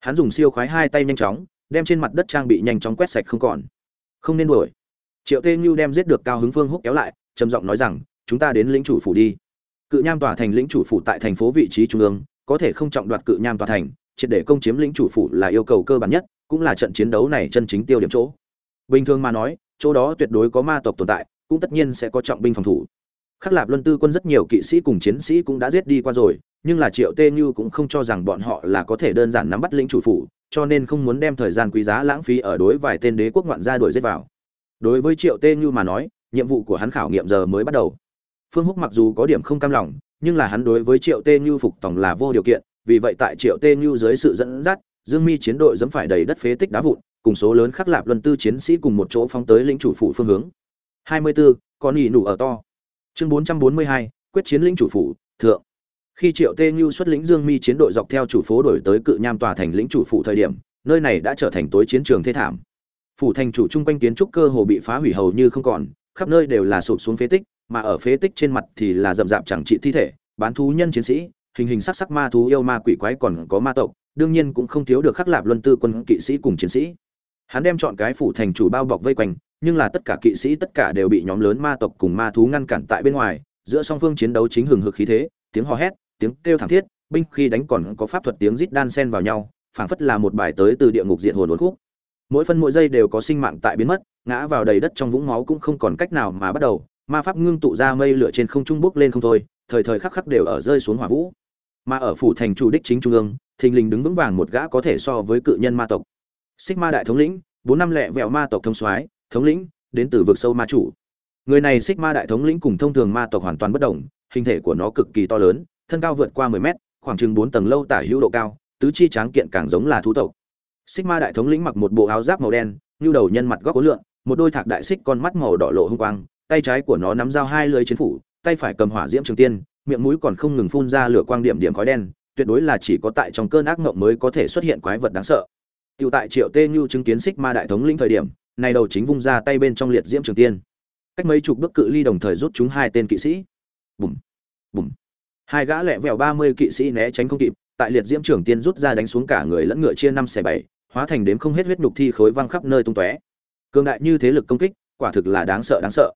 hắn dùng siêu khoái hai tay nhanh chóng, đem trên mặt đất trang bị nhanh chóng quét sạch không còn. Không nên đuổi. Triệu tê như đem giết được cao hứng phương húc kéo lại, trầm giọng nói rằng, chúng ta đến lĩnh chủ phủ đi. Cự nham tòa thành lĩnh chủ phủ tại thành phố vị trí trung ương, có thể không trọng đoạt cự nham tòa thành, triệt để công chiếm lĩnh chủ phủ là yêu cầu cơ bản nhất, cũng là trận chiến đấu này chân chính tiêu điểm chỗ. Bình thường mà nói, chỗ đó tuyệt đối có ma tộc tồn tại, cũng tất nhiên sẽ có trọng binh phòng thủ. Khắc lạp luân tư quân rất nhiều kỵ sĩ cùng chiến sĩ cũng đã giết đi qua rồi nhưng là triệu tê như cũng không cho rằng bọn họ là có thể đơn giản nắm bắt lĩnh chủ phủ cho nên không muốn đem thời gian quý giá lãng phí ở đối vài tên đế quốc ngoạn gia đuổi giết vào. Đối với triệu tê như mà nói nhiệm vụ của hắn khảo nghiệm giờ mới bắt đầu. Phương húc mặc dù có điểm không cam lòng nhưng là hắn đối với triệu tê như phục tòng là vô điều kiện vì vậy tại triệu tê như dưới sự dẫn dắt dương mi chiến đội dẫm phải đầy đất phế tích đá vụn cùng số lớn khắc lạp luân tư chiến sĩ cùng một chỗ phóng tới lĩnh chủ phủ phương hướng. 24, con ỉ nụ ở to. Chương 442, quyết chiến lĩnh chủ phủ thượng khi triệu tê như xuất lĩnh dương mi chiến đội dọc theo chủ phố đổi tới cự nham tòa thành lĩnh chủ phủ thời điểm, nơi này đã trở thành tối chiến trường thê thảm. Phủ thành chủ chung quanh kiến trúc cơ hồ bị phá hủy hầu như không còn, khắp nơi đều là sụp xuống phế tích, mà ở phế tích trên mặt thì là rậm rạp chẳng trị thi thể, bán thú nhân chiến sĩ, hình hình sắc sắc ma thú yêu ma quỷ quái còn có ma tộc, đương nhiên cũng không thiếu được khắc lạp luân tư quân kỵ sĩ cùng chiến sĩ. Hắn đem chọn cái phủ thành chủ bao bọc vây quanh, nhưng là tất cả kỵ sĩ tất cả đều bị nhóm lớn ma tộc cùng ma thú ngăn cản tại bên ngoài, giữa song phương chiến đấu chính hừng hực khí thế, tiếng hò hét tiếng kêu thảm thiết, binh khi đánh còn có pháp thuật tiếng rít đan sen vào nhau, phảng phất là một bài tới từ địa ngục diện hồn uốn khúc. Mỗi phân mỗi giây đều có sinh mạng tại biến mất, ngã vào đầy đất trong vũng máu cũng không còn cách nào mà bắt đầu, ma pháp ngưng tụ ra mây lửa trên không trung bốc lên không thôi, thời thời khắc khắc đều ở rơi xuống hỏa vũ. Mà ở phủ thành chủ đích chính trung ương, thình lình đứng vững vàng một gã có thể so với cự nhân ma tộc. Xích ma đại thống lĩnh, bốn năm lẻ vẹo ma tộc thông soái, thống lĩnh, đến từ vực sâu ma chủ. Người này xích ma đại thống lĩnh cùng thông thường ma tộc hoàn toàn bất đồng, hình thể của nó cực kỳ to lớn thân cao vượt qua 10 mét khoảng chừng 4 tầng lâu tả hữu độ cao tứ chi tráng kiện càng giống là thú tộc Sigma đại thống lĩnh mặc một bộ áo giáp màu đen như đầu nhân mặt góc có lượng một đôi thạc đại xích con mắt màu đỏ lộ hung quang tay trái của nó nắm dao hai lưỡi chiến phủ tay phải cầm hỏa diễm trường tiên miệng mũi còn không ngừng phun ra lửa quang điểm điểm khói đen tuyệt đối là chỉ có tại trong cơn ác mộng mới có thể xuất hiện quái vật đáng sợ Tiểu tại Triệu Tê Như chứng kiến Sigma đại thống lĩnh thời điểm, này đầu chính vung ra tay bên trong liệt diễm trường tiên. Cách mấy chục bước cự ly đồng thời rút chúng hai tên kỵ sĩ. Bùm, bùm. Hai gã lẹ vẹo 30 kỵ sĩ né tránh không kịp, tại liệt diễm trưởng tiên rút ra đánh xuống cả người lẫn ngựa chia năm xẻ bảy, hóa thành đếm không hết huyết nhục thi khối văng khắp nơi tung tóe. Cường đại như thế lực công kích, quả thực là đáng sợ đáng sợ.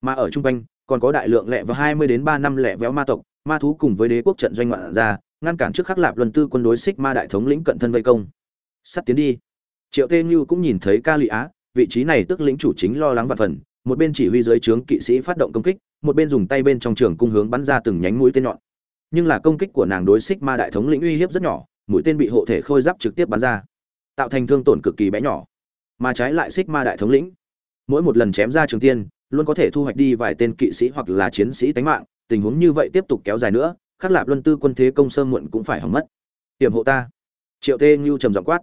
Mà ở trung quanh, còn có đại lượng lẹ và 20 đến ba năm lẹ véo ma tộc, ma thú cùng với đế quốc trận doanh ngoạn ra, ngăn cản trước khắc lạp luân tư quân đối xích ma đại thống lĩnh cận thân vây công sắt tiến đi triệu tê như cũng nhìn thấy ca lụy á vị trí này tức lĩnh chủ chính lo lắng và phần một bên chỉ huy dưới trướng kỵ sĩ phát động công kích một bên dùng tay bên trong trường cung hướng bắn ra từng nhánh mũi tên nhọn nhưng là công kích của nàng đối xích ma đại thống lĩnh uy hiếp rất nhỏ, mũi tên bị hộ thể khôi giáp trực tiếp bắn ra, tạo thành thương tổn cực kỳ bé nhỏ, mà trái lại xích ma đại thống lĩnh, mỗi một lần chém ra trường tiên, luôn có thể thu hoạch đi vài tên kỵ sĩ hoặc là chiến sĩ tánh mạng, tình huống như vậy tiếp tục kéo dài nữa, khắc lạp luân tư quân thế công sơ muộn cũng phải hỏng mất. Hiểm hộ ta. Triệu tê như trầm giọng quát.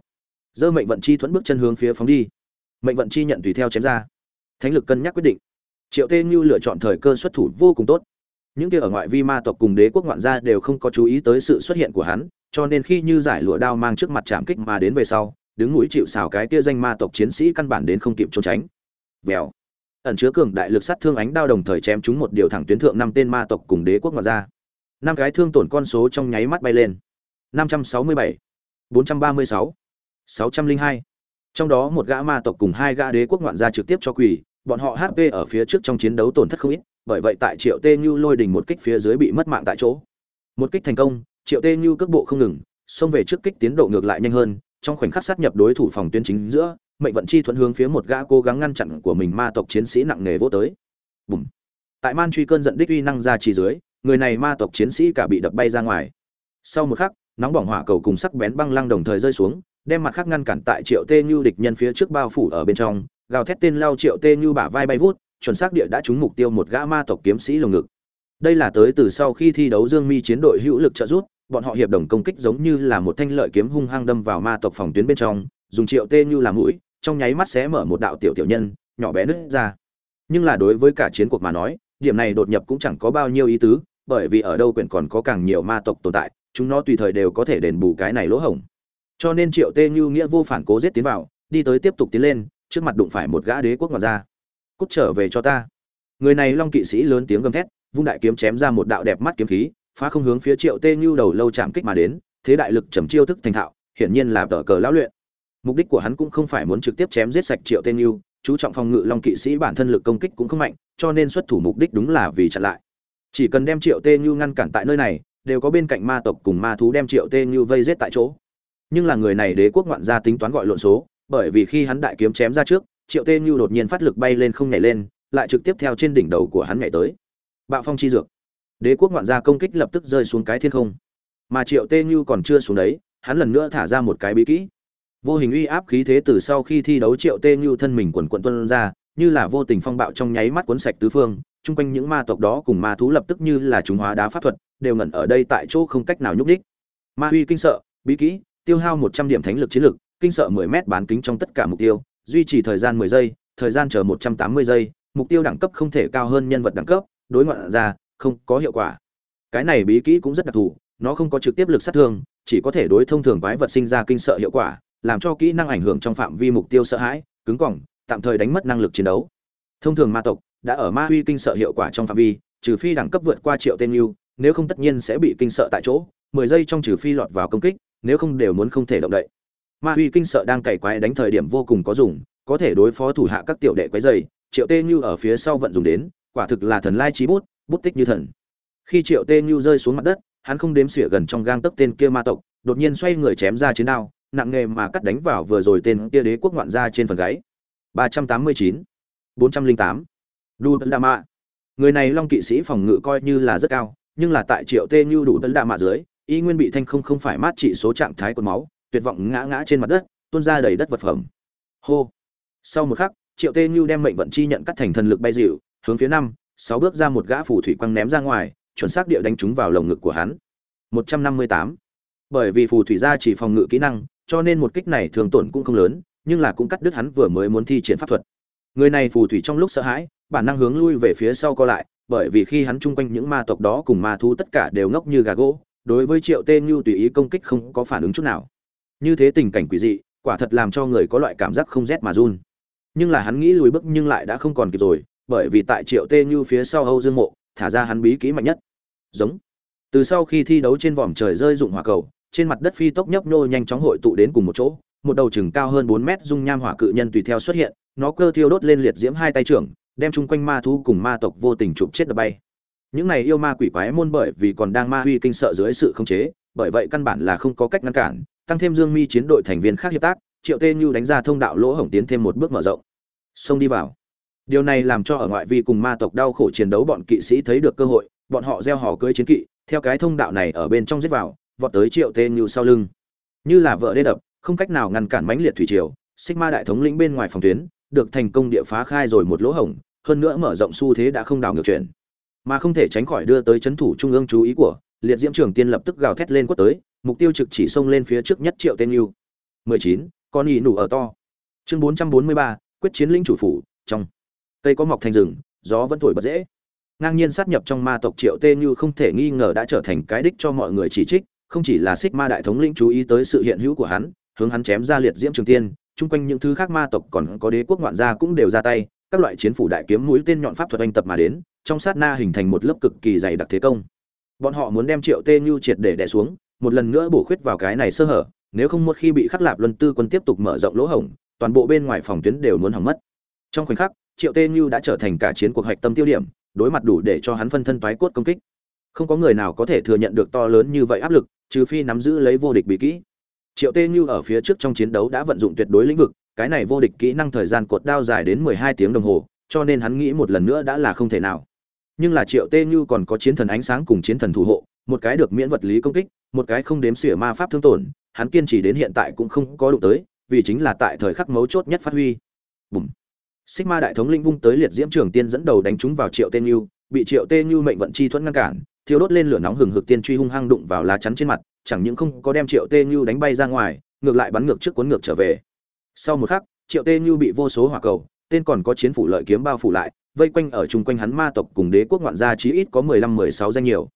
Dơ mệnh vận chi thuẫn bước chân hướng phía phóng đi. Mệnh vận chi nhận tùy theo chém ra. Thánh lực cân nhắc quyết định. Triệu tê như lựa chọn thời cơ xuất thủ vô cùng tốt những kia ở ngoại vi ma tộc cùng đế quốc ngoạn gia đều không có chú ý tới sự xuất hiện của hắn cho nên khi như giải lụa đao mang trước mặt chạm kích mà đến về sau đứng mũi chịu xào cái kia danh ma tộc chiến sĩ căn bản đến không kịp trốn tránh vèo ẩn chứa cường đại lực sát thương ánh đao đồng thời chém chúng một điều thẳng tuyến thượng năm tên ma tộc cùng đế quốc ngoạn gia năm cái thương tổn con số trong nháy mắt bay lên năm trăm sáu mươi bảy bốn trăm ba mươi sáu 602. Trong đó một gã ma tộc cùng hai gã đế quốc ngoạn gia trực tiếp cho quỳ. bọn họ HP ở phía trước trong chiến đấu tổn thất không ít, bởi vậy tại Triệu Tê Như lôi đỉnh một kích phía dưới bị mất mạng tại chỗ. Một kích thành công, Triệu Tê Như cước bộ không ngừng, xông về trước kích tiến độ ngược lại nhanh hơn, trong khoảnh khắc sát nhập đối thủ phòng tuyến chính giữa, mệnh vận chi thuận hướng phía một gã cố gắng ngăn chặn của mình ma tộc chiến sĩ nặng nề vỗ tới. Bùm. Tại man truy cơn giận đích uy năng ra chỉ dưới, người này ma tộc chiến sĩ cả bị đập bay ra ngoài. Sau một khắc, nóng bỏng hỏa cầu cùng sắc bén băng lăng đồng thời rơi xuống, đem mặt khác ngăn cản tại triệu tê như địch nhân phía trước bao phủ ở bên trong gào thét tên lao triệu tê như bả vai bay vút chuẩn xác địa đã trúng mục tiêu một gã ma tộc kiếm sĩ lồng ngực. Đây là tới từ sau khi thi đấu dương mi chiến đội hữu lực trợ giúp, bọn họ hiệp đồng công kích giống như là một thanh lợi kiếm hung hăng đâm vào ma tộc phòng tuyến bên trong, dùng triệu tê như làm mũi, trong nháy mắt xé mở một đạo tiểu tiểu nhân, nhỏ bé nứt ra. Nhưng là đối với cả chiến cuộc mà nói, điểm này đột nhập cũng chẳng có bao nhiêu ý tứ, bởi vì ở đâu quyển còn có càng nhiều ma tộc tồn tại, chúng nó tùy thời đều có thể đền bù cái này lỗ hổng. Cho nên triệu tê như nghĩa vô phản cố giết tiến vào, đi tới tiếp tục tiến lên, trước mặt đụng phải một gã đế quốc ngoại ra cút trở về cho ta. Người này long kỵ sĩ lớn tiếng gầm thét, vung đại kiếm chém ra một đạo đẹp mắt kiếm khí, phá không hướng phía triệu tê như đầu lâu chạm kích mà đến, thế đại lực trầm chiêu thức thành thạo, hiển nhiên là tờ cờ lão luyện. Mục đích của hắn cũng không phải muốn trực tiếp chém giết sạch triệu tê như, chú trọng phòng ngự long kỵ sĩ bản thân lực công kích cũng không mạnh, cho nên xuất thủ mục đích đúng là vì chặn lại. Chỉ cần đem triệu Tê như ngăn cản tại nơi này, đều có bên cạnh ma tộc cùng ma thú đem triệu Tê như vây giết tại chỗ. Nhưng là người này đế quốc ngoạn gia tính toán gọi lộn số, bởi vì khi hắn đại kiếm chém ra trước triệu Tê như đột nhiên phát lực bay lên không nhảy lên, lại trực tiếp theo trên đỉnh đầu của hắn nhảy tới. Bạo phong chi dược. Đế quốc ngoạn gia công kích lập tức rơi xuống cái thiên không. Mà triệu Tê như còn chưa xuống đấy, hắn lần nữa thả ra một cái bí kỹ. Vô hình uy áp khí thế từ sau khi thi đấu triệu Tê như thân mình quần quận tuân ra, như là vô tình phong bạo trong nháy mắt cuốn sạch tứ phương, chung quanh những ma tộc đó cùng ma thú lập tức như là chúng hóa đá pháp thuật, đều ngẩn ở đây tại chỗ không cách nào nhúc đích ma uy kinh sợ, bí kỹ, tiêu hao một trăm điểm thánh lực chiến lực, kinh sợ mười mét bán kính trong tất cả mục tiêu duy trì thời gian mười giây, thời gian chờ một trăm tám mươi giây, mục tiêu đẳng cấp không thể cao hơn nhân vật đẳng cấp, đối ngoạn ra, không có hiệu quả. Cái này bí kỹ cũng rất đặc thù, nó không có trực tiếp lực sát thương, chỉ có thể đối thông thường quái vật sinh ra kinh sợ hiệu quả, làm cho kỹ năng ảnh hưởng trong phạm vi mục tiêu sợ hãi, cứng cỏng, tạm thời đánh mất năng lực chiến đấu. Thông thường ma tộc đã ở ma huy kinh sợ hiệu quả trong phạm vi, trừ phi đẳng cấp vượt qua triệu tên yêu, nếu không tất nhiên sẽ bị kinh sợ tại chỗ, mười giây trong trừ phi lọt vào công kích, nếu không đều muốn không thể động đậy ma huy kinh sợ đang cày quái đánh thời điểm vô cùng có dùng, có thể đối phó thủ hạ các tiểu đệ quái dày triệu tê như ở phía sau vận dùng đến, quả thực là thần lai trí bút bút tích như thần. Khi triệu tê như rơi xuống mặt đất, hắn không đếm xỉa gần trong gang tấc tên kia ma tộc, đột nhiên xoay người chém ra chiến đao, nặng nghề mà cắt đánh vào vừa rồi tên kia đế quốc ngoạn ra trên phần gáy. ba trăm tám mươi chín, bốn trăm linh tám. Đu đa mạ người này long kỵ sĩ phòng ngự coi như là rất cao, nhưng là tại triệu tê như đủ đa mạ dưới, y nguyên bị thanh không không phải mát trị số trạng thái cột máu tuyệt vọng ngã ngã trên mặt đất, tuôn ra đầy đất vật phẩm. Hô. Sau một khắc, triệu tê như đem mệnh vận chi nhận cắt thành thần lực bay dịu, hướng phía năm, sáu bước ra một gã phù thủy quăng ném ra ngoài, chuẩn xác địa đánh trúng vào lồng ngực của hắn. Một trăm năm mươi tám. Bởi vì phù thủy gia chỉ phòng ngự kỹ năng, cho nên một kích này thường tổn cũng không lớn, nhưng là cũng cắt đứt hắn vừa mới muốn thi triển pháp thuật. Người này phù thủy trong lúc sợ hãi, bản năng hướng lui về phía sau co lại, bởi vì khi hắn chung quanh những ma tộc đó cùng ma thú tất cả đều ngốc như gà gỗ, đối với triệu tê như tùy ý công kích không có phản ứng chút nào như thế tình cảnh quỷ dị, quả thật làm cho người có loại cảm giác không rét mà run. Nhưng là hắn nghĩ lùi bước nhưng lại đã không còn kịp rồi, bởi vì tại triệu tê như phía sau âu dương mộ, thả ra hắn bí kỹ mạnh nhất. Giống. Từ sau khi thi đấu trên vòm trời rơi dụng hỏa cầu, trên mặt đất phi tốc nhấp nhô nhanh chóng hội tụ đến cùng một chỗ, một đầu chừng cao hơn bốn mét dung nham hỏa cự nhân tùy theo xuất hiện, nó cơ thiêu đốt lên liệt diễm hai tay trưởng, đem chung quanh ma thú cùng ma tộc vô tình chụp chết đập bay. Những này yêu ma quỷ quái môn bởi vì còn đang ma huy kinh sợ dưới sự khống chế, bởi vậy căn bản là không có cách ngăn cản tăng thêm dương mi chiến đội thành viên khác hiệp tác, triệu tê như đánh ra thông đạo lỗ hổng tiến thêm một bước mở rộng. Xông đi vào. Điều này làm cho ở ngoại vi cùng ma tộc đau khổ chiến đấu bọn kỵ sĩ thấy được cơ hội, bọn họ gieo hò cưới chiến kỵ, theo cái thông đạo này ở bên trong giết vào, vọt tới triệu tê như sau lưng. Như là vợ đê đập, không cách nào ngăn cản mãnh liệt thủy triều, sigma đại thống lĩnh bên ngoài phòng tuyến, được thành công địa phá khai rồi một lỗ hổng, hơn nữa mở rộng xu thế đã không đảo ngược chuyển mà không thể tránh khỏi đưa tới chấn thủ trung ương chú ý của, liệt diễm trưởng tiên lập tức gào thét lên quát tới mục tiêu trực chỉ xông lên phía trước nhất triệu tên yêu. 19. con ý nủ ở to. Chương 443, quyết chiến lĩnh chủ phủ trong. Cây có mọc thành rừng gió vẫn thổi bật dễ. Ngang nhiên sát nhập trong ma tộc triệu tên như không thể nghi ngờ đã trở thành cái đích cho mọi người chỉ trích không chỉ là xích ma đại thống lĩnh chú ý tới sự hiện hữu của hắn hướng hắn chém ra liệt diễm trường tiên chung quanh những thứ khác ma tộc còn có đế quốc ngoạn gia cũng đều ra tay các loại chiến phủ đại kiếm mũi tên nhọn pháp thuật anh tập mà đến trong sát na hình thành một lớp cực kỳ dày đặc thế công. Bọn họ muốn đem triệu tên như triệt để đè xuống một lần nữa bổ khuyết vào cái này sơ hở, nếu không một khi bị khắc lạp luân tư quân tiếp tục mở rộng lỗ hổng, toàn bộ bên ngoài phòng tuyến đều muốn hỏng mất. Trong khoảnh khắc, triệu tê như đã trở thành cả chiến cuộc hạch tâm tiêu điểm, đối mặt đủ để cho hắn phân thân toái cốt công kích. Không có người nào có thể thừa nhận được to lớn như vậy áp lực, trừ phi nắm giữ lấy vô địch bị kỹ. Triệu tê như ở phía trước trong chiến đấu đã vận dụng tuyệt đối lĩnh vực, cái này vô địch kỹ năng thời gian cột đao dài đến mười hai tiếng đồng hồ, cho nên hắn nghĩ một lần nữa đã là không thể nào. Nhưng là triệu tê như còn có chiến thần ánh sáng cùng chiến thần thủ hộ, một cái được miễn vật lý công kích một cái không đếm xỉa ma pháp thương tổn hắn kiên trì đến hiện tại cũng không có đụng tới vì chính là tại thời khắc mấu chốt nhất phát huy bùm Sigma đại thống linh vung tới liệt diễm trường tiên dẫn đầu đánh trúng vào Triệu Tên Nưu, bị Triệu Tên Nưu mệnh vận chi thuẫn ngăn cản, thiêu đốt lên lửa nóng hừng hực tiên truy hung hăng đụng vào lá chắn trên mặt, chẳng những không có đem Triệu Tên Nưu đánh bay ra ngoài, ngược lại bắn ngược trước cuốn ngược trở về. Sau một khắc, Triệu Tên Nưu bị vô số hỏa cầu, tên còn có chiến phủ lợi kiếm bao phủ lại, vây quanh ở chung quanh hắn ma tộc cùng đế quốc ngoạn gia chí ít có 15 16 danh nhiều.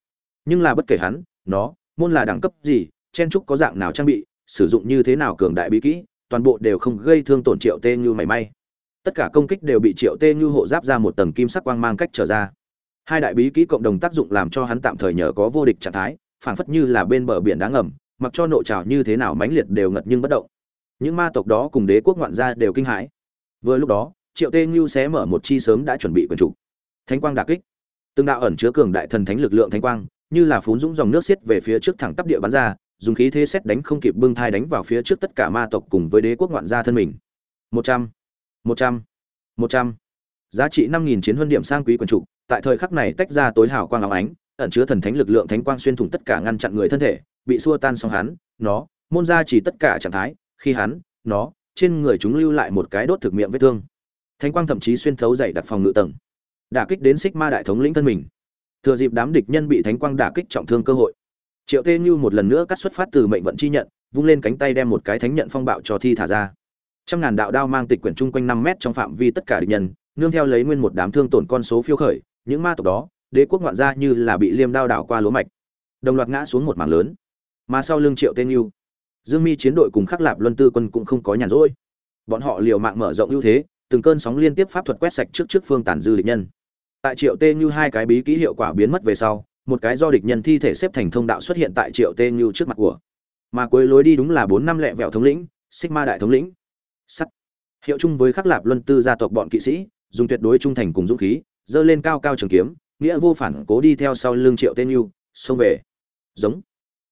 Nhưng là bất kể hắn, nó, môn là đẳng cấp gì, chen trúc có dạng nào trang bị, sử dụng như thế nào cường đại bí kỹ, toàn bộ đều không gây thương tổn Triệu Tê Như mảy may. Tất cả công kích đều bị triệu tê như hộ giáp ra một tầng kim sắc quang mang cách trở ra. Hai đại bí kỹ cộng đồng tác dụng làm cho hắn tạm thời nhờ có vô địch trạng thái phảng phất như là bên bờ biển đá ngầm mặc cho nộ trào như thế nào mãnh liệt đều ngật nhưng bất động. Những ma tộc đó cùng đế quốc ngoạn gia đều kinh hãi. Vừa lúc đó triệu tê như xé mở một chi sớm đã chuẩn bị quần chủ. Thánh quang đà kích. Từng đạo ẩn chứa cường đại thần thánh lực lượng thánh quang như là phún dũng dòng nước xiết về phía trước thẳng tắp địa bắn ra dùng khí thế xét đánh không kịp bưng thai đánh vào phía trước tất cả ma tộc cùng với đế quốc ngoạn gia thân mình. Một trăm một trăm một trăm. Giá trị năm nghìn chiến huân điểm sang quý quần trụ, tại thời khắc này tách ra tối hào quang áo ánh ẩn chứa thần thánh lực lượng thánh quang xuyên thủng tất cả ngăn chặn người thân thể bị xua tan xong hắn nó môn ra chỉ tất cả trạng thái khi hắn nó trên người chúng lưu lại một cái đốt thực miệng vết thương. Thánh quang thậm chí xuyên thấu dày đặt phòng ngự tầng đả kích đến xích ma đại thống lĩnh thân mình thừa dịp đám địch nhân bị thánh quang đả kích trọng thương cơ hội. Triệu tê như một lần nữa cắt xuất phát từ mệnh vận chi nhận, vung lên cánh tay đem một cái thánh nhận phong bạo cho thi thả ra. Trăm ngàn đạo đao mang tịch quyển chung quanh năm mét trong phạm vi tất cả địch nhân, nương theo lấy nguyên một đám thương tổn con số phiêu khởi, những ma tộc đó, đế quốc ngoạn gia như là bị liêm đao đảo qua lúa mạch. Đồng loạt ngã xuống một mảng lớn. Mà sau lưng triệu tên yêu dương mi chiến đội cùng khắc lạp luân tư quân cũng không có nhàn rỗi. Bọn họ liều mạng mở rộng ưu thế, từng cơn sóng liên tiếp pháp thuật quét sạch trước trước phương tàn dư địch nhân tại triệu tê như hai cái bí kỹ hiệu quả biến mất về sau, một cái do địch nhân thi thể xếp thành thông đạo xuất hiện tại triệu tê như trước mặt của. Mà cuối lối đi đúng là bốn năm lẹ vẹo thống lĩnh, sigma đại thống lĩnh. Sắt. Hiệu chung với khắc lạp luân tư gia tộc bọn kỵ sĩ, dùng tuyệt đối trung thành cùng dũng khí dơ lên cao cao trường kiếm, nghĩa vô phản cố đi theo sau lưng triệu tên yêu xông về. Giống.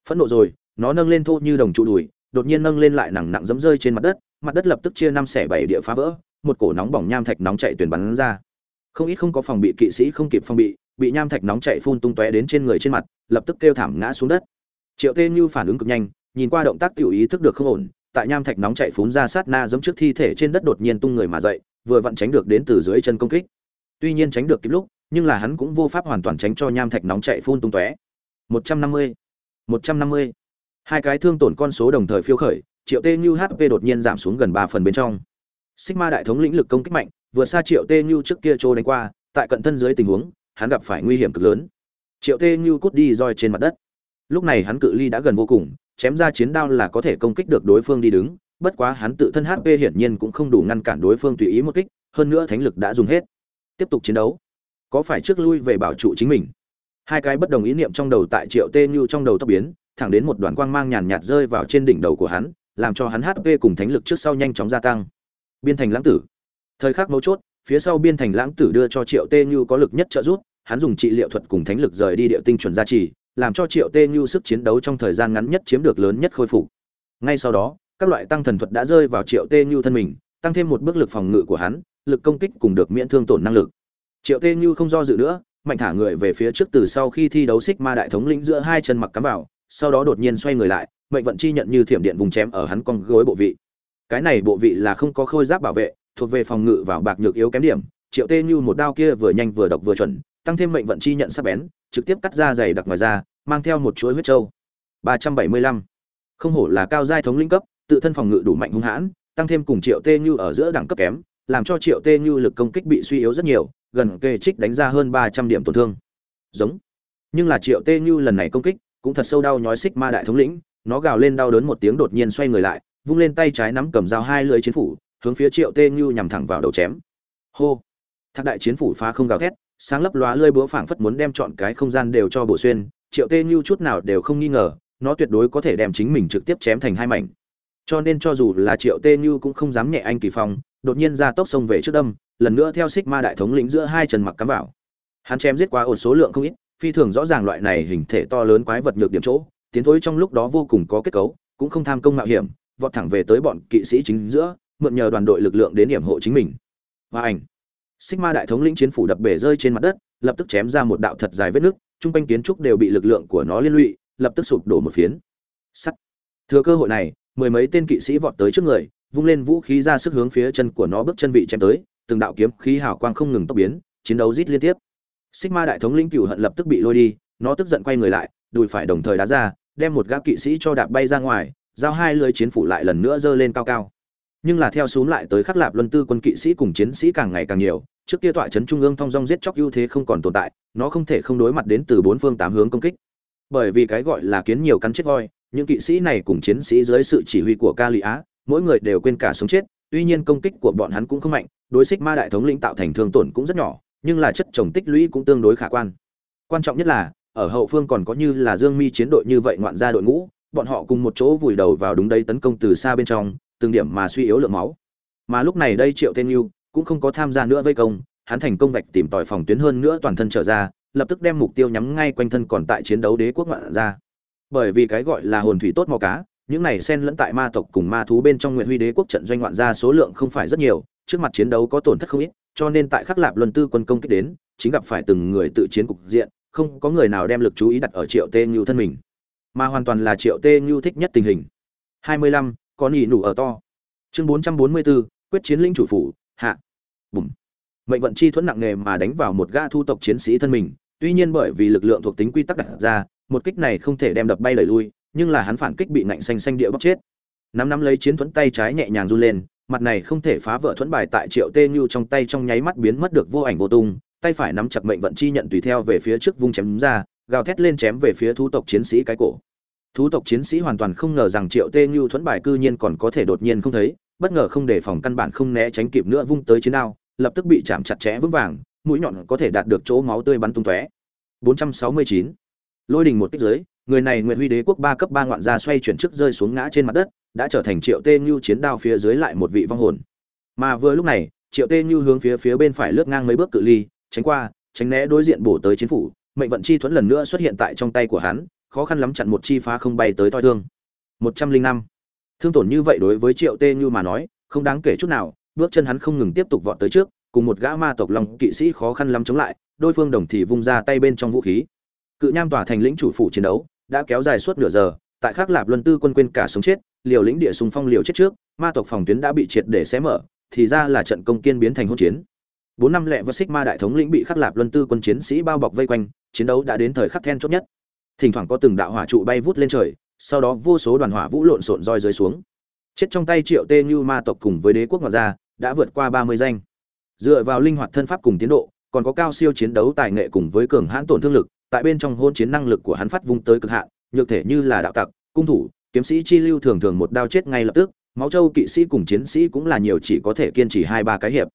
Phẫn nộ rồi, nó nâng lên thô như đồng trụ đùi, đột nhiên nâng lên lại nặng nặng dẫm rơi trên mặt đất mặt đất lập tức chia năm xẻ bảy địa phá vỡ, một cổ nóng bỏng nham thạch nóng chạy tuyển bắn ra không ít không có phòng bị kỵ sĩ không kịp phòng bị bị nham thạch nóng chạy phun tung tóe đến trên người trên mặt, lập tức kêu thảm ngã xuống đất. Triệu tê như phản ứng cực nhanh, nhìn qua động tác tiểu ý thức được không ổn, tại nham thạch nóng chạy phun ra sát na giống trước thi thể trên đất đột nhiên tung người mà dậy, vừa vặn tránh được đến từ dưới chân công kích. Tuy nhiên tránh được kịp lúc, nhưng là hắn cũng vô pháp hoàn toàn tránh cho nham thạch nóng chạy phun tung tóe. Một trăm năm mươi, một trăm năm mươi. Hai cái thương tổn con số đồng thời phiêu khởi, triệu tê như hp đột nhiên giảm xuống gần ba phần bên trong sigma đại thống lĩnh lực công kích mạnh, vượt xa triệu tê Nhu trước kia trô đánh qua, tại cận thân dưới tình huống, hắn gặp phải nguy hiểm cực lớn. Triệu tê Nhu cút đi roi trên mặt đất. Lúc này hắn cự ly đã gần vô cùng, chém ra chiến đao là có thể công kích được đối phương đi đứng, bất quá hắn tự thân hp hiển nhiên cũng không đủ ngăn cản đối phương tùy ý một kích, hơn nữa thánh lực đã dùng hết. Tiếp tục chiến đấu. Có phải trước lui về bảo trụ chính mình? Hai cái bất đồng ý niệm trong đầu tại triệu tê Nhu trong đầu tốc biến, thẳng đến một đoàn quang mang nhàn nhạt rơi vào trên đỉnh đầu của hắn, làm cho hắn hp cùng thánh lực trước sau nhanh chóng gia tăng biên thành lãng tử. Thời khắc mấu chốt, phía sau biên thành lãng tử đưa cho triệu tê như có lực nhất trợ giúp, hắn dùng trị liệu thuật cùng thánh lực rời đi địa tinh chuẩn gia trì, làm cho triệu tê như sức chiến đấu trong thời gian ngắn nhất chiếm được lớn nhất khôi phục. Ngay sau đó, các loại tăng thần thuật đã rơi vào triệu tê như thân mình, tăng thêm một bước lực phòng ngự của hắn, lực công kích cùng được miễn thương tổn năng lực. Triệu tê như không do dự nữa, mạnh thả người về phía trước từ sau khi thi đấu xích ma đại thống lĩnh giữa hai chân mặc cắm vào, sau đó đột nhiên xoay người lại, mệnh vận chi nhận như thiểm điện vùng chém ở hắn con gối bộ vị cái này bộ vị là không có khôi giáp bảo vệ, thuộc về phòng ngự vào bạc nhược yếu kém điểm, triệu tê như một đao kia vừa nhanh vừa độc vừa chuẩn, tăng thêm mệnh vận chi nhận sắc bén, trực tiếp cắt ra dày đặc ngoài ra mang theo một chuỗi huyết trâu. ba trăm bảy mươi lăm. Không hổ là cao giai thống linh cấp, tự thân phòng ngự đủ mạnh hung hãn, tăng thêm cùng triệu tê như ở giữa đẳng cấp kém, làm cho triệu tê như lực công kích bị suy yếu rất nhiều, gần kề trích đánh ra hơn ba trăm điểm tổn thương. Giống. Nhưng là triệu tê như lần này công kích cũng thật sâu đau nhói xích ma đại thống lĩnh, nó gào lên đau đớn một tiếng đột nhiên xoay người lại vung lên tay trái nắm cầm dao hai lưỡi chiến phủ, hướng phía triệu tê như nhằm thẳng vào đầu chém. Hô! Thác đại chiến phủ phá không gào thét, sáng lấp lóa lơi búa phảng phất muốn đem chọn cái không gian đều cho bổ xuyên, triệu tê như chút nào đều không nghi ngờ, nó tuyệt đối có thể đem chính mình trực tiếp chém thành hai mảnh. Cho nên cho dù là triệu tê như cũng không dám nhẹ anh kỳ phong, đột nhiên ra tốc sông về trước đâm, lần nữa theo xích ma đại thống lĩnh giữa hai chân mặc cắm vào. Hắn chém giết quá ổn số lượng không ít, phi thường rõ ràng loại này hình thể to lớn quái vật nhược điểm chỗ, tiến thối trong lúc đó vô cùng có kết cấu, cũng không tham công mạo hiểm vọt thẳng về tới bọn kỵ sĩ chính giữa mượn nhờ đoàn đội lực lượng đến điểm hộ chính mình và ảnh Sigma đại thống lĩnh chiến phủ đập bể rơi trên mặt đất, lập tức chém ra một đạo thật dài vết nứt, trung quanh kiến trúc đều bị lực lượng của nó liên lụy, lập tức sụp đổ một phiến. Sắt. Thừa cơ hội này, mười mấy tên kỵ sĩ vọt tới trước người, vung lên vũ khí ra sức hướng phía chân của nó bước chân vị chém tới, từng đạo kiếm khí hào quang không ngừng tốc biến, chiến đấu rít liên tiếp. Sigma đại thống lĩnh cửu hận lập tức bị lôi đi, nó tức giận quay người lại, đùi phải đồng thời đá ra, đem một gã kỵ sĩ cho đạp bay ra ngoài, giao hai lưỡi chiến phủ lại lần nữa dơ lên cao cao. Nhưng là theo xuống lại tới khắc lạp luân tư quân kỵ sĩ cùng chiến sĩ càng ngày càng nhiều, trước kia tọa trấn trung ương thong dong giết chóc ưu thế không còn tồn tại, nó không thể không đối mặt đến từ bốn phương tám hướng công kích. Bởi vì cái gọi là kiến nhiều cắn chết voi, những kỵ sĩ này cùng chiến sĩ dưới sự chỉ huy của ca lụy á, mỗi người đều quên cả sống chết, tuy nhiên công kích của bọn hắn cũng không mạnh, đối xích ma đại thống lĩnh tạo thành thương tổn cũng rất nhỏ, nhưng là chất trồng tích lũy cũng tương đối khả quan. Quan trọng nhất là, ở hậu phương còn có như là dương mi chiến đội như vậy ngoạn gia đội ngũ bọn họ cùng một chỗ vùi đầu vào đúng đây tấn công từ xa bên trong, từng điểm mà suy yếu lượng máu. Mà lúc này đây triệu tên yêu cũng không có tham gia nữa vây công, hắn thành công vạch tìm tòi phòng tuyến hơn nữa toàn thân trở ra, lập tức đem mục tiêu nhắm ngay quanh thân còn tại chiến đấu đế quốc ngoạn ra bởi vì cái gọi là hồn thủy tốt mò cá, những này xen lẫn tại ma tộc cùng ma thú bên trong nguyện huy đế quốc trận doanh ngoạn ra số lượng không phải rất nhiều, trước mặt chiến đấu có tổn thất không ít, cho nên tại khắc lạp luân tư quân công kích đến, chính gặp phải từng người tự chiến cục diện, không có người nào đem lực chú ý đặt ở triệu tê như thân mình mà hoàn toàn là triệu tê như thích nhất tình hình. 25, có nhị nủ ở to. Chương 444, quyết chiến lĩnh chủ phủ hạ. Bùm. Mệnh vận chi thuẫn nặng nề mà đánh vào một gã thu tộc chiến sĩ thân mình tuy nhiên bởi vì lực lượng thuộc tính quy tắc đặt ra một kích này không thể đem đập bay lẩy lui nhưng là hắn phản kích bị nạnh xanh xanh địa bóc chết. Nắm nắm lấy chiến thuẫn tay trái nhẹ nhàng run lên mặt này không thể phá vỡ thuẫn bài tại triệu tê như trong tay trong nháy mắt biến mất được vô ảnh vô tung tay phải nắm chặt mệnh vận chi nhận tùy theo về phía trước vung chém ra gào thét lên chém về phía thú tộc chiến sĩ cái cổ. Thú tộc chiến sĩ hoàn toàn không ngờ rằng triệu tê như thuẫn bài cư nhiên còn có thể đột nhiên không thấy, bất ngờ không đề phòng căn bản không né tránh kịp nữa vung tới chiến đao, lập tức bị chạm chặt chẽ vững vàng, mũi nhọn có thể đạt được chỗ máu tươi bắn tung tóe. 469 lôi đình một kích dưới, người này nguyện huy đế quốc ba cấp ba ngoạn gia xoay chuyển trước rơi xuống ngã trên mặt đất, đã trở thành triệu tê như chiến đao phía dưới lại một vị vong hồn. Mà vừa lúc này, triệu tê như hướng phía phía bên phải lướt ngang mấy bước cự ly, tránh qua, tránh né đối diện bổ tới chiến phủ mệnh vận chi thuẫn lần nữa xuất hiện tại trong tay của hắn, khó khăn lắm chặn một chi phá không bay tới toi thương. Một trăm linh năm. Thương tổn như vậy đối với triệu tê như mà nói, không đáng kể chút nào, bước chân hắn không ngừng tiếp tục vọt tới trước, cùng một gã ma tộc long kỵ sĩ khó khăn lắm chống lại, đôi phương đồng thì vung ra tay bên trong vũ khí. Cự nham tỏa thành lĩnh chủ phủ chiến đấu, đã kéo dài suốt nửa giờ, tại khắc lạp luân tư quân quên cả sống chết, liều lĩnh địa sùng phong liều chết trước, ma tộc phòng tuyến đã bị triệt để xé mở, thì ra là trận công kiên biến thành hỗn chiến. Bốn năm lẹ và xích ma đại thống lĩnh bị khắc lạp luân tư quân chiến sĩ bao bọc vây quanh chiến đấu đã đến thời khắc then chốt nhất. Thỉnh thoảng có từng đạo hỏa trụ bay vút lên trời, sau đó vô số đoàn hỏa vũ lộn xộn roi rơi xuống. Chết trong tay triệu tê như ma tộc cùng với đế quốc ngoại gia, đã vượt qua ba mươi danh. Dựa vào linh hoạt thân pháp cùng tiến độ, còn có cao siêu chiến đấu tài nghệ cùng với cường hãn tổn thương lực, tại bên trong hôn chiến năng lực của hắn phát vung tới cực hạn, nhược thể như là đạo tặc, cung thủ, kiếm sĩ chi lưu thường thường một đao chết ngay lập tức, máu châu kỵ sĩ cùng chiến sĩ cũng là nhiều chỉ có thể kiên trì hai ba cái hiệp.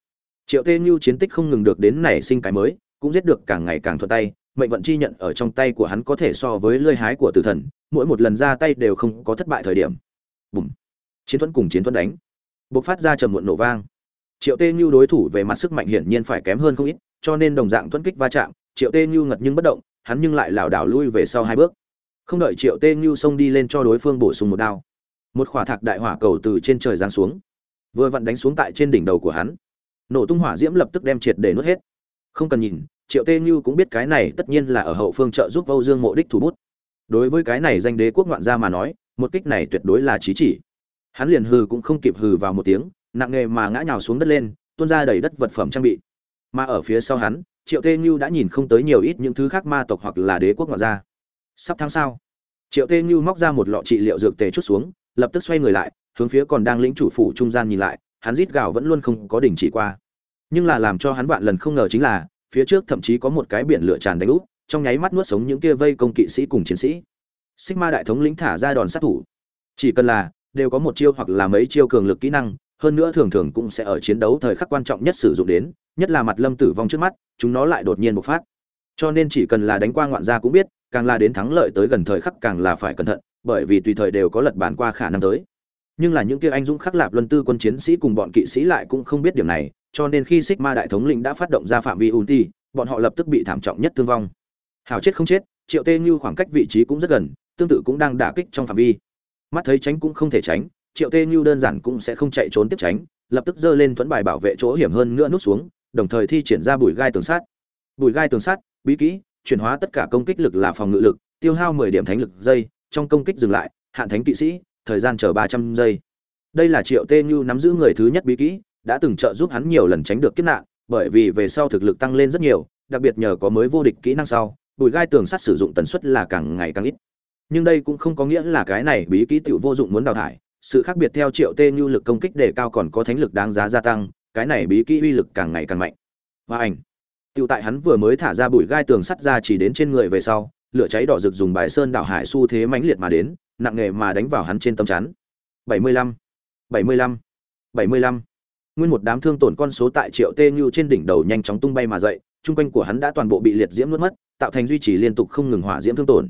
Triệu tê như chiến tích không ngừng được đến nảy sinh cái mới, cũng giết được càng ngày càng thuận tay mệnh vận chi nhận ở trong tay của hắn có thể so với lơi hái của tử thần, mỗi một lần ra tay đều không có thất bại thời điểm. Bùm. Chiến thuẫn cùng chiến thuẫn đánh. Bộc phát ra trầm muộn nổ vang. Triệu tê như đối thủ về mặt sức mạnh hiển nhiên phải kém hơn không ít, cho nên đồng dạng thuẫn kích va chạm, triệu tê như ngật nhưng bất động, hắn nhưng lại lảo đảo lui về sau hai bước. Không đợi triệu tê như xông đi lên cho đối phương bổ sung một đao. Một khỏa thạc đại hỏa cầu từ trên trời giáng xuống. Vừa vặn đánh xuống tại trên đỉnh đầu của hắn. Nổ tung hỏa diễm lập tức đem triệt để nuốt hết. Không cần nhìn triệu tê như cũng biết cái này tất nhiên là ở hậu phương trợ giúp âu dương mộ đích thủ bút. Đối với cái này danh đế quốc ngoạn gia mà nói, một kích này tuyệt đối là trí chỉ. Hắn liền hừ cũng không kịp hừ vào một tiếng, nặng nghề mà ngã nhào xuống đất lên, tuôn ra đầy đất vật phẩm trang bị. Mà ở phía sau hắn, triệu tê như đã nhìn không tới nhiều ít những thứ khác ma tộc hoặc là đế quốc ngoạn gia. Sắp tháng sau, triệu tê như móc ra một lọ trị liệu dược tề chút xuống, lập tức xoay người lại, hướng phía còn đang lĩnh chủ phủ trung gian nhìn lại, hắn rít gào vẫn luôn không có đình chỉ qua. Nhưng là làm cho hắn vạn lần không ngờ chính là phía trước thậm chí có một cái biển lửa tràn đánh úp, trong nháy mắt nuốt sống những kia vây công kỵ sĩ cùng chiến sĩ. Xích ma đại thống lĩnh thả ra đòn sát thủ. Chỉ cần là, đều có một chiêu hoặc là mấy chiêu cường lực kỹ năng, hơn nữa thường thường cũng sẽ ở chiến đấu thời khắc quan trọng nhất sử dụng đến, nhất là mặt lâm tử vong trước mắt, chúng nó lại đột nhiên bộc phát. Cho nên chỉ cần là đánh qua ngoạn gia cũng biết, càng là đến thắng lợi tới gần thời khắc càng là phải cẩn thận, bởi vì tùy thời đều có lật bản qua khả năng tới nhưng là những kia anh dũng khắc lạp luân tư quân chiến sĩ cùng bọn kỵ sĩ lại cũng không biết điểm này, cho nên khi xích ma đại thống lĩnh đã phát động ra phạm vi ulti bọn họ lập tức bị thảm trọng nhất thương vong. Hào chết không chết, triệu tê như khoảng cách vị trí cũng rất gần, tương tự cũng đang đả kích trong phạm vi. Mắt thấy tránh cũng không thể tránh, triệu tê như đơn giản cũng sẽ không chạy trốn tiếp tránh, lập tức giơ lên thuẫn bài bảo vệ chỗ hiểm hơn nữa nút xuống, đồng thời thi triển ra bùi gai tường sát. Bùi gai tường sát, bí kỹ, chuyển hóa tất cả công kích lực là phòng ngự lực, tiêu hao mười điểm thánh lực giây, trong công kích dừng lại, hạn thánh kỵ sĩ thời gian chờ ba trăm giây. Đây là triệu tê như nắm giữ người thứ nhất bí kỹ, đã từng trợ giúp hắn nhiều lần tránh được kiếp nạn, bởi vì về sau thực lực tăng lên rất nhiều, đặc biệt nhờ có mới vô địch kỹ năng sau, bùi gai tường sắt sử dụng tần suất là càng ngày càng ít. Nhưng đây cũng không có nghĩa là cái này bí kỹ tiểu vô dụng muốn đào thải, sự khác biệt theo triệu tê như lực công kích đề cao còn có thánh lực đáng giá gia tăng, cái này bí kỹ uy lực càng ngày càng mạnh. Và ảnh. Tiểu tại hắn vừa mới thả ra bụi gai tường sắt ra chỉ đến trên người về sau, lửa cháy đỏ rực dùng bài sơn đảo hải xu thế mãnh liệt mà đến nặng nghề mà đánh vào hắn trên tâm chắn. 75 75 75 nguyên một đám thương tổn con số tại triệu tê Nhu trên đỉnh đầu nhanh chóng tung bay mà dậy Trung quanh của hắn đã toàn bộ bị liệt diễm nuốt mất, tạo thành duy trì liên tục không ngừng hỏa diễm thương tổn.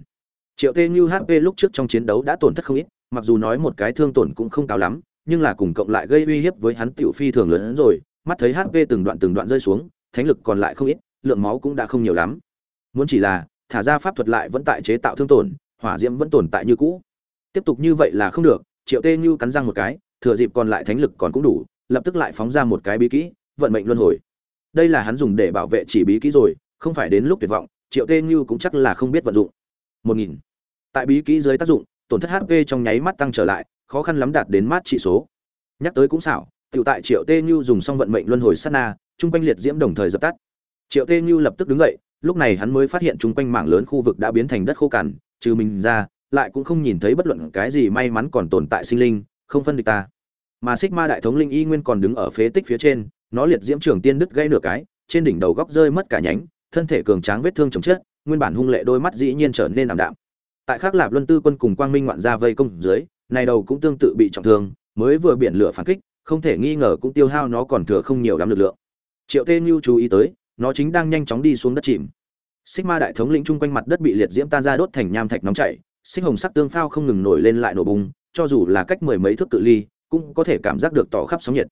Triệu tê Nhu hp lúc trước trong chiến đấu đã tổn thất không ít, mặc dù nói một cái thương tổn cũng không cao lắm, nhưng là cùng cộng lại gây uy hiếp với hắn tiểu phi thường lớn hơn rồi, mắt thấy hp từng đoạn từng đoạn rơi xuống, thánh lực còn lại không ít, lượng máu cũng đã không nhiều lắm. Muốn chỉ là, thả ra pháp thuật lại vẫn tại chế tạo thương tổn, hỏa diễm vẫn tồn tại như cũ tiếp tục như vậy là không được, triệu tê như cắn răng một cái, thừa dịp còn lại thánh lực còn cũng đủ, lập tức lại phóng ra một cái bí kỹ, vận mệnh luân hồi. Đây là hắn dùng để bảo vệ chỉ bí kỹ rồi, không phải đến lúc tuyệt vọng, triệu tê như cũng chắc là không biết vận dụng. Một nghìn. Tại bí kỹ dưới tác dụng, tổn thất hp trong nháy mắt tăng trở lại, khó khăn lắm đạt đến mát trị số. Nhắc tới cũng xảo tự tại triệu tê như dùng xong vận mệnh luân hồi sát na, chung quanh liệt diễm đồng thời dập tắt. Triệu tê như lập tức đứng dậy, lúc này hắn mới phát hiện chung quanh mảng lớn khu vực đã biến thành đất khô cằn, trừ mình ra lại cũng không nhìn thấy bất luận cái gì may mắn còn tồn tại sinh linh, không phân địch ta. Mà xích ma đại thống linh y nguyên còn đứng ở phế tích phía trên, nó liệt diễm trưởng tiên đứt gãy nửa cái, trên đỉnh đầu góc rơi mất cả nhánh, thân thể cường tráng vết thương chồng chết, nguyên bản hung lệ đôi mắt dĩ nhiên trở nên ảm đạm. Tại khắc lạp luân tư quân cùng quang minh ngoạn gia vây công dưới, này đầu cũng tương tự bị trọng thương, mới vừa biển lửa phản kích, không thể nghi ngờ cũng tiêu hao nó còn thừa không nhiều lắm lực lượng. Triệu tê nhu chú ý tới, nó chính đang nhanh chóng đi xuống đất chìm. Xích ma đại thống lĩnh chung quanh mặt đất bị liệt diễm tan ra đốt thành nham thạch nóng chảy xích hồng sắc tương phao không ngừng nổi lên lại nổ bùng, cho dù là cách mười mấy thước cự ly, cũng có thể cảm giác được tỏ khắp sóng nhiệt.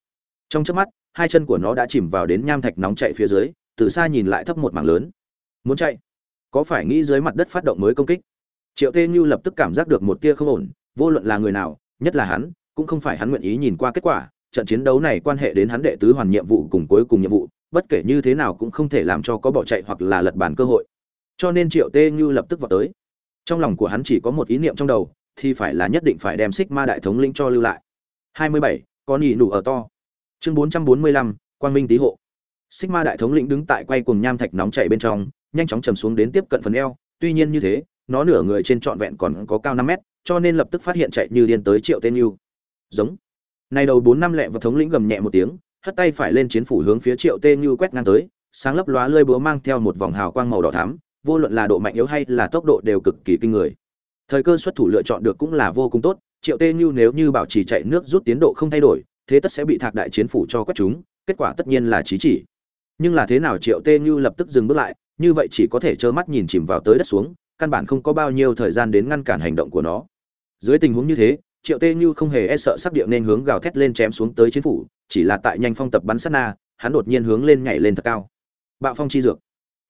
Trong chớp mắt, hai chân của nó đã chìm vào đến nham thạch nóng chảy phía dưới, từ xa nhìn lại thấp một mảng lớn. Muốn chạy? Có phải nghĩ dưới mặt đất phát động mới công kích? Triệu tê như lập tức cảm giác được một tia không ổn, vô luận là người nào, nhất là hắn, cũng không phải hắn nguyện ý nhìn qua kết quả. Trận chiến đấu này quan hệ đến hắn đệ tứ hoàn nhiệm vụ cùng cuối cùng nhiệm vụ, bất kể như thế nào cũng không thể làm cho có bỏ chạy hoặc là lật bàn cơ hội. Cho nên triệu tê như lập tức vọt tới trong lòng của hắn chỉ có một ý niệm trong đầu thì phải là nhất định phải đem xích ma đại thống lĩnh cho lưu lại. 27, con nhị nụ ở to. Chương 445, quang minh tý hộ. Xích ma đại thống lĩnh đứng tại quay cùng nham thạch nóng chảy bên trong nhanh chóng chầm xuống đến tiếp cận phần eo. Tuy nhiên như thế nó nửa người trên trọn vẹn còn có cao năm mét cho nên lập tức phát hiện chạy như điên tới triệu tên yêu. Giống. Này đầu bốn năm lẹ và thống lĩnh gầm nhẹ một tiếng hất tay phải lên chiến phủ hướng phía triệu tên như quét ngang tới sáng lấp lóa lơi búa mang theo một vòng hào quang màu đỏ thắm vô luận là độ mạnh yếu hay là tốc độ đều cực kỳ kinh người. Thời cơ xuất thủ lựa chọn được cũng là vô cùng tốt, triệu tê như nếu như bảo trì chạy nước rút tiến độ không thay đổi, thế tất sẽ bị thạc đại chiến phủ cho quét chúng, kết quả tất nhiên là trí chỉ. Nhưng là thế nào triệu tê như lập tức dừng bước lại, như vậy chỉ có thể trơ mắt nhìn chìm vào tới đất xuống, căn bản không có bao nhiêu thời gian đến ngăn cản hành động của nó. Dưới tình huống như thế, triệu tê như không hề e sợ sắp địa nên hướng gào thét lên chém xuống tới chiến phủ, chỉ là tại nhanh phong tập bắn sát na, hắn đột nhiên hướng lên nhảy lên thật cao. Bạo phong chi dược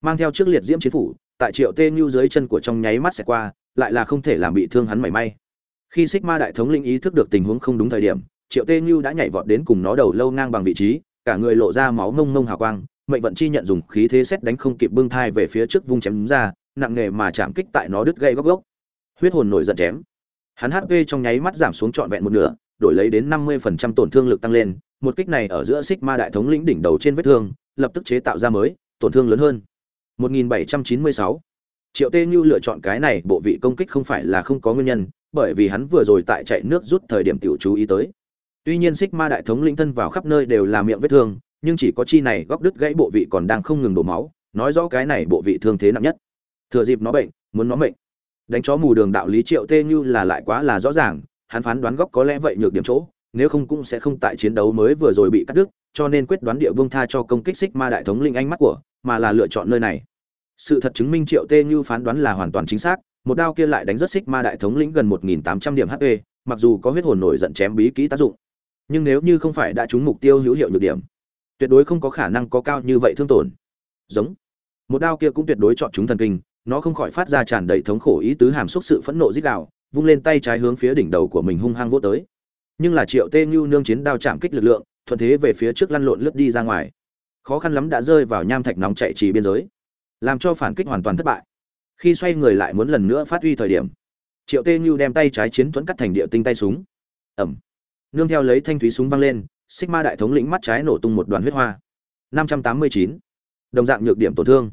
mang theo trước liệt diễm chiến phủ, tại triệu tê như dưới chân của trong nháy mắt sẽ qua, lại là không thể làm bị thương hắn mảy may. Khi xích ma đại thống linh ý thức được tình huống không đúng thời điểm, triệu tê như đã nhảy vọt đến cùng nó đầu lâu ngang bằng vị trí, cả người lộ ra máu ngông ngông hào quang, mệnh vận chi nhận dùng khí thế xét đánh không kịp bưng thai về phía trước vung chém ra, nặng nghề mà chạm kích tại nó đứt gây góc gốc. Huyết hồn nổi giận chém. Hắn hp trong nháy mắt giảm xuống trọn vẹn một nửa, đổi lấy đến năm mươi phần trăm tổn thương lực tăng lên, một kích này ở giữa xích ma đại thống lĩnh đỉnh đầu trên vết thương, lập tức chế tạo ra mới, tổn thương lớn hơn. 1796 triệu tê như lựa chọn cái này, bộ vị công kích không phải là không có nguyên nhân, bởi vì hắn vừa rồi tại chạy nước rút thời điểm tiểu chú ý tới. Tuy nhiên xích ma đại thống lĩnh thân vào khắp nơi đều là miệng vết thương, nhưng chỉ có chi này góc đứt gãy bộ vị còn đang không ngừng đổ máu, nói rõ cái này bộ vị thương thế nặng nhất. Thừa dịp nó bệnh, muốn nó bệnh đánh chó mù đường đạo lý triệu tê như là lại quá là rõ ràng, hắn phán đoán góc có lẽ vậy nhược điểm chỗ, nếu không cũng sẽ không tại chiến đấu mới vừa rồi bị cắt đứt cho nên quyết đoán địa vương tha cho công kích xích ma đại thống linh ánh mắt của, mà là lựa chọn nơi này. Sự thật chứng minh triệu tê như phán đoán là hoàn toàn chính xác, một đao kia lại đánh rất xích ma đại thống lĩnh gần một nghìn tám trăm điểm hp mặc dù có huyết hồn nổi giận chém bí kỹ tác dụng. Nhưng nếu như không phải đã trúng mục tiêu hữu hiệu nhược điểm, tuyệt đối không có khả năng có cao như vậy thương tổn. Giống. Một đao kia cũng tuyệt đối chọn chúng thần kinh, nó không khỏi phát ra tràn đầy thống khổ ý tứ hàm xúc sự phẫn nộ dích đạo vung lên tay trái hướng phía đỉnh đầu của mình hung hăng vô tới. Nhưng là triệu tê như nương chiến đao chạm kích lực lượng thuận thế về phía trước lăn lộn lướt đi ra ngoài. Khó khăn lắm đã rơi vào nham thạch nóng chạy trì biên giới. Làm cho phản kích hoàn toàn thất bại. Khi xoay người lại muốn lần nữa phát huy thời điểm, triệu tê như đem tay trái chiến thuẫn cắt thành địa tinh tay súng. Ẩm. Nương theo lấy thanh thúy súng văng lên, xích ma đại thống lĩnh mắt trái nổ tung một đoàn huyết hoa. 589. đồng dạng nhược điểm tổn thương.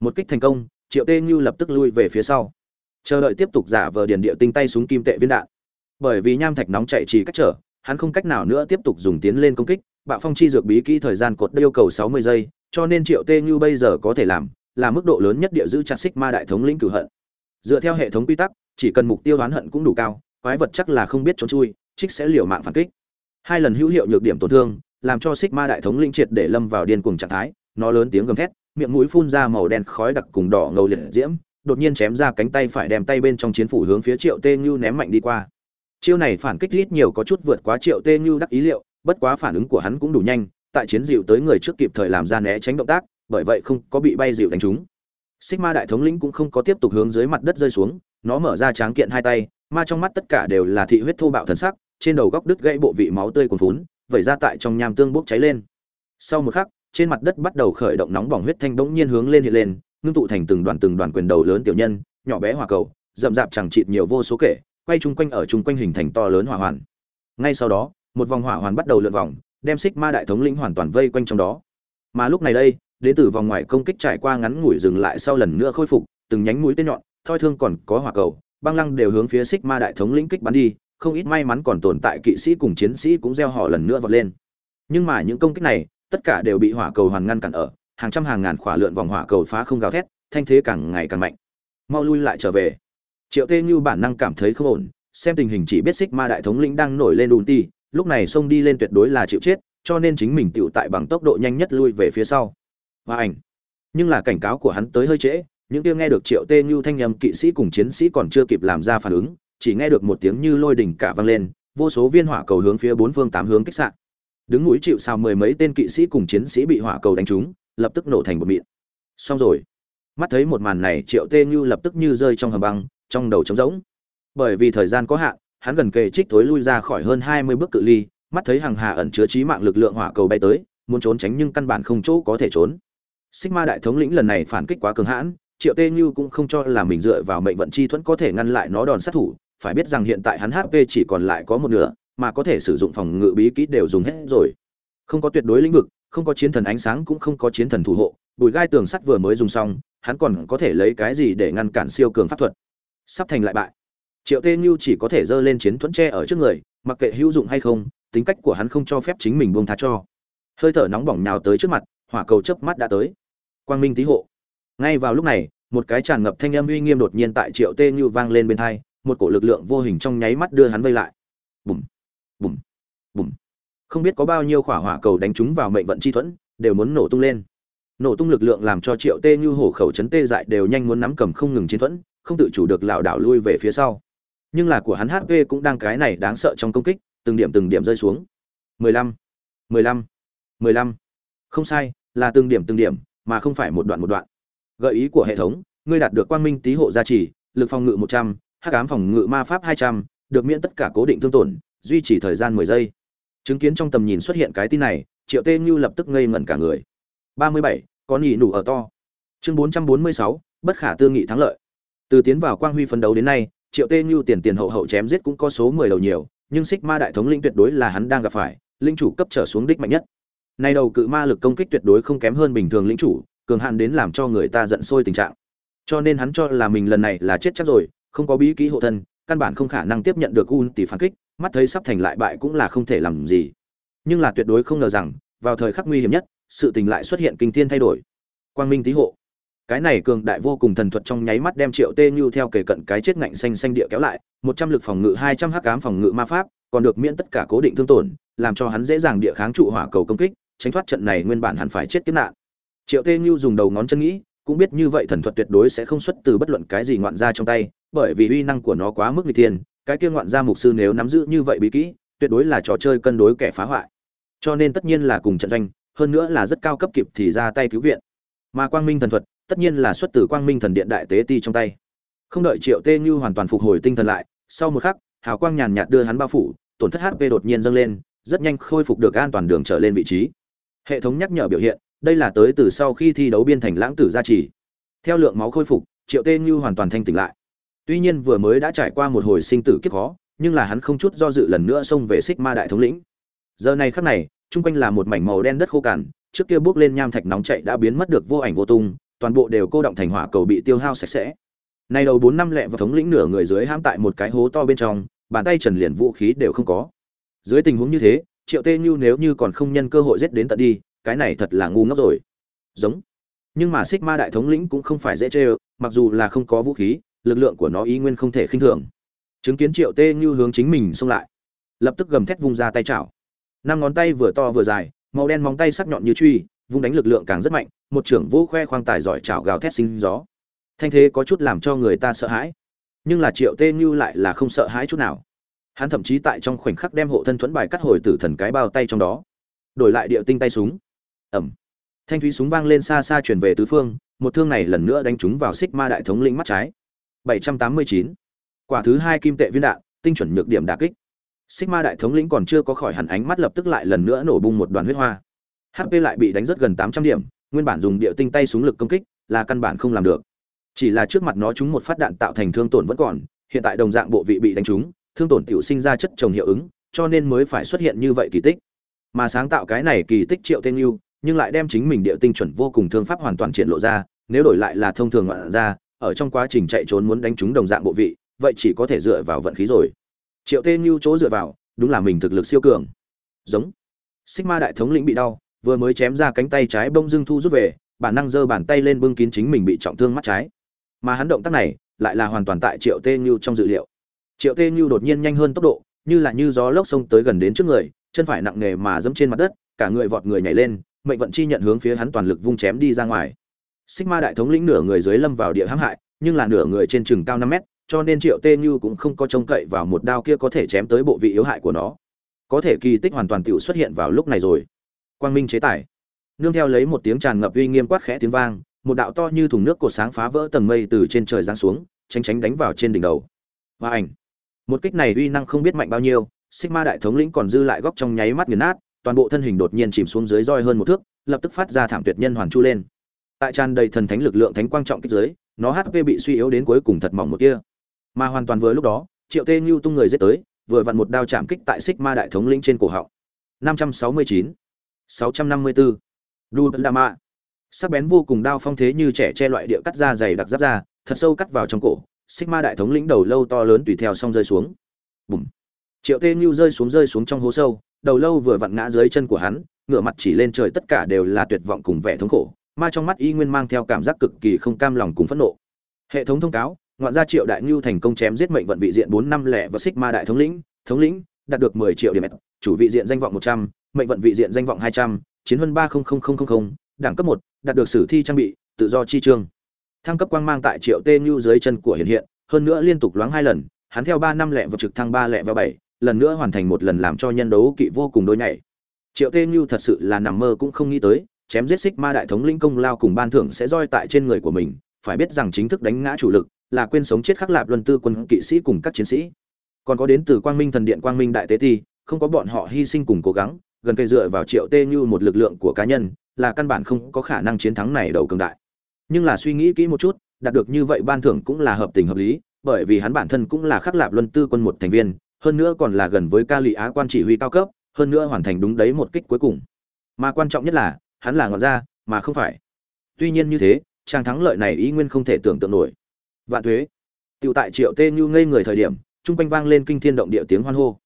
Một kích thành công, triệu tê như lập tức lui về phía sau. Chờ đợi tiếp tục giả vờ điền địa tinh tay súng kim tệ viên đạn. Bởi vì nham thạch nóng chạy trì cách trở hắn không cách nào nữa tiếp tục dùng tiến lên công kích, bạo phong chi dược bí kỹ thời gian cột yêu cầu 60 giây, cho nên triệu tê như bây giờ có thể làm, là mức độ lớn nhất địa giữ chặt xích ma đại thống lĩnh cử hận. Dựa theo hệ thống quy tắc, chỉ cần mục tiêu oán hận cũng đủ cao, quái vật chắc là không biết trốn chui, trích sẽ liều mạng phản kích. Hai lần hữu hiệu nhược điểm tổn thương, làm cho xích ma đại thống lĩnh triệt để lâm vào điên cuồng trạng thái, nó lớn tiếng gầm thét, miệng mũi phun ra màu đen khói đặc cùng đỏ ngầu liệt diễm, đột nhiên chém ra cánh tay phải đem tay bên trong chiến phủ hướng phía triệu tê như ném mạnh đi qua chiêu này phản kích ít nhiều có chút vượt quá triệu tê như đắc ý liệu bất quá phản ứng của hắn cũng đủ nhanh tại chiến dịu tới người trước kịp thời làm ra né tránh động tác bởi vậy không có bị bay dịu đánh trúng Sigma đại thống lĩnh cũng không có tiếp tục hướng dưới mặt đất rơi xuống, nó mở ra tráng kiện hai tay, ma trong mắt tất cả đều là thị huyết thô bạo thần sắc, trên đầu góc đứt gãy bộ vị máu tươi cuồn phún, vẩy ra tại trong nham tương bốc cháy lên. Sau một khắc, trên mặt đất bắt đầu khởi động nóng bỏng huyết thanh bỗng nhiên hướng lên hiện lên, ngưng tụ thành từng đoàn từng đoàn quyền đầu lớn tiểu nhân, nhỏ bé hỏa cầu, rậm rạp chẳng chịt nhiều vô số kể, quay chung quanh ở chung quanh hình thành to lớn hỏa hoàn. Ngay sau đó, một vòng hỏa hoàn bắt đầu lượn vòng, đem xích ma đại thống lĩnh hoàn toàn vây quanh trong đó. Mà lúc này đây, đến từ vòng ngoài công kích trải qua ngắn ngủi dừng lại sau lần nữa khôi phục, từng nhánh mũi tên nhọn, thoi thương còn có hỏa cầu, băng lăng đều hướng phía xích ma đại thống lĩnh kích bắn đi, không ít may mắn còn tồn tại kỵ sĩ cùng chiến sĩ cũng gieo họ lần nữa vọt lên. Nhưng mà những công kích này, tất cả đều bị hỏa cầu hoàn ngăn cản ở, hàng trăm hàng ngàn khỏa lượn vòng hỏa cầu phá không gào thét, thanh thế càng ngày càng mạnh. Mau lui lại trở về. Triệu Tê Như bản năng cảm thấy không ổn, xem tình hình chỉ biết xích ma đại thống lĩnh đang nổi lên đùn ti, lúc này xông đi lên tuyệt đối là chịu chết, cho nên chính mình tựu tại bằng tốc độ nhanh nhất lui về phía sau. Và ảnh. Nhưng là cảnh cáo của hắn tới hơi trễ, những kia nghe được Triệu Tê Như thanh nhầm kỵ sĩ cùng chiến sĩ còn chưa kịp làm ra phản ứng, chỉ nghe được một tiếng như lôi đỉnh cả vang lên, vô số viên hỏa cầu hướng phía bốn phương tám hướng kích sạn Đứng núi chịu sao mười mấy tên kỵ sĩ cùng chiến sĩ bị hỏa cầu đánh trúng, lập tức nổ thành một mịn. Xong rồi. Mắt thấy một màn này, Triệu Tê Như lập tức như rơi trong hầm băng, trong đầu trống rỗng. Bởi vì thời gian có hạn, hắn gần kề trích tối lui ra khỏi hơn hai mươi bước cự ly, mắt thấy hàng hà ẩn chứa chí mạng lực lượng hỏa cầu bay tới, muốn trốn tránh nhưng căn bản không chỗ có thể trốn. Sigma đại thống lĩnh lần này phản kích quá cường hãn, Triệu Tê Như cũng không cho là mình dựa vào mệnh vận chi thuẫn có thể ngăn lại nó đòn sát thủ, phải biết rằng hiện tại hắn HP chỉ còn lại có một nửa, mà có thể sử dụng phòng ngự bí kíp đều dùng hết rồi. Không có tuyệt đối lĩnh vực, không có chiến thần ánh sáng cũng không có chiến thần thủ hộ, bùi gai tường sắt vừa mới dùng xong, hắn còn có thể lấy cái gì để ngăn cản siêu cường pháp thuật. Sắp thành lại bại. Triệu Tê Như chỉ có thể giơ lên chiến thuẫn tre ở trước người, mặc kệ hữu dụng hay không, tính cách của hắn không cho phép chính mình buông tha cho. Hơi thở nóng bỏng nhào tới trước mặt, hỏa cầu chớp mắt đã tới. Quang Minh tí hộ. Ngay vào lúc này, một cái tràn ngập thanh âm uy nghiêm đột nhiên tại Triệu Tê Như vang lên bên thai một cổ lực lượng vô hình trong nháy mắt đưa hắn vây lại. Bùm, bùm, bùm. Không biết có bao nhiêu quả hỏa cầu đánh trúng vào mệnh vận chi thuẫn, đều muốn nổ tung lên. Nổ tung lực lượng làm cho Triệu Tê Như hổ khẩu chấn tê dại đều nhanh muốn nắm cầm không ngừng chiến thuẫn, không tự chủ được lảo đảo lui về phía sau. Nhưng là của hắn HP cũng đang cái này đáng sợ trong công kích, từng điểm từng điểm rơi xuống. 15, 15, 15. Không sai, là từng điểm từng điểm, mà không phải một đoạn một đoạn. Gợi ý của hệ thống, ngươi đạt được quang minh tí hộ gia trì, lực phòng ngự 100, hắc ám phòng ngự ma pháp 200, được miễn tất cả cố định thương tổn, duy trì thời gian 10 giây. Chứng kiến trong tầm nhìn xuất hiện cái tin này, Triệu Tê Như lập tức ngây ngẩn cả người. 37, có nhỉ nủ ở to. Chương 446, bất khả tư nghị thắng lợi. Từ tiến vào quang huy phấn đấu đến nay, Triệu Tê Như tiền tiền hậu hậu chém giết cũng có số 10 đầu nhiều, nhưng Xích Ma đại thống lĩnh tuyệt đối là hắn đang gặp phải, linh chủ cấp trở xuống đích mạnh nhất. Nay đầu cự ma lực công kích tuyệt đối không kém hơn bình thường lĩnh chủ, cường hạn đến làm cho người ta giận sôi tình trạng. Cho nên hắn cho là mình lần này là chết chắc rồi, không có bí kỹ hộ thân, căn bản không khả năng tiếp nhận được Un tỷ phản kích, mắt thấy sắp thành lại bại cũng là không thể làm gì. Nhưng là tuyệt đối không ngờ rằng, vào thời khắc nguy hiểm nhất, sự tình lại xuất hiện kinh thiên thay đổi. Quang Minh tý hộ. Cái này cường đại vô cùng thần thuật trong nháy mắt đem Triệu Tê Như theo kề cận cái chết ngạnh xanh xanh địa kéo lại, một trăm lực phòng ngự hai trăm hắc ám phòng ngự ma pháp, còn được miễn tất cả cố định thương tổn, làm cho hắn dễ dàng địa kháng trụ hỏa cầu công kích, tránh thoát trận này nguyên bản hẳn phải chết kiếp nạn. Triệu Tê Như dùng đầu ngón chân nghĩ, cũng biết như vậy thần thuật tuyệt đối sẽ không xuất từ bất luận cái gì ngoạn ra trong tay, bởi vì uy năng của nó quá mức nghịch thiên, cái kia ngoạn gia mục sư nếu nắm giữ như vậy bí kỹ, tuyệt đối là trò chơi cân đối kẻ phá hoại. Cho nên tất nhiên là cùng trận doanh, hơn nữa là rất cao cấp kịp thì ra tay cứu viện. Mà Quang Minh thần thuật, tất nhiên là xuất từ Quang Minh thần điện đại tế ti trong tay. Không đợi Triệu Tê Như hoàn toàn phục hồi tinh thần lại, sau một khắc, hào quang nhàn nhạt đưa hắn bao phủ, tổn thất HP đột nhiên dâng lên, rất nhanh khôi phục được an toàn đường trở lên vị trí. Hệ thống nhắc nhở biểu hiện, đây là tới từ sau khi thi đấu biên thành lãng tử gia trì. Theo lượng máu khôi phục, Triệu Tê Như hoàn toàn thanh tỉnh lại. Tuy nhiên vừa mới đã trải qua một hồi sinh tử kiếp khó, nhưng là hắn không chút do dự lần nữa xông về Xích Ma đại thống lĩnh. Giờ này khắc này, chung quanh là một mảnh màu đen đất khô cằn, trước kia bước lên nham thạch nóng chảy đã biến mất được vô ảnh vô tung, toàn bộ đều cô động thành hỏa cầu bị tiêu hao sạch sẽ. Nay đầu bốn năm lẹ và thống lĩnh nửa người dưới hãm tại một cái hố to bên trong, bàn tay trần liền vũ khí đều không có. Dưới tình huống như thế, Triệu Tê Như nếu như còn không nhân cơ hội giết đến tận đi, cái này thật là ngu ngốc rồi. Giống. Nhưng mà Sigma đại thống lĩnh cũng không phải dễ chơi, mặc dù là không có vũ khí, lực lượng của nó ý nguyên không thể khinh thường. Chứng kiến Triệu Tê Như hướng chính mình xông lại, lập tức gầm thét vung ra tay chảo. Năm ngón tay vừa to vừa dài, màu đen móng tay sắc nhọn như truy, vung đánh lực lượng càng rất mạnh, một trưởng vô khoe khoang tài giỏi chảo gào thét sinh gió. thanh thế có chút làm cho người ta sợ hãi nhưng là triệu tê như lại là không sợ hãi chút nào. Hắn thậm chí tại trong khoảnh khắc đem hộ thân thuẫn bài cắt hồi tử thần cái bao tay trong đó đổi lại điệu tinh tay súng. Ẩm thanh thúy súng vang lên xa xa chuyển về tứ phương một thương này lần nữa đánh trúng vào xích ma đại thống lĩnh mắt trái. 789. quả thứ hai kim tệ viên đạn tinh chuẩn nhược điểm đả kích. Xích ma đại thống lĩnh còn chưa có khỏi hẳn ánh mắt lập tức lại lần nữa nổ bung một đoàn huyết hoa hp lại bị đánh rất gần 800 điểm nguyên bản dùng điệu tinh tay súng lực công kích là căn bản không làm được. Chỉ là trước mặt nó trúng một phát đạn tạo thành thương tổn vẫn còn hiện tại đồng dạng bộ vị bị đánh trúng thương tổn tiểu sinh ra chất trồng hiệu ứng cho nên mới phải xuất hiện như vậy kỳ tích. Mà sáng tạo cái này kỳ tích triệu tên Nưu, nhưng lại đem chính mình địa tinh chuẩn vô cùng thương pháp hoàn toàn triển lộ ra nếu đổi lại là thông thường ngoạn ra ở trong quá trình chạy trốn muốn đánh trúng đồng dạng bộ vị vậy chỉ có thể dựa vào vận khí rồi. Triệu tên Nưu chỗ dựa vào đúng là mình thực lực siêu cường. Giống. Sigma đại thống lĩnh bị đau vừa mới chém ra cánh tay trái bông dưng thu rút về, bản năng giơ bàn tay lên bưng kín chính mình bị trọng thương mắt trái. Mà hắn động tác này lại là hoàn toàn tại triệu tê như trong dự liệu. Triệu tê như đột nhiên nhanh hơn tốc độ, như là như gió lốc xông tới gần đến trước người, chân phải nặng nề mà dẫm trên mặt đất, cả người vọt người nhảy lên, mệnh vận chi nhận hướng phía hắn toàn lực vung chém đi ra ngoài. Xích ma đại thống lĩnh nửa người dưới lâm vào địa hãm hại, nhưng là nửa người trên chừng cao năm mét, cho nên triệu tê như cũng không có trông cậy vào một đao kia có thể chém tới bộ vị yếu hại của nó. Có thể kỳ tích hoàn toàn tự xuất hiện vào lúc này rồi quang minh chế tải, nương theo lấy một tiếng tràn ngập uy nghiêm quát khẽ tiếng vang một đạo to như thùng nước cột sáng phá vỡ tầng mây từ trên trời giáng xuống tránh tránh đánh vào trên đỉnh đầu. Và ảnh. Một kích này uy năng không biết mạnh bao nhiêu sigma đại thống lĩnh còn dư lại góc trong nháy mắt nghiền nát toàn bộ thân hình đột nhiên chìm xuống dưới roi hơn một thước lập tức phát ra thảm tuyệt nhân hoàn chu lên. Tại tràn đầy thần thánh lực lượng thánh quang trọng kích dưới nó hp bị suy yếu đến cuối cùng thật mỏng một kia mà hoàn toàn vừa lúc đó triệu tê như tung người giết tới vừa vặn một đao chạm kích tại sigma đại thống lĩnh trên cổ họng. 569 654 Đu Lama sắc bén vô cùng đao phong thế như trẻ che loại địa cắt ra dày đặc giáp ra thật sâu cắt vào trong cổ, sigma đại thống lĩnh đầu lâu to lớn tùy theo xong rơi xuống. Bùm. Triệu tê như rơi xuống rơi xuống trong hố sâu, đầu lâu vừa vặn ngã dưới chân của hắn, ngửa mặt chỉ lên trời tất cả đều là tuyệt vọng cùng vẻ thống khổ, ma trong mắt y nguyên mang theo cảm giác cực kỳ không cam lòng cùng phẫn nộ. Hệ thống thông cáo, ngoạn gia triệu đại ngưu thành công chém giết mệnh vận vị diện bốn năm lẻ và sigma đại thống lĩnh thống lĩnh, đạt được mười triệu điểm chủ vị diện danh vọng một trăm mệnh vận vị diện danh vọng hai trăm, chiến huân ba đẳng cấp một, đạt được sử thi trang bị, tự do chi trương. Thăng cấp quang mang tại triệu tê Nhu dưới chân của hiện hiện, hơn nữa liên tục loáng hai lần, hắn theo ba năm lẹ vật trực thăng ba lẹ vào bảy, lần nữa hoàn thành một lần làm cho nhân đấu kỵ vô cùng đôi nhảy. Triệu tê Nhu thật sự là nằm mơ cũng không nghĩ tới, chém giết xích ma đại thống linh công lao cùng ban thưởng sẽ roi tại trên người của mình, phải biết rằng chính thức đánh ngã chủ lực, là quên sống chết khắc lạp luân tư quân kỵ sĩ cùng các chiến sĩ. Còn có đến từ quang minh thần điện quang minh đại tế ti, không có bọn họ hy sinh cùng cố gắng gần cây dựa vào triệu tê như một lực lượng của cá nhân, là căn bản không có khả năng chiến thắng này đầu cường đại. Nhưng là suy nghĩ kỹ một chút, đạt được như vậy ban thưởng cũng là hợp tình hợp lý, bởi vì hắn bản thân cũng là khắc lạp luân tư quân một thành viên, hơn nữa còn là gần với ca lụy á quan chỉ huy cao cấp, hơn nữa hoàn thành đúng đấy một kích cuối cùng. Mà quan trọng nhất là, hắn là ngọn ra mà không phải. Tuy nhiên như thế trang thắng lợi này ý nguyên không thể tưởng tượng nổi. Vạn thuế. Tựu tại triệu tê như ngây người thời điểm chung quanh vang lên kinh thiên động địa tiếng hoan hô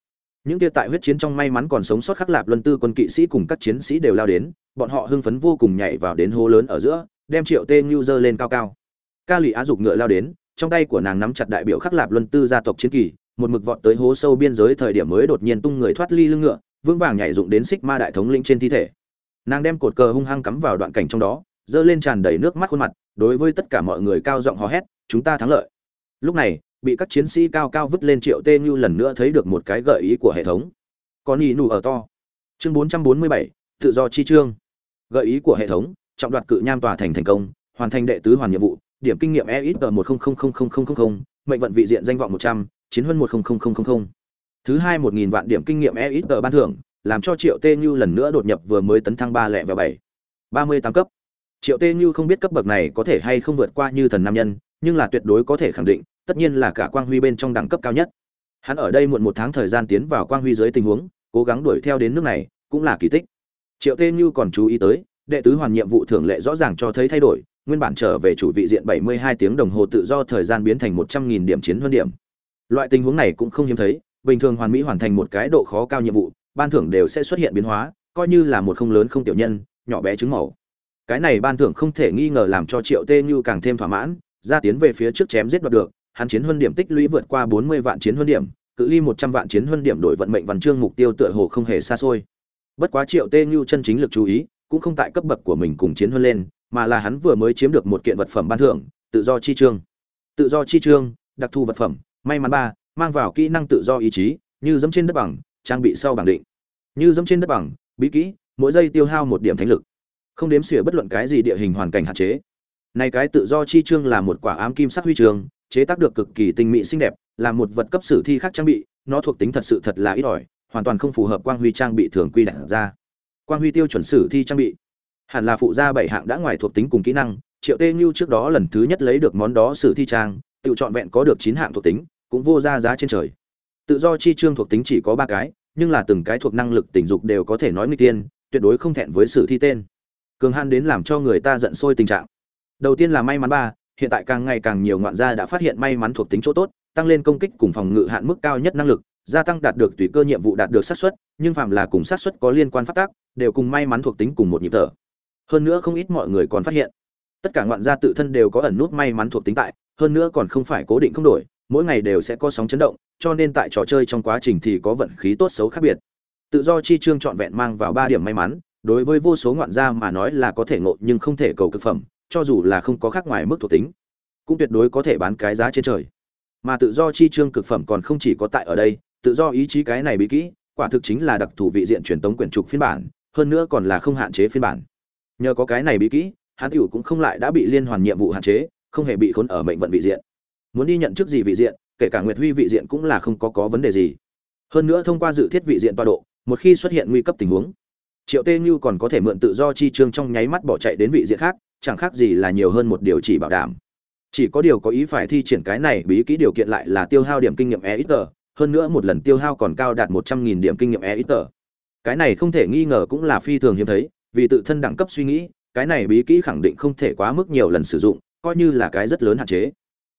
những kia tại huyết chiến trong may mắn còn sống sót khắc lạp luân tư quân kỵ sĩ cùng các chiến sĩ đều lao đến, bọn họ hưng phấn vô cùng nhảy vào đến hố lớn ở giữa, đem triệu tê ngưu dơ lên cao cao. Ca lụy á dục ngựa lao đến, trong tay của nàng nắm chặt đại biểu khắc lạp luân tư gia tộc chiến kỳ, một mực vọt tới hố sâu biên giới thời điểm mới đột nhiên tung người thoát ly lưng ngựa, vững vàng nhảy dụng đến xích ma đại thống lĩnh trên thi thể. Nàng đem cột cờ hung hăng cắm vào đoạn cảnh trong đó dơ lên tràn đầy nước mắt khuôn mặt, đối với tất cả mọi người cao giọng hò hét, chúng ta thắng lợi. Lúc này bị các chiến sĩ cao cao vứt lên triệu tê như lần nữa thấy được một cái gợi ý của hệ thống. Có nỉ nụ ở to. Chương 447, tự do chi trương. Gợi ý của hệ thống trọng đoạt cự nham tòa thành thành công hoàn thành đệ tứ hoàn nhiệm vụ điểm kinh nghiệm e ít ở một mệnh vận vị diện danh vọng một trăm chiến hơn một thứ hai một nghìn vạn điểm kinh nghiệm e ít ở ban thưởng làm cho triệu tê như lần nữa đột nhập vừa mới tấn thăng ba lẻ và bảy. ba mươi tám cấp. Triệu tê như không biết cấp bậc này có thể hay không vượt qua như thần nam nhân nhưng là tuyệt đối có thể khẳng định tất nhiên là cả quang huy bên trong đẳng cấp cao nhất. Hắn ở đây muộn một tháng thời gian tiến vào quang huy dưới tình huống, cố gắng đuổi theo đến nước này, cũng là kỳ tích. Triệu tê như còn chú ý tới, đệ tứ hoàn nhiệm vụ thường lệ rõ ràng cho thấy thay đổi, nguyên bản trở về chủ vị diện 72 tiếng đồng hồ tự do thời gian biến thành 100.000 điểm chiến hơn điểm. Loại tình huống này cũng không hiếm thấy, bình thường hoàn mỹ hoàn thành một cái độ khó cao nhiệm vụ, ban thưởng đều sẽ xuất hiện biến hóa, coi như là một không lớn không tiểu nhân, nhỏ bé trứng màu. Cái này ban thưởng không thể nghi ngờ làm cho triệu tê như càng thêm thỏa mãn, ra tiến về phía trước chém giết đoạt được hắn chiến huân điểm tích lũy vượt qua 40 vạn chiến huân điểm, cự ly 100 vạn chiến huân điểm đổi vận mệnh văn chương mục tiêu tựa hồ không hề xa xôi. Bất quá triệu tê như chân chính lực chú ý, cũng không tại cấp bậc của mình cùng chiến huân lên, mà là hắn vừa mới chiếm được một kiện vật phẩm ban thưởng, tự do chi trương tự do chi trương đặc thù vật phẩm, may mắn ba, mang vào kỹ năng tự do ý chí, như dẫm trên đất bằng, trang bị sau bảng định. Như dẫm trên đất bằng, bí kỹ, mỗi giây tiêu hao một điểm thánh lực. Không đếm xỉa bất luận cái gì địa hình hoàn cảnh hạn chế. Này cái tự do chi trương là một quả ám kim sắc huy chương chế tác được cực kỳ tinh mỹ xinh đẹp, là một vật cấp sử thi khác trang bị, nó thuộc tính thật sự thật là ít ỏi, hoàn toàn không phù hợp quang huy trang bị thường quy đặt ra. Quang huy tiêu chuẩn sử thi trang bị. Hẳn là phụ gia bảy hạng đã ngoài thuộc tính cùng kỹ năng, triệu tê như trước đó lần thứ nhất lấy được món đó sử thi trang, tự chọn vẹn có được chín hạng thuộc tính, cũng vô ra giá trên trời. Tự do chi trương thuộc tính chỉ có ba cái, nhưng là từng cái thuộc năng lực tình dục đều có thể nói nguy tiên, tuyệt đối không thẹn với sử thi tên. Cường han đến làm cho người ta giận sôi tình trạng. Đầu tiên là may mắn ba hiện tại càng ngày càng nhiều ngoạn gia đã phát hiện may mắn thuộc tính chỗ tốt, tăng lên công kích cùng phòng ngự hạn mức cao nhất năng lực, gia tăng đạt được tùy cơ nhiệm vụ đạt được xác suất, nhưng phạm là cùng xác suất có liên quan phát tác, đều cùng may mắn thuộc tính cùng một nhịp thở. Hơn nữa không ít mọi người còn phát hiện, tất cả ngoạn gia tự thân đều có ẩn nút may mắn thuộc tính tại, hơn nữa còn không phải cố định không đổi, mỗi ngày đều sẽ có sóng chấn động, cho nên tại trò chơi trong quá trình thì có vận khí tốt xấu khác biệt. Tự do chi trương trọn vẹn mang vào ba điểm may mắn, đối với vô số ngoạn gia mà nói là có thể ngộ nhưng không thể cầu cực phẩm cho dù là không có khác ngoài mức thuộc tính, cũng tuyệt đối có thể bán cái giá trên trời. Mà tự do chi trương cực phẩm còn không chỉ có tại ở đây, tự do ý chí cái này bí kỹ, quả thực chính là đặc thù vị diện truyền tống quyển trục phiên bản, hơn nữa còn là không hạn chế phiên bản. Nhờ có cái này bí kỹ, hắn tiểu cũng không lại đã bị liên hoàn nhiệm vụ hạn chế, không hề bị khốn ở mệnh vận vị diện. Muốn đi nhận chức gì vị diện, kể cả nguyệt huy vị diện cũng là không có có vấn đề gì. Hơn nữa thông qua dự thiết vị diện toa độ, một khi xuất hiện nguy cấp tình huống, triệu tê như còn có thể mượn tự do chi trương trong nháy mắt bỏ chạy đến vị diện khác chẳng khác gì là nhiều hơn một điều chỉ bảo đảm. Chỉ có điều có ý phải thi triển cái này, bí kỹ điều kiện lại là tiêu hao điểm kinh nghiệm e ít tờ, hơn nữa một lần tiêu hao còn cao đạt một trăm nghìn điểm kinh nghiệm e ít tờ. Cái này không thể nghi ngờ cũng là phi thường hiếm thấy, vì tự thân đẳng cấp suy nghĩ, cái này bí kỹ khẳng định không thể quá mức nhiều lần sử dụng, coi như là cái rất lớn hạn chế.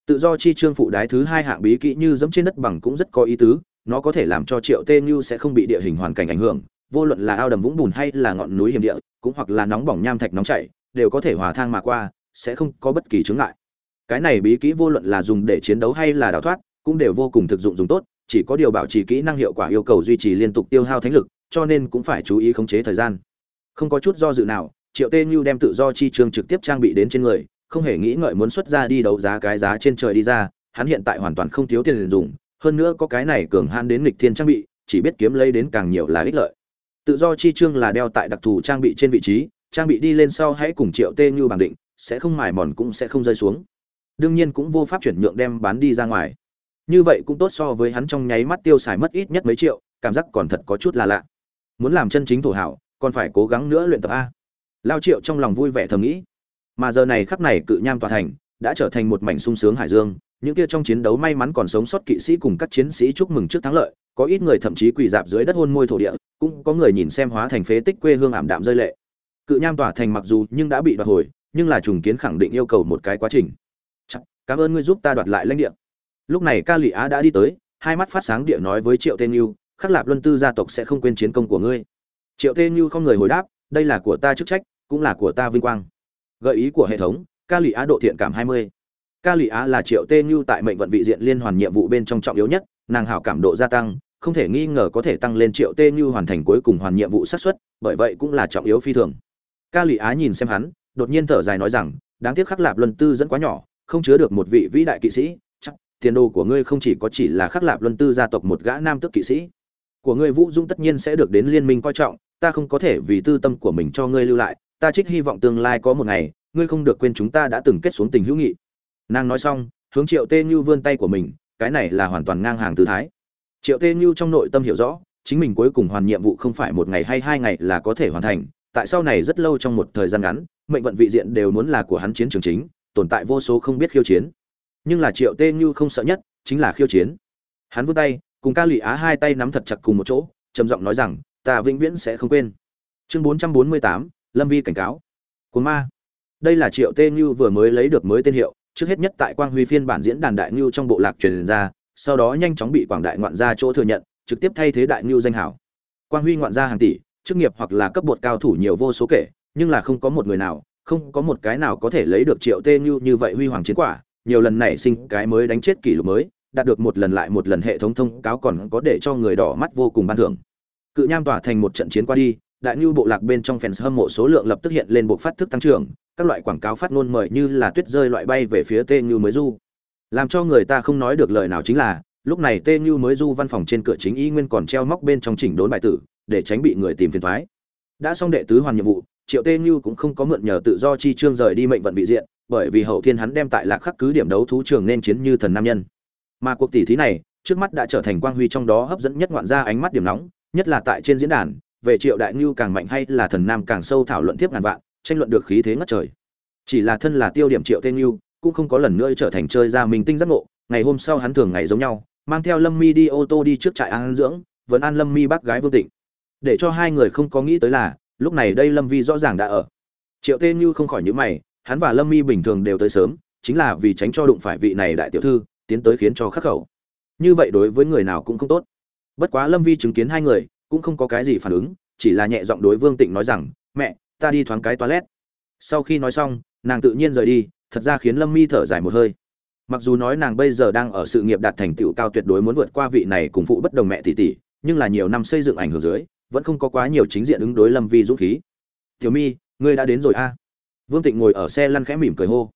Tự do chi trương phụ đái thứ hai hạng bí kỹ như dẫm trên đất bằng cũng rất có ý tứ, nó có thể làm cho triệu tê như sẽ không bị địa hình hoàn cảnh ảnh hưởng, vô luận là ao đầm vũng bùn hay là ngọn núi hiểm địa, cũng hoặc là nóng bỏng nham thạch nóng chảy đều có thể hòa thang mà qua, sẽ không có bất kỳ chướng ngại. Cái này bí kỹ vô luận là dùng để chiến đấu hay là đào thoát, cũng đều vô cùng thực dụng dùng tốt, chỉ có điều bảo trì kỹ năng hiệu quả yêu cầu duy trì liên tục tiêu hao thánh lực, cho nên cũng phải chú ý khống chế thời gian. Không có chút do dự nào, triệu tê như đem tự do chi trường trực tiếp trang bị đến trên người, không hề nghĩ ngợi muốn xuất ra đi đấu giá cái giá trên trời đi ra, hắn hiện tại hoàn toàn không thiếu tiền dùng, hơn nữa có cái này cường han đến nghịch thiên trang bị, chỉ biết kiếm lấy đến càng nhiều là ích lợi. Tự do chi trương là đeo tại đặc thù trang bị trên vị trí trang bị đi lên sau hãy cùng triệu tê như bằng định, sẽ không mài mòn cũng sẽ không rơi xuống. Đương nhiên cũng vô pháp chuyển nhượng đem bán đi ra ngoài. Như vậy cũng tốt so với hắn trong nháy mắt tiêu xài mất ít nhất mấy triệu, cảm giác còn thật có chút là lạ. Muốn làm chân chính thổ hảo, còn phải cố gắng nữa luyện tập a. Lao triệu trong lòng vui vẻ thầm nghĩ. Mà giờ này khắp này cự nham tòa thành, đã trở thành một mảnh sung sướng hải dương, những kia trong chiến đấu may mắn còn sống sót kỵ sĩ cùng các chiến sĩ chúc mừng trước thắng lợi, có ít người thậm chí quỳ dạp dưới đất hôn môi thổ địa, cũng có người nhìn xem hóa thành phế tích quê hương ảm đạm rơi lệ cự nham tỏa thành mặc dù nhưng đã bị đoạt hồi nhưng là trùng kiến khẳng định yêu cầu một cái quá trình. Chắc, cảm ơn ngươi giúp ta đoạt lại lãnh địa. Lúc này ca lụy á đã đi tới hai mắt phát sáng địa nói với triệu tên yêu khắc lạp luân tư gia tộc sẽ không quên chiến công của ngươi. Triệu tên yêu không người hồi đáp đây là của ta chức trách cũng là của ta vinh quang. Gợi ý của hệ thống ca lụy á độ thiện cảm hai mươi. Ca lụy á là triệu tên như tại mệnh vận vị diện liên hoàn nhiệm vụ bên trong trọng yếu nhất nàng hảo cảm độ gia tăng không thể nghi ngờ có thể tăng lên triệu tên như hoàn thành cuối cùng hoàn nhiệm vụ xác suất bởi vậy cũng là trọng yếu phi thường ca lụy á nhìn xem hắn, đột nhiên thở dài nói rằng, đáng tiếc khắc lạp luân tư dẫn quá nhỏ, không chứa được một vị vĩ đại kỵ sĩ, chắc, tiền đồ của ngươi không chỉ có chỉ là khắc lạp luân tư gia tộc một gã nam tức kỵ sĩ. Của ngươi vũ dung tất nhiên sẽ được đến liên minh coi trọng, ta không có thể vì tư tâm của mình cho ngươi lưu lại, ta trích hy vọng tương lai có một ngày, ngươi không được quên chúng ta đã từng kết xuống tình hữu nghị. Nàng nói xong, hướng triệu tê như vươn tay của mình, cái này là hoàn toàn ngang hàng tư thái. Triệu tê như trong nội tâm hiểu rõ, chính mình cuối cùng hoàn nhiệm vụ không phải một ngày hay hai ngày là có thể hoàn thành tại sau này rất lâu trong một thời gian ngắn, mệnh vận vị diện đều muốn là của hắn chiến trường chính, tồn tại vô số không biết khiêu chiến. Nhưng là triệu tê như không sợ nhất chính là khiêu chiến. Hắn vươn tay, cùng ca lụy á hai tay nắm thật chặt cùng một chỗ, trầm giọng nói rằng, ta vĩnh viễn sẽ không quên. Chương bốn trăm bốn mươi tám, lâm vi cảnh cáo. Cồn ma. Đây là triệu tê như vừa mới lấy được mới tên hiệu, trước hết nhất tại quang huy phiên bản diễn đàn đại ngưu trong bộ lạc truyền ra, sau đó nhanh chóng bị quảng đại ngoạn gia chỗ thừa nhận, trực tiếp thay thế đại ngưu danh hảo. Quang huy ngoạn gia hàng tỷ chức nghiệp hoặc là cấp bột cao thủ nhiều vô số kể, nhưng là không có một người nào, không có một cái nào có thể lấy được triệu tê như như vậy huy hoàng chiến quả. Nhiều lần nảy sinh cái mới đánh chết kỷ lục mới, đạt được một lần lại một lần hệ thống thông cáo còn có để cho người đỏ mắt vô cùng ban thưởng. Cự nham tỏa thành một trận chiến qua đi, đại ngưu bộ lạc bên trong fans hâm mộ số lượng lập tức hiện lên bộ phát thức tăng trưởng, các loại quảng cáo phát ngôn mời như là tuyết rơi loại bay về phía tê Như mới du. Làm cho người ta không nói được lời nào chính là, lúc này tê Như mới du văn phòng trên cửa chính y nguyên còn treo móc bên trong chỉnh đốn bài tử để tránh bị người tìm phiền thoái. Đã xong đệ tứ hoàn nhiệm vụ, triệu tê như cũng không có mượn nhờ tự do chi trương rời đi mệnh vận vị diện, bởi vì hậu thiên hắn đem tại lạc khắc cứ điểm đấu thú trường nên chiến như thần nam nhân. Mà cuộc tỷ thí này, trước mắt đã trở thành quang huy trong đó hấp dẫn nhất ngoạn ra ánh mắt điểm nóng, nhất là tại trên diễn đàn, về triệu đại ngưu càng mạnh hay là thần nam càng sâu thảo luận tiếp ngàn vạn, tranh luận được khí thế ngất trời. Chỉ là thân là tiêu điểm triệu tê ngưu cũng không có lần nữa trở thành chơi ra mình tinh giác ngộ, ngày hôm sau hắn thường ngày giống nhau, mang theo lâm mi đi ô tô đi trước trại an dưỡng, vẫn an lâm mi bác gái vương tịnh để cho hai người không có nghĩ tới là, lúc này đây lâm vi rõ ràng đã ở. Triệu tê như không khỏi nhữ mày, hắn và lâm mi bình thường đều tới sớm, chính là vì tránh cho đụng phải vị này đại tiểu thư, tiến tới khiến cho khắc khẩu. Như vậy đối với người nào cũng không tốt. Bất quá lâm vi chứng kiến hai người, cũng không có cái gì phản ứng, chỉ là nhẹ giọng đối vương tịnh nói rằng, mẹ, ta đi thoáng cái toilet. Sau khi nói xong, nàng tự nhiên rời đi, thật ra khiến lâm mi thở dài một hơi. Mặc dù nói nàng bây giờ đang ở sự nghiệp đạt thành tựu cao tuyệt đối muốn vượt qua vị này cùng phụ bất đồng mẹ tỷ tỷ, nhưng là nhiều năm xây dựng ảnh hưởng dưới vẫn không có quá nhiều chính diện ứng đối lâm vi dũng khí. Tiểu mi, ngươi đã đến rồi a. Vương tịnh ngồi ở xe lăn khẽ mỉm cười hô.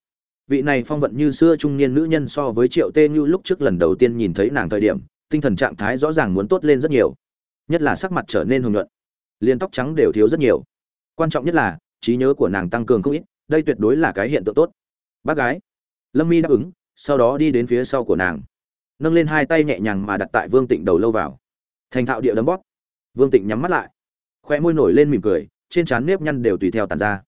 Vị này phong vận như xưa trung niên nữ nhân so với triệu tê như lúc trước lần đầu tiên nhìn thấy nàng thời điểm, tinh thần trạng thái rõ ràng muốn tốt lên rất nhiều, nhất là sắc mặt trở nên hồng nhuận, liền tóc trắng đều thiếu rất nhiều. Quan trọng nhất là, trí nhớ của nàng tăng cường không ít, đây tuyệt đối là cái hiện tượng tốt. Bác gái. Lâm mi đáp ứng, sau đó đi đến phía sau của nàng, nâng lên hai tay nhẹ nhàng mà đặt tại vương tịnh đầu lâu vào. Thành thạo địa đấm bóp vương tịnh nhắm mắt lại. Khóe môi nổi lên mỉm cười, trên trán nếp nhăn đều tùy theo tàn ra.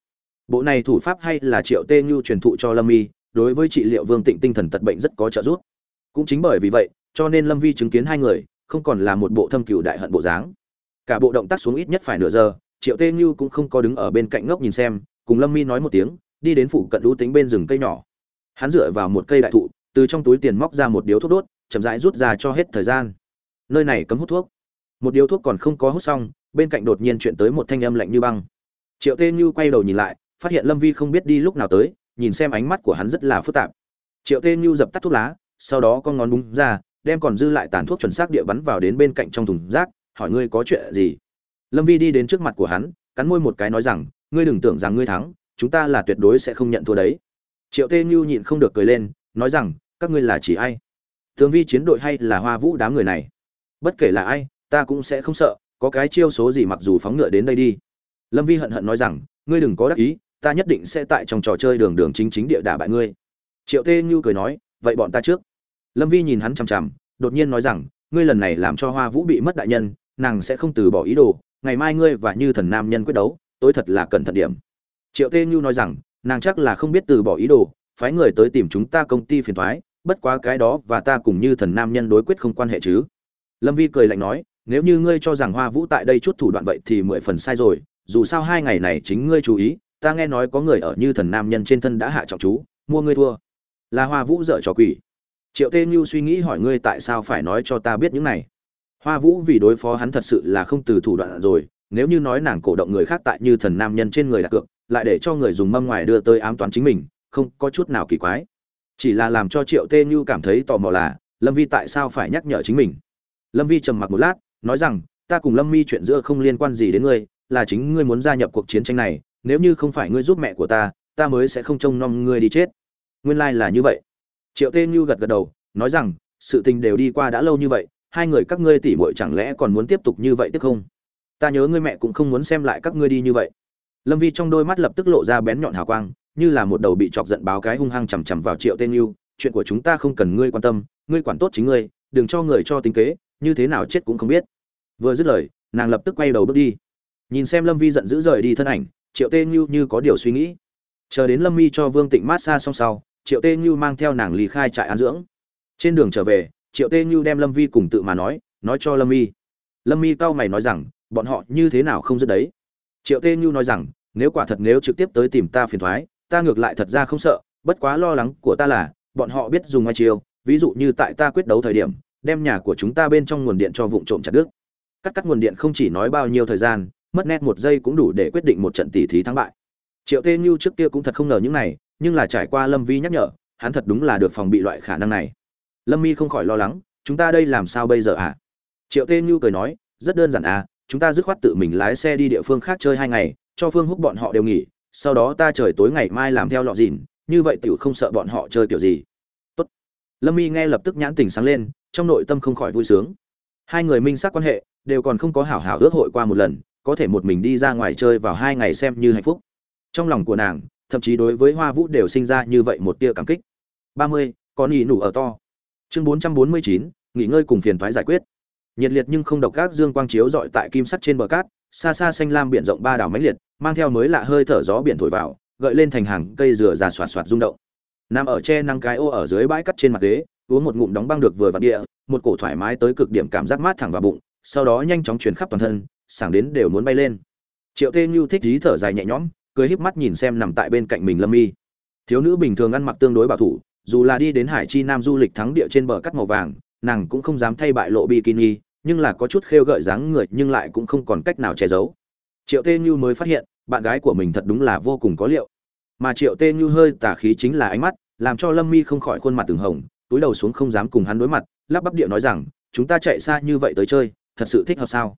Bộ này thủ pháp hay là triệu tê như truyền thụ cho lâm mi đối với trị liệu vương tịnh tinh thần tật bệnh rất có trợ giúp. Cũng chính bởi vì vậy, cho nên lâm vi chứng kiến hai người, không còn là một bộ thâm cửu đại hận bộ dáng. Cả bộ động tác xuống ít nhất phải nửa giờ, triệu tê như cũng không có đứng ở bên cạnh ngốc nhìn xem, cùng lâm mi nói một tiếng, đi đến phủ cận lũ tính bên rừng cây nhỏ. Hắn dựa vào một cây đại thụ, từ trong túi tiền móc ra một điếu thuốc đốt, chậm rãi rút ra cho hết thời gian. Nơi này cấm hút thuốc một điếu thuốc còn không có hút xong, bên cạnh đột nhiên chuyện tới một thanh âm lạnh như băng. Triệu tê như quay đầu nhìn lại, phát hiện lâm vi không biết đi lúc nào tới, nhìn xem ánh mắt của hắn rất là phức tạp. Triệu tê như dập tắt thuốc lá, sau đó con ngón búng ra, đem còn dư lại tàn thuốc chuẩn xác địa bắn vào đến bên cạnh trong thùng rác, hỏi ngươi có chuyện gì? Lâm vi đi đến trước mặt của hắn, cắn môi một cái nói rằng, ngươi đừng tưởng rằng ngươi thắng, chúng ta là tuyệt đối sẽ không nhận thua đấy. Triệu tê như nhịn không được cười lên, nói rằng, các ngươi là chỉ ai? Tướng vi chiến đội hay là hoa vũ đám người này? Bất kể là ai ta cũng sẽ không sợ, có cái chiêu số gì mặc dù phóng ngựa đến đây đi. Lâm vi hận hận nói rằng, ngươi đừng có đắc ý, ta nhất định sẽ tại trong trò chơi đường đường chính chính địa đả bại ngươi. Triệu tê như cười nói, vậy bọn ta trước. Lâm vi nhìn hắn chằm chằm, đột nhiên nói rằng, ngươi lần này làm cho hoa vũ bị mất đại nhân, nàng sẽ không từ bỏ ý đồ, ngày mai ngươi và như thần nam nhân quyết đấu tôi thật là cần thận điểm. Triệu tê như nói rằng, nàng chắc là không biết từ bỏ ý đồ, phái người tới tìm chúng ta công ty phiền thoái bất quá cái đó và ta cùng như thần nam nhân đối quyết không quan hệ chứ. Lâm vi cười lạnh nói nếu như ngươi cho rằng hoa vũ tại đây chút thủ đoạn vậy thì mười phần sai rồi, dù sao hai ngày này chính ngươi chú ý, ta nghe nói có người ở như thần nam nhân trên thân đã hạ trọng chú, mua ngươi thua. Là hoa vũ dở trò quỷ. Triệu tê như suy nghĩ hỏi ngươi tại sao phải nói cho ta biết những này. Hoa vũ vì đối phó hắn thật sự là không từ thủ đoạn rồi, nếu như nói nàng cổ động người khác tại như thần nam nhân trên người đặt cược, lại để cho người dùng mâm ngoài đưa tới ám toán chính mình, không có chút nào kỳ quái. Chỉ là làm cho triệu tê như cảm thấy tò mò là, lâm vi tại sao phải nhắc nhở chính mình? Lâm vi trầm mặc một lát nói rằng, ta cùng lâm mi chuyện giữa không liên quan gì đến ngươi, là chính ngươi muốn gia nhập cuộc chiến tranh này, nếu như không phải ngươi giúp mẹ của ta ta mới sẽ không trông nom ngươi đi chết. Nguyên lai、like、là như vậy. Triệu tê như gật gật đầu, nói rằng, sự tình đều đi qua đã lâu như vậy, hai người các ngươi tỉ mội chẳng lẽ còn muốn tiếp tục như vậy tiếp không? Ta nhớ ngươi mẹ cũng không muốn xem lại các ngươi đi như vậy. Lâm vi trong đôi mắt lập tức lộ ra bén nhọn hào quang, như là một đầu bị chọc giận báo cái hung hăng chằm chằm vào triệu tên yêu chuyện của chúng ta không cần ngươi quan tâm, ngươi quản tốt chính ngươi, đừng cho người cho tính kế, như thế nào chết cũng không biết vừa dứt lời nàng lập tức quay đầu bước đi. Nhìn xem lâm vi giận dữ rời đi thân ảnh triệu tê như như có điều suy nghĩ. Chờ đến lâm mi cho vương tịnh mát xa xong sau triệu tê như mang theo nàng lý khai trại an dưỡng. Trên đường trở về triệu tê như đem lâm vi cùng tự mà nói nói cho lâm mi. Lâm mi cau mày nói rằng bọn họ như thế nào không dứt đấy? Triệu tê như nói rằng nếu quả thật nếu trực tiếp tới tìm ta phiền thoái ta ngược lại thật ra không sợ bất quá lo lắng của ta là bọn họ biết dùng ai chiều, ví dụ như tại ta quyết đấu thời điểm đem nhà của chúng ta bên trong nguồn điện cho vụ trộm chặt đứt cắt cắt nguồn điện không chỉ nói bao nhiêu thời gian, mất nét một giây cũng đủ để quyết định một trận tỷ thí thắng bại triệu tê như trước kia cũng thật không ngờ những này, nhưng là trải qua lâm vi nhắc nhở, hắn thật đúng là được phòng bị loại khả năng này lâm mi không khỏi lo lắng, chúng ta đây làm sao bây giờ ạ à? triệu tê như cười nói, rất đơn giản à chúng ta dứt khoát tự mình lái xe đi địa phương khác chơi hai ngày, cho phương húc bọn họ đều nghỉ, sau đó ta trời tối ngày mai làm theo lọ dìn, như vậy tiểu không sợ bọn họ chơi kiểu gì Tốt. lâm y nghe lập tức nhãn tình sáng lên, trong nội tâm không khỏi vui sướng hai người minh xác quan hệ, đều còn không có hảo hảo ước hội qua một lần, có thể một mình đi ra ngoài chơi vào hai ngày xem như hạnh phúc. Trong lòng của nàng, thậm chí đối với hoa vũ đều sinh ra như vậy một tia cảm kích. Ba mươi, con nhị nủ ở to. Chương bốn trăm bốn mươi chín, nghỉ ngơi cùng phiền thoái giải quyết. Nhiệt liệt nhưng không độc các dương quang chiếu dọi tại kim sắt trên bờ cát, xa xa xanh lam biển rộng ba đảo máy liệt, mang theo mới lạ hơi thở gió biển thổi vào, gợi lên thành hàng cây dừa già soạt soạt rung động. Nằm ở che năng cái ô ở dưới bãi cắt trên mặt ghế uống một ngụm đóng băng được vừa vặn địa, một cổ thoải mái tới cực điểm cảm giác mát thẳng vào bụng, sau đó nhanh chóng truyền khắp toàn thân, sảng đến đều muốn bay lên. Triệu tê Nhu thích dí thở dài nhẹ nhõm, cười híp mắt nhìn xem nằm tại bên cạnh mình lâm mi. Thiếu nữ bình thường ăn mặc tương đối bảo thủ, dù là đi đến hải chi nam du lịch thắng địa trên bờ cắt màu vàng, nàng cũng không dám thay bại lộ bikini, nhưng là có chút khêu gợi dáng người nhưng lại cũng không còn cách nào che giấu. Triệu tê Nhu mới phát hiện, bạn gái của mình thật đúng là vô cùng có liệu. Mà triệu tê Nhu hơi tà khí chính là ánh mắt, làm cho lâm mi không khỏi khuôn mặt từng hồng túi đầu xuống không dám cùng hắn đối mặt, lắp bắp điệu nói rằng, chúng ta chạy xa như vậy tới chơi, thật sự thích hợp sao?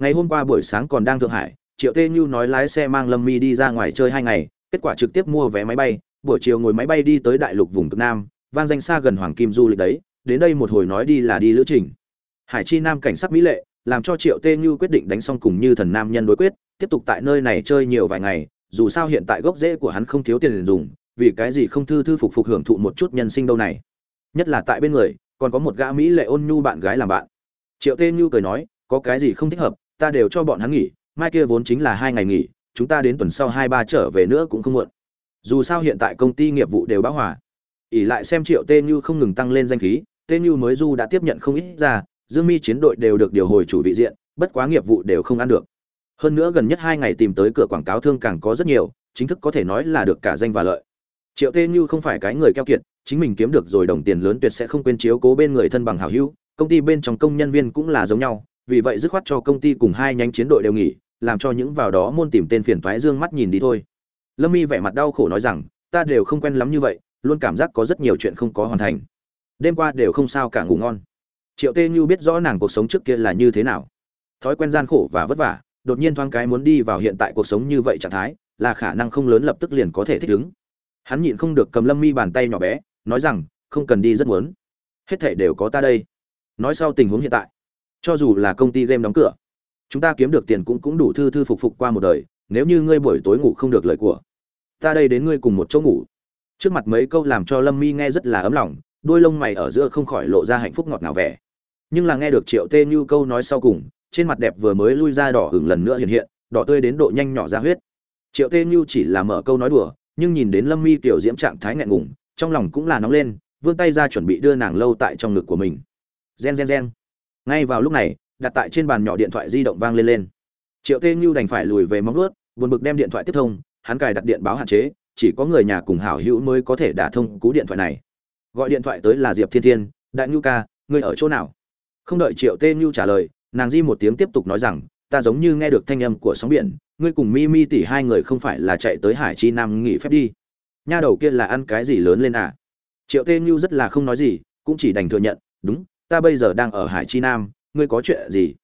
Ngày hôm qua buổi sáng còn đang thượng hải, triệu tê như nói lái xe mang lâm mi đi ra ngoài chơi hai ngày, kết quả trực tiếp mua vé máy bay, buổi chiều ngồi máy bay đi tới đại lục vùng cực nam, vang danh xa gần hoàng kim du lịch đấy, đến đây một hồi nói đi là đi lữ trình. Hải chi nam cảnh sắc mỹ lệ, làm cho triệu tê như quyết định đánh xong cùng như thần nam nhân đối quyết, tiếp tục tại nơi này chơi nhiều vài ngày, dù sao hiện tại gốc rễ của hắn không thiếu tiền dùng, vì cái gì không thư thư phục phục hưởng thụ một chút nhân sinh đâu này nhất là tại bên người, còn có một gã mỹ lệ ôn nhu bạn gái làm bạn. Triệu tê như cười nói, có cái gì không thích hợp, ta đều cho bọn hắn nghỉ, mai kia vốn chính là hai ngày nghỉ, chúng ta đến tuần sau hai ba trở về nữa cũng không muộn. Dù sao hiện tại công ty nghiệp vụ đều bão hòa. Ỉ lại xem triệu tê như không ngừng tăng lên danh khí, tê như mới du đã tiếp nhận không ít ra, dương mi chiến đội đều được điều hồi chủ vị diện, bất quá nghiệp vụ đều không ăn được. Hơn nữa gần nhất hai ngày tìm tới cửa quảng cáo thương càng có rất nhiều, chính thức có thể nói là được cả danh và lợi. Triệu tê như không phải cái người keo kiệt chính mình kiếm được rồi đồng tiền lớn tuyệt sẽ không quên chiếu cố bên người thân bằng hảo hữu, công ty bên trong công nhân viên cũng là giống nhau, vì vậy dứt khoát cho công ty cùng hai nhánh chiến đội đều nghỉ, làm cho những vào đó môn tìm tên phiền toái dương mắt nhìn đi thôi. Lâm y vẻ mặt đau khổ nói rằng, ta đều không quen lắm như vậy, luôn cảm giác có rất nhiều chuyện không có hoàn thành. Đêm qua đều không sao cả ngủ ngon. Triệu tê như biết rõ nàng cuộc sống trước kia là như thế nào. Thói quen gian khổ và vất vả, đột nhiên thoáng cái muốn đi vào hiện tại cuộc sống như vậy trạng thái, là khả năng không lớn lập tức liền có thể thích ứng. Hắn nhịn không được cầm lâm mi bàn tay nhỏ bé nói rằng, không cần đi rất muốn. Hết thể đều có ta đây. Nói sau tình huống hiện tại, cho dù là công ty game đóng cửa, chúng ta kiếm được tiền cũng cũng đủ thư thư phục phục qua một đời, nếu như ngươi buổi tối ngủ không được lời của, ta đây đến ngươi cùng một chỗ ngủ. Trước mặt mấy câu làm cho lâm mi nghe rất là ấm lòng, đôi lông mày ở giữa không khỏi lộ ra hạnh phúc ngọt ngào vẻ. Nhưng là nghe được triệu tê như câu nói sau cùng, trên mặt đẹp vừa mới lui ra đỏ hửng lần nữa hiện hiện, đỏ tươi đến độ nhanh nhỏ ra huyết. Triệu tê như chỉ là mở câu nói đùa, nhưng nhìn đến lâm mi tiểu diễm trạng thái ngại ngùng trong lòng cũng là nóng lên, vươn tay ra chuẩn bị đưa nàng lâu tại trong ngực của mình. Gen gen gen. Ngay vào lúc này, đặt tại trên bàn nhỏ điện thoại di động vang lên lên. Triệu tê như đành phải lùi về móng ướt buồn bực đem điện thoại tiếp thông, hắn cài đặt điện báo hạn chế, chỉ có người nhà cùng hảo hữu mới có thể đả thông cú điện thoại này. Gọi điện thoại tới là diệp thiên thiên, đại nhu ca, ngươi ở chỗ nào? Không đợi triệu tê nhu trả lời, nàng di một tiếng tiếp tục nói rằng, ta giống như nghe được thanh âm của sóng biển, ngươi cùng mi mi tỷ hai người không phải là chạy tới hải chi nam nghỉ phép đi nha đầu kia là ăn cái gì lớn lên à? Triệu tê nhu rất là không nói gì, cũng chỉ đành thừa nhận, đúng, ta bây giờ đang ở hải chi nam, ngươi có chuyện gì?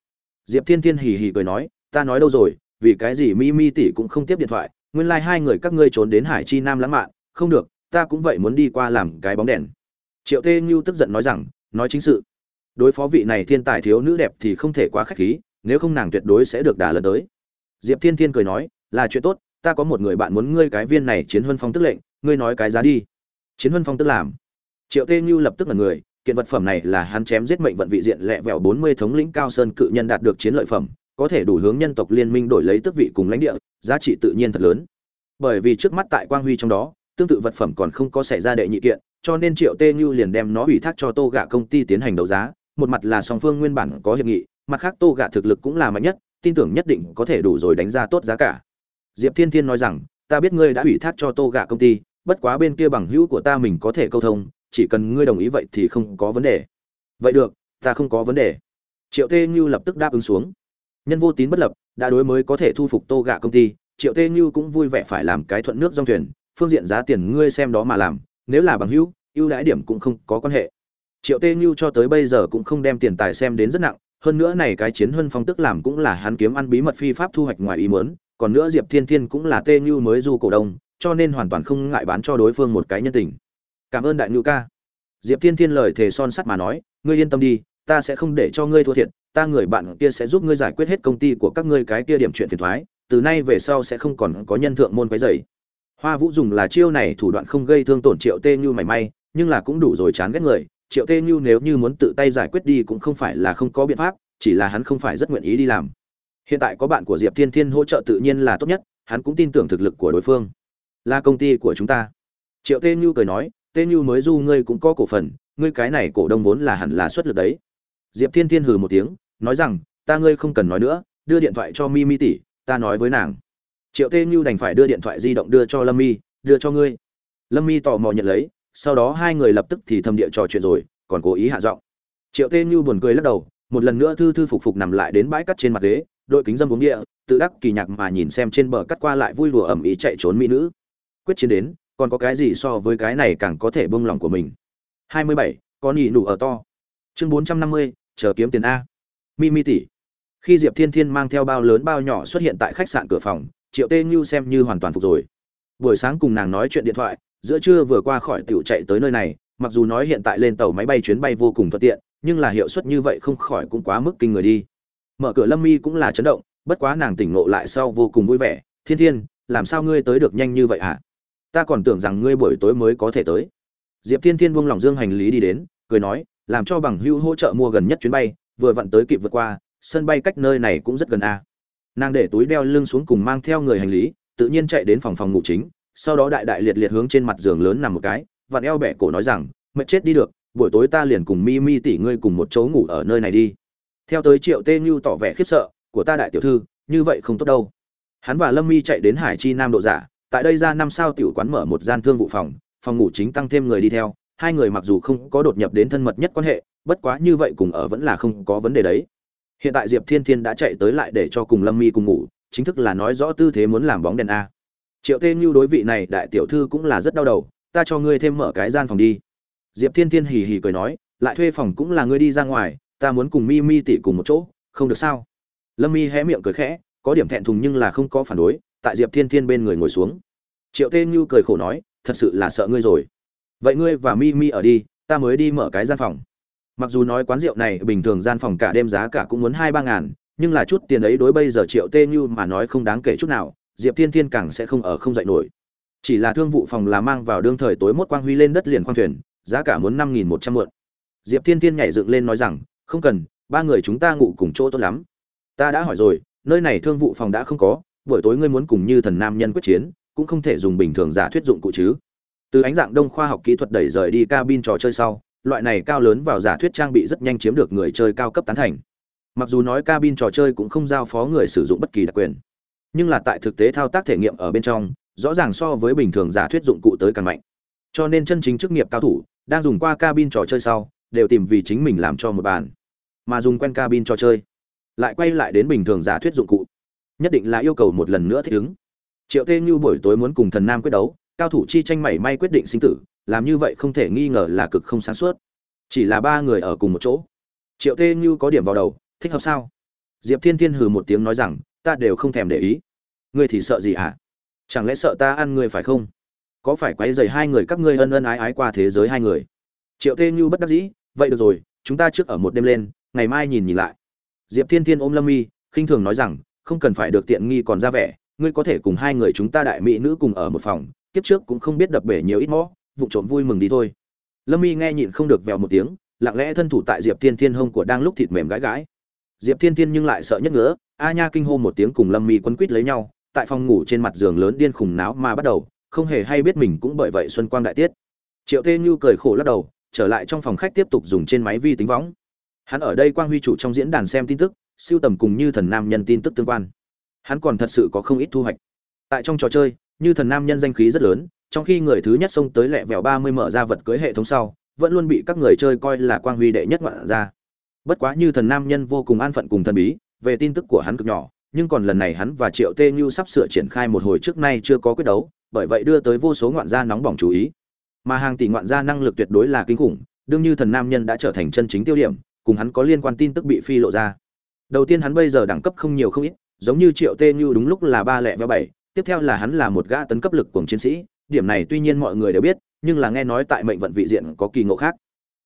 Diệp thiên thiên hì hì cười nói, ta nói đâu rồi, vì cái gì mi mi tỷ cũng không tiếp điện thoại, nguyên lai、like、hai người các ngươi trốn đến hải chi nam lãng mạn, không được, ta cũng vậy muốn đi qua làm cái bóng đèn. Triệu tê như tức giận nói rằng, nói chính sự. Đối phó vị này thiên tài thiếu nữ đẹp thì không thể quá k h á c h khí, nếu không nàng tuyệt đối sẽ được đả lần tới. Diệp thiên thiên cười nói, là chuyện tốt, ta có một người bạn muốn ngươi cái viên này chiến huân phong tức lệnh ngươi nói cái giá đi. Chiến huân phong tức làm. Triệu tê như lập tức là người, kiện vật phẩm này là hắn chém giết mệnh vận vị diện lẹ vẹo bốn mươi thống lĩnh cao sơn cự nhân đạt được chiến lợi phẩm, có thể đủ hướng nhân tộc liên minh đổi lấy tước vị cùng lãnh địa, giá trị tự nhiên thật lớn. Bởi vì trước mắt tại quang huy trong đó, tương tự vật phẩm còn không có xảy ra đệ nhị kiện, cho nên triệu tê như liền đem nó ủy thác cho tô gạ công ty tiến hành đấu giá. Một mặt là song phương nguyên bản có hiệp nghị, mặt khác tô gạ thực lực cũng là mạnh nhất, tin tưởng nhất định có thể đủ rồi đánh ra tốt giá cả. Diệp thiên thiên nói rằng, ta biết ngươi đã ủy thác cho tô gạ công ty bất quá bên kia bằng hữu của ta mình có thể câu thông, chỉ cần ngươi đồng ý vậy thì không có vấn đề. Vậy được, ta không có vấn đề. Triệu tê như lập tức đáp ứng xuống. Nhân vô tín bất lập, đã đối mới có thể thu phục tô gạ công ty, triệu tê như cũng vui vẻ phải làm cái thuận nước dòng thuyền, phương diện giá tiền ngươi xem đó mà làm, nếu là bằng hữu, ưu đãi điểm cũng không có quan hệ. Triệu tê như cho tới bây giờ cũng không đem tiền tài xem đến rất nặng, hơn nữa này cái chiến huân phong tức làm cũng là hắn kiếm ăn bí mật phi pháp thu hoạch ngoài ý muốn, còn nữa diệp thiên thiên cũng là tê như mới du cổ đông cho nên hoàn toàn không ngại bán cho đối phương một cái nhân tình. Cảm ơn đại ngữ ca. Diệp thiên thiên lời thề son sắt mà nói, ngươi yên tâm đi, ta sẽ không để cho ngươi thua thiệt, ta người bạn kia sẽ giúp ngươi giải quyết hết công ty của các ngươi cái kia điểm chuyện phiền thoái từ nay về sau sẽ không còn có nhân thượng môn quấy dày hoa vũ dùng là chiêu này thủ đoạn không gây thương tổn triệu tê như mảy may, nhưng là cũng đủ rồi chán ghét người. Triệu tê như nếu như muốn tự tay giải quyết đi cũng không phải là không có biện pháp, chỉ là hắn không phải rất nguyện ý đi làm. Hiện tại có bạn của diệp thiên thiên hỗ trợ tự nhiên là tốt nhất, hắn cũng tin tưởng thực lực của đối phương là công ty của chúng ta. Triệu tê như cười nói, tê như mới du ngươi cũng có cổ phần, ngươi cái này cổ đông vốn là hẳn là xuất lực đấy. Diệp thiên thiên hừ một tiếng, nói rằng, ta ngươi không cần nói nữa, đưa điện thoại cho mi mi tỷ, ta nói với nàng. Triệu tê như đành phải đưa điện thoại di động đưa cho lâm mi, đưa cho ngươi. Lâm mi tò mò nhận lấy, sau đó hai người lập tức thì thầm địa trò chuyện rồi, còn cố ý hạ giọng. Triệu tê như buồn cười lắc đầu, một lần nữa thư thư phục phục nằm lại đến bãi cắt trên mặt ghế, đội kính dâm uống địa, tự đắc kỳ nhạc mà nhìn xem trên bờ cắt qua lại vui đùa ẩm ý chạy trốn mỹ nữ quyết chiến đến còn có cái gì so với cái này càng có thể bông lòng của mình? 27, có nhị nụ ở to. Chương 450, chờ kiếm tiền a. Mimi tỷ. Khi diệp thiên thiên mang theo bao lớn bao nhỏ xuất hiện tại khách sạn cửa phòng triệu tê như xem như hoàn toàn phục rồi. Buổi sáng cùng nàng nói chuyện điện thoại giữa trưa vừa qua khỏi tiểu chạy tới nơi này mặc dù nói hiện tại lên tàu máy bay chuyến bay vô cùng thuận tiện nhưng là hiệu suất như vậy không khỏi cũng quá mức kinh người đi. Mở cửa lâm mi cũng là chấn động bất quá nàng tỉnh ngộ lại sau vô cùng vui vẻ. Thiên thiên làm sao ngươi tới được nhanh như vậy hả? Ta còn tưởng rằng ngươi buổi tối mới có thể tới. Diệp thiên thiên buông lỏng dương hành lý đi đến, cười nói, làm cho bằng hữu hỗ trợ mua gần nhất chuyến bay, vừa vặn tới kịp vượt qua, sân bay cách nơi này cũng rất gần a. Nàng để túi đeo lưng xuống cùng mang theo người hành lý, tự nhiên chạy đến phòng phòng ngủ chính, sau đó đại đại liệt liệt hướng trên mặt giường lớn nằm một cái, vặn eo bẻ cổ nói rằng, mệt chết đi được, buổi tối ta liền cùng mi mi tỷ ngươi cùng một chỗ ngủ ở nơi này đi. Theo tới triệu tê như tỏ vẻ khiếp sợ, của ta đại tiểu thư, như vậy không tốt đâu. Hắn và lâm mi chạy đến hải chi nam độ giả tại đây ra năm sao tiểu quán mở một gian thương vụ phòng phòng ngủ chính tăng thêm người đi theo, hai người mặc dù không có đột nhập đến thân mật nhất quan hệ, bất quá như vậy cùng ở vẫn là không có vấn đề đấy. Hiện tại diệp thiên thiên đã chạy tới lại để cho cùng lâm mi cùng ngủ, chính thức là nói rõ tư thế muốn làm bóng đèn a. Triệu tê như đối vị này đại tiểu thư cũng là rất đau đầu, ta cho ngươi thêm mở cái gian phòng đi. Diệp thiên thiên hì hì cười nói, lại thuê phòng cũng là ngươi đi ra ngoài, ta muốn cùng mi mi tỷ cùng một chỗ, không được sao? Lâm mi hé miệng cười khẽ, có điểm thẹn thùng nhưng là không có phản đối tại diệp thiên thiên bên người ngồi xuống. Triệu tê như cười khổ nói, thật sự là sợ ngươi rồi. Vậy ngươi và mi mi ở đi, ta mới đi mở cái gian phòng. Mặc dù nói quán rượu này bình thường gian phòng cả đêm giá cả cũng muốn hai ba ngàn, nhưng là chút tiền ấy đối bây giờ triệu tê như mà nói không đáng kể chút nào, diệp thiên thiên càng sẽ không ở không dậy nổi. Chỉ là thương vụ phòng là mang vào đương thời tối mốt quang huy lên đất liền khoang thuyền, giá cả muốn năm nghìn một trăm mượn diệp thiên thiên nhảy dựng lên nói rằng, không cần, ba người chúng ta ngủ cùng chỗ tốt lắm. Ta đã hỏi rồi, nơi này thương vụ phòng đã không có buổi tối ngươi muốn cùng như thần nam nhân quyết chiến, cũng không thể dùng bình thường giả thuyết dụng cụ chứ. Từ ánh dạng đông khoa học kỹ thuật đẩy rời đi cabin trò chơi sau, loại này cao lớn vào giả thuyết trang bị rất nhanh chiếm được người chơi cao cấp tán thành. Mặc dù nói cabin trò chơi cũng không giao phó người sử dụng bất kỳ đặc quyền, nhưng là tại thực tế thao tác thể nghiệm ở bên trong, rõ ràng so với bình thường giả thuyết dụng cụ tới càng mạnh. Cho nên chân chính chức nghiệp cao thủ, đang dùng qua cabin trò chơi sau, đều tìm vì chính mình làm cho một bàn. Mà dùng quen cabin trò chơi, lại quay lại đến bình thường giả thuyết dụng cụ nhất định là yêu cầu một lần nữa thích ứng. Triệu tê như buổi tối muốn cùng thần nam quyết đấu cao thủ chi tranh mảy may quyết định sinh tử làm như vậy không thể nghi ngờ là cực không sáng suốt. Chỉ là ba người ở cùng một chỗ. Triệu tê như có điểm vào đầu thích hợp sao? Diệp thiên thiên hừ một tiếng nói rằng ta đều không thèm để ý. Ngươi thì sợ gì hả? À? chẳng lẽ sợ ta ăn ngươi phải không? Có phải quấy dày hai người các ngươi ân ân ái ái qua thế giới hai người? Triệu tê như bất đắc dĩ vậy được rồi chúng ta trước ở một đêm lên ngày mai nhìn nhìn lại. Diệp thiên thiên ôm lâm Y, khinh thường nói rằng không cần phải được tiện nghi còn ra vẻ, ngươi có thể cùng hai người chúng ta đại mỹ nữ cùng ở một phòng, kiếp trước cũng không biết đập bể nhiều ít mõ, vụ trộm vui mừng đi thôi. Lâm mi nghe nhịn không được vèo một tiếng, lặng lẽ thân thủ tại diệp thiên thiên hông của đang lúc thịt mềm gãi gãi. Diệp thiên thiên nhưng lại sợ nhất ngứa, a nha kinh hô một tiếng cùng lâm mi quấn quít lấy nhau, tại phòng ngủ trên mặt giường lớn điên khùng náo mà bắt đầu, không hề hay biết mình cũng bởi vậy xuân quang đại tiết. Triệu tê như cười khổ lắc đầu, trở lại trong phòng khách tiếp tục dùng trên máy vi tính võng. Hắn ở đây quang huy chủ trong diễn đàn xem tin tức siêu tầm cùng như thần nam nhân tin tức tương quan. Hắn còn thật sự có không ít thu hoạch. Tại trong trò chơi, như thần nam nhân danh khí rất lớn, trong khi người thứ nhất xông tới lẹ vẹo ba mươi mở ra vật cưới hệ thống sau, vẫn luôn bị các người chơi coi là quang huy đệ nhất ngoạn ra. Bất quá như thần nam nhân vô cùng an phận cùng thần bí, về tin tức của hắn cực nhỏ, nhưng còn lần này hắn và triệu tê như sắp sửa triển khai một hồi trước nay chưa có quyết đấu, bởi vậy đưa tới vô số ngoạn gia nóng bỏng chú ý. Mà hàng tỷ ngoạn gia năng lực tuyệt đối là kinh khủng, đương như thần nam nhân đã trở thành chân chính tiêu điểm, cùng hắn có liên quan tin tức bị phi lộ ra đầu tiên hắn bây giờ đẳng cấp không nhiều không ít, giống như triệu tê như đúng lúc là ba lẻ và bảy, tiếp theo là hắn là một gã tấn cấp lực cùng chiến sĩ, điểm này tuy nhiên mọi người đều biết, nhưng là nghe nói tại mệnh vận vị diện có kỳ ngộ khác.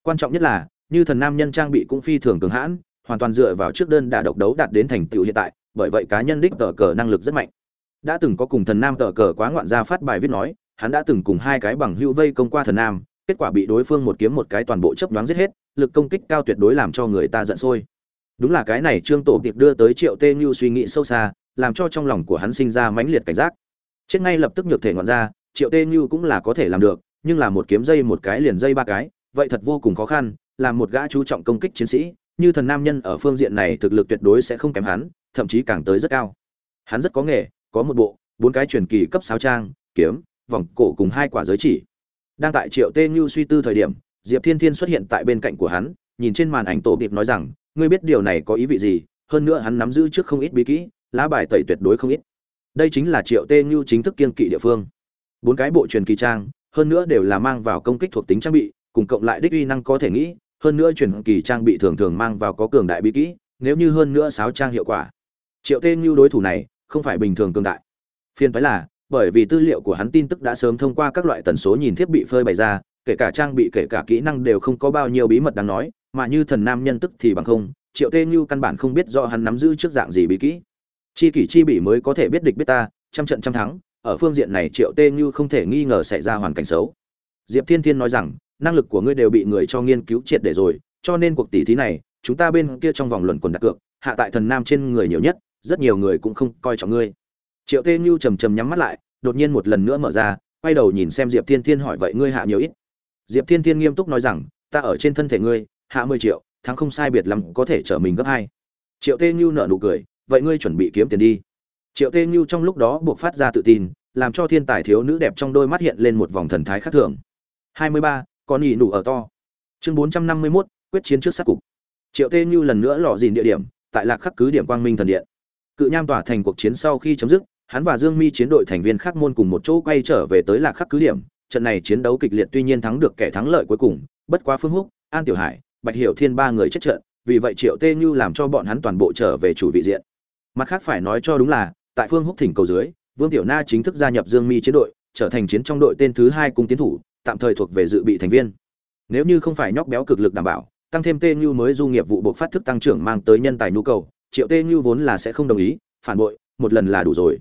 Quan trọng nhất là, như thần nam nhân trang bị cũng phi thường cường hãn, hoàn toàn dựa vào trước đơn đà độc đấu đạt đến thành tựu hiện tại, bởi vậy cá nhân đích tờ cờ năng lực rất mạnh. Đã từng có cùng thần nam tờ cờ quá ngoạn ra phát bài viết nói, hắn đã từng cùng hai cái bằng hữu vây công qua thần nam, kết quả bị đối phương một kiếm một cái toàn bộ chấp đoán giết hết, lực công kích cao tuyệt đối làm cho người ta giận sôi đúng là cái này trương tổ tiệp đưa tới triệu tê như suy nghĩ sâu xa, làm cho trong lòng của hắn sinh ra mãnh liệt cảnh giác. Chết ngay lập tức nhược thể ngoạn ra, triệu tê như cũng là có thể làm được, nhưng là một kiếm dây một cái liền dây ba cái, vậy thật vô cùng khó khăn làm một gã chú trọng công kích chiến sĩ, như thần nam nhân ở phương diện này thực lực tuyệt đối sẽ không kém hắn, thậm chí càng tới rất cao. Hắn rất có nghề, có một bộ, bốn cái truyền kỳ cấp sáu trang, kiếm, vòng cổ cùng hai quả giới chỉ. Đang tại triệu tê như suy tư thời điểm, diệp thiên thiên xuất hiện tại bên cạnh của hắn, nhìn trên màn ảnh tổ điệp nói rằng ngươi biết điều này có ý vị gì, hơn nữa hắn nắm giữ trước không ít bí kỹ, lá bài tẩy tuyệt đối không ít. Đây chính là triệu tê như chính thức kiên kỵ địa phương. Bốn cái bộ truyền kỳ trang, hơn nữa đều là mang vào công kích thuộc tính trang bị, cùng cộng lại đích uy năng có thể nghĩ, hơn nữa truyền kỳ trang bị thường thường mang vào có cường đại bí kỹ, nếu như hơn nữa sáu trang hiệu quả. Triệu tê như đối thủ này không phải bình thường cường đại. Phiên phái là, bởi vì tư liệu của hắn tin tức đã sớm thông qua các loại tần số nhìn thiết bị phơi bày ra, kể cả trang bị kể cả kỹ năng đều không có bao nhiêu bí mật đáng nói mà như thần nam nhân tức thì bằng không, triệu tê như căn bản không biết do hắn nắm giữ trước dạng gì bí kỹ. Chi kỷ chi bị mới có thể biết địch biết ta, trăm trận trăm thắng, ở phương diện này triệu tê như không thể nghi ngờ xảy ra hoàn cảnh xấu. Diệp thiên thiên nói rằng, năng lực của ngươi đều bị người cho nghiên cứu triệt để rồi, cho nên cuộc tỷ thí này, chúng ta bên kia trong vòng luận quần đặt cược, hạ tại thần nam trên người nhiều nhất, rất nhiều người cũng không coi trọng ngươi. Triệu tê như trầm trầm nhắm mắt lại, đột nhiên một lần nữa mở ra, quay đầu nhìn xem diệp thiên thiên hỏi, vậy ngươi hạ nhiều ít? Diệp thiên thiên nghiêm túc nói rằng, ta ở trên thân thể ngươi hạ mười triệu, thắng không sai biệt lắm có thể trở mình gấp hai. Triệu tê như nợ nụ cười, vậy ngươi chuẩn bị kiếm tiền đi. Triệu tê như trong lúc đó buộc phát ra tự tin, làm cho thiên tài thiếu nữ đẹp trong đôi mắt hiện lên một vòng thần thái khác thường. Hai mươi ba, con nhị nụ ở to. Chương bốn trăm năm mươi mốt, quyết chiến trước sát cục. Triệu tê như lần nữa lò dìn địa điểm, tại lạc khắc cứ điểm quang minh thần điện. Cự nham tỏa thành cuộc chiến sau khi chấm dứt, hắn và dương mi chiến đội thành viên khác môn cùng một chỗ quay trở về tới lạc khắc cứ điểm. Trận này chiến đấu kịch liệt tuy nhiên thắng được kẻ thắng lợi cuối cùng, bất quá phương húc, an tiểu hải bạch hiểu thiên ba người chết trận, vì vậy triệu tê như làm cho bọn hắn toàn bộ trở về chủ vị diện. Mặt khác phải nói cho đúng là, tại phương húc thỉnh cầu dưới, vương tiểu na chính thức gia nhập dương mi chiến đội, trở thành chiến trong đội tên thứ hai cung tiến thủ, tạm thời thuộc về dự bị thành viên. Nếu như không phải nhóc béo cực lực đảm bảo, tăng thêm tê như mới du nghiệp vụ buộc phát thức tăng trưởng mang tới nhân tài nhu cầu, triệu tê như vốn là sẽ không đồng ý, phản bội, một lần là đủ rồi.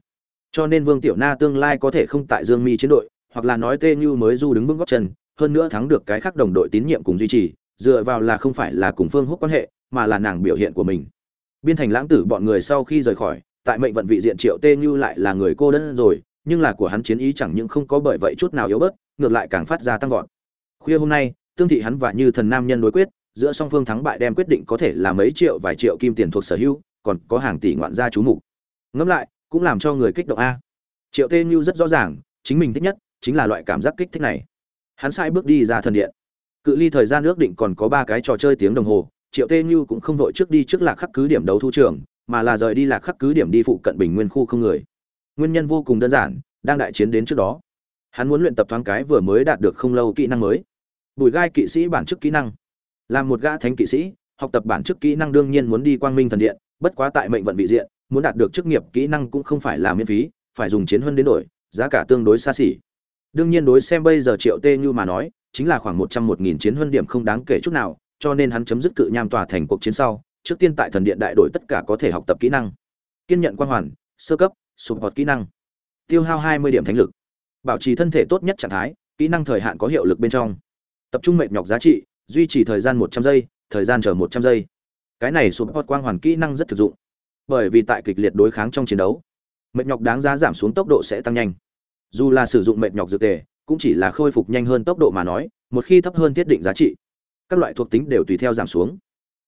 Cho nên vương tiểu na tương lai có thể không tại dương mi chiến đội, hoặc là nói tê như mới du đứng vững góc chân, hơn nữa thắng được cái khác đồng đội tín nhiệm cùng duy trì dựa vào là không phải là cùng phương húc quan hệ, mà là nàng biểu hiện của mình. Biên thành lãng tử bọn người sau khi rời khỏi, tại mệnh vận vị diện triệu tê như lại là người cô đơn rồi, nhưng là của hắn chiến ý chẳng những không có bởi vậy chút nào yếu bớt, ngược lại càng phát ra tăng vọt. Khuya hôm nay, tương thị hắn và như thần nam nhân đối quyết, giữa song phương thắng bại đem quyết định có thể là mấy triệu vài triệu kim tiền thuộc sở hữu, còn có hàng tỷ ngoạn gia chú mục. Ngẫm lại, cũng làm cho người kích động a. Triệu tê như rất rõ ràng, chính mình thích nhất, chính là loại cảm giác kích thích này. Hắn sai bước đi ra thần điện cự ly thời gian ước định còn có ba cái trò chơi tiếng đồng hồ, triệu tê như cũng không vội trước đi trước lạc khắc cứ điểm đấu thu trường, mà là rời đi lạc khắc cứ điểm đi phụ cận bình nguyên khu không người. Nguyên nhân vô cùng đơn giản, đang đại chiến đến trước đó. Hắn muốn luyện tập thoáng cái vừa mới đạt được không lâu kỹ năng mới. Bùi gai kỵ sĩ bản chức kỹ năng. Làm một gã thánh kỵ sĩ, học tập bản chức kỹ năng đương nhiên muốn đi quang minh thần điện, bất quá tại mệnh vận vị diện, muốn đạt được chức nghiệp kỹ năng cũng không phải là miễn phí, phải dùng chiến hơn đến đổi, giá cả tương đối xa xỉ. Đương nhiên đối xem bây giờ triệu tê như mà nói chính là khoảng một trăm một nghìn chiến huân điểm không đáng kể chút nào, cho nên hắn chấm dứt cự nham tòa thành cuộc chiến sau, trước tiên tại thần điện đại đổi tất cả có thể học tập kỹ năng. Kiên nhận quan hoàn, sơ cấp sụp hoạt kỹ năng. Tiêu hao hai mươi điểm thánh lực. Bảo trì thân thể tốt nhất trạng thái, kỹ năng thời hạn có hiệu lực bên trong. Tập trung mệt nhọc giá trị, duy trì thời gian một trăm giây, thời gian chờ một trăm giây. Cái này sụp hoạt quang hoàn kỹ năng rất thực dụng. Bởi vì tại kịch liệt đối kháng trong chiến đấu, mệt nhọc đáng giá giảm xuống tốc độ sẽ tăng nhanh. Dù là sử dụng mệt nhọc dược tề cũng chỉ là khôi phục nhanh hơn tốc độ mà nói, một khi thấp hơn thiết định giá trị, các loại thuộc tính đều tùy theo giảm xuống.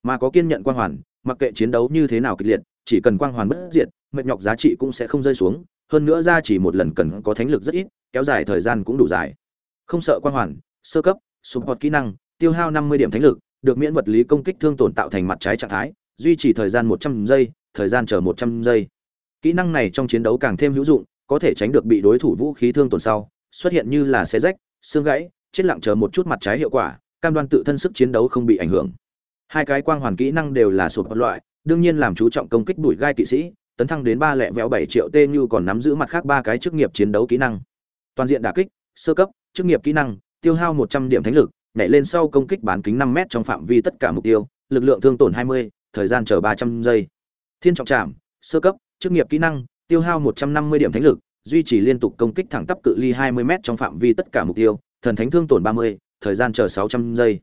Mà có kiên nhận quang hoàn, mặc kệ chiến đấu như thế nào kịch liệt, chỉ cần quang hoàn bất diệt, mệt nhọc giá trị cũng sẽ không rơi xuống, hơn nữa ra chỉ một lần cần có thánh lực rất ít, kéo dài thời gian cũng đủ dài. Không sợ quang hoàn, sơ cấp, support kỹ năng, tiêu hao 50 điểm thánh lực, được miễn vật lý công kích thương tổn tạo thành mặt trái trạng thái, duy trì thời gian 100 giây, thời gian chờ 100 giây. Kỹ năng này trong chiến đấu càng thêm hữu dụng, có thể tránh được bị đối thủ vũ khí thương tổn sau xuất hiện như là xé rách, xương gãy, chết lặng chờ một chút mặt trái hiệu quả, cam đoan tự thân sức chiến đấu không bị ảnh hưởng. Hai cái quang hoàn kỹ năng đều là sụp loại, đương nhiên làm chú trọng công kích đuổi gai kỵ sĩ, tấn thăng đến ba lẻ vẹo bảy triệu tê như còn nắm giữ mặt khác ba cái chức nghiệp chiến đấu kỹ năng. Toàn diện đả kích, sơ cấp, chức nghiệp kỹ năng, tiêu hao một trăm điểm thánh lực, nhảy lên sau công kích bán kính năm m trong phạm vi tất cả mục tiêu, lực lượng thương tổn hai mươi, thời gian chờ ba trăm giây. Thiên trọng trảm, sơ cấp, chức nghiệp kỹ năng, tiêu hao một trăm năm mươi điểm thánh lực duy trì liên tục công kích thẳng tắp cự ly hai mươi m trong phạm vi tất cả mục tiêu, thần thánh thương tổn ba mươi, thời gian chờ sáu trăm giây.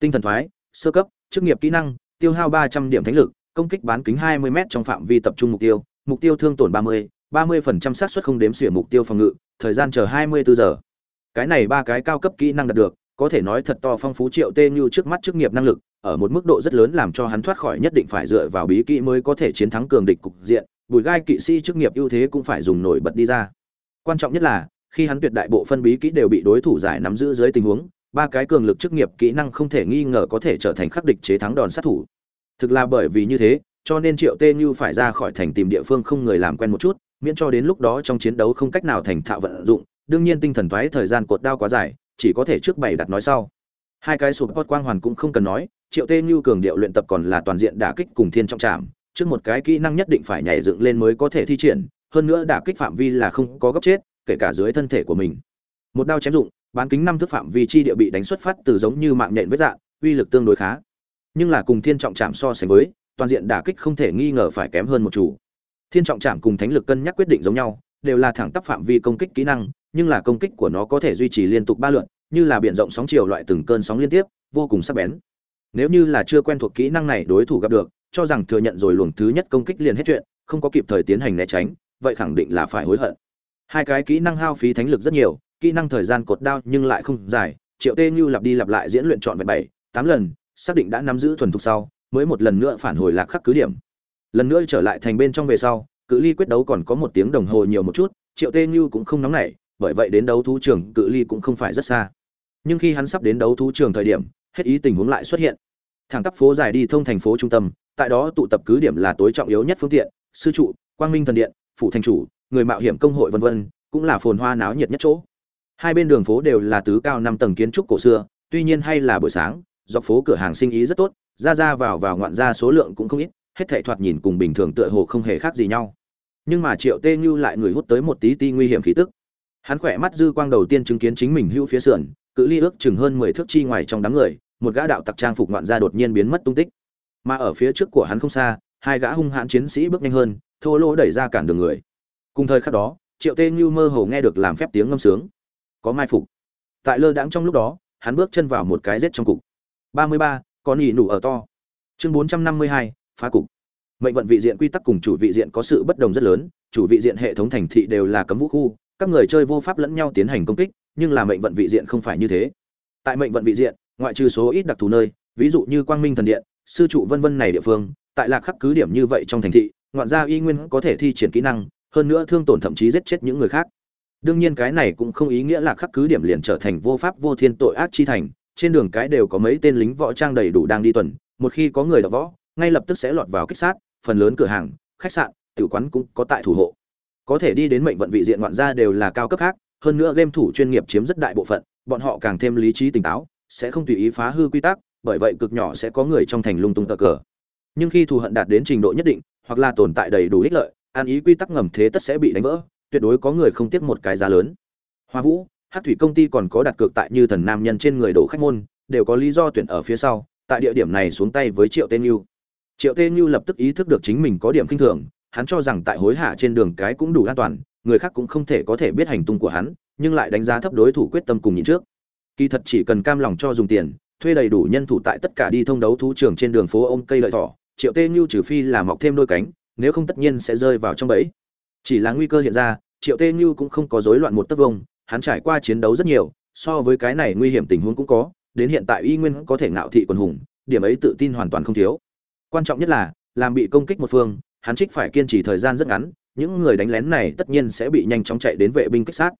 Tinh thần thoái, sơ cấp, chức nghiệp kỹ năng, tiêu hao ba trăm điểm thánh lực, công kích bán kính hai mươi m trong phạm vi tập trung mục tiêu mục tiêu thương tổn ba mươi ba mươi phần trăm xác suất không đếm xỉa mục tiêu phòng ngự, thời gian chờ hai mươi bốn giờ. Cái này ba cái cao cấp kỹ năng đạt được, có thể nói thật to phong phú triệu tê như trước mắt chức nghiệp năng lực, ở một mức độ rất lớn làm cho hắn thoát khỏi nhất định phải dựa vào bí kỹ mới có thể chiến thắng cường địch cục diện bùi gai kỵ sĩ chức nghiệp ưu thế cũng phải dùng nổi bật đi ra. Quan trọng nhất là, khi hắn tuyệt đại bộ phân bí kỹ đều bị đối thủ giải nắm giữ dưới tình huống, ba cái cường lực chức nghiệp kỹ năng không thể nghi ngờ có thể trở thành khắc địch chế thắng đòn sát thủ. Thực là bởi vì như thế, cho nên triệu tê như phải ra khỏi thành tìm địa phương không người làm quen một chút, miễn cho đến lúc đó trong chiến đấu không cách nào thành thạo vận dụng, đương nhiên tinh thần thoái thời gian cột đao quá dài, chỉ có thể trước bảy đặt nói sau. Hai cái sụp hot quang hoàn cũng không cần nói, triệu tê như cường điệu luyện tập còn là toàn diện đả kích cùng thiên trọng trạm trước một cái kỹ năng nhất định phải nhảy dựng lên mới có thể thi triển, hơn nữa đả kích phạm vi là không có gấp chết, kể cả dưới thân thể của mình. Một đao chém dụng, bán kính năm thước phạm vi chi địa bị đánh xuất phát từ giống như mạng nhện vết dạng, uy lực tương đối khá. Nhưng là cùng thiên trọng trạm so sánh với, toàn diện đả kích không thể nghi ngờ phải kém hơn một chủ. Thiên trọng trạm cùng thánh lực cân nhắc quyết định giống nhau, đều là thẳng tắp phạm vi công kích kỹ năng, nhưng là công kích của nó có thể duy trì liên tục ba lượn như là biển rộng sóng chiều loại từng cơn sóng liên tiếp, vô cùng sắc bén. Nếu như là chưa quen thuộc kỹ năng này đối thủ gặp được cho rằng thừa nhận rồi luồng thứ nhất công kích liền hết chuyện, không có kịp thời tiến hành né tránh, vậy khẳng định là phải hối hận. Hai cái kỹ năng hao phí thánh lực rất nhiều, kỹ năng thời gian cột đao nhưng lại không dài, triệu tê như lặp đi lặp lại diễn luyện trọn vẹn bảy, tám lần, xác định đã nắm giữ thuần thục sau, mới một lần nữa phản hồi lạc khắc cứ điểm. Lần nữa trở lại thành bên trong về sau, cự ly quyết đấu còn có một tiếng đồng hồ nhiều một chút, triệu tê như cũng không nóng nảy, bởi vậy đến đấu thú trường cự ly cũng không phải rất xa. Nhưng khi hắn sắp đến đấu thú trường thời điểm, hết ý tình huống lại xuất hiện thẳng tắp phố dài đi thông thành phố trung tâm, tại đó tụ tập cứ điểm là tối trọng yếu nhất phương tiện, sư trụ, quang minh thần điện, phủ thành chủ, người mạo hiểm công hội vân vân, cũng là phồn hoa náo nhiệt nhất chỗ. Hai bên đường phố đều là tứ cao năm tầng kiến trúc cổ xưa, tuy nhiên hay là buổi sáng, dọc phố cửa hàng sinh ý rất tốt, ra ra vào vào ngoạn ra số lượng cũng không ít, hết thảy thoạt nhìn cùng bình thường tựa hồ không hề khác gì nhau. Nhưng mà triệu tê như lại người hút tới một tí ti nguy hiểm khí tức. Hắn khỏe mắt dư quang đầu tiên chứng kiến chính mình hữu phía sườn, cự ly ước chừng hơn mười thước chi ngoài trong đám người một gã đạo tặc trang phục ngoạn gia đột nhiên biến mất tung tích. Mà ở phía trước của hắn không xa, hai gã hung hãn chiến sĩ bước nhanh hơn, thô lỗ đẩy ra cản đường người. Cùng thời khắc đó, triệu tê như mơ hồ nghe được làm phép tiếng ngâm sướng. Có mai phục. Tại lơ đãng trong lúc đó, hắn bước chân vào một cái rết trong cục. Ba mươi ba, con ỉ nủ ở to. Chương bốn trăm năm mươi hai, phá cục. Mệnh vận vị diện quy tắc cùng chủ vị diện có sự bất đồng rất lớn, chủ vị diện hệ thống thành thị đều là cấm vũ khu, các người chơi vô pháp lẫn nhau tiến hành công kích, nhưng là mệnh vận vị diện không phải như thế. Tại mệnh vận vị diện ngoại trừ số ít đặc thù nơi, ví dụ như quang minh thần điện, sư trụ vân vân này địa phương, tại lạc khắc cứ điểm như vậy trong thành thị, ngoạn gia y nguyên có thể thi triển kỹ năng, hơn nữa thương tổn thậm chí giết chết những người khác. Đương nhiên cái này cũng không ý nghĩa là khắc cứ điểm liền trở thành vô pháp vô thiên tội ác chi thành, trên đường cái đều có mấy tên lính võ trang đầy đủ đang đi tuần, một khi có người đọc võ, ngay lập tức sẽ lọt vào kích sát, phần lớn cửa hàng, khách sạn tử quán cũng có tại thủ hộ. Có thể đi đến mệnh vận vị diện ngoạn gia đều là cao cấp khác, hơn nữa game thủ chuyên nghiệp chiếm rất đại bộ phận, bọn họ càng thêm lý trí tỉnh táo sẽ không tùy ý phá hư quy tắc, bởi vậy cực nhỏ sẽ có người trong thành lung tung tờ cờ. Nhưng khi thù hận đạt đến trình độ nhất định, hoặc là tồn tại đầy đủ ích lợi, an ý quy tắc ngầm thế tất sẽ bị đánh vỡ, tuyệt đối có người không tiếc một cái giá lớn. Hoa vũ, hát thủy công ty còn có đặt cược tại như thần nam nhân trên người đổ khách môn, đều có lý do tuyển ở phía sau, tại địa điểm này xuống tay với triệu tên như. Triệu tên như lập tức ý thức được chính mình có điểm kinh thường, hắn cho rằng tại hối hạ trên đường cái cũng đủ an toàn, người khác cũng không thể có thể biết hành tung của hắn, nhưng lại đánh giá thấp đối thủ quyết tâm cùng nhìn trước kỳ thật chỉ cần cam lòng cho dùng tiền, thuê đầy đủ nhân thủ tại tất cả đi thông đấu thú trường trên đường phố ôm cây lợi thỏ, triệu tê như trừ phi là mọc thêm đôi cánh, nếu không tất nhiên sẽ rơi vào trong bẫy. Chỉ là nguy cơ hiện ra, triệu tê như cũng không có rối loạn một tấc vông, hắn trải qua chiến đấu rất nhiều, so với cái này nguy hiểm tình huống cũng có, đến hiện tại y nguyên có thể ngạo thị quần hùng, điểm ấy tự tin hoàn toàn không thiếu. Quan trọng nhất là, làm bị công kích một phương, hắn trích phải kiên trì thời gian rất ngắn, những người đánh lén này tất nhiên sẽ bị nhanh chóng chạy đến vệ binh kích sát.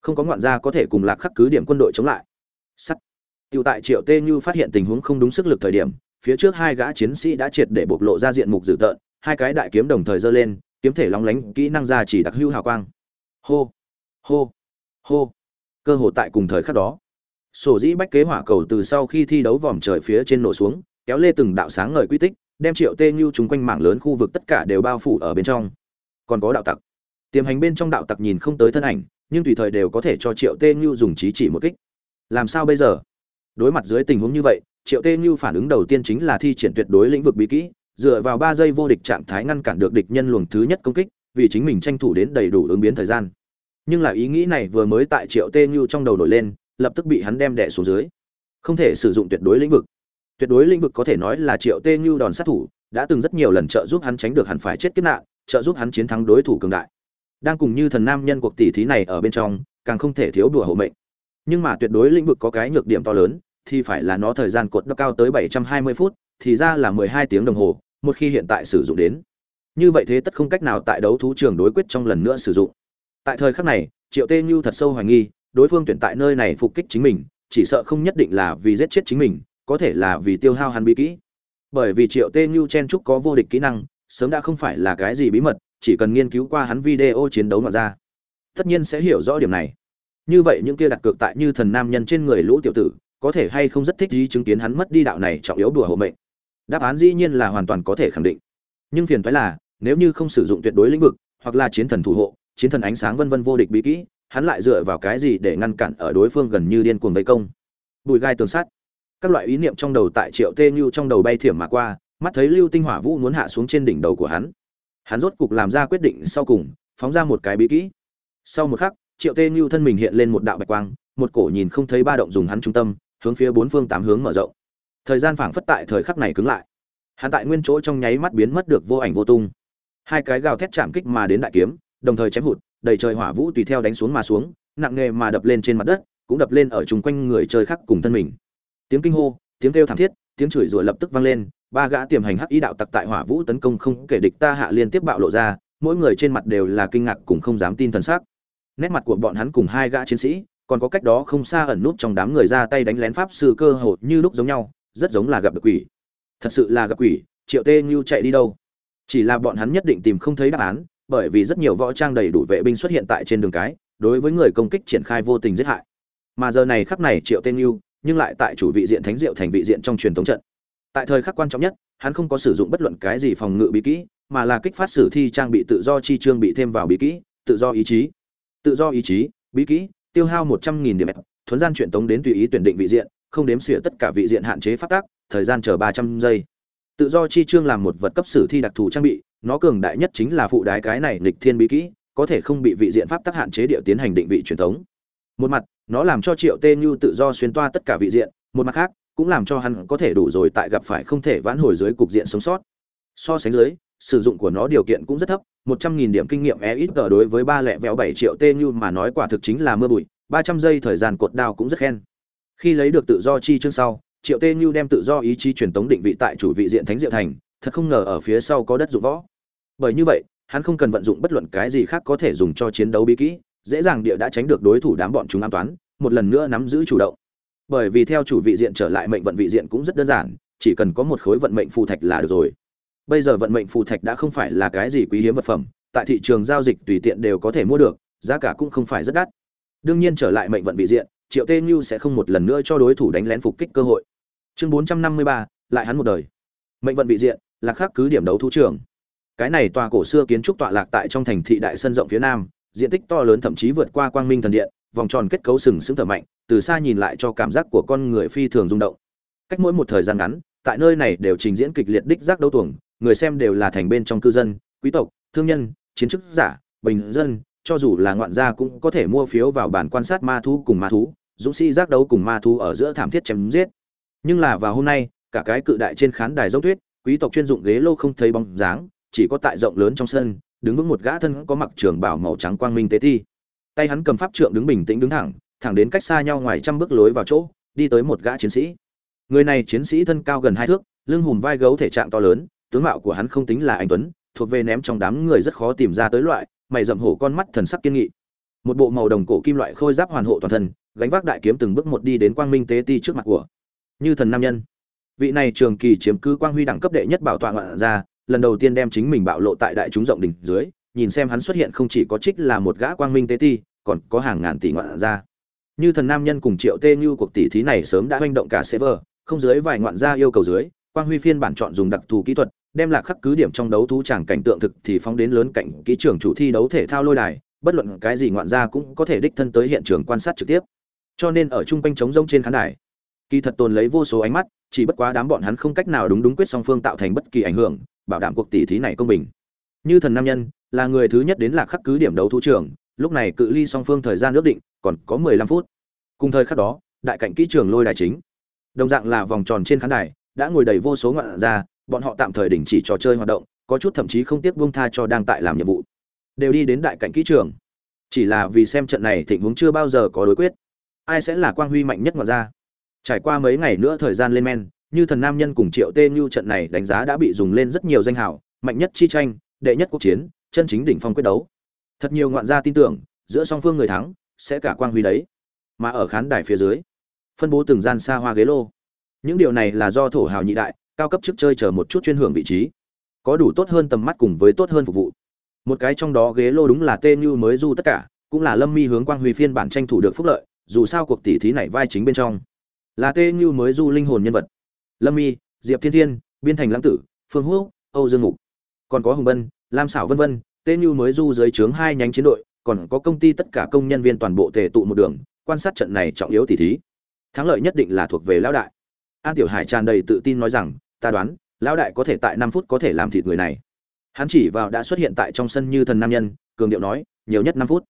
Không có ngoạn gia có thể cùng lạc khắc cứ điểm quân đội chống lại sắt Tiểu tại Triệu Tê Như phát hiện tình huống không đúng sức lực thời điểm, phía trước hai gã chiến sĩ đã triệt để bộc lộ ra diện mục dữ tợn, hai cái đại kiếm đồng thời giơ lên, kiếm thể long lánh, kỹ năng ra chỉ đặc hữu hào quang. Hô, hô, hô. Cơ hội tại cùng thời khắc đó, sổ dĩ bách kế hỏa cầu từ sau khi thi đấu vòm trời phía trên nổ xuống, kéo lê từng đạo sáng ngời quy tích đem triệu tê như chúng quanh mảng lớn khu vực tất cả đều bao phủ ở bên trong còn có đạo tặc tiềm hành bên trong đạo tặc nhìn không tới thân ảnh nhưng tùy thời đều có thể cho triệu tê như dùng trí chỉ một kích làm sao bây giờ? Đối mặt dưới tình huống như vậy, triệu tê như phản ứng đầu tiên chính là thi triển tuyệt đối lĩnh vực bí kỹ, dựa vào ba giây vô địch trạng thái ngăn cản được địch nhân luồng thứ nhất công kích, vì chính mình tranh thủ đến đầy đủ ứng biến thời gian. Nhưng là ý nghĩ này vừa mới tại triệu tê như trong đầu nổi lên, lập tức bị hắn đem đẻ xuống dưới. Không thể sử dụng tuyệt đối lĩnh vực. Tuyệt đối lĩnh vực có thể nói là triệu tê như đòn sát thủ, đã từng rất nhiều lần trợ giúp hắn tránh được hẳn phải chết kiếp nạn, trợ giúp hắn chiến thắng đối thủ cường đại. Đang cùng như thần nam nhân cuộc tỷ thí này ở bên trong, càng không thể thiếu đùa hộ mệnh nhưng mà tuyệt đối lĩnh vực có cái nhược điểm to lớn, thì phải là nó thời gian cột đo cao tới 720 phút, thì ra là 12 tiếng đồng hồ, một khi hiện tại sử dụng đến. Như vậy thế tất không cách nào tại đấu thú trường đối quyết trong lần nữa sử dụng. Tại thời khắc này, triệu tê như thật sâu hoài nghi, đối phương tuyển tại nơi này phục kích chính mình, chỉ sợ không nhất định là vì giết chết chính mình, có thể là vì tiêu hao hắn bí kỹ. Bởi vì triệu tê như chen trúc có vô địch kỹ năng, sớm đã không phải là cái gì bí mật, chỉ cần nghiên cứu qua hắn video chiến đấu mà ra. Tất nhiên sẽ hiểu rõ điểm này như vậy những kia đặt cược tại như thần nam nhân trên người lũ tiểu tử, có thể hay không rất thích gì chứng kiến hắn mất đi đạo này trọng yếu đùa hộ mệnh? Đáp án dĩ nhiên là hoàn toàn có thể khẳng định. Nhưng phiền toái là, nếu như không sử dụng tuyệt đối lĩnh vực, hoặc là chiến thần thủ hộ, chiến thần ánh sáng vân vân vô địch bí kỹ, hắn lại dựa vào cái gì để ngăn cản ở đối phương gần như điên cuồng vây công? Bùi gai tường sát. các loại ý niệm trong đầu tại triệu tê như trong đầu bay thiểm mà qua, mắt thấy lưu tinh hỏa vũ muốn hạ xuống trên đỉnh đầu của hắn. Hắn rốt cục làm ra quyết định sau cùng, phóng ra một cái bí kỹ. Sau một khắc triệu tê như thân mình hiện lên một đạo bạch quang, một cổ nhìn không thấy ba động dùng hắn trung tâm, hướng phía bốn phương tám hướng mở rộng. Thời gian phảng phất tại thời khắc này cứng lại. Hắn tại nguyên chỗ trong nháy mắt biến mất được vô ảnh vô tung. Hai cái gào thét chạm kích mà đến đại kiếm, đồng thời chém hụt, đầy trời hỏa vũ tùy theo đánh xuống mà xuống, nặng nề mà đập lên trên mặt đất, cũng đập lên ở chung quanh người chơi khác cùng thân mình. Tiếng kinh hô, tiếng kêu thảm thiết, tiếng chửi rủa lập tức vang lên, ba gã tiềm hành hắc ý đạo tặc tại hỏa vũ tấn công không kể địch ta hạ liên tiếp bạo lộ ra, mỗi người trên mặt đều là kinh ngạc cùng không dám tin thần sắc nét mặt của bọn hắn cùng hai gã chiến sĩ, còn có cách đó không xa ẩn nút trong đám người ra tay đánh lén pháp sư cơ hồ như lúc giống nhau, rất giống là gặp được quỷ. Thật sự là gặp quỷ, triệu tê như chạy đi đâu? Chỉ là bọn hắn nhất định tìm không thấy đáp án, bởi vì rất nhiều võ trang đầy đủ vệ binh xuất hiện tại trên đường cái, đối với người công kích triển khai vô tình giết hại. Mà giờ này khắc này triệu tên như nhưng lại tại chủ vị diện thánh diệu thành vị diện trong truyền thống trận. Tại thời khắc quan trọng nhất, hắn không có sử dụng bất luận cái gì phòng ngự bí kỹ, mà là kích phát sử thi trang bị tự do chi trương bị thêm vào bí kỹ, tự do ý chí tự do ý chí, bí kỹ, tiêu hao một trăm nghìn điểm, thuấn gian truyền tống đến tùy ý tuyển định vị diện, không đếm xỉa tất cả vị diện hạn chế phát tác, thời gian chờ ba trăm giây. Tự do chi trương làm một vật cấp sử thi đặc thù trang bị, nó cường đại nhất chính là phụ đái cái này lịch thiên bí kỹ, có thể không bị vị diện pháp tắc hạn chế địa tiến hành định vị truyền thống. Một mặt, nó làm cho triệu tê như tự do xuyên toa tất cả vị diện, một mặt khác, cũng làm cho hắn có thể đủ rồi tại gặp phải không thể vãn hồi dưới cục diện sống sót. So sánh dưới, sử dụng của nó điều kiện cũng rất thấp một trăm nghìn điểm kinh nghiệm e ít tờ đối với ba lẻ vẹo bảy triệu tê như mà nói quả thực chính là mưa bụi, ba trăm giây thời gian cột đao cũng rất khen. Khi lấy được tự do chi chương sau, triệu tê như đem tự do ý chí truyền tống định vị tại chủ vị diện thánh diệu thành, thật không ngờ ở phía sau có đất dụng võ. Bởi như vậy, hắn không cần vận dụng bất luận cái gì khác có thể dùng cho chiến đấu bí kỹ, dễ dàng địa đã tránh được đối thủ đám bọn chúng an toán, một lần nữa nắm giữ chủ động. Bởi vì theo chủ vị diện trở lại mệnh vận vị diện cũng rất đơn giản, chỉ cần có một khối vận mệnh phù thạch là được rồi bây giờ vận mệnh phù thạch đã không phải là cái gì quý hiếm vật phẩm, tại thị trường giao dịch tùy tiện đều có thể mua được, giá cả cũng không phải rất đắt. Đương nhiên trở lại mệnh vận vị diện, triệu tê như sẽ không một lần nữa cho đối thủ đánh lén phục kích cơ hội. Chương bốn trăm năm mươi ba, lại hắn một đời. Mệnh vận vị diện, là khác cứ điểm đấu thú trường. Cái này tòa cổ xưa kiến trúc tọa lạc tại trong thành thị đại sân rộng phía nam, diện tích to lớn thậm chí vượt qua quang minh thần điện, vòng tròn kết cấu sừng sững thở mạnh, từ xa nhìn lại cho cảm giác của con người phi thường rung động. Cách mỗi một thời gian ngắn, tại nơi này đều trình diễn kịch liệt đích giác đấu tuồng người xem đều là thành bên trong cư dân, quý tộc, thương nhân, chiến chức giả, bình dân, cho dù là ngoạn gia cũng có thể mua phiếu vào bản quan sát ma thú cùng ma thú, dũng sĩ giác đấu cùng ma thú ở giữa thảm thiết chém giết. Nhưng là vào hôm nay, cả cái cự đại trên khán đài dốc tuyết, quý tộc chuyên dụng ghế lô không thấy bóng dáng, chỉ có tại rộng lớn trong sân, đứng vững một gã thân có mặc trường bảo màu trắng quang minh tế thi. Tay hắn cầm pháp trượng đứng bình tĩnh đứng thẳng thẳng đến cách xa nhau ngoài trăm bước lối vào chỗ, đi tới một gã chiến sĩ. Người này chiến sĩ thân cao gần hai thước, lưng hùm vai gấu thể trạng to lớn tướng mạo của hắn không tính là anh tuấn, thuộc về ném trong đám người rất khó tìm ra tới loại, mày rậm hổ con mắt thần sắc kiên nghị. Một bộ màu đồng cổ kim loại khôi giáp hoàn hộ toàn thân, gánh vác đại kiếm từng bước một đi đến quang minh tế ti trước mặt của như thần nam nhân. Vị này trường kỳ chiếm cứ quang huy đẳng cấp đệ nhất bảo tọa ngoạn ra lần đầu tiên đem chính mình bạo lộ tại đại chúng rộng đỉnh dưới, nhìn xem hắn xuất hiện không chỉ có trích là một gã quang minh tế ti, còn có hàng ngàn tỷ ngoạn ra như thần nam nhân cùng triệu tê như cuộc tỷ thí này sớm đã manh động cả server, không dưới vài ngoạn gia yêu cầu dưới quang huy phiên bản chọn dùng đặc thù kỹ thuật, đem lạc khắc cứ điểm trong đấu thú tràng cảnh tượng thực thì phóng đến lớn cảnh kỹ trường chủ thi đấu thể thao lôi đài, bất luận cái gì ngoạn ra cũng có thể đích thân tới hiện trường quan sát trực tiếp. Cho nên ở chung quanh trống rông trên khán đài, kỳ thật tồn lấy vô số ánh mắt, chỉ bất quá đám bọn hắn không cách nào đúng đúng quyết song phương tạo thành bất kỳ ảnh hưởng, bảo đảm cuộc tỷ thí này công bình. Như thần nam nhân, là người thứ nhất đến lạc khắc cứ điểm đấu thú trường, lúc này cự ly song phương thời gian ước định, còn có 15 phút. Cùng thời khắc đó, đại cảnh kỹ trường lôi đài chính. Đồng dạng là vòng tròn trên khán đài đã ngồi đầy vô số ngoạn gia bọn họ tạm thời đình chỉ trò chơi hoạt động, có chút thậm chí không tiếc buông tha cho đang tại làm nhiệm vụ. Đều đi đến đại cảnh kỹ trường. Chỉ là vì xem trận này thịnh huống chưa bao giờ có đối quyết. Ai sẽ là quang huy mạnh nhất ngoạn gia trải qua mấy ngày nữa thời gian lên men, như thần nam nhân cùng triệu tê như trận này đánh giá đã bị dùng lên rất nhiều danh hào, mạnh nhất chi tranh, đệ nhất quốc chiến, chân chính đỉnh phong quyết đấu. Thật nhiều ngoạn gia tin tưởng, giữa song phương người thắng, sẽ cả quang huy đấy. Mà ở khán đài phía dưới, phân bố từng gian xa hoa ghế lô những điều này là do thổ hào nhị đại, cao cấp chức chơi chờ một chút chuyên hưởng vị trí. Có đủ tốt hơn tầm mắt cùng với tốt hơn phục vụ. Một cái trong đó ghế lô đúng là tên như mới du tất cả, cũng là lâm mi hướng quang huy phiên bản tranh thủ được phúc lợi, dù sao cuộc tỷ thí này vai chính bên trong. Là tê như mới du linh hồn nhân vật. Lâm mi, diệp thiên thiên, biên thành lãng tử, phương hữu âu dương mục. Còn có hùng bân, lam xảo vân vân tê như mới du dưới trướng hai nhánh chiến đội, còn có công ty tất cả công nhân viên toàn bộ tề tụ một đường, quan sát trận này trọng yếu tỷ thí. Thắng lợi nhất định là thuộc về lão đại an tiểu hải tràn đầy tự tin nói rằng, ta đoán, lão đại có thể tại năm phút có thể làm thịt người này. Hắn chỉ vào đã xuất hiện tại trong sân như thần nam nhân, cường điệu nói, nhiều nhất năm phút.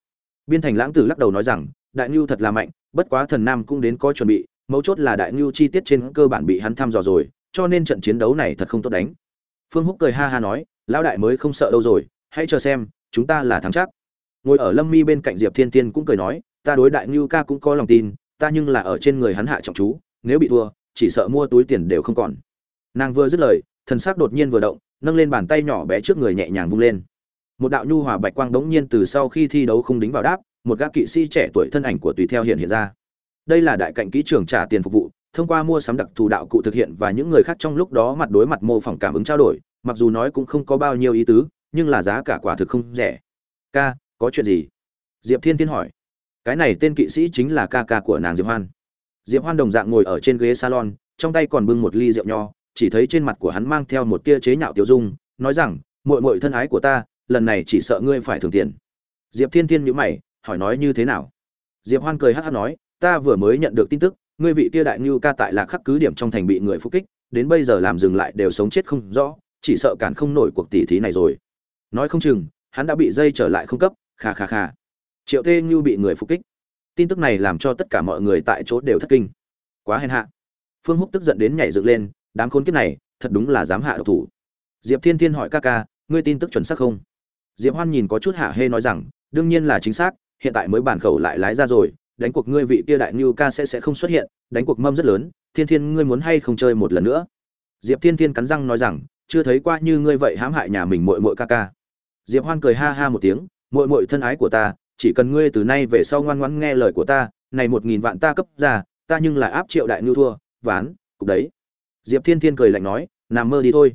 Biên thành lãng tử lắc đầu nói rằng, đại ngưu thật là mạnh, bất quá thần nam cũng đến có chuẩn bị, mấu chốt là đại ngưu chi tiết trên cơ bản bị hắn thăm dò rồi, cho nên trận chiến đấu này thật không tốt đánh. Phương húc cười ha ha nói, lão đại mới không sợ đâu rồi, hãy chờ xem, chúng ta là thắng chắc. Ngồi ở lâm mi bên cạnh diệp thiên tiên cũng cười nói, ta đối đại ngưu ca cũng có lòng tin, ta nhưng là ở trên người hắn hạ trọng chú, nếu bị thua chỉ sợ mua túi tiền đều không còn. Nàng vừa dứt lời, thần sắc đột nhiên vừa động, nâng lên bàn tay nhỏ bé trước người nhẹ nhàng vung lên. Một đạo nhu hòa bạch quang đống nhiên từ sau khi thi đấu không đính vào đáp, một gã kỵ sĩ trẻ tuổi thân ảnh của tùy theo hiện hiện ra. Đây là đại cạnh kỹ trường trả tiền phục vụ, thông qua mua sắm đặc thù đạo cụ thực hiện và những người khác trong lúc đó mặt đối mặt mô phỏng cảm ứng trao đổi, mặc dù nói cũng không có bao nhiêu ý tứ, nhưng là giá cả quả thực không rẻ. Ca, có chuyện gì? Diệp thiên thiên hỏi. Cái này tên kỵ sĩ chính là ca ca của nàng diệp hoan diệp hoan đồng dạng ngồi ở trên ghế salon, trong tay còn bưng một ly rượu nho, chỉ thấy trên mặt của hắn mang theo một tia chế nhạo tiêu dung, nói rằng, muội muội thân ái của ta, lần này chỉ sợ ngươi phải thường tiền. Diệp thiên thiên nhíu mày, hỏi nói như thế nào? Diệp hoan cười hắc hắc nói, ta vừa mới nhận được tin tức, ngươi vị kia đại ngưu ca tại lạc khắc cứ điểm trong thành bị người phục kích, đến bây giờ làm dừng lại đều sống chết không rõ, chỉ sợ cản không nổi cuộc tỷ thí này rồi. Nói không chừng, hắn đã bị dây trở lại không cấp, kha kha kha. Triệu tê như bị người phục kích tin tức này làm cho tất cả mọi người tại chỗ đều thất kinh. Quá hèn hạ. Phương húc tức giận đến nhảy dựng lên, đám khốn kiếp này, thật đúng là dám hạ độc thủ. Diệp thiên thiên hỏi ca ca, ngươi tin tức chuẩn xác không? Diệp hoan nhìn có chút hạ hê nói rằng, đương nhiên là chính xác, hiện tại mới bản khẩu lại lái ra rồi, đánh cuộc ngươi vị kia đại như ca sẽ sẽ không xuất hiện, đánh cuộc mâm rất lớn, thiên thiên ngươi muốn hay không chơi một lần nữa? Diệp thiên thiên cắn răng nói rằng, chưa thấy qua như ngươi vậy hãm hại nhà mình muội muội ca ca. Diệp hoan cười ha ha một tiếng, muội muội thân ái của ta chỉ cần ngươi từ nay về sau ngoan ngoãn nghe lời của ta, này một nghìn vạn ta cấp ra, ta nhưng là áp triệu đại ngưu thua, ván, cục đấy. Diệp thiên thiên cười lạnh nói, nằm mơ đi thôi.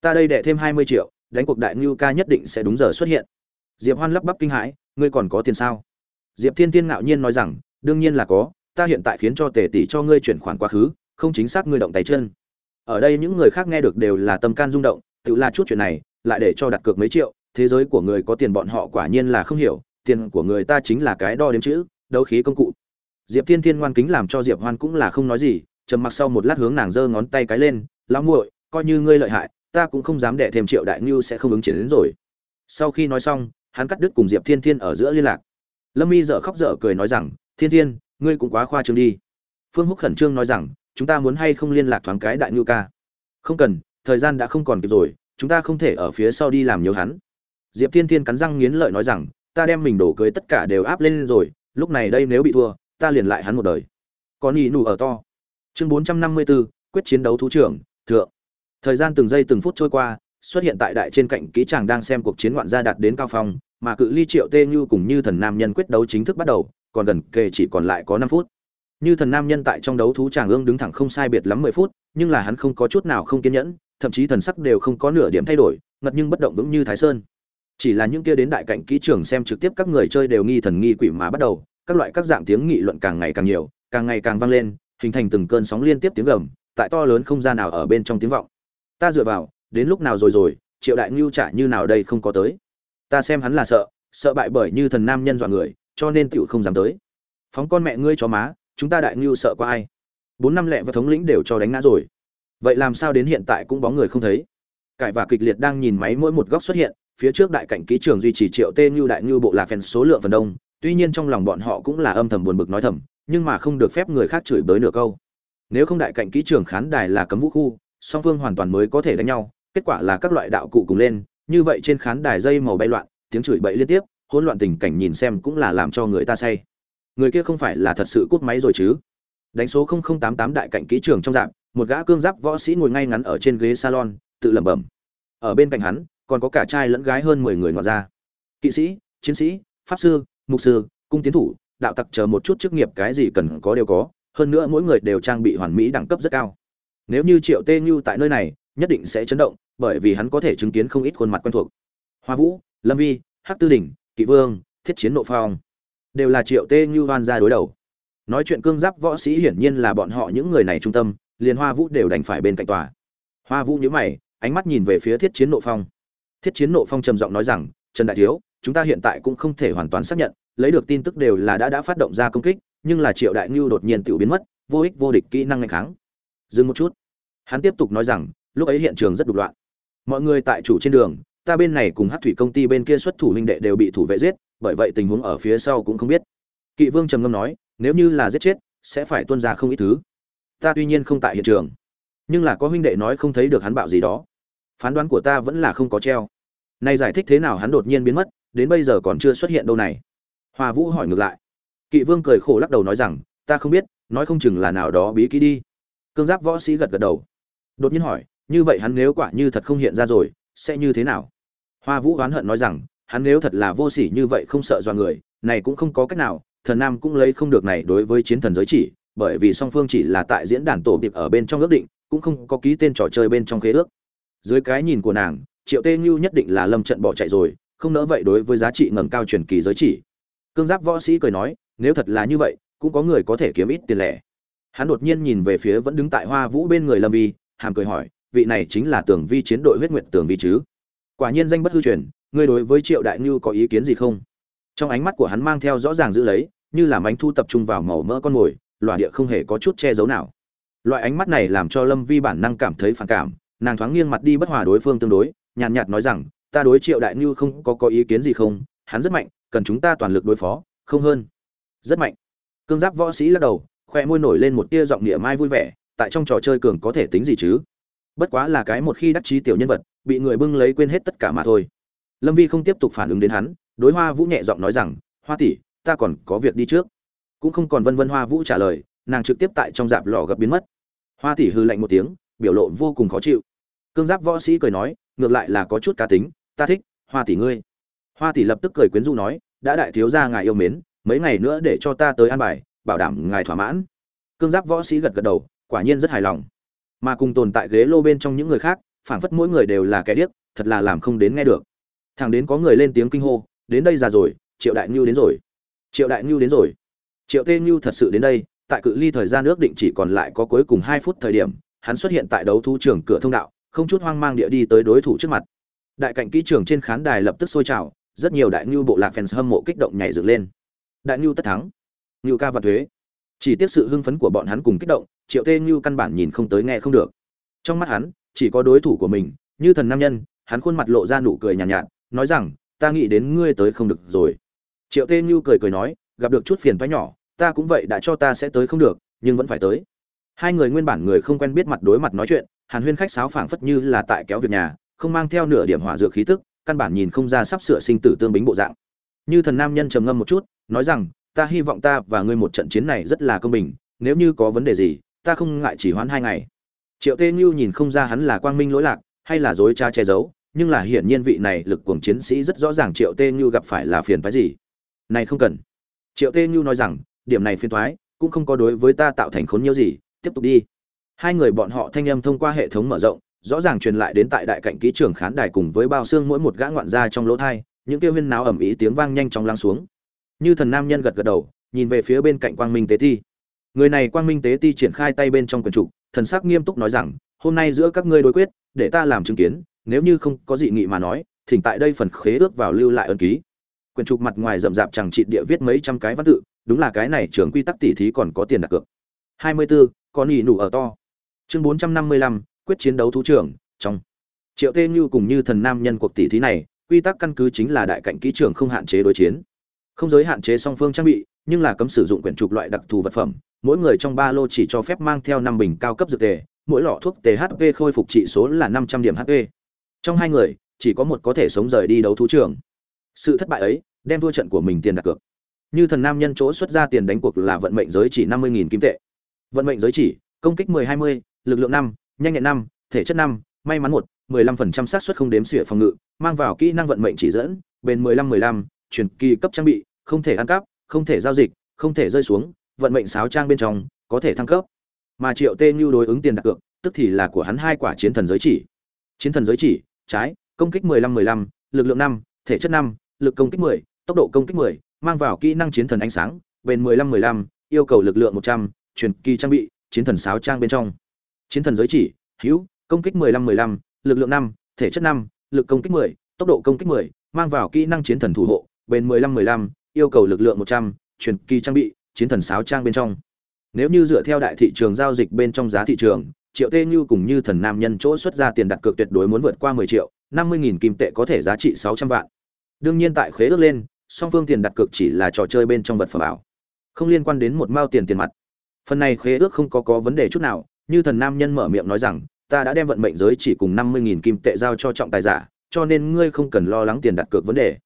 Ta đây đệ thêm hai mươi triệu, đánh cuộc đại ngưu ca nhất định sẽ đúng giờ xuất hiện. Diệp hoan lắp bắp kinh hãi, ngươi còn có tiền sao? Diệp thiên thiên ngạo nhiên nói rằng, đương nhiên là có, ta hiện tại khiến cho tề tỷ cho ngươi chuyển khoản quá khứ, không chính xác ngươi động tay chân. Ở đây những người khác nghe được đều là tâm can rung động, tự là chút chuyện này, lại để cho đặt cược mấy triệu, thế giới của người có tiền bọn họ quả nhiên là không hiểu tiền của người ta chính là cái đo đếm chữ, đấu khí công cụ. Diệp thiên thiên ngoan kính làm cho diệp hoan cũng là không nói gì, trầm mặc sau một lát hướng nàng giơ ngón tay cái lên, lão muội, coi như ngươi lợi hại, ta cũng không dám để thêm triệu đại ngưu sẽ không ứng chiến đến rồi. Sau khi nói xong, hắn cắt đứt cùng diệp thiên thiên ở giữa liên lạc. Lâm y dở khóc dở cười nói rằng, thiên thiên, ngươi cũng quá khoa trương đi. Phương húc khẩn trương nói rằng, chúng ta muốn hay không liên lạc thoáng cái đại ngưu ca? Không cần, thời gian đã không còn kịp rồi, chúng ta không thể ở phía sau đi làm nhiều hắn. Diệp thiên thiên cắn răng nghiến lợi nói rằng ta đem mình đổ cưới tất cả đều áp lên rồi lúc này đây nếu bị thua ta liền lại hắn một đời. Có nhị nụ ở to. Chương bốn trăm năm mươi 454, quyết chiến đấu thú trưởng thượng. Thời gian từng giây từng phút trôi qua xuất hiện tại đại trên cạnh kỹ chàng đang xem cuộc chiến ngoạn gia đạt đến cao phong mà cự ly triệu tê như cùng như thần nam nhân quyết đấu chính thức bắt đầu còn gần kề chỉ còn lại có năm phút. Như thần nam nhân tại trong đấu thú tràng ương đứng thẳng không sai biệt lắm mười phút nhưng là hắn không có chút nào không kiên nhẫn thậm chí thần sắc đều không có nửa điểm thay đổi ngật nhưng bất động vững như thái sơn chỉ là những kia đến đại cạnh kỹ trường xem trực tiếp các người chơi đều nghi thần nghi quỷ mà bắt đầu, các loại các dạng tiếng nghị luận càng ngày càng nhiều, càng ngày càng vang lên, hình thành từng cơn sóng liên tiếp tiếng gầm, tại to lớn không gian nào ở bên trong tiếng vọng. Ta dựa vào, đến lúc nào rồi rồi, triệu đại ngưu trả như nào đây không có tới. Ta xem hắn là sợ sợ bại bởi như thần nam nhân dọa người, cho nên tựu không dám tới. Phóng con mẹ ngươi cho má, chúng ta đại ngưu sợ qua ai. Bốn năm lẹ và thống lĩnh đều cho đánh ngã rồi. Vậy làm sao đến hiện tại cũng bóng người không thấy. Cải và kịch liệt đang nhìn máy mỗi một góc xuất hiện phía trước đại cảnh ký trường duy trì triệu tê như đại như bộ là phèn số lượng phần đông, tuy nhiên trong lòng bọn họ cũng là âm thầm buồn bực nói thầm, nhưng mà không được phép người khác chửi bới nửa câu. Nếu không đại cảnh ký trường khán đài là cấm vũ khu, song phương hoàn toàn mới có thể đánh nhau, kết quả là các loại đạo cụ cùng lên, như vậy trên khán đài dây màu bay loạn, tiếng chửi bậy liên tiếp, hỗn loạn tình cảnh nhìn xem cũng là làm cho người ta say. Người kia không phải là thật sự cút máy rồi chứ? Đánh số 0088 đại cảnh ký trường trong dạng một gã cương giáp võ sĩ ngồi ngay ngắn ở trên ghế salon, tự lẩm bẩm. Ở bên cạnh hắn còn có cả trai lẫn gái hơn mười người ngoài ra. Kỵ sĩ, chiến sĩ, pháp sư, mục sư, cung tiến thủ, đạo tặc chờ một chút chức nghiệp cái gì cần có đều có, hơn nữa mỗi người đều trang bị hoàn mỹ đẳng cấp rất cao. Nếu như triệu tê như tại nơi này, nhất định sẽ chấn động, bởi vì hắn có thể chứng kiến không ít khuôn mặt quen thuộc. Hoa vũ, lâm vi, hắc tư đình, kỵ vương, thiết chiến nộ phong, đều là triệu tê như hoan ra đối đầu. Nói chuyện cương giáp võ sĩ hiển nhiên là bọn họ những người này trung tâm, liền hoa vũ đều đành phải bên cạnh tòa. Hoa vũ nhíu mày, ánh mắt nhìn về phía thiết chiến nộ phong thiết chiến nộ phong trầm giọng nói rằng, trần đại thiếu, chúng ta hiện tại cũng không thể hoàn toàn xác nhận, lấy được tin tức đều là đã đã phát động ra công kích, nhưng là triệu đại ngưu đột nhiên tự biến mất, vô ích vô địch kỹ năng ngày kháng. Dừng một chút. Hắn tiếp tục nói rằng, lúc ấy hiện trường rất đục loạn. Mọi người tại chủ trên đường, ta bên này cùng hát thủy công ty bên kia xuất thủ huynh đệ đều bị thủ vệ giết, bởi vậy tình huống ở phía sau cũng không biết. Kỵ vương trầm ngâm nói, nếu như là giết chết, sẽ phải tuân ra không ít thứ. Ta tuy nhiên không tại hiện trường, nhưng là có huynh đệ nói không thấy được hắn bạo gì đó phán đoán của ta vẫn là không có treo. Này giải thích thế nào hắn đột nhiên biến mất, đến bây giờ còn chưa xuất hiện đâu này. Hoa vũ hỏi ngược lại. Kỵ vương cười khổ lắc đầu nói rằng, ta không biết, nói không chừng là nào đó bí ký đi. Cương giáp võ sĩ gật gật đầu. Đột nhiên hỏi, như vậy hắn nếu quả như thật không hiện ra rồi, sẽ như thế nào? Hoa vũ oán hận nói rằng, hắn nếu thật là vô sỉ như vậy không sợ dọa người, này cũng không có cách nào, thần nam cũng lấy không được này đối với chiến thần giới chỉ, bởi vì song phương chỉ là tại diễn đàn tổ tiệp ở bên trong ước định, cũng không có ký tên trò chơi bên trong khế ước dưới cái nhìn của nàng, triệu tê như nhất định là lâm trận bỏ chạy rồi, không nỡ vậy đối với giá trị ngầm cao truyền kỳ giới chỉ. Cương giáp võ sĩ cười nói, nếu thật là như vậy, cũng có người có thể kiếm ít tiền lẻ. Hắn đột nhiên nhìn về phía vẫn đứng tại hoa vũ bên người lâm vi, hàm cười hỏi, vị này chính là tường vi chiến đội huyết nguyện tường vi chứ? Quả nhiên danh bất hư truyền, ngươi đối với triệu đại ngưu có ý kiến gì không? Trong ánh mắt của hắn mang theo rõ ràng giữ lấy, như làm ánh thu tập trung vào màu mỡ con mồi loạ địa không hề có chút che giấu nào. Loại ánh mắt này làm cho lâm vi bản năng cảm thấy phản cảm nàng thoáng nghiêng mặt đi bất hòa đối phương tương đối, nhàn nhạt nói rằng, ta đối triệu đại ngưu không có có ý kiến gì không? Hắn rất mạnh, cần chúng ta toàn lực đối phó, không hơn. Rất mạnh. Cương giáp võ sĩ lắc đầu, khoe môi nổi lên một tia giọng địa mai vui vẻ, tại trong trò chơi cường có thể tính gì chứ? Bất quá là cái một khi đắc chí tiểu nhân vật, bị người bưng lấy quên hết tất cả mà thôi. Lâm vi không tiếp tục phản ứng đến hắn, đối hoa vũ nhẹ giọng nói rằng, hoa tỷ, ta còn có việc đi trước. Cũng không còn vân vân hoa vũ trả lời, nàng trực tiếp tại trong dạp lò gặp biến mất. Hoa tỷ hư lạnh một tiếng, biểu lộ vô cùng khó chịu cương giáp võ sĩ cười nói, ngược lại là có chút cá tính, ta thích, hoa tỷ ngươi. Hoa tỷ lập tức cười quyến rũ nói, đã đại thiếu gia ngài yêu mến, mấy ngày nữa để cho ta tới an bài, bảo đảm ngài thỏa mãn. Cương giáp võ sĩ gật gật đầu, quả nhiên rất hài lòng. Mà cùng tồn tại ghế lô bên trong những người khác, phảng phất mỗi người đều là kẻ điếc, thật là làm không đến nghe được. Thằng đến có người lên tiếng kinh hô, đến đây già rồi, triệu đại ngưu đến rồi. Triệu đại ngưu đến rồi. Triệu tê ngưu thật sự đến đây. Tại cự ly thời gian ước định chỉ còn lại có cuối cùng hai phút thời điểm, hắn xuất hiện tại đấu thu trường cửa thông đạo không chút hoang mang địa đi tới đối thủ trước mặt. Đại cạnh kỹ trường trên khán đài lập tức sôi trào rất nhiều đại ngưu bộ lạc fans hâm mộ kích động nhảy dựng lên. Đại ngưu tất thắng ngưu ca và thuế. Chỉ tiếc sự hưng phấn của bọn hắn cùng kích động triệu tê ngưu căn bản nhìn không tới nghe không được. Trong mắt hắn chỉ có đối thủ của mình như thần nam nhân hắn khuôn mặt lộ ra nụ cười nhàn nhạt, nhạt nói rằng ta nghĩ đến ngươi tới không được rồi. Triệu tê ngưu cười cười nói gặp được chút phiền toái nhỏ ta cũng vậy đã cho ta sẽ tới không được nhưng vẫn phải tới. Hai người nguyên bản người không quen biết mặt đối mặt nói chuyện hàn huyên khách sáo phảng phất như là tại kéo việc nhà, không mang theo nửa điểm hỏa dược khí tức, căn bản nhìn không ra sắp sửa sinh tử tương bính bộ dạng. Như thần nam nhân trầm ngâm một chút, nói rằng, ta hy vọng ta và ngươi một trận chiến này rất là công bình, nếu như có vấn đề gì, ta không ngại chỉ hoãn hai ngày. Triệu tê như nhìn không ra hắn là quang minh lỗi lạc, hay là dối cha che giấu, nhưng là hiển nhiên vị này lực cuồng chiến sĩ rất rõ ràng triệu tê như gặp phải là phiền phái gì. Này không cần. Triệu tê như nói rằng, điểm này phiền thoái, cũng không có đối với ta tạo thành khốn nhiều gì, tiếp tục đi hai người bọn họ thanh âm thông qua hệ thống mở rộng rõ ràng truyền lại đến tại đại cạnh ký trường khán đài cùng với bao xương mỗi một gã ngoạn gia trong lỗ thai những kêu huyên náo ẩm ý tiếng vang nhanh chóng lắng xuống. Như thần nam nhân gật gật đầu nhìn về phía bên cạnh quang minh tế ti. Người này quang minh tế ti triển khai tay bên trong quần trục thần sắc nghiêm túc nói rằng hôm nay giữa các ngươi đối quyết để ta làm chứng kiến nếu như không có dị nghị mà nói thỉnh tại đây phần khế ước vào lưu lại ân ký. Quyển trục mặt ngoài rậm rạp chẳng trị địa viết mấy trăm cái văn tự đúng là cái này trường quy tắc tỉ thí còn có tiền đặt cược. 24, con nhị nụ ở to chương 455, quyết chiến đấu thú trưởng trong triệu tê như cùng như thần nam nhân cuộc tỷ thí này quy tắc căn cứ chính là đại cạnh kỹ trưởng không hạn chế đối chiến không giới hạn chế song phương trang bị nhưng là cấm sử dụng quyển trục loại đặc thù vật phẩm mỗi người trong ba lô chỉ cho phép mang theo năm bình cao cấp dược tề mỗi lọ thuốc THP khôi phục trị số là 500 điểm HP. Trong hai người, chỉ có một có thể sống rời đi đấu thú trưởng Sự thất bại ấy, đem thua trận của mình tiền đặt cược. Như thần nam nhân chỗ xuất ra tiền đánh cuộc là vận mệnh giới chỉ 50000 kim tệ. Vận mệnh giới chỉ, công kích 10-20, lực lượng 5, nhanh nhẹn 5, thể chất 5, may mắn 1, 15% xác suất không đếm xỉa phòng ngự, mang vào kỹ năng vận mệnh chỉ dẫn, bền 15-15, truyền kỳ cấp trang bị, không thể ăn cắp, không thể giao dịch, không thể rơi xuống, vận mệnh sáo trang bên trong, có thể thăng cấp. Mà triệu tê như đối ứng tiền đặt cược tức thì là của hắn hai quả chiến thần giới chỉ. Chiến thần giới chỉ trái công kích 15-15, lực lượng 5, thể chất 5, lực công kích 10, tốc độ công kích 10, mang vào kỹ năng chiến thần ánh sáng bền 15-15, yêu cầu lực lượng 100, truyền kỳ trang bị chiến thần sáo trang bên trong chiến thần giới chỉ hữu công kích 15-15, lực lượng 5, thể chất 5, lực công kích 10, tốc độ công kích 10, mang vào kỹ năng chiến thần thủ hộ bền 15-15, yêu cầu lực lượng 100, truyền kỳ trang bị chiến thần sáo trang bên trong nếu như dựa theo đại thị trường giao dịch bên trong giá thị trường, Triệu Tê Như cùng như thần nam nhân chỗ xuất ra tiền đặt cược tuyệt đối muốn vượt qua 10 triệu, 50.000 kim tệ có thể giá trị 600 vạn. Đương nhiên tại khế ước lên, song phương tiền đặt cược chỉ là trò chơi bên trong vật phẩm ảo, không liên quan đến một mao tiền tiền mặt. Phần này khế ước không có có vấn đề chút nào, như thần nam nhân mở miệng nói rằng, ta đã đem vận mệnh giới chỉ cùng 50.000 kim tệ giao cho trọng tài giả, cho nên ngươi không cần lo lắng tiền đặt cược vấn đề.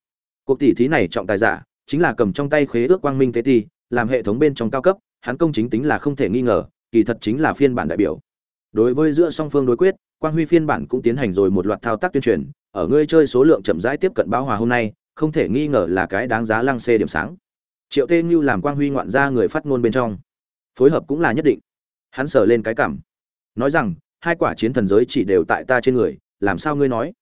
Cuộc tỷ thí này trọng tài giả chính là cầm trong tay khế ước quang minh tế ti, làm hệ thống bên trong cao cấp, hắn công chính tính là không thể nghi ngờ, kỳ thật chính là phiên bản đại biểu. Đối với giữa song phương đối quyết, Quang Huy phiên bản cũng tiến hành rồi một loạt thao tác tuyên truyền, ở ngươi chơi số lượng chậm rãi tiếp cận báo hòa hôm nay, không thể nghi ngờ là cái đáng giá lăng xê điểm sáng. Triệu Tê Như làm Quang Huy ngoạn ra người phát ngôn bên trong, phối hợp cũng là nhất định. Hắn sờ lên cái cảm, nói rằng, hai quả chiến thần giới chỉ đều tại ta trên người, làm sao ngươi nói?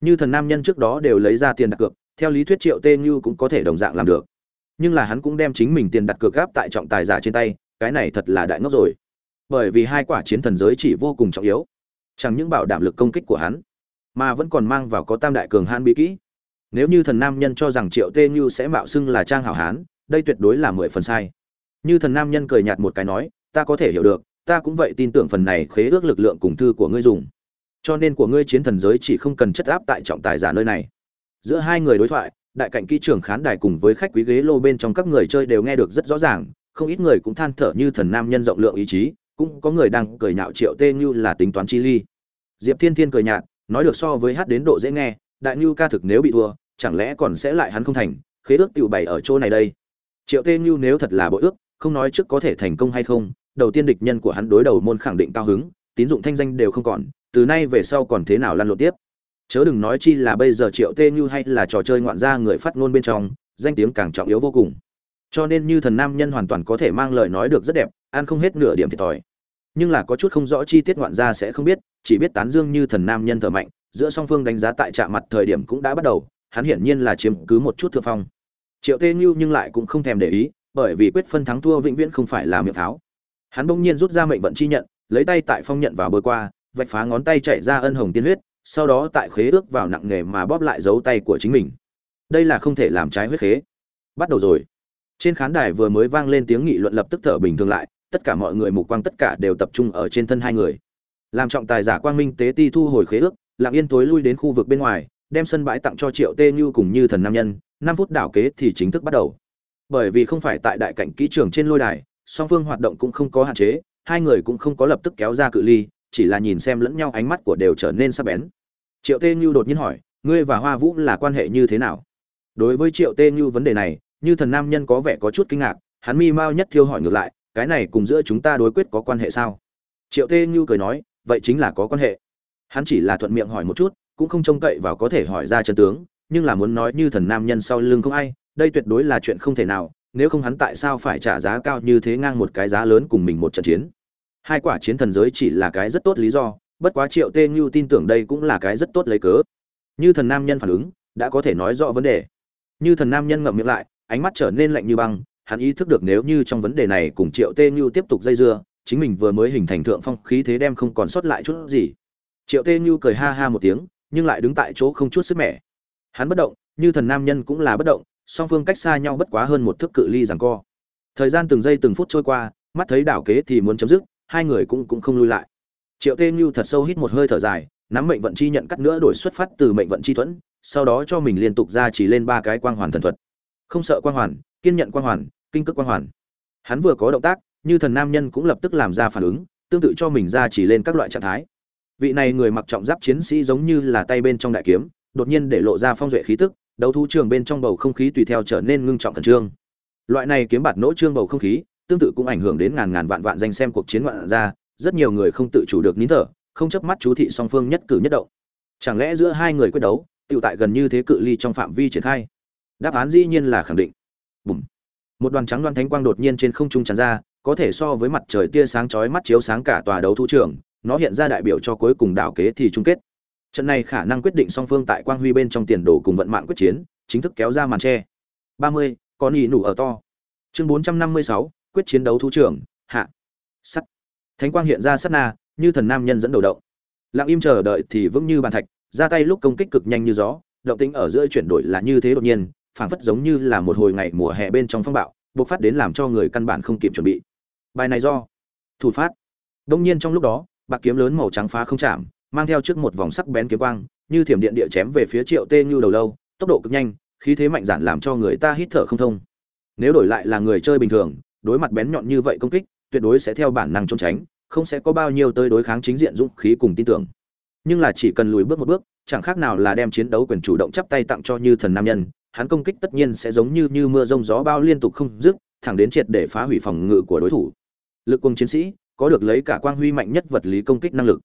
Như thần nam nhân trước đó đều lấy ra tiền đặt cược, theo lý thuyết Triệu Tê Như cũng có thể đồng dạng làm được. Nhưng là hắn cũng đem chính mình tiền đặt cược gáp tại trọng tài giả trên tay cái này thật là đại ngốc rồi. Bởi vì hai quả chiến thần giới chỉ vô cùng trọng yếu chẳng những bảo đảm lực công kích của hắn mà vẫn còn mang vào có tam đại cường hãn bí kỹ. Nếu như thần nam nhân cho rằng triệu tê như sẽ mạo xưng là trang hảo hán đây tuyệt đối là mười phần sai. Như thần nam nhân cười nhạt một cái nói ta có thể hiểu được ta cũng vậy tin tưởng phần này khế ước lực lượng cùng thư của ngươi dùng. Cho nên của ngươi chiến thần giới chỉ không cần chất áp tại trọng tài giả nơi này. Giữa hai người đối thoại, đại cạnh kỹ trưởng khán đài cùng với khách quý ghế lô bên trong các người chơi đều nghe được rất rõ ràng, không ít người cũng than thở như thần nam nhân rộng lượng ý chí, cũng có người đang cười nhạo triệu tê như là tính toán chi ly. Diệp thiên thiên cười nhạt, nói được so với hát đến độ dễ nghe, đại như ca thực nếu bị thua, chẳng lẽ còn sẽ lại hắn không thành, khế ước tiểu bày ở chỗ này đây. Triệu tê như nếu thật là bội ước, không nói trước có thể thành công hay không đầu tiên địch nhân của hắn đối đầu môn khẳng định cao hứng, tín dụng thanh danh đều không còn, từ nay về sau còn thế nào lăn lộn tiếp? Chớ đừng nói chi là bây giờ triệu tê như hay là trò chơi ngoạn gia người phát ngôn bên trong, danh tiếng càng trọng yếu vô cùng. Cho nên như thần nam nhân hoàn toàn có thể mang lời nói được rất đẹp, ăn không hết nửa điểm thiệt thòi. Nhưng là có chút không rõ chi tiết ngoạn gia sẽ không biết, chỉ biết tán dương như thần nam nhân thở mạnh, giữa song phương đánh giá tại trạm mặt thời điểm cũng đã bắt đầu, hắn hiển nhiên là chiếm cứ một chút thượng phong. Triệu tê như nhưng lại cũng không thèm để ý, bởi vì quyết phân thắng thua vĩnh viễn không phải là miệng pháo hắn bỗng nhiên rút ra mệnh vận chi nhận, lấy tay tại phong nhận vào bơi qua, vạch phá ngón tay chạy ra ân hồng tiên huyết, sau đó tại khế ước vào nặng nghề mà bóp lại dấu tay của chính mình. Đây là không thể làm trái huyết khế. Bắt đầu rồi. Trên khán đài vừa mới vang lên tiếng nghị luận lập tức thở bình thường lại, tất cả mọi người mục quang tất cả đều tập trung ở trên thân hai người. Làm trọng tài giả quang minh tế ti thu hồi khế ước, lặng yên tối lui đến khu vực bên ngoài, đem sân bãi tặng cho triệu tê như cùng như thần nam nhân, năm phút đảo kế thì chính thức bắt đầu. Bởi vì không phải tại đại cảnh kỹ trường trên lôi đài song phương hoạt động cũng không có hạn chế, hai người cũng không có lập tức kéo ra cự ly, chỉ là nhìn xem lẫn nhau ánh mắt của đều trở nên sắc bén. Triệu tê như đột nhiên hỏi, ngươi và hoa vũ là quan hệ như thế nào? Đối với triệu tê như vấn đề này, như thần nam nhân có vẻ có chút kinh ngạc, hắn mi mao nhất thiêu hỏi ngược lại, cái này cùng giữa chúng ta đối quyết có quan hệ sao? Triệu tê như cười nói, vậy chính là có quan hệ. Hắn chỉ là thuận miệng hỏi một chút, cũng không trông cậy vào có thể hỏi ra chân tướng, nhưng là muốn nói như thần nam nhân sau lưng không ai, đây tuyệt đối là chuyện không thể nào nếu không hắn tại sao phải trả giá cao như thế ngang một cái giá lớn cùng mình một trận chiến? Hai quả chiến thần giới chỉ là cái rất tốt lý do, bất quá triệu tê như tin tưởng đây cũng là cái rất tốt lấy cớ. Như thần nam nhân phản ứng, đã có thể nói rõ vấn đề. Như thần nam nhân ngậm miệng lại, ánh mắt trở nên lạnh như băng, hắn ý thức được nếu như trong vấn đề này cùng triệu tê như tiếp tục dây dưa, chính mình vừa mới hình thành thượng phong khí thế đem không còn sót lại chút gì. Triệu tê như cười ha ha một tiếng, nhưng lại đứng tại chỗ không chút sức mẻ. Hắn bất động, như thần nam nhân cũng là bất động song phương cách xa nhau bất quá hơn một thước cự ly rằng co. Thời gian từng giây từng phút trôi qua, mắt thấy đảo kế thì muốn chấm dứt, hai người cũng cũng không lui lại. Triệu tê như thật sâu hít một hơi thở dài, nắm mệnh vận chi nhận cắt nữa đổi xuất phát từ mệnh vận chi thuẫn, sau đó cho mình liên tục ra chỉ lên ba cái quang hoàn thần thuật. Không sợ quang hoàn, kiên nhận quang hoàn, kinh cước quang hoàn. Hắn vừa có động tác, như thần nam nhân cũng lập tức làm ra phản ứng, tương tự cho mình ra chỉ lên các loại trạng thái. Vị này người mặc trọng giáp chiến sĩ giống như là tay bên trong đại kiếm, đột nhiên để lộ ra phong duệ khí tức đấu thú trường bên trong bầu không khí tùy theo trở nên ngưng trọng khẩn trương. Loại này kiếm bạt nỗ trương bầu không khí, tương tự cũng ảnh hưởng đến ngàn ngàn vạn vạn danh xem cuộc chiến ngoạn ra rất nhiều người không tự chủ được nín thở, không chớp mắt chú thị song phương nhất cử nhất động. Chẳng lẽ giữa hai người quyết đấu tự tại gần như thế cự ly trong phạm vi triển khai? Đáp án dĩ nhiên là khẳng định. Bùm. một đoàn trắng đoan thánh quang đột nhiên trên không trung tràn ra, có thể so với mặt trời tia sáng chói mắt chiếu sáng cả tòa đấu thú trường, nó hiện ra đại biểu cho cuối cùng đảo kế thì chung kết trận này khả năng quyết định song phương tại quang huy bên trong tiền đồ cùng vận mạng quyết chiến chính thức kéo ra màn tre. 30, con ý nủ ở to. Chương 456, quyết chiến đấu thú trưởng hạ. Sắt. Thánh quang hiện ra sát na như thần nam nhân dẫn đầu động. Lặng im chờ đợi thì vững như bàn thạch ra tay lúc công kích cực nhanh như gió động tĩnh ở giữa chuyển đổi là như thế đột nhiên phảng phất giống như là một hồi ngày mùa hè bên trong phong bạo bộc phát đến làm cho người căn bản không kịp chuẩn bị. Bài này do thủ phát. Đông nhiên trong lúc đó bạc kiếm lớn màu trắng phá không chạm mang theo trước một vòng sắc bén kiếm quang, như thiểm điện địa chém về phía triệu tê như đầu lâu, tốc độ cực nhanh, khí thế mạnh giản làm cho người ta hít thở không thông. Nếu đổi lại là người chơi bình thường, đối mặt bén nhọn như vậy công kích, tuyệt đối sẽ theo bản năng trốn tránh, không sẽ có bao nhiêu tới đối kháng chính diện dũng khí cùng tin tưởng. Nhưng là chỉ cần lùi bước một bước, chẳng khác nào là đem chiến đấu quyền chủ động chắp tay tặng cho như thần nam nhân, hắn công kích tất nhiên sẽ giống như như mưa rông gió bao liên tục không dứt, thẳng đến triệt để phá hủy phòng ngự của đối thủ. Lực quân chiến sĩ, có được lấy cả quang huy mạnh nhất vật lý công kích năng lực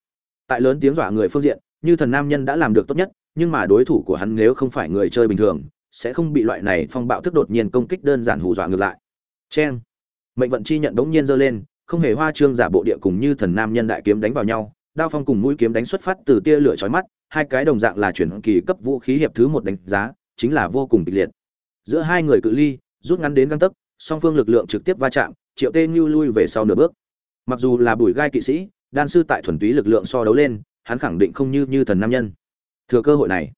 tại lớn tiếng dọa người phương diện, như thần nam nhân đã làm được tốt nhất, nhưng mà đối thủ của hắn nếu không phải người chơi bình thường, sẽ không bị loại này phong bạo thức đột nhiên công kích đơn giản hù dọa ngược lại. Cheng. Mệnh vận chi nhận đống nhiên giơ lên, không hề hoa trương giả bộ địa cùng như thần nam nhân đại kiếm đánh vào nhau, đao phong cùng mũi kiếm đánh xuất phát từ tia lửa chói mắt, hai cái đồng dạng là chuyển kỳ cấp vũ khí hiệp thứ một đánh giá, chính là vô cùng kịch liệt. Giữa hai người cự ly, rút ngắn đến găng tấc, song phương lực lượng trực tiếp va chạm, triệu tê như lui về sau nửa bước. Mặc dù là bùi gai kỵ sĩ đan sư tại thuần túy lực lượng so đấu lên, hắn khẳng định không như như thần nam nhân. Thừa cơ hội này,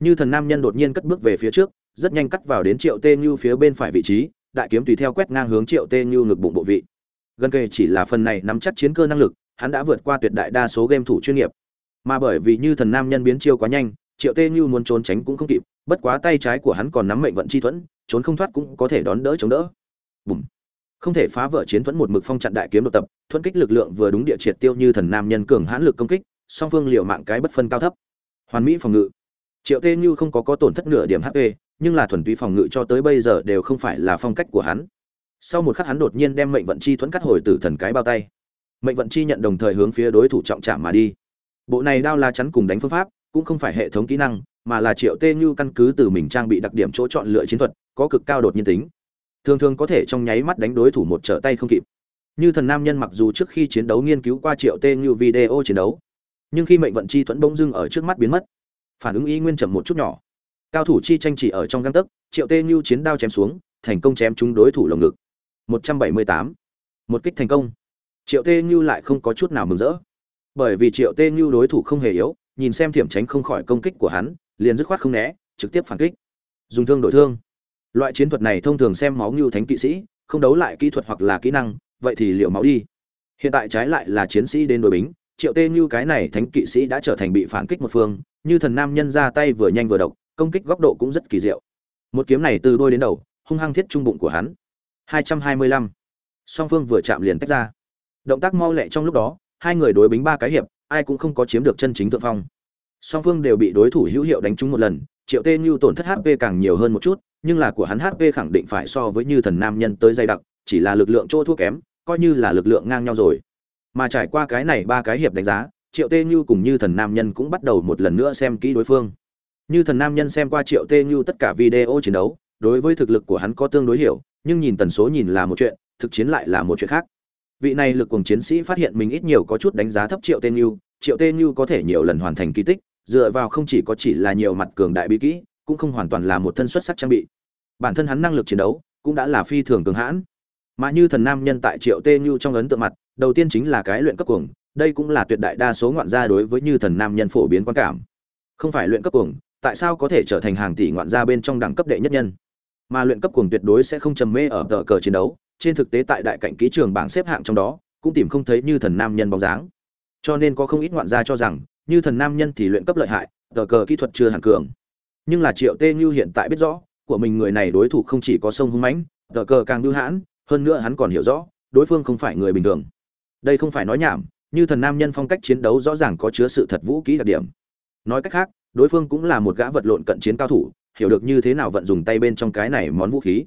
như thần nam nhân đột nhiên cất bước về phía trước, rất nhanh cắt vào đến triệu tê như phía bên phải vị trí, đại kiếm tùy theo quét ngang hướng triệu tê như ngực bụng bộ vị. Gần kề chỉ là phần này nắm chắc chiến cơ năng lực, hắn đã vượt qua tuyệt đại đa số game thủ chuyên nghiệp. Mà bởi vì như thần nam nhân biến chiêu quá nhanh, triệu tê như muốn trốn tránh cũng không kịp, bất quá tay trái của hắn còn nắm mệnh vận chi thuẫn, trốn không thoát cũng có thể đón đỡ chống đỡ. Bùm không thể phá vỡ chiến thuẫn một mực phong chặn đại kiếm độc tập, thuẫn kích lực lượng vừa đúng địa triệt tiêu như thần nam nhân cường hãn lực công kích, song phương liều mạng cái bất phân cao thấp. Hoàn mỹ phòng ngự. Triệu tê như không có có tổn thất nửa điểm hp nhưng là thuần túy phòng ngự cho tới bây giờ đều không phải là phong cách của hắn. Sau một khắc hắn đột nhiên đem mệnh vận chi thuẫn cắt hồi từ thần cái bao tay. Mệnh vận chi nhận đồng thời hướng phía đối thủ trọng trạm mà đi. Bộ này đao la chắn cùng đánh phương pháp, cũng không phải hệ thống kỹ năng, mà là triệu tê như căn cứ từ mình trang bị đặc điểm chỗ chọn lựa chiến thuật, có cực cao đột nhiên tính thường thường có thể trong nháy mắt đánh đối thủ một trở tay không kịp. Như thần nam nhân mặc dù trước khi chiến đấu nghiên cứu qua triệu tê như video chiến đấu, nhưng khi mệnh vận chi thuẫn bỗng dưng ở trước mắt biến mất. Phản ứng y nguyên chậm một chút nhỏ. Cao thủ chi tranh chỉ ở trong găng tấc, triệu tê như chiến đao chém xuống, thành công chém trúng đối thủ lồng ngực. 178. một kích thành công. Triệu tê như lại không có chút nào mừng rỡ. Bởi vì triệu tê như đối thủ không hề yếu, nhìn xem thiểm tránh không khỏi công kích của hắn, liền dứt khoát không né, trực tiếp phản kích. Dùng thương đổi thương loại chiến thuật này thông thường xem máu như thánh kỵ sĩ, không đấu lại kỹ thuật hoặc là kỹ năng, vậy thì liệu máu đi. Hiện tại trái lại là chiến sĩ đến đội bính, triệu tê như cái này thánh kỵ sĩ đã trở thành bị phản kích một phương, như thần nam nhân ra tay vừa nhanh vừa độc, công kích góc độ cũng rất kỳ diệu. Một kiếm này từ đôi đến đầu, hung hăng thiết trung bụng của hắn. 225. song phương vừa chạm liền tách ra. Động tác mau lẹ trong lúc đó, hai người đối bính ba cái hiệp, ai cũng không có chiếm được chân chính thượng phong. Song phương đều bị đối thủ hữu hiệu đánh trúng một lần, triệu tê như tổn thất hp càng nhiều hơn một chút nhưng là của hắn hp khẳng định phải so với như thần nam nhân tới dày đặc, chỉ là lực lượng chỗ thua kém, coi như là lực lượng ngang nhau rồi. Mà trải qua cái này ba cái hiệp đánh giá, triệu tê như cùng như thần nam nhân cũng bắt đầu một lần nữa xem kỹ đối phương. Như thần nam nhân xem qua triệu tê như tất cả video chiến đấu, đối với thực lực của hắn có tương đối hiểu, nhưng nhìn tần số nhìn là một chuyện, thực chiến lại là một chuyện khác. Vị này lực cùng chiến sĩ phát hiện mình ít nhiều có chút đánh giá thấp triệu tê như, triệu tê như có thể nhiều lần hoàn thành kỳ tích, dựa vào không chỉ có chỉ là nhiều mặt cường đại bí kỹ cũng không hoàn toàn là một thân xuất sắc trang bị. Bản thân hắn năng lực chiến đấu cũng đã là phi thường cường hãn. Mà như thần nam nhân tại triệu tê như trong ấn tượng mặt, đầu tiên chính là cái luyện cấp cuồng, đây cũng là tuyệt đại đa số ngoạn gia đối với như thần nam nhân phổ biến quan cảm. Không phải luyện cấp cuồng, tại sao có thể trở thành hàng tỷ ngoạn gia bên trong đẳng cấp đệ nhất nhân? Mà luyện cấp cuồng tuyệt đối sẽ không trầm mê ở tờ cờ chiến đấu, trên thực tế tại đại cảnh ký trường bảng xếp hạng trong đó, cũng tìm không thấy như thần nam nhân bóng dáng. Cho nên có không ít ngoạn gia cho rằng, như thần nam nhân thì luyện cấp lợi hại, tờ cờ kỹ thuật chưa hẳn cường nhưng là triệu tê như hiện tại biết rõ, của mình người này đối thủ không chỉ có sông hung mãnh, tờ cờ càng lưu hãn, hơn nữa hắn còn hiểu rõ, đối phương không phải người bình thường. Đây không phải nói nhảm, như thần nam nhân phong cách chiến đấu rõ ràng có chứa sự thật vũ kỹ đặc điểm. Nói cách khác, đối phương cũng là một gã vật lộn cận chiến cao thủ, hiểu được như thế nào vận dùng tay bên trong cái này món vũ khí.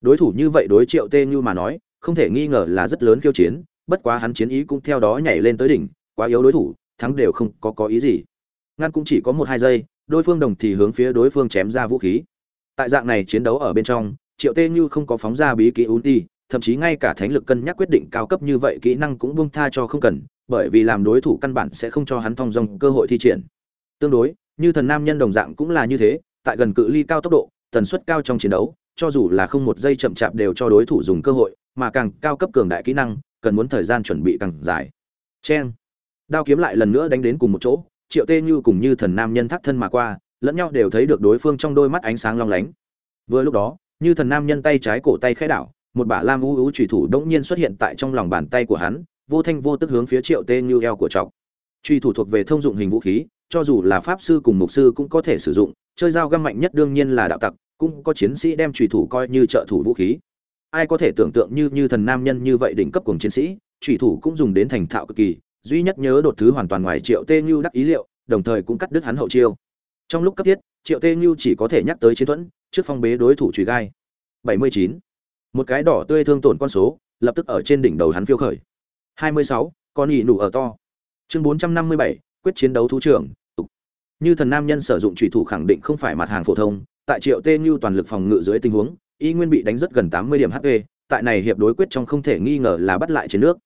Đối thủ như vậy đối triệu tê như mà nói, không thể nghi ngờ là rất lớn khiêu chiến, bất quá hắn chiến ý cũng theo đó nhảy lên tới đỉnh, quá yếu đối thủ, thắng đều không có có ý gì. Ngăn cũng chỉ có một hai giây đối phương đồng thì hướng phía đối phương chém ra vũ khí. Tại dạng này chiến đấu ở bên trong, triệu tê như không có phóng ra bí kỹ ulti thậm chí ngay cả thánh lực cân nhắc quyết định cao cấp như vậy kỹ năng cũng buông tha cho không cần, bởi vì làm đối thủ căn bản sẽ không cho hắn thong dong cơ hội thi triển. Tương đối, như thần nam nhân đồng dạng cũng là như thế, tại gần cự ly cao tốc độ, tần suất cao trong chiến đấu, cho dù là không một giây chậm chạp đều cho đối thủ dùng cơ hội, mà càng cao cấp cường đại kỹ năng, cần muốn thời gian chuẩn bị càng dài. Cheng. Đao kiếm lại lần nữa đánh đến cùng một chỗ triệu tê như cùng như thần nam nhân thắt thân mà qua, lẫn nhau đều thấy được đối phương trong đôi mắt ánh sáng long lánh. Vừa lúc đó, như thần nam nhân tay trái cổ tay khẽ đảo, một bả lam u u trùy thủ đống nhiên xuất hiện tại trong lòng bàn tay của hắn, vô thanh vô tức hướng phía triệu tê như eo của trọc truy thủ thuộc về thông dụng hình vũ khí, cho dù là pháp sư cùng mục sư cũng có thể sử dụng, chơi dao găm mạnh nhất đương nhiên là đạo tặc, cũng có chiến sĩ đem trùy thủ coi như trợ thủ vũ khí. Ai có thể tưởng tượng như như thần nam nhân như vậy đỉnh cấp cùng chiến sĩ trùy thủ cũng dùng đến thành thạo cực kỳ duy nhất nhớ đột thứ hoàn toàn ngoài triệu tê như đắc ý liệu đồng thời cũng cắt đứt hắn hậu chiêu. Trong lúc cấp thiết triệu tê như chỉ có thể nhắc tới chiến thuẫn trước phong bế đối thủ trùy gai. 79. một cái đỏ tươi thương tổn con số lập tức ở trên đỉnh đầu hắn phiêu khởi. 26. con nhị nụ ở to. Chương 457, quyết chiến đấu thú trưởng như thần nam nhân sử dụng trùy thủ khẳng định không phải mặt hàng phổ thông tại triệu tê như toàn lực phòng ngự dưới tình huống y nguyên bị đánh rất gần 80 điểm hp tại này hiệp đối quyết trong không thể nghi ngờ là bắt lại trên nước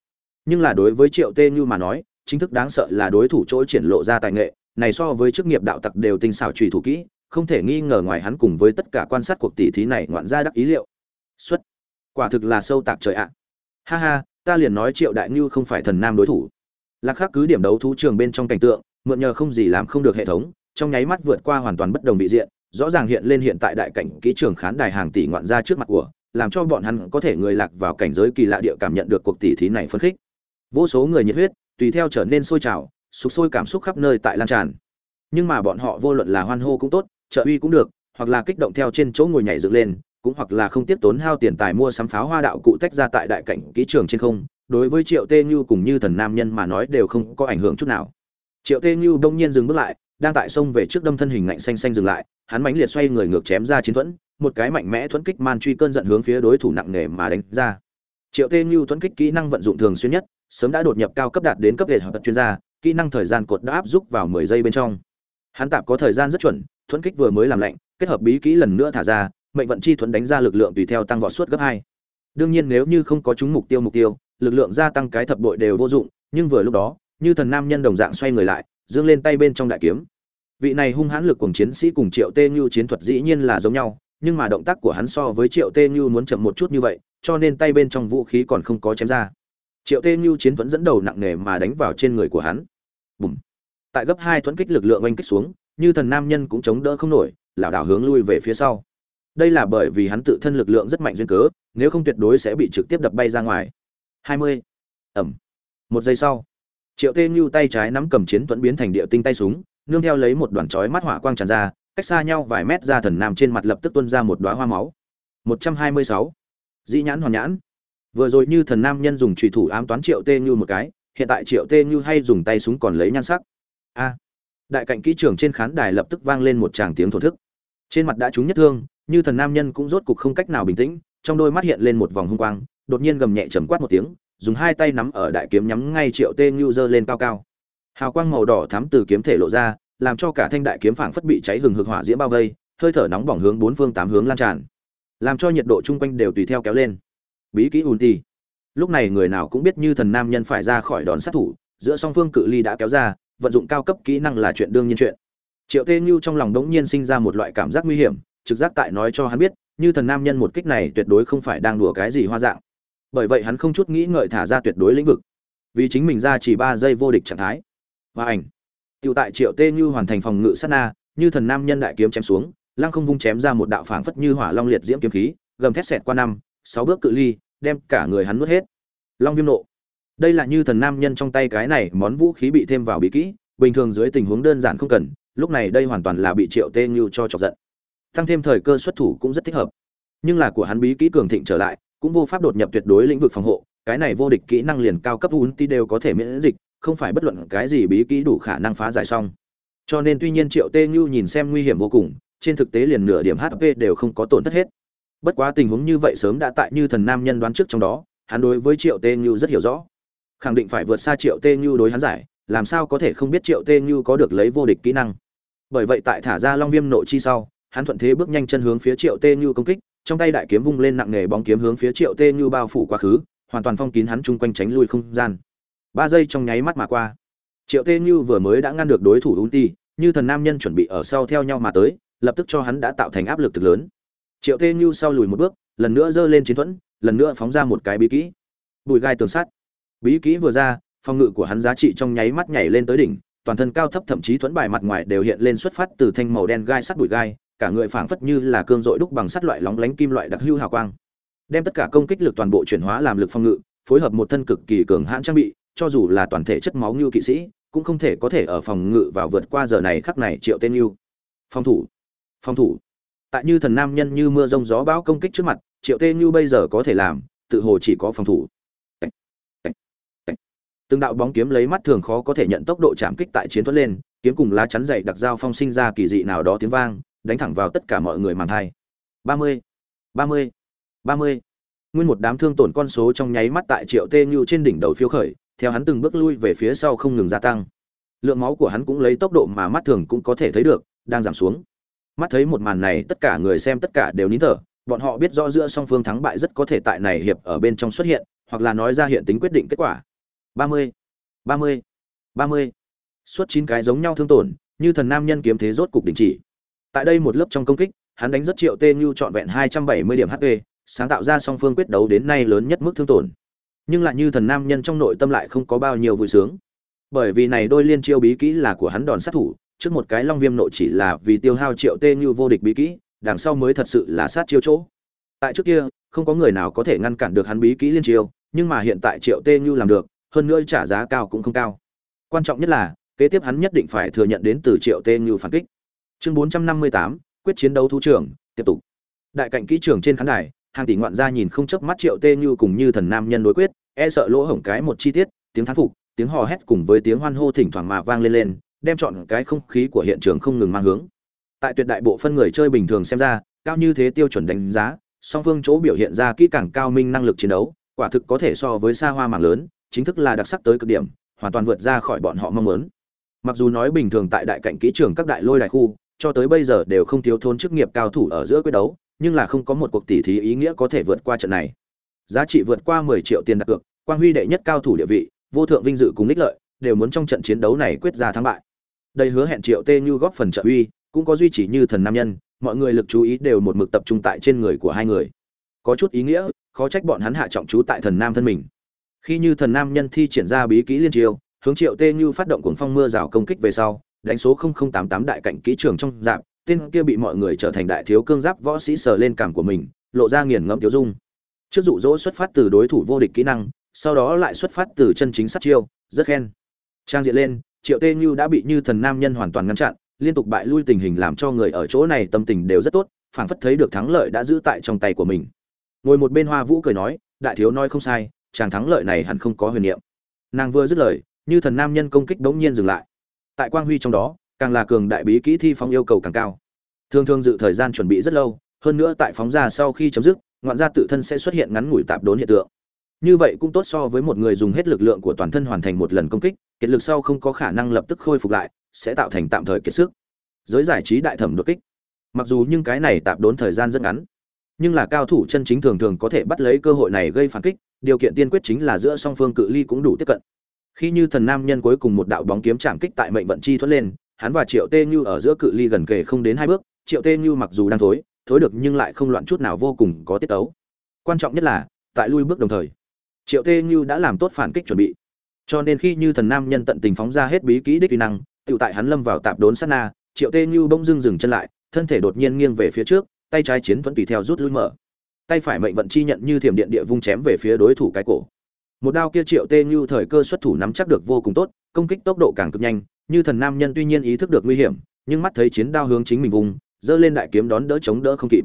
nhưng là đối với triệu tê như mà nói, chính thức đáng sợ là đối thủ chỗ triển lộ ra tài nghệ, này so với chức nghiệp đạo tặc đều tinh xảo trùy thủ kỹ, không thể nghi ngờ ngoài hắn cùng với tất cả quan sát cuộc tỷ thí này ngoạn ra đắc ý liệu. Xuất. Quả thực là sâu tạc trời ạ. Ha ha, ta liền nói triệu đại như không phải thần nam đối thủ. Lạc khắc cứ điểm đấu thú trường bên trong cảnh tượng, mượn nhờ không gì làm không được hệ thống, trong nháy mắt vượt qua hoàn toàn bất đồng vị diện, rõ ràng hiện lên hiện tại đại cảnh kỹ trường khán đài hàng tỷ ngoạn ra trước mặt của, làm cho bọn hắn có thể người lạc vào cảnh giới kỳ lạ địa cảm nhận được cuộc tỷ thí này phấn khích vô số người nhiệt huyết, tùy theo trở nên sôi trào, sục sôi cảm xúc khắp nơi tại lan tràn. Nhưng mà bọn họ vô luận là hoan hô cũng tốt, trợ uy cũng được, hoặc là kích động theo trên chỗ ngồi nhảy dựng lên, cũng hoặc là không tiếp tốn hao tiền tài mua sắm pháo hoa đạo cụ tách ra tại đại cảnh kỹ trường trên không, đối với triệu tê như cùng như thần nam nhân mà nói đều không có ảnh hưởng chút nào. Triệu tê như đông nhiên dừng bước lại, đang tại sông về trước đâm thân hình ngạnh xanh xanh dừng lại, hắn mãnh liệt xoay người ngược chém ra chiến thuẫn, một cái mạnh mẽ thuẫn kích man truy cơn giận hướng phía đối thủ nặng nề mà đánh ra. Triệu tê như thuẫn kích kỹ năng vận dụng thường xuyên nhất sớm đã đột nhập cao cấp đạt đến cấp hệ hợp chuyên gia, kỹ năng thời gian cột đã áp giúp vào mười giây bên trong. Hắn tạp có thời gian rất chuẩn, thuẫn kích vừa mới làm lạnh, kết hợp bí kỹ lần nữa thả ra, mệnh vận chi thuẫn đánh ra lực lượng tùy theo tăng vọt suốt gấp hai. Đương nhiên nếu như không có chúng mục tiêu mục tiêu, lực lượng gia tăng cái thập bội đều vô dụng, nhưng vừa lúc đó, như thần nam nhân đồng dạng xoay người lại, dương lên tay bên trong đại kiếm. Vị này hung hãn lực cùng chiến sĩ cùng triệu tê như chiến thuật dĩ nhiên là giống nhau, nhưng mà động tác của hắn so với triệu tê như muốn chậm một chút như vậy, cho nên tay bên trong vũ khí còn không có chém ra triệu tê như chiến vẫn dẫn đầu nặng nề mà đánh vào trên người của hắn. Bùm. Tại gấp hai thuẫn kích lực lượng oanh kích xuống, như thần nam nhân cũng chống đỡ không nổi, lảo đảo hướng lui về phía sau. Đây là bởi vì hắn tự thân lực lượng rất mạnh duyên cớ, nếu không tuyệt đối sẽ bị trực tiếp đập bay ra ngoài. Hai mươi. Ẩm. Một giây sau, triệu tê như tay trái nắm cầm chiến thuẫn biến thành địa tinh tay súng, nương theo lấy một đoàn chói mắt hỏa quang tràn ra, cách xa nhau vài mét ra thần nam trên mặt lập tức tuôn ra một đóa hoa máu. Một trăm hai mươi sáu. Dĩ nhãn hoàn nhãn vừa rồi như thần nam nhân dùng trùy thủ ám toán triệu tê như một cái, hiện tại triệu tê như hay dùng tay súng còn lấy nhan sắc. A. Đại cạnh kỹ trưởng trên khán đài lập tức vang lên một tràng tiếng thổ thức. Trên mặt đã trúng nhất thương, như thần nam nhân cũng rốt cục không cách nào bình tĩnh, trong đôi mắt hiện lên một vòng hung quang, đột nhiên gầm nhẹ trầm quát một tiếng, dùng hai tay nắm ở đại kiếm nhắm ngay triệu tê như giơ lên cao cao. Hào quang màu đỏ thắm từ kiếm thể lộ ra, làm cho cả thanh đại kiếm phảng phất bị cháy hừng hực hỏa diễm bao vây, hơi thở nóng bỏng hướng bốn phương tám hướng lan tràn, làm cho nhiệt độ chung quanh đều tùy theo kéo lên bí kỹ ùn ti lúc này người nào cũng biết như thần nam nhân phải ra khỏi đòn sát thủ giữa song phương cự ly đã kéo ra vận dụng cao cấp kỹ năng là chuyện đương nhiên chuyện. Triệu tê như trong lòng đống nhiên sinh ra một loại cảm giác nguy hiểm trực giác tại nói cho hắn biết như thần nam nhân một kích này tuyệt đối không phải đang đùa cái gì hoa dạng. Bởi vậy hắn không chút nghĩ ngợi thả ra tuyệt đối lĩnh vực. Vì chính mình ra chỉ ba giây vô địch trạng thái. Và ảnh. Tiểu tại Triệu Tê Như hoàn thành phòng ngự sát na, như thần nam nhân đại kiếm chém xuống, lăng không vung chém ra một đạo phảng phất như hỏa long liệt diễm kiếm khí, gầm thét xẹt qua năm, sáu bước cự ly, đem cả người hắn nuốt hết. Long viêm nộ. Đây là như thần nam nhân trong tay cái này, món vũ khí bị thêm vào bí kỹ, bình thường dưới tình huống đơn giản không cần, lúc này đây hoàn toàn là bị Triệu Tê Như cho chọc giận. Tăng thêm thời cơ xuất thủ cũng rất thích hợp. Nhưng là của hắn bí kỹ cường thịnh trở lại, cũng vô pháp đột nhập tuyệt đối lĩnh vực phòng hộ, cái này vô địch kỹ năng liền cao cấp Ulti đều có thể miễn dịch, không phải bất luận cái gì bí kỹ đủ khả năng phá giải xong. Cho nên tuy nhiên Triệu Tê Như nhìn xem nguy hiểm vô cùng, trên thực tế liền nửa điểm HP đều không có tổn thất hết. Bất quá tình huống như vậy sớm đã tại như thần nam nhân đoán trước trong đó, hắn đối với Triệu Tê Như rất hiểu rõ. Khẳng định phải vượt xa Triệu Tê Như đối hắn giải, làm sao có thể không biết Triệu Tê Như có được lấy vô địch kỹ năng. Bởi vậy tại thả ra Long Viêm nội chi sau, hắn thuận thế bước nhanh chân hướng phía Triệu Tê Như công kích, trong tay đại kiếm vung lên nặng nghề bóng kiếm hướng phía Triệu Tê Như bao phủ quá khứ, hoàn toàn phong kín hắn chung quanh tránh lui không gian ba giây trong nháy mắt mà qua triệu tê như vừa mới đã ngăn được đối thủ ulti như thần nam nhân chuẩn bị ở sau theo nhau mà tới lập tức cho hắn đã tạo thành áp lực thực lớn triệu tê như sau lùi một bước, lần nữa giơ lên chiến thuẫn, lần nữa phóng ra một cái bí kỹ. Bùi gai tường sắt. Bí kỹ vừa ra, phòng ngự của hắn giá trị trong nháy mắt nhảy lên tới đỉnh, toàn thân cao thấp thậm chí thuẫn bài mặt ngoài đều hiện lên xuất phát từ thanh màu đen gai sắt bụi gai, cả người phảng phất như là cương dội đúc bằng sắt loại lóng lánh kim loại đặc hữu hào quang. Đem tất cả công kích lực toàn bộ chuyển hóa làm lực phòng ngự, phối hợp một thân cực kỳ cường hãn trang bị, cho dù là toàn thể chất máu như kỵ sĩ, cũng không thể có thể ở phòng ngự vào vượt qua giờ này khắc này, triệu tên như. Phòng thủ. Phòng thủ tại như thần nam nhân như mưa rông gió bão công kích trước mặt, triệu Tê như bây giờ có thể làm, tự hồ chỉ có phòng thủ. Từng đạo bóng kiếm lấy mắt thường khó có thể nhận tốc độ chạm kích tại chiến thuật lên, kiếm cùng lá chắn dày đặc dao phong sinh ra kỳ dị nào đó tiếng vang, đánh thẳng vào tất cả mọi người màng thai ba mươi ba mươi ba mươi. Nguyên một đám thương tổn con số trong nháy mắt tại triệu tê như trên đỉnh đầu phiêu khởi, theo hắn từng bước lui về phía sau không ngừng gia tăng. Lượng máu của hắn cũng lấy tốc độ mà mắt thường cũng có thể thấy được, đang giảm xuống mắt thấy một màn này tất cả người xem tất cả đều nín thở bọn họ biết rõ giữa song phương thắng bại rất có thể tại này hiệp ở bên trong xuất hiện hoặc là nói ra hiện tính quyết định kết quả. 30, 30, 30. suốt chín cái giống nhau thương tổn như thần nam nhân kiếm thế rốt cục đình chỉ. Tại đây một lớp trong công kích hắn đánh rất triệu tê như trọn vẹn 270 điểm hp sáng tạo ra song phương quyết đấu đến nay lớn nhất mức thương tổn. Nhưng lại như thần nam nhân trong nội tâm lại không có bao nhiêu vui sướng. Bởi vì này đôi liên chiêu bí kỹ là của hắn đòn sát thủ trước một cái long viêm nội chỉ là vì tiêu hao triệu tê như vô địch bí kỹ đằng sau mới thật sự là sát chiêu chỗ. Tại trước kia không có người nào có thể ngăn cản được hắn bí kỹ liên chiêu nhưng mà hiện tại triệu tê như làm được hơn nữa trả giá cao cũng không cao. Quan trọng nhất là kế tiếp hắn nhất định phải thừa nhận đến từ triệu tê như phản kích. Chương 458, quyết chiến đấu thú trưởng tiếp tục. Đại cạnh kỹ trưởng trên khán đài hàng tỷ ngoạn gia nhìn không chớp mắt triệu tê như cùng như thần nam nhân đối quyết e sợ lỗ hổng cái một chi tiết tiếng thán phục tiếng hò hét cùng với tiếng hoan hô thỉnh thoảng mà vang lên lên đem chọn cái không khí của hiện trường không ngừng mang hướng tại tuyệt đại bộ phân người chơi bình thường xem ra cao như thế tiêu chuẩn đánh giá song phương chỗ biểu hiện ra kỹ càng cao minh năng lực chiến đấu quả thực có thể so với xa hoa mảng lớn chính thức là đặc sắc tới cực điểm hoàn toàn vượt ra khỏi bọn họ mong muốn mặc dù nói bình thường tại đại cạnh kỹ trường các đại lôi đại khu cho tới bây giờ đều không thiếu thốn chức nghiệp cao thủ ở giữa quyết đấu nhưng là không có một cuộc tỉ thí ý nghĩa có thể vượt qua trận này. Giá trị vượt qua 10 triệu tiền đặt cược, quang huy đệ nhất cao thủ địa vị, vô thượng vinh dự cùng ích lợi, đều muốn trong trận chiến đấu này quyết ra thắng bại. Đây hứa hẹn triệu tê như góp phần trợ uy, cũng có duy trì như thần nam nhân, mọi người lực chú ý đều một mực tập trung tại trên người của hai người. Có chút ý nghĩa, khó trách bọn hắn hạ trọng chú tại thần nam thân mình. Khi như thần nam nhân thi triển ra bí kỹ liên chiêu, hướng triệu tê như phát động cuồng phong mưa rào công kích về sau, đánh số 0088 đại cảnh kỹ trường trong dạng, tên kia bị mọi người trở thành đại thiếu cương giáp võ sĩ sờ lên cảm của mình lộ ra nghiền ngẫm tiêu dung trước dụ dỗ xuất phát từ đối thủ vô địch kỹ năng sau đó lại xuất phát từ chân chính sát chiêu rất khen trang diện lên triệu tê như đã bị như thần nam nhân hoàn toàn ngăn chặn, liên tục bại lui tình hình làm cho người ở chỗ này tâm tình đều rất tốt, phảng phất thấy được thắng lợi đã giữ tại trong tay của mình. Ngồi một bên hoa vũ cười nói, đại thiếu nói không sai, chàng thắng lợi này hẳn không có huyền niệm. Nàng vừa dứt lời, như thần nam nhân công kích đống nhiên dừng lại. Tại quang huy trong đó, càng là cường đại bí kỹ thi phóng yêu cầu càng cao. Thường thường dự thời gian chuẩn bị rất lâu, hơn nữa tại phóng ra sau khi chấm dứt, ngoạn gia tự thân sẽ xuất hiện ngắn ngủi tạp đốn hiện tượng. Như vậy cũng tốt so với một người dùng hết lực lượng của toàn thân hoàn thành một lần công kích kiệt lực sau không có khả năng lập tức khôi phục lại, sẽ tạo thành tạm thời kiệt sức. Giới giải trí đại thẩm đột kích. Mặc dù nhưng cái này tạm đốn thời gian rất ngắn. Nhưng là cao thủ chân chính thường thường có thể bắt lấy cơ hội này gây phản kích, điều kiện tiên quyết chính là giữa song phương cự ly cũng đủ tiếp cận. Khi như thần nam nhân cuối cùng một đạo bóng kiếm chạm kích tại mệnh vận chi thoát lên, hắn và triệu tê như ở giữa cự ly gần kề không đến hai bước, triệu tê như mặc dù đang thối thối được nhưng lại không loạn chút nào vô cùng có tiết tấu. Quan trọng nhất là, tại lui bước đồng thời, triệu tê như đã làm tốt phản kích chuẩn bị cho nên khi như thần nam nhân tận tình phóng ra hết bí kỹ đích uy năng tự tại hắn lâm vào tạp đốn sát na, triệu tê như bỗng dưng dừng chân lại, thân thể đột nhiên nghiêng về phía trước, tay trái chiến thuẫn tùy theo rút lui mở. Tay phải mệnh vận chi nhận như thiểm điện địa vung chém về phía đối thủ cái cổ. Một đao kia triệu tê như thời cơ xuất thủ nắm chắc được vô cùng tốt, công kích tốc độ càng cực nhanh, như thần nam nhân tuy nhiên ý thức được nguy hiểm, nhưng mắt thấy chiến đao hướng chính mình vùng, giơ lên đại kiếm đón đỡ chống đỡ không kịp.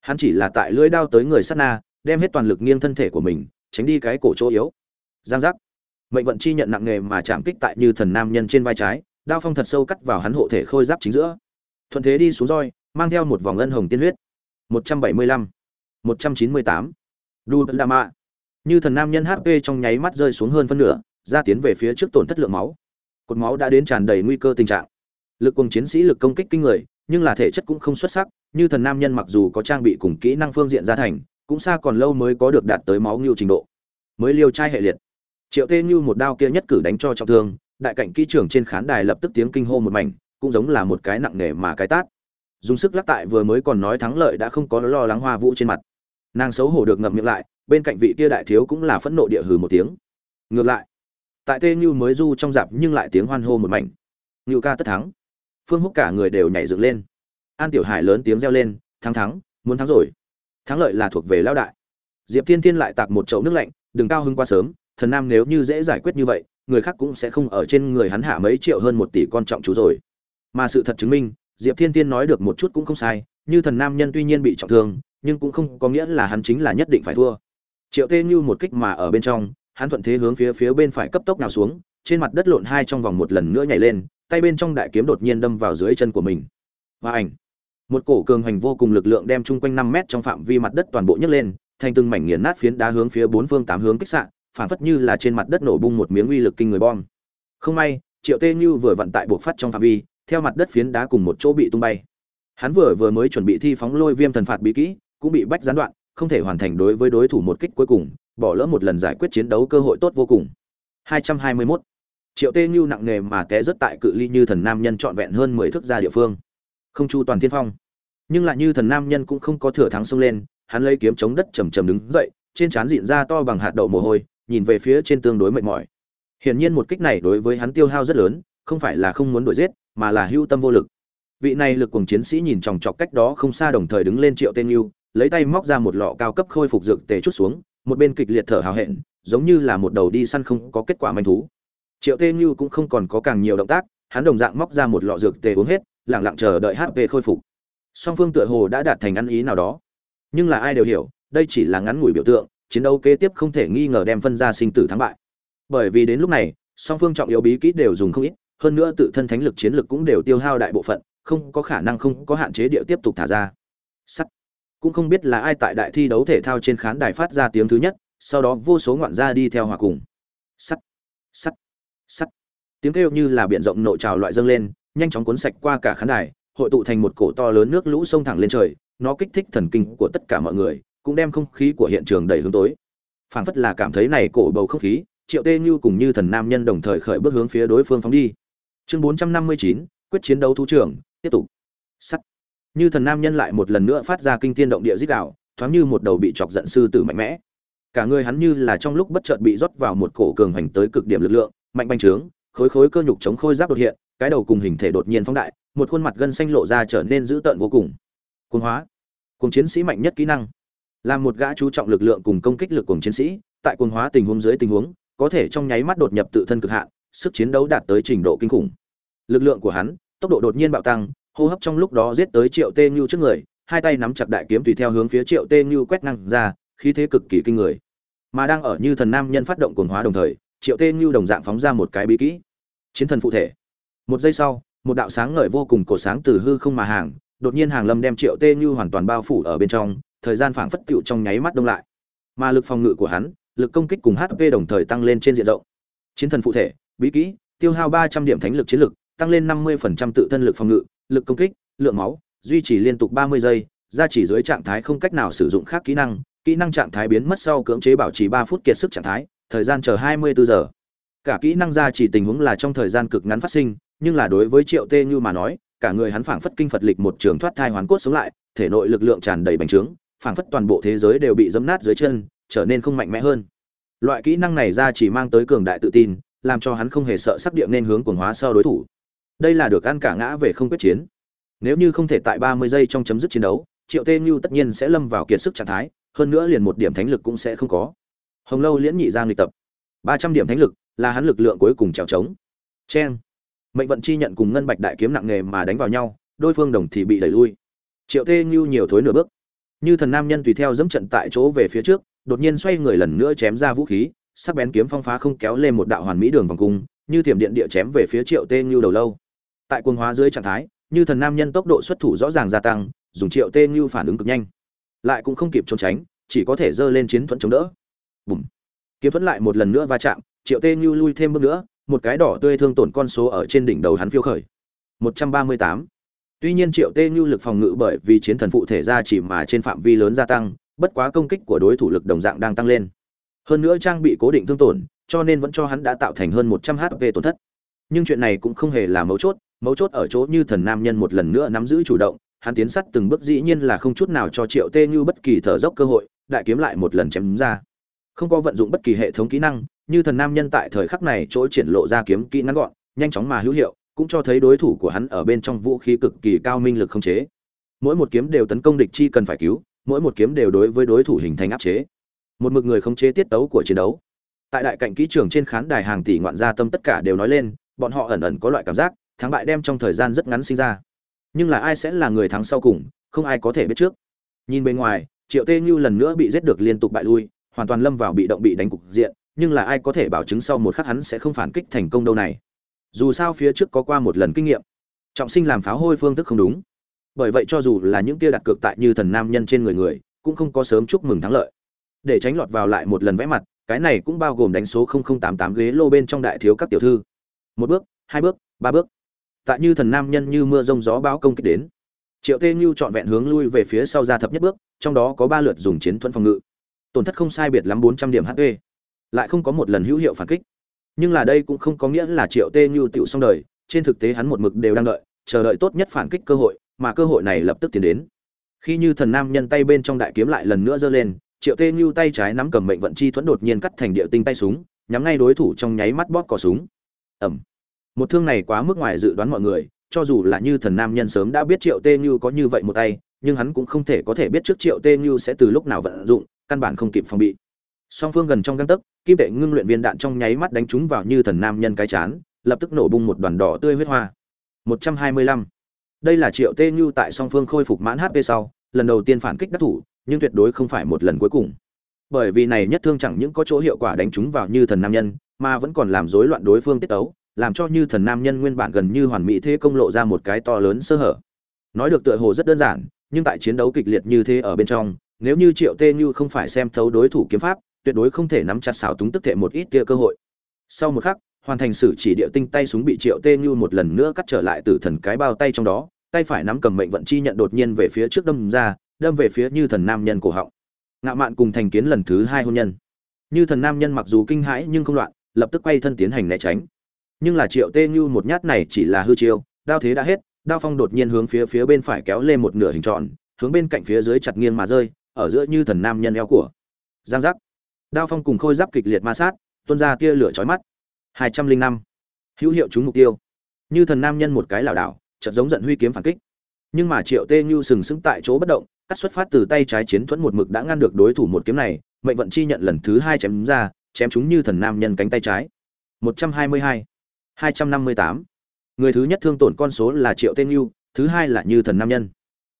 Hắn chỉ là tại lưỡi đao tới người sát na, đem hết toàn lực nghiêng thân thể của mình, tránh đi cái cổ chỗ yếu. Giang giác mệnh vận chi nhận nặng nghề mà chạm kích tại như thần nam nhân trên vai trái đao phong thật sâu cắt vào hắn hộ thể khôi giáp chính giữa. Thuận thế đi xuống roi mang theo một vòng ân hồng tiên huyết. 175, 198, đu Đà mạ như thần nam nhân hp trong nháy mắt rơi xuống hơn phân nửa ra tiến về phía trước tổn thất lượng máu. Cột máu đã đến tràn đầy nguy cơ tình trạng. Lực cùng chiến sĩ lực công kích kinh người nhưng là thể chất cũng không xuất sắc như thần nam nhân mặc dù có trang bị cùng kỹ năng phương diện gia thành cũng xa còn lâu mới có được đạt tới máu ngưu trình độ. Mới liều trai hệ liệt triệu tê như một đao kia nhất cử đánh cho trọng thương, đại cạnh kỹ trưởng trên khán đài lập tức tiếng kinh hô một mảnh, cũng giống là một cái nặng nề mà cái tát. Dùng sức lắc tại vừa mới còn nói thắng lợi đã không có lo lắng hoa vũ trên mặt. Nàng xấu hổ được ngậm miệng lại, bên cạnh vị kia đại thiếu cũng là phẫn nộ địa hừ một tiếng. Ngược lại, tại tê như mới du trong dạp nhưng lại tiếng hoan hô một mảnh. Ngự ca tất thắng. Phương húc cả người đều nhảy dựng lên. An tiểu hải lớn tiếng reo lên, thắng thắng, muốn thắng rồi. Thắng lợi là thuộc về lão đại. Diệp thiên thiên lại tạc một chậu nước lạnh, đừng cao hưng quá sớm thần nam nếu như dễ giải quyết như vậy, người khác cũng sẽ không ở trên người hắn hạ mấy triệu hơn một tỷ con trọng chú rồi. Mà sự thật chứng minh, diệp thiên thiên nói được một chút cũng không sai, như thần nam nhân tuy nhiên bị trọng thương, nhưng cũng không có nghĩa là hắn chính là nhất định phải thua. Triệu tê như một kích mà ở bên trong, hắn thuận thế hướng phía phía bên phải cấp tốc nào xuống, trên mặt đất lộn hai trong vòng một lần nữa nhảy lên, tay bên trong đại kiếm đột nhiên đâm vào dưới chân của mình. Và ảnh. Một cổ cường hành vô cùng lực lượng đem chung quanh năm mét trong phạm vi mặt đất toàn bộ nhấc lên, thành từng mảnh nghiền nát phiến đá hướng phía bốn phương tám hướng kích sạn phản phất như là trên mặt đất nổ bung một miếng uy lực kinh người bom. Không may, triệu tê như vừa vận tại buộc phát trong phạm vi, theo mặt đất phiến đá cùng một chỗ bị tung bay. Hắn vừa vừa mới chuẩn bị thi phóng lôi viêm thần phạt bí kỹ, cũng bị bách gián đoạn, không thể hoàn thành đối với đối thủ một kích cuối cùng, bỏ lỡ một lần giải quyết chiến đấu cơ hội tốt vô cùng. 221. triệu tê như nặng nề mà té rất tại cự ly như thần nam nhân trọn vẹn hơn 10 thước ra địa phương. Không chu toàn thiên phong. Nhưng lại như thần nam nhân cũng không có thừa thắng xông lên, hắn lấy kiếm chống đất chầm chầm đứng dậy, trên trán dịn ra to bằng hạt đậu mồ hôi nhìn về phía trên tương đối mệt mỏi. Hiển nhiên một kích này đối với hắn tiêu hao rất lớn, không phải là không muốn đuổi giết, mà là hưu tâm vô lực. Vị này lực cùng chiến sĩ nhìn chòng chọc cách đó không xa đồng thời đứng lên triệu tên yêu, lấy tay móc ra một lọ cao cấp khôi phục dược tề chút xuống, một bên kịch liệt thở hào hẹn, giống như là một đầu đi săn không có kết quả manh thú. Triệu tên như cũng không còn có càng nhiều động tác, hắn đồng dạng móc ra một lọ dược tề uống hết, lặng lặng chờ đợi hp khôi phục. Song phương tựa hồ đã đạt thành ăn ý nào đó. Nhưng là ai đều hiểu, đây chỉ là ngắn ngủi biểu tượng chiến đấu kế tiếp không thể nghi ngờ đem phân ra sinh tử thắng bại. Bởi vì đến lúc này, song phương trọng yếu bí kíp đều dùng không ít, hơn nữa tự thân thánh lực chiến lực cũng đều tiêu hao đại bộ phận, không có khả năng không có hạn chế địa tiếp tục thả ra. Sắt. Cũng không biết là ai tại đại thi đấu thể thao trên khán đài phát ra tiếng thứ nhất, sau đó vô số ngoạn gia đi theo hòa cùng. Sắt. Sắt. Sắt. Tiếng kêu như là biển rộng nội trào loại dâng lên, nhanh chóng cuốn sạch qua cả khán đài, hội tụ thành một cổ to lớn nước lũ sông thẳng lên trời, nó kích thích thần kinh của tất cả mọi người cũng đem không khí của hiện trường đầy hướng tối. Phảng phất là cảm thấy này cổ bầu không khí, triệu tê như cùng như thần nam nhân đồng thời khởi bước hướng phía đối phương phóng đi. Chương bốn trăm năm mươi chín, quyết chiến đấu thú trưởng, tiếp tục. Sắt. Như thần nam nhân lại một lần nữa phát ra kinh thiên động địa dích đạo thoáng như một đầu bị chọc giận sư tử mạnh mẽ. Cả người hắn như là trong lúc bất chợt bị rót vào một cổ cường hành tới cực điểm lực lượng, mạnh bành trướng, khối khối cơ nhục chống khôi giáp đột hiện, cái đầu cùng hình thể đột nhiên phóng đại, một khuôn mặt gân xanh lộ ra trở nên dữ tợn vô cùng. Cuồng hóa. Cùng chiến sĩ mạnh nhất kỹ năng là một gã chú trọng lực lượng cùng công kích lực cùng chiến sĩ, tại cuồng hóa tình huống dưới tình huống, có thể trong nháy mắt đột nhập tự thân cực hạn, sức chiến đấu đạt tới trình độ kinh khủng. Lực lượng của hắn, tốc độ đột nhiên bạo tăng, hô hấp trong lúc đó giết tới triệu tê nhu trước người, hai tay nắm chặt đại kiếm tùy theo hướng phía triệu tê nhu quét năng ra, khí thế cực kỳ kinh người. Mà đang ở như thần nam nhân phát động cuồng hóa đồng thời, triệu tê nhu đồng dạng phóng ra một cái bí kỹ. Chiến thần phụ thể. Một giây sau, một đạo sáng ngời vô cùng cổ sáng từ hư không mà hàng, đột nhiên hàng lâm đem triệu tê như hoàn toàn bao phủ ở bên trong thời gian phảng phất tựu trong nháy mắt đông lại. Mà lực phòng ngự của hắn, lực công kích cùng hp đồng thời tăng lên trên diện rộng. Chiến thần phụ thể, bí kỹ, tiêu hao ba trăm điểm thánh lực chiến lực, tăng lên năm mươi phần trăm tự thân lực phòng ngự, lực công kích, lượng máu, duy trì liên tục ba mươi giây ra chỉ dưới trạng thái không cách nào sử dụng khác kỹ năng kỹ năng trạng thái biến mất sau cưỡng chế bảo trì ba phút kiệt sức trạng thái, thời gian chờ hai mươi bốn giờ. Cả kỹ năng ra chỉ tình huống là trong thời gian cực ngắn phát sinh, nhưng là đối với triệu tê như mà nói, cả người hắn phảng phất kinh phật lịch một trường thoát thai hoàn cốt sống lại, thể nội lực lượng tràn đầy bành trướng phảng phất toàn bộ thế giới đều bị dẫm nát dưới chân, trở nên không mạnh mẽ hơn. Loại kỹ năng này ra chỉ mang tới cường đại tự tin, làm cho hắn không hề sợ sắc địa nên hướng cuồng hóa sau đối thủ. Đây là được ăn cả ngã về không quyết chiến. Nếu như không thể tại 30 giây trong chấm dứt chiến đấu, triệu tê Nhu tất nhiên sẽ lâm vào kiệt sức trạng thái, hơn nữa liền một điểm thánh lực cũng sẽ không có. Hồng lâu liễn nhị giang nghịch tập. 300 điểm thánh lực là hắn lực lượng cuối cùng trèo trống. Chen. Mệnh vận chi nhận cùng ngân bạch đại kiếm nặng nghề mà đánh vào nhau đối phương đồng thì bị đẩy lui. Triệu tê Nhu nhiều thối nửa bước như thần nam nhân tùy theo dẫm trận tại chỗ về phía trước, đột nhiên xoay người lần nữa chém ra vũ khí, sắc bén kiếm phong phá không kéo lên một đạo hoàn mỹ đường vòng cung, như thiểm điện địa chém về phía triệu tê như đầu lâu. Tại quân hóa dưới trạng thái, như thần nam nhân tốc độ xuất thủ rõ ràng gia tăng, dùng triệu tê như phản ứng cực nhanh. Lại cũng không kịp trốn tránh, chỉ có thể dơ lên chiến thuận chống đỡ. Bùm. Kiếm thuận lại một lần nữa va chạm, triệu tê như lui thêm bước nữa, một cái đỏ tươi thương tổn con số ở trên đỉnh đầu hắn phiêu khởi. 138 tuy nhiên triệu tê như lực phòng ngự bởi vì chiến thần phụ thể ra chỉ mà trên phạm vi lớn gia tăng, bất quá công kích của đối thủ lực đồng dạng đang tăng lên. Hơn nữa trang bị cố định thương tổn, cho nên vẫn cho hắn đã tạo thành hơn một trăm hp tổn thất. Nhưng chuyện này cũng không hề là mấu chốt mấu chốt ở chỗ như thần nam nhân một lần nữa nắm giữ chủ động, hắn tiến sắt từng bước dĩ nhiên là không chút nào cho triệu tê như bất kỳ thở dốc cơ hội, đại kiếm lại một lần chém ra. Không có vận dụng bất kỳ hệ thống kỹ năng, như thần nam nhân tại thời khắc này chỗ triển lộ ra kiếm kỹ ngắn gọn, nhanh chóng mà hữu hiệu cũng cho thấy đối thủ của hắn ở bên trong vũ khí cực kỳ cao minh lực không chế. Mỗi một kiếm đều tấn công địch chi cần phải cứu, mỗi một kiếm đều đối với đối thủ hình thành áp chế. Một mực người không chế tiết tấu của chiến đấu. Tại đại cạnh kỹ trường trên khán đài hàng tỷ ngoạn gia tâm tất cả đều nói lên, bọn họ ẩn ẩn có loại cảm giác, thắng bại đem trong thời gian rất ngắn sinh ra. Nhưng là ai sẽ là người thắng sau cùng, không ai có thể biết trước. Nhìn bên ngoài, triệu tê như lần nữa bị giết được liên tục bại lui, hoàn toàn lâm vào bị động bị đánh cục diện, nhưng là ai có thể bảo chứng sau một khắc hắn sẽ không phản kích thành công đâu này? Dù sao phía trước có qua một lần kinh nghiệm. Trọng sinh làm pháo hôi phương thức không đúng. Bởi vậy cho dù là những kia đặt cược tại như thần nam nhân trên người người, cũng không có sớm chúc mừng thắng lợi. Để tránh lọt vào lại một lần vẽ mặt, cái này cũng bao gồm đánh số 0088 ghế lô bên trong đại thiếu các tiểu thư. Một bước, hai bước, ba bước. Tại như thần nam nhân như mưa rông gió bão công kích đến, triệu tê như trọn vẹn hướng lui về phía sau ra thập nhất bước, trong đó có ba lượt dùng chiến thuẫn phòng ngự. Tổn thất không sai biệt lắm bốn trăm điểm hp lại không có một lần hữu hiệu phản kích nhưng là đây cũng không có nghĩa là triệu tê như tựu xong đời, trên thực tế hắn một mực đều đang đợi, chờ đợi tốt nhất phản kích cơ hội, mà cơ hội này lập tức tiến đến. Khi như thần nam nhân tay bên trong đại kiếm lại lần nữa giơ lên, triệu tê như tay trái nắm cầm mệnh vận chi thuẫn đột nhiên cắt thành địa tinh tay súng, nhắm ngay đối thủ trong nháy mắt bóp cò súng. Ẩm một thương này quá mức ngoài dự đoán mọi người, cho dù là như thần nam nhân sớm đã biết triệu tê như có như vậy một tay, nhưng hắn cũng không thể có thể biết trước triệu tê như sẽ từ lúc nào vận dụng, căn bản không kịp phòng bị song phương gần trong găng tấc, kim tệ ngưng luyện viên đạn trong nháy mắt đánh trúng vào như thần nam nhân cái chán, lập tức nổ bung một đoàn đỏ tươi huyết hoa. 125. đây là triệu tê như tại song phương khôi phục mãn hp sau, lần đầu tiên phản kích đắc thủ, nhưng tuyệt đối không phải một lần cuối cùng. Bởi vì này nhất thương chẳng những có chỗ hiệu quả đánh trúng vào như thần nam nhân, mà vẫn còn làm rối loạn đối phương tiết tấu, làm cho như thần nam nhân nguyên bản gần như hoàn mỹ thế công lộ ra một cái to lớn sơ hở. Nói được tựa hồ rất đơn giản, nhưng tại chiến đấu kịch liệt như thế ở bên trong, nếu như triệu tê như không phải xem thấu đối thủ kiếm pháp tuyệt đối không thể nắm chặt xảo túng tức thể một ít kia cơ hội. Sau một khắc, hoàn thành sử chỉ địa tinh tay súng bị triệu tê như một lần nữa cắt trở lại từ thần cái bao tay trong đó, tay phải nắm cầm mệnh vận chi nhận đột nhiên về phía trước đâm ra, đâm về phía như thần nam nhân cổ họng. Ngạo mạn cùng thành kiến lần thứ hai hôn nhân. Như thần nam nhân mặc dù kinh hãi nhưng không loạn, lập tức quay thân tiến hành né tránh. Nhưng là triệu tê như một nhát này chỉ là hư chiêu, đao thế đã hết, đao phong đột nhiên hướng phía phía bên phải kéo lên một nửa hình tròn, hướng bên cạnh phía dưới chặt nghiêng mà rơi, ở giữa như thần nam nhân eo của. Giang giác đao phong cùng khôi giáp kịch liệt ma sát, tuôn ra tia lửa chói mắt. Hai trăm linh năm. Hữu hiệu trúng mục tiêu. Như thần nam nhân một cái lảo đảo, chợt giống giận huy kiếm phản kích. Nhưng mà triệu tê như sừng sững tại chỗ bất động, cắt xuất phát từ tay trái chiến thuẫn một mực đã ngăn được đối thủ một kiếm này, mệnh vận chi nhận lần thứ hai chém ra, chém chúng như thần nam nhân cánh tay trái. Một trăm hai mươi hai. Hai trăm năm mươi tám. Người thứ nhất thương tổn con số là triệu tê như, thứ hai là như thần nam nhân.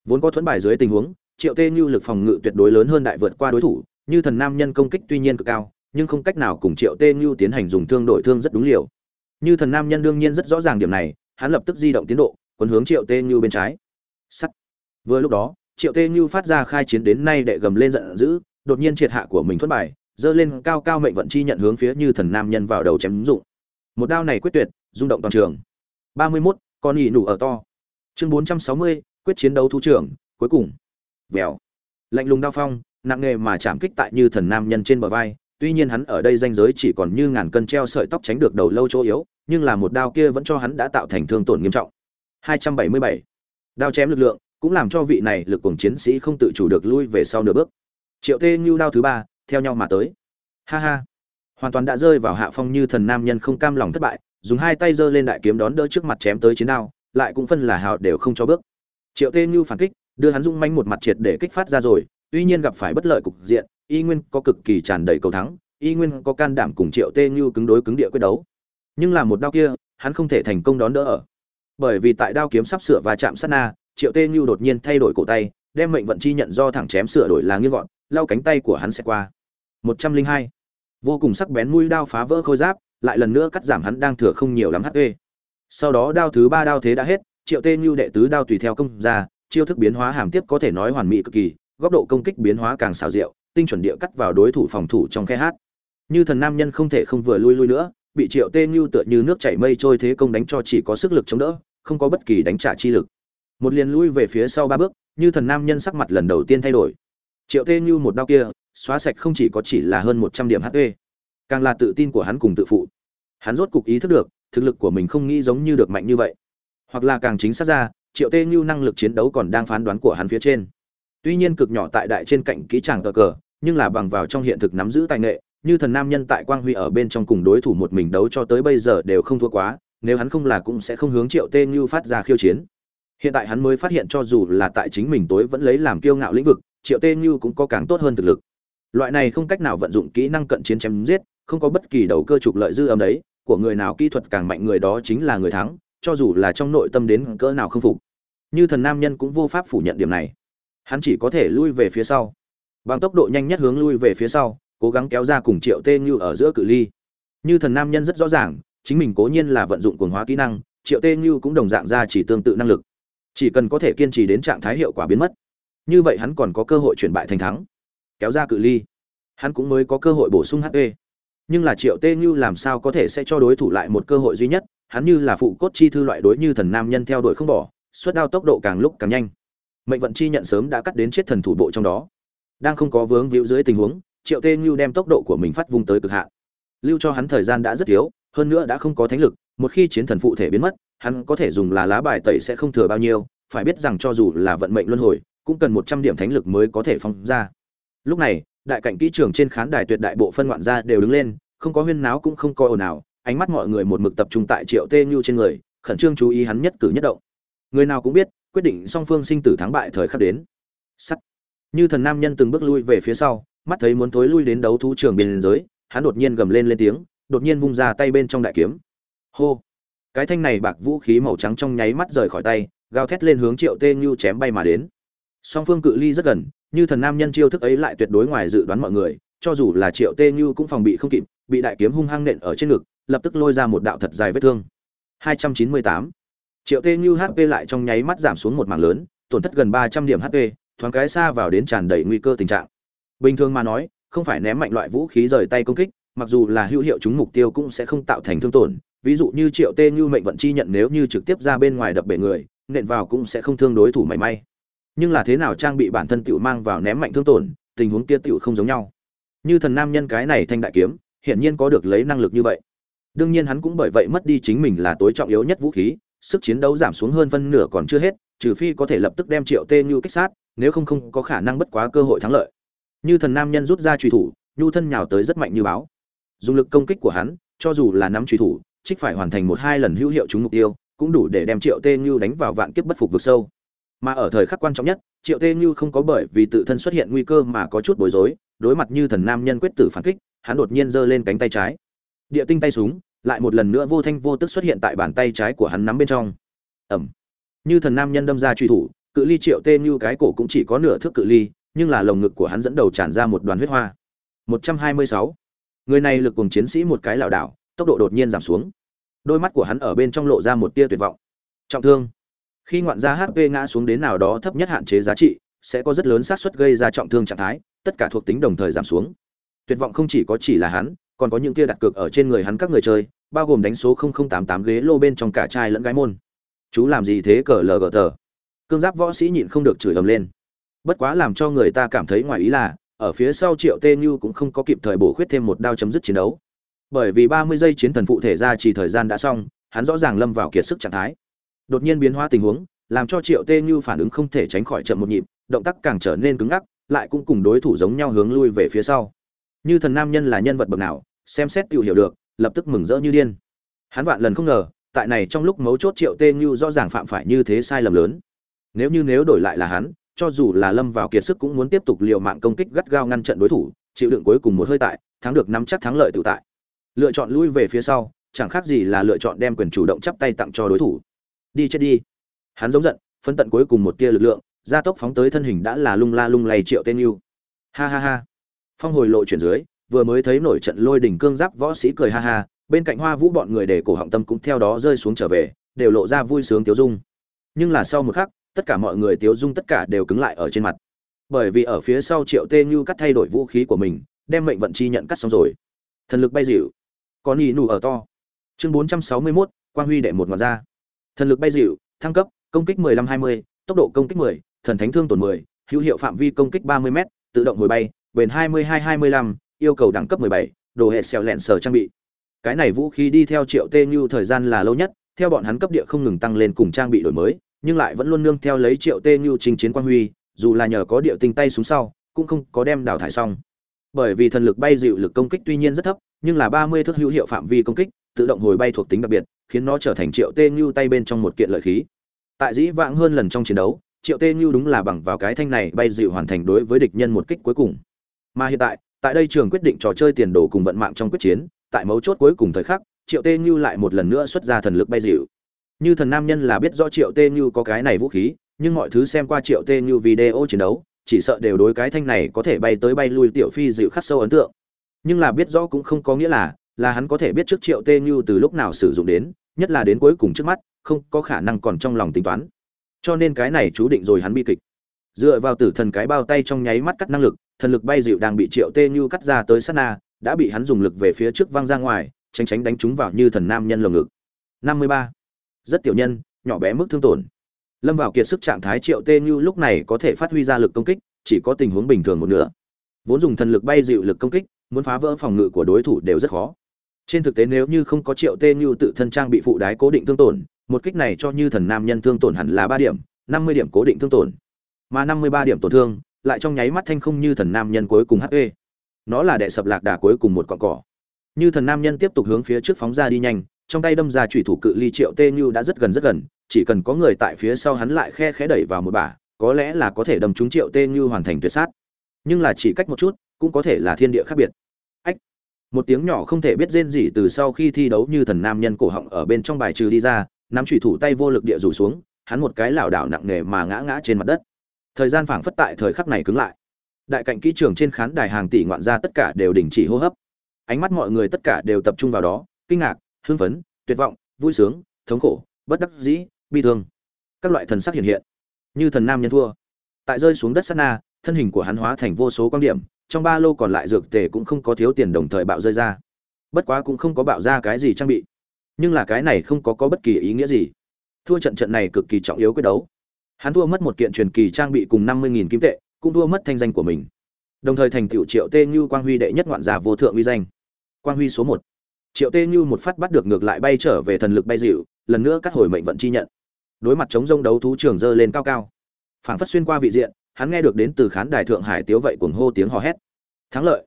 Vốn có thuẫn bài dưới tình huống, triệu tê như lực phòng ngự tuyệt đối lớn hơn đại vượt qua đối thủ như thần nam nhân công kích tuy nhiên cực cao nhưng không cách nào cùng triệu tê như tiến hành dùng thương đổi thương rất đúng liều. Như thần nam nhân đương nhiên rất rõ ràng điểm này hắn lập tức di động tiến độ quấn hướng triệu tê như bên trái. Sắt. Vừa lúc đó triệu tê như phát ra khai chiến đến nay đệ gầm lên giận dữ đột nhiên triệt hạ của mình thất bài dơ lên cao cao mệnh vận chi nhận hướng phía như thần nam nhân vào đầu chém dụng. Một đao này quyết tuyệt rung động toàn trường. Ba mươi 31, con nhị nụ ở to. Chương bốn trăm sáu mươi quyết chiến đấu thú trưởng cuối cùng. Vèo. Lạnh lùng đao phong nặng nề mà chạm kích tại như thần nam nhân trên bờ vai, tuy nhiên hắn ở đây danh giới chỉ còn như ngàn cân treo sợi tóc tránh được đầu lâu chỗ yếu, nhưng là một đao kia vẫn cho hắn đã tạo thành thương tổn nghiêm trọng. 277. đao chém lực lượng, cũng làm cho vị này lực cùng chiến sĩ không tự chủ được lui về sau nửa bước. Triệu tê như đao thứ ba, theo nhau mà tới. Ha ha. Hoàn toàn đã rơi vào hạ phong như thần nam nhân không cam lòng thất bại, dùng hai tay giơ lên đại kiếm đón đỡ trước mặt chém tới chiến đao, lại cũng phân là hào đều không cho bước. Triệu tê như phản kích, đưa hắn dung manh một mặt triệt để kích phát ra rồi tuy nhiên gặp phải bất lợi cục diện, y nguyên có cực kỳ tràn đầy cầu thắng, y nguyên có can đảm cùng triệu tê như cứng đối cứng địa quyết đấu. Nhưng là một đao kia, hắn không thể thành công đón đỡ ở. Bởi vì tại đao kiếm sắp sửa và chạm sát na, triệu tê như đột nhiên thay đổi cổ tay, đem mệnh vận chi nhận do thẳng chém sửa đổi là nghiêng gọn, lau cánh tay của hắn sẽ qua. Một trăm linh hai. Vô cùng sắc bén mũi đao phá vỡ khôi giáp, lại lần nữa cắt giảm hắn đang thừa không nhiều lắm hp sau đó đao thứ ba đao thế đã hết, triệu tê như đệ tứ đao tùy theo công ra, chiêu thức biến hóa hàm tiếp có thể nói hoàn mỹ cực kỳ góc độ công kích biến hóa càng xảo diệu, tinh chuẩn địa cắt vào đối thủ phòng thủ trong khe hát. Như thần nam nhân không thể không vừa lui lui nữa, bị triệu tê như tựa như nước chảy mây trôi thế công đánh cho chỉ có sức lực chống đỡ, không có bất kỳ đánh trả chi lực. Một liền lui về phía sau ba bước, như thần nam nhân sắc mặt lần đầu tiên thay đổi. Triệu tê như một đao kia, xóa sạch không chỉ có chỉ là hơn một trăm điểm hp càng là tự tin của hắn cùng tự phụ. Hắn rốt cục ý thức được, thực lực của mình không nghĩ giống như được mạnh như vậy. Hoặc là càng chính xác ra, triệu tê như năng lực chiến đấu còn đang phán đoán của hắn phía trên tuy nhiên cực nhỏ tại đại trên cạnh kỹ tràng cờ cờ, nhưng là bằng vào trong hiện thực nắm giữ tài nghệ, như thần nam nhân tại quang huy ở bên trong cùng đối thủ một mình đấu cho tới bây giờ đều không thua quá, nếu hắn không là cũng sẽ không hướng triệu tê như phát ra khiêu chiến. Hiện tại hắn mới phát hiện cho dù là tại chính mình tối vẫn lấy làm kiêu ngạo lĩnh vực, triệu tê như cũng có càng tốt hơn thực lực. Loại này không cách nào vận dụng kỹ năng cận chiến chém giết, không có bất kỳ đầu cơ trục lợi dư âm đấy, của người nào kỹ thuật càng mạnh người đó chính là người thắng, cho dù là trong nội tâm đến cỡ nào không phục. Như thần nam nhân cũng vô pháp phủ nhận điểm này hắn chỉ có thể lui về phía sau. Bằng tốc độ nhanh nhất hướng lui về phía sau, cố gắng kéo ra cùng triệu tê như ở giữa cự ly. Như thần nam nhân rất rõ ràng, chính mình cố nhiên là vận dụng cuồng hóa kỹ năng, triệu tê như cũng đồng dạng ra chỉ tương tự năng lực. Chỉ cần có thể kiên trì đến trạng thái hiệu quả biến mất, như vậy hắn còn có cơ hội chuyển bại thành thắng. Kéo ra cự ly, hắn cũng mới có cơ hội bổ sung hp nhưng là triệu tê như làm sao có thể sẽ cho đối thủ lại một cơ hội duy nhất? Hắn như là phụ cốt chi thư loại đối như thần nam nhân theo đuổi không bỏ, suất đao tốc độ càng lúc càng nhanh mệnh vận chi nhận sớm đã cắt đến chết thần thủ bộ trong đó. Đang không có vướng víu dưới tình huống, triệu tê như đem tốc độ của mình phát vung tới cực hạn. Lưu cho hắn thời gian đã rất thiếu hơn nữa đã không có thánh lực, một khi chiến thần phụ thể biến mất, hắn có thể dùng là lá bài tẩy sẽ không thừa bao nhiêu, phải biết rằng cho dù là vận mệnh luân hồi, cũng cần một trăm điểm thánh lực mới có thể phong ra. Lúc này, đại cảnh kỹ trường trên khán đài tuyệt đại bộ phân ngoạn gia đều đứng lên, không có huyên náo cũng không có ồn ào, ánh mắt mọi người một mực tập trung tại triệu tê như trên người, khẩn trương chú ý hắn nhất cử nhất động. Người nào cũng biết quyết định song phương sinh tử thắng bại thời khắc đến. Sắt. Như thần nam nhân từng bước lui về phía sau, mắt thấy muốn thối lui đến đấu thú trường biên giới, hắn đột nhiên gầm lên lên tiếng, đột nhiên vung ra tay bên trong đại kiếm. Hô. Cái thanh này bạc vũ khí màu trắng trong nháy mắt rời khỏi tay, gào thét lên hướng triệu tê như chém bay mà đến. Song phương cự ly rất gần, như thần nam nhân chiêu thức ấy lại tuyệt đối ngoài dự đoán mọi người, cho dù là triệu tê như cũng phòng bị không kịp, bị đại kiếm hung hăng nện ở trên ngực, lập tức lôi ra một đạo thật dài vết thương. 298 triệu tê như hp lại trong nháy mắt giảm xuống một mảng lớn, tổn thất gần 300 điểm hp thoáng cái xa vào đến tràn đầy nguy cơ tình trạng. Bình thường mà nói, không phải ném mạnh loại vũ khí rời tay công kích, mặc dù là hữu hiệu chúng mục tiêu cũng sẽ không tạo thành thương tổn. Ví dụ như triệu tê như mệnh vận chi nhận nếu như trực tiếp ra bên ngoài đập bể người, nện vào cũng sẽ không thương đối thủ mảy may. Nhưng là thế nào trang bị bản thân tiểu mang vào ném mạnh thương tổn, tình huống kia tiểu không giống nhau. Như thần nam nhân cái này thanh đại kiếm, hiển nhiên có được lấy năng lực như vậy. Đương nhiên hắn cũng bởi vậy mất đi chính mình là tối trọng yếu nhất vũ khí sức chiến đấu giảm xuống hơn phân nửa còn chưa hết, trừ phi có thể lập tức đem triệu tê như kích sát, nếu không không có khả năng bất quá cơ hội thắng lợi. Như thần nam nhân rút ra truy thủ, nhu thân nhào tới rất mạnh như báo. Dùng lực công kích của hắn, cho dù là nắm truy thủ, trích phải hoàn thành một hai lần hữu hiệu trúng mục tiêu, cũng đủ để đem triệu tê như đánh vào vạn kiếp bất phục vực sâu. Mà ở thời khắc quan trọng nhất, triệu tê như không có bởi vì tự thân xuất hiện nguy cơ mà có chút bối rối, đối mặt như thần nam nhân quyết tử phản kích, hắn đột nhiên giơ lên cánh tay trái. Địa tinh tay súng lại một lần nữa vô thanh vô tức xuất hiện tại bàn tay trái của hắn nắm bên trong. Ẩm. Như thần nam nhân đâm ra truy thủ, cự ly triệu tê như cái cổ cũng chỉ có nửa thước cự ly, nhưng là lồng ngực của hắn dẫn đầu tràn ra một đoàn huyết hoa. 126. người này lực cùng chiến sĩ một cái lảo đảo, tốc độ đột nhiên giảm xuống. Đôi mắt của hắn ở bên trong lộ ra một tia tuyệt vọng. Trọng thương. Khi ngoạn gia hp ngã xuống đến nào đó thấp nhất hạn chế giá trị, sẽ có rất lớn xác suất gây ra trọng thương trạng thái, tất cả thuộc tính đồng thời giảm xuống. Tuyệt vọng không chỉ có chỉ là hắn còn có những kia đặt cược ở trên người hắn các người chơi, bao gồm đánh số 0088 ghế lô bên trong cả trai lẫn gái môn. Chú làm gì thế cờ lờ gờ tờ? Cương giáp võ sĩ nhịn không được chửi ầm lên. Bất quá làm cho người ta cảm thấy ngoài ý là, ở phía sau triệu tê như cũng không có kịp thời bổ khuyết thêm một đao chấm dứt chiến đấu. Bởi vì 30 giây chiến thần phụ thể ra chỉ thời gian đã xong, hắn rõ ràng lâm vào kiệt sức trạng thái. Đột nhiên biến hóa tình huống, làm cho triệu tê như phản ứng không thể tránh khỏi chậm một nhịp, động tác càng trở nên cứng ngắc, lại cũng cùng đối thủ giống nhau hướng lui về phía sau. Như thần nam nhân là nhân vật bậc nào xem xét tiểu hiểu được, lập tức mừng rỡ như điên. Hắn vạn lần không ngờ, tại này trong lúc mấu chốt triệu tê như rõ ràng phạm phải như thế sai lầm lớn. Nếu như nếu đổi lại là hắn, cho dù là lâm vào kiệt sức cũng muốn tiếp tục liều mạng công kích gắt gao ngăn trận đối thủ, chịu đựng cuối cùng một hơi tại, thắng được nắm chắc thắng lợi tự tại. Lựa chọn lui về phía sau, chẳng khác gì là lựa chọn đem quyền chủ động chắp tay tặng cho đối thủ. Đi chết đi. Hắn giống giận, phân tận cuối cùng một tia lực lượng, gia tốc phóng tới thân hình đã là lung la lung lay triệu tên yêu ha ha ha. Phong hồi lộ chuyển dưới vừa mới thấy nổi trận lôi đỉnh cương giáp võ sĩ cười ha ha bên cạnh hoa vũ bọn người để cổ họng tâm cũng theo đó rơi xuống trở về đều lộ ra vui sướng tiêu dung. Nhưng là sau một khắc tất cả mọi người tiêu dung tất cả đều cứng lại ở trên mặt. Bởi vì ở phía sau triệu tê như cắt thay đổi vũ khí của mình đem mệnh vận chi nhận cắt xong rồi. Thần lực bay dịu. Có nhì nụ ở to. Chương bốn trăm sáu mươi 461, quang huy đệ một ngọn ra thần lực bay dịu thăng cấp công kích 15-20, tốc độ công kích 10, thần thánh thương tổn 10, hữu hiệu phạm vi công kích 30m, tự động hồi bay, bền 22-25, yêu cầu đẳng cấp 17, đồ hệ xèo lẹn sở trang bị. Cái này vũ khí đi theo Triệu Tê Như thời gian là lâu nhất, theo bọn hắn cấp địa không ngừng tăng lên cùng trang bị đổi mới, nhưng lại vẫn luôn nương theo lấy Triệu Tê Như trình chiến quang huy, dù là nhờ có địa tinh tay xuống sau, cũng không có đem đào thải xong. Bởi vì thần lực bay dịu lực công kích tuy nhiên rất thấp, nhưng là 30 thước hữu hiệu phạm vi công kích, tự động hồi bay thuộc tính đặc biệt, khiến nó trở thành Triệu Tê Như tay bên trong một kiện lợi khí tại dĩ vãng hơn lần trong chiến đấu triệu tê như đúng là bằng vào cái thanh này bay dịu hoàn thành đối với địch nhân một kích cuối cùng mà hiện tại tại đây trường quyết định trò chơi tiền đồ cùng vận mạng trong quyết chiến, tại mấu chốt cuối cùng thời khắc, triệu tê như lại một lần nữa xuất ra thần lực bay dịu. Như thần nam nhân là biết rõ triệu tê như có cái này vũ khí, nhưng mọi thứ xem qua triệu tê như video chiến đấu, chỉ sợ đều đối cái thanh này có thể bay tới bay lui tiểu phi dịu khắc sâu ấn tượng. Nhưng là biết rõ cũng không có nghĩa là là hắn có thể biết trước triệu tê như từ lúc nào sử dụng đến, nhất là đến cuối cùng trước mắt, không có khả năng còn trong lòng tính toán. Cho nên cái này chú định rồi hắn bi kịch. Dựa vào tử thần cái bao tay trong nháy mắt cắt năng lực thần lực bay dịu đang bị triệu tê như cắt ra tới sát na, đã bị hắn dùng lực về phía trước văng ra ngoài, tránh tránh đánh chúng vào như thần nam nhân lồng ngực. Năm mươi ba. Rất tiểu nhân, nhỏ bé mức thương tổn. Lâm vào kiệt sức trạng thái triệu tê như lúc này có thể phát huy ra lực công kích, chỉ có tình huống bình thường một nửa. Vốn dùng thần lực bay dịu lực công kích, muốn phá vỡ phòng ngự của đối thủ đều rất khó. Trên thực tế nếu như không có triệu tê như tự thân trang bị phụ đái cố định thương tổn, một kích này cho như thần nam nhân thương tổn hẳn là ba điểm, năm mươi điểm cố định thương tổn. Mà năm mươi ba điểm tổn thương lại trong nháy mắt thanh không như thần nam nhân cuối cùng hp nó là đệ sập lạc đà cuối cùng một cọn cỏ. Như thần nam nhân tiếp tục hướng phía trước phóng ra đi nhanh trong tay đâm ra chủy thủ cự ly triệu tê như đã rất gần rất gần chỉ cần có người tại phía sau hắn lại khe khẽ đẩy vào một bả có lẽ là có thể đâm trúng triệu tê như hoàn thành tuyệt sát. Nhưng là chỉ cách một chút cũng có thể là thiên địa khác biệt. Ách! Một tiếng nhỏ không thể biết rên gì từ sau khi thi đấu như thần nam nhân cổ họng ở bên trong bài trừ đi ra nắm chủy thủ tay vô lực địa rủ xuống, hắn một cái lảo đảo nặng nề mà ngã ngã trên mặt đất. Thời gian phảng phất tại thời khắc này cứng lại. Đại cạnh kỹ trường trên khán đài hàng tỷ ngoạn gia tất cả đều đình chỉ hô hấp. Ánh mắt mọi người tất cả đều tập trung vào đó, kinh ngạc, hưng phấn, tuyệt vọng, vui sướng, thống khổ, bất đắc dĩ, bi thương. Các loại thần sắc hiện hiện. Như thần nam nhân thua. Tại rơi xuống đất sát na, thân hình của hắn hóa thành vô số quan điểm, trong ba lô còn lại dược tề cũng không có thiếu tiền đồng thời bạo rơi ra. Bất quá cũng không có bạo ra cái gì trang bị nhưng là cái này không có có bất kỳ ý nghĩa gì thua trận trận này cực kỳ trọng yếu quyết đấu hắn thua mất một kiện truyền kỳ trang bị cùng năm mươi nghìn kim tệ, cũng thua mất thanh danh của mình. Đồng thời thành tựu triệu tê như quang huy đệ nhất ngoạn giả vô thượng uy danh. Quang huy số một. Triệu tê như một phát bắt được ngược lại bay trở về thần lực bay dịu, lần nữa cắt hồi mệnh vận chi nhận. Đối mặt chống rông đấu thú trường dơ lên cao cao. Phảng phất xuyên qua vị diện, hắn nghe được đến từ khán đài thượng hải tiếu vậy cuồng hô tiếng hò hét. Thắng lợi.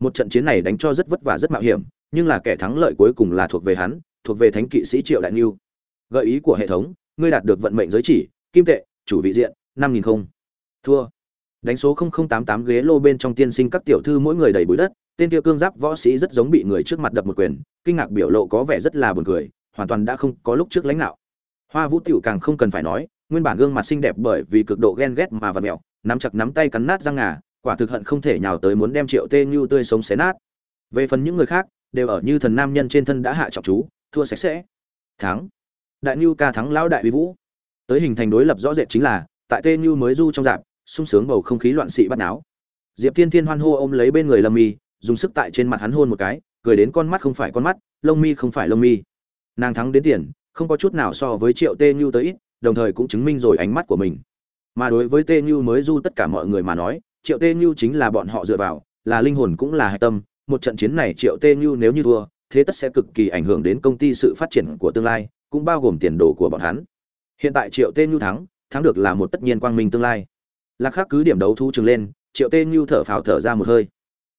Một trận chiến này đánh cho rất vất vả rất mạo hiểm, nhưng là kẻ thắng lợi cuối cùng là thuộc về hắn, thuộc về thánh kỵ sĩ triệu đại niu gợi ý của hệ thống, ngươi đạt được vận mệnh giới chỉ, kim tệ chủ vị diện, năm nghìn không. Thua. Đánh số tám tám ghế lô bên trong tiên sinh các tiểu thư mỗi người đầy bụi đất, tên kia cương giáp võ sĩ rất giống bị người trước mặt đập một quyền, kinh ngạc biểu lộ có vẻ rất là buồn cười, hoàn toàn đã không có lúc trước lãnh đạo. Hoa vũ tiểu càng không cần phải nói, nguyên bản gương mặt xinh đẹp bởi vì cực độ ghen ghét mà vặt mẹo nắm chặt nắm tay cắn nát răng ngà, quả thực hận không thể nhào tới muốn đem triệu tê như tươi sống xé nát. Về phần những người khác, đều ở như thần nam nhân trên thân đã hạ trọng chú, thua sạch sẽ. Thắng. Đại nhu ca thắng lão đại uy vũ tới hình thành đối lập rõ rệt chính là tại tê nhu mới du trong dạp sung sướng bầu không khí loạn xị bắt náo. Diệp thiên thiên hoan hô ôm lấy bên người lâm mi dùng sức tại trên mặt hắn hôn một cái cười đến con mắt không phải con mắt lông mi không phải lông mi. Nàng thắng đến tiền không có chút nào so với triệu tê nhu tới ít đồng thời cũng chứng minh rồi ánh mắt của mình. Mà đối với tê nhu mới du tất cả mọi người mà nói triệu tê nhu chính là bọn họ dựa vào là linh hồn cũng là hạch tâm. Một trận chiến này triệu tê nhu nếu như thua thế tất sẽ cực kỳ ảnh hưởng đến công ty sự phát triển của tương lai, cũng bao gồm tiền đồ của bọn hắn. Hiện tại Triệu Tên Nhu thắng, thắng được là một tất nhiên quang minh tương lai. Lạc Khắc cứ điểm đấu thu trường lên, Triệu Tên Nhu thở phào thở ra một hơi.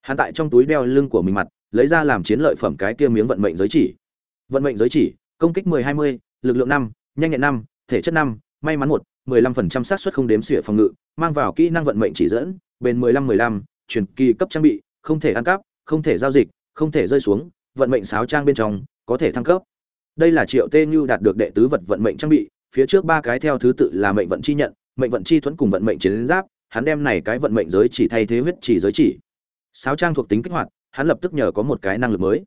Hắn tại trong túi đeo lưng của mình mặt, lấy ra làm chiến lợi phẩm cái kia miếng vận mệnh giới chỉ vận mệnh giới chỉ công kích 10-20, lực lượng 5, nhanh nhẹn 5, thể chất 5, may mắn 1, 15% xác suất không đếm xỉa phòng ngự mang vào kỹ năng vận mệnh chỉ dẫn bền 15-15, truyền kỳ cấp trang bị không thể ăn cắp không thể giao dịch không thể rơi xuống vận mệnh sáo trang bên trong có thể thăng cấp đây là triệu tê như đạt được đệ tứ vật vận mệnh trang bị phía trước ba cái theo thứ tự là mệnh vận chi nhận, mệnh vận chi thuẫn cùng vận mệnh chiến giáp, hắn đem này cái vận mệnh giới chỉ thay thế huyết chỉ giới chỉ. Sáu trang thuộc tính kích hoạt, hắn lập tức nhờ có một cái năng lực mới.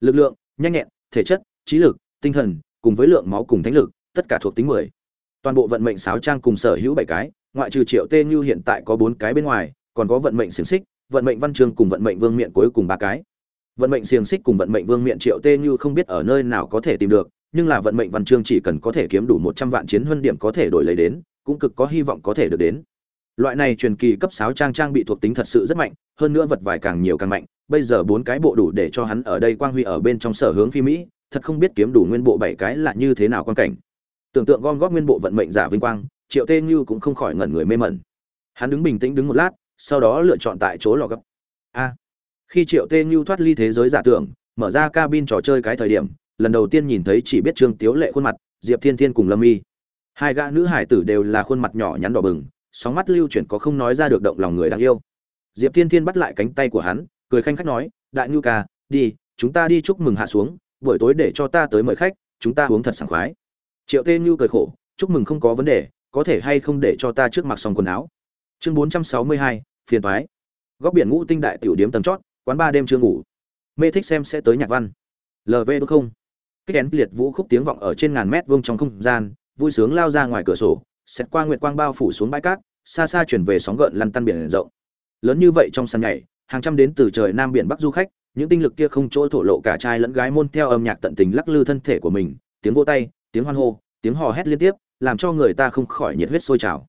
Lực lượng, nhanh nhẹn, thể chất, trí lực, tinh thần, cùng với lượng máu cùng thánh lực, tất cả thuộc tính mười. Toàn bộ vận mệnh sáu trang cùng sở hữu bảy cái, ngoại trừ triệu tê như hiện tại có bốn cái bên ngoài, còn có vận mệnh xiềng xích, vận mệnh văn chương cùng vận mệnh vương miện cuối cùng ba cái. Vận mệnh xiềng xích cùng vận mệnh vương miện triệu tê như không biết ở nơi nào có thể tìm được nhưng là vận mệnh văn chương chỉ cần có thể kiếm đủ một trăm vạn chiến huân điểm có thể đổi lấy đến, cũng cực có hy vọng có thể được đến. Loại này truyền kỳ cấp sáu trang trang bị thuộc tính thật sự rất mạnh, hơn nữa vật vải càng nhiều càng mạnh. Bây giờ bốn cái bộ đủ để cho hắn ở đây quang huy ở bên trong sở hướng phi mỹ, thật không biết kiếm đủ nguyên bộ bảy cái là như thế nào quan cảnh. Tưởng tượng gom góp nguyên bộ vận mệnh giả vinh quang, triệu tê như cũng không khỏi ngẩn người mê mẩn. Hắn đứng bình tĩnh đứng một lát, sau đó lựa chọn tại chỗ lò gấp. A. Khi triệu tê như thoát ly thế giới giả tưởng, mở ra cabin trò chơi cái thời điểm lần đầu tiên nhìn thấy chỉ biết trương tiếu lệ khuôn mặt, diệp thiên thiên cùng lâm y. Hai gã nữ hải tử đều là khuôn mặt nhỏ nhắn đỏ bừng, sóng mắt lưu chuyển có không nói ra được động lòng người đáng yêu. Diệp thiên thiên bắt lại cánh tay của hắn, cười khanh khách nói, đại ngưu ca, đi, chúng ta đi chúc mừng hạ xuống, buổi tối để cho ta tới mời khách, chúng ta uống thật sảng khoái. Triệu tê ngưu cười khổ, chúc mừng không có vấn đề, có thể hay không để cho ta trước mặc xong quần áo? Chương bốn trăm sáu mươi hai, phiền thoái góc biển ngũ tinh đại tiểu điếm tầm chót, quán ba đêm chưa ngủ. Mê thích xem sẽ tới nhạc văn. Lv đúng không? Kích kén liệt vũ khúc tiếng vọng ở trên ngàn mét vuông trong không gian, vui sướng lao ra ngoài cửa sổ, xét qua nguyệt quang bao phủ xuống bãi cát, xa xa chuyển về sóng gợn lăn tăn biển rộng. Lớn như vậy trong sân nhảy, hàng trăm đến từ trời nam biển bắc du khách, những tinh lực kia không chỗ thổ lộ cả trai lẫn gái môn theo âm nhạc tận tình lắc lư thân thể của mình, tiếng vô tay, tiếng hoan hô, tiếng hò hét liên tiếp, làm cho người ta không khỏi nhiệt huyết sôi trào.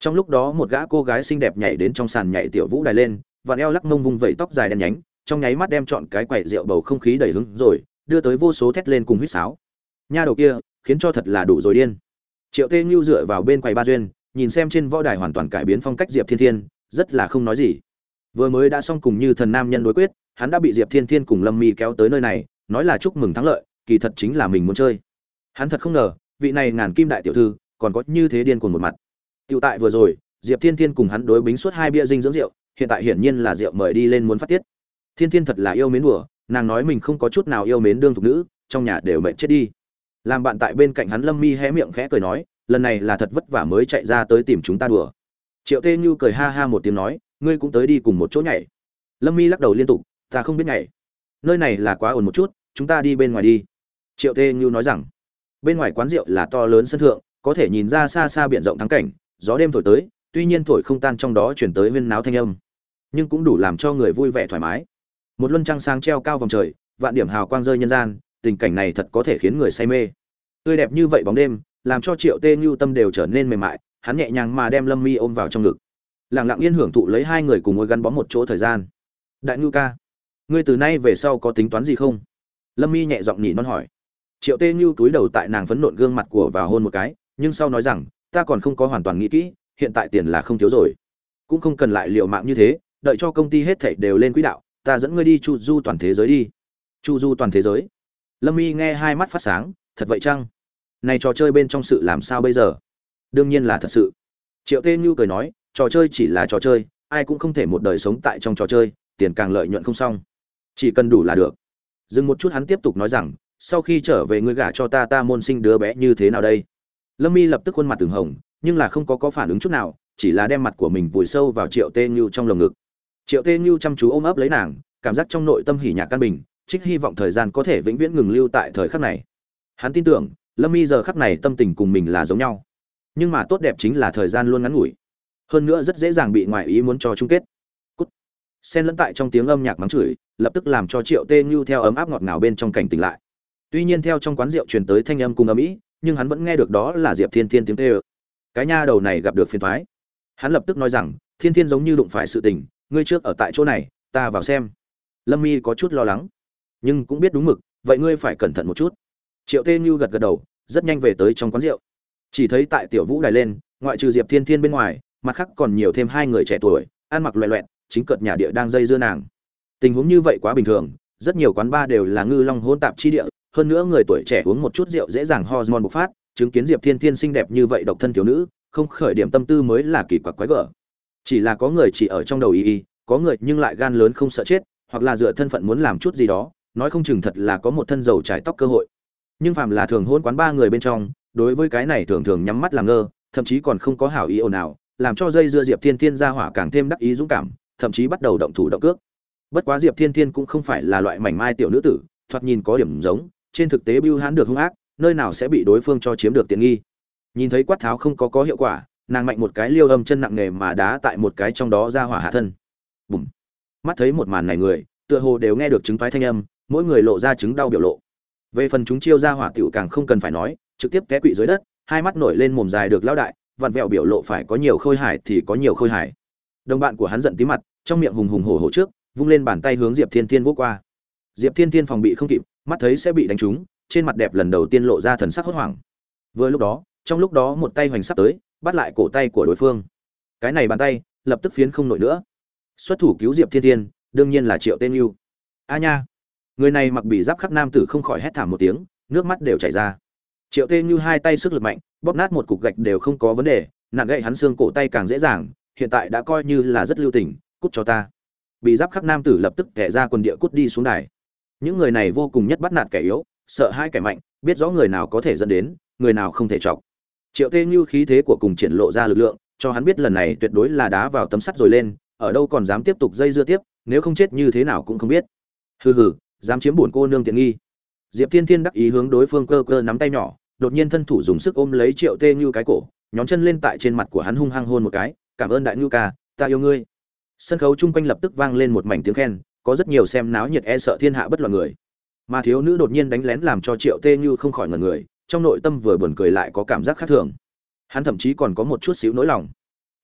Trong lúc đó một gã cô gái xinh đẹp nhảy đến trong sàn nhảy tiểu vũ đài lên và eo lắc mông vung vẩy tóc dài đen nhánh, trong nháy mắt đem chọn cái quẩy rượu bầu không khí đầy hứng rồi đưa tới vô số thét lên cùng huýt sáo. Nha đầu kia khiến cho thật là đủ rồi điên. Triệu tê nhu dựa vào bên quầy ba duyên nhìn xem trên võ đài hoàn toàn cải biến phong cách diệp thiên thiên rất là không nói gì. Vừa mới đã xong cùng như thần nam nhân đối quyết hắn đã bị diệp thiên thiên cùng lâm mi kéo tới nơi này nói là chúc mừng thắng lợi kỳ thật chính là mình muốn chơi. Hắn thật không ngờ vị này ngàn kim đại tiểu thư còn có như thế điên cuồng một mặt. Tựu tại vừa rồi, Diệp Thiên Thiên cùng hắn đối bính suốt hai bia dinh dưỡng rượu, hiện tại hiển nhiên là rượu mời đi lên muốn phát tiết. Thiên Thiên thật là yêu mến đùa, nàng nói mình không có chút nào yêu mến đương thuộc nữ, trong nhà đều mệt chết đi. Làm bạn tại bên cạnh hắn Lâm Mi hé miệng khẽ cười nói, lần này là thật vất vả mới chạy ra tới tìm chúng ta đùa. Triệu Tê Như cười ha ha một tiếng nói, ngươi cũng tới đi cùng một chỗ nhảy. Lâm Mi lắc đầu liên tục, ta không biết nhảy. Nơi này là quá ồn một chút, chúng ta đi bên ngoài đi. Triệu Tê Như nói rằng, bên ngoài quán rượu là to lớn sân thượng, có thể nhìn ra xa xa biển rộng thắng cảnh, gió đêm thổi tới tuy nhiên thổi không tan trong đó chuyển tới huyên náo thanh âm nhưng cũng đủ làm cho người vui vẻ thoải mái một luân trăng sáng treo cao vòng trời, vạn điểm hào quang rơi nhân gian, tình cảnh này thật có thể khiến người say mê. Tươi đẹp như vậy bóng đêm, làm cho triệu tê như tâm đều trở nên mềm mại, hắn nhẹ nhàng mà đem lâm mi ôm vào trong ngực. Lẳng lặng yên hưởng thụ lấy hai người cùng ngồi gắn bó một chỗ thời gian. Đại ngưu ca, ngươi từ nay về sau có tính toán gì không? Lâm mi nhẹ giọng nhỉ non hỏi. Triệu tê như túi đầu tại nàng phấn nộn gương mặt của và hôn một cái, nhưng sau nói rằng, ta còn không có hoàn toàn nghĩ kỹ, hiện tại tiền là không thiếu rồi. Cũng không cần lại liều mạng như thế, đợi cho công ty hết thảy đều lên quỹ đạo ta dẫn ngươi đi chu du toàn thế giới đi. Chu du toàn thế giới. Lâm y nghe hai mắt phát sáng, thật vậy chăng? Này trò chơi bên trong sự làm sao bây giờ? Đương nhiên là thật sự. Triệu tê như cười nói, trò chơi chỉ là trò chơi, ai cũng không thể một đời sống tại trong trò chơi, tiền càng lợi nhuận không xong. Chỉ cần đủ là được. Dừng một chút hắn tiếp tục nói rằng, sau khi trở về ngươi gả cho ta ta môn sinh đứa bé như thế nào đây? Lâm Y lập tức khuôn mặt từng hồng, nhưng là không có có phản ứng chút nào, chỉ là đem mặt của mình vùi sâu vào triệu tê như trong lồng ngực triệu tê như chăm chú ôm ấp lấy nàng, cảm giác trong nội tâm hỉ nhạc căn bình, trích hy vọng thời gian có thể vĩnh viễn ngừng lưu tại thời khắc này. Hắn tin tưởng, lâm Y giờ khắc này tâm tình cùng mình là giống nhau. Nhưng mà tốt đẹp chính là thời gian luôn ngắn ngủi. Hơn nữa rất dễ dàng bị ngoại ý muốn cho chung kết. Cút. Sen lẫn tại trong tiếng âm nhạc mắng chửi, lập tức làm cho triệu tê như theo ấm áp ngọt ngào bên trong cảnh tỉnh lại. Tuy nhiên theo trong quán rượu truyền tới thanh âm cùng âm ý, nhưng hắn vẫn nghe được đó là diệp thiên thiên tiếng tê ơ cái nha đầu này gặp được phiền thoái. Hắn lập tức nói rằng, thiên thiên giống như đụng phải sự tình ngươi trước ở tại chỗ này, ta vào xem. Lâm mi có chút lo lắng, nhưng cũng biết đúng mực, vậy ngươi phải cẩn thận một chút. Triệu tê như gật gật đầu, rất nhanh về tới trong quán rượu. Chỉ thấy tại tiểu vũ đài lên, ngoại trừ diệp thiên thiên bên ngoài, mặt khác còn nhiều thêm hai người trẻ tuổi, ăn mặc loẹ loẹt, chính cợt nhà địa đang dây dưa nàng. Tình huống như vậy quá bình thường, rất nhiều quán bar đều là ngư long hỗn tạp chi địa, hơn nữa người tuổi trẻ uống một chút rượu dễ dàng hormone bộc phát, chứng kiến diệp thiên thiên xinh đẹp như vậy độc thân thiếu nữ, không khởi điểm tâm tư mới là kỳ quặc quái gở chỉ là có người chỉ ở trong đầu y y, có người nhưng lại gan lớn không sợ chết, hoặc là dựa thân phận muốn làm chút gì đó, nói không chừng thật là có một thân dầu trải tóc cơ hội. Nhưng phàm là thường hôn quán ba người bên trong, đối với cái này thường thường nhắm mắt làm ngơ, thậm chí còn không có hảo ý ồn nào làm cho dây dưa diệp thiên thiên ra hỏa càng thêm đắc ý dũng cảm, thậm chí bắt đầu động thủ động cước. Bất quá diệp thiên thiên cũng không phải là loại mảnh mai tiểu nữ tử, thoạt nhìn có điểm giống, trên thực tế bưu hãn được hung ác, nơi nào sẽ bị đối phương cho chiếm được tiện nghi. Nhìn thấy quát tháo không có có hiệu quả nàng mạnh một cái liêu âm chân nặng nề mà đá tại một cái trong đó ra hỏa hạ thân. Bùm. Mắt thấy một màn này người, tựa hồ đều nghe được chứng thoái thanh âm, mỗi người lộ ra chứng đau biểu lộ. Về phần chúng chiêu ra hỏa tiểu càng không cần phải nói, trực tiếp té quỵ dưới đất, hai mắt nổi lên mồm dài được lao đại, vặn vẹo biểu lộ phải có nhiều khôi hài thì có nhiều khôi hài. Đồng bạn của hắn giận tí mặt, trong miệng hùng hùng hổ hổ trước, vung lên bàn tay hướng diệp thiên thiên vỗ qua. Diệp thiên thiên phòng bị không kịp, mắt thấy sẽ bị đánh trúng, trên mặt đẹp lần đầu tiên lộ ra thần sắc hốt hoảng. Vừa lúc đó, trong lúc đó một tay hoành sắp tới bắt lại cổ tay của đối phương. Cái này bàn tay, lập tức phiến không nổi nữa. Xuất thủ cứu diệp thiên thiên, đương nhiên là triệu tên yêu. A nha. Người này mặc bị giáp khắc nam tử không khỏi hét thảm một tiếng, nước mắt đều chảy ra. Triệu tên như hai tay sức lực mạnh, bóp nát một cục gạch đều không có vấn đề, nạn gậy hắn xương cổ tay càng dễ dàng, hiện tại đã coi như là rất lưu tình, cút cho ta. Bị giáp khắc nam tử lập tức kẻ ra quần địa cút đi xuống đài. Những người này vô cùng nhất bắt nạt kẻ yếu, sợ hai kẻ mạnh, biết rõ người nào có thể dẫn đến, người nào không thể chọc triệu tê như khí thế của cùng triển lộ ra lực lượng, cho hắn biết lần này tuyệt đối là đá vào tấm sắt rồi lên, ở đâu còn dám tiếp tục dây dưa tiếp, nếu không chết như thế nào cũng không biết. Hừ hừ, dám chiếm bổn cô nương tiện nghi. Diệp thiên thiên đắc ý hướng đối phương cơ cơ nắm tay nhỏ, đột nhiên thân thủ dùng sức ôm lấy triệu tê như cái cổ nhóm chân lên tại trên mặt của hắn hung hăng hôn một cái, cảm ơn đại ngưu ca, ta yêu ngươi. Sân khấu chung quanh lập tức vang lên một mảnh tiếng khen, có rất nhiều xem náo nhiệt e sợ thiên hạ bất loạn người. Mà thiếu nữ đột nhiên đánh lén làm cho triệu tê như không khỏi ngần người trong nội tâm vừa buồn cười lại có cảm giác khác thường. Hắn thậm chí còn có một chút xíu nỗi lòng.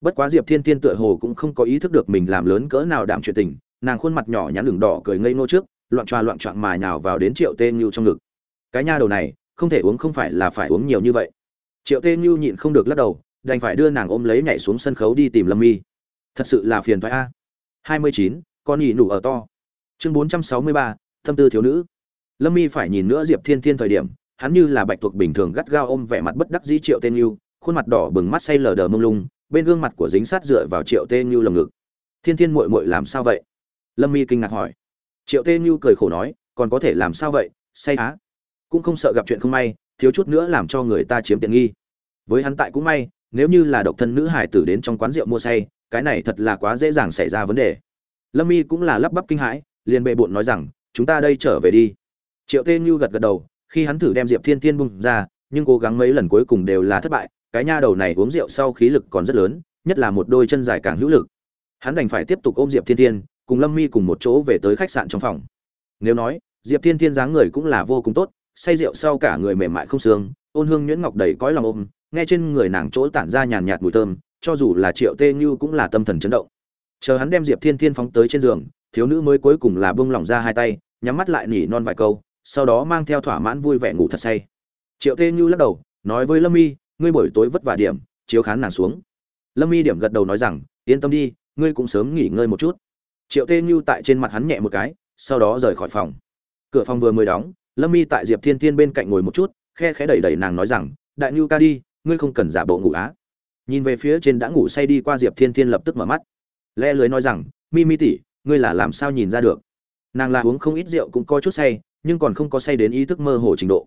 Bất quá diệp thiên tiên tựa hồ cũng không có ý thức được mình làm lớn cỡ nào đảm chuyện tình, nàng khuôn mặt nhỏ nhắn đường đỏ cười ngây nô trước, loạn tròa loạn trọn mà nhào vào đến triệu tê như trong ngực. Cái nha đầu này, không thể uống không phải là phải uống nhiều như vậy. Triệu tê như nhịn không được lắc đầu, đành phải đưa nàng ôm lấy nhảy xuống sân khấu đi tìm lâm mi. Thật sự là phiền thoái a. Hai mươi chín, con nhị nủ ở to. Chương bốn trăm sáu mươi ba tâm tư thiếu nữ. Lâm mi phải nhìn nữa diệp thiên thiên thời điểm hắn như là bạch tuộc bình thường gắt gao ôm vẻ mặt bất đắc dĩ triệu tên yêu khuôn mặt đỏ bừng mắt say lờ đờ mông lung, bên gương mặt của dính sát dựa vào triệu tên yêu lồng ngực. Thiên thiên muội muội làm sao vậy? Lâm mi kinh ngạc hỏi. Triệu tên yêu cười khổ nói, còn có thể làm sao vậy? Say á. Cũng không sợ gặp chuyện không may, thiếu chút nữa làm cho người ta chiếm tiện nghi. Với hắn tại cũng may, nếu như là độc thân nữ hải tử đến trong quán rượu mua say, cái này thật là quá dễ dàng xảy ra vấn đề. Lâm y cũng là lắp bắp kinh hãi, liền bệ bộn nói rằng, chúng ta đây trở về đi. Triệu tê như gật gật đầu khi hắn thử đem diệp thiên thiên bung ra, nhưng cố gắng mấy lần cuối cùng đều là thất bại, cái nha đầu này uống rượu sau khí lực còn rất lớn, nhất là một đôi chân dài càng hữu lực. Hắn đành phải tiếp tục ôm diệp thiên thiên, cùng lâm mi cùng một chỗ về tới khách sạn trong phòng. Nếu nói, diệp thiên thiên dáng người cũng là vô cùng tốt, say rượu sau cả người mềm mại không xương, ôn hương nhuyễn ngọc đầy cõi lòng ôm, nghe trên người nàng chỗ tản ra nhàn nhạt mùi thơm, cho dù là triệu tê như cũng là tâm thần chấn động. Chờ hắn đem diệp thiên thiên phóng tới trên giường, thiếu nữ mới cuối cùng là bông lỏng ra hai tay, nhắm mắt lại nỉ non vài câu sau đó mang theo thỏa mãn vui vẻ ngủ thật say. Triệu tê như lắc đầu, nói với lâm y ngươi buổi tối vất vả điểm, chiếu khán nàng xuống. Lâm y điểm gật đầu nói rằng, yên tâm đi, ngươi cũng sớm nghỉ ngơi một chút. Triệu tê như tại trên mặt hắn nhẹ một cái, sau đó rời khỏi phòng. Cửa phòng vừa mới đóng, lâm y tại diệp thiên thiên bên cạnh ngồi một chút, khe khẽ đẩy đẩy nàng nói rằng, đại như ca đi, ngươi không cần giả bộ ngủ á. Nhìn về phía trên đã ngủ say đi qua diệp thiên thiên lập tức mở mắt. Le lưới nói rằng, mi mi tỉ ngươi là làm sao nhìn ra được? Nàng là uống không ít rượu cũng có chút say nhưng còn không có say đến ý thức mơ hồ trình độ.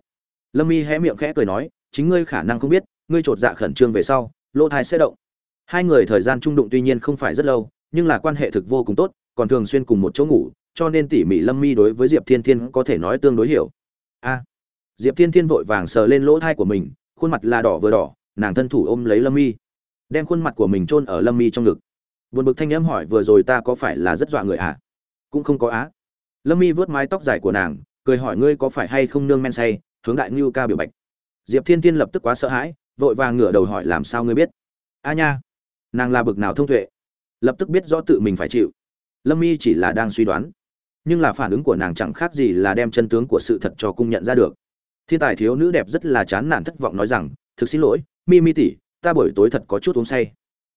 Lâm mi hé miệng khẽ cười nói, chính ngươi khả năng không biết, ngươi chột dạ khẩn trương về sau, lỗ thai sẽ động. Hai người thời gian trung đụng tuy nhiên không phải rất lâu, nhưng là quan hệ thực vô cùng tốt, còn thường xuyên cùng một chỗ ngủ, cho nên tỉ mỉ lâm mi đối với diệp thiên thiên có thể nói tương đối hiểu. A. Diệp thiên thiên vội vàng sờ lên lỗ thai của mình, khuôn mặt là đỏ vừa đỏ, nàng thân thủ ôm lấy lâm mi đem khuôn mặt của mình chôn ở lâm mi trong ngực. Buồn bực thanh âm hỏi vừa rồi ta có phải là rất dọa người à? Cũng không có á. Lâm mi vớt mái tóc dài của nàng cười hỏi ngươi có phải hay không nương men say, hướng đại ngưu ca biểu bạch. Diệp thiên tiên lập tức quá sợ hãi, vội vàng ngửa đầu hỏi làm sao ngươi biết? A nha, nàng là bực nào thông tuệ. Lập tức biết rõ tự mình phải chịu. Lâm mi chỉ là đang suy đoán. Nhưng là phản ứng của nàng chẳng khác gì là đem chân tướng của sự thật cho cung nhận ra được. Thiên tài thiếu nữ đẹp rất là chán nản thất vọng nói rằng, thực xin lỗi, mi mi tỷ, ta buổi tối thật có chút uống say.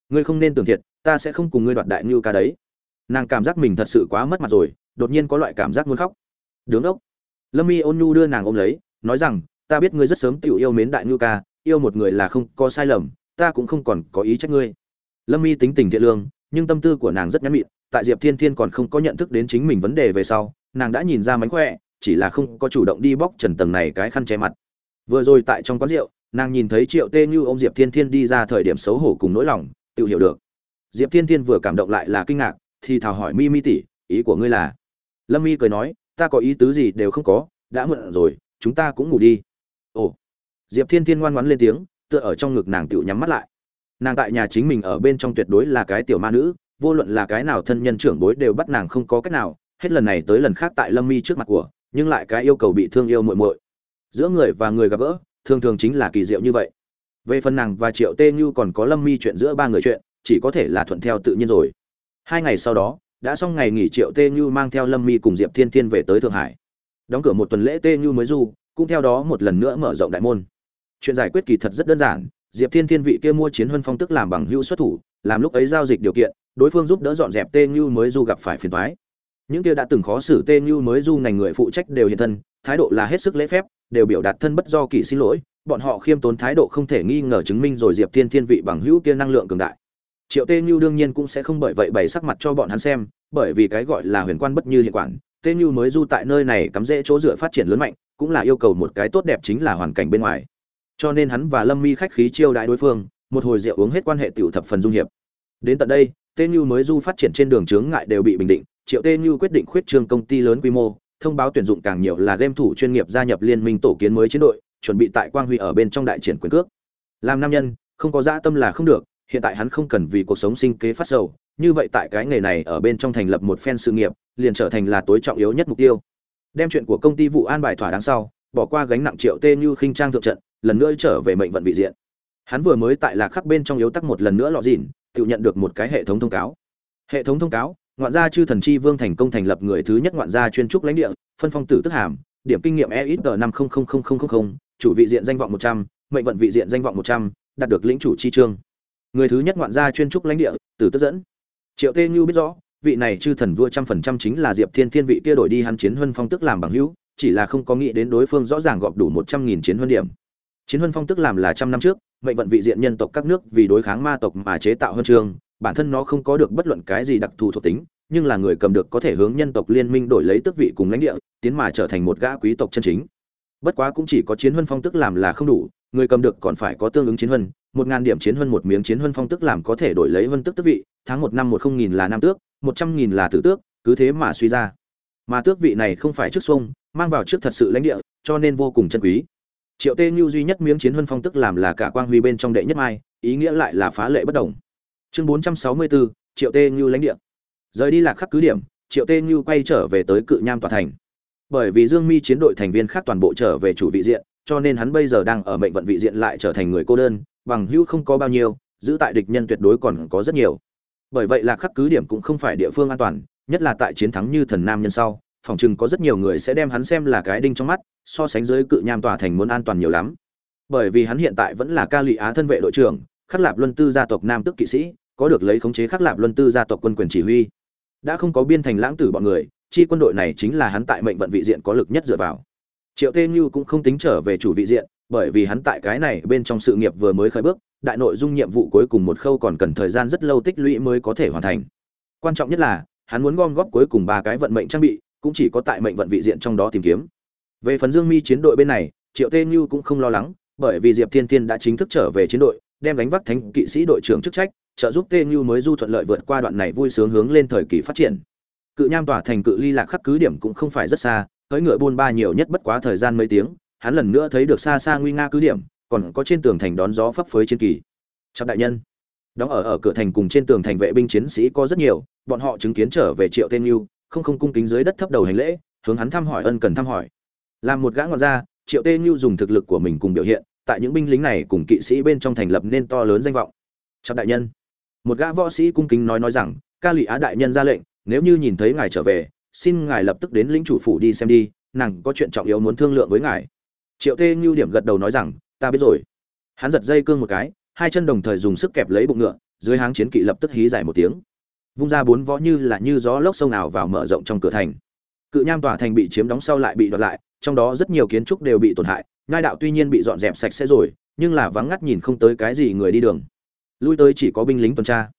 Ngươi không nên tưởng thiệt, ta sẽ không cùng ngươi đoạt đại ngưu ca đấy. Nàng cảm giác mình thật sự quá mất mặt rồi, đột nhiên có loại cảm giác muốn khóc. Đứng ốc lâm y ôn nhu đưa nàng ôm lấy, nói rằng, ta biết ngươi rất sớm tiểu yêu mến đại ngưu ca, yêu một người là không có sai lầm, ta cũng không còn có ý trách ngươi. Lâm y tính tình thiện lương, nhưng tâm tư của nàng rất nhắn mịn, tại diệp thiên thiên còn không có nhận thức đến chính mình vấn đề về sau, nàng đã nhìn ra mánh khỏe, chỉ là không có chủ động đi bóc trần tầng này cái khăn che mặt. Vừa rồi tại trong quán rượu, nàng nhìn thấy triệu tê như ô m diệp thiên thiên đi ra thời điểm xấu hổ cùng nỗi lòng, tự hiểu được. Diệp thiên thiên vừa cảm động lại là kinh ngạc, thì thào hỏi mi mi tỉ ý của ngươi là? Lâm mi cười nói ta có ý tứ gì đều không có, đã mượn rồi, chúng ta cũng ngủ đi. Ồ. Diệp thiên thiên ngoan ngoãn lên tiếng, tựa ở trong ngực nàng tựu nhắm mắt lại. Nàng tại nhà chính mình ở bên trong tuyệt đối là cái tiểu ma nữ, vô luận là cái nào thân nhân trưởng bối đều bắt nàng không có cách nào, hết lần này tới lần khác tại lâm mi trước mặt của, nhưng lại cái yêu cầu bị thương yêu muội muội. Giữa người và người gặp gỡ, thường thường chính là kỳ diệu như vậy. Về phần nàng và triệu tê như còn có lâm mi chuyện giữa ba người chuyện, chỉ có thể là thuận theo tự nhiên rồi. Hai ngày sau đó đã xong ngày nghỉ triệu tê như mang theo lâm mi cùng diệp thiên thiên về tới thượng hải. Đóng cửa một tuần lễ tê như mới du, cũng theo đó một lần nữa mở rộng đại môn. Chuyện giải quyết kỳ thật rất đơn giản, diệp thiên thiên vị kia mua chiến huân phong tức làm bằng hữu xuất thủ, làm lúc ấy giao dịch điều kiện, đối phương giúp đỡ dọn dẹp tê như mới du gặp phải phiền toái. Những kia đã từng khó xử tê như mới du ngành người phụ trách đều hiện thân, thái độ là hết sức lễ phép, đều biểu đạt thân bất do kỳ xin lỗi, bọn họ khiêm tốn thái độ không thể nghi ngờ chứng minh rồi diệp thiên thiên vị bằng hữu kia năng lượng cường đại triệu tê như đương nhiên cũng sẽ không bởi vậy bày sắc mặt cho bọn hắn xem, bởi vì cái gọi là huyền quan bất như hiện quản, tê như mới du tại nơi này cắm rễ chỗ dựa phát triển lớn mạnh, cũng là yêu cầu một cái tốt đẹp chính là hoàn cảnh bên ngoài. Cho nên hắn và lâm mi khách khí chiêu đại đối phương, một hồi rượu uống hết quan hệ tiểu thập phần dung hiệp. Đến tận đây, tê như mới du phát triển trên đường chướng ngại đều bị bình định, triệu tê như quyết định khuyết trương công ty lớn quy mô, thông báo tuyển dụng càng nhiều là game thủ chuyên nghiệp gia nhập liên minh tổ kiến mới chiến đội, chuẩn bị tại quang huy ở bên trong đại triển quyền cước. Làm nam nhân, không có dã tâm là không được hiện tại hắn không cần vì cuộc sống sinh kế phát sầu, như vậy tại cái nghề này ở bên trong thành lập một phen sự nghiệp, liền trở thành là tối trọng yếu nhất mục tiêu. Đem chuyện của công ty vụ an bài thỏa đáng sau, bỏ qua gánh nặng triệu tê như khinh trang thượng trận, lần nữa trở về mệnh vận vị diện. Hắn vừa mới tại lạc khắc bên trong yếu tắc một lần nữa lọ dỉn tự nhận được một cái hệ thống thông cáo. Hệ thống thông cáo, ngoạn gia chư thần chi vương thành công thành lập người thứ nhất ngoạn gia chuyên trúc lãnh địa, phân phong tử tức hàm, điểm kinh nghiệm e ít năm chủ vị diện danh vọng một trăm, mệnh vận vị diện danh vọng một trăm, đạt được lĩnh chủ chi chương người thứ nhất ngoạn gia chuyên trúc lãnh địa từ tức dẫn. Triệu tê như biết rõ, vị này chư thần vua trăm phần trăm chính là diệp thiên thiên vị kia đổi đi hắn chiến huân phong tức làm bằng hữu, chỉ là không có nghĩ đến đối phương rõ ràng gọp đủ một trăm nghìn chiến huân điểm. Chiến huân phong tức làm là trăm năm trước, mệnh vận vị diện nhân tộc các nước vì đối kháng ma tộc mà chế tạo huân chương bản thân nó không có được bất luận cái gì đặc thù thuộc tính, nhưng là người cầm được có thể hướng nhân tộc liên minh đổi lấy tước vị cùng lãnh địa, tiến mà trở thành một gã quý tộc chân chính. Bất quá cũng chỉ có chiến huân phong tức làm là không đủ, người cầm được còn phải có tương ứng chiến huân một ngàn điểm chiến huân một miếng chiến huân phong tức làm có thể đổi lấy huân tức tước vị, tháng một năm một không nghìn là nam tước, một trăm nghìn là tử tước, cứ thế mà suy ra. Mà tước vị này không phải trước xuông, mang vào trước thật sự lãnh địa, cho nên vô cùng chân quý. Triệu tê như duy nhất miếng chiến huân phong tức làm là cả quang huy bên trong đệ nhất mai, ý nghĩa lại là phá lệ bất đồng. Chương bốn trăm sáu mươi bốn triệu tê như lãnh địa. Rời đi lạc khắc cứ điểm, triệu tê như quay trở về tới cự nham tòa thành. Bởi vì dương mi chiến đội thành viên khác toàn bộ trở về chủ vị diện, cho nên hắn bây giờ đang ở mệnh vận vị diện lại trở thành người cô đơn bằng hữu không có bao nhiêu, giữ tại địch nhân tuyệt đối còn có rất nhiều. Bởi vậy là khắc cứ điểm cũng không phải địa phương an toàn, nhất là tại chiến thắng như thần nam nhân sau, phòng chừng có rất nhiều người sẽ đem hắn xem là cái đinh trong mắt, so sánh dưới cự nham tòa thành muốn an toàn nhiều lắm. Bởi vì hắn hiện tại vẫn là ca lụy á thân vệ đội trưởng, khắc lạp luân tư gia tộc nam tức kỵ sĩ, có được lấy khống chế khắc lạp luân tư gia tộc quân quyền chỉ huy. Đã không có biên thành lãng tử bọn người, chi quân đội này chính là hắn tại mệnh vận vị diện có lực nhất dựa vào. Triệu tê như cũng không tính trở về chủ vị diện bởi vì hắn tại cái này bên trong sự nghiệp vừa mới khởi bước, đại nội dung nhiệm vụ cuối cùng một khâu còn cần thời gian rất lâu tích lũy mới có thể hoàn thành. Quan trọng nhất là, hắn muốn gom góp cuối cùng ba cái vận mệnh trang bị, cũng chỉ có tại mệnh vận vị diện trong đó tìm kiếm. Về phần dương mi chiến đội bên này, triệu tê như cũng không lo lắng, bởi vì diệp thiên Thiên đã chính thức trở về chiến đội, đem gánh vác thánh kỵ sĩ đội trưởng chức trách, trợ giúp tê như mới du thuận lợi vượt qua đoạn này vui sướng hướng lên thời kỳ phát triển. Cự nham tỏa thành cự ly lạc khắc cứ điểm cũng không phải rất xa, tới ngựa buôn ba nhiều nhất bất quá thời gian mấy tiếng hắn lần nữa thấy được xa xa nguy nga cứ điểm, còn có trên tường thành đón gió phấp phới chiến kỳ. Chào đại nhân. Đóng ở ở cửa thành cùng trên tường thành vệ binh chiến sĩ có rất nhiều, bọn họ chứng kiến trở về triệu tên lưu không không cung kính dưới đất thấp đầu hành lễ, hướng hắn thăm hỏi ân cần thăm hỏi. Làm một gã ngọn ra triệu tên như dùng thực lực của mình cùng biểu hiện, tại những binh lính này cùng kỵ sĩ bên trong thành lập nên to lớn danh vọng. Chào đại nhân. Một gã võ sĩ cung kính nói nói rằng, ca lụy á đại nhân ra lệnh, nếu như nhìn thấy ngài trở về, xin ngài lập tức đến lĩnh chủ phủ đi xem đi, nàng có chuyện trọng yếu muốn thương lượng với ngài triệu tê như điểm gật đầu nói rằng, ta biết rồi. Hắn giật dây cương một cái, hai chân đồng thời dùng sức kẹp lấy bụng ngựa, dưới háng chiến kỵ lập tức hí dài một tiếng. Vung ra bốn võ như là như gió lốc sông nào vào mở rộng trong cửa thành. Cự nham tòa thành bị chiếm đóng sau lại bị đoạt lại, trong đó rất nhiều kiến trúc đều bị tổn hại ngai đạo tuy nhiên bị dọn dẹp sạch sẽ rồi, nhưng là vắng ngắt nhìn không tới cái gì người đi đường. Lui tới chỉ có binh lính tuần tra.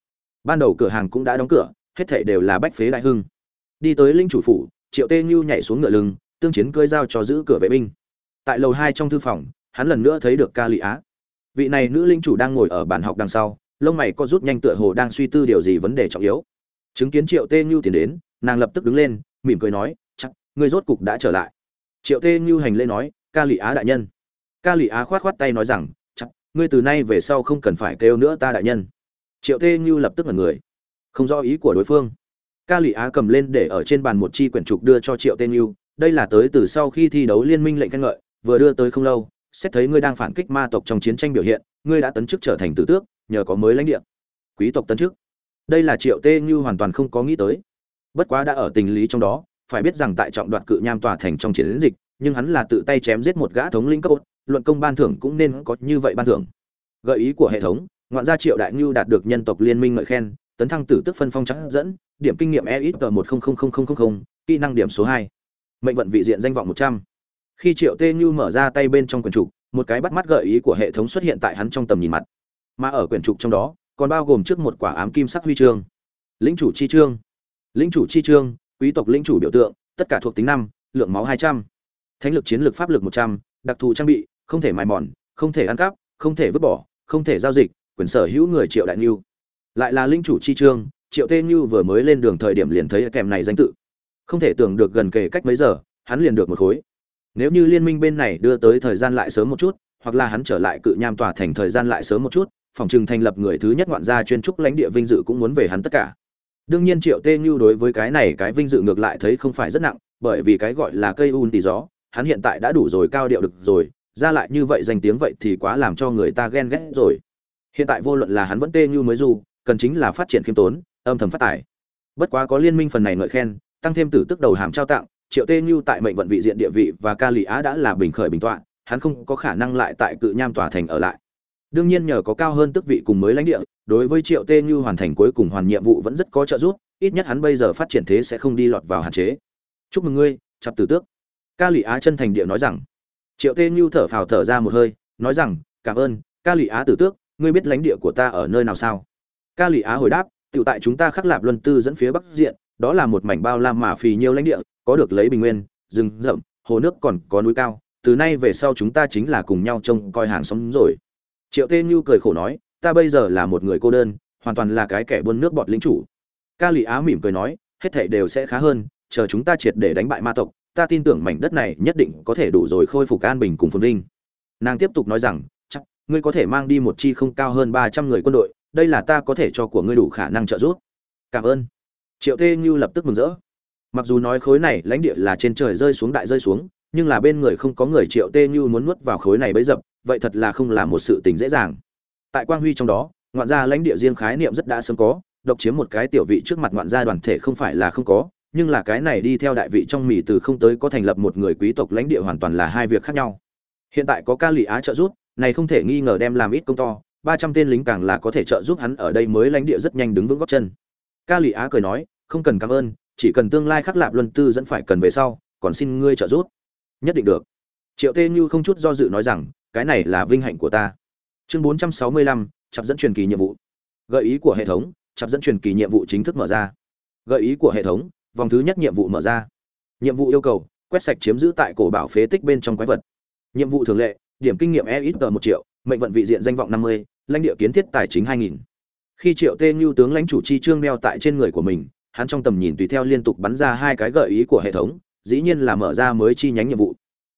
Ban đầu cửa hàng cũng đã đóng cửa, hết thảy đều là bách phế đại hưng. Đi tới linh chủ phủ, triệu tê như nhảy xuống ngựa lưng, tương chiến cơi dao cho giữ cửa vệ binh tại lầu hai trong thư phòng, hắn lần nữa thấy được ca lị á vị này nữ linh chủ đang ngồi ở bàn học đằng sau, lông mày có rút nhanh tựa hồ đang suy tư điều gì vấn đề trọng yếu. Chứng kiến triệu tê như tiến đến, nàng lập tức đứng lên, mỉm cười nói, chắc người rốt cục đã trở lại. Triệu tê như hành lễ nói ca lị á đại nhân. Ca lị á khoát khoát tay nói rằng, chắc, ngươi từ nay về sau không cần phải kêu nữa ta đại nhân. Triệu tê như lập tức là người. Không rõ ý của đối phương. Ca lị á cầm lên để ở trên bàn một chi quyển trục đưa cho triệu tê như, đây là tới từ sau khi thi đấu liên minh lệnh khen ngợi vừa đưa tới không lâu, xét thấy ngươi đang phản kích ma tộc trong chiến tranh biểu hiện, ngươi đã tấn chức trở thành tử tước, nhờ có mới lãnh địa. Quý tộc tấn chức. Đây là triệu tê như hoàn toàn không có nghĩ tới. Bất quá đã ở tình lý trong đó, phải biết rằng tại trọng đoạt cự nham tòa thành trong chiến dịch, nhưng hắn là tự tay chém giết một gã thống lĩnh cấp ốt luận công ban thưởng cũng nên có như vậy ban thưởng. Gợi ý của hệ thống, ngoạn gia triệu đại ngưu đạt được nhân tộc liên minh ngợi khen, tấn thăng tử tức phân phong trắng dẫn, điểm kinh nghiệm e ít tờ một kỹ năng điểm số hai. Mệnh vận vị diện danh vọng một trăm khi triệu tê như mở ra tay bên trong quyển trục, một cái bắt mắt gợi ý của hệ thống xuất hiện tại hắn trong tầm nhìn mặt. Mà ở quyển trục trong đó, còn bao gồm trước một quả ám kim sắc huy chương. Lính chủ chi chương. Lính chủ chi chương, quý tộc lính chủ biểu tượng, tất cả thuộc tính năm, lượng máu hai trăm. Thánh lực chiến lược pháp lực một trăm, đặc thù trang bị, không thể mài mòn, không thể ăn cắp, không thể vứt bỏ, không thể giao dịch, quyền sở hữu người triệu đại niu lại là linh chủ chi chương, triệu tê như vừa mới lên đường thời điểm liền thấy kèm này danh tự. Không thể tưởng được gần kề cách mấy giờ, hắn liền được một khối nếu như liên minh bên này đưa tới thời gian lại sớm một chút, hoặc là hắn trở lại cự nham tòa thành thời gian lại sớm một chút, phòng trừng thành lập người thứ nhất ngoạn gia chuyên trúc lãnh địa vinh dự cũng muốn về hắn tất cả. Đương nhiên triệu tê như đối với cái này cái vinh dự ngược lại thấy không phải rất nặng, bởi vì cái gọi là cây un tỉ gió, hắn hiện tại đã đủ rồi cao điệu được rồi, ra lại như vậy danh tiếng vậy thì quá làm cho người ta ghen ghét rồi. Hiện tại vô luận là hắn vẫn tê như mới du, cần chính là phát triển khiêm tốn, âm thầm phát tài. Bất quá có liên minh phần này ngợi khen, tăng thêm tử tức đầu hàm trao tặng triệu tê như tại mệnh vận vị diện địa vị và ca lì á đã là bình khởi bình tọa, hắn không có khả năng lại tại cự nham tòa thành ở lại. Đương nhiên nhờ có cao hơn tức vị cùng mới lãnh địa, đối với triệu tê như hoàn thành cuối cùng hoàn nhiệm vụ vẫn rất có trợ giúp, ít nhất hắn bây giờ phát triển thế sẽ không đi lọt vào hạn chế. Chúc mừng ngươi, chặt tử tước. Ca lị á chân thành địa nói rằng. Triệu tê như thở phào thở ra một hơi, nói rằng, cảm ơn, ca lị á tử tước, ngươi biết lãnh địa của ta ở nơi nào sao? Ca lị á hồi đáp tự tại chúng ta khắc lạp luân tư dẫn phía bắc diện, đó là một mảnh bao la mà phì nhiều lãnh địa có được lấy bình nguyên, rừng rậm, hồ nước còn có núi cao, từ nay về sau chúng ta chính là cùng nhau trông coi hàng xóm rồi. Triệu tê như cười khổ nói, ta bây giờ là một người cô đơn, hoàn toàn là cái kẻ buôn nước bọt lính chủ. Ca lụy á mỉm cười nói, hết thảy đều sẽ khá hơn, chờ chúng ta triệt để đánh bại ma tộc, ta tin tưởng mảnh đất này nhất định có thể đủ rồi khôi phục an bình cùng phồn vinh. Nàng tiếp tục nói rằng, chắc, ngươi có thể mang đi một chi không cao hơn ba trăm người quân đội, đây là ta có thể cho của ngươi đủ khả năng trợ giúp. Cảm ơn. Triệu tê như lập tức mừng rỡ mặc dù nói khối này lãnh địa là trên trời rơi xuống đại rơi xuống, nhưng là bên người không có người triệu tê như muốn nuốt vào khối này bấy dập, vậy thật là không là một sự tình dễ dàng. Tại quang huy trong đó, ngoạn gia lãnh địa riêng khái niệm rất đã sớm có, độc chiếm một cái tiểu vị trước mặt ngoạn gia đoàn thể không phải là không có, nhưng là cái này đi theo đại vị trong mì từ không tới có thành lập một người quý tộc lãnh địa hoàn toàn là hai việc khác nhau. Hiện tại có ca lụy á trợ giúp, này không thể nghi ngờ đem làm ít công to, ba trăm tên lính càng là có thể trợ giúp hắn ở đây mới lãnh địa rất nhanh đứng vững góc chân. Ca lụy á cười nói, không cần cảm ơn chỉ cần tương lai khắc lạp luân tư dẫn phải cần về sau, còn xin ngươi trợ giúp. Nhất định được. Triệu tê như không chút do dự nói rằng, cái này là vinh hạnh của ta. Chương bốn trăm sáu mươi lăm chặp dẫn truyền kỳ nhiệm vụ. Gợi ý của hệ thống chặp dẫn truyền kỳ nhiệm vụ chính thức mở ra. Gợi ý của hệ thống, vòng thứ nhất nhiệm vụ mở ra. Nhiệm vụ yêu cầu, quét sạch chiếm giữ tại cổ bảo phế tích bên trong quái vật. Nhiệm vụ thường lệ, điểm kinh nghiệm e ít tờ một triệu, mệnh vận vị diện danh vọng năm mươi, lãnh địa kiến thiết tài chính hai nghìn. Khi triệu tê như tướng lãnh chủ chi trương đeo tại trên người của mình hắn trong tầm nhìn tùy theo liên tục bắn ra hai cái gợi ý của hệ thống, dĩ nhiên là mở ra mới chi nhánh nhiệm vụ.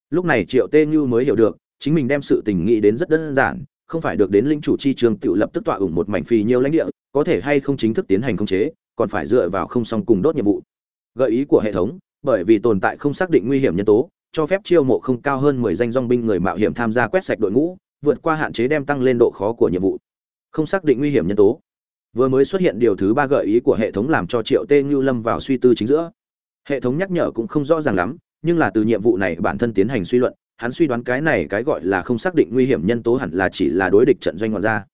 Lúc này triệu tê như mới hiểu được, chính mình đem sự tình nghĩ đến rất đơn giản, không phải được đến linh chủ chi trường tự lập tức tọa ủng một mảnh phì nhiều lãnh địa, có thể hay không chính thức tiến hành khống chế, còn phải dựa vào không song cùng đốt nhiệm vụ. Gợi ý của hệ thống, bởi vì tồn tại không xác định nguy hiểm nhân tố, cho phép chiêu mộ không cao hơn mười danh dong binh người mạo hiểm tham gia quét sạch đội ngũ, vượt qua hạn chế đem tăng lên độ khó của nhiệm vụ. Không xác định nguy hiểm nhân tố vừa mới xuất hiện điều thứ ba gợi ý của hệ thống làm cho triệu tê như lâm vào suy tư chính giữa. Hệ thống nhắc nhở cũng không rõ ràng lắm, nhưng là từ nhiệm vụ này bản thân tiến hành suy luận, hắn suy đoán cái này cái gọi là không xác định nguy hiểm nhân tố hẳn là chỉ là đối địch trận doanh ngoại ra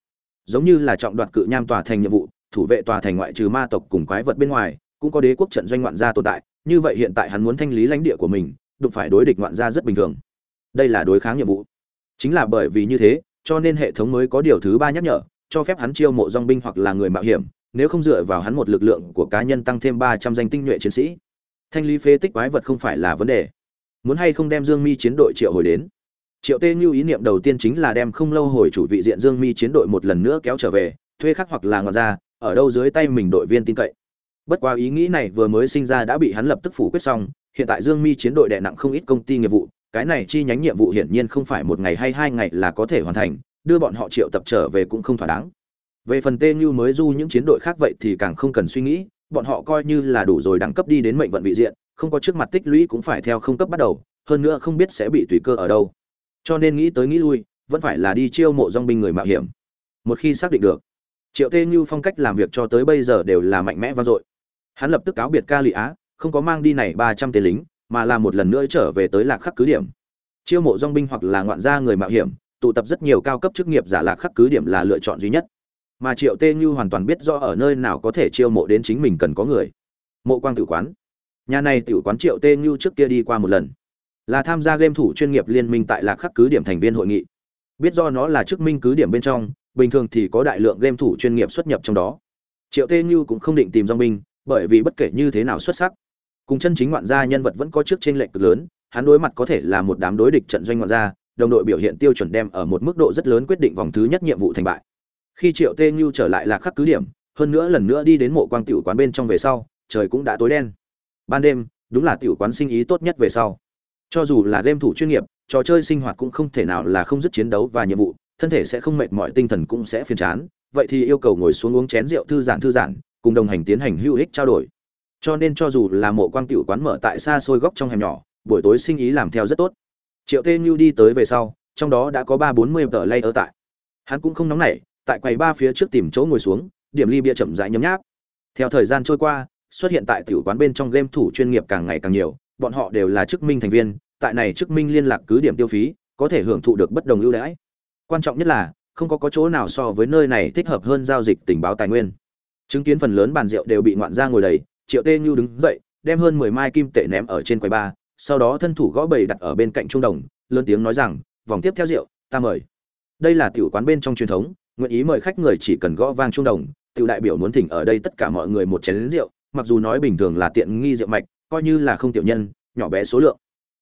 giống như là trọng đoạt cự nham tòa thành nhiệm vụ, thủ vệ tòa thành ngoại trừ ma tộc cùng quái vật bên ngoài, cũng có đế quốc trận doanh ngoạn gia tồn tại, như vậy hiện tại hắn muốn thanh lý lãnh địa của mình, đụng phải đối địch ngoạn gia rất bình thường. Đây là đối kháng nhiệm vụ. Chính là bởi vì như thế, cho nên hệ thống mới có điều thứ ba nhắc nhở cho phép hắn chiêu mộ dòng binh hoặc là người mạo hiểm, nếu không dựa vào hắn một lực lượng của cá nhân tăng thêm ba trăm danh tinh nhuệ chiến sĩ. Thanh lý phế tích quái vật không phải là vấn đề. Muốn hay không đem dương mi chiến đội triệu hồi đến? Triệu tê như ý niệm đầu tiên chính là đem không lâu hồi chủ vị diện dương mi chiến đội một lần nữa kéo trở về, thuê khắc hoặc là ngọt ra, ở đâu dưới tay mình đội viên tin cậy. Bất quá ý nghĩ này vừa mới sinh ra đã bị hắn lập tức phủ quyết xong, hiện tại dương mi chiến đội đè nặng không ít công ty nghiệp vụ, cái này chi nhánh nhiệm vụ hiển nhiên không phải một ngày hay hai ngày là có thể hoàn thành đưa bọn họ triệu tập trở về cũng không thỏa đáng. Về phần tê như mới du những chiến đội khác vậy thì càng không cần suy nghĩ, bọn họ coi như là đủ rồi đẳng cấp đi đến mệnh vận vị diện, không có trước mặt tích lũy cũng phải theo không cấp bắt đầu, hơn nữa không biết sẽ bị tùy cơ ở đâu. Cho nên nghĩ tới nghĩ lui, vẫn phải là đi chiêu mộ dong binh người mạo hiểm. Một khi xác định được, triệu tê như phong cách làm việc cho tới bây giờ đều là mạnh mẽ vang dội. Hắn lập tức cáo biệt ca lị á, không có mang đi này ba trăm tên lính, mà là một lần nữa trở về tới lạc khắc cứ điểm. Chiêu mộ dong binh hoặc là ngoạn gia người mạo hiểm tụ tập rất nhiều cao cấp chức nghiệp giả lạc khắc cứ điểm là lựa chọn duy nhất. Mà triệu tê như hoàn toàn biết rõ ở nơi nào có thể chiêu mộ đến chính mình cần có người. Mộ quang tử quán. Nhà này tiểu quán triệu tê như trước kia đi qua một lần. Là tham gia game thủ chuyên nghiệp liên minh tại lạc khắc cứ điểm thành viên hội nghị. Biết do nó là chức minh cứ điểm bên trong, bình thường thì có đại lượng game thủ chuyên nghiệp xuất nhập trong đó. Triệu tê như cũng không định tìm dong binh bởi vì bất kể như thế nào xuất sắc, cùng chân chính ngoạn gia nhân vật vẫn có trước trên lệnh cực lớn, hắn đối mặt có thể là một đám đối địch trận doanh ngoạn gia đồng đội biểu hiện tiêu chuẩn đem ở một mức độ rất lớn quyết định vòng thứ nhất nhiệm vụ thành bại. Khi triệu tê như trở lại lạc khắc cứ điểm, hơn nữa lần nữa đi đến mộ quang tiểu quán bên trong về sau, trời cũng đã tối đen. Ban đêm, đúng là tiểu quán sinh ý tốt nhất về sau. Cho dù là game thủ chuyên nghiệp, trò chơi sinh hoạt cũng không thể nào là không dứt chiến đấu và nhiệm vụ, thân thể sẽ không mệt mỏi, tinh thần cũng sẽ phiền chán. Vậy thì yêu cầu ngồi xuống uống chén rượu thư giãn thư giãn, cùng đồng hành tiến hành hữu ích trao đổi. Cho nên cho dù là mộ quang tiểu quán mở tại xa xôi góc trong hẻm nhỏ, buổi tối sinh ý làm theo rất tốt triệu tê như đi tới về sau trong đó đã có ba bốn mươi tờ lay ở tại. Hắn cũng không nóng nảy tại quầy ba phía trước tìm chỗ ngồi xuống điểm ly bia chậm rãi nhấm nháp. Theo thời gian trôi qua xuất hiện tại tiểu quán bên trong game thủ chuyên nghiệp càng ngày càng nhiều bọn họ đều là chức minh thành viên tại này chức minh liên lạc cứ điểm tiêu phí có thể hưởng thụ được bất đồng ưu đãi. Quan trọng nhất là không có, có chỗ nào so với nơi này thích hợp hơn giao dịch tình báo tài nguyên. Chứng kiến phần lớn bàn rượu đều bị ngoạn ra ngồi đầy triệu tê như đứng dậy đem hơn mười mai kim tệ ném ở trên quầy ba sau đó thân thủ gõ bầy đặt ở bên cạnh trung đồng, lớn tiếng nói rằng, vòng tiếp theo rượu, ta mời. Đây là tiểu quán bên trong truyền thống, nguyện ý mời khách người chỉ cần gõ vang trung đồng, tiểu đại biểu muốn thỉnh ở đây tất cả mọi người một chén rượu, mặc dù nói bình thường là tiện nghi rượu mạch, coi như là không tiểu nhân, nhỏ bé số lượng.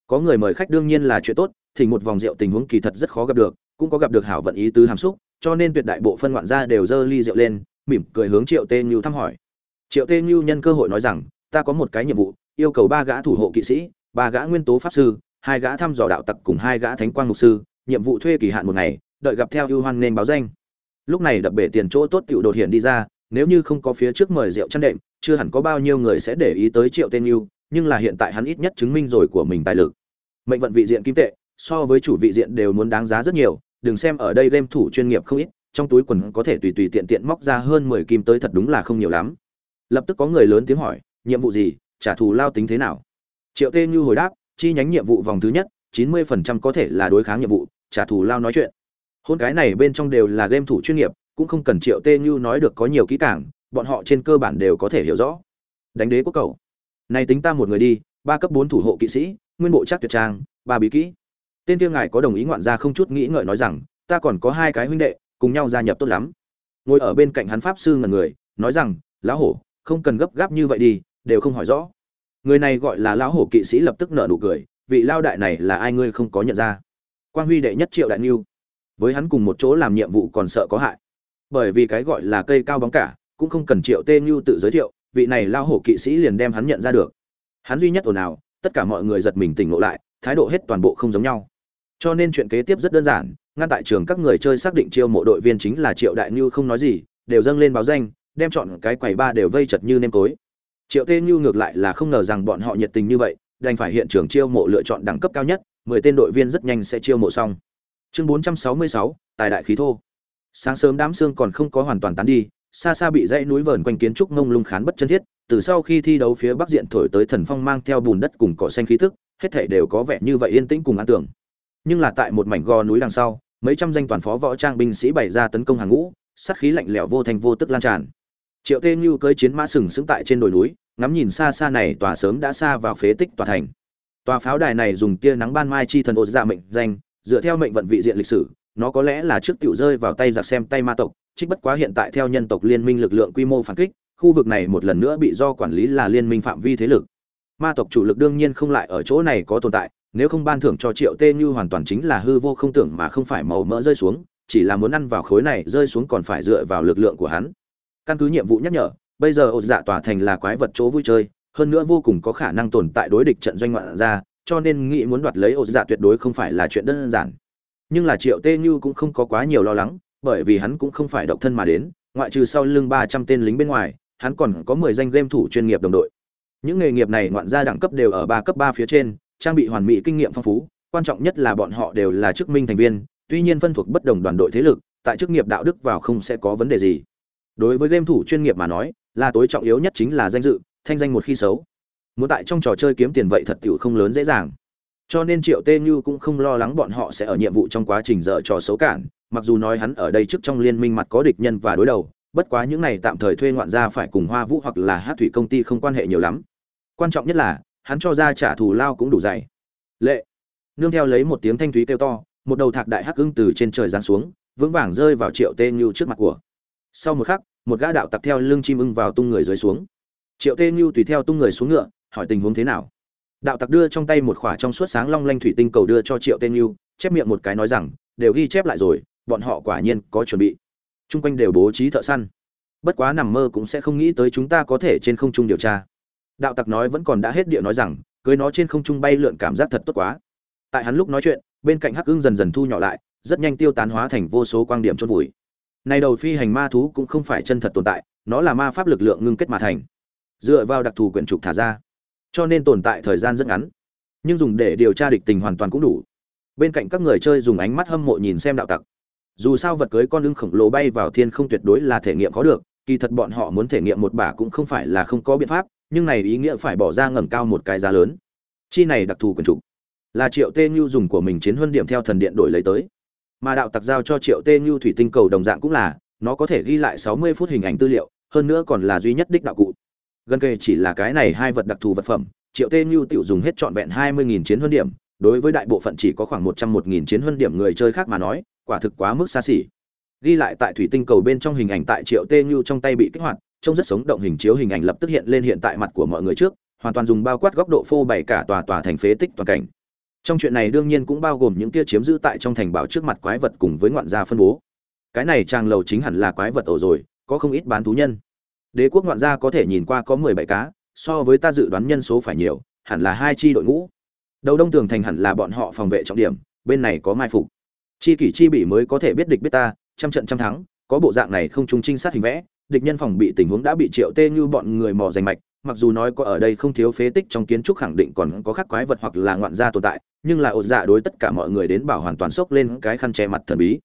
Có người mời khách đương nhiên là chuyện tốt, thỉnh một vòng rượu tình huống kỳ thật rất khó gặp được, cũng có gặp được hảo vận ý tứ hàm xúc, cho nên tuyệt đại bộ phân ngoạn gia đều dơ ly rượu lên, mỉm cười hướng triệu tê như thăm hỏi. Triệu tê như nhân cơ hội nói rằng, ta có một cái nhiệm vụ, yêu cầu ba gã thủ hộ kỵ sĩ ba gã nguyên tố pháp sư, hai gã thăm dò đạo tặc cùng hai gã thánh quang mục sư, nhiệm vụ thuê kỳ hạn một ngày, đợi gặp theo ưu hoan nên báo danh. Lúc này đập bể tiền chỗ tốt tiểu đột hiện đi ra, nếu như không có phía trước mời rượu chăn đệm, chưa hẳn có bao nhiêu người sẽ để ý tới triệu tên yêu nhưng là hiện tại hắn ít nhất chứng minh rồi của mình tài lực. Mệnh vận vị diện kim tệ, so với chủ vị diện đều muốn đáng giá rất nhiều, đừng xem ở đây game thủ chuyên nghiệp không ít, trong túi quần có thể tùy tùy tiện tiện móc ra hơn mười kim tới thật đúng là không nhiều lắm. Lập tức có người lớn tiếng hỏi, nhiệm vụ gì? Trả thù lao tính thế nào? Triệu tê như hồi đáp, chi nhánh nhiệm vụ vòng thứ nhất, chín mươi phần trăm có thể là đối kháng nhiệm vụ, trả thù lao nói chuyện. Hôn cái này bên trong đều là game thủ chuyên nghiệp, cũng không cần triệu tê như nói được có nhiều kỹ càng, bọn họ trên cơ bản đều có thể hiểu rõ. Đánh đế quốc cầu. Này tính ta một người đi, ba cấp bốn thủ hộ kỵ sĩ, nguyên bộ chắc tuyệt trang, ba bí kỹ. Tên kia ngài có đồng ý ngoạn ra không chút nghĩ ngợi nói rằng, ta còn có hai cái huynh đệ, cùng nhau gia nhập tốt lắm. Ngồi ở bên cạnh hắn pháp sư ngần người, nói rằng, lão hổ, không cần gấp gáp như vậy đi, đều không hỏi rõ người này gọi là lão hổ kỵ sĩ lập tức nở nụ cười, vị lao đại này là ai ngươi không có nhận ra? Quang huy đệ nhất triệu đại niu với hắn cùng một chỗ làm nhiệm vụ còn sợ có hại. Bởi vì cái gọi là cây cao bóng cả, cũng không cần triệu tê như tự giới thiệu, vị này lao hổ kỵ sĩ liền đem hắn nhận ra được. Hắn duy nhất ồn ào, tất cả mọi người giật mình tỉnh ngộ lại, thái độ hết toàn bộ không giống nhau. Cho nên chuyện kế tiếp rất đơn giản, ngăn tại trường các người chơi xác định chiêu mộ đội viên chính là triệu đại như không nói gì, đều dâng lên báo danh, đem chọn cái quầy ba đều vây chật như nêm tối triệu tê như ngược lại là không ngờ rằng bọn họ nhiệt tình như vậy, đành phải hiện trường chiêu mộ lựa chọn đẳng cấp cao nhất, mười tên đội viên rất nhanh sẽ chiêu mộ xong. Chương bốn trăm sáu mươi sáu, tài đại khí thô. Sáng sớm đám xương còn không có hoàn toàn tán đi, xa xa bị dãy núi vờn quanh kiến trúc ngông lung khán bất chân thiết, từ sau khi thi đấu phía bắc diện thổi tới thần phong mang theo bùn đất cùng cỏ xanh khí thức hết thảy đều có vẻ như vậy yên tĩnh cùng an tưởng nhưng là tại một mảnh gò núi đằng sau, mấy trăm danh toàn phó võ trang binh sĩ bày ra tấn công hàng ngũ, sát khí lạnh lẽo vô thành vô tức lan tràn triệu tê như cưỡi chiến mã sừng sững tại trên đồi núi, ngắm nhìn xa xa này tòa sớm đã xa vào phế tích tòa thành. Tòa pháo đài này dùng tia nắng ban mai chi thần ô dạ mệnh danh, dựa theo mệnh vận vị diện lịch sử, nó có lẽ là trước tiểu rơi vào tay giặc xem tay ma tộc, trích bất quá hiện tại theo nhân tộc liên minh lực lượng quy mô phản kích, khu vực này một lần nữa bị do quản lý là liên minh phạm vi thế lực. Ma tộc chủ lực đương nhiên không lại ở chỗ này có tồn tại, nếu không ban thưởng cho triệu tê như hoàn toàn chính là hư vô không tưởng mà không phải màu mỡ rơi xuống, chỉ là muốn ăn vào khối này rơi xuống còn phải dựa vào lực lượng của hắn căn cứ nhiệm vụ nhắc nhở, bây giờ ổ dạ tỏa thành là quái vật chỗ vui chơi, hơn nữa vô cùng có khả năng tồn tại đối địch trận doanh ngoạn ra cho nên nghĩ muốn đoạt lấy ổ dạ tuyệt đối không phải là chuyện đơn giản. Nhưng là triệu tê như cũng không có quá nhiều lo lắng, bởi vì hắn cũng không phải độc thân mà đến, ngoại trừ sau lưng ba trăm tên lính bên ngoài, hắn còn có mười danh game thủ chuyên nghiệp đồng đội. Những nghề nghiệp này ngoạn ra đẳng cấp đều ở ba cấp ba phía trên, trang bị hoàn mỹ kinh nghiệm phong phú, quan trọng nhất là bọn họ đều là chức minh thành viên, tuy nhiên phân thuộc bất đồng đoàn đội thế lực, tại chức nghiệp đạo đức vào không sẽ có vấn đề gì đối với game thủ chuyên nghiệp mà nói, là tối trọng yếu nhất chính là danh dự, thanh danh một khi xấu. Muốn tại trong trò chơi kiếm tiền vậy thật tiểu không lớn dễ dàng. Cho nên triệu tê như cũng không lo lắng bọn họ sẽ ở nhiệm vụ trong quá trình dở trò xấu cản, mặc dù nói hắn ở đây trước trong liên minh mặt có địch nhân và đối đầu, bất quá những này tạm thời thuê ngoạn gia phải cùng hoa vũ hoặc là hát thủy công ty không quan hệ nhiều lắm. Quan trọng nhất là, hắn cho ra trả thù lao cũng đủ dày. Lệ. Nương theo lấy một tiếng thanh thúy kêu to, một đầu thạc đại hắc ưng từ trên trời giáng xuống, vững vàng rơi vào triệu tê như trước mặt của. Sau một khắc một gã đạo tặc theo lưng chim ưng vào tung người dưới xuống. Triệu tê như tùy theo tung người xuống ngựa, hỏi tình huống thế nào? Đạo tặc đưa trong tay một khỏa trong suốt sáng long lanh thủy tinh cầu đưa cho triệu tê như chép miệng một cái nói rằng, đều ghi chép lại rồi, bọn họ quả nhiên có chuẩn bị. Chung quanh đều bố trí thợ săn. Bất quá nằm mơ cũng sẽ không nghĩ tới chúng ta có thể trên không trung điều tra. Đạo tặc nói vẫn còn đã hết địa nói rằng, cưới nó trên không trung bay lượn cảm giác thật tốt quá. Tại hắn lúc nói chuyện, bên cạnh hắc ưng dần dần thu nhỏ lại, rất nhanh tiêu tán hóa thành vô số quang điểm chôn vùi này đầu phi hành ma thú cũng không phải chân thật tồn tại, nó là ma pháp lực lượng ngưng kết mà thành. Dựa vào đặc thù quyển trục thả ra, cho nên tồn tại thời gian rất ngắn, nhưng dùng để điều tra địch tình hoàn toàn cũng đủ. Bên cạnh các người chơi dùng ánh mắt hâm mộ nhìn xem đạo tặc. Dù sao vật cưới con lưng khổng lồ bay vào thiên không tuyệt đối là thể nghiệm có được, kỳ thật bọn họ muốn thể nghiệm một bả cũng không phải là không có biện pháp, nhưng này ý nghĩa phải bỏ ra ngẩng cao một cái giá lớn. Chi này đặc thù quyển trục là triệu tê nhu dùng của mình chiến huân điểm theo thần điện đổi lấy tới mà đạo tặc giao cho triệu tê như thủy tinh cầu đồng dạng cũng là, nó có thể ghi lại sáu mươi phút hình ảnh tư liệu, hơn nữa còn là duy nhất đích đạo cụ. Gần kề chỉ là cái này hai vật đặc thù vật phẩm, triệu tê như tiểu dùng hết trọn vẹn hai mươi nghìn chiến huân điểm, đối với đại bộ phận chỉ có khoảng một trăm một nghìn chiến huân điểm người chơi khác mà nói, quả thực quá mức xa xỉ. Ghi lại tại thủy tinh cầu bên trong hình ảnh tại triệu tê như trong tay bị kích hoạt, trông rất sống động hình chiếu hình ảnh lập tức hiện lên hiện tại mặt của mọi người trước, hoàn toàn dùng bao quát góc độ phô bày cả tòa tòa thành phế tích toàn cảnh trong chuyện này đương nhiên cũng bao gồm những kia chiếm giữ tại trong thành bảo trước mặt quái vật cùng với ngoạn gia phân bố. Cái này trang lầu chính hẳn là quái vật ổ rồi, có không ít bán thú nhân. Đế quốc ngoạn gia có thể nhìn qua có mười bảy cá, so với ta dự đoán nhân số phải nhiều, hẳn là hai chi đội ngũ. Đầu đông tường thành hẳn là bọn họ phòng vệ trọng điểm, bên này có mai phục. Chi kỷ chi bị mới có thể biết địch biết ta, trăm trận trăm thắng, có bộ dạng này không trung trinh sát hình vẽ, địch nhân phòng bị tình huống đã bị triệu tê như bọn người mò giành mạch mặc dù nói có ở đây không thiếu phế tích trong kiến trúc khẳng định còn có khắc quái vật hoặc là ngoạn gia tồn tại, nhưng là ột dạ đối tất cả mọi người đến bảo hoàn toàn sốc lên cái khăn che mặt thần bí.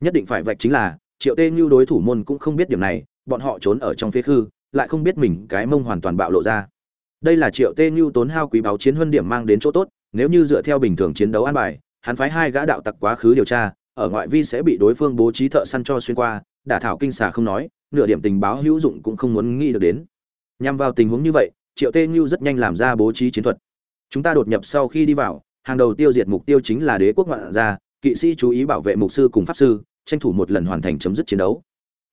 Nhất định phải vạch chính là, triệu tê như đối thủ môn cũng không biết điểm này, bọn họ trốn ở trong phế khư, lại không biết mình cái mông hoàn toàn bạo lộ ra. Đây là triệu tê như tốn hao quý báo chiến huân điểm mang đến chỗ tốt, nếu như dựa theo bình thường chiến đấu an bài, hắn phái hai gã đạo tặc quá khứ điều tra, ở ngoại vi sẽ bị đối phương bố trí thợ săn cho xuyên qua, đả thảo kinh xà không nói, nửa điểm tình báo hữu dụng cũng không muốn nghĩ được đến nhằm vào tình huống như vậy, triệu tê như rất nhanh làm ra bố trí chiến thuật. Chúng ta đột nhập sau khi đi vào, hàng đầu tiêu diệt mục tiêu chính là đế quốc ngoạn gia, kỵ sĩ chú ý bảo vệ mục sư cùng pháp sư, tranh thủ một lần hoàn thành chấm dứt chiến đấu.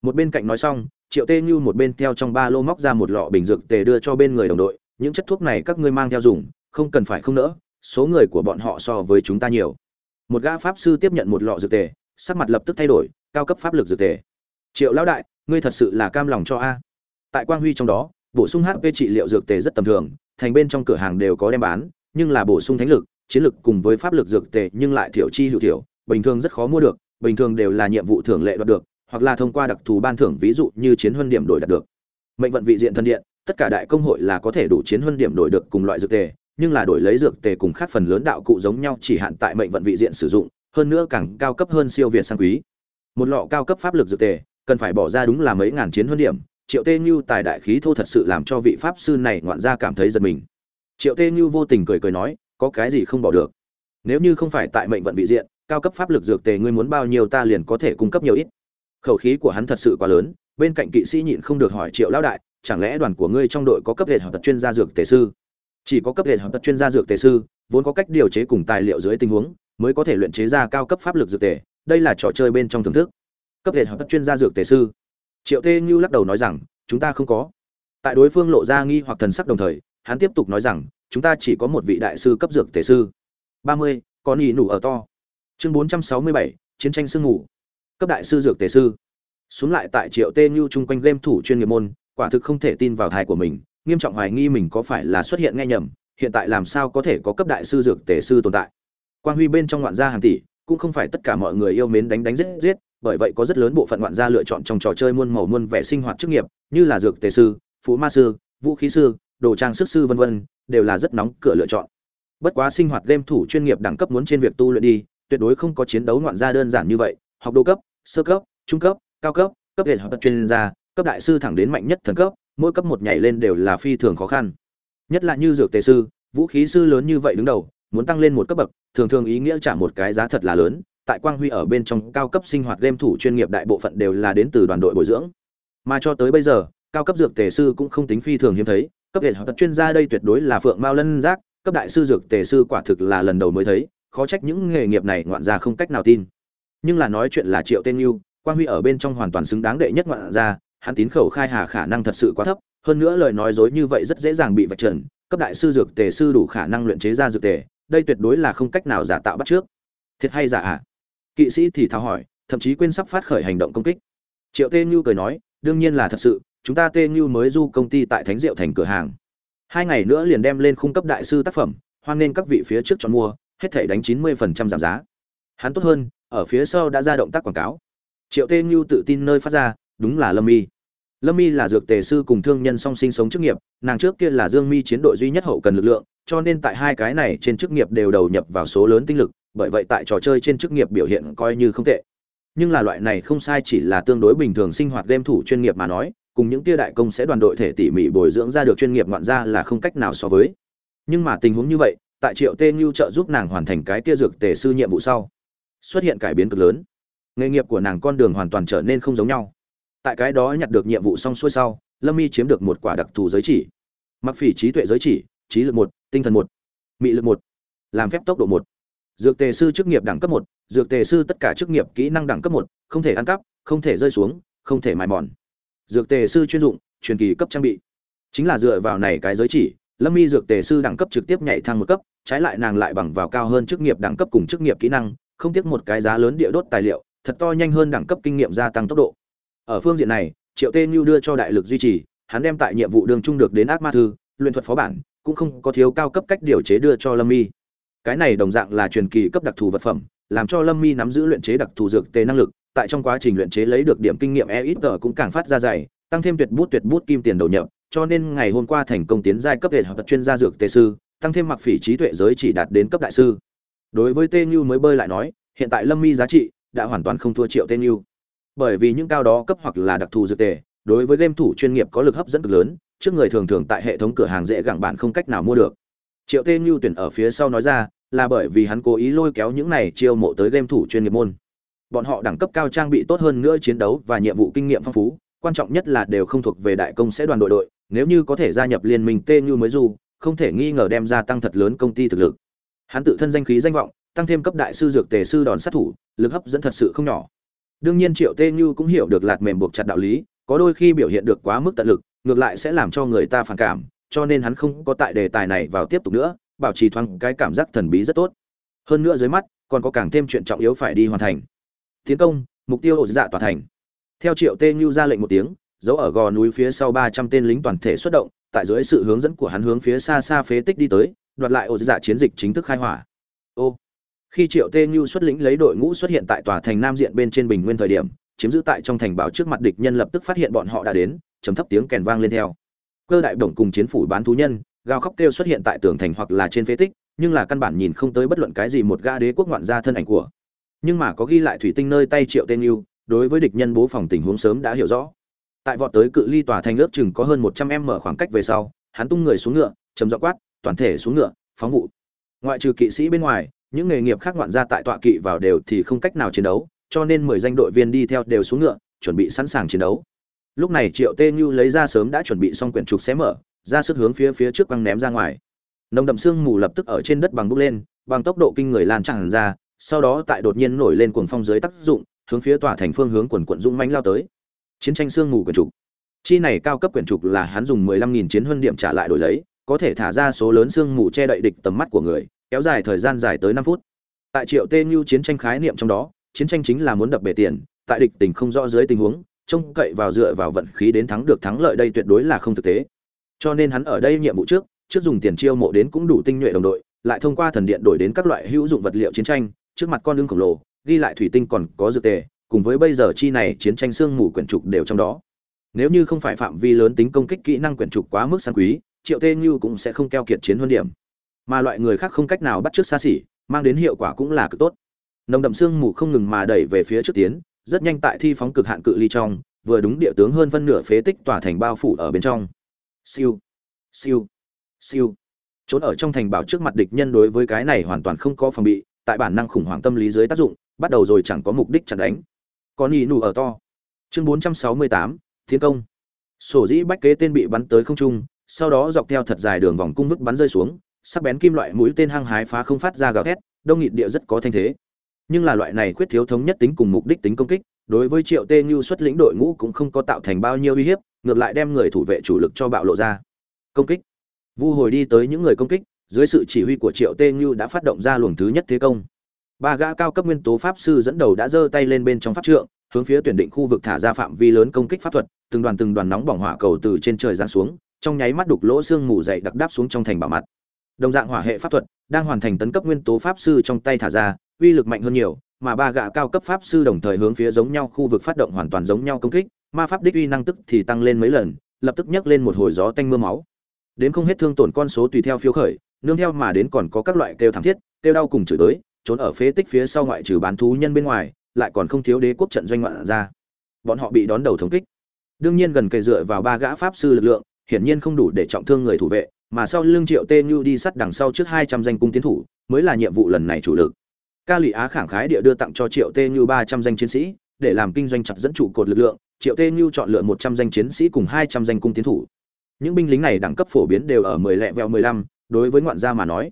Một bên cạnh nói xong, triệu tê như một bên theo trong ba lô móc ra một lọ bình dược tề đưa cho bên người đồng đội, những chất thuốc này các ngươi mang theo dùng, không cần phải không nỡ, số người của bọn họ so với chúng ta nhiều. Một gã pháp sư tiếp nhận một lọ dược tề, sắc mặt lập tức thay đổi, cao cấp pháp lực dược tề. Triệu lão đại, ngươi thật sự là cam lòng cho a. Tại quang huy trong đó bổ sung hp trị liệu dược tề rất tầm thường, thành bên trong cửa hàng đều có đem bán, nhưng là bổ sung thánh lực, chiến lực cùng với pháp lực dược tề nhưng lại thiểu chi hữu thiểu, bình thường rất khó mua được, bình thường đều là nhiệm vụ thưởng lệ đoạt được, hoặc là thông qua đặc thù ban thưởng ví dụ như chiến huân điểm đổi đạt được. Mệnh vận vị diện thân điện, tất cả đại công hội là có thể đủ chiến huân điểm đổi được cùng loại dược tề, nhưng là đổi lấy dược tề cùng khác phần lớn đạo cụ giống nhau chỉ hạn tại mệnh vận vị diện sử dụng, hơn nữa càng cao cấp hơn siêu việt sang quý. Một lọ cao cấp pháp lực dược tề, cần phải bỏ ra đúng là mấy ngàn chiến huân điểm triệu tê như tài đại khí thô thật sự làm cho vị pháp sư này ngoạn ra cảm thấy giật mình. Triệu tê như vô tình cười cười nói, có cái gì không bỏ được? Nếu như không phải tại mệnh vận vị diện, cao cấp pháp lực dược tề ngươi muốn bao nhiêu ta liền có thể cung cấp nhiều ít. Khẩu khí của hắn thật sự quá lớn, bên cạnh kỵ sĩ nhịn không được hỏi triệu lão đại, chẳng lẽ đoàn của ngươi trong đội có cấp hệ học tập chuyên gia dược tề sư? Chỉ có cấp hệ học tập chuyên gia dược tề sư, vốn có cách điều chế cùng tài liệu dưới tình huống, mới có thể luyện chế ra cao cấp pháp lực dược tề, đây là trò chơi bên trong thưởng thức. Cấp hệ học tập chuyên gia dược tề sư? Triệu tê như lắc đầu nói rằng, chúng ta không có. Tại đối phương lộ ra nghi hoặc thần sắc đồng thời, hắn tiếp tục nói rằng, chúng ta chỉ có một vị đại sư cấp dược tề sư. Ba mươi con ý nủ ở to. Chương bốn trăm sáu mươi bảy, chiến tranh sương ngủ cấp đại sư dược tề sư. Xuống lại tại triệu tê như chung quanh game thủ chuyên nghiệp môn, quả thực không thể tin vào thai của mình, nghiêm trọng hoài nghi mình có phải là xuất hiện nghe nhầm, hiện tại làm sao có thể có cấp đại sư dược tề sư tồn tại. Quan huy bên trong ngoạn gia hàng tỷ, cũng không phải tất cả mọi người yêu mến đánh đánh giết giết bởi vậy có rất lớn bộ phận ngoạn gia lựa chọn trong trò chơi muôn màu muôn vẻ sinh hoạt chức nghiệp, như là dược tề sư, phú ma sư, vũ khí sư, đồ trang sức sư vân vân, đều là rất nóng cửa lựa chọn. Bất quá sinh hoạt game thủ chuyên nghiệp đẳng cấp muốn trên việc tu luyện đi, tuyệt đối không có chiến đấu ngoạn gia đơn giản như vậy, học đô cấp, sơ cấp, trung cấp, cao cấp cấp hệ học tập chuyên gia, cấp đại sư thẳng đến mạnh nhất thần cấp, mỗi cấp một nhảy lên đều là phi thường khó khăn. Nhất là như dược tề sư, vũ khí sư lớn như vậy đứng đầu, muốn tăng lên một cấp bậc, thường thường ý nghĩa trả một cái giá thật là lớn tại quang huy ở bên trong cao cấp sinh hoạt game thủ chuyên nghiệp đại bộ phận đều là đến từ đoàn đội bồi dưỡng. Mà cho tới bây giờ, cao cấp dược tề sư cũng không tính phi thường hiếm thấy, cấp hệ học tập chuyên gia đây tuyệt đối là phượng mao lân giác, cấp đại sư dược tề sư quả thực là lần đầu mới thấy, khó trách những nghề nghiệp này ngoạn gia không cách nào tin. Nhưng là nói chuyện là triệu tên yêu quang huy ở bên trong hoàn toàn xứng đáng đệ nhất ngoạn gia, hắn tín khẩu khai hà khả năng thật sự quá thấp, hơn nữa lời nói dối như vậy rất dễ dàng bị vạch trần, cấp đại sư dược tề sư đủ khả năng luyện chế ra dược tề, đây tuyệt đối là không cách nào giả tạo bắt trước. Thiệt hay giả ạ? à? Kỵ sĩ thì thào hỏi, thậm chí quên sắp phát khởi hành động công kích. Triệu tê như cười nói, đương nhiên là thật sự, chúng ta tê như mới du công ty tại thánh diệu thành cửa hàng. Hai ngày nữa liền đem lên khung cấp đại sư tác phẩm, hoan nên các vị phía trước chọn mua, hết thể đánh chín mươi phần trăm giảm giá. Hắn tốt hơn, ở phía sau đã ra động tác quảng cáo. Triệu tê như tự tin nơi phát ra, đúng là lâm y lâm y là dược tề sư cùng thương nhân song sinh sống chức nghiệp, nàng trước kia là dương mi chiến đội duy nhất hậu cần lực lượng, cho nên tại hai cái này trên chức nghiệp đều đầu nhập vào số lớn tinh lực bởi vậy tại trò chơi trên chức nghiệp biểu hiện coi như không tệ. Nhưng là loại này không sai chỉ là tương đối bình thường sinh hoạt game thủ chuyên nghiệp mà nói, cùng những tia đại công sẽ đoàn đội thể tỉ mỉ bồi dưỡng ra được chuyên nghiệp ngoạn ra là không cách nào so với. Nhưng mà tình huống như vậy, tại triệu tê như trợ giúp nàng hoàn thành cái tia dược tề sư nhiệm vụ sau, xuất hiện cải biến cực lớn. Nghề nghiệp của nàng con đường hoàn toàn trở nên không giống nhau. Tại cái đó nhặt được nhiệm vụ xong xuôi sau, lâm y chiếm được một quả đặc thù giới chỉ. Mặc phỉ trí tuệ giới chỉ, trí lực một, tinh thần một, mị lực một, làm phép tốc độ một dược tề sư chức nghiệp đẳng cấp một, dược tề sư tất cả chức nghiệp kỹ năng đẳng cấp một, không thể ăn cắp, không thể rơi xuống, không thể mài mòn. Dược tề sư chuyên dụng, truyền kỳ cấp trang bị. Chính là dựa vào này cái giới chỉ, lâm y dược tề sư đẳng cấp trực tiếp nhảy thang một cấp, trái lại nàng lại bằng vào cao hơn chức nghiệp đẳng cấp cùng chức nghiệp kỹ năng, không tiếc một cái giá lớn địa đốt tài liệu, thật to nhanh hơn đẳng cấp kinh nghiệm gia tăng tốc độ. Ở phương diện này, triệu tê như đưa cho đại lực duy trì, hắn đem tại nhiệm vụ đường trung được đến ác ma thư, luyện thuật phó bản, cũng không có thiếu cao cấp cách điều chế đưa cho lâm y cái này đồng dạng là truyền kỳ cấp đặc thù vật phẩm, làm cho lâm Mi nắm giữ luyện chế đặc thù dược tề năng lực, tại trong quá trình luyện chế lấy được điểm kinh nghiệm e ít tờ cũng càng phát ra dày, tăng thêm tuyệt bút tuyệt bút kim tiền đầu nhập, cho nên ngày hôm qua thành công tiến giai cấp hệ học chuyên gia dược tề sư, tăng thêm mặc phỉ trí tuệ giới chỉ đạt đến cấp đại sư. Đối với tê như mới bơi lại nói, hiện tại lâm mi giá trị đã hoàn toàn không thua triệu tê như bởi vì những cao đó cấp hoặc là đặc thù dược tề, đối với game thủ chuyên nghiệp có lực hấp dẫn cực lớn, trước người thường thường tại hệ thống cửa hàng dễ gặng bạn không cách nào mua được. Triệu tê như tuyển ở phía sau nói ra là bởi vì hắn cố ý lôi kéo những này chiêu mộ tới game thủ chuyên nghiệp môn. Bọn họ đẳng cấp cao trang bị tốt hơn nữa chiến đấu và nhiệm vụ kinh nghiệm phong phú, quan trọng nhất là đều không thuộc về đại công sẽ đoàn đội đội, nếu như có thể gia nhập liên minh tê như mới du không thể nghi ngờ đem ra tăng thật lớn công ty thực lực. Hắn tự thân danh khí danh vọng, tăng thêm cấp đại sư dược tề sư đòn sát thủ, lực hấp dẫn thật sự không nhỏ. Đương nhiên triệu tê như cũng hiểu được lạt mềm buộc chặt đạo lý, có đôi khi biểu hiện được quá mức tận lực, ngược lại sẽ làm cho người ta phản cảm, cho nên hắn không có tại đề tài này vào tiếp tục nữa bảo trì thoáng cái cảm giác thần bí rất tốt. Hơn nữa dưới mắt, còn có càng thêm chuyện trọng yếu phải đi hoàn thành. Tiến công, mục tiêu ổ dạ tòa thành. Theo triệu tê như ra lệnh một tiếng giấu ở gò núi phía sau ba trăm tên lính toàn thể xuất động, tại dưới sự hướng dẫn của hắn hướng phía xa xa phế tích đi tới, đoạt lại ổ dạ chiến dịch chính thức khai hỏa. Ô, khi triệu tê như xuất lĩnh lấy đội ngũ xuất hiện tại tòa thành nam diện bên trên bình nguyên thời điểm, chiếm giữ tại trong thành bảo trước mặt địch nhân lập tức phát hiện bọn họ đã đến chấm thấp tiếng kèn vang lên theo. Cơ đại đồng cùng chiến phủ bán thú nhân gào khóc kêu xuất hiện tại tường thành hoặc là trên phế tích, nhưng là căn bản nhìn không tới bất luận cái gì một ga đế quốc ngoạn gia thân ảnh của. Nhưng mà có ghi lại thủy tinh nơi tay triệu tên yêu, đối với địch nhân bố phòng tình huống sớm đã hiểu rõ. Tại vọt tới cự ly tòa thành ước chừng có hơn một trăm em mở khoảng cách về sau, hắn tung người xuống ngựa, chấm dọ quát, toàn thể xuống ngựa, phóng vụ. Ngoại trừ kỵ sĩ bên ngoài, những nghề nghiệp khác ngoạn gia tại tọa kỵ vào đều thì không cách nào chiến đấu, cho nên mười danh đội viên đi theo đều xuống ngựa, chuẩn bị sẵn sàng chiến đấu. Lúc này triệu tê như lấy ra sớm đã chuẩn bị xong quyển trục xé mở ra sức hướng phía phía trước quăng ném ra ngoài. Nồng đậm sương mù lập tức ở trên đất bằng bốc lên, bằng tốc độ kinh người lan tràn ra, sau đó tại đột nhiên nổi lên cuồng phong dưới tác dụng, hướng phía tòa thành phương hướng quần quận dũng mãnh lao tới. Chiến tranh sương mù quyển trục. Chi này cao cấp quyển trục là hắn dùng 15.000 chiến huân điểm trả lại đổi lấy, có thể thả ra số lớn sương mù che đậy địch tầm mắt của người, kéo dài thời gian dài tới năm phút. Tại triệu tê như chiến tranh khái niệm trong đó, chiến tranh chính là muốn đập bể tiền, tại địch tình không rõ dưới tình huống, trông cậy vào dựa vào vận khí đến thắng được thắng lợi đây tuyệt đối là không thực tế cho nên hắn ở đây nhiệm vụ trước trước dùng tiền chiêu mộ đến cũng đủ tinh nhuệ đồng đội, lại thông qua thần điện đổi đến các loại hữu dụng vật liệu chiến tranh, trước mặt con đương khổng lồ, ghi lại thủy tinh còn có dự tề, cùng với bây giờ chi này chiến tranh xương mù quyển trục đều trong đó. Nếu như không phải phạm vi lớn tính công kích kỹ năng quyển trục quá mức sang quý, triệu tê như cũng sẽ không keo kiệt chiến huân điểm. Mà loại người khác không cách nào bắt trước xa xỉ, mang đến hiệu quả cũng là cực tốt. Nồng đậm xương mù không ngừng mà đẩy về phía trước tiến, rất nhanh tại thi phóng cực hạn cự ly trong, vừa đúng địa tướng hơn phân nửa phế tích tỏa thành bao phủ ở bên trong siêu. Siêu. Siêu. Trốn ở trong thành bảo trước mặt địch nhân đối với cái này hoàn toàn không có phòng bị tại bản năng khủng hoảng tâm lý dưới tác dụng bắt đầu rồi chẳng có mục đích chặn đánh. Có nhì nụ ở to. Chương 468, thiên công. Sổ dĩ bách kế tên bị bắn tới không trung sau đó dọc theo thật dài đường vòng cung vứt bắn rơi xuống sắc bén kim loại mũi tên hăng hái phá không phát ra gào thét đông nghịt địa rất có thanh thế. Nhưng là loại này khuyết thiếu thống nhất tính cùng mục đích tính công kích đối với triệu tê như xuất lĩnh đội ngũ cũng không có tạo thành bao nhiêu uy hiếp ngược lại đem người thủ vệ chủ lực cho bạo lộ ra. Công kích. Vu hồi đi tới những người công kích, dưới sự chỉ huy của triệu tê như đã phát động ra luồng thứ nhất thế công. Ba gã cao cấp nguyên tố pháp sư dẫn đầu đã giơ tay lên bên trong pháp trượng, hướng phía tuyển định khu vực thả ra phạm vi lớn công kích pháp thuật, từng đoàn từng đoàn nóng bỏng hỏa cầu từ trên trời giáng xuống, trong nháy mắt đục lỗ xương mù dày đặc đáp xuống trong thành bảo mặt. Đồng dạng hỏa hệ pháp thuật đang hoàn thành tấn cấp nguyên tố pháp sư trong tay thả ra, uy lực mạnh hơn nhiều, mà ba gã cao cấp pháp sư đồng thời hướng phía giống nhau khu vực phát động hoàn toàn giống nhau công kích ma pháp đích uy năng tức thì tăng lên mấy lần, lập tức nhấc lên một hồi gió tanh mưa máu. Đến không hết thương tổn con số tùy theo phiếu khởi, nương theo mà đến còn có các loại kêu thảm thiết, kêu đau cùng chửi tới trốn ở phế tích phía sau ngoại trừ bán thú nhân bên ngoài, lại còn không thiếu đế quốc trận doanh ngoạn ra. Bọn họ bị đón đầu thống kích. Đương nhiên gần kề dựa vào ba gã pháp sư lực lượng, hiển nhiên không đủ để trọng thương người thủ vệ, mà sau lương triệu tê như đi sắt đằng sau trước hai trăm danh cung tiến thủ, mới là nhiệm vụ lần này chủ lực. Ca lụy á khẳng khái địa đưa tặng cho triệu tê như ba trăm danh chiến sĩ, để làm kinh doanh chặt dẫn trụ cột lực lượng triệu tê như chọn lựa một trăm danh chiến sĩ cùng hai trăm danh cung tiến thủ. Những binh lính này đẳng cấp phổ biến đều ở mười lẹ vẹo mười lăm, đối với ngoạn gia mà nói.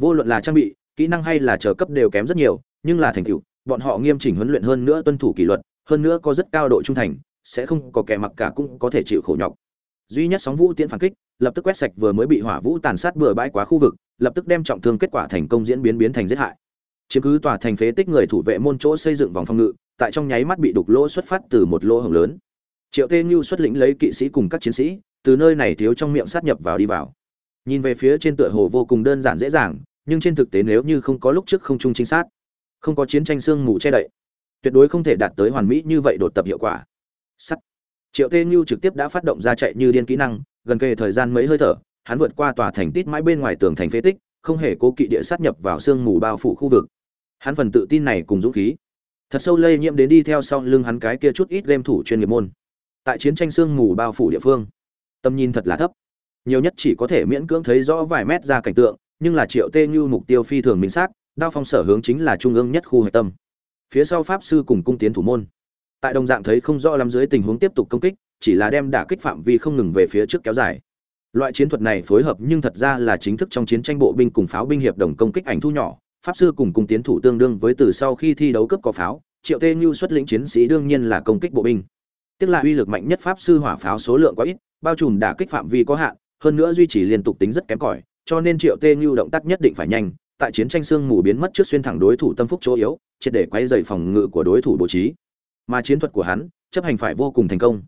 Vô luận là trang bị, kỹ năng hay là chờ cấp đều kém rất nhiều, nhưng là thành tựu, bọn họ nghiêm chỉnh huấn luyện hơn nữa tuân thủ kỷ luật, hơn nữa có rất cao độ trung thành, sẽ không có kẻ mặc cả cũng có thể chịu khổ nhọc. Duy nhất sóng vũ tiễn phản kích, lập tức quét sạch vừa mới bị hỏa vũ tàn sát bừa bãi quá khu vực, lập tức đem trọng thương kết quả thành công diễn biến biến thành giết hại. Chiếm cứ tòa thành phế tích người thủ vệ môn chỗ xây dựng vòng phòng ngự tại trong nháy mắt bị đục lỗ xuất phát từ một lỗ hồng lớn. Triệu tê như xuất lĩnh lấy kỵ sĩ cùng các chiến sĩ, từ nơi này thiếu trong miệng sát nhập vào đi vào. Nhìn về phía trên tựa hồ vô cùng đơn giản dễ dàng, nhưng trên thực tế nếu như không có lúc trước không trung chính xác không có chiến tranh xương mù che đậy, tuyệt đối không thể đạt tới hoàn mỹ như vậy đột tập hiệu quả. Sắt. Triệu tê như trực tiếp đã phát động ra chạy như điên kỹ năng, gần kề thời gian mấy hơi thở, hắn vượt qua tòa thành tít mãi bên ngoài tường thành phế tích, không hề cố kỵ địa sát nhập vào sương mù bao phủ khu vực. Hắn phần tự tin này cùng dũng khí thật sâu lây nhiễm đến đi theo sau lưng hắn cái kia chút ít game thủ chuyên nghiệp môn. Tại chiến tranh sương mù bao phủ địa phương, tầm nhìn thật là thấp. Nhiều nhất chỉ có thể miễn cưỡng thấy rõ vài mét ra cảnh tượng, nhưng là triệu tê như mục tiêu phi thường minh xác, đao phong sở hướng chính là trung ương nhất khu hệ tâm. Phía sau pháp sư cùng cung tiến thủ môn. Tại đồng dạng thấy không rõ lắm dưới tình huống tiếp tục công kích, chỉ là đem đả kích phạm vi không ngừng về phía trước kéo dài. Loại chiến thuật này phối hợp nhưng thật ra là chính thức trong chiến tranh bộ binh cùng pháo binh hiệp đồng công kích ảnh thu nhỏ pháp sư cùng cùng tiến thủ tương đương với từ sau khi thi đấu cấp có pháo, triệu tê như xuất lĩnh chiến sĩ đương nhiên là công kích bộ binh. Tức là uy lực mạnh nhất pháp sư hỏa pháo số lượng quá ít, bao trùm đả kích phạm vi có hạn, hơn nữa duy trì liên tục tính rất kém cỏi, cho nên triệu tê như động tác nhất định phải nhanh, tại chiến tranh xương mù biến mất trước xuyên thẳng đối thủ tâm phúc chỗ yếu, triệt để quay dày phòng ngự của đối thủ bố trí. Mà chiến thuật của hắn, chấp hành phải vô cùng thành công.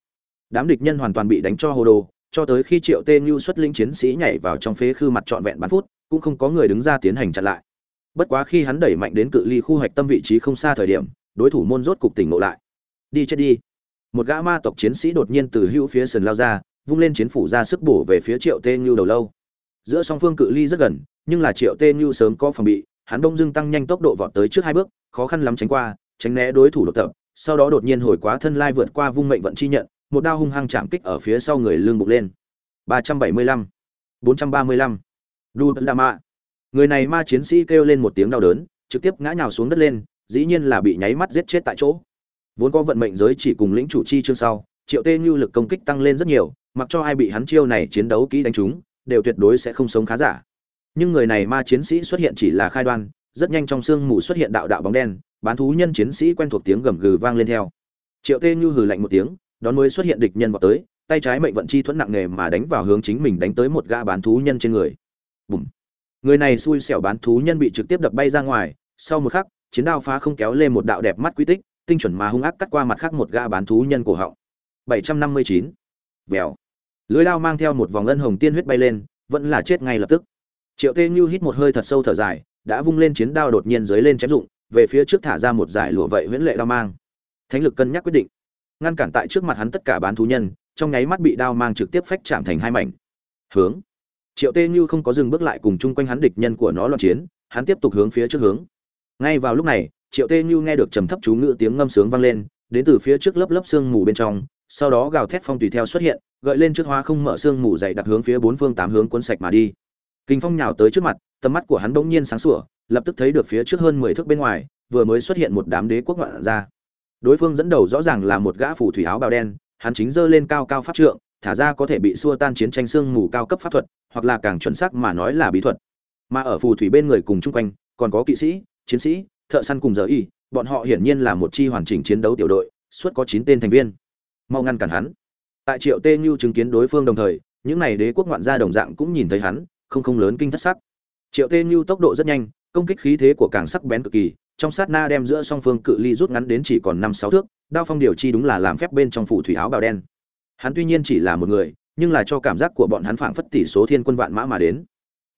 Đám địch nhân hoàn toàn bị đánh cho hồ đồ, cho tới khi triệu tê như xuất lĩnh chiến sĩ nhảy vào trong phế khư mặt trọn vẹn bán phút, cũng không có người đứng ra tiến hành chặn lại bất quá khi hắn đẩy mạnh đến cự ly khu hoạch tâm vị trí không xa thời điểm, đối thủ môn rốt cục tỉnh ngộ lại. Đi chết đi. Một gã ma tộc chiến sĩ đột nhiên từ hữu phía sườn lao ra, vung lên chiến phủ ra sức bổ về phía triệu tê như đầu lâu. Giữa song phương cự ly rất gần, nhưng là triệu tê như sớm có phòng bị, hắn đông dưng tăng nhanh tốc độ vọt tới trước hai bước, khó khăn lắm tránh qua, tránh né đối thủ đột tập, sau đó đột nhiên hồi quá thân lai vượt qua vung mệnh vận chi nhận, một đao hung hăng chạm kích ở phía sau người lưng bục lên. Ba trăm bảy mươi lăm, bốn trăm ba mươi lăm. Đu đa mạ người này ma chiến sĩ kêu lên một tiếng đau đớn, trực tiếp ngã nhào xuống đất lên, dĩ nhiên là bị nháy mắt giết chết tại chỗ. Vốn có vận mệnh giới chỉ cùng lĩnh chủ chi chương sau, triệu tê như lực công kích tăng lên rất nhiều, mặc cho ai bị hắn chiêu này chiến đấu kỹ đánh trúng, đều tuyệt đối sẽ không sống khá giả. Nhưng người này ma chiến sĩ xuất hiện chỉ là khai đoan, rất nhanh trong sương mù xuất hiện đạo đạo bóng đen, bán thú nhân chiến sĩ quen thuộc tiếng gầm gừ vang lên theo. Triệu tê như hừ lạnh một tiếng, đón mới xuất hiện địch nhân vào tới, tay trái mệnh vận chi thuẫn nặng nề mà đánh vào hướng chính mình đánh tới một gã bán thú nhân trên người. Bùm người này xui xẻo bán thú nhân bị trực tiếp đập bay ra ngoài, sau một khắc, chiến đao phá không kéo lên một đạo đẹp mắt quy tích, tinh chuẩn mà hung ác cắt qua mặt khác một gã bán thú nhân cổ họng. 759. vèo. Lưới lao mang theo một vòng ân hồng tiên huyết bay lên, vẫn là chết ngay lập tức. Triệu tê như hít một hơi thật sâu thở dài, đã vung lên chiến đao đột nhiên dưới lên chém dụng, về phía trước thả ra một giải lụa vậy huyễn lệ đao mang. Thánh lực cân nhắc quyết định. Ngăn cản tại trước mặt hắn tất cả bán thú nhân, trong nháy mắt bị đao mang trực tiếp phách chạm thành hai mảnh. Hướng triệu tê như không có dừng bước lại cùng chung quanh hắn địch nhân của nó loạn chiến, hắn tiếp tục hướng phía trước hướng. Ngay vào lúc này, triệu tê như nghe được trầm thấp chú ngữ tiếng ngâm sướng vang lên, đến từ phía trước lớp lớp sương mù bên trong, sau đó gào thét phong tùy theo xuất hiện, gợi lên trước hoa không mở sương mù dày đặc hướng phía bốn phương tám hướng cuốn sạch mà đi. Kinh phong nhào tới trước mặt, tầm mắt của hắn bỗng nhiên sáng sủa, lập tức thấy được phía trước hơn mười thước bên ngoài, vừa mới xuất hiện một đám đế quốc ngoạn ra. Đối phương dẫn đầu rõ ràng là một gã phủ thủy áo bào đen, hắn chính giơ lên cao cao pháp trượng thả ra có thể bị xua tan chiến tranh xương mù cao cấp pháp thuật, hoặc là càng chuẩn xác mà nói là bí thuật. Mà ở phù thủy bên người cùng chung quanh, còn có kỵ sĩ, chiến sĩ, thợ săn cùng giờ y, bọn họ hiển nhiên là một chi hoàn chỉnh chiến đấu tiểu đội, suốt có chín tên thành viên. Mau ngăn cản hắn. Tại triệu tê Nhu chứng kiến đối phương đồng thời, những này đế quốc ngoạn gia đồng dạng cũng nhìn thấy hắn, không không lớn kinh thất sắc. Triệu tê Nhu tốc độ rất nhanh, công kích khí thế của càng sắc bén cực kỳ, trong sát na đem giữa song phương cự ly rút ngắn đến chỉ còn năm sáu thước, đao phong điều chi đúng là làm phép bên trong phủ thủy áo bào đen hắn tuy nhiên chỉ là một người, nhưng là cho cảm giác của bọn hắn phảng phất tỷ số thiên quân vạn mã mà đến.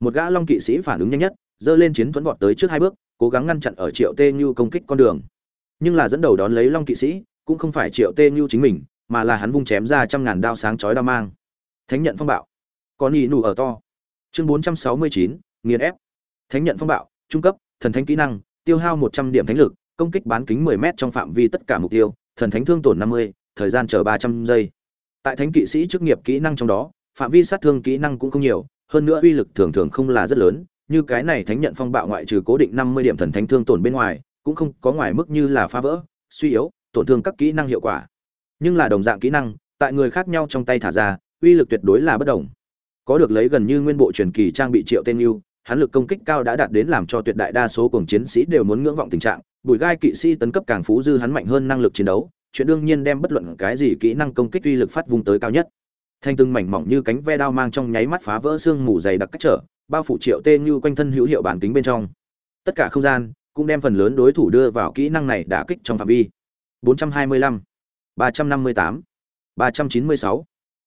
Một gã long kỵ sĩ phản ứng nhanh nhất dơ lên chiến thuẫn vọt tới trước hai bước, cố gắng ngăn chặn ở triệu tê như công kích con đường. Nhưng là dẫn đầu đón lấy long kỵ sĩ, cũng không phải triệu tê như chính mình, mà là hắn vung chém ra trăm ngàn đao sáng chói đao mang. Thánh nhận phong bạo. Con nhị nụ ở to. Chương bốn trăm sáu mươi chín, nghiền ép. Thánh nhận phong bạo, trung cấp, thần thánh kỹ năng, tiêu hao một trăm điểm thánh lực, công kích bán kính mười m trong phạm vi tất cả mục tiêu, thần thánh thương tổn năm mươi, thời gian chờ ba trăm giây tại thánh kỵ sĩ chức nghiệp kỹ năng trong đó, phạm vi sát thương kỹ năng cũng không nhiều, hơn nữa uy lực thường thường không là rất lớn, như cái này thánh nhận phong bạo ngoại trừ cố định năm mươi điểm thần thánh thương tổn bên ngoài, cũng không có ngoài mức như là phá vỡ, suy yếu, tổn thương các kỹ năng hiệu quả. Nhưng là đồng dạng kỹ năng, tại người khác nhau trong tay thả ra, uy lực tuyệt đối là bất đồng. Có được lấy gần như nguyên bộ truyền kỳ trang bị triệu tên yêu, hắn lực công kích cao đã đạt đến làm cho tuyệt đại đa số cùng chiến sĩ đều muốn ngưỡng vọng tình trạng, bùi gai kỵ sĩ tấn cấp càng phú dư hắn mạnh hơn năng lực chiến đấu chuyện đương nhiên đem bất luận cái gì kỹ năng công kích uy lực phát vùng tới cao nhất. Thanh từng mảnh mỏng như cánh ve đao mang trong nháy mắt phá vỡ xương mù dày đặc cách trở bao phủ triệu tê như quanh thân hữu hiệu bản kính bên trong. Tất cả không gian cũng đem phần lớn đối thủ đưa vào kỹ năng này đã kích trong phạm vi. 425, 358, 396.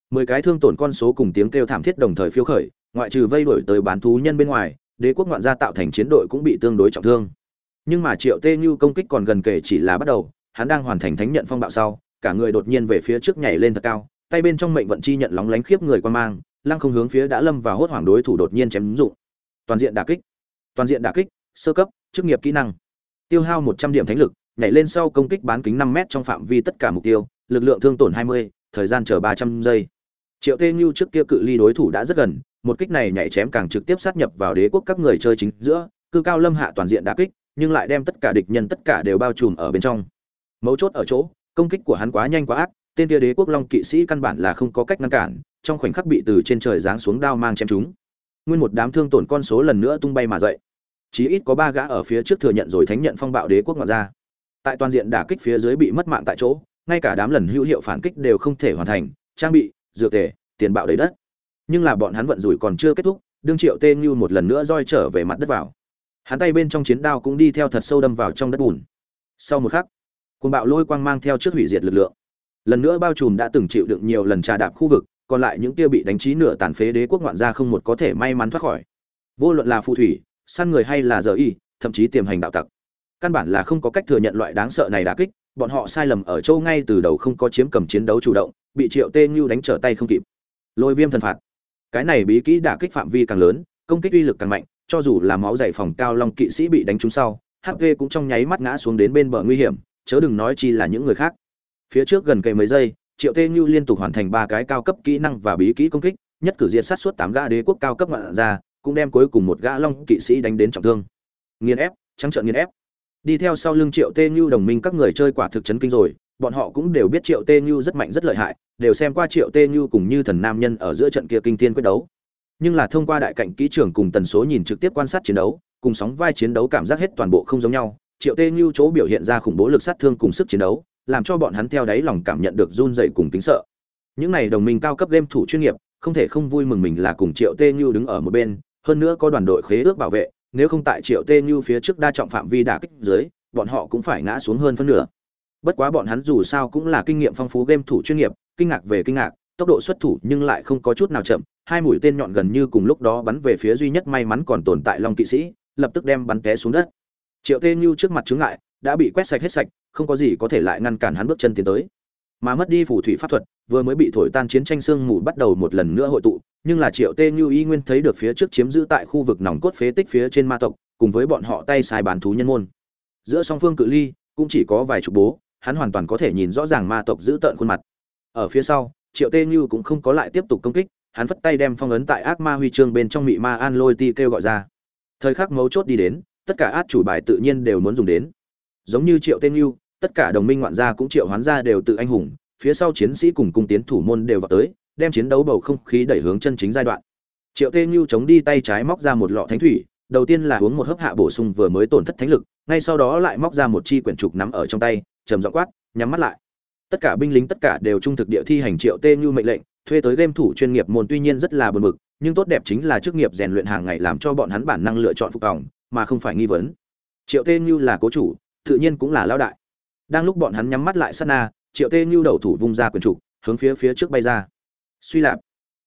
mười cái thương tổn con số cùng tiếng kêu thảm thiết đồng thời phiêu khởi ngoại trừ vây đuổi tới bán thú nhân bên ngoài đế quốc ngoạn gia tạo thành chiến đội cũng bị tương đối trọng thương. Nhưng mà triệu tê như công kích còn gần kể chỉ là bắt đầu hắn đang hoàn thành thánh nhận phong bạo sau, cả người đột nhiên về phía trước nhảy lên thật cao, tay bên trong mệnh vận chi nhận lóng lánh khiếp người quan mang, lăng không hướng phía đã lâm vào hốt hoảng đối thủ đột nhiên chém dụng. Toàn diện đả kích, toàn diện đả kích, sơ cấp, chức nghiệp kỹ năng. Tiêu hao một trăm điểm thánh lực, nhảy lên sau công kích bán kính năm m trong phạm vi tất cả mục tiêu, lực lượng thương tổn hai mươi, thời gian chờ ba trăm giây. Triệu tê Nhu trước kia cự ly đối thủ đã rất gần, một kích này nhảy chém càng trực tiếp sát nhập vào đế quốc các người chơi chính giữa, cư cao lâm hạ toàn diện đả kích, nhưng lại đem tất cả địch nhân tất cả đều bao trùm ở bên trong mấu chốt ở chỗ, công kích của hắn quá nhanh quá ác, tên kia đế quốc long kỵ sĩ căn bản là không có cách ngăn cản, trong khoảnh khắc bị từ trên trời giáng xuống đao mang chém chúng nguyên một đám thương tổn con số lần nữa tung bay mà dậy. Chí ít có ba gã ở phía trước thừa nhận rồi thánh nhận phong bạo đế quốc ngoại ra. Tại toàn diện đả kích phía dưới bị mất mạng tại chỗ, ngay cả đám lần hữu hiệu phản kích đều không thể hoàn thành, trang bị, dược tề, tiền bạo đầy đất. Nhưng là bọn hắn vận rủi còn chưa kết thúc, đương triệu tê như một lần nữa roi trở về mặt đất vào. Hắn tay bên trong chiến đao cũng đi theo thật sâu đâm vào trong đất bùn. Sau một khắc côn bạo lôi quang mang theo trước hủy diệt lực lượng. Lần nữa bao trùm đã từng chịu đựng nhiều lần trà đạp khu vực, còn lại những kia bị đánh trí nửa tàn phế đế quốc ngoạn gia không một có thể may mắn thoát khỏi. Vô luận là phù thủy, săn người hay là giờ y, thậm chí tiềm hành đạo tặc. Căn bản là không có cách thừa nhận loại đáng sợ này đã kích, bọn họ sai lầm ở châu ngay từ đầu không có chiếm cầm chiến đấu chủ động, bị triệu tê như đánh trở tay không kịp. Lôi viêm thần phạt. Cái này bí kỹ đả kích phạm vi càng lớn, công kích uy lực càng mạnh, cho dù là máu dày phòng cao long kỵ sĩ bị đánh trúng sau hp cũng trong nháy mắt ngã xuống đến bên bờ nguy hiểm chớ đừng nói chi là những người khác. Phía trước gần cây mấy giây, triệu tê như liên tục hoàn thành ba cái cao cấp kỹ năng và bí kỹ công kích, nhất cử diệt sát suốt tám gã đế quốc cao cấp ngoạn ra cũng đem cuối cùng một gã long kỵ sĩ đánh đến trọng thương. Nghiền ép, trắng trợn nghiền ép. Đi theo sau lưng triệu tê như đồng minh các người chơi quả thực chấn kinh rồi, bọn họ cũng đều biết triệu tê như rất mạnh, rất lợi hại, đều xem qua triệu tê như cùng như thần nam nhân ở giữa trận kia kinh tiên quyết đấu. Nhưng là thông qua đại cảnh kỹ trưởng cùng tần số nhìn trực tiếp quan sát chiến đấu, cùng sóng vai chiến đấu cảm giác hết toàn bộ không giống nhau triệu tê như chỗ biểu hiện ra khủng bố lực sát thương cùng sức chiến đấu, làm cho bọn hắn theo đáy lòng cảm nhận được run dậy cùng tính sợ. Những này đồng minh cao cấp game thủ chuyên nghiệp, không thể không vui mừng mình là cùng triệu tê như đứng ở một bên, hơn nữa có đoàn đội khế ước bảo vệ, nếu không tại triệu tê như phía trước đa trọng phạm vi đả kích dưới, bọn họ cũng phải ngã xuống hơn phân nửa. Bất quá bọn hắn dù sao cũng là kinh nghiệm phong phú game thủ chuyên nghiệp, kinh ngạc về kinh ngạc, tốc độ xuất thủ nhưng lại không có chút nào chậm, hai mũi tên nhọn gần như cùng lúc đó bắn về phía duy nhất may mắn còn tồn tại long kỵ sĩ, lập tức đem bắn té xuống đất triệu tê như trước mặt chướng ngại, đã bị quét sạch hết sạch, không có gì có thể lại ngăn cản hắn bước chân tiến tới. Mà mất đi phù thủy pháp thuật, vừa mới bị thổi tan chiến tranh xương mù bắt đầu một lần nữa hội tụ, nhưng là triệu tê như y nguyên thấy được phía trước chiếm giữ tại khu vực nòng cốt phế tích phía trên ma tộc, cùng với bọn họ tay sai bán thú nhân môn. Giữa song phương cự ly, cũng chỉ có vài chục bố, hắn hoàn toàn có thể nhìn rõ ràng ma tộc giữ tợn khuôn mặt. Ở phía sau, triệu tê như cũng không có lại tiếp tục công kích, hắn phất tay đem phong ấn tại ác ma huy chương bên trong mị ma an lôi ti kêu gọi ra. Thời khắc mấu chốt đi đến tất cả át chủ bài tự nhiên đều muốn dùng đến. Giống như triệu tên Lưu, tất cả đồng minh ngoạn gia cũng triệu hoán gia đều tự anh hùng phía sau chiến sĩ cùng cung tiến thủ môn đều vào tới đem chiến đấu bầu không khí đẩy hướng chân chính giai đoạn. Triệu tên như chống đi tay trái móc ra một lọ thánh thủy đầu tiên là uống một hớp hạ bổ sung vừa mới tổn thất thánh lực ngay sau đó lại móc ra một chi quyển trục nắm ở trong tay trầm giọng quát nhắm mắt lại. Tất cả binh lính tất cả đều trung thực địa thi hành triệu tê như mệnh lệnh thuê tới game thủ chuyên nghiệp môn tuy nhiên rất là buồn bực nhưng tốt đẹp chính là chức nghiệp rèn luyện hàng ngày làm cho bọn hắn bản năng lựa chọn phục vòng mà không phải nghi vấn. Triệu tê như là cố chủ, tự nhiên cũng là lão đại. Đang lúc bọn hắn nhắm mắt lại sát na, triệu tê như đầu thủ vung ra quyển trục, hướng phía phía trước bay ra. Suy lạp.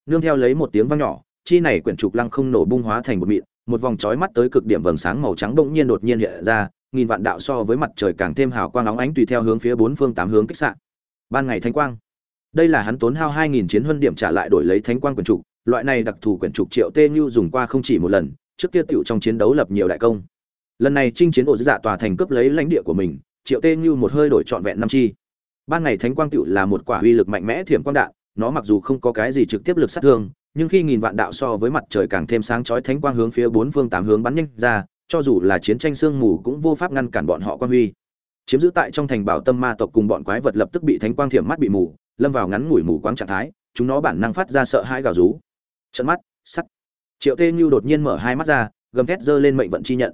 Nương theo lấy một tiếng vang nhỏ, chi này quyển trục lăng không nổ bung hóa thành một mịn, một vòng chói mắt tới cực điểm vầng sáng màu trắng bỗng nhiên đột nhiên hiện ra, nghìn vạn đạo so với mặt trời càng thêm hào quang óng ánh tùy theo hướng phía bốn phương tám hướng kích sạn ban ngày thánh quang. Đây là hắn tốn hao hai nghìn chiến huân điểm trả lại đổi lấy thánh quang quyển trục, loại này đặc thù quyển trục triệu tê như dùng qua không chỉ một lần trước kia tiểu trong chiến đấu lập nhiều đại công. Lần này chinh chiến ổ dạ tòa thành cướp lấy lãnh địa của mình, triệu tê như một hơi đổi trọn vẹn năm chi. Ban ngày thánh quang tiểu là một quả uy lực mạnh mẽ thiểm quang đạn, nó mặc dù không có cái gì trực tiếp lực sát thương, nhưng khi nghìn vạn đạo so với mặt trời càng thêm sáng chói thánh quang hướng phía bốn phương tám hướng bắn nhanh ra, cho dù là chiến tranh sương mù cũng vô pháp ngăn cản bọn họ quan huy. Chiếm giữ tại trong thành bảo tâm ma tộc cùng bọn quái vật lập tức bị thánh quang thiểm mắt bị mù, lâm vào ngắn ngủi mù quáng trạng thái, chúng nó bản năng phát ra sợ hãi gào rú. Trận mắt, sắt triệu tê như đột nhiên mở hai mắt ra gầm thét giơ lên mệnh vận chi nhận.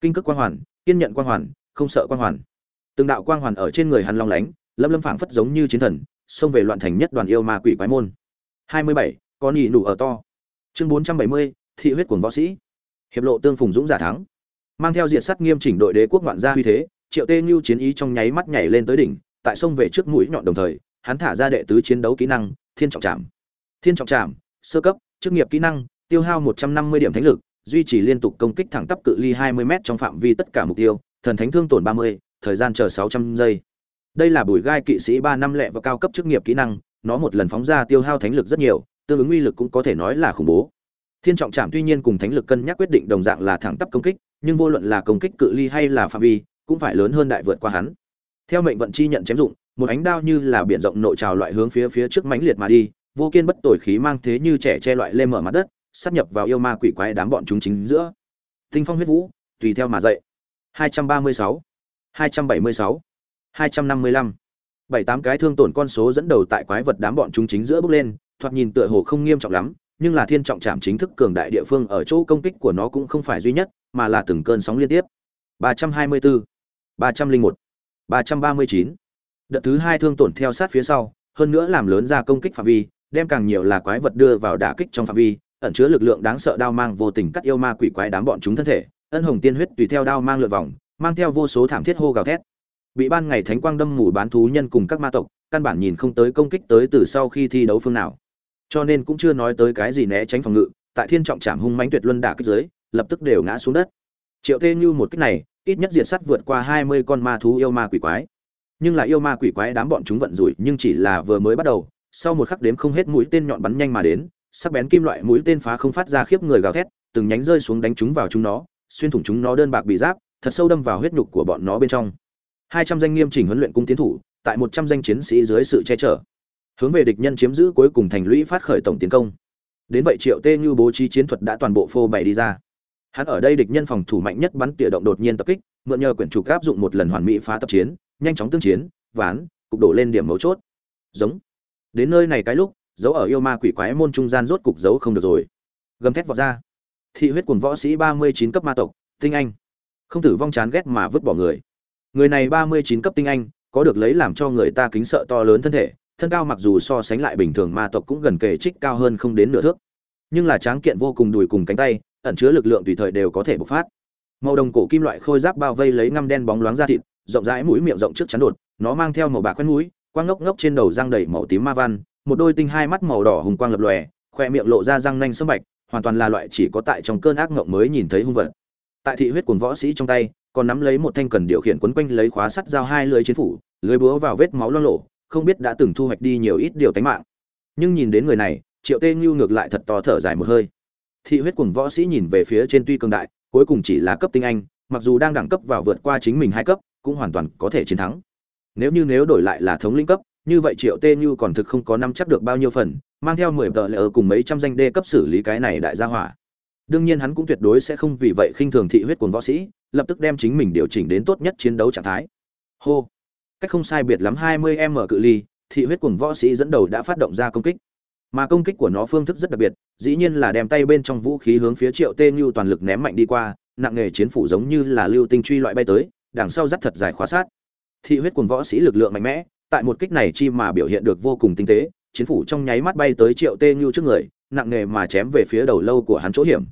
Kinh cước quang hoàn kiên nhận quang hoàn không sợ quang hoàn. Từng đạo quang hoàn ở trên người hắn long lánh lâm lâm phảng phất giống như chiến thần xông về loạn thành nhất đoàn yêu ma quỷ quái môn. 27, con nhị nụ ở to. Chương 470, thị huyết cuồng võ sĩ. Hiệp lộ tương phùng dũng giả thắng. Mang theo diện sắt nghiêm chỉnh đội đế quốc ngoạn gia huy thế triệu tê như chiến ý trong nháy mắt nhảy lên tới đỉnh tại sông về trước mũi nhọn đồng thời hắn thả ra đệ tứ chiến đấu kỹ năng thiên trọng trảm. Thiên trọng trảm sơ cấp chức nghiệp kỹ năng tiêu hao 150 điểm thánh lực duy trì liên tục công kích thẳng tắp cự ly 20 m trong phạm vi tất cả mục tiêu thần thánh thương tổn 30, thời gian chờ 600 giây. Đây là bùi gai kỵ sĩ ba năm lệ và cao cấp chức nghiệp kỹ năng nó một lần phóng ra tiêu hao thánh lực rất nhiều tương ứng uy lực cũng có thể nói là khủng bố. Thiên trọng trảm tuy nhiên cùng thánh lực cân nhắc quyết định đồng dạng là thẳng tắp công kích nhưng vô luận là công kích cự ly hay là phạm vi cũng phải lớn hơn đại vượt qua hắn. Theo mệnh vận chi nhận chém dụng một ánh đao như là biển rộng nội trào loại hướng phía phía trước mãnh liệt mà đi vô kiên bất tồi khí mang thế như trẻ che loại lên mở mặt đất sắp nhập vào yêu ma quỷ quái đám bọn chúng chính giữa. Tinh phong huyết vũ, tùy theo mà dậy. 236 276 255 bảy tám cái thương tổn con số dẫn đầu tại quái vật đám bọn chúng chính giữa bước lên, thoạt nhìn tựa hồ không nghiêm trọng lắm, nhưng là thiên trọng trạm chính thức cường đại địa phương ở chỗ công kích của nó cũng không phải duy nhất, mà là từng cơn sóng liên tiếp. 324 301 339 đợt thứ hai thương tổn theo sát phía sau, hơn nữa làm lớn ra công kích phạm vi, đem càng nhiều là quái vật đưa vào đả kích trong phạm vi ẩn chứa lực lượng đáng sợ đao mang vô tình cắt yêu ma quỷ quái đám bọn chúng thân thể, ân hồng tiên huyết tùy theo đao mang lượt vòng, mang theo vô số thảm thiết hô gào thét. Bị ban ngày thánh quang đâm mù bán thú nhân cùng các ma tộc, căn bản nhìn không tới công kích tới từ sau khi thi đấu phương nào. Cho nên cũng chưa nói tới cái gì né tránh phòng ngự, tại thiên trọng trảm hung mãnh tuyệt luân đả kích giới lập tức đều ngã xuống đất. Triệu tê như một kích này, ít nhất diệt sắt vượt qua hai mươi con ma thú yêu ma quỷ quái. Nhưng là yêu ma quỷ quái đám bọn chúng vận rủi nhưng chỉ là vừa mới bắt đầu, sau một khắc đếm không hết mũi tên nhọn bắn nhanh mà đến sắc bén kim loại mũi tên phá không phát ra khiếp người gào thét, từng nhánh rơi xuống đánh chúng vào chúng nó, xuyên thủng chúng nó đơn bạc bị giáp, thật sâu đâm vào huyết nhục của bọn nó bên trong. Hai trăm danh nghiêm chỉnh huấn luyện cung tiến thủ, tại một trăm danh chiến sĩ dưới sự che chở. Hướng về địch nhân chiếm giữ cuối cùng thành lũy phát khởi tổng tiến công. Đến vậy triệu tê như bố trí chiến thuật đã toàn bộ phô bày đi ra. Hắn ở đây địch nhân phòng thủ mạnh nhất bắn tỉa động đột nhiên tập kích, mượn nhờ quyển chủ áp dụng một lần hoàn mỹ phá tập chiến, nhanh chóng tương chiến, ván, cục đổ lên điểm mấu chốt. Giống. Đến nơi này cái lúc dấu ở yêu ma quỷ quái môn trung gian rốt cục dấu không được rồi. Gầm thét vọt ra. Thị huyết cuồng võ sĩ ba mươi chín cấp ma tộc, tinh anh. Không tử vong chán ghét mà vứt bỏ người. Người này ba mươi chín cấp tinh anh, có được lấy làm cho người ta kính sợ to lớn thân thể, thân cao mặc dù so sánh lại bình thường ma tộc cũng gần kề trích cao hơn không đến nửa thước. Nhưng là tráng kiện vô cùng đùi cùng cánh tay, ẩn chứa lực lượng tùy thời đều có thể bộc phát. Màu đồng cổ kim loại khôi giáp bao vây lấy ngăm đen bóng loáng da thịt, rộng rãi mũi miệng rộng trước chắn đột, nó mang theo màu bạc khoét mũi, quang ngốc ngốc trên đầu răng đầy màu tím ma văn một đôi tinh hai mắt màu đỏ hùng quang lập lòe, khoe miệng lộ ra răng nanh sâm bạch, hoàn toàn là loại chỉ có tại trong cơn ác ngộng mới nhìn thấy hung vật. Tại thị huyết cuồng võ sĩ trong tay, còn nắm lấy một thanh cần điều khiển quấn quanh lấy khóa sắt dao hai lưới chiến phủ, lưới búa vào vết máu lo lộ, không biết đã từng thu hoạch đi nhiều ít điều tánh mạng. Nhưng nhìn đến người này, triệu tê ngưu ngược lại thật to thở dài một hơi. Thị huyết cuồng võ sĩ nhìn về phía trên tuy cường đại, cuối cùng chỉ là cấp tinh anh, mặc dù đang đẳng cấp vào vượt qua chính mình hai cấp, cũng hoàn toàn có thể chiến thắng. Nếu như nếu đổi lại là thống lĩnh cấp như vậy triệu tê như còn thực không có năm chắc được bao nhiêu phần, mang theo mười tờ lệ ở cùng mấy trăm danh đê cấp xử lý cái này đại gia hỏa. Đương nhiên hắn cũng tuyệt đối sẽ không vì vậy khinh thường thị huyết cuồng võ sĩ, lập tức đem chính mình điều chỉnh đến tốt nhất chiến đấu trạng thái. Hô. Cách không sai biệt lắm hai mươi m cự ly, thị huyết cuồng võ sĩ dẫn đầu đã phát động ra công kích. Mà công kích của nó phương thức rất đặc biệt, dĩ nhiên là đem tay bên trong vũ khí hướng phía triệu tê như toàn lực ném mạnh đi qua, nặng nghề chiến phủ giống như là lưu tinh truy loại bay tới, đằng sau dắt thật dài khóa sát. Thị huyết cuồng võ sĩ lực lượng mạnh mẽ tại một kích này chi mà biểu hiện được vô cùng tinh tế, chiến phủ trong nháy mắt bay tới triệu tê như trước người, nặng nề mà chém về phía đầu lâu của hắn chỗ hiểm.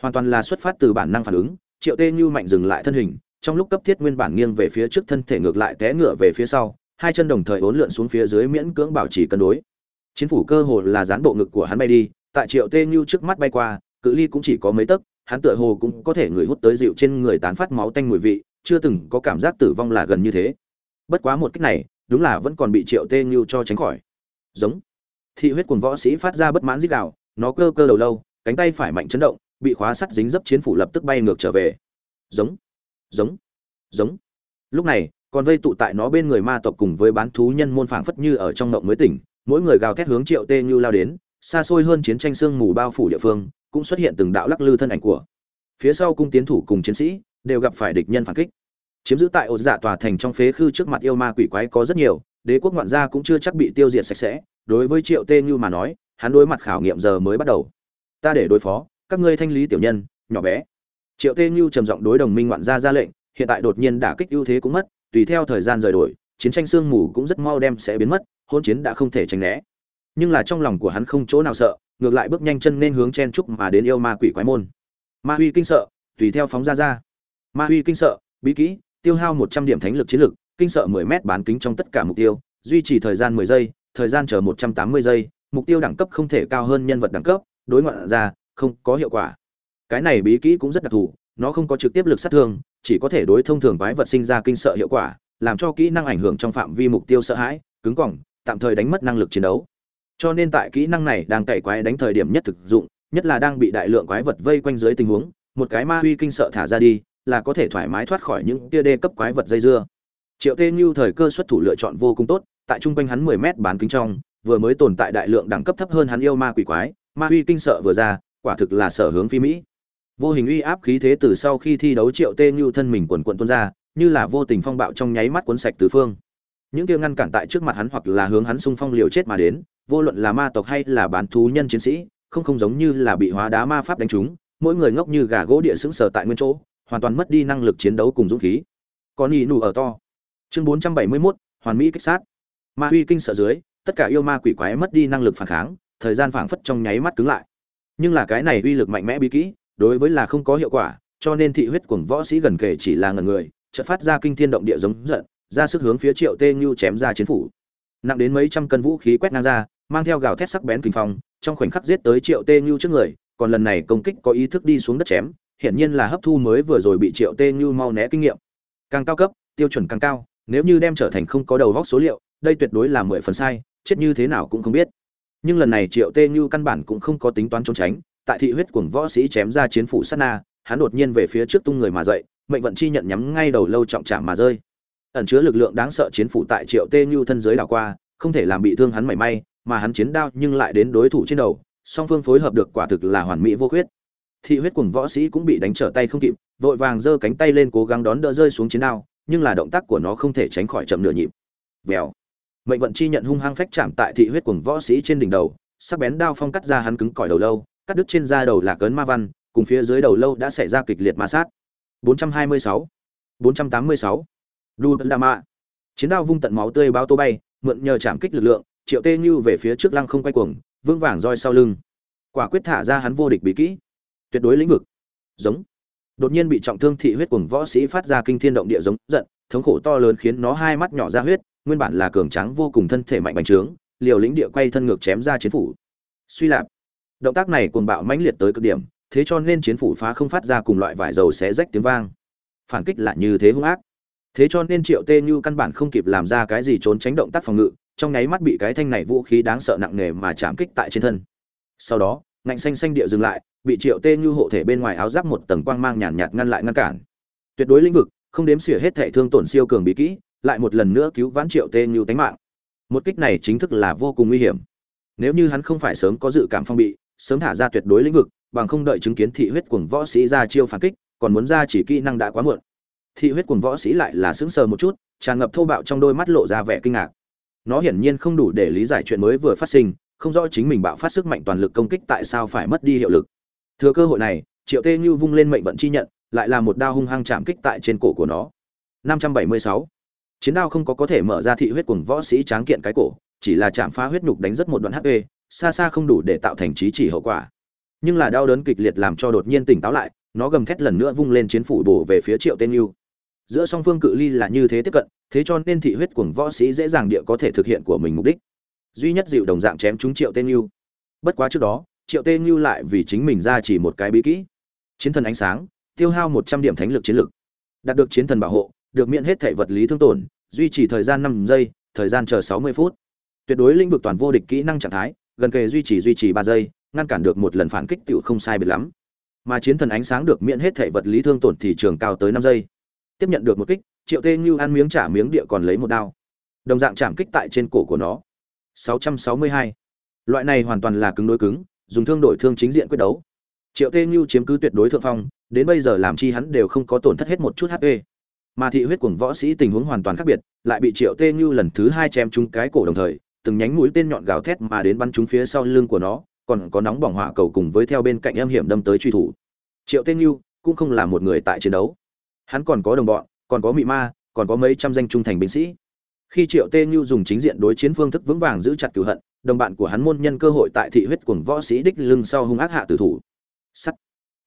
Hoàn toàn là xuất phát từ bản năng phản ứng, triệu tê như mạnh dừng lại thân hình, trong lúc cấp thiết nguyên bản nghiêng về phía trước thân thể ngược lại té ngựa về phía sau, hai chân đồng thời uốn lượn xuống phía dưới miễn cưỡng bảo trì cân đối. Chiến phủ cơ hồ là dán bộ ngực của hắn bay đi, tại triệu tê như trước mắt bay qua, cự ly cũng chỉ có mấy tấc, hắn tựa hồ cũng có thể ngửi hút tới dịu trên người tán phát máu tanh mùi vị, chưa từng có cảm giác tử vong là gần như thế. Bất quá một cách này đúng là vẫn còn bị triệu tê như cho tránh khỏi. Giống. Thị huyết cuồng võ sĩ phát ra bất mãn dích đạo nó cơ cơ đầu lâu, cánh tay phải mạnh chấn động, bị khóa sắt dính dấp chiến phủ lập tức bay ngược trở về. Giống. Giống. Giống. Lúc này, còn vây tụ tại nó bên người ma tộc cùng với bán thú nhân môn phảng phất như ở trong ngộng mới tỉnh, mỗi người gào thét hướng triệu tê như lao đến, xa xôi hơn chiến tranh sương mù bao phủ địa phương, cũng xuất hiện từng đạo lắc lư thân ảnh của. Phía sau cung tiến thủ cùng chiến sĩ, đều gặp phải địch nhân phản kích chiếm giữ tại ổ dạ tòa thành trong phế khư trước mặt yêu ma quỷ quái có rất nhiều, đế quốc ngoạn gia cũng chưa chắc bị tiêu diệt sạch sẽ. Đối với triệu tê như mà nói, hắn đối mặt khảo nghiệm giờ mới bắt đầu. Ta để đối phó, các ngươi thanh lý tiểu nhân, nhỏ bé. Triệu tê như trầm giọng đối đồng minh ngoạn gia ra lệnh, hiện tại đột nhiên đả kích ưu thế cũng mất, tùy theo thời gian rời đổi, chiến tranh sương mù cũng rất mau đem sẽ biến mất, hôn chiến đã không thể tránh né. Nhưng là trong lòng của hắn không chỗ nào sợ, ngược lại bước nhanh chân nên hướng chen trúc mà đến yêu ma quỷ quái môn. Ma huy kinh sợ, tùy theo phóng ra ra. Ma huy kinh sợ, bí kỹ tiêu hao một trăm điểm thánh lực chiến lực, kinh sợ mười mét bán kính trong tất cả mục tiêu, duy trì thời gian mười giây, thời gian chờ một trăm tám mươi giây, mục tiêu đẳng cấp không thể cao hơn nhân vật đẳng cấp, đối ngoạn ra, không có hiệu quả. Cái này bí kỹ cũng rất đặc thù, nó không có trực tiếp lực sát thương, chỉ có thể đối thông thường quái vật sinh ra kinh sợ hiệu quả, làm cho kỹ năng ảnh hưởng trong phạm vi mục tiêu sợ hãi, cứng cỏng, tạm thời đánh mất năng lực chiến đấu. Cho nên tại kỹ năng này đang cày quái đánh thời điểm nhất thực dụng, nhất là đang bị đại lượng quái vật vây quanh dưới tình huống, một cái ma huy kinh sợ thả ra đi là có thể thoải mái thoát khỏi những tia đê cấp quái vật dây dưa. Triệu tê như thời cơ xuất thủ lựa chọn vô cùng tốt, tại trung quanh hắn mười mét bán kính trong, vừa mới tồn tại đại lượng đẳng cấp thấp hơn hắn yêu ma quỷ quái, ma huy kinh sợ vừa ra, quả thực là sở hướng phi mỹ. Vô hình uy áp khí thế từ sau khi thi đấu triệu tê như thân mình quần quận tuôn ra, như là vô tình phong bạo trong nháy mắt cuốn sạch tứ phương. Những kia ngăn cản tại trước mặt hắn hoặc là hướng hắn xung phong liều chết mà đến, vô luận là ma tộc hay là bán thú nhân chiến sĩ, không không giống như là bị hóa đá ma pháp đánh trúng, mỗi người ngốc như gà gỗ địa sững sờ tại nguyên chỗ hoàn toàn mất đi năng lực chiến đấu cùng dũng khí. Còn nhị nụ ở to. Chương 471, hoàn mỹ kích sát. Ma huy kinh sợ dưới tất cả yêu ma quỷ quái mất đi năng lực phản kháng thời gian phảng phất trong nháy mắt cứng lại. Nhưng là cái này uy lực mạnh mẽ bí kỹ đối với là không có hiệu quả cho nên thị huyết cuồng võ sĩ gần kề chỉ là ngần người chợt phát ra kinh thiên động địa giống giận ra sức hướng phía triệu tê như chém ra chiến phủ. Nặng đến mấy trăm cân vũ khí quét ngang ra mang theo gào thét sắc bén kinh phong trong khoảnh khắc giết tới triệu tê như trước người còn lần này công kích có ý thức đi xuống đất chém hiển nhiên là hấp thu mới vừa rồi bị triệu tê như mau né kinh nghiệm. Càng cao cấp, tiêu chuẩn càng cao, nếu như đem trở thành không có đầu góc số liệu, đây tuyệt đối là mười phần sai, chết như thế nào cũng không biết. Nhưng lần này triệu tê như căn bản cũng không có tính toán trốn tránh, tại thị huyết cuồng võ sĩ chém ra chiến phủ sát na, hắn đột nhiên về phía trước tung người mà dậy, mệnh vận chi nhận nhắm ngay đầu lâu trọng chạm mà rơi. Ẩn chứa lực lượng đáng sợ chiến phủ tại triệu tê như thân dưới đảo qua, không thể làm bị thương hắn mảy may, mà hắn chiến đao nhưng lại đến đối thủ trên đầu, song phương phối hợp được quả thực là hoàn mỹ vô khuyết thị huyết cùng võ sĩ cũng bị đánh trở tay không kịp, vội vàng giơ cánh tay lên cố gắng đón đỡ rơi xuống chiến đao, nhưng là động tác của nó không thể tránh khỏi chậm nửa nhịp. Vèo. Mệnh vận chi nhận hung hăng phách chạm tại thị huyết cuồng võ sĩ trên đỉnh đầu, sắc bén đao phong cắt ra hắn cứng cỏi đầu lâu, cắt đứt trên da đầu là cấn ma văn, cùng phía dưới đầu lâu đã xảy ra kịch liệt ma sát. 426 486 đu đà mạ chiến đao vung tận máu tươi bao tô bay, mượn nhờ chạm kích lực lượng, triệu tê như về phía trước lăng không quay cuồng, vững vàng roi sau lưng. Quả quyết thả ra hắn vô địch bí kỹ tuyệt đối lĩnh vực. Giống. Đột nhiên bị trọng thương thị huyết cuồng võ sĩ phát ra kinh thiên động địa giống giận, thống khổ to lớn khiến nó hai mắt nhỏ ra huyết, nguyên bản là cường tráng vô cùng thân thể mạnh bành trướng, liều lĩnh địa quay thân ngược chém ra chiến phủ. Suy lạp. Động tác này cuồng bạo mãnh liệt tới cực điểm, thế cho nên chiến phủ phá không phát ra cùng loại vải dầu xé rách tiếng vang. Phản kích lại như thế hung ác. Thế cho nên triệu tê như căn bản không kịp làm ra cái gì trốn tránh động tác phòng ngự, trong nháy mắt bị cái thanh này vũ khí đáng sợ nặng nề mà chạm kích tại trên thân. Sau đó, ngạnh xanh xanh địa dừng lại bị triệu tê như hộ thể bên ngoài áo giáp một tầng quang mang nhàn nhạt, nhạt ngăn lại ngăn cản. Tuyệt đối lĩnh vực không đếm xỉa hết thể thương tổn siêu cường bí kỹ lại một lần nữa cứu vãn triệu tê như tánh mạng. Một kích này chính thức là vô cùng nguy hiểm. Nếu như hắn không phải sớm có dự cảm phong bị sớm thả ra tuyệt đối lĩnh vực bằng không đợi chứng kiến thị huyết cuồng võ sĩ ra chiêu phản kích còn muốn ra chỉ kỹ năng đã quá muộn. Thị huyết cuồng võ sĩ lại là sững sờ một chút tràn ngập thô bạo trong đôi mắt lộ ra vẻ kinh ngạc. Nó hiển nhiên không đủ để lý giải chuyện mới vừa phát sinh không rõ chính mình bạo phát sức mạnh toàn lực công kích tại sao phải mất đi hiệu lực thừa cơ hội này, triệu tê như vung lên mệnh vận chi nhận, lại là một đao hung hăng chạm kích tại trên cổ của nó. 576. chiến đao không có có thể mở ra thị huyết cuồng võ sĩ tráng kiện cái cổ, chỉ là chạm phá huyết nhục đánh rất một đoạn hp xa xa không đủ để tạo thành trí chỉ hậu quả. Nhưng là đau đớn kịch liệt làm cho đột nhiên tỉnh táo lại, nó gầm thét lần nữa vung lên chiến phủ bổ về phía triệu tên yêu giữa song phương cự ly là như thế tiếp cận, thế cho nên thị huyết cuồng võ sĩ dễ dàng địa có thể thực hiện của mình mục đích. Duy nhất dịu đồng dạng chém trúng triệu tên yêu bất quá trước đó triệu tê như lại vì chính mình ra chỉ một cái bí kỹ. Chiến thần ánh sáng, tiêu hao một trăm điểm thánh lực chiến lực. Đạt được chiến thần bảo hộ, được miễn hết thể vật lý thương tổn, duy trì thời gian năm giây, thời gian chờ sáu mươi phút. Tuyệt đối lĩnh vực toàn vô địch kỹ năng trạng thái, gần kề duy trì duy trì ba giây, ngăn cản được một lần phản kích tựu không sai biệt lắm. Mà chiến thần ánh sáng được miễn hết thể vật lý thương tổn thì trường cao tới năm giây. Tiếp nhận được một kích, triệu tê như ăn miếng trả miếng địa còn lấy một đao. Đồng dạng chạm kích tại trên cổ của nó. 662. loại này hoàn toàn là cứng đối cứng dùng thương đổi thương chính diện quyết đấu. Triệu tê như chiếm cứ tuyệt đối thượng phong, đến bây giờ làm chi hắn đều không có tổn thất hết một chút hp mà thị huyết cuồng võ sĩ tình huống hoàn toàn khác biệt, lại bị triệu tê như lần thứ hai chém trúng cái cổ đồng thời, từng nhánh mũi tên nhọn gào thét mà đến bắn trúng phía sau lưng của nó, còn có nóng bỏng hỏa cầu cùng với theo bên cạnh em hiểm đâm tới truy thủ. Triệu Tê như cũng không là một người tại chiến đấu. Hắn còn có đồng bọn, còn có mị ma, còn có mấy trăm danh trung thành binh sĩ. Khi triệu tê như dùng chính diện đối chiến phương thức vững vàng giữ chặt cửu hận đồng bạn của hắn môn nhân cơ hội tại thị huyết cuồng võ sĩ đích lưng sau hung ác hạ tử thủ. Sắt.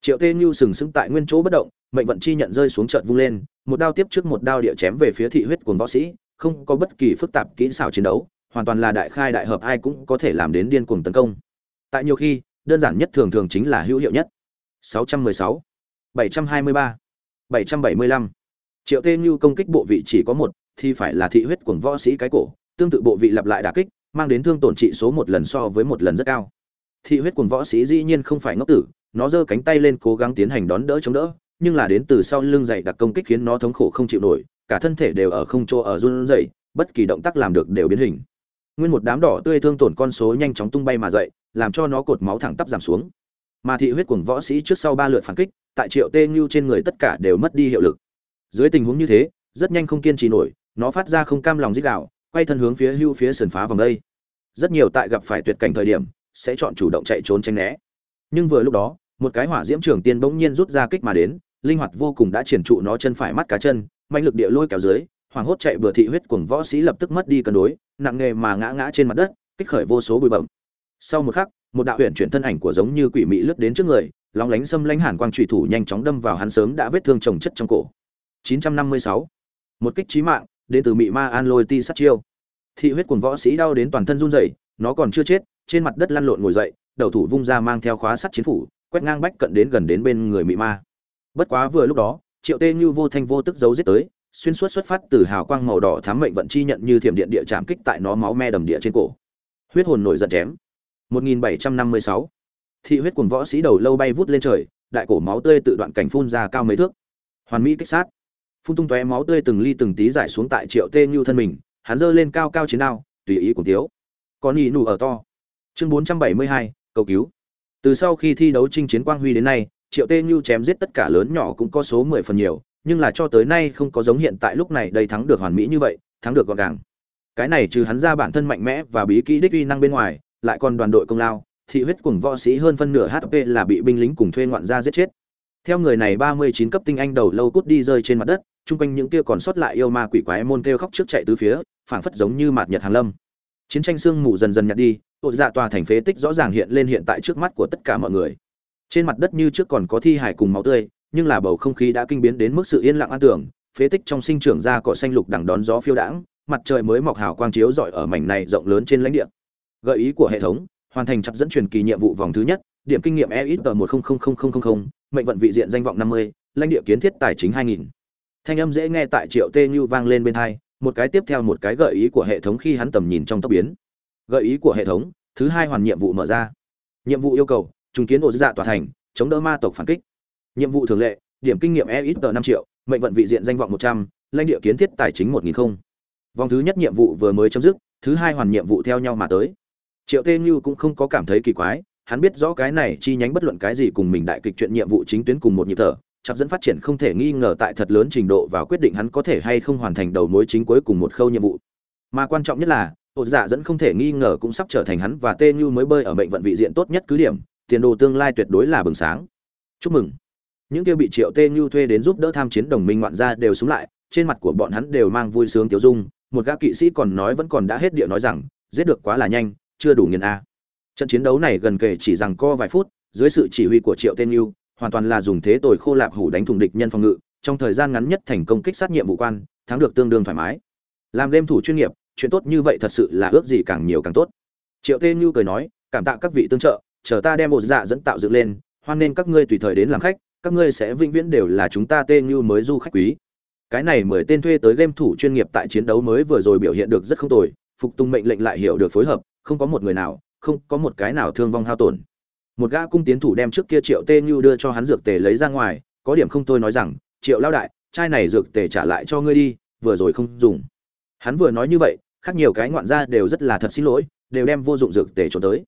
Triệu tê như sừng sững tại nguyên chỗ bất động mệnh vận chi nhận rơi xuống chợt vung lên một đao tiếp trước một đao địa chém về phía thị huyết cuồng võ sĩ không có bất kỳ phức tạp kỹ xảo chiến đấu hoàn toàn là đại khai đại hợp ai cũng có thể làm đến điên cuồng tấn công. Tại nhiều khi đơn giản nhất thường thường chính là hữu hiệu nhất. 616, 723, 775. triệu tê như công kích bộ vị chỉ có một thì phải là thị huyết cuồng võ sĩ cái cổ tương tự bộ vị lặp lại đả kích mang đến thương tổn trị số một lần so với một lần rất cao. Thị huyết cuồng võ sĩ dĩ nhiên không phải ngốc tử, nó giơ cánh tay lên cố gắng tiến hành đón đỡ chống đỡ, nhưng là đến từ sau lưng dày đặc công kích khiến nó thống khổ không chịu nổi, cả thân thể đều ở không chỗ ở run rẩy, bất kỳ động tác làm được đều biến hình. Nguyên một đám đỏ tươi thương tổn con số nhanh chóng tung bay mà dậy, làm cho nó cột máu thẳng tắp giảm xuống. Mà thị huyết cuồng võ sĩ trước sau ba lượt phản kích, tại triệu tê ngưu trên người tất cả đều mất đi hiệu lực. Dưới tình huống như thế, rất nhanh không kiên trì nổi, nó phát ra không cam lòng dích đạo quay thân hướng phía hưu phía sườn phá vòng đây. Rất nhiều tại gặp phải tuyệt cảnh thời điểm, sẽ chọn chủ động chạy trốn tránh né. Nhưng vừa lúc đó, một cái hỏa diễm trường tiên bỗng nhiên rút ra kích mà đến, linh hoạt vô cùng đã triển trụ nó chân phải mắt cá chân mạnh lực địa lôi kéo dưới hoàng hốt chạy bừa thị huyết cuồng võ sĩ lập tức mất đi cân đối, nặng nghề mà ngã ngã trên mặt đất, kích khởi vô số bụi bẩm sau một khắc, một đạo huyền chuyển thân ảnh của giống như quỷ mị lướt đến trước người, lóng lánh xâm lánh hàn quang trụy thủ nhanh chóng đâm vào hắn sớm đã vết thương trồng chất trong cổ. 956. một kích chí mạng đến từ mị ma an lôi ti sát chiêu. Thị huyết cuồng võ sĩ đau đến toàn thân run rẩy, nó còn chưa chết, trên mặt đất lăn lộn ngồi dậy, đầu thủ vung ra mang theo khóa sắt chiến phủ, quét ngang bách cận đến gần đến bên người mị ma. Bất quá vừa lúc đó, triệu tê như vô thanh vô tức giấu giết tới, xuyên suốt xuất phát từ hào quang màu đỏ thám mệnh vận chi nhận như thiểm điện địa chạm kích tại nó máu me đầm địa trên cổ. Huyết hồn nổi giận chém. 1756. thị huyết cuồng võ sĩ đầu lâu bay vút lên trời, đại cổ máu tươi tự đoạn cảnh phun ra cao mấy thước. Hoàn mỹ kích sát phun tung tóe máu tươi từng ly từng tí giải xuống tại triệu tê như thân mình hắn giơ lên cao cao chiến đao tùy ý cùng tiếu. Con nhị nụ ở to. Chương 472, cầu cứu. Từ sau khi thi đấu chinh chiến quang huy đến nay triệu tê như chém giết tất cả lớn nhỏ cũng có số mười phần nhiều nhưng là cho tới nay không có giống hiện tại lúc này đầy thắng được hoàn mỹ như vậy thắng được gọn gàng. Cái này trừ hắn ra bản thân mạnh mẽ và bí kỹ đích uy năng bên ngoài lại còn đoàn đội công lao thị huyết cùng võ sĩ hơn phân nửa hp là bị binh lính cùng thuê ngoạn gia giết chết theo người này ba mươi chín cấp tinh anh đầu lâu cút đi rơi trên mặt đất, chung quanh những kia còn sót lại yêu ma quỷ quái môn kêu khóc trước chạy tứ phía, phảng phất giống như mạt nhật hàn lâm. Chiến tranh sương mù dần dần nhạt đi ột dạ tòa thành phế tích rõ ràng hiện lên hiện tại trước mắt của tất cả mọi người. Trên mặt đất như trước còn có thi hải cùng máu tươi, nhưng là bầu không khí đã kinh biến đến mức sự yên lặng an tưởng phế tích trong sinh trưởng ra cỏ xanh lục đằng đón gió phiêu đãng, mặt trời mới mọc hào quang chiếu rọi ở mảnh này rộng lớn trên lãnh địa. Gợi ý của hệ thống, hoàn thành chặt dẫn truyền kỳ nhiệm vụ vòng thứ nhất điểm kinh nghiệm EXP ít mệnh vận vị diện danh vọng năm mươi, lãnh địa kiến thiết tài chính hai nghìn. Thanh âm dễ nghe tại triệu tê như vang lên bên tai một cái tiếp theo một cái gợi ý của hệ thống khi hắn tầm nhìn trong tốc biến. Gợi ý của hệ thống, thứ hai hoàn nhiệm vụ mở ra. Nhiệm vụ yêu cầu, trùng kiến ổ dạ tòa thành, chống đỡ ma tộc phản kích. Nhiệm vụ thường lệ, điểm kinh nghiệm e ít tờ năm triệu, mệnh vận vị diện danh vọng một trăm, lãnh địa kiến thiết tài chính một nghìn không. Vòng thứ nhất nhiệm vụ vừa mới chấm dứt, thứ hai hoàn nhiệm vụ theo nhau mà tới. Triệu tê như cũng không có cảm thấy kỳ quái hắn biết rõ cái này chi nhánh bất luận cái gì cùng mình đại kịch chuyện nhiệm vụ chính tuyến cùng một nhịp thở chắc dẫn phát triển không thể nghi ngờ tại thật lớn trình độ và quyết định hắn có thể hay không hoàn thành đầu mối chính cuối cùng một khâu nhiệm vụ. Mà quan trọng nhất là ột dạ dẫn không thể nghi ngờ cũng sắp trở thành hắn và tê như mới bơi ở mệnh vận vị diện tốt nhất cứ điểm, tiền đồ tương lai tuyệt đối là bừng sáng. Chúc mừng. Những kia bị triệu tê như thuê đến giúp đỡ tham chiến đồng minh ngoạn gia đều xuống lại, trên mặt của bọn hắn đều mang vui sướng tiêu dung, một gã kỵ sĩ còn nói vẫn còn đã hết địa nói rằng, giết được quá là nhanh, chưa đủ nghiền a trận chiến đấu này gần kề chỉ rằng co vài phút, dưới sự chỉ huy của triệu tên yêu, hoàn toàn là dùng thế tồi khô lạp hủ đánh thùng địch nhân phòng ngự, trong thời gian ngắn nhất thành công kích sát nhiệm vụ quan, thắng được tương đương thoải mái. Làm game thủ chuyên nghiệp, chuyện tốt như vậy thật sự là ước gì càng nhiều càng tốt. Triệu tên yêu cười nói, cảm tạ các vị tương trợ, chờ ta đem một dạ dẫn tạo dựng lên, hoan nên các ngươi tùy thời đến làm khách, các ngươi sẽ vĩnh viễn đều là chúng ta tên như mới du khách quý. Cái này mười tên thuê tới game thủ chuyên nghiệp tại chiến đấu mới vừa rồi biểu hiện được rất không tồi, phục tùng mệnh lệnh lại hiểu được phối hợp, không có một người nào không có một cái nào thương vong hao tổn. Một gã cung tiến thủ đem trước kia triệu tê như đưa cho hắn dược tề lấy ra ngoài, có điểm không tôi nói rằng, triệu lao đại, chai này dược tề trả lại cho ngươi đi, vừa rồi không dùng. Hắn vừa nói như vậy, khác nhiều cái ngoạn gia đều rất là thật xin lỗi, đều đem vô dụng dược tề trốn tới.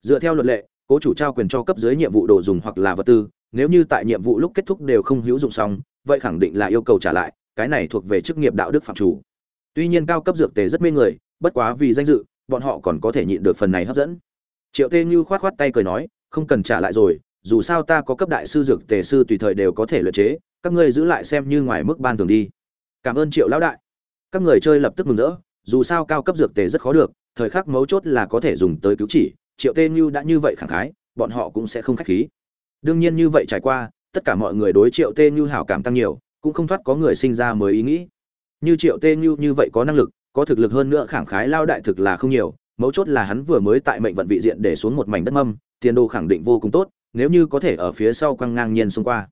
Dựa theo luật lệ, cố chủ trao quyền cho cấp dưới nhiệm vụ đồ dùng hoặc là vật tư, nếu như tại nhiệm vụ lúc kết thúc đều không hữu dụng xong, vậy khẳng định là yêu cầu trả lại, cái này thuộc về chức nghiệp đạo đức phạm chủ. Tuy nhiên cao cấp dược tề rất mê người, bất quá vì danh dự bọn họ còn có thể nhịn được phần này hấp dẫn. Triệu tê như khoát khoát tay cười nói, không cần trả lại rồi, dù sao ta có cấp đại sư dược tề sư tùy thời đều có thể luyện chế, các ngươi giữ lại xem như ngoài mức ban thường đi. Cảm ơn triệu lão đại. Các người chơi lập tức mừng rỡ, dù sao cao cấp dược tề rất khó được, thời khắc mấu chốt là có thể dùng tới cứu chỉ, triệu tê như đã như vậy khẳng khái, bọn họ cũng sẽ không khách khí. Đương nhiên như vậy trải qua, tất cả mọi người đối triệu tê như hảo cảm tăng nhiều, cũng không thoát có người sinh ra mới ý nghĩ. Như triệu tê như như vậy có năng lực có thực lực hơn nữa khẳng khái lao đại thực là không nhiều, mấu chốt là hắn vừa mới tại mệnh vận vị diện để xuống một mảnh đất mâm, tiền đồ khẳng định vô cùng tốt, nếu như có thể ở phía sau quăng ngang nhiên xông qua.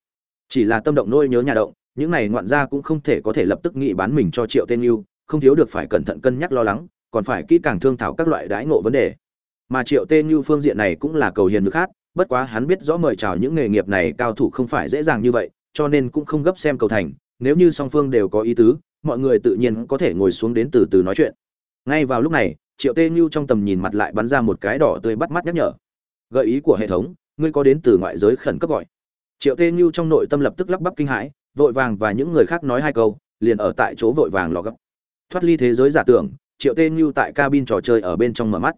Chỉ là tâm động nôi nhớ nhà động, những này ngoạn gia cũng không thể có thể lập tức nghị bán mình cho triệu tên yêu, không thiếu được phải cẩn thận cân nhắc lo lắng, còn phải kỹ càng thương thảo các loại đãi ngộ vấn đề. Mà triệu tên như phương diện này cũng là cầu hiền nước khác bất quá hắn biết rõ mời chào những nghề nghiệp này cao thủ không phải dễ dàng như vậy, cho nên cũng không gấp xem cầu thành, nếu như song phương đều có ý tứ mọi người tự nhiên có thể ngồi xuống đến từ từ nói chuyện. Ngay vào lúc này, triệu tê như trong tầm nhìn mặt lại bắn ra một cái đỏ tươi bắt mắt nhắc nhở. Gợi ý của hệ thống, ngươi có đến từ ngoại giới khẩn cấp gọi. Triệu tê như trong nội tâm lập tức lắp bắp kinh hãi, vội vàng và những người khác nói hai câu, liền ở tại chỗ vội vàng lò gấp. Thoát ly thế giới giả tưởng, triệu tê như tại cabin trò chơi ở bên trong mở mắt.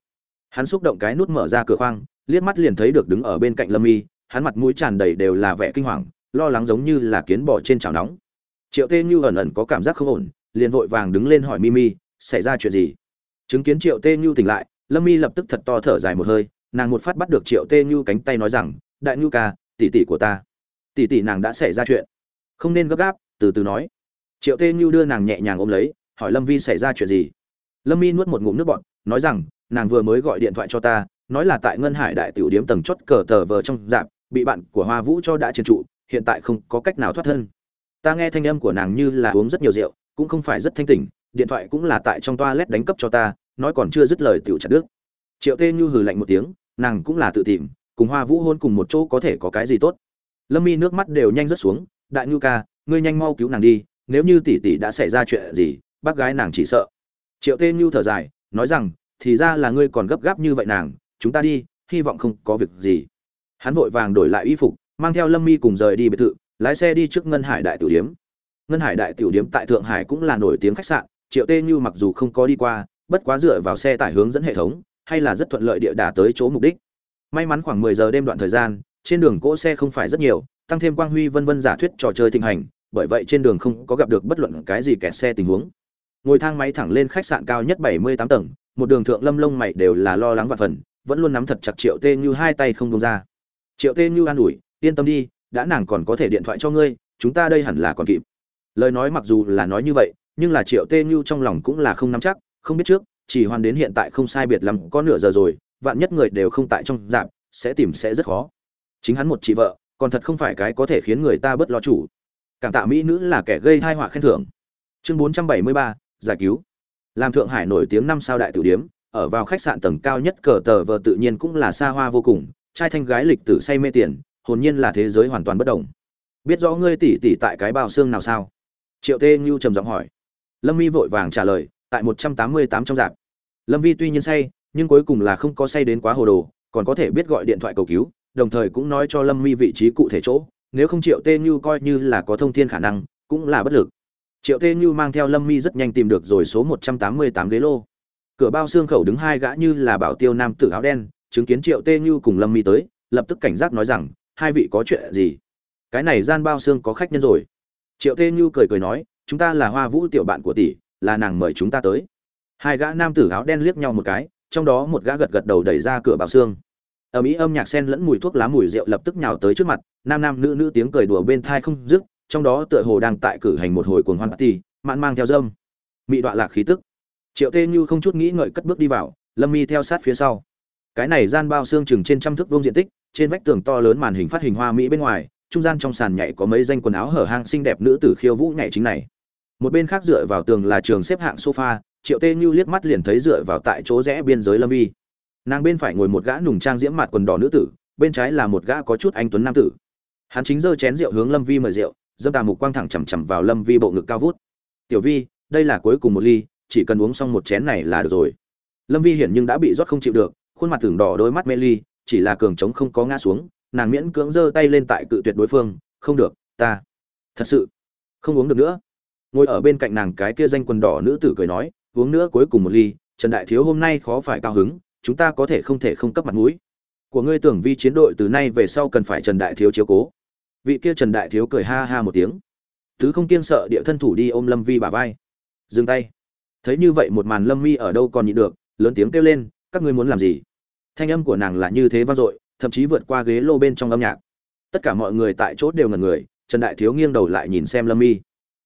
Hắn xúc động cái nút mở ra cửa khoang, liếc mắt liền thấy được đứng ở bên cạnh lâm y, hắn mặt mũi tràn đầy đều là vẻ kinh hoàng, lo lắng giống như là kiến bò trên chảo nóng triệu tê như ẩn ẩn có cảm giác không ổn, liền vội vàng đứng lên hỏi mimi, xảy ra chuyện gì? Chứng kiến triệu tê như tỉnh lại, lâm mi lập tức thật to thở dài một hơi, nàng một phát bắt được triệu tê như cánh tay nói rằng, đại nhu ca, tỷ tỷ của ta. Tỷ tỷ nàng đã xảy ra chuyện. Không nên gấp gáp, từ từ nói. Triệu tê như đưa nàng nhẹ nhàng ôm lấy, hỏi lâm vi xảy ra chuyện gì? Lâm mi nuốt một ngụm nước bọn nói rằng, nàng vừa mới gọi điện thoại cho ta, nói là tại ngân hải đại tiểu điếm tầng chót cờ tờ vờ trong dạp, bị bạn của hoa vũ cho đã chiến trụ, hiện tại không có cách nào thoát thân ta nghe thanh âm của nàng như là uống rất nhiều rượu, cũng không phải rất thanh tỉnh, điện thoại cũng là tại trong toa lét đánh cấp cho ta, nói còn chưa dứt lời tiểu chặt đứt. Triệu tê như hừ lạnh một tiếng, nàng cũng là tự tìm, cùng hoa vũ hôn cùng một chỗ có thể có cái gì tốt. Lâm mi nước mắt đều nhanh rớt xuống, đại ngưu ca, ngươi nhanh mau cứu nàng đi, nếu như tỷ tỷ đã xảy ra chuyện gì, bác gái nàng chỉ sợ. Triệu tê như thở dài, nói rằng, thì ra là ngươi còn gấp gáp như vậy nàng, chúng ta đi, hy vọng không có việc gì. Hắn vội vàng đổi lại y phục, mang theo lâm mi cùng rời đi biệt thự lái xe đi trước ngân hải đại tiểu điếm. Ngân hải đại tiểu điếm tại thượng hải cũng là nổi tiếng khách sạn, triệu tê như mặc dù không có đi qua, bất quá dựa vào xe tải hướng dẫn hệ thống, hay là rất thuận lợi địa đà tới chỗ mục đích. May mắn khoảng 10 giờ đêm đoạn thời gian, trên đường cỗ xe không phải rất nhiều, tăng thêm quang huy vân vân giả thuyết trò chơi thịnh hành, bởi vậy trên đường không có gặp được bất luận cái gì kẹt xe tình huống. Ngồi thang máy thẳng lên khách sạn cao nhất 78 tầng, một đường thượng lâm lông mày đều là lo lắng và phần vẫn luôn nắm thật chặt triệu tê như hai tay không buông ra. Triệu tê như an ủi, yên tâm đi đã nàng còn có thể điện thoại cho ngươi, chúng ta đây hẳn là còn kịp. Lời nói mặc dù là nói như vậy, nhưng là triệu tê như trong lòng cũng là không nắm chắc, không biết trước, chỉ hoàn đến hiện tại không sai biệt lắm, có nửa giờ rồi, vạn nhất người đều không tại trong dạp sẽ tìm sẽ rất khó. Chính hắn một chị vợ, còn thật không phải cái có thể khiến người ta bớt lo chủ. Cảm tạ mỹ nữ là kẻ gây thai họa khen thưởng. Chương bốn trăm bảy mươi ba, giải cứu. Làm thượng hải nổi tiếng năm sao đại tử điếm, ở vào khách sạn tầng cao nhất cờ tờ vờ tự nhiên cũng là xa hoa vô cùng, trai thanh gái lịch tử say mê tiền hồn nhiên là thế giới hoàn toàn bất đồng. Biết rõ ngươi tỷ tỷ tại cái bao xương nào sao? Triệu tê như trầm giọng hỏi. Lâm Vi vội vàng trả lời, tại một trăm tám mươi tám trong dạp. Lâm vi tuy nhiên say, nhưng cuối cùng là không có say đến quá hồ đồ, còn có thể biết gọi điện thoại cầu cứu, đồng thời cũng nói cho lâm mi vị trí cụ thể chỗ, nếu không triệu tê như coi như là có thông thiên khả năng, cũng là bất lực. Triệu tê như mang theo lâm mi rất nhanh tìm được rồi số một trăm tám mươi tám ghế lô. Cửa bao xương khẩu đứng hai gã như là bảo tiêu nam tử áo đen, chứng kiến triệu tê như cùng lâm mi tới, lập tức cảnh giác nói rằng hai vị có chuyện gì? Cái này gian bao xương có khách nhân rồi. Triệu tê như cười cười nói, chúng ta là hoa vũ tiểu bạn của tỷ, là nàng mời chúng ta tới. Hai gã nam tử áo đen liếc nhau một cái, trong đó một gã gật gật đầu đẩy ra cửa bao xương. Ở mỹ âm nhạc sen lẫn mùi thuốc lá mùi rượu lập tức nhào tới trước mặt, nam nam nữ nữ tiếng cười đùa bên thai không dứt, trong đó tựa hồ đang tại cử hành một hồi cuồng hoan party, mạn mang theo dâm. Mị đoạn lạc khí tức. Triệu tê như không chút nghĩ ngợi cất bước đi vào, lâm mi theo sát phía sau cái này gian bao xương chừng trên trăm thước vuông diện tích, trên vách tường to lớn màn hình phát hình hoa mỹ bên ngoài, trung gian trong sàn nhảy có mấy danh quần áo hở hang xinh đẹp nữ tử khiêu vũ nhảy chính này. Một bên khác dựa vào tường là trường xếp hạng sofa, triệu tê như liếc mắt liền thấy dựa vào tại chỗ rẽ biên giới lâm vi. Nàng bên phải ngồi một gã nùng trang diễm mặt quần đỏ nữ tử, bên trái là một gã có chút anh tuấn nam tử. Hắn chính giơ chén rượu hướng lâm vi mời rượu, dâm tà mục quang thẳng chằm chằm vào lâm vi bộ ngực cao vút. Tiểu vi, đây là cuối cùng một ly, chỉ cần uống xong một chén này là được rồi. Lâm vi hiển nhưng đã bị rót không chịu được khuôn mặt tưởng đỏ đôi mắt mê ly, chỉ là cường trống không có ngã xuống, nàng miễn cưỡng giơ tay lên tại cự tuyệt đối phương, không được, ta, thật sự không uống được nữa. Ngồi ở bên cạnh nàng cái kia danh quần đỏ nữ tử cười nói, uống nữa cuối cùng một ly, trần đại thiếu hôm nay khó phải cao hứng, chúng ta có thể không thể không cấp mặt mũi. Của ngươi tưởng vi chiến đội từ nay về sau cần phải trần đại thiếu chiếu cố. Vị kia trần đại thiếu cười ha ha một tiếng. Tứ không kiên sợ địa thân thủ đi ôm lâm vi bà vai. Dừng tay. Thấy như vậy một màn lâm mi ở đâu còn nhịn được, lớn tiếng kêu lên, các ngươi muốn làm gì? Thanh âm của nàng là như thế vang dội, thậm chí vượt qua ghế lô bên trong âm nhạc. Tất cả mọi người tại chốt đều ngần người, trần đại thiếu nghiêng đầu lại nhìn xem lâm mi.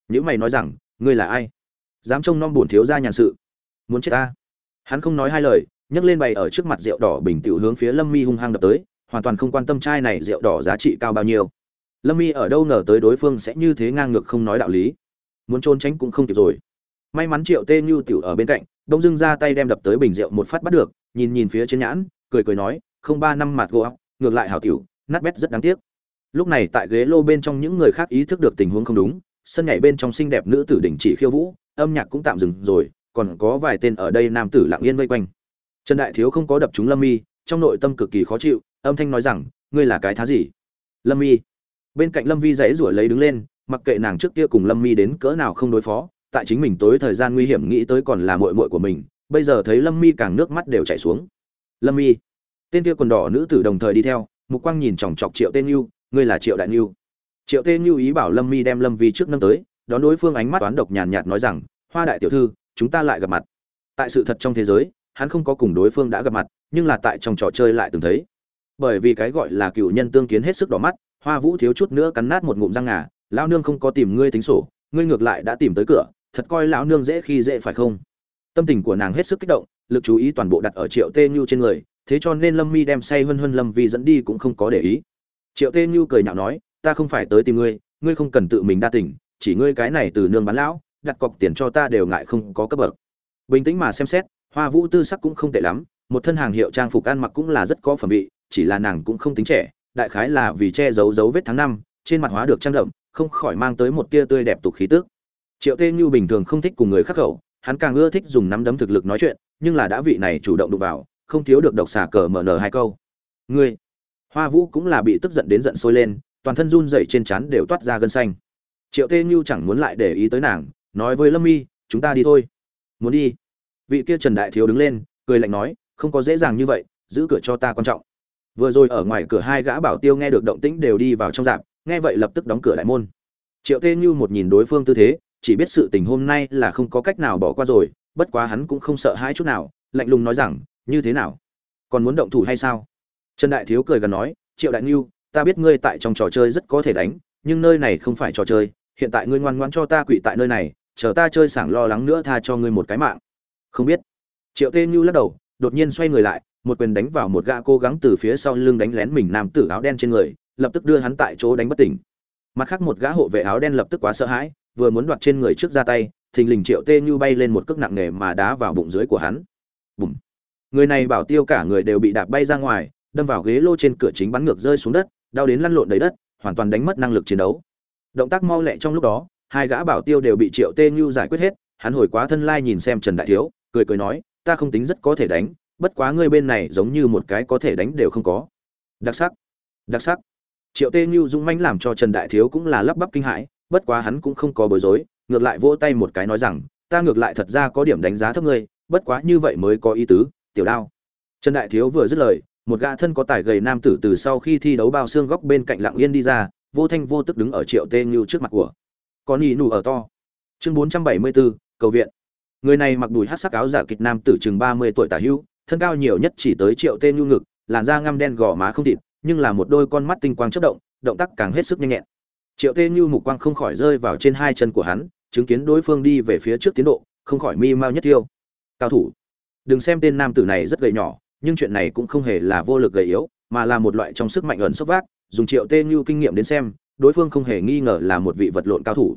Những mày nói rằng, ngươi là ai? Dám trông nom bổn thiếu ra nhàn sự? Muốn chết ta? Hắn không nói hai lời, nhấc lên bày ở trước mặt rượu đỏ bình tiểu hướng phía lâm mi hung hăng đập tới, hoàn toàn không quan tâm chai này rượu đỏ giá trị cao bao nhiêu. Lâm mi ở đâu ngờ tới đối phương sẽ như thế ngang ngược không nói đạo lý. Muốn trốn tránh cũng không kịp rồi. May mắn triệu tê như tiểu ở bên cạnh, đông dưng ra tay đem đập tới bình rượu một phát bắt được, nhìn nhìn phía trên nhãn cười cười nói, không ba năm mặt gỗ ngược lại hảo tiểu, nát bét rất đáng tiếc. Lúc này tại ghế lô bên trong những người khác ý thức được tình huống không đúng, sân nhảy bên trong xinh đẹp nữ tử đỉnh chỉ khiêu vũ, âm nhạc cũng tạm dừng rồi, còn có vài tên ở đây nam tử lặng yên vây quanh. Trần đại thiếu không có đập chúng lâm mi, trong nội tâm cực kỳ khó chịu, âm thanh nói rằng, ngươi là cái thá gì? Lâm mi. Bên cạnh lâm vi dãy rủi lấy đứng lên, mặc kệ nàng trước kia cùng lâm mi đến cỡ nào không đối phó, tại chính mình tối thời gian nguy hiểm nghĩ tới còn là mội mội của mình, bây giờ thấy lâm mi càng nước mắt đều chảy xuống lâm y tên kia quần đỏ nữ tử đồng thời đi theo, mục quang nhìn chòng chọc triệu tên như ngươi là triệu đại như triệu tên như ý bảo lâm mi đem lâm vi trước nâng tới, đón đối phương ánh mắt toán độc nhàn nhạt nói rằng, hoa đại tiểu thư, chúng ta lại gặp mặt. Tại sự thật trong thế giới, hắn không có cùng đối phương đã gặp mặt, nhưng là tại trong trò chơi lại từng thấy. Bởi vì cái gọi là cựu nhân tương kiến hết sức đỏ mắt, hoa vũ thiếu chút nữa cắn nát một ngụm răng ngà, lão nương không có tìm ngươi tính sổ, ngươi ngược lại đã tìm tới cửa, thật coi lão nương dễ khi dễ phải không? Tâm tình của nàng hết sức kích động lực chú ý toàn bộ đặt ở triệu tê nhu trên người, thế cho nên lâm mi đem say hân hân lâm vi dẫn đi cũng không có để ý. Triệu tê nhu cười nhạo nói, ta không phải tới tìm ngươi ngươi không cần tự mình đa tỉnh chỉ ngươi cái này từ nương bán lão, đặt cọc tiền cho ta đều ngại không có cấp bậc. Bình tĩnh mà xem xét, hoa vũ tư sắc cũng không tệ lắm, một thân hàng hiệu trang phục ăn mặc cũng là rất có phẩm vị, chỉ là nàng cũng không tính trẻ, đại khái là vì che giấu dấu vết tháng năm, trên mặt hóa được trang đậm, không khỏi mang tới một tia tươi đẹp tục khí tức. Triệu tê như bình thường không thích cùng người khắc khẩu, hắn càng ưa thích dùng nắm đấm thực lực nói chuyện nhưng là đã vị này chủ động đụng vào, không thiếu được độc xà cờ mở nở hai câu. Ngươi, hoa vũ cũng là bị tức giận đến giận sôi lên, toàn thân run dậy trên chán đều toát ra gân xanh. Triệu tê như chẳng muốn lại để ý tới nàng, nói với lâm y chúng ta đi thôi. Muốn đi. Vị kia trần đại thiếu đứng lên, cười lạnh nói, không có dễ dàng như vậy, giữ cửa cho ta quan trọng. Vừa rồi ở ngoài cửa hai gã bảo tiêu nghe được động tĩnh đều đi vào trong dạp, nghe vậy lập tức đóng cửa lại môn. Triệu tê như một nhìn đối phương tư thế, chỉ biết sự tình hôm nay là không có cách nào bỏ qua rồi bất quá hắn cũng không sợ hãi chút nào, lạnh lùng nói rằng, như thế nào? Còn muốn động thủ hay sao? Trần đại thiếu cười gần nói, triệu đại ngưu ta biết ngươi tại trong trò chơi rất có thể đánh, nhưng nơi này không phải trò chơi, hiện tại ngươi ngoan ngoãn cho ta quỵ tại nơi này, chờ ta chơi sảng lo lắng nữa tha cho ngươi một cái mạng. Không biết. Triệu tê như lắc đầu, đột nhiên xoay người lại, một quyền đánh vào một gã cố gắng từ phía sau lưng đánh lén mình nam tử áo đen trên người, lập tức đưa hắn tại chỗ đánh bất tỉnh. Mặt khác một gã hộ vệ áo đen lập tức quá sợ hãi, vừa muốn đoạt trên người trước ra tay thình lình triệu tê như bay lên một cước nặng nề mà đá vào bụng dưới của hắn. Bùm. Người này bảo tiêu cả người đều bị đạp bay ra ngoài, đâm vào ghế lô trên cửa chính bắn ngược rơi xuống đất, đau đến lăn lộn đầy đất, hoàn toàn đánh mất năng lực chiến đấu. Động tác mau lẹ trong lúc đó, hai gã bảo tiêu đều bị triệu tê như giải quyết hết, hắn hồi quá thân lai nhìn xem trần đại thiếu, cười cười nói, ta không tính rất có thể đánh, bất quá ngươi bên này giống như một cái có thể đánh đều không có. Đặc sắc. Đặc sắc. Triệu tê như dũng mãnh làm cho trần đại thiếu cũng là lắp bắp kinh hãi, bất quá hắn cũng không có bối rối ngược lại vỗ tay một cái nói rằng, ta ngược lại thật ra có điểm đánh giá thấp ngươi, bất quá như vậy mới có ý tứ, tiểu đao. Trần đại thiếu vừa dứt lời, một gã thân có tài gầy nam tử từ sau khi thi đấu bao xương góc bên cạnh lặng yên đi ra, vô thanh vô tức đứng ở triệu tê như trước mặt của. Con y nụ ở to. Chương bốn trăm bảy mươi bốn cầu viện. Người này mặc đùi hát sắc áo giả kịch nam tử chừng ba mươi tuổi tả hưu, thân cao nhiều nhất chỉ tới triệu tê nhu ngực, làn da ngăm đen gò má không thịt, nhưng là một đôi con mắt tinh quang chất động động tác càng hết sức nhanh nhẹn. Triệu tê nhu mục quang không khỏi rơi vào trên hai chân của hắn chứng kiến đối phương đi về phía trước tiến độ, không khỏi mi mau nhất tiêu. Cao thủ, đừng xem tên nam tử này rất gầy nhỏ, nhưng chuyện này cũng không hề là vô lực gầy yếu, mà là một loại trong sức mạnh ẩn sốc vác, dùng triệu tê như kinh nghiệm đến xem, đối phương không hề nghi ngờ là một vị vật lộn cao thủ.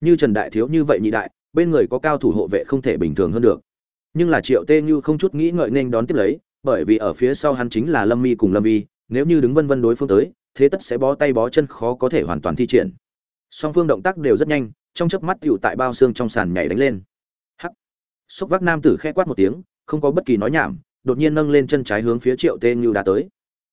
Như trần đại thiếu như vậy nhị đại, bên người có cao thủ hộ vệ không thể bình thường hơn được. Nhưng là triệu tê như không chút nghĩ ngợi nên đón tiếp lấy, bởi vì ở phía sau hắn chính là lâm mi cùng lâm vi, nếu như đứng vân vân đối phương tới, thế tất sẽ bó tay bó chân khó có thể hoàn toàn thi triển. Song phương động tác đều rất nhanh trong chớp mắt tựu tại bao xương trong sàn nhảy đánh lên. Hắc. Xúc vác nam tử khẽ quát một tiếng, không có bất kỳ nói nhảm, đột nhiên nâng lên chân trái hướng phía triệu tê như đã tới.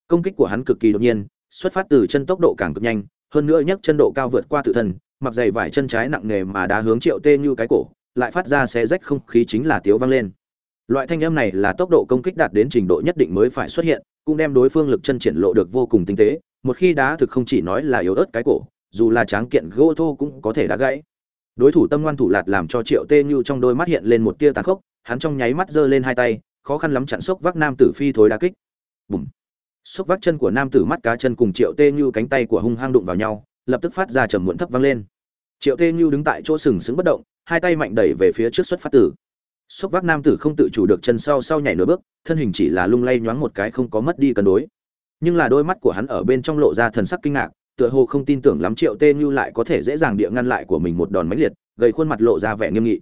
Công kích của hắn cực kỳ đột nhiên, xuất phát từ chân tốc độ càng cực nhanh, hơn nữa nhấc chân độ cao vượt qua tự thân, mặc giày vải chân trái nặng nề mà đá hướng triệu tê như cái cổ, lại phát ra xé rách không khí chính là tiếu vang lên. Loại thanh âm này là tốc độ công kích đạt đến trình độ nhất định mới phải xuất hiện, cũng đem đối phương lực chân triển lộ được vô cùng tinh tế, một khi đá thực không chỉ nói là yếu ớt cái cổ, dù là tráng kiện gỗ thô cũng có thể đá gãy đối thủ tâm ngoan thủ lạt làm cho triệu tê như trong đôi mắt hiện lên một tia tàn khốc, hắn trong nháy mắt giơ lên hai tay, khó khăn lắm chặn sốc vác nam tử phi thối đá kích. Bùm. Sốc vác chân của nam tử mắt cá chân cùng triệu tê như cánh tay của hung hăng đụng vào nhau, lập tức phát ra trầm muộn thấp vang lên. Triệu tê như đứng tại chỗ sừng sững bất động, hai tay mạnh đẩy về phía trước xuất phát tử. Sốc vác nam tử không tự chủ được chân sau sau nhảy nửa bước, thân hình chỉ là lung lay nhoáng một cái không có mất đi cân đối. Nhưng là đôi mắt của hắn ở bên trong lộ ra thần sắc kinh ngạc tựa hồ không tin tưởng lắm triệu tê như lại có thể dễ dàng địa ngăn lại của mình một đòn mãnh liệt, gầy khuôn mặt lộ ra vẻ nghiêm nghị.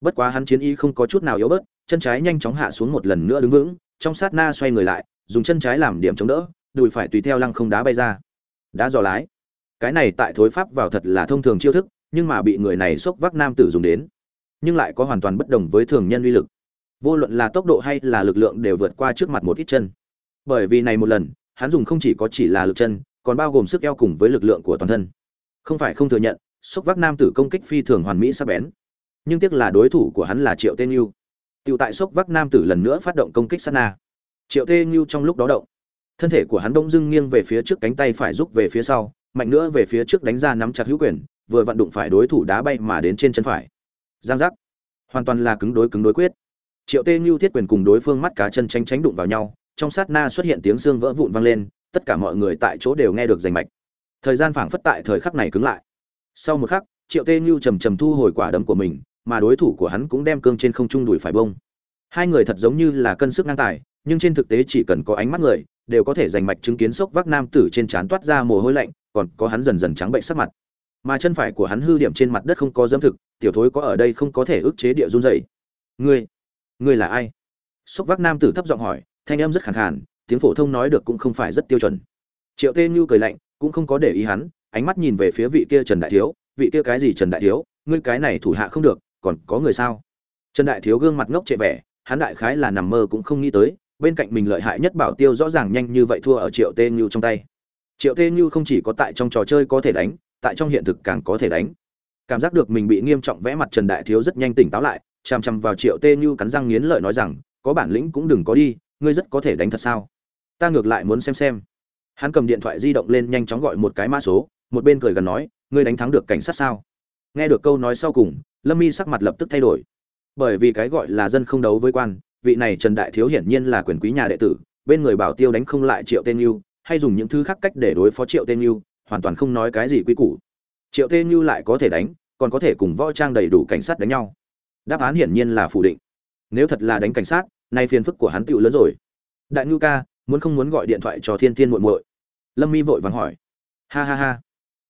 Bất quá hắn chiến y không có chút nào yếu bớt, chân trái nhanh chóng hạ xuống một lần nữa đứng vững, trong sát na xoay người lại, dùng chân trái làm điểm chống đỡ, đùi phải tùy theo lăng không đá bay ra. Đá dò lái. Cái này tại thối pháp vào thật là thông thường chiêu thức, nhưng mà bị người này xốc vác nam tử dùng đến, nhưng lại có hoàn toàn bất đồng với thường nhân uy lực. Vô luận là tốc độ hay là lực lượng đều vượt qua trước mặt một ít chân. Bởi vì này một lần, hắn dùng không chỉ có chỉ là lực chân còn bao gồm sức eo cùng với lực lượng của toàn thân. Không phải không thừa nhận xúc vác nam tử công kích phi thường hoàn mỹ sắc bén. Nhưng tiếc là đối thủ của hắn là triệu tên yêu Tiểu tại xúc vác nam tử lần nữa phát động công kích sát na. Triệu tê Nhu trong lúc đó động, thân thể của hắn đông dưng nghiêng về phía trước cánh tay phải rút về phía sau, mạnh nữa về phía trước đánh ra nắm chặt hữu quyền, vừa vận động phải đối thủ đá bay mà đến trên chân phải. Giang giác. Hoàn toàn là cứng đối cứng đối quyết. Triệu tê Nhu thiết quyền cùng đối phương mắt cá chân tranh tránh đụng vào nhau, trong sát na xuất hiện tiếng xương vỡ vụn vang lên tất cả mọi người tại chỗ đều nghe được rành mạch. Thời gian phảng phất tại thời khắc này cứng lại. Sau một khắc, triệu tê như trầm trầm thu hồi quả đấm của mình, mà đối thủ của hắn cũng đem cương trên không trung đùi phải bông. Hai người thật giống như là cân sức ngang tài, nhưng trên thực tế chỉ cần có ánh mắt người, đều có thể giành mạch chứng kiến sốc vác nam tử trên trán toát ra mồ hôi lạnh, còn có hắn dần dần trắng bệnh sắc mặt. Mà chân phải của hắn hư điểm trên mặt đất không có dâm thực, tiểu thối có ở đây không có thể ức chế địa run dày ngươi ngươi là ai? Sốc vác nam tử thấp giọng hỏi, thanh âm rất khẳng khàn tiếng phổ thông nói được cũng không phải rất tiêu chuẩn. Triệu tê như cười lạnh, cũng không có để ý hắn, ánh mắt nhìn về phía vị kia trần đại thiếu, vị kia cái gì trần đại thiếu? Ngươi cái này thủ hạ không được, còn có người sao? Trần đại thiếu gương mặt ngốc trệ vẻ, hắn đại khái là nằm mơ cũng không nghĩ tới, bên cạnh mình lợi hại nhất bảo tiêu rõ ràng nhanh như vậy thua ở triệu tê như trong tay. Triệu tê như không chỉ có tại trong trò chơi có thể đánh, tại trong hiện thực càng có thể đánh. Cảm giác được mình bị nghiêm trọng vẽ mặt trần đại thiếu rất nhanh tỉnh táo lại, chằm chằm vào triệu tê như cắn răng nghiến lợi nói rằng, có bản lĩnh cũng đừng có đi, ngươi rất có thể đánh thật sao? Ta ngược lại muốn xem xem. Hắn cầm điện thoại di động lên nhanh chóng gọi một cái mã số, một bên cười gần nói, ngươi đánh thắng được cảnh sát sao? Nghe được câu nói sau cùng, lâm mi sắc mặt lập tức thay đổi. Bởi vì cái gọi là dân không đấu với quan, vị này trần đại thiếu hiển nhiên là quyền quý nhà đệ tử, bên người bảo tiêu đánh không lại triệu tên yêu hay dùng những thứ khác cách để đối phó triệu tên yêu hoàn toàn không nói cái gì quy củ. Triệu tên yêu lại có thể đánh, còn có thể cùng võ trang đầy đủ cảnh sát đánh nhau. Đáp án hiển nhiên là phủ định. Nếu thật là đánh cảnh sát, nay phiền phức của hắn tựu lớn rồi. Đại ngưu ca muốn không muốn gọi điện thoại cho thiên thiên muội muội. Lâm mi vội vàng hỏi. Ha ha ha.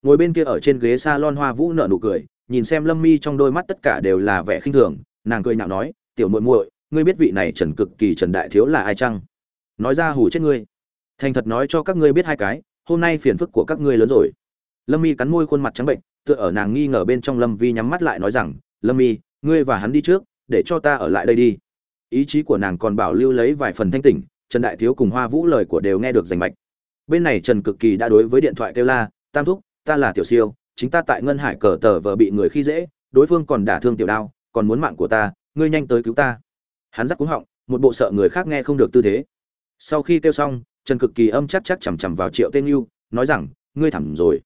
Ngồi bên kia ở trên ghế s a lon hoa vũ nợ nụ cười, nhìn xem lâm mi trong đôi mắt tất cả đều là vẻ khinh thường, nàng cười nhạo nói, tiểu muội muội, ngươi biết vị này trần cực kỳ trần đại thiếu là ai chăng? Nói ra hù chết ngươi. Thành thật nói cho các ngươi biết hai cái, hôm nay phiền phức của các ngươi lớn rồi. Lâm mi cắn môi khuôn mặt trắng bệnh, tựa ở nàng nghi ngờ bên trong lâm vi nhắm mắt lại nói rằng, lâm mi, ngươi và hắn đi trước, để cho ta ở lại đây đi. Ý chí của nàng còn bảo lưu lấy vài phần thanh tỉnh trần đại thiếu cùng hoa vũ lời của đều nghe được rành mạch. Bên này trần cực kỳ đã đối với điện thoại kêu la, tam thúc, ta là tiểu siêu, chính ta tại ngân hải cờ tờ vờ bị người khi dễ, đối phương còn đả thương tiểu đao, còn muốn mạng của ta, ngươi nhanh tới cứu ta. Hắn giắc cúng họng, một bộ sợ người khác nghe không được tư thế. Sau khi kêu xong, trần cực kỳ âm chắc chắc chằm chằm vào triệu tên như nói rằng, ngươi thẳng rồi.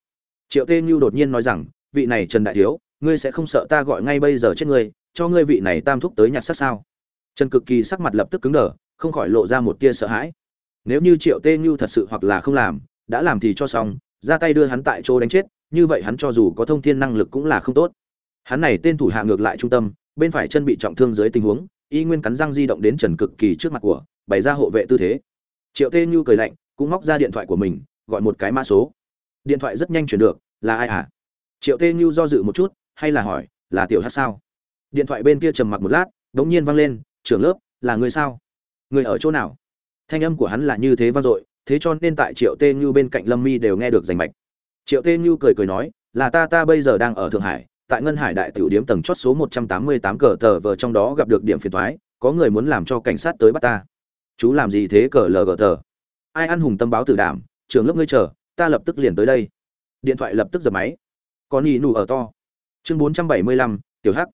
Triệu tên như đột nhiên nói rằng, vị này trần đại thiếu, ngươi sẽ không sợ ta gọi ngay bây giờ chết ngươi, cho ngươi vị này tam thúc tới nhặt sát sao? Trần cực kỳ sắc mặt lập tức cứng đờ, không khỏi lộ ra một tia sợ hãi. Nếu như triệu tê như thật sự hoặc là không làm, đã làm thì cho xong, ra tay đưa hắn tại chỗ đánh chết, như vậy hắn cho dù có thông thiên năng lực cũng là không tốt. Hắn này tên thủ hạ ngược lại trung tâm, bên phải chân bị trọng thương dưới tình huống, y nguyên cắn răng di động đến trần cực kỳ trước mặt của, bày ra hộ vệ tư thế. Triệu tê như cười lạnh, cũng móc ra điện thoại của mình, gọi một cái mã số. Điện thoại rất nhanh chuyển được, là ai à triệu tê như do dự một chút, hay là hỏi, là tiểu hát sao? Điện thoại bên kia trầm mặc một lát đ n g nhiên văng lên trưởng lớp, là người sao? Người ở chỗ nào? Thanh âm của hắn là như thế vang dội, thế cho nên tại triệu tê như bên cạnh lâm mi đều nghe được rành mạch. Triệu tê như cười cười nói, là ta ta bây giờ đang ở thượng hải, tại ngân hải đại tiểu điếm tầng chót số một trăm tám mươi tám cờ tờ vờ trong đó gặp được điểm phiền thoái có người muốn làm cho cảnh sát tới bắt ta. Chú làm gì thế cờ lờ gờ tờ? Ai ăn hùng tâm báo tử đảm trường lớp ngươi chờ, ta lập tức liền tới đây. Điện thoại lập tức giật máy. Con y nù ở to. Chương bốn trăm bảy mươi lăm, tiểu hắc.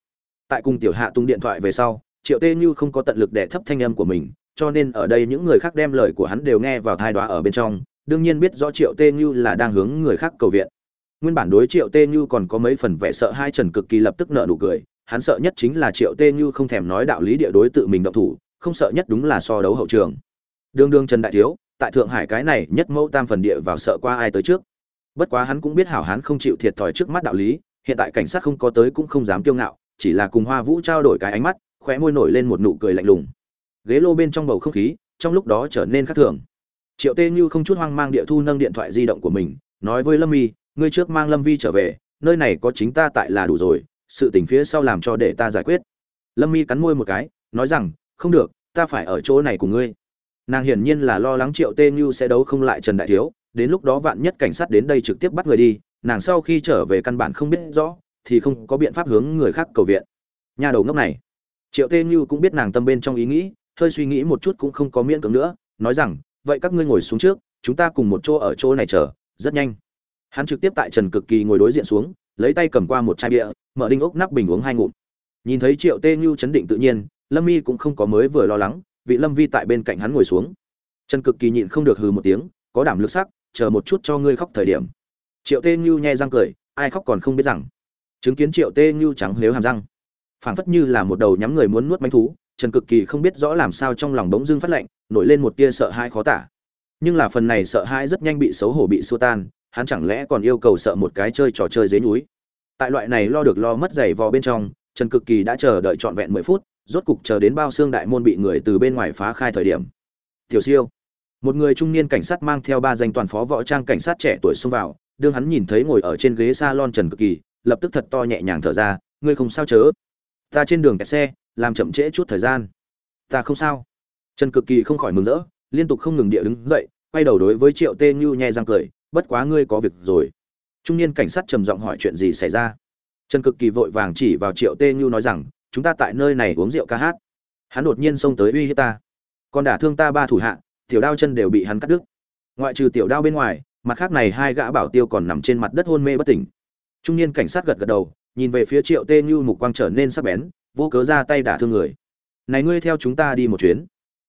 Tại cùng tiểu hạ tung điện thoại về sau triệu tê như không có tận lực để thấp thanh âm của mình, cho nên ở đây những người khác đem lời của hắn đều nghe vào thai đoá ở bên trong, đương nhiên biết rõ triệu tê như là đang hướng người khác cầu viện. Nguyên bản đối triệu tê như còn có mấy phần vẻ sợ hai trần cực kỳ lập tức nợ nụ cười, hắn sợ nhất chính là triệu tê như không thèm nói đạo lý địa đối tự mình động thủ, không sợ nhất đúng là so đấu hậu trường. Đương đương trần đại thiếu, tại thượng hải cái này nhất mẫu tam phần địa vào sợ qua ai tới trước. Bất quá hắn cũng biết hảo hán không chịu thiệt thòi trước mắt đạo lý, hiện tại cảnh sát không có tới cũng không dám kiêu ngạo, chỉ là cùng hoa vũ trao đổi cái ánh mắt khóe môi nổi lên một nụ cười lạnh lùng. Ghế lô bên trong bầu không khí, trong lúc đó trở nên khác thường. Triệu tê như không chút hoang mang địa thu nâng điện thoại di động của mình, nói với lâm vi ngươi trước mang lâm vi trở về, nơi này có chính ta tại là đủ rồi, sự tình phía sau làm cho để ta giải quyết. Lâm mi cắn môi một cái, nói rằng, không được, ta phải ở chỗ này cùng ngươi. Nàng hiển nhiên là lo lắng triệu tê như sẽ đấu không lại trần đại thiếu, đến lúc đó vạn nhất cảnh sát đến đây trực tiếp bắt người đi, nàng sau khi trở về căn bản không biết rõ, thì không có biện pháp hướng người khác cầu viện. Nhà đầu ngốc này triệu tê như cũng biết nàng tâm bên trong ý nghĩ, hơi suy nghĩ một chút cũng không có miễn cưỡng nữa, nói rằng, vậy các ngươi ngồi xuống trước, chúng ta cùng một chỗ ở chỗ này chờ, rất nhanh. Hắn trực tiếp tại trần cực kỳ ngồi đối diện xuống, lấy tay cầm qua một chai bia, mở đinh ốc nắp bình uống hai ngụm. Nhìn thấy triệu tê như chấn định tự nhiên, lâm y cũng không có mới vừa lo lắng, vị lâm vi tại bên cạnh hắn ngồi xuống. Trần cực kỳ nhịn không được hừ một tiếng, có đảm lực sắc, chờ một chút cho ngươi khóc thời điểm. Triệu tê như nhai răng cười, ai khóc còn không biết rằng. Chứng kiến triệu tê như trắng lếu hàm răng phảng phất như là một đầu nhắm người muốn nuốt bánh thú, trần cực kỳ không biết rõ làm sao trong lòng bỗng dưng phát lạnh, nổi lên một tia sợ hãi khó tả. Nhưng là phần này sợ hãi rất nhanh bị xấu hổ bị xua tan, hắn chẳng lẽ còn yêu cầu sợ một cái chơi trò chơi dế núi? Tại loại này lo được lo mất giày vò bên trong, trần cực kỳ đã chờ đợi trọn vẹn mười phút, rốt cục chờ đến bao xương đại môn bị người từ bên ngoài phá khai thời điểm. Tiểu siêu, một người trung niên cảnh sát mang theo ba danh toàn phó võ trang cảnh sát trẻ tuổi xông vào, đương hắn nhìn thấy ngồi ở trên ghế salon trần cực kỳ, lập tức thật to nhẹ nhàng thở ra, ngươi không sao chớ? Ta trên đường kẹt xe, làm chậm trễ chút thời gian. Ta không sao. Trần cực kỳ không khỏi mừng rỡ, liên tục không ngừng địa đứng dậy, quay đầu đối với triệu tê như nhẹ răng cười, bất quá ngươi có việc rồi. Trung niên cảnh sát trầm giọng hỏi chuyện gì xảy ra. Trần cực kỳ vội vàng chỉ vào triệu tê như nói rằng, chúng ta tại nơi này uống rượu ca hát. Hắn đột nhiên xông tới uy hiếp ta. Còn đả thương ta ba thủ hạ, tiểu đao chân đều bị hắn cắt đứt. Ngoại trừ tiểu đao bên ngoài, mặt khác này hai gã bảo tiêu còn nằm trên mặt đất hôn mê bất tỉnh. Trung niên cảnh sát gật gật đầu nhìn về phía triệu tê như mục quang trở nên sắc bén, vô cớ ra tay đả thương người. Này ngươi theo chúng ta đi một chuyến.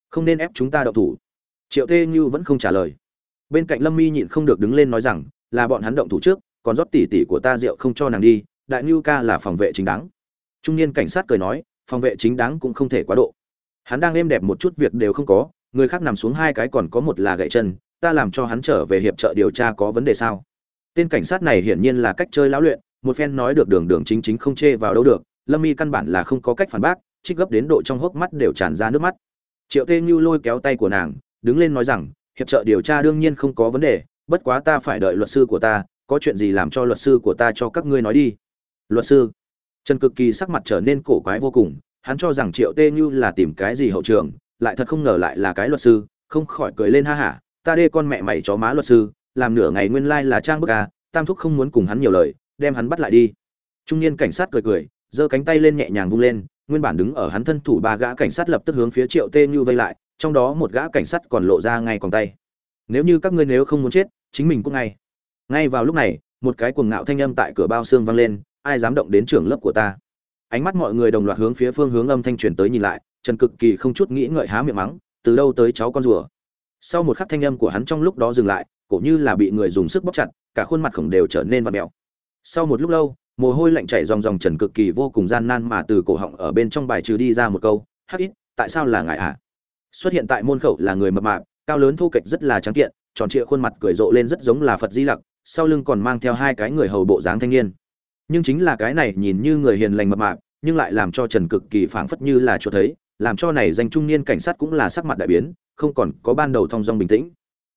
Không nên ép chúng ta động thủ. Triệu tê như vẫn không trả lời. Bên cạnh lâm mi nhịn không được đứng lên nói rằng, là bọn hắn động thủ trước, còn rót tỉ tỉ của ta rượu không cho nàng đi, đại như ca là phòng vệ chính đáng. Trung niên cảnh sát cười nói, phòng vệ chính đáng cũng không thể quá độ. Hắn đang êm đẹp một chút việc đều không có, người khác nằm xuống hai cái còn có một là gậy chân, ta làm cho hắn trở về hiệp trợ điều tra có vấn đề sao? Tên cảnh sát này hiển nhiên là cách chơi lão luyện một phen nói được đường đường chính chính không chê vào đâu được, lâm y căn bản là không có cách phản bác, trích gấp đến độ trong hốc mắt đều tràn ra nước mắt. Triệu tê như lôi kéo tay của nàng, đứng lên nói rằng, hiệp trợ điều tra đương nhiên không có vấn đề, bất quá ta phải đợi luật sư của ta, có chuyện gì làm cho luật sư của ta cho các ngươi nói đi. Luật sư? Trần cực kỳ sắc mặt trở nên cổ quái vô cùng, hắn cho rằng triệu tê như là tìm cái gì hậu trường, lại thật không ngờ lại là cái luật sư, không khỏi cười lên ha hả, ta đê con mẹ mày chó má luật sư, làm nửa ngày nguyên lai là trang bức à tam thúc không muốn cùng hắn nhiều lời đem hắn bắt lại đi. Trung niên cảnh sát cười cười, giơ cánh tay lên nhẹ nhàng vung lên, nguyên bản đứng ở hắn thân thủ ba gã cảnh sát lập tức hướng phía triệu tê như vây lại, trong đó một gã cảnh sát còn lộ ra ngay còn tay. Nếu như các ngươi nếu không muốn chết, chính mình cũng ngay. Ngay vào lúc này, một cái cuồng ngạo thanh âm tại cửa bao xương vang lên, ai dám động đến trường lớp của ta? Ánh mắt mọi người đồng loạt hướng phía phương hướng âm thanh truyền tới nhìn lại, trần cực kỳ không chút nghĩ ngợi há miệng mắng, từ đâu tới cháu con rùa? Sau một khắc thanh âm của hắn trong lúc đó dừng lại, cổ như là bị người dùng sức bóp chặt, cả khuôn mặt khổng đều trở nên vặn mèo sau một lúc lâu, mồ hôi lạnh chảy ròng ròng trần cực kỳ vô cùng gian nan mà từ cổ họng ở bên trong bài trừ đi ra một câu, hắc ít, tại sao là ngài ạ à? xuất hiện tại môn khẩu là người mập mạp, cao lớn thu kệch rất là trắng kiện, tròn trịa khuôn mặt cười rộ lên rất giống là phật di lặc, sau lưng còn mang theo hai cái người hầu bộ dáng thanh niên nhưng chính là cái này nhìn như người hiền lành mập mạp, nhưng lại làm cho trần cực kỳ phảng phất như là cho thấy, làm cho này danh trung niên cảnh sát cũng là sắc mặt đại biến, không còn có ban đầu thong dong bình tĩnh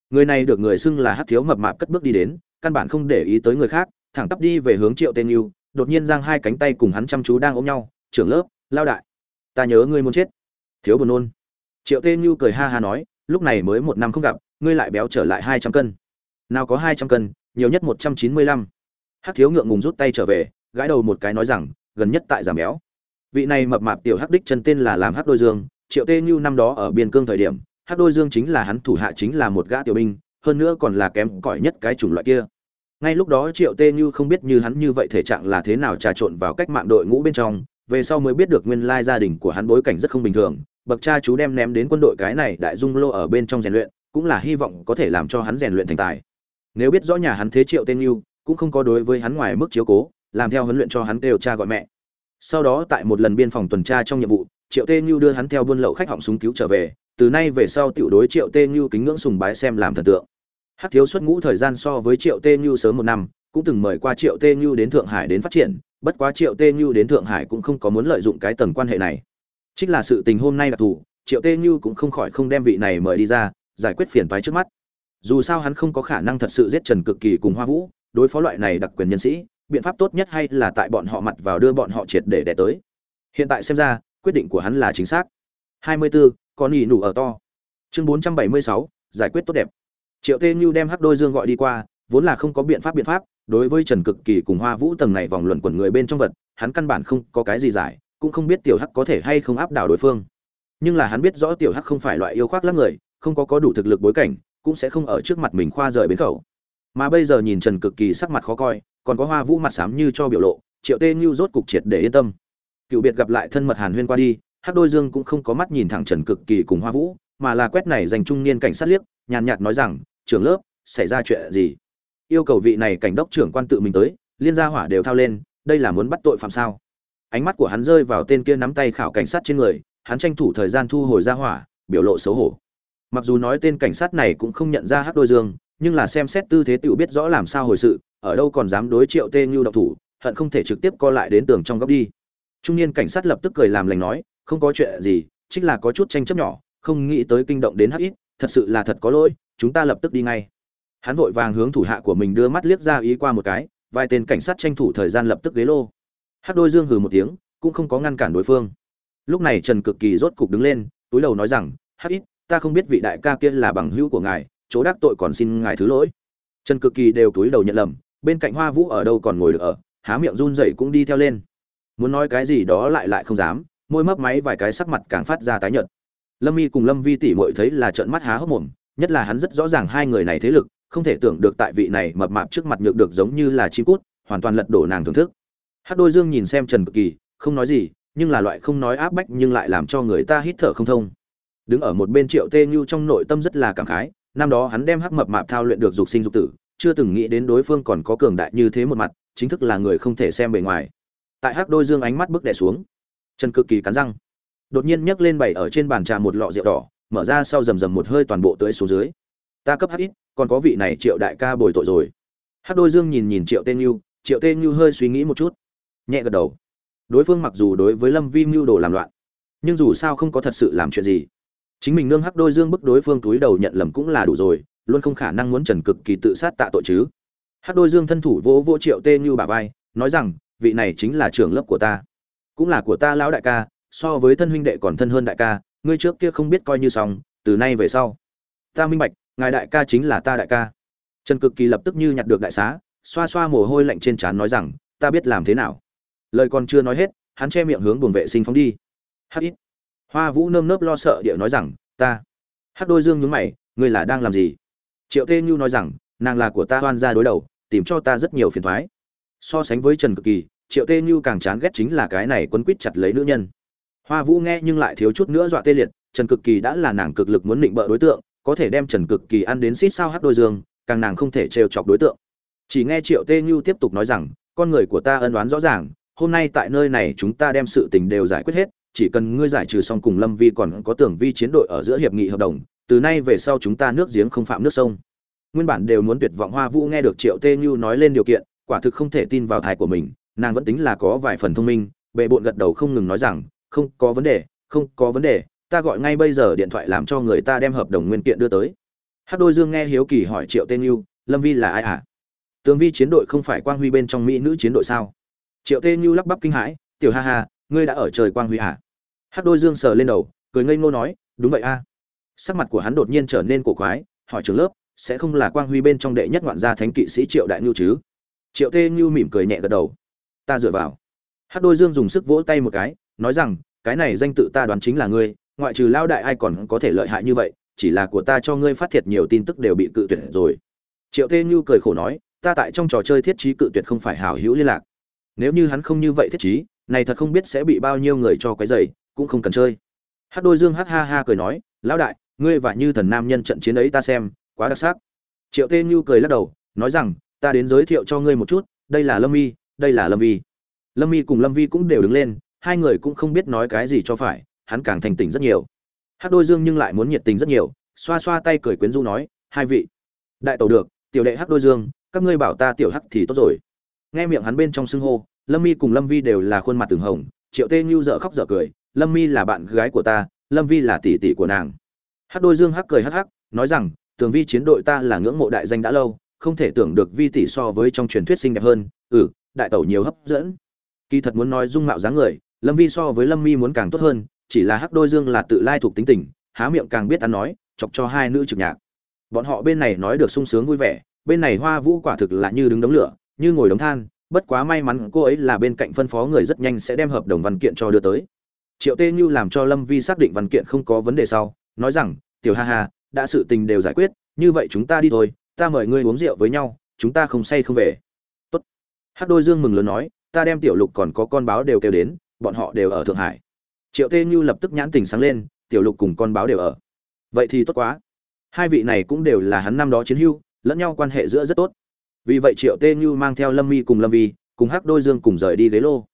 người này được người xưng là hát thiếu mập mạp cất bước đi đến, căn bản không để ý tới người khác thẳng tắp đi về hướng triệu tên yêu, đột nhiên giang hai cánh tay cùng hắn chăm chú đang ôm nhau, trưởng lớp, lao đại, ta nhớ ngươi muốn chết. Thiếu buồn nôn. Triệu tên yêu cười ha ha nói, lúc này mới một năm không gặp, ngươi lại béo trở lại hai trăm cân. Nào có hai trăm cân, nhiều nhất một trăm chín mươi lăm. Hắc thiếu ngượng ngùng rút tay trở về, gãi đầu một cái nói rằng, gần nhất tại giảm béo. Vị này mập mạp tiểu hắc đích chân tên là làm hắc đôi dương, triệu tê như năm đó ở biên cương thời điểm, hắc đôi dương chính là hắn thủ hạ chính là một gã tiểu binh, hơn nữa còn là kém cỏi nhất cái chủng loại kia ngay lúc đó triệu tê như không biết như hắn như vậy thể trạng là thế nào trà trộn vào cách mạng đội ngũ bên trong, về sau mới biết được nguyên lai gia đình của hắn bối cảnh rất không bình thường. Bậc cha chú đem ném đến quân đội cái này đại dung lô ở bên trong rèn luyện, cũng là hy vọng có thể làm cho hắn rèn luyện thành tài. Nếu biết rõ nhà hắn thế triệu tên yêu cũng không có đối với hắn ngoài mức chiếu cố, làm theo huấn luyện cho hắn đều cha gọi mẹ. Sau đó tại một lần biên phòng tuần tra trong nhiệm vụ, triệu tê như đưa hắn theo buôn lậu khách họng súng cứu trở về. Từ nay về sau tiểu đối triệu tê như kính ngưỡng sùng bái xem làm thần tượng hát thiếu xuất ngũ thời gian so với triệu tê như sớm một năm cũng từng mời qua triệu tê như đến thượng hải đến phát triển bất quá triệu tê như đến thượng hải cũng không có muốn lợi dụng cái tầng quan hệ này. Chính là sự tình hôm nay đặc thù triệu tê như cũng không khỏi không đem vị này mời đi ra giải quyết phiền toái trước mắt. Dù sao hắn không có khả năng thật sự giết trần cực kỳ cùng hoa vũ đối phó loại này đặc quyền nhân sĩ biện pháp tốt nhất hay là tại bọn họ mặt vào đưa bọn họ triệt để đẻ tới. Hiện tại xem ra quyết định của hắn là chính xác. 24, con nhị nủ ở to. Chương 476, giải quyết tốt đẹp triệu tê như đem hắc đôi dương gọi đi qua, vốn là không có biện pháp biện pháp, đối với trần cực kỳ cùng hoa vũ tầng này vòng luẩn quẩn người bên trong vật, hắn căn bản không có cái gì giải, cũng không biết tiểu hắc có thể hay không áp đảo đối phương. Nhưng là hắn biết rõ tiểu hắc không phải loại yêu khoác lắm người, không có có đủ thực lực bối cảnh, cũng sẽ không ở trước mặt mình khoa rời bến khẩu. Mà bây giờ nhìn trần cực kỳ sắc mặt khó coi, còn có hoa vũ mặt xám như cho biểu lộ, triệu tê như rốt cục triệt để yên tâm. Cựu biệt gặp lại thân mật hàn huyên qua đi, Hắc đôi dương cũng không có mắt nhìn thẳng trần cực kỳ cùng hoa vũ, mà là quét này dành trung niên cảnh sát liếc, nhàn nhạt nói rằng trưởng lớp, xảy ra chuyện gì? Yêu cầu vị này cảnh đốc trưởng quan tự mình tới, liên gia hỏa đều thao lên, đây là muốn bắt tội phạm sao? Ánh mắt của hắn rơi vào tên kia nắm tay khảo cảnh sát trên người, hắn tranh thủ thời gian thu hồi ra hỏa, biểu lộ xấu hổ. Mặc dù nói tên cảnh sát này cũng không nhận ra hát đôi dương, nhưng là xem xét tư thế tiểu biết rõ làm sao hồi sự, ở đâu còn dám đối triệu tê như độc thủ, hận không thể trực tiếp co lại đến tường trong góc đi. Trung niên cảnh sát lập tức cười làm lành nói, không có chuyện gì chính là có chút tranh chấp nhỏ, không nghĩ tới kinh động đến hắc ít, thật sự là thật có lỗi chúng ta lập tức đi ngay. Hắn vội vàng hướng thủ hạ của mình đưa mắt liếc ra ý qua một cái, vài tên cảnh sát tranh thủ thời gian lập tức ghế lô. Hắc đôi dương hừ một tiếng, cũng không có ngăn cản đối phương. Lúc này trần cực kỳ rốt cục đứng lên, túi đầu nói rằng, hắc ít ta không biết vị đại ca kia là bằng hữu của ngài, chỗ đắc tội còn xin ngài thứ lỗi. Trần cực kỳ đều túi đầu nhận lầm, bên cạnh hoa vũ ở đâu còn ngồi được ở, há miệng run rẩy cũng đi theo lên. Muốn nói cái gì đó lại lại không dám, môi mấp máy vài cái sắc mặt càng phát ra tái nhợt. Lâm y cùng lâm vi tỷ mội thấy là trợn mắt há hốc mồm nhất là hắn rất rõ ràng hai người này thế lực, không thể tưởng được tại vị này mập mạp trước mặt nhược được giống như là chim cút, hoàn toàn lật đổ nàng thưởng thức. Hát đôi dương nhìn xem trần cực kỳ, không nói gì, nhưng là loại không nói áp bách nhưng lại làm cho người ta hít thở không thông. Đứng ở một bên triệu tê như trong nội tâm rất là cảm khái, năm đó hắn đem hắc mập mạp thao luyện được dục sinh dục tử, chưa từng nghĩ đến đối phương còn có cường đại như thế một mặt, chính thức là người không thể xem bề ngoài. Tại hắc đôi dương ánh mắt bước đè xuống, trần cực kỳ cắn răng, đột nhiên nhấc lên bày ở trên bàn trà một lọ rượu đỏ mở ra sau rầm rầm một hơi toàn bộ tới xuống dưới. Ta cấp hắc ít, còn có vị này triệu đại ca bồi tội rồi. Hắc đôi dương nhìn nhìn triệu tên như triệu tên như hơi suy nghĩ một chút. Nhẹ gật đầu. Đối phương mặc dù đối với lâm vi mưu đồ làm loạn, nhưng dù sao không có thật sự làm chuyện gì. Chính mình nương hắc đôi dương bức đối phương túi đầu nhận lầm cũng là đủ rồi, luôn không khả năng muốn trần cực kỳ tự sát tạ tội chứ. Hắc đôi dương thân thủ vỗ vỗ triệu tê như bà vai, nói rằng, vị này chính là trưởng lớp của ta. Cũng là của ta lão đại ca, so với thân huynh đệ còn thân hơn đại ca ngươi trước kia không biết coi như xong, từ nay về sau. Ta minh bạch, ngài đại ca chính là ta đại ca. Trần cực kỳ lập tức như nhặt được đại xá, xoa xoa mồ hôi lạnh trên trán nói rằng, ta biết làm thế nào. Lời còn chưa nói hết, hắn che miệng hướng buồng vệ sinh phóng đi. Hắc ít hoa vũ nơm nớp lo sợ địa nói rằng, ta. Hắc đôi dương nhướng mày, ngươi là đang làm gì? Triệu tê như nói rằng, nàng là của ta hoan ra đối đầu, tìm cho ta rất nhiều phiền thoái. So sánh với trần cực kỳ, triệu tê như càng chán ghét chính là cái này quấn quýt chặt lấy nữ nhân hoa vũ nghe nhưng lại thiếu chút nữa dọa tê liệt, trần cực kỳ đã là nàng cực lực muốn định bợ đối tượng, có thể đem trần cực kỳ ăn đến xít sao hắc đôi dương, càng nàng không thể trêu chọc đối tượng. Chỉ nghe triệu tê như tiếp tục nói rằng, con người của ta ân đoán rõ ràng, hôm nay tại nơi này chúng ta đem sự tình đều giải quyết hết, chỉ cần ngươi giải trừ xong cùng lâm vi còn có tưởng vi chiến đội ở giữa hiệp nghị hợp đồng, từ nay về sau chúng ta nước giếng không phạm nước sông. Nguyên bản đều muốn tuyệt vọng, hoa vũ nghe được triệu tê như nói lên điều kiện, quả thực không thể tin vào thai của mình, nàng vẫn tính là có vài phần thông minh bệ bộn gật đầu không ngừng nói rằng không có vấn đề, không có vấn đề, ta gọi ngay bây giờ điện thoại làm cho người ta đem hợp đồng nguyên kiện đưa tới. Hát đôi dương nghe hiếu kỳ hỏi triệu tên như lâm vi là ai à? Tướng vi chiến đội không phải quang huy bên trong mỹ nữ chiến đội sao? Triệu tên như lắp bắp kinh hãi, tiểu ha ha, ngươi đã ở trời quang huy à? Hát đôi dương sờ lên đầu, cười ngây ngô nói, đúng vậy a. Sắc mặt của hắn đột nhiên trở nên cổ quái, hỏi trường lớp, sẽ không là quang huy bên trong đệ nhất ngoạn gia thánh kỵ sĩ triệu đại ngưu chứ? Triệu tê ngưu mỉm cười nhẹ gật đầu. Ta dựa vào. Hát đôi dương dùng sức vỗ tay một cái nói rằng, cái này danh tự ta đoán chính là ngươi, ngoại trừ lao đại ai còn có thể lợi hại như vậy, chỉ là của ta cho ngươi phát thiệt nhiều tin tức đều bị cự tuyệt rồi. Triệu tê Như cười khổ nói, ta tại trong trò chơi thiết trí cự tuyệt không phải hảo hữu liên lạc. Nếu như hắn không như vậy thiết trí, này thật không biết sẽ bị bao nhiêu người cho cái giày cũng không cần chơi. Hát đôi dương hát ha ha cười nói, lão đại, ngươi và như thần nam nhân trận chiến ấy ta xem, quá đặc sắc. Triệu tê như cười lắc đầu, nói rằng, ta đến giới thiệu cho ngươi một chút, đây là lâm vi đây là lâm vi. Lâm vi cùng lâm vi cũng đều đứng lên hai người cũng không biết nói cái gì cho phải, hắn càng thành tỉnh rất nhiều. Hát đôi dương nhưng lại muốn nhiệt tình rất nhiều, xoa xoa tay cười quyến rũ nói, hai vị, đại tẩu được, tiểu đệ hát đôi dương, các ngươi bảo ta tiểu hắc thì tốt rồi. Nghe miệng hắn bên trong xưng hô, lâm mi cùng lâm vi đều là khuôn mặt từng hồng, triệu tê như dợ khóc dở cười, lâm mi là bạn gái của ta, lâm vi là tỷ tỷ của nàng. Hắc đôi dương hắc cười hắc hắc, nói rằng, tường vi chiến đội ta là ngưỡng mộ đại danh đã lâu, không thể tưởng được vi tỷ so với trong truyền thuyết xinh đẹp hơn ừ đại tẩu nhiều hấp dẫn. Kỳ thật muốn nói dung mạo dáng người lâm vi so với lâm mi muốn càng tốt hơn, chỉ là hắc đôi dương là tự lai thuộc tính tình, há miệng càng biết ăn nói, chọc cho hai nữ trực nhạc. Bọn họ bên này nói được sung sướng vui vẻ, bên này hoa vũ quả thực là như đứng đống lửa, như ngồi đống than, bất quá may mắn cô ấy là bên cạnh phân phó người rất nhanh sẽ đem hợp đồng văn kiện cho đưa tới. Triệu tê như làm cho lâm vi xác định văn kiện không có vấn đề sau, nói rằng, tiểu ha ha, đã sự tình đều giải quyết, như vậy chúng ta đi thôi, ta mời ngươi uống rượu với nhau, chúng ta không say không về. Tốt. Hát đôi dương mừng lớn nói, ta đem tiểu lục còn có con báo đều kêu đến bọn họ đều ở thượng hải. Triệu tê như lập tức nhãn tình sáng lên, tiểu lục cùng con báo đều ở. Vậy thì tốt quá. Hai vị này cũng đều là hắn năm đó chiến hưu, lẫn nhau quan hệ giữa rất tốt. Vì vậy triệu tê như mang theo lâm mi cùng lâm vi, cùng hắc đôi dương cùng rời đi ghế lô.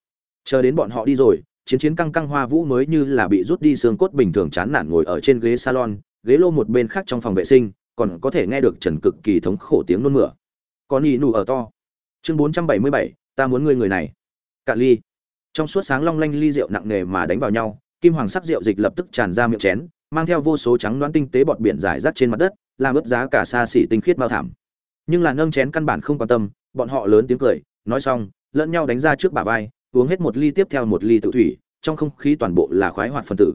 Chờ đến bọn họ đi rồi, chiến chiến căng căng hoa vũ mới như là bị rút đi xương cốt bình thường chán nản ngồi ở trên ghế salon, ghế lô một bên khác trong phòng vệ sinh, còn có thể nghe được trần cực kỳ thống khổ tiếng nôn mửa. Con y nụ ở to. Chương bốn trăm bảy mươi bảy, ta muốn ngươi người này. Cạn ly trong suốt sáng long lanh ly rượu nặng nề mà đánh vào nhau, kim hoàng sắc rượu dịch lập tức tràn ra miệng chén, mang theo vô số trắng đoán tinh tế bọt biển rải rác trên mặt đất, làm ướt giá cả xa xỉ tinh khiết bao thảm. Nhưng là nâng chén căn bản không quan tâm, bọn họ lớn tiếng cười, nói xong, lẫn nhau đánh ra trước bả vai, uống hết một ly tiếp theo một ly tự thủy, trong không khí toàn bộ là khoái hoạt phân tử.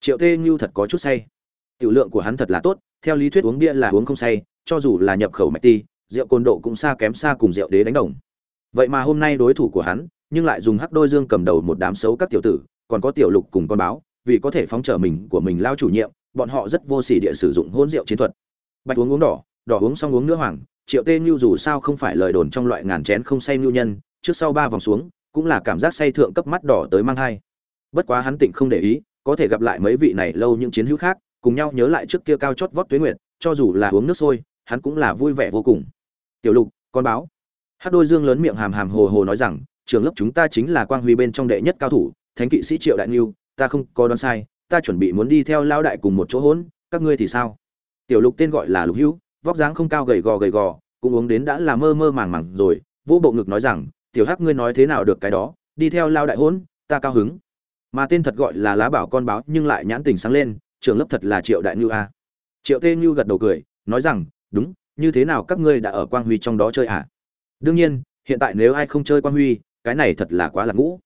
Triệu tê như thật có chút say. Tiểu lượng của hắn thật là tốt, theo lý thuyết uống bia là uống không say, cho dù là nhập khẩu mạch ti, rượu côn độ cũng xa kém xa cùng rượu đế đánh đồng. Vậy mà hôm nay đối thủ của hắn nhưng lại dùng hắc đôi dương cầm đầu một đám xấu các tiểu tử, còn có tiểu lục cùng con báo, vì có thể phóng trở mình, của mình lao chủ nhiệm, bọn họ rất vô sỉ địa sử dụng hôn rượu chiến thuật. Bạch uống uống đỏ đỏ uống xong uống nữa hoàng, triệu tê như dù sao không phải lời đồn trong loại ngàn chén không say nhu nhân, trước sau ba vòng xuống, cũng là cảm giác say thượng cấp mắt đỏ tới mang hai bất quá hắn tịnh không để ý, có thể gặp lại mấy vị này lâu những chiến hữu khác, cùng nhau nhớ lại trước kia cao chót vót tuế nguyệt, cho dù là uống nước sôi, hắn cũng là vui vẻ vô cùng. Tiểu lục, con báo. Hát đôi dương lớn miệng hàm hàm hồ hồ nói rằng trường lớp chúng ta chính là quang huy bên trong đệ nhất cao thủ, thánh kỵ sĩ triệu đại niu ta không có đoán sai, ta chuẩn bị muốn đi theo lao đại cùng một chỗ hỗn, các ngươi thì sao? Tiểu lục tên gọi là lục hữu, vóc dáng không cao gầy gò gầy gò, cũng uống đến đã là mơ mơ màng màng rồi vũ bộ ngực nói rằng, tiểu hắc, ngươi nói thế nào được cái đó? Đi theo lao đại hỗn, ta cao hứng. Mà tên thật gọi là lá bảo con báo nhưng lại nhãn tình sáng lên, trường lớp thật là triệu đại ngưu a à? triệu tê ngưu gật đầu cười, nói rằng, đúng, như thế nào các ngươi đã ở quang huy trong đó chơi à? Đương nhiên, hiện tại nếu ai không chơi quang huy cái này thật là quá là ngũ.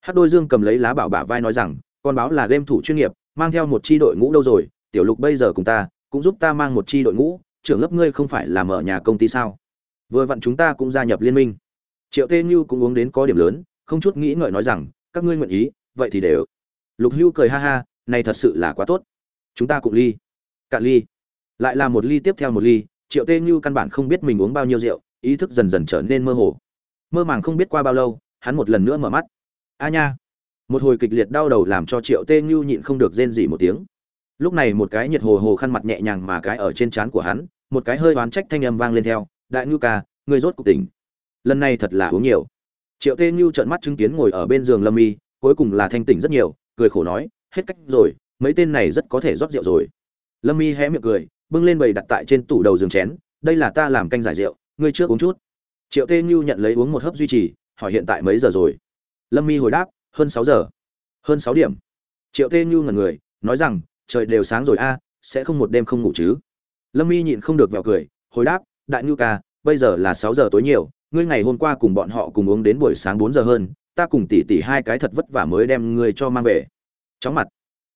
Hát đôi dương cầm lấy lá bảo bả vai nói rằng, con báo là game thủ chuyên nghiệp, mang theo một chi đội ngũ đâu rồi, tiểu lục bây giờ cùng ta, cũng giúp ta mang một chi đội ngũ, trưởng lớp ngươi không phải là mở nhà công ty sao? Vừa vặn chúng ta cũng gia nhập liên minh. Triệu tê như cũng uống đến có điểm lớn, không chút nghĩ ngợi nói rằng, các ngươi nguyện ý, vậy thì đều. Lục hưu cười ha ha, này thật sự là quá tốt. Chúng ta cùng ly. Cạn ly. Lại là một ly tiếp theo một ly, triệu tê như căn bản không biết mình uống bao nhiêu rượu, ý thức dần dần trở nên mơ hồ mơ màng không biết qua bao lâu, hắn một lần nữa mở mắt. A nha. Một hồi kịch liệt đau đầu làm cho triệu tê ngưu nhịn không được rên gì một tiếng. Lúc này một cái nhiệt hồ hồ khăn mặt nhẹ nhàng mà cái ở trên trán của hắn, một cái hơi oán trách thanh âm vang lên theo, đại ngưu ca ngươi rốt cuộc tỉnh. Lần này thật là uống nhiều. Triệu tê ngưu trợn mắt chứng kiến ngồi ở bên giường lâm y, cuối cùng là thanh tỉnh rất nhiều, cười khổ nói, hết cách rồi, mấy tên này rất có thể rót rượu rồi. Lâm y hé miệng cười, bưng lên bầy đặt tại trên tủ đầu giường chén, đây là ta làm canh giải rượu, ngươi trước uống chút triệu tê như nhận lấy uống một hớp duy trì, hỏi hiện tại mấy giờ rồi? Lâm Mi hồi đáp, hơn sáu giờ. Hơn sáu điểm. Triệu tê như ngẩn người, nói rằng, trời đều sáng rồi a, sẽ không một đêm không ngủ chứ. Lâm Mi nhịn không được vẹo cười, hồi đáp, đại ngưu ca, bây giờ là sáu giờ tối nhiều, ngươi ngày hôm qua cùng bọn họ cùng uống đến buổi sáng bốn giờ hơn, ta cùng tỷ tỷ hai cái thật vất vả mới đem ngươi cho mang về. Chóng mặt.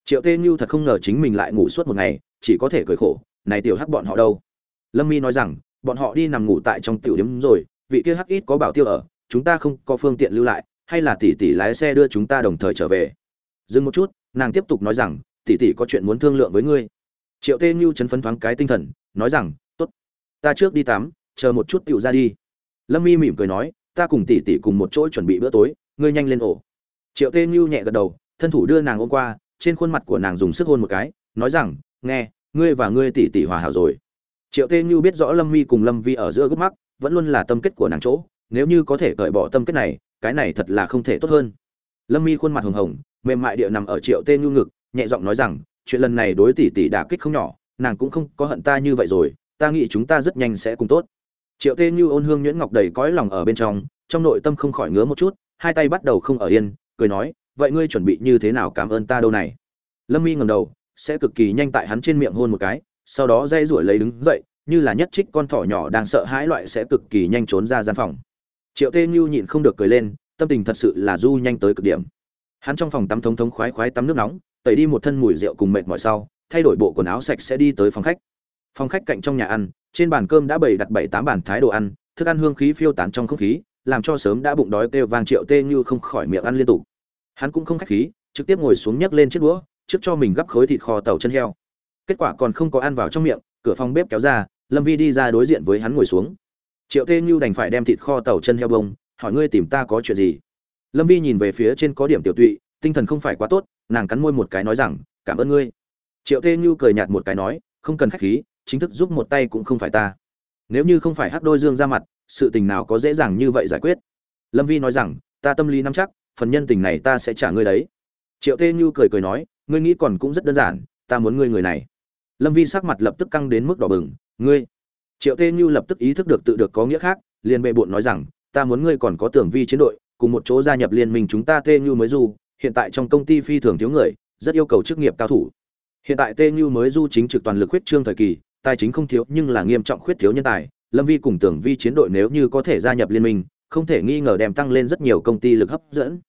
Triệu tê như thật không ngờ chính mình lại ngủ suốt một ngày, chỉ có thể cười khổ, này tiểu hắc bọn họ đâu? Lâm mi nói rằng, bọn họ đi nằm ngủ tại trong tiểu điểm rồi vị kia hắc ít có bảo tiêu ở, chúng ta không có phương tiện lưu lại, hay là tỷ tỷ lái xe đưa chúng ta đồng thời trở về? Dừng một chút, nàng tiếp tục nói rằng, tỷ tỷ có chuyện muốn thương lượng với ngươi. Triệu tê như chấn phấn thoáng cái tinh thần, nói rằng, tốt, ta trước đi tắm, chờ một chút tựu ra đi. Lâm y mỉm cười nói, ta cùng tỷ tỷ cùng một chỗ chuẩn bị bữa tối, ngươi nhanh lên ổ. Triệu tê như nhẹ gật đầu, thân thủ đưa nàng ôm qua, trên khuôn mặt của nàng dùng sức hôn một cái, nói rằng, nghe, ngươi và ngươi tỷ tỷ hòa hảo rồi. Triệu tê như biết rõ lâm mi cùng lâm vi ở giữa gốc mắc vẫn luôn là tâm kết của nàng chỗ, nếu như có thể cởi bỏ tâm kết này, cái này thật là không thể tốt hơn. Lâm mi khuôn mặt hồng hồng, mềm mại địa nằm ở triệu tê nhu ngực, nhẹ giọng nói rằng, chuyện lần này đối tỷ tỷ đả kích không nhỏ, nàng cũng không có hận ta như vậy rồi, ta nghĩ chúng ta rất nhanh sẽ cùng tốt. Triệu tê như ôn hương nhuyễn ngọc đầy cõi lòng ở bên trong trong nội tâm không khỏi ngứa một chút, hai tay bắt đầu không ở yên, cười nói, vậy ngươi chuẩn bị như thế nào cảm ơn ta đâu này? Lâm mi ngầm đầu, sẽ cực kỳ nhanh tại hắn trên miệng hôn một cái, sau đó dây rủi lấy đứng dậy như là nhất trích con thỏ nhỏ đang sợ hãi loại sẽ cực kỳ nhanh trốn ra gian phòng. Triệu tê như nhịn không được cười lên, tâm tình thật sự là du nhanh tới cực điểm. Hắn trong phòng tắm thống thống khoái khoái tắm nước nóng, tẩy đi một thân mùi rượu cùng mệt mỏi sau, thay đổi bộ quần áo sạch sẽ đi tới phòng khách. Phòng khách cạnh trong nhà ăn, trên bàn cơm đã bày đặt bảy tám bàn thái đồ ăn, thức ăn hương khí phiêu tán trong không khí, làm cho sớm đã bụng đói kêu vang triệu tê như không khỏi miệng ăn liên tục. Hắn cũng không khách khí, trực tiếp ngồi xuống nhấc lên chiếc đũa, trước cho mình gắp khối thịt kho tàu chân heo. Kết quả còn không có ăn vào trong miệng, cửa phòng bếp kéo ra lâm vi đi ra đối diện với hắn ngồi xuống. Triệu tê như đành phải đem thịt kho tàu chân heo bông, hỏi ngươi tìm ta có chuyện gì? Lâm vi nhìn về phía trên có điểm tiểu tụy, tinh thần không phải quá tốt, nàng cắn môi một cái nói rằng, cảm ơn ngươi. Triệu tê như cười nhạt một cái nói, không cần khách khí, chính thức giúp một tay cũng không phải ta. Nếu như không phải hắc đôi dương ra mặt, sự tình nào có dễ dàng như vậy giải quyết? Lâm vi nói rằng, ta tâm lý nắm chắc, phần nhân tình này ta sẽ trả ngươi đấy. Triệu tê như cười cười nói, ngươi nghĩ còn cũng rất đơn giản, ta muốn ngươi người này. Lâm vi sắc mặt lập tức căng đến mức đỏ bừng ngươi. Triệu tê như lập tức ý thức được tự được có nghĩa khác, liền bệ bộn nói rằng, ta muốn ngươi còn có tưởng vi chiến đội, cùng một chỗ gia nhập liên minh chúng ta tê như mới du, hiện tại trong công ty phi thường thiếu người, rất yêu cầu chức nghiệp cao thủ. Hiện tại tê như mới du chính trực toàn lực khuyết trương thời kỳ, tài chính không thiếu nhưng là nghiêm trọng khuyết thiếu nhân tài, lâm vi cùng tưởng vi chiến đội nếu như có thể gia nhập liên minh, không thể nghi ngờ đem tăng lên rất nhiều công ty lực hấp dẫn.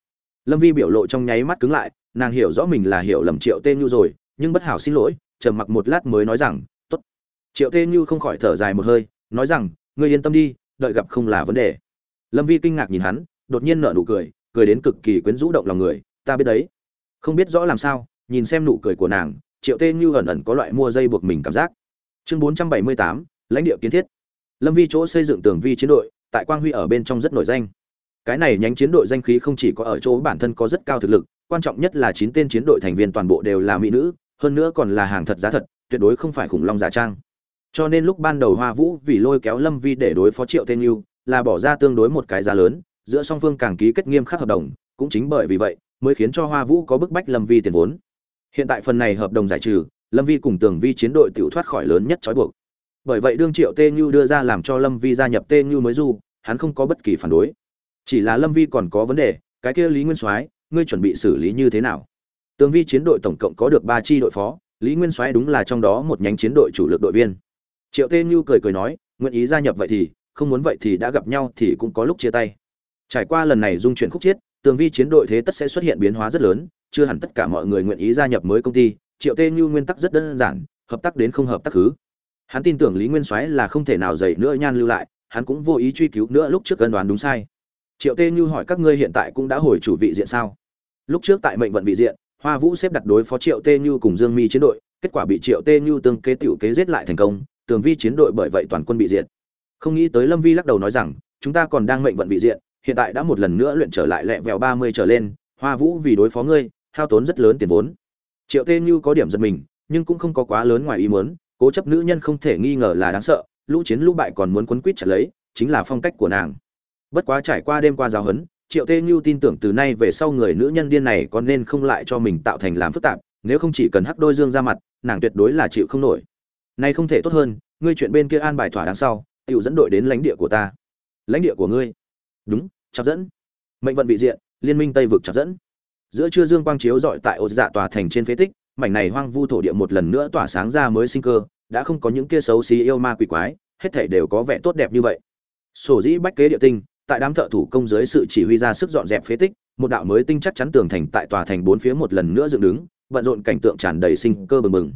Lâm vi biểu lộ trong nháy mắt cứng lại, nàng hiểu rõ mình là hiểu lầm triệu tê như rồi, nhưng bất hảo xin lỗi, trầm mặc một lát mới nói rằng triệu tê như không khỏi thở dài một hơi, nói rằng, ngươi yên tâm đi, đợi gặp không là vấn đề. Lâm vi kinh ngạc nhìn hắn, đột nhiên nở nụ cười cười đến cực kỳ quyến rũ động lòng người, ta biết đấy. Không biết rõ làm sao, nhìn xem nụ cười của nàng, triệu tê như ẩn ẩn có loại mua dây buộc mình cảm giác. Chương bốn trăm bảy mươi tám, lãnh địa kiến thiết. Lâm vi chỗ xây dựng tường vi chiến đội, tại quang huy ở bên trong rất nổi danh. Cái này nhánh chiến đội danh khí không chỉ có ở chỗ bản thân có rất cao thực lực, quan trọng nhất là chín tên chiến đội thành viên toàn bộ đều là mỹ nữ, hơn nữa còn là hàng thật giá thật, tuyệt đối không phải khủng long giả trang cho nên lúc ban đầu hoa vũ vì lôi kéo lâm vi để đối phó triệu tên yêu, là bỏ ra tương đối một cái giá lớn, giữa song phương càng ký kết nghiêm khắc hợp đồng, cũng chính bởi vì vậy, mới khiến cho hoa vũ có bức bách lâm vi tiền vốn. Hiện tại phần này hợp đồng giải trừ, lâm vi cùng tường vi chiến đội tự thoát khỏi lớn nhất trói buộc. Bởi vậy đương triệu tê như đưa ra làm cho lâm vi gia nhập tê như mới du, hắn không có bất kỳ phản đối. Chỉ là lâm vi còn có vấn đề, cái kia lý nguyên soái, ngươi chuẩn bị xử lý như thế nào? Tường vi chiến đội tổng cộng có được ba chi đội phó, lý nguyên soái đúng là trong đó một nhánh chiến đội chủ lực đội viên triệu tê như cười cười nói, nguyện ý gia nhập vậy thì, không muốn vậy thì đã gặp nhau thì cũng có lúc chia tay. Trải qua lần này dung chuyển khúc chiết, tường vi chiến đội thế tất sẽ xuất hiện biến hóa rất lớn, chưa hẳn tất cả mọi người nguyện ý gia nhập mới công ty, triệu tê như nguyên tắc rất đơn giản, hợp tác đến không hợp tác khứ hắn tin tưởng lý nguyên soái là không thể nào dày nữa nhan lưu lại, hắn cũng vô ý truy cứu nữa lúc trước cân đoán đúng sai. Triệu tê như hỏi các ngươi hiện tại cũng đã hồi chủ vị diện sao? Lúc trước tại mệnh vận vị diện, hoa vũ xếp đặt đối phó triệu tê như cùng dương mi chiến đội, kết quả bị triệu tê như tương kế tiểu kế giết lại thành công tường vi chiến đội bởi vậy toàn quân bị diệt. Không nghĩ tới lâm vi lắc đầu nói rằng, chúng ta còn đang mệnh vận bị diện, hiện tại đã một lần nữa luyện trở lại lẹ vẹo ba mươi trở lên, hoa vũ vì đối phó ngươi, hao tốn rất lớn tiền vốn. Triệu tê như có điểm giật mình, nhưng cũng không có quá lớn ngoài ý muốn, cố chấp nữ nhân không thể nghi ngờ là đáng sợ, lũ chiến lũ bại còn muốn quấn quýt chặt lấy, chính là phong cách của nàng. Bất quá trải qua đêm qua giáo huấn, triệu tê như tin tưởng từ nay về sau người nữ nhân điên này có nên không lại cho mình tạo thành làm phức tạp, nếu không chỉ cần hắc đôi dương ra mặt, nàng tuyệt đối là chịu không nổi nay không thể tốt hơn, ngươi chuyện bên kia an bài thỏa đáng sau, tiểu dẫn đội đến lãnh địa của ta. Lãnh địa của ngươi? Đúng chặt dẫn. Mệnh vận vị diện, liên minh tây vực chặt dẫn. Giữa trưa dương quang chiếu dọi tại ổ dạ tòa thành trên phế tích, mảnh này hoang vu thổ địa một lần nữa tỏa sáng ra mới sinh cơ, đã không có những kia xấu xí yêu ma quỷ quái, hết thảy đều có vẻ tốt đẹp như vậy. Sổ dĩ bách kế địa tinh, tại đám thợ thủ công dưới sự chỉ huy ra sức dọn dẹp phế tích, một đạo mới tinh chắc chắn tường thành tại tòa thành bốn phía một lần nữa dựng đứng bận rộn cảnh tượng tràn đầy sinh cơ bừng bừng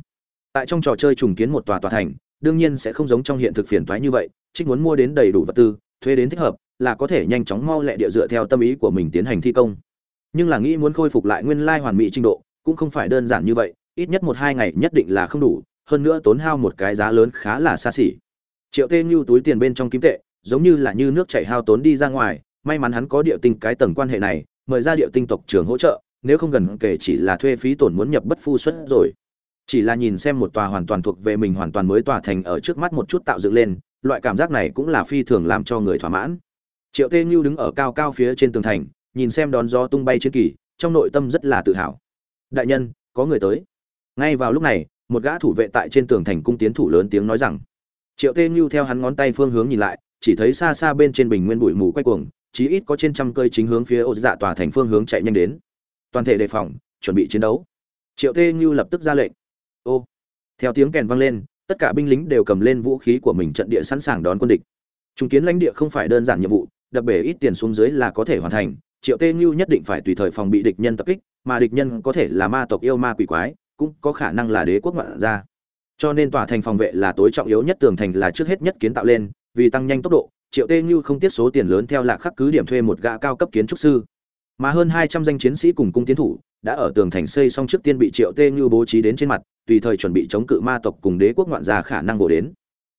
tại trong trò chơi trùng kiến một tòa tòa thành, đương nhiên sẽ không giống trong hiện thực phiền toái như vậy, trích muốn mua đến đầy đủ vật tư, thuê đến thích hợp, là có thể nhanh chóng mau lẹ địa dựa theo tâm ý của mình tiến hành thi công. Nhưng là nghĩ muốn khôi phục lại nguyên lai hoàn mỹ trình độ, cũng không phải đơn giản như vậy, ít nhất một hai ngày nhất định là không đủ, hơn nữa tốn hao một cái giá lớn khá là xa xỉ. Triệu tê như túi tiền bên trong kim tệ, giống như là như nước chảy hao tốn đi ra ngoài, may mắn hắn có địa tinh cái tầng quan hệ này, mời ra địa tinh tộc trưởng hỗ trợ, nếu không gần kể chỉ là thuê phí tổn muốn nhập bất phu xuất rồi chỉ là nhìn xem một tòa hoàn toàn thuộc về mình hoàn toàn mới tòa thành ở trước mắt một chút tạo dựng lên, loại cảm giác này cũng là phi thường làm cho người thỏa mãn. Triệu tê như đứng ở cao cao phía trên tường thành, nhìn xem đón gió tung bay chiến kỳ, trong nội tâm rất là tự hào. Đại nhân, có người tới. Ngay vào lúc này, một gã thủ vệ tại trên tường thành cung tiến thủ lớn tiếng nói rằng. Triệu tê như theo hắn ngón tay phương hướng nhìn lại, chỉ thấy xa xa bên trên bình nguyên bụi mù quay cuồng, chí ít có trên trăm cây chính hướng phía ô dạ tòa thành phương hướng chạy nhanh đến. Toàn thể đề phòng, chuẩn bị chiến đấu. Triệu tê như lập tức ra lệnh ô. Theo tiếng kèn vang lên, tất cả binh lính đều cầm lên vũ khí của mình trận địa sẵn sàng đón quân địch. Trung kiến lãnh địa không phải đơn giản nhiệm vụ, đập bể ít tiền xuống dưới là có thể hoàn thành, triệu tê như nhất định phải tùy thời phòng bị địch nhân tập kích, mà địch nhân có thể là ma tộc yêu ma quỷ quái, cũng có khả năng là đế quốc ngoạn gia. Cho nên tòa thành phòng vệ là tối trọng yếu nhất, tường thành là trước hết nhất kiến tạo lên, vì tăng nhanh tốc độ, triệu tê như không tiết số tiền lớn theo lạc khắc cứ điểm thuê một gã cao cấp kiến trúc sư. Mà hơn hai trăm danh chiến sĩ cùng cung tiến thủ đã ở tường thành xây xong trước tiên bị triệu tê như bố trí đến trên mặt tùy thời chuẩn bị chống cự ma tộc cùng đế quốc ngoạn gia khả năng bổ đến.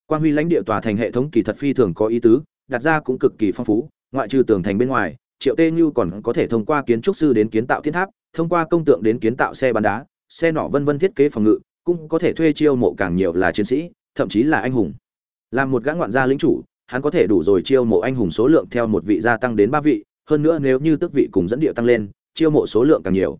Quan huy lãnh địa tòa thành hệ thống kỳ thật phi thường có ý tứ, đặt ra cũng cực kỳ phong phú, ngoại trừ tường thành bên ngoài, triệu tê như còn có thể thông qua kiến trúc sư đến kiến tạo thiên tháp, thông qua công tượng đến kiến tạo xe bắn đá, xe nỏ vân vân thiết kế phòng ngự, cũng có thể thuê chiêu mộ càng nhiều là chiến sĩ, thậm chí là anh hùng. Làm một gã ngoạn gia lĩnh chủ, hắn có thể đủ rồi chiêu mộ anh hùng số lượng theo một vị gia tăng đến ba vị, hơn nữa nếu như tước vị cùng dẫn địa tăng lên, chiêu mộ số lượng càng nhiều.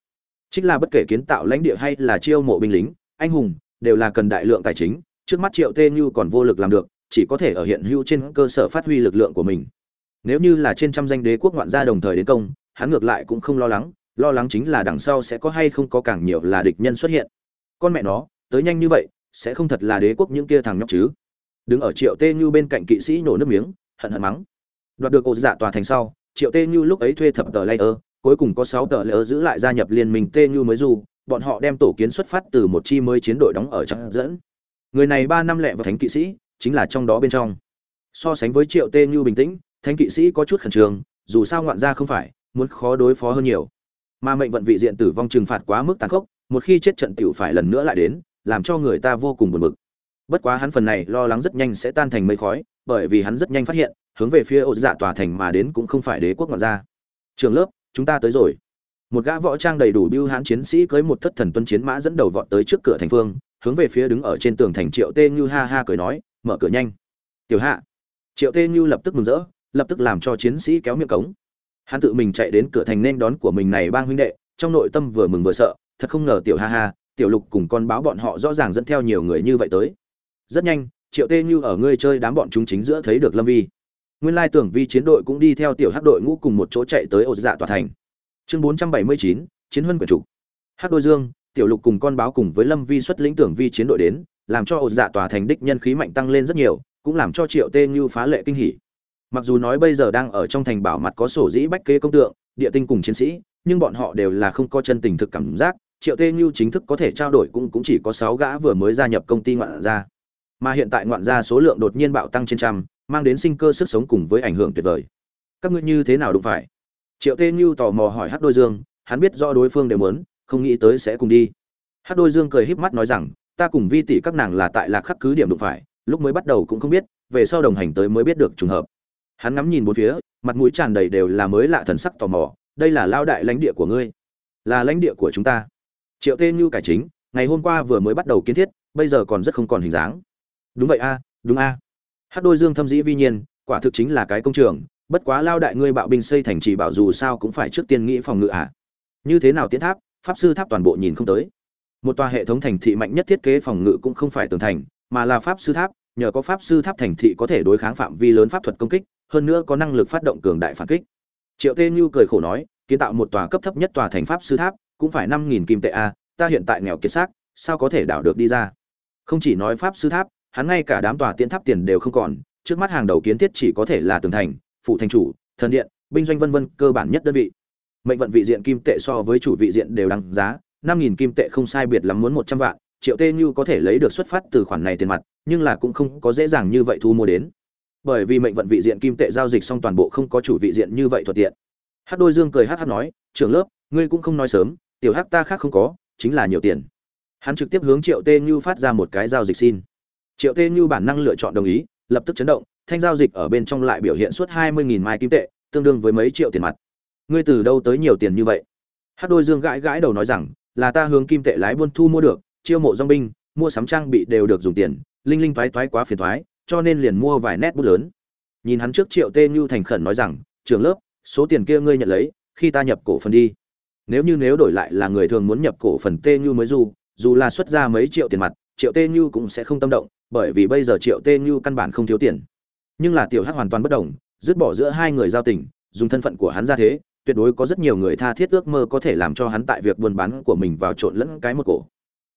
Chính là bất kể kiến tạo lãnh địa hay là chiêu mộ binh lính anh hùng, đều là cần đại lượng tài chính, trước mắt triệu tê như còn vô lực làm được, chỉ có thể ở hiện hữu trên cơ sở phát huy lực lượng của mình. Nếu như là trên trăm danh đế quốc ngoạn gia đồng thời đến công, hắn ngược lại cũng không lo lắng lo lắng chính là đằng sau sẽ có hay không có càng nhiều là địch nhân xuất hiện. Con mẹ nó, tới nhanh như vậy, sẽ không thật là đế quốc những kia thằng nhóc chứ. Đứng ở triệu tê như bên cạnh kỵ sĩ nổ nước miếng, hận hận mắng. Đoạt được ổ dạ tòa thành sau, triệu tê như lúc ấy thuê thập tờ layer, cuối cùng có sáu tờ layer giữ lại gia nhập liên minh tê như mới dù bọn họ đem tổ kiến xuất phát từ một chi mới chiến đội đóng ở trắng dẫn. Người này ba năm lẹ và thánh kỵ sĩ, chính là trong đó bên trong. So sánh với triệu tê như bình tĩnh, thánh kỵ sĩ có chút khẩn trương, dù sao ngoạn ra không phải, muốn khó đối phó hơn nhiều. Mà mệnh vận vị diện tử vong trừng phạt quá mức tàn khốc, một khi chết trận tiểu phải lần nữa lại đến, làm cho người ta vô cùng buồn bực. Bất quá hắn phần này lo lắng rất nhanh sẽ tan thành mây khói, bởi vì hắn rất nhanh phát hiện, hướng về phía ô dạ tòa thành mà đến cũng không phải đế quốc ngoạn gia. Trường lớp, chúng ta tới rồi một gã võ trang đầy đủ biêu hán chiến sĩ cưới một thất thần tuân chiến mã dẫn đầu vọt tới trước cửa thành phương, hướng về phía đứng ở trên tường thành triệu tê như ha ha cười nói, mở cửa nhanh. Tiểu hạ. Triệu tê như lập tức mừng rỡ, lập tức làm cho chiến sĩ kéo miệng cống. Hắn tự mình chạy đến cửa thành nên đón của mình này bang huynh đệ, trong nội tâm vừa mừng vừa sợ, thật không ngờ tiểu ha ha, tiểu lục cùng con báo bọn họ rõ ràng dẫn theo nhiều người như vậy tới. Rất nhanh, triệu tê như ở ngươi chơi đám bọn chúng chính giữa thấy được lâm vi. Nguyên lai tưởng vi chiến đội cũng đi theo tiểu hắc đội ngũ cùng một chỗ chạy tới ô dạ tòa thành chương bốn trăm bảy mươi chín, chiến huân quyển trục. Hắc đôi dương, tiểu lục cùng con báo cùng với lâm vi xuất lĩnh tưởng vi chiến đội đến, làm cho ột dạ tòa thành đích nhân khí mạnh tăng lên rất nhiều, cũng làm cho triệu tê như phá lệ kinh hỉ. Mặc dù nói bây giờ đang ở trong thành bảo mặt có sổ dĩ bách kế công tượng, địa tinh cùng chiến sĩ, nhưng bọn họ đều là không có chân tình thực cảm giác, triệu tê như chính thức có thể trao đổi cũng cũng chỉ có sáu gã vừa mới gia nhập công ty ngoạn gia. Mà hiện tại ngoạn gia số lượng đột nhiên bạo tăng trên trăm, mang đến sinh cơ sức sống cùng với ảnh hưởng tuyệt vời. Các ngươi như thế nào đúng phải? Triệu tê như tò mò hỏi hát đôi dương, hắn biết do đối phương đều muốn, không nghĩ tới sẽ cùng đi. Hát đôi dương cười híp mắt nói rằng, ta cùng vi tỷ các nàng là tại lạc khắc cứ điểm đụng phải, lúc mới bắt đầu cũng không biết, về sau đồng hành tới mới biết được trùng hợp. Hắn ngắm nhìn bốn phía, mặt mũi tràn đầy đều là mới lạ thần sắc tò mò, đây là lao đại lãnh địa của ngươi, là lãnh địa của chúng ta. Triệu tê như cải chính, ngày hôm qua vừa mới bắt đầu kiến thiết, bây giờ còn rất không còn hình dáng. Đúng vậy a, đúng a. Hát đôi dương thâm dĩ vi nhiên, quả thực chính là cái công trường bất quá lao đại ngươi bạo binh xây thành trì bảo dù sao cũng phải trước tiên nghĩ phòng ngự à. như thế nào tiến tháp, pháp sư tháp toàn bộ nhìn không tới. Một tòa hệ thống thành thị mạnh nhất thiết kế phòng ngự cũng không phải tường thành, mà là pháp sư tháp, nhờ có pháp sư tháp thành thị có thể đối kháng phạm vi lớn pháp thuật công kích, hơn nữa có năng lực phát động cường đại phản kích. Triệu tê như cười khổ nói, kiến tạo một tòa cấp thấp nhất tòa thành pháp sư tháp, cũng phải năm nghìn kim tệ a ta hiện tại nghèo kiệt xác, sao có thể đảo được đi ra? Không chỉ nói pháp sư tháp, hắn ngay cả đám tòa tiên tháp tiền đều không còn, trước mắt hàng đầu kiến thiết chỉ có thể là tường thành phụ thành chủ, thần điện, binh doanh vân vân, cơ bản nhất đơn vị. Mệnh vận vị diện kim tệ so với chủ vị diện đều đáng giá, năm nghìn kim tệ không sai biệt lắm muốn một trăm vạn, triệu tê như có thể lấy được xuất phát từ khoản này tiền mặt, nhưng là cũng không có dễ dàng như vậy thu mua đến. Bởi vì mệnh vận vị diện kim tệ giao dịch xong toàn bộ không có chủ vị diện như vậy thuận tiện. Hát đôi dương cười hát hát nói, trưởng lớp, ngươi cũng không nói sớm, tiểu hắc ta khác không có, chính là nhiều tiền. Hắn trực tiếp hướng triệu tê như phát ra một cái giao dịch xin. Triệu tê như bản năng lựa chọn đồng ý, lập tức chấn động thanh giao dịch ở bên trong lại biểu hiện suốt hai mươi nghìn mai kim tệ, tương đương với mấy triệu tiền mặt. Ngươi từ đâu tới nhiều tiền như vậy? Hát đôi dương gãi gãi đầu nói rằng, là ta hướng kim tệ lái buôn thu mua được, chiêu mộ dong binh, mua sắm trang bị đều được dùng tiền, linh linh toái toái quá phiền toái, cho nên liền mua vài nét bút lớn. Nhìn hắn trước triệu tê như thành khẩn nói rằng, trường lớp, số tiền kia ngươi nhận lấy, khi ta nhập cổ phần đi. Nếu như nếu đổi lại là người thường muốn nhập cổ phần tê như mới dù dù là xuất ra mấy triệu tiền mặt, triệu tê như cũng sẽ không tâm động, bởi vì bây giờ triệu tê như căn bản không thiếu tiền nhưng là tiểu hắc hoàn toàn bất đồng dứt bỏ giữa hai người giao tình, dùng thân phận của hắn ra thế, tuyệt đối có rất nhiều người tha thiết ước mơ có thể làm cho hắn tại việc buôn bán của mình vào trộn lẫn cái một cổ.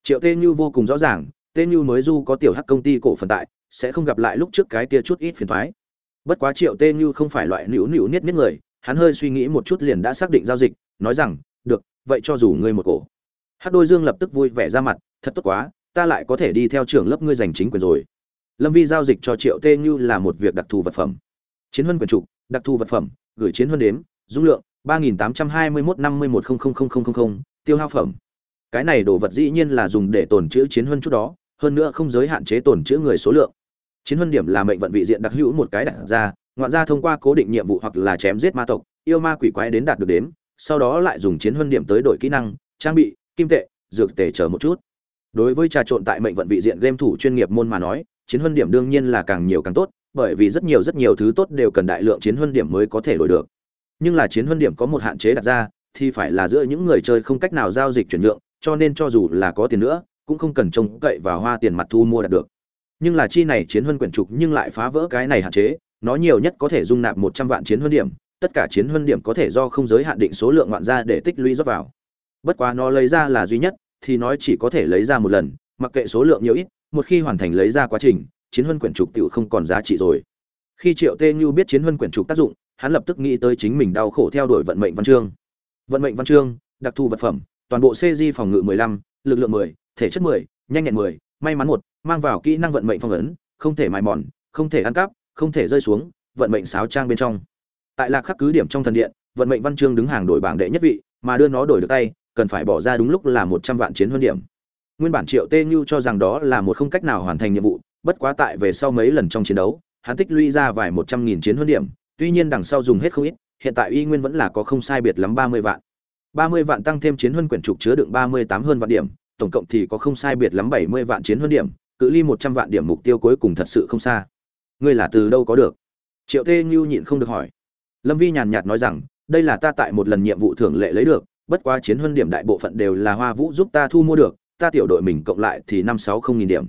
Triệu tê như vô cùng rõ ràng, tê như mới du có tiểu hắc công ty cổ phần tại, sẽ không gặp lại lúc trước cái kia chút ít phiền thoái bất quá triệu tê như không phải loại nữu nữu niết niết người, hắn hơi suy nghĩ một chút liền đã xác định giao dịch, nói rằng, được, vậy cho dù ngươi một cổ. Hát đôi dương lập tức vui vẻ ra mặt, thật tốt quá, ta lại có thể đi theo trưởng lớp ngươi giành chính quyền rồi lâm vi giao dịch cho triệu tê như là một việc đặc thù vật phẩm. Chiến huân quyền trục, đặc thù vật phẩm, gửi chiến huân đếm, dung lượng, ba nghìn tám trăm hai mươi mốt năm mươi một tiêu hao phẩm. Cái này đồ vật dĩ nhiên là dùng để tồn chữ chiến huân chút đó, hơn nữa không giới hạn chế tồn chữ người số lượng. Chiến huân điểm là mệnh vận vị diện đặc hữu một cái đặt ra, ngoạn ra thông qua cố định nhiệm vụ hoặc là chém giết ma tộc, yêu ma quỷ quái đến đạt được đếm, sau đó lại dùng chiến huân điểm tới đổi kỹ năng, trang bị, kim tệ, dược tể chờ một chút. Đối với trà trộn tại mệnh vận vị diện game thủ chuyên nghiệp môn mà nói chiến huân điểm đương nhiên là càng nhiều càng tốt, bởi vì rất nhiều rất nhiều thứ tốt đều cần đại lượng chiến huân điểm mới có thể đổi được. Nhưng là chiến huân điểm có một hạn chế đặt ra, thì phải là giữa những người chơi không cách nào giao dịch chuyển nhượng, cho nên cho dù là có tiền nữa, cũng không cần trông cậy vào hoa tiền mặt thu mua đạt được. Nhưng là chi này chiến huân quyển trục nhưng lại phá vỡ cái này hạn chế, nó nhiều nhất có thể dung nạp một trăm vạn chiến huân điểm, tất cả chiến huân điểm có thể do không giới hạn định số lượng ngoạn ra để tích lũy rót vào. Bất quá nó lấy ra là duy nhất, thì nói chỉ có thể lấy ra một lần, mặc kệ số lượng nhiều ít một khi hoàn thành lấy ra quá trình chiến huân quyển trục tiểu không còn giá trị rồi. Khi triệu tê như biết chiến huân quyển trục tác dụng hắn lập tức nghĩ tới chính mình đau khổ theo đuổi vận mệnh văn chương. Vận mệnh văn chương đặc thù vật phẩm toàn bộ cg phòng ngự 15, lực lượng 10, thể chất 10, nhanh nhẹn 10, may mắn một mang vào kỹ năng vận mệnh phong ấn không thể mài mòn không thể ăn cắp không thể rơi xuống vận mệnh sáo trang bên trong. Tại lạc khắc cứ điểm trong thần điện vận mệnh văn chương đứng hàng đổi bảng đệ nhất vị mà đưa nó đổi được tay cần phải bỏ ra đúng lúc là một trăm vạn chiến huân điểm nguyên bản triệu tê Nhu cho rằng đó là một không cách nào hoàn thành nhiệm vụ, bất quá tại về sau mấy lần trong chiến đấu, hắn tích lũy ra vài một trăm nghìn chiến huấn điểm, tuy nhiên đằng sau dùng hết không ít, hiện tại y nguyên vẫn là có không sai biệt lắm ba mươi vạn. Ba mươi vạn tăng thêm chiến huân quyển trục chứa đựng ba mươi tám hơn vạn điểm, tổng cộng thì có không sai biệt lắm bảy mươi vạn chiến huân điểm, cự ly một trăm vạn điểm mục tiêu cuối cùng thật sự không xa. Ngươi là từ đâu có được? Triệu tê Nhu nhịn không được hỏi. Lâm vi nhàn nhạt nói rằng, đây là ta tại một lần nhiệm vụ thường lệ lấy được, bất quá chiến huân điểm đại bộ phận đều là hoa vũ giúp ta thu mua được ta tiểu đội mình cộng lại thì năm sáu không nghìn điểm.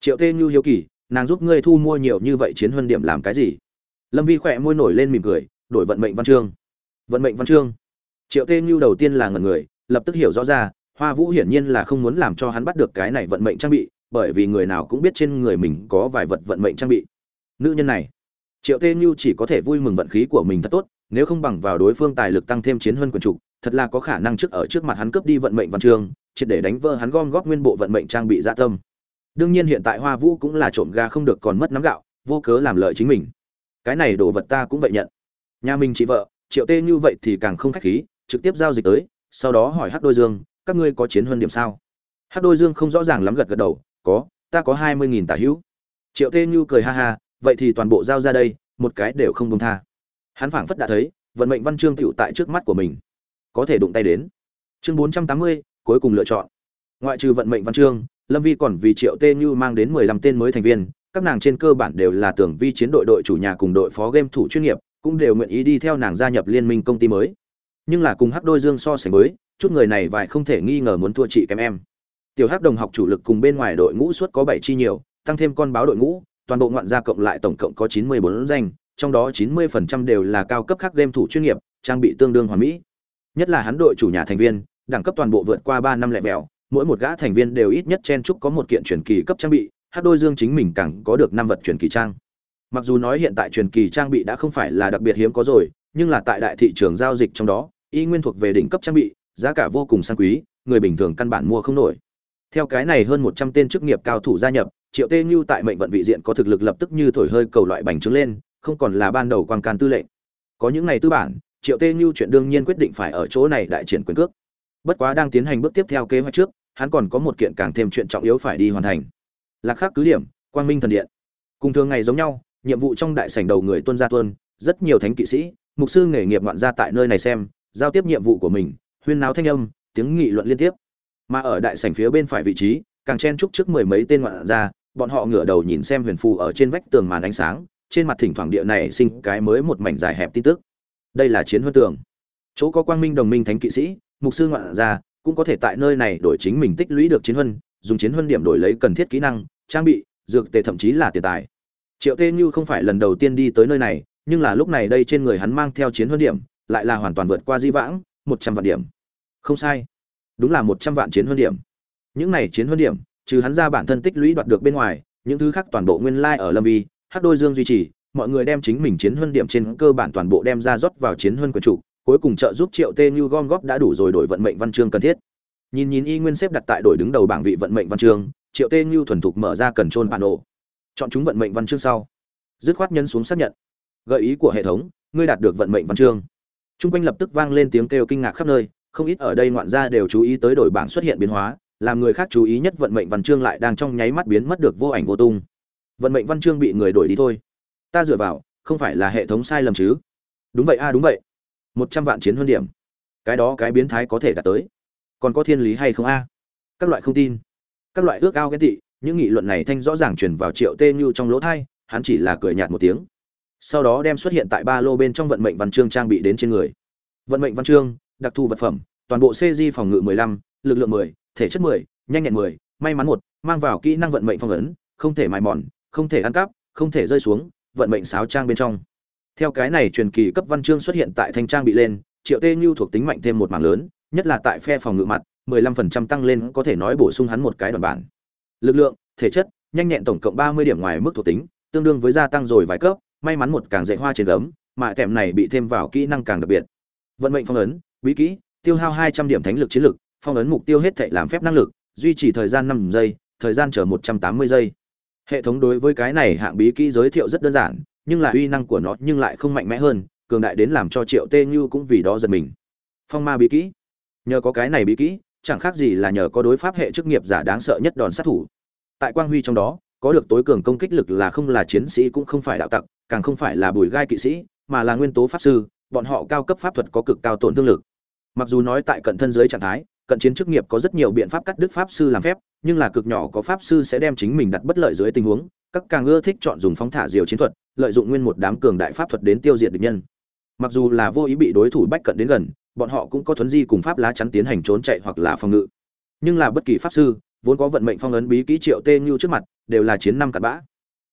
Triệu tê như hiếu kỳ, nàng giúp ngươi thu mua nhiều như vậy chiến huân điểm làm cái gì? Lâm vi khỏe môi nổi lên mỉm cười, đổi vận mệnh văn chương. Vận mệnh văn chương. Triệu tê như đầu tiên là ngần người, lập tức hiểu rõ ra, hoa vũ hiển nhiên là không muốn làm cho hắn bắt được cái này vận mệnh trang bị, bởi vì người nào cũng biết trên người mình có vài vật vận mệnh trang bị. Nữ nhân này. Triệu tê như chỉ có thể vui mừng vận khí của mình thật tốt, nếu không bằng vào đối phương tài lực tăng thêm chiến huân quần trục, thật là có khả năng trước ở trước mặt hắn cướp đi vận mệnh văn chương triệt để đánh vỡ hắn gom góp nguyên bộ vận mệnh trang bị dạ tâm. Đương nhiên hiện tại hoa vũ cũng là trộm gà không được còn mất nắm gạo, vô cớ làm lợi chính mình. Cái này đồ vật ta cũng vậy nhận. Nhà mình chị vợ, triệu tê như vậy thì càng không khách khí, trực tiếp giao dịch tới, sau đó hỏi hát đôi dương, các ngươi có chiến hơn điểm sao? Hát đôi dương không rõ ràng lắm gật gật đầu, có, ta có hai mươi nghìn tả hữu. Triệu tê như cười ha ha, vậy thì toàn bộ giao ra đây, một cái đều không buông tha. Hắn phảng phất đã thấy, vận mệnh văn chương tiểu tại trước mắt của mình. Có thể đụng tay đến. Chương bốn trăm tám mươi cuối cùng lựa chọn. Ngoại trừ vận mệnh văn chương lâm vi còn vì triệu tê như mang đến mười lăm tên mới thành viên các nàng trên cơ bản đều là tưởng vi chiến đội đội chủ nhà cùng đội phó game thủ chuyên nghiệp cũng đều nguyện ý đi theo nàng gia nhập liên minh công ty mới. Nhưng là cùng hắc đôi dương so sánh mới, chút người này vài không thể nghi ngờ muốn thua chị kém em. Tiểu hắc đồng học chủ lực cùng bên ngoài đội ngũ suốt có bảy chi nhiều tăng thêm con báo đội ngũ toàn bộ ngoạn gia cộng lại tổng cộng có chín mươi bốn danh trong đó chín mươi phần trăm đều là cao cấp khác game thủ chuyên nghiệp trang bị tương đương hoàn mỹ. Nhất là hắn đội chủ nhà thành viên đẳng cấp toàn bộ vượt qua ba năm lẻ vẹo, mỗi một gã thành viên đều ít nhất chen chúc có một kiện truyền kỳ cấp trang bị Hắc đôi dương chính mình càng có được năm vật truyền kỳ trang. Mặc dù nói hiện tại truyền kỳ trang bị đã không phải là đặc biệt hiếm có rồi, nhưng là tại đại thị trường giao dịch trong đó, y nguyên thuộc về đỉnh cấp trang bị, giá cả vô cùng sang quý, người bình thường căn bản mua không nổi. Theo cái này hơn một trăm tên chức nghiệp cao thủ gia nhập, triệu tê như tại mệnh vận vị diện có thực lực lập tức như thổi hơi cầu loại bành trướng lên, không còn là ban đầu quang can tư lệnh. Có những này tư bản, triệu tê như chuyện đương nhiên quyết định phải ở chỗ này đại triển quyền cước bất quá đang tiến hành bước tiếp theo kế hoạch trước, hắn còn có một kiện càng thêm chuyện trọng yếu phải đi hoàn thành. Lạc khác cứ điểm, quang minh thần điện. Cùng thường ngày giống nhau, nhiệm vụ trong đại sảnh đầu người tuân gia tuân, rất nhiều thánh kỵ sĩ, mục sư nghề nghiệp ngoạn gia tại nơi này xem, giao tiếp nhiệm vụ của mình, huyên náo thanh âm, tiếng nghị luận liên tiếp. Mà ở đại sảnh phía bên phải vị trí, càng chen chúc trước mười mấy tên ngoạn gia, bọn họ ngửa đầu nhìn xem huyền phù ở trên vách tường màn ánh sáng, trên mặt thỉnh thoảng địa này sinh cái mới một mảnh dài hẹp tin tức. Đây là chiến huân tường. Chỗ có quang minh đồng minh thánh kỵ sĩ mục sư ngoạn ra, cũng có thể tại nơi này đổi chính mình tích lũy được chiến huân dùng chiến huân điểm đổi lấy cần thiết kỹ năng trang bị dược tề thậm chí là tiền tài. Triệu tê như không phải lần đầu tiên đi tới nơi này nhưng là lúc này đây trên người hắn mang theo chiến huân điểm lại là hoàn toàn vượt qua di vãng một trăm vạn điểm. Không sai. Đúng là một trăm vạn chiến huân điểm. Những này chiến huân điểm trừ hắn ra bản thân tích lũy đoạt được bên ngoài những thứ khác toàn bộ nguyên lai ở lâm vi Hát đôi dương duy trì mọi người đem chính mình chiến huân điểm trên cơ bản toàn bộ đem ra rót vào chiến huân quần chủ cuối cùng trợ giúp triệu tê như gom góp đã đủ rồi đổi vận mệnh văn chương cần thiết. Nhìn nhìn y nguyên xếp đặt tại đổi đứng đầu bảng vị vận mệnh văn chương, triệu tê như thuần thục mở ra cần trôn bản ổ chọn chúng vận mệnh văn chương sau. Dứt khoát nhân xuống xác nhận. Gợi ý của hệ thống, ngươi đạt được vận mệnh văn chương. T r u n g quanh lập tức vang lên tiếng kêu kinh ngạc khắp nơi, không ít ở đây ngoạn gia đều chú ý tới đổi bảng xuất hiện biến hóa, làm người khác chú ý nhất vận mệnh văn chương lại đang trong nháy mắt biến mất được vô ảnh vô tung. Vận mệnh văn chương bị người đổi đi thôi. Ta dựa vào, không phải là hệ thống sai lầm chứ? Đúng vậy a, đúng vậy một trăm vạn chiến huân điểm. Cái đó cái biến thái có thể đạt tới. Còn có thiên lý hay không a? Các loại không tin. Các loại ước ao ghen tị những nghị luận này thanh rõ ràng truyền vào triệu tê như trong lỗ thai hắn chỉ là cười nhạt một tiếng. Sau đó đem xuất hiện tại ba lô bên trong vận mệnh văn chương trang bị đến trên người. Vận mệnh văn chương đặc thù vật phẩm toàn bộ cg phòng ngự 15, lực lượng 10, thể chất 10, nhanh nhẹn 10, may mắn một mang vào kỹ năng vận mệnh phong ấn không thể mài mòn không thể ăn cắp không thể rơi xuống vận mệnh sáo trang bên trong theo cái này truyền kỳ cấp văn chương xuất hiện tại thanh trang bị lên, triệu tê như thuộc tính mạnh thêm một mảng lớn, nhất là tại phe phòng ngự mặt 15% tăng lên có thể nói bổ sung hắn một cái đoàn bản. Lực lượng, thể chất, nhanh nhẹn tổng cộng 30 điểm ngoài mức thuộc tính, tương đương với gia tăng rồi vài cấp, may mắn một càng dạy hoa trên gấm, mà kèm này bị thêm vào kỹ năng càng đặc biệt. Vận mệnh phong ấn, bí kỹ, tiêu hao 200 điểm thánh lực chiến lực, phong ấn mục tiêu hết thảy làm phép năng lực, duy trì thời gian 5 giây, thời gian chờ 180 giây. Hệ thống đối với cái này hạng bí kỹ giới thiệu rất đơn giản nhưng là uy năng của nó nhưng lại không mạnh mẽ hơn, cường đại đến làm cho triệu tê như cũng vì đó giật mình. Phong ma bí kỹ. Nhờ có cái này bí kỹ, chẳng khác gì là nhờ có đối pháp hệ chức nghiệp giả đáng sợ nhất đòn sát thủ. Tại quang huy trong đó, có được tối cường công kích lực là không là chiến sĩ cũng không phải đạo tặc, càng không phải là bùi gai kỵ sĩ, mà là nguyên tố pháp sư, bọn họ cao cấp pháp thuật có cực cao tổn thương lực. Mặc dù nói tại cận thân dưới trạng thái cận chiến chức nghiệp có rất nhiều biện pháp cắt đứt pháp sư làm phép, nhưng là cực nhỏ có pháp sư sẽ đem chính mình đặt bất lợi dưới tình huống, các càng ưa thích chọn dùng phóng thả diều chiến thuật, lợi dụng nguyên một đám cường đại pháp thuật đến tiêu diệt địch nhân. Mặc dù là vô ý bị đối thủ bách cận đến gần, bọn họ cũng có thuấn di cùng pháp lá chắn tiến hành trốn chạy hoặc là phòng ngự. Nhưng là bất kỳ pháp sư, vốn có vận mệnh phong ấn bí kỹ triệu tê như trước mặt, đều là chiến năm cặn bã.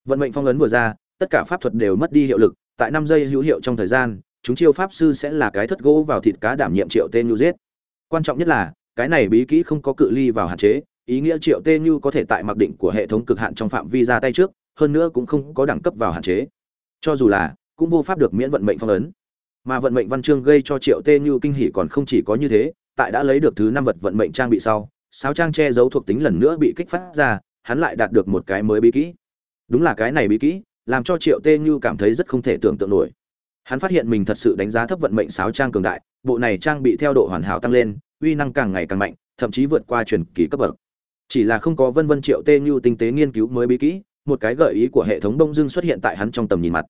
Vận mệnh phong ấn vừa ra, tất cả pháp thuật đều mất đi hiệu lực, tại năm giây hữu hiệu trong thời gian, chúng chiêu pháp sư sẽ là cái thất gỗ vào thịt cá đảm nhiệm triệu tê như giết. Quan trọng nhất là cái này bí kỹ không có cự ly vào hạn chế, ý nghĩa triệu tê như có thể tại mặc định của hệ thống cực hạn trong phạm vi ra tay trước, hơn nữa cũng không có đẳng cấp vào hạn chế. Cho dù là, cũng vô pháp được miễn vận mệnh phong ấn. Mà vận mệnh văn chương gây cho triệu tê như kinh hỉ còn không chỉ có như thế, tại đã lấy được thứ năm vật vận mệnh trang bị sau sáu trang che giấu thuộc tính lần nữa bị kích phát ra, hắn lại đạt được một cái mới bí kỹ. Đúng là cái này bí kỹ, làm cho triệu tê như cảm thấy rất không thể tưởng tượng nổi. Hắn phát hiện mình thật sự đánh giá thấp vận mệnh sáu trang cường đại, bộ này trang bị theo độ hoàn hảo tăng lên uy năng càng ngày càng mạnh, thậm chí vượt qua truyền kỳ cấp bậc. Chỉ là không có vân vân triệu tê như tinh tế nghiên cứu mới bí kỹ, một cái gợi ý của hệ thống đông Dương xuất hiện tại hắn trong tầm nhìn mặt.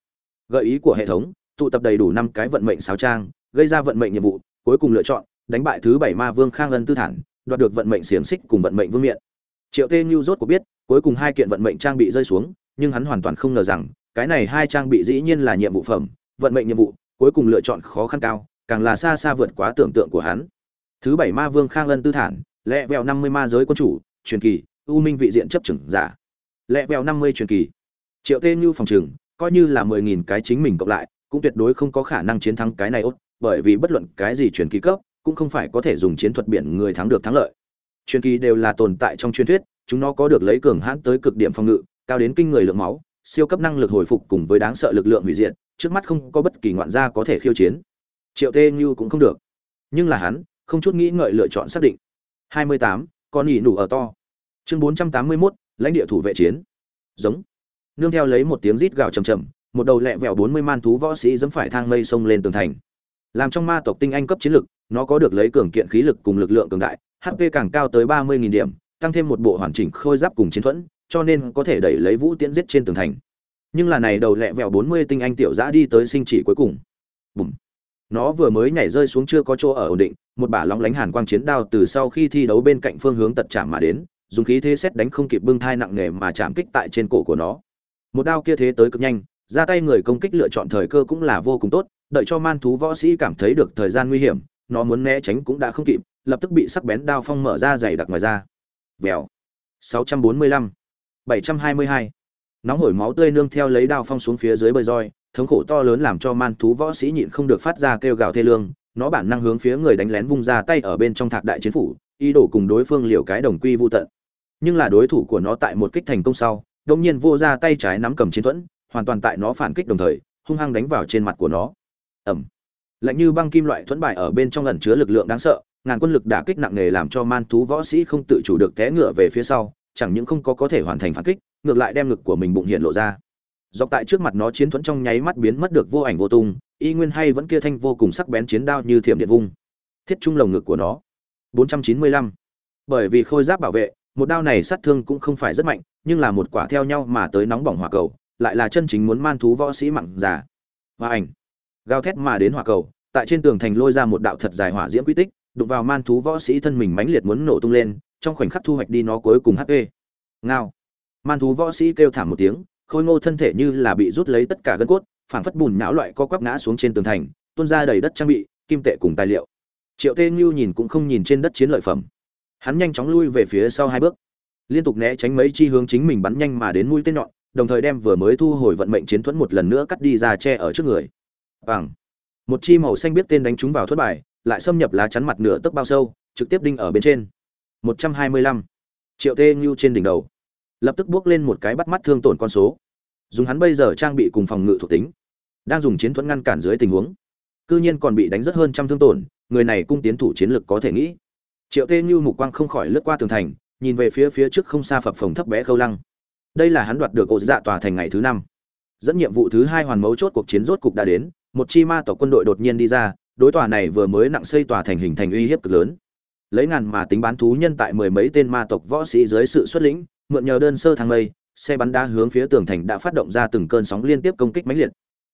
Gợi ý của hệ thống, tụ tập đầy đủ năm cái vận mệnh sáu trang, gây ra vận mệnh nhiệm vụ, cuối cùng lựa chọn, đánh bại thứ bảy ma vương khang ân tư thản, đoạt được vận mệnh xiềng xích cùng vận mệnh vương miện. Triệu tê như rốt cuộc biết, cuối cùng hai kiện vận mệnh trang bị rơi xuống, nhưng hắn hoàn toàn không ngờ rằng, cái này hai trang bị dĩ nhiên là nhiệm vụ phẩm, vận mệnh nhiệm vụ, cuối cùng lựa chọn khó khăn cao, càng là xa xa vượt quá tưởng tượng của hắn thứ bảy ma vương khang ân tư thản, lẹ vẹo năm mươi ma giới quân chủ, truyền kỳ u minh vị diện chấp trưởng giả. Lẹ vẹo năm mươi truyền kỳ. Triệu tê như phòng trừng coi như là mười nghìn cái chính mình cộng lại, cũng tuyệt đối không có khả năng chiến thắng cái này ốt, bởi vì bất luận cái gì truyền kỳ cấp, cũng không phải có thể dùng chiến thuật biển người thắng được thắng lợi. Truyền kỳ đều là tồn tại trong truyền thuyết, chúng nó có được lấy cường hãn tới cực điểm phòng ngự, cao đến kinh người lượng máu, siêu cấp năng lực hồi phục cùng với đáng sợ lực lượng hủy diệt, trước mắt không có bất kỳ ngoạn gia có thể khiêu chiến. Triệu tê như cũng không được. Nhưng là hắn không chút nghĩ ngợi lựa chọn xác định. 28, con nhỉ nủ ở to. Chương 481, lãnh địa thủ vệ chiến. Giống. Nương theo lấy một tiếng rít gào trầm trầm một đầu lẹ vẹo 40 man thú võ sĩ dẫm phải thang mây sông lên tường thành. Làm trong ma tộc tinh anh cấp chiến lực nó có được lấy cường kiện khí lực cùng lực lượng cường đại hp càng cao tới 30.000 điểm tăng thêm một bộ hoàn chỉnh khôi giáp cùng chiến thuẫn cho nên có thể đẩy lấy vũ tiễn giết trên tường thành. Nhưng là này đầu lẹ vẹo 40 tinh anh tiểu dã đi tới sinh chỉ cuối cùng. Bùm. Nó vừa mới nhảy rơi xuống chưa có chỗ ở ổn định một bả lóng lánh hàn quang chiến đao từ sau khi thi đấu bên cạnh phương hướng tật chạm mà đến, dùng khí thế xét đánh không kịp bưng thai nặng nề mà chạm kích tại trên cổ của nó. Một đao kia thế tới cực nhanh, ra tay người công kích lựa chọn thời cơ cũng là vô cùng tốt, đợi cho man thú võ sĩ cảm thấy được thời gian nguy hiểm, nó muốn né tránh cũng đã không kịp, lập tức bị sắc bén đao phong mở ra dày đặc ngoài ra. Vèo. 645 722 nóng hổi máu tươi nương theo lấy đao phong xuống phía dưới bơi roi, thống khổ to lớn làm cho man thú võ sĩ nhịn không được phát ra kêu gào thê lương nó bản năng hướng phía người đánh lén vung ra tay ở bên trong thạc đại chiến phủ, ý đồ cùng đối phương liều cái đồng quy vô tận. Nhưng là đối thủ của nó tại một kích thành công sau đông nhiên vô ra tay trái nắm cầm chiến thuẫn, hoàn toàn tại nó phản kích đồng thời, hung hăng đánh vào trên mặt của nó. Ẩm lạnh như băng kim loại thuẫn bại ở bên trong ẩn chứa lực lượng đáng sợ, ngàn quân lực đả kích nặng nề làm cho man thú võ sĩ không tự chủ được té ngựa về phía sau, chẳng những không có có thể hoàn thành phản kích, ngược lại đem ngực của mình bụng hiện lộ ra. Dọc tại trước mặt nó chiến thuẫn trong nháy mắt biến mất được vô ảnh vô tung y nguyên hay vẫn kia thanh vô cùng sắc bén chiến đao như thiểm điện vung, thiết trung lồng ngực của nó. 495. bởi vì khôi giáp bảo vệ, một đao này sát thương cũng không phải rất mạnh, nhưng là một quả theo nhau mà tới nóng bỏng hỏa cầu, lại là chân chính muốn man thú võ sĩ mặn giả. Và ảnh. Gào thét mà đến hỏa cầu, tại trên tường thành lôi ra một đạo thật dài hỏa diễm quy tích, đụng vào man thú võ sĩ thân mình mãnh liệt muốn nổ tung lên, trong khoảnh khắc thu hoạch đi nó cuối cùng hp ngao. Man thú võ sĩ kêu thảm một tiếng, khôi ngô thân thể như là bị rút lấy tất cả gân cốt phảng phất bùn nhão loại co quắp ngã xuống trên tường thành, tuôn ra đầy đất trang bị, kim tệ cùng tài liệu. Triệu tê như nhìn cũng không nhìn trên đất chiến lợi phẩm. Hắn nhanh chóng lui về phía sau hai bước. Liên tục né tránh mấy chi hướng chính mình bắn nhanh mà đến mũi tên nhọn, đồng thời đem vừa mới thu hồi vận mệnh chiến thuẫn một lần nữa cắt đi ra che ở trước người. Bằng một chi màu xanh biết tên đánh trúng vào thuất bài lại xâm nhập lá chắn mặt nửa tấc bao sâu, trực tiếp đinh ở bên trên. 125. triệu tê như trên đỉnh đầu. Lập tức bước lên một cái bắt mắt thương tổn con số dùng hắn bây giờ trang bị cùng phòng ngự thuộc tính, đang dùng chiến thuẫn ngăn cản dưới tình huống. Cư nhiên còn bị đánh rất hơn trăm thương tổn, người này cung tiến thủ chiến lực có thể nghĩ. Triệu tê như mục quang không khỏi lướt qua tường thành, nhìn về phía phía trước không xa phập phồng thấp bé khâu lăng. Đây là hắn đoạt được ổ dạ tòa thành ngày thứ năm. Dẫn nhiệm vụ thứ hai hoàn mấu chốt cuộc chiến rốt cục đã đến, một chi ma tộc quân đội đột nhiên đi ra, đối tòa này vừa mới nặng xây tòa thành hình thành uy hiếp cực lớn. Lấy ngàn mà tính bán thú nhân tại mười mấy tên ma tộc võ sĩ dưới sự xuất lĩnh, mượn nhờ đơn sơ thang mây xe bắn đá hướng phía tường thành đã phát động ra từng cơn sóng liên tiếp công kích mãnh liệt.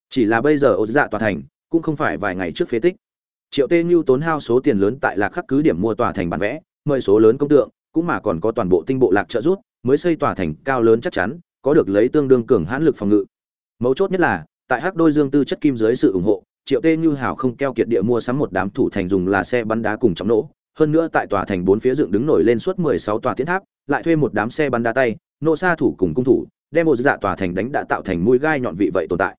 Chỉ là bây giờ ổ dạ tòa thành cũng không phải vài ngày trước phế tích. Triệu tê như tốn hao số tiền lớn tại lạc khắc cứ điểm mua tòa thành bản vẽ, mời số lớn công tượng, cũng mà còn có toàn bộ tinh bộ lạc trợ rút mới xây tòa thành cao lớn chắc chắn, có được lấy tương đương cường hãn lực phòng ngự. Mấu chốt nhất là, tại hắc đôi dương tư chất kim dưới sự ủng hộ, triệu tê như hảo không keo kiệt địa mua sắm một đám thủ thành dùng là xe bắn đá cùng trọng nỗ hơn nữa tại tòa thành bốn phía dựng đứng nổi lên suốt mười sáu tòa tiến tháp, lại thuê một đám xe bắn đá tay nộ xa thủ cùng cung thủ, đem một dạ tòa thành đánh đã tạo thành mũi gai nhọn vị vậy tồn tại.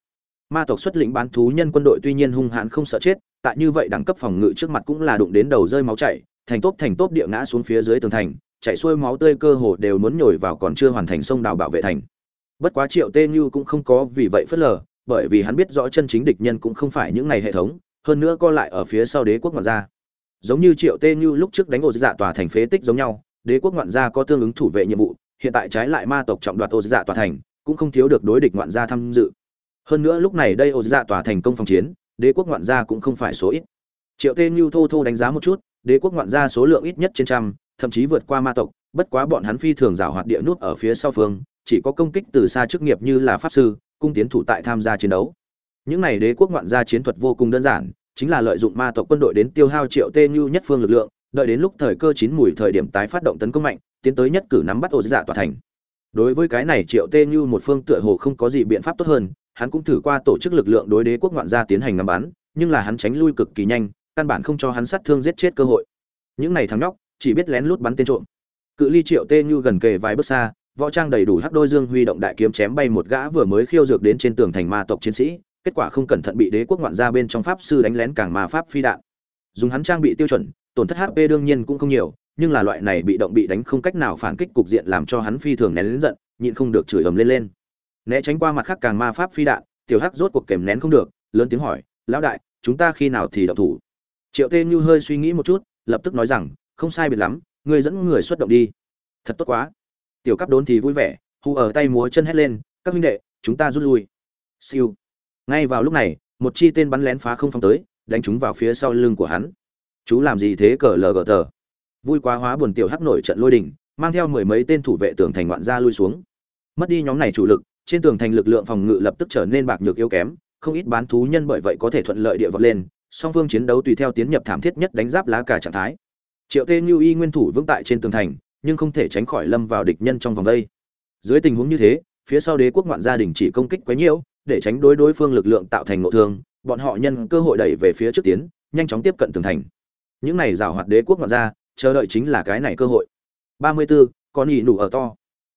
Ma tộc xuất lĩnh bán thú nhân quân đội tuy nhiên hung hãn không sợ chết, tại như vậy đẳng cấp phòng ngự trước mặt cũng là đụng đến đầu rơi máu chảy, thành tốp thành tốp địa ngã xuống phía dưới tường thành chạy xuôi máu tươi cơ hồ đều muốn nhồi vào còn chưa hoàn thành sông đào bảo vệ thành. Bất quá triệu tê như cũng không có vì vậy phớt lờ, bởi vì hắn biết rõ chân chính địch nhân cũng không phải những này hệ thống, hơn nữa co lại ở phía sau đế quốc ngoạn gia. Giống như triệu tê như lúc trước đánh ổ dạ tòa thành phế tích giống nhau, đế quốc ngoạn gia có tương ứng thủ vệ nhiệm vụ hiện tại trái lại ma tộc trọng đoạt ô dạ tòa thành, cũng không thiếu được đối địch ngoạn gia tham dự. Hơn nữa lúc này đây ô dạ tòa thành công phòng chiến, đế quốc ngoạn gia cũng không phải số ít. Triệu tê như thô thô đánh giá một chút, đế quốc ngoạn gia số lượng ít nhất trên trăm, thậm chí vượt qua ma tộc, bất quá bọn hắn phi thường rào hoạt địa nút ở phía sau phương, chỉ có công kích từ xa chức nghiệp như là pháp sư, cung tiến thủ tại tham gia chiến đấu. Những này đế quốc ngoạn gia chiến thuật vô cùng đơn giản, chính là lợi dụng ma tộc quân đội đến tiêu hao triệu tê như nhất phương lực lượng, đợi đến lúc thời cơ chín mùi thời điểm tái phát động tấn công mạnh tiến tới nhất cử nắm bắt ô dạ tòa thành. Đối với cái này, triệu tê như một phương tựa hồ không có gì biện pháp tốt hơn, hắn cũng thử qua tổ chức lực lượng đối đế quốc ngoạn gia tiến hành ngắm bắn, nhưng là hắn tránh lui cực kỳ nhanh, căn bản không cho hắn sát thương giết chết cơ hội. Những này thằng nhóc, chỉ biết lén lút bắn tên trộm. Cự ly triệu tê như gần kề vài bước xa, võ trang đầy đủ hắc đôi dương huy động đại kiếm chém bay một gã vừa mới khiêu dược đến trên tường thành ma tộc chiến sĩ, kết quả không cẩn thận bị đế quốc ngoạn ra bên trong pháp sư đánh lén càng ma pháp phi đạn. Dùng hắn trang bị tiêu chuẩn, tổn thất hp đương nhiên cũng không nhiều nhưng là loại này bị động bị đánh không cách nào phản kích cục diện làm cho hắn phi thường nén lớn giận, nhịn không được chửi ầm lên lên. Né tránh qua mặt khác càng ma pháp phi đạn, tiểu hắc rốt cuộc kềm nén không được, lớn tiếng hỏi, lão đại, chúng ta khi nào thì động thủ? Triệu tê như hơi suy nghĩ một chút, lập tức nói rằng, không sai biệt lắm, ngươi dẫn người xuất động đi. Thật tốt quá. Tiểu cấp đốn thì vui vẻ, hù ở tay múa chân hét lên, các huynh đệ, chúng ta rút lui. Siêu. Ngay vào lúc này, một chi tên bắn lén phá không phong tới, đánh chúng vào phía sau lưng của hắn. Chú làm gì thế cờ lờ gờ tờ? Vui quá hóa buồn tiểu hắc nổi trận lôi đình, mang theo mười mấy tên thủ vệ tường thành ngoạn ra lui xuống. Mất đi nhóm này chủ lực, trên tường thành lực lượng phòng ngự lập tức trở nên bạc nhược yếu kém, không ít bán thú nhân bởi vậy có thể thuận lợi địa vật lên, song phương chiến đấu tùy theo tiến nhập thảm thiết nhất đánh giáp lá cả trạng thái. Triệu tê như y nguyên thủ vững tại trên tường thành, nhưng không thể tránh khỏi lâm vào địch nhân trong vòng đây. Dưới tình huống như thế, phía sau đế quốc ngoạn gia đình chỉ công kích quấy nhiễu, để tránh đối đối phương lực lượng tạo thành nội thương, bọn họ nhân cơ hội đẩy về phía trước tiến, nhanh chóng tiếp cận tường thành. Những này giảo hoạt đế quốc ngoạn gia chờ đợi chính là cái này cơ hội. 34, con nhị nủ ở to.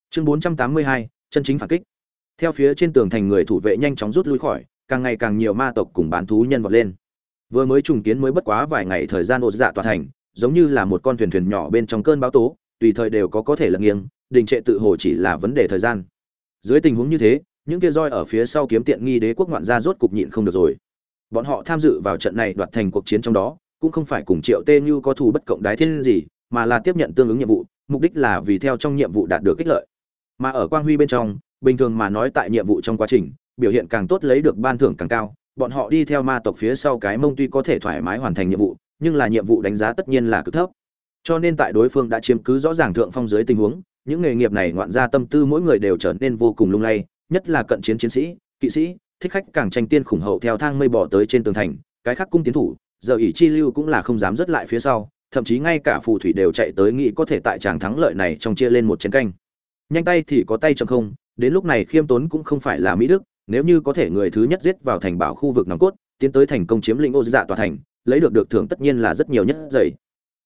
Chương 482, chân chính phản kích. Theo phía trên tường thành người thủ vệ nhanh chóng rút lui khỏi càng ngày càng nhiều ma tộc cùng bán thú nhân vọt lên. Vừa mới trùng kiến mới bất quá vài ngày thời gian ột dạ tòa thành giống như là một con thuyền thuyền nhỏ bên trong cơn bão tố tùy thời đều có có thể lật nghiêng đình trệ tự hồ chỉ là vấn đề thời gian. Dưới tình huống như thế những kia roi ở phía sau kiếm tiện nghi đế quốc ngoạn gia rốt cục nhịn không được rồi. Bọn họ tham dự vào trận này đoạt thành cuộc chiến trong đó cũng không phải cùng triệu tê như có thù bất cộng đái thiên gì, mà là tiếp nhận tương ứng nhiệm vụ, mục đích là vì theo trong nhiệm vụ đạt được kích lợi. Mà ở quang huy bên trong, bình thường mà nói tại nhiệm vụ trong quá trình, biểu hiện càng tốt lấy được ban thưởng càng cao, bọn họ đi theo ma tộc phía sau cái mông tuy có thể thoải mái hoàn thành nhiệm vụ, nhưng là nhiệm vụ đánh giá tất nhiên là cực thấp. Cho nên tại đối phương đã chiếm cứ rõ ràng thượng phong dưới tình huống, những nghề nghiệp này ngoạn ra tâm tư mỗi người đều trở nên vô cùng lung lay, nhất là cận chiến chiến sĩ, kỵ sĩ, thích khách càng tranh tiên khủng hậu theo thang mây bỏ tới trên tường thành, cái khác cung tiến thủ giờ ỷ chi lưu cũng là không dám dứt lại phía sau, thậm chí ngay cả phù thủy đều chạy tới nghĩ có thể tại tràng thắng lợi này trong chia lên một chén canh. Nhanh tay thì có tay chậm không, đến lúc này khiêm tốn cũng không phải là mỹ đức, nếu như có thể người thứ nhất giết vào thành bảo khu vực nòng cốt, tiến tới thành công chiếm lĩnh ô dạ tòa thành, lấy được được thưởng tất nhiên là rất nhiều nhất dày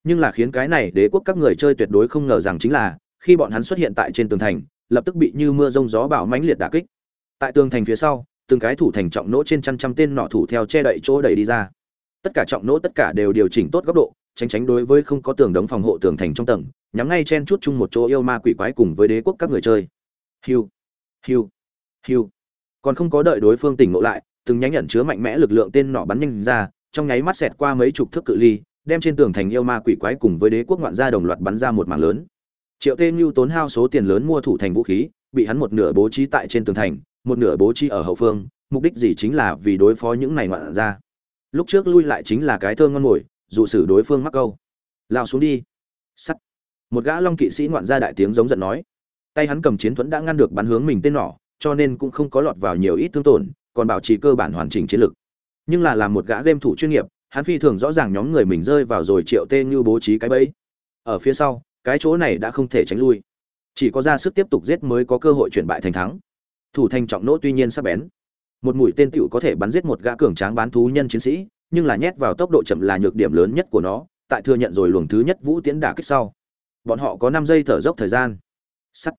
nhưng là khiến cái này đế quốc các người chơi tuyệt đối không ngờ rằng chính là, khi bọn hắn xuất hiện tại trên tường thành, lập tức bị như mưa rông gió bão mãnh liệt đả kích. Tại tường thành phía sau, từng cái thủ thành trọng nỗ trên trăm trăm tên nọ thủ theo che đậy chỗ đẩy đi ra tất cả trọng nỗ tất cả đều điều chỉnh tốt góc độ, tránh tránh đối với không có tường đống phòng hộ tường thành trong tầng, nhắm ngay chen chút chung một chỗ yêu ma quỷ quái cùng với đế quốc các người chơi. Hiu hiu hiu. Còn không có đợi đối phương tỉnh ngộ lại, từng nhánh nhận chứa mạnh mẽ lực lượng tên nọ bắn nhanh ra, trong nháy mắt xẹt qua mấy chục thước cự ly, đem trên tường thành yêu ma quỷ quái cùng với đế quốc ngoạn gia đồng loạt bắn ra một mảng lớn. Triệu tê như tốn hao số tiền lớn mua thủ thành vũ khí, bị hắn một nửa bố trí tại trên tường thành, một nửa bố trí ở hậu phương, mục đích gì chính là vì đối phó những này ngoạn gia lúc trước lui lại chính là cái thơ ngon mồi dụ xử đối phương mắc câu. Lao xuống đi. Sắt. Một gã long kỵ sĩ ngoạn gia đại tiếng giống giận nói. Tay hắn cầm chiến thuẫn đã ngăn được bắn hướng mình tên nỏ, cho nên cũng không có lọt vào nhiều ít thương tổn, còn bảo trì cơ bản hoàn chỉnh chiến lực. Nhưng là làm một gã game thủ chuyên nghiệp, hắn phi thường rõ ràng nhóm người mình rơi vào rồi triệu tên như bố trí cái bẫy. Ở phía sau, cái chỗ này đã không thể tránh lui. Chỉ có ra sức tiếp tục giết mới có cơ hội chuyển bại thành thắng. Thủ thành trọng nỗ tuy nhiên sắp bén một mũi tên tựu có thể bắn giết một gã cường tráng bán thú nhân chiến sĩ, nhưng là nhét vào tốc độ chậm là nhược điểm lớn nhất của nó, tại thừa nhận rồi luồng thứ nhất vũ tiến đả kích sau. Bọn họ có năm giây thở dốc thời gian. Sắt.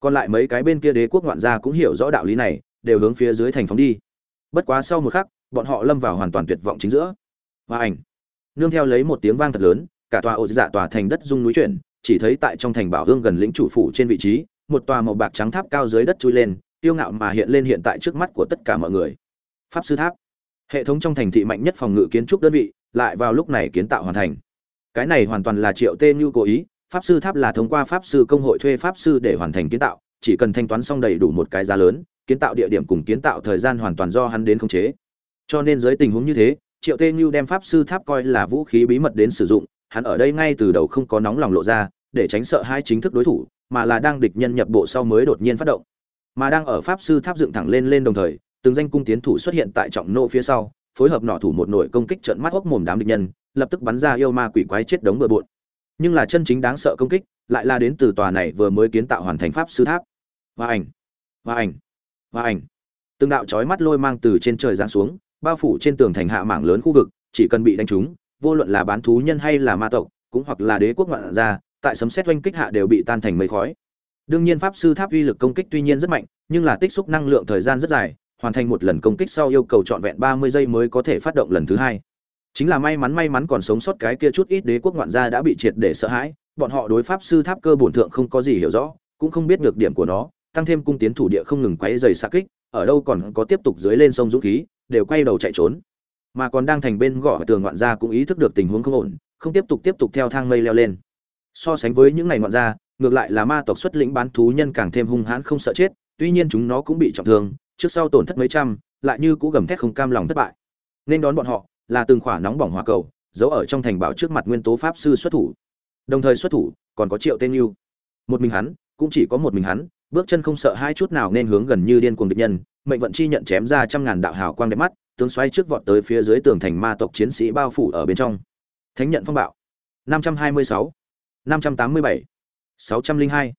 Còn lại mấy cái bên kia đế quốc ngoạn gia cũng hiểu rõ đạo lý này, đều hướng phía dưới thành phóng đi. Bất quá sau một khắc, bọn họ lâm vào hoàn toàn tuyệt vọng chính giữa. Và ảnh. Nương theo lấy một tiếng vang thật lớn, cả tòa ổ dạ tòa thành đất rung núi chuyển, chỉ thấy tại trong thành bảo hương gần lĩnh chủ phủ trên vị trí, một tòa màu bạc trắng tháp cao dưới đất chui lên tiêu ngạo mà hiện lên hiện tại trước mắt của tất cả mọi người. Pháp sư tháp. Hệ thống trong thành thị mạnh nhất phòng ngự kiến trúc đơn vị, lại vào lúc này kiến tạo hoàn thành. Cái này hoàn toàn là triệu tê như cố ý, pháp sư tháp là thông qua pháp sư công hội thuê pháp sư để hoàn thành kiến tạo, chỉ cần thanh toán xong đầy đủ một cái giá lớn, kiến tạo địa điểm cùng kiến tạo thời gian hoàn toàn do hắn đến khống chế. Cho nên dưới tình huống như thế, triệu tê như đem pháp sư tháp coi là vũ khí bí mật đến sử dụng, hắn ở đây ngay từ đầu không có nóng lòng lộ ra, để tránh sợ hai chính thức đối thủ, mà là đang địch nhân nhập bộ sau mới đột nhiên phát động mà đang ở pháp sư tháp dựng thẳng lên lên đồng thời từng danh cung tiến thủ xuất hiện tại trọng nô phía sau phối hợp nọ thủ một nội công kích trận mắt hốc mồm đám địch nhân lập tức bắn ra yêu ma quỷ quái chết đống bừa bộn. Nhưng là chân chính đáng sợ công kích lại là đến từ tòa này vừa mới kiến tạo hoàn thành pháp sư tháp. Và ảnh và ảnh và ảnh. Từng đạo chói mắt lôi mang từ trên trời giáng xuống bao phủ trên tường thành hạ mảng lớn khu vực chỉ cần bị đánh trúng vô luận là bán thú nhân hay là ma tộc cũng hoặc là đế quốc ngoạn ra, tại sấm xét oanh kích hạ đều bị tan thành mây khói đương nhiên pháp sư tháp uy lực công kích tuy nhiên rất mạnh, nhưng là tích xúc năng lượng thời gian rất dài, hoàn thành một lần công kích sau yêu cầu trọn vẹn ba mươi giây mới có thể phát động lần thứ hai. Chính là may mắn may mắn còn sống sót cái kia chút ít đế quốc ngoạn gia đã bị triệt để sợ hãi, bọn họ đối pháp sư tháp cơ bổn thượng không có gì hiểu rõ, cũng không biết được điểm của nó, tăng thêm cung tiến thủ địa không ngừng quấy dày xa kích, ở đâu còn có tiếp tục dưới lên sông dũng khí, đều quay đầu chạy trốn. Mà còn đang thành bên gõ tường ngoạn gia cũng ý thức được tình huống không ổn, không tiếp tục tiếp tục theo thang mây leo lên so sánh với những ngày ngoạn gia ngược lại là ma tộc xuất lĩnh bán thú nhân càng thêm hung hãn không sợ chết tuy nhiên chúng nó cũng bị trọng thương trước sau tổn thất mấy trăm lại như cũ gầm thét không cam lòng thất bại. Nên đón bọn họ là từng khỏa nóng bỏng hỏa cầu giấu ở trong thành bảo trước mặt nguyên tố pháp sư xuất thủ. Đồng thời xuất thủ còn có triệu tên yêu một mình hắn cũng chỉ có một mình hắn bước chân không sợ hai chút nào nên hướng gần như điên cuồng địch nhân mệnh vận chi nhận chém ra trăm ngàn đạo hào quang đẹp mắt tướng xoay trước vọt tới phía dưới tường thành ma tộc chiến sĩ bao phủ ở bên trong. Thánh nhận phong bạo. 526, 587, 602.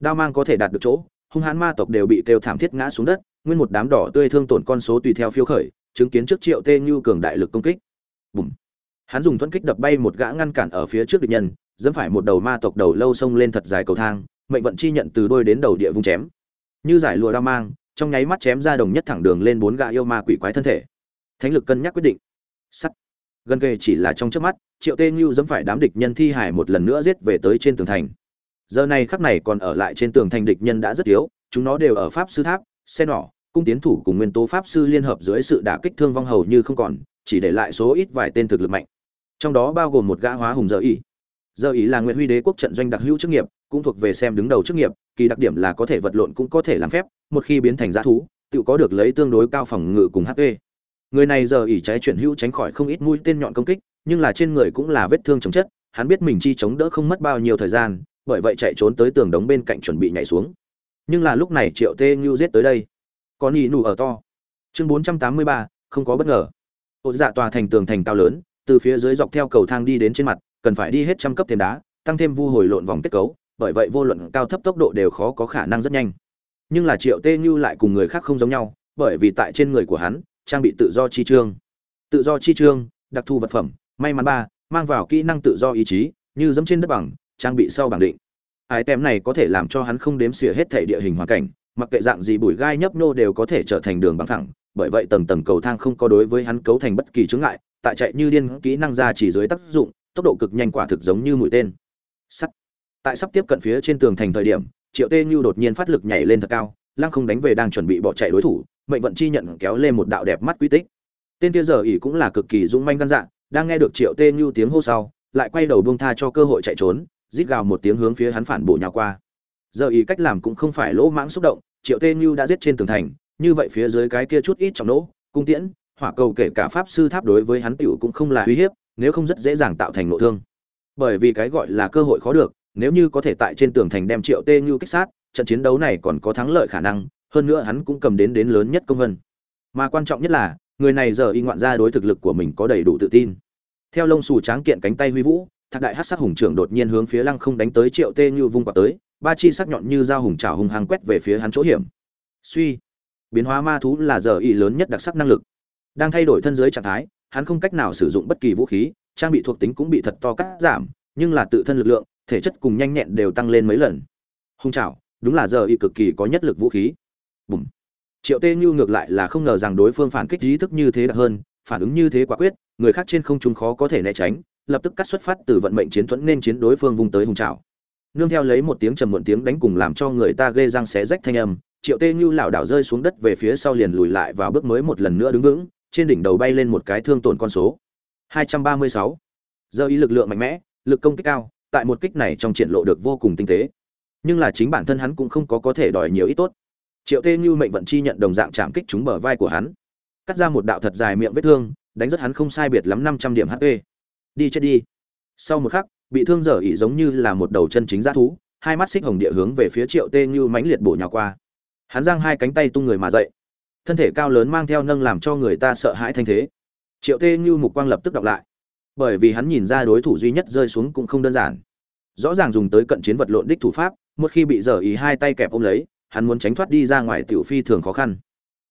đao mang có thể đạt được chỗ hung hãn ma tộc đều bị kêu thảm thiết ngã xuống đất nguyên một đám đỏ tươi thương tổn con số tùy theo phiêu khởi chứng kiến trước triệu tê như cường đại lực công kích. Bùm. Hắn dùng thuẫn kích đập bay một gã ngăn cản ở phía trước địch nhân dẫm phải một đầu ma tộc đầu lâu sông lên thật dài cầu thang mệnh vận chi nhận từ đôi đến đầu địa vung chém. Như giải lụa đao mang trong nháy mắt chém ra đồng nhất thẳng đường lên bốn gã yêu ma quỷ quái thân thể. Thánh lực cân nhắc quyết định. Sắt. Gần kề chỉ là trong trước mắt triệu tê như dẫm phải đám địch nhân thi hải một lần nữa giết về tới trên tường thành. Giờ này khắc này còn ở lại trên tường thành địch nhân đã rất yếu, chúng nó đều ở pháp sư tháp, xe nỏ, cung tiến thủ cùng nguyên tố pháp sư liên hợp dưới sự đả kích thương vong hầu như không còn, chỉ để lại số ít vài tên thực lực mạnh. Trong đó bao gồm một gã hóa hùng giờ ý giờ ý là nguyễn huy đế quốc trận doanh đặc hữu chức nghiệp, cũng thuộc về xem đứng đầu chức nghiệp, kỳ đặc điểm là có thể vật lộn cũng có thể làm phép, một khi biến thành g thú, tự có được lấy tương đối cao phòng ngự cùng hp người này giờ ỉ trái chuyển hữu tránh khỏi không ít mũi tên nhọn công kích nhưng là trên người cũng là vết thương chồng chất, hắn biết mình chi chống đỡ không mất bao nhiêu thời gian, bởi vậy chạy trốn tới tường đống bên cạnh chuẩn bị nhảy xuống. Nhưng là lúc này triệu tê như giết tới đây. Có nhị nụ ở to. Chương bốn trăm tám mươi ba, không có bất ngờ. Hộ dạ tòa thành tường thành cao lớn, từ phía dưới dọc theo cầu thang đi đến trên mặt, cần phải đi hết trăm cấp thêm đá, tăng thêm vu hồi lộn vòng kết cấu, bởi vậy vô luận cao thấp tốc độ đều khó có khả năng rất nhanh. Nhưng là triệu tê như lại cùng người khác không giống nhau, bởi vì tại trên người của hắn, trang bị tự do chi trương. Tự do chi trương, đặc thù vật phẩm may mắn ba, mang vào kỹ năng tự do ý chí, như dẫm trên đất bằng, trang bị sau bảng định. Ái tem này có thể làm cho hắn không đếm xỉa hết thể địa hình hoàn cảnh, mặc kệ dạng gì bụi gai nhấp nô đều có thể trở thành đường bằng thẳng. Bởi vậy tầng tầng cầu thang không có đối với hắn cấu thành bất kỳ chướng ngại, tại chạy như điên kỹ năng ra chỉ dưới tác dụng, tốc độ cực nhanh quả thực giống như mũi tên. Sắt. Tại sắp tiếp cận phía trên tường thành thời điểm, triệu tê như đột nhiên phát lực nhảy lên thật cao, lăng không đánh về đang chuẩn bị bỏ chạy đối thủ, mệnh vận chi nhận kéo lên một đạo đẹp mắt quy tích. Tên kia giờ ỉ cũng là cực kỳ dũng manh gan dạ đang nghe được triệu tê nhu tiếng hô sau, lại quay đầu buông tha cho cơ hội chạy trốn, rít gào một tiếng hướng phía hắn phản bổ nhào qua. Giờ ý cách làm cũng không phải lỗ mãng xúc động, triệu tê nhu đã giết trên tường thành, như vậy phía dưới cái kia chút ít trọng nỗ, cung tiễn, hỏa cầu kể cả pháp sư tháp đối với hắn tiểu cũng không là uy hiếp, nếu không rất dễ dàng tạo thành nội thương. Bởi vì cái gọi là cơ hội khó được, nếu như có thể tại trên tường thành đem triệu tê nhu kích sát, trận chiến đấu này còn có thắng lợi khả năng, hơn nữa hắn cũng cầm đến đến lớn nhất công vân. Mà quan trọng nhất là người này giờ y ngoạn ra đối thực lực của mình có đầy đủ tự tin. Theo lông xù tráng kiện cánh tay huy vũ, thạc đại hát sắc hùng trưởng đột nhiên hướng phía lăng không đánh tới triệu tê như vung quả tới, ba chi sắc nhọn như dao hùng trào hùng hàng quét về phía hắn chỗ hiểm. Suy, biến hóa ma thú là giờ y lớn nhất đặc sắc năng lực. Đang thay đổi thân dưới trạng thái, hắn không cách nào sử dụng bất kỳ vũ khí, trang bị thuộc tính cũng bị thật to cắt giảm, nhưng là tự thân lực lượng, thể chất cùng nhanh nhẹn đều tăng lên mấy lần. Hùng trào đúng là giờ y cực kỳ có nhất lực vũ khí. Bùm triệu tê như ngược lại là không ngờ rằng đối phương phản kích trí thức như thế đặc hơn, phản ứng như thế quả quyết, người khác trên không trung khó có thể né tránh, lập tức cắt xuất phát từ vận mệnh chiến thuẫn nên chiến đối phương vùng tới hùng trào nương theo lấy một tiếng trầm muộn tiếng đánh cùng làm cho người ta ghê răng xé rách thanh âm, triệu tê như lảo đảo rơi xuống đất về phía sau liền lùi lại vào bước mới một lần nữa đứng vững, trên đỉnh đầu bay lên một cái thương tổn con số. 236. giờ ý lực lượng mạnh mẽ, lực công kích cao, tại một kích này trong triển lộ được vô cùng tinh tế. Nhưng là chính bản thân hắn cũng không có có thể đòi nhiều ít tốt triệu tê như mệnh vận chi nhận đồng dạng chạm kích trúng bờ vai của hắn. Cắt ra một đạo thật dài miệng vết thương, đánh rất hắn không sai biệt lắm năm trăm điểm hp đi chết đi. Sau một khắc, bị thương dở ỉ giống như là một đầu chân chính g thú, hai mắt xích hồng địa hướng về phía triệu tê như mãnh liệt bổ nhào qua. Hắn giang hai cánh tay tung người mà dậy. Thân thể cao lớn mang theo nâng làm cho người ta sợ hãi thanh thế. Triệu tê như mục quang lập tức đọc lại. Bởi vì hắn nhìn ra đối thủ duy nhất rơi xuống cũng không đơn giản. Rõ ràng dùng tới cận chiến vật lộn đích thủ pháp, một khi bị dở ý hai tay kẹp ôm lấy hắn muốn tránh thoát đi ra ngoài tiểu phi thường khó khăn.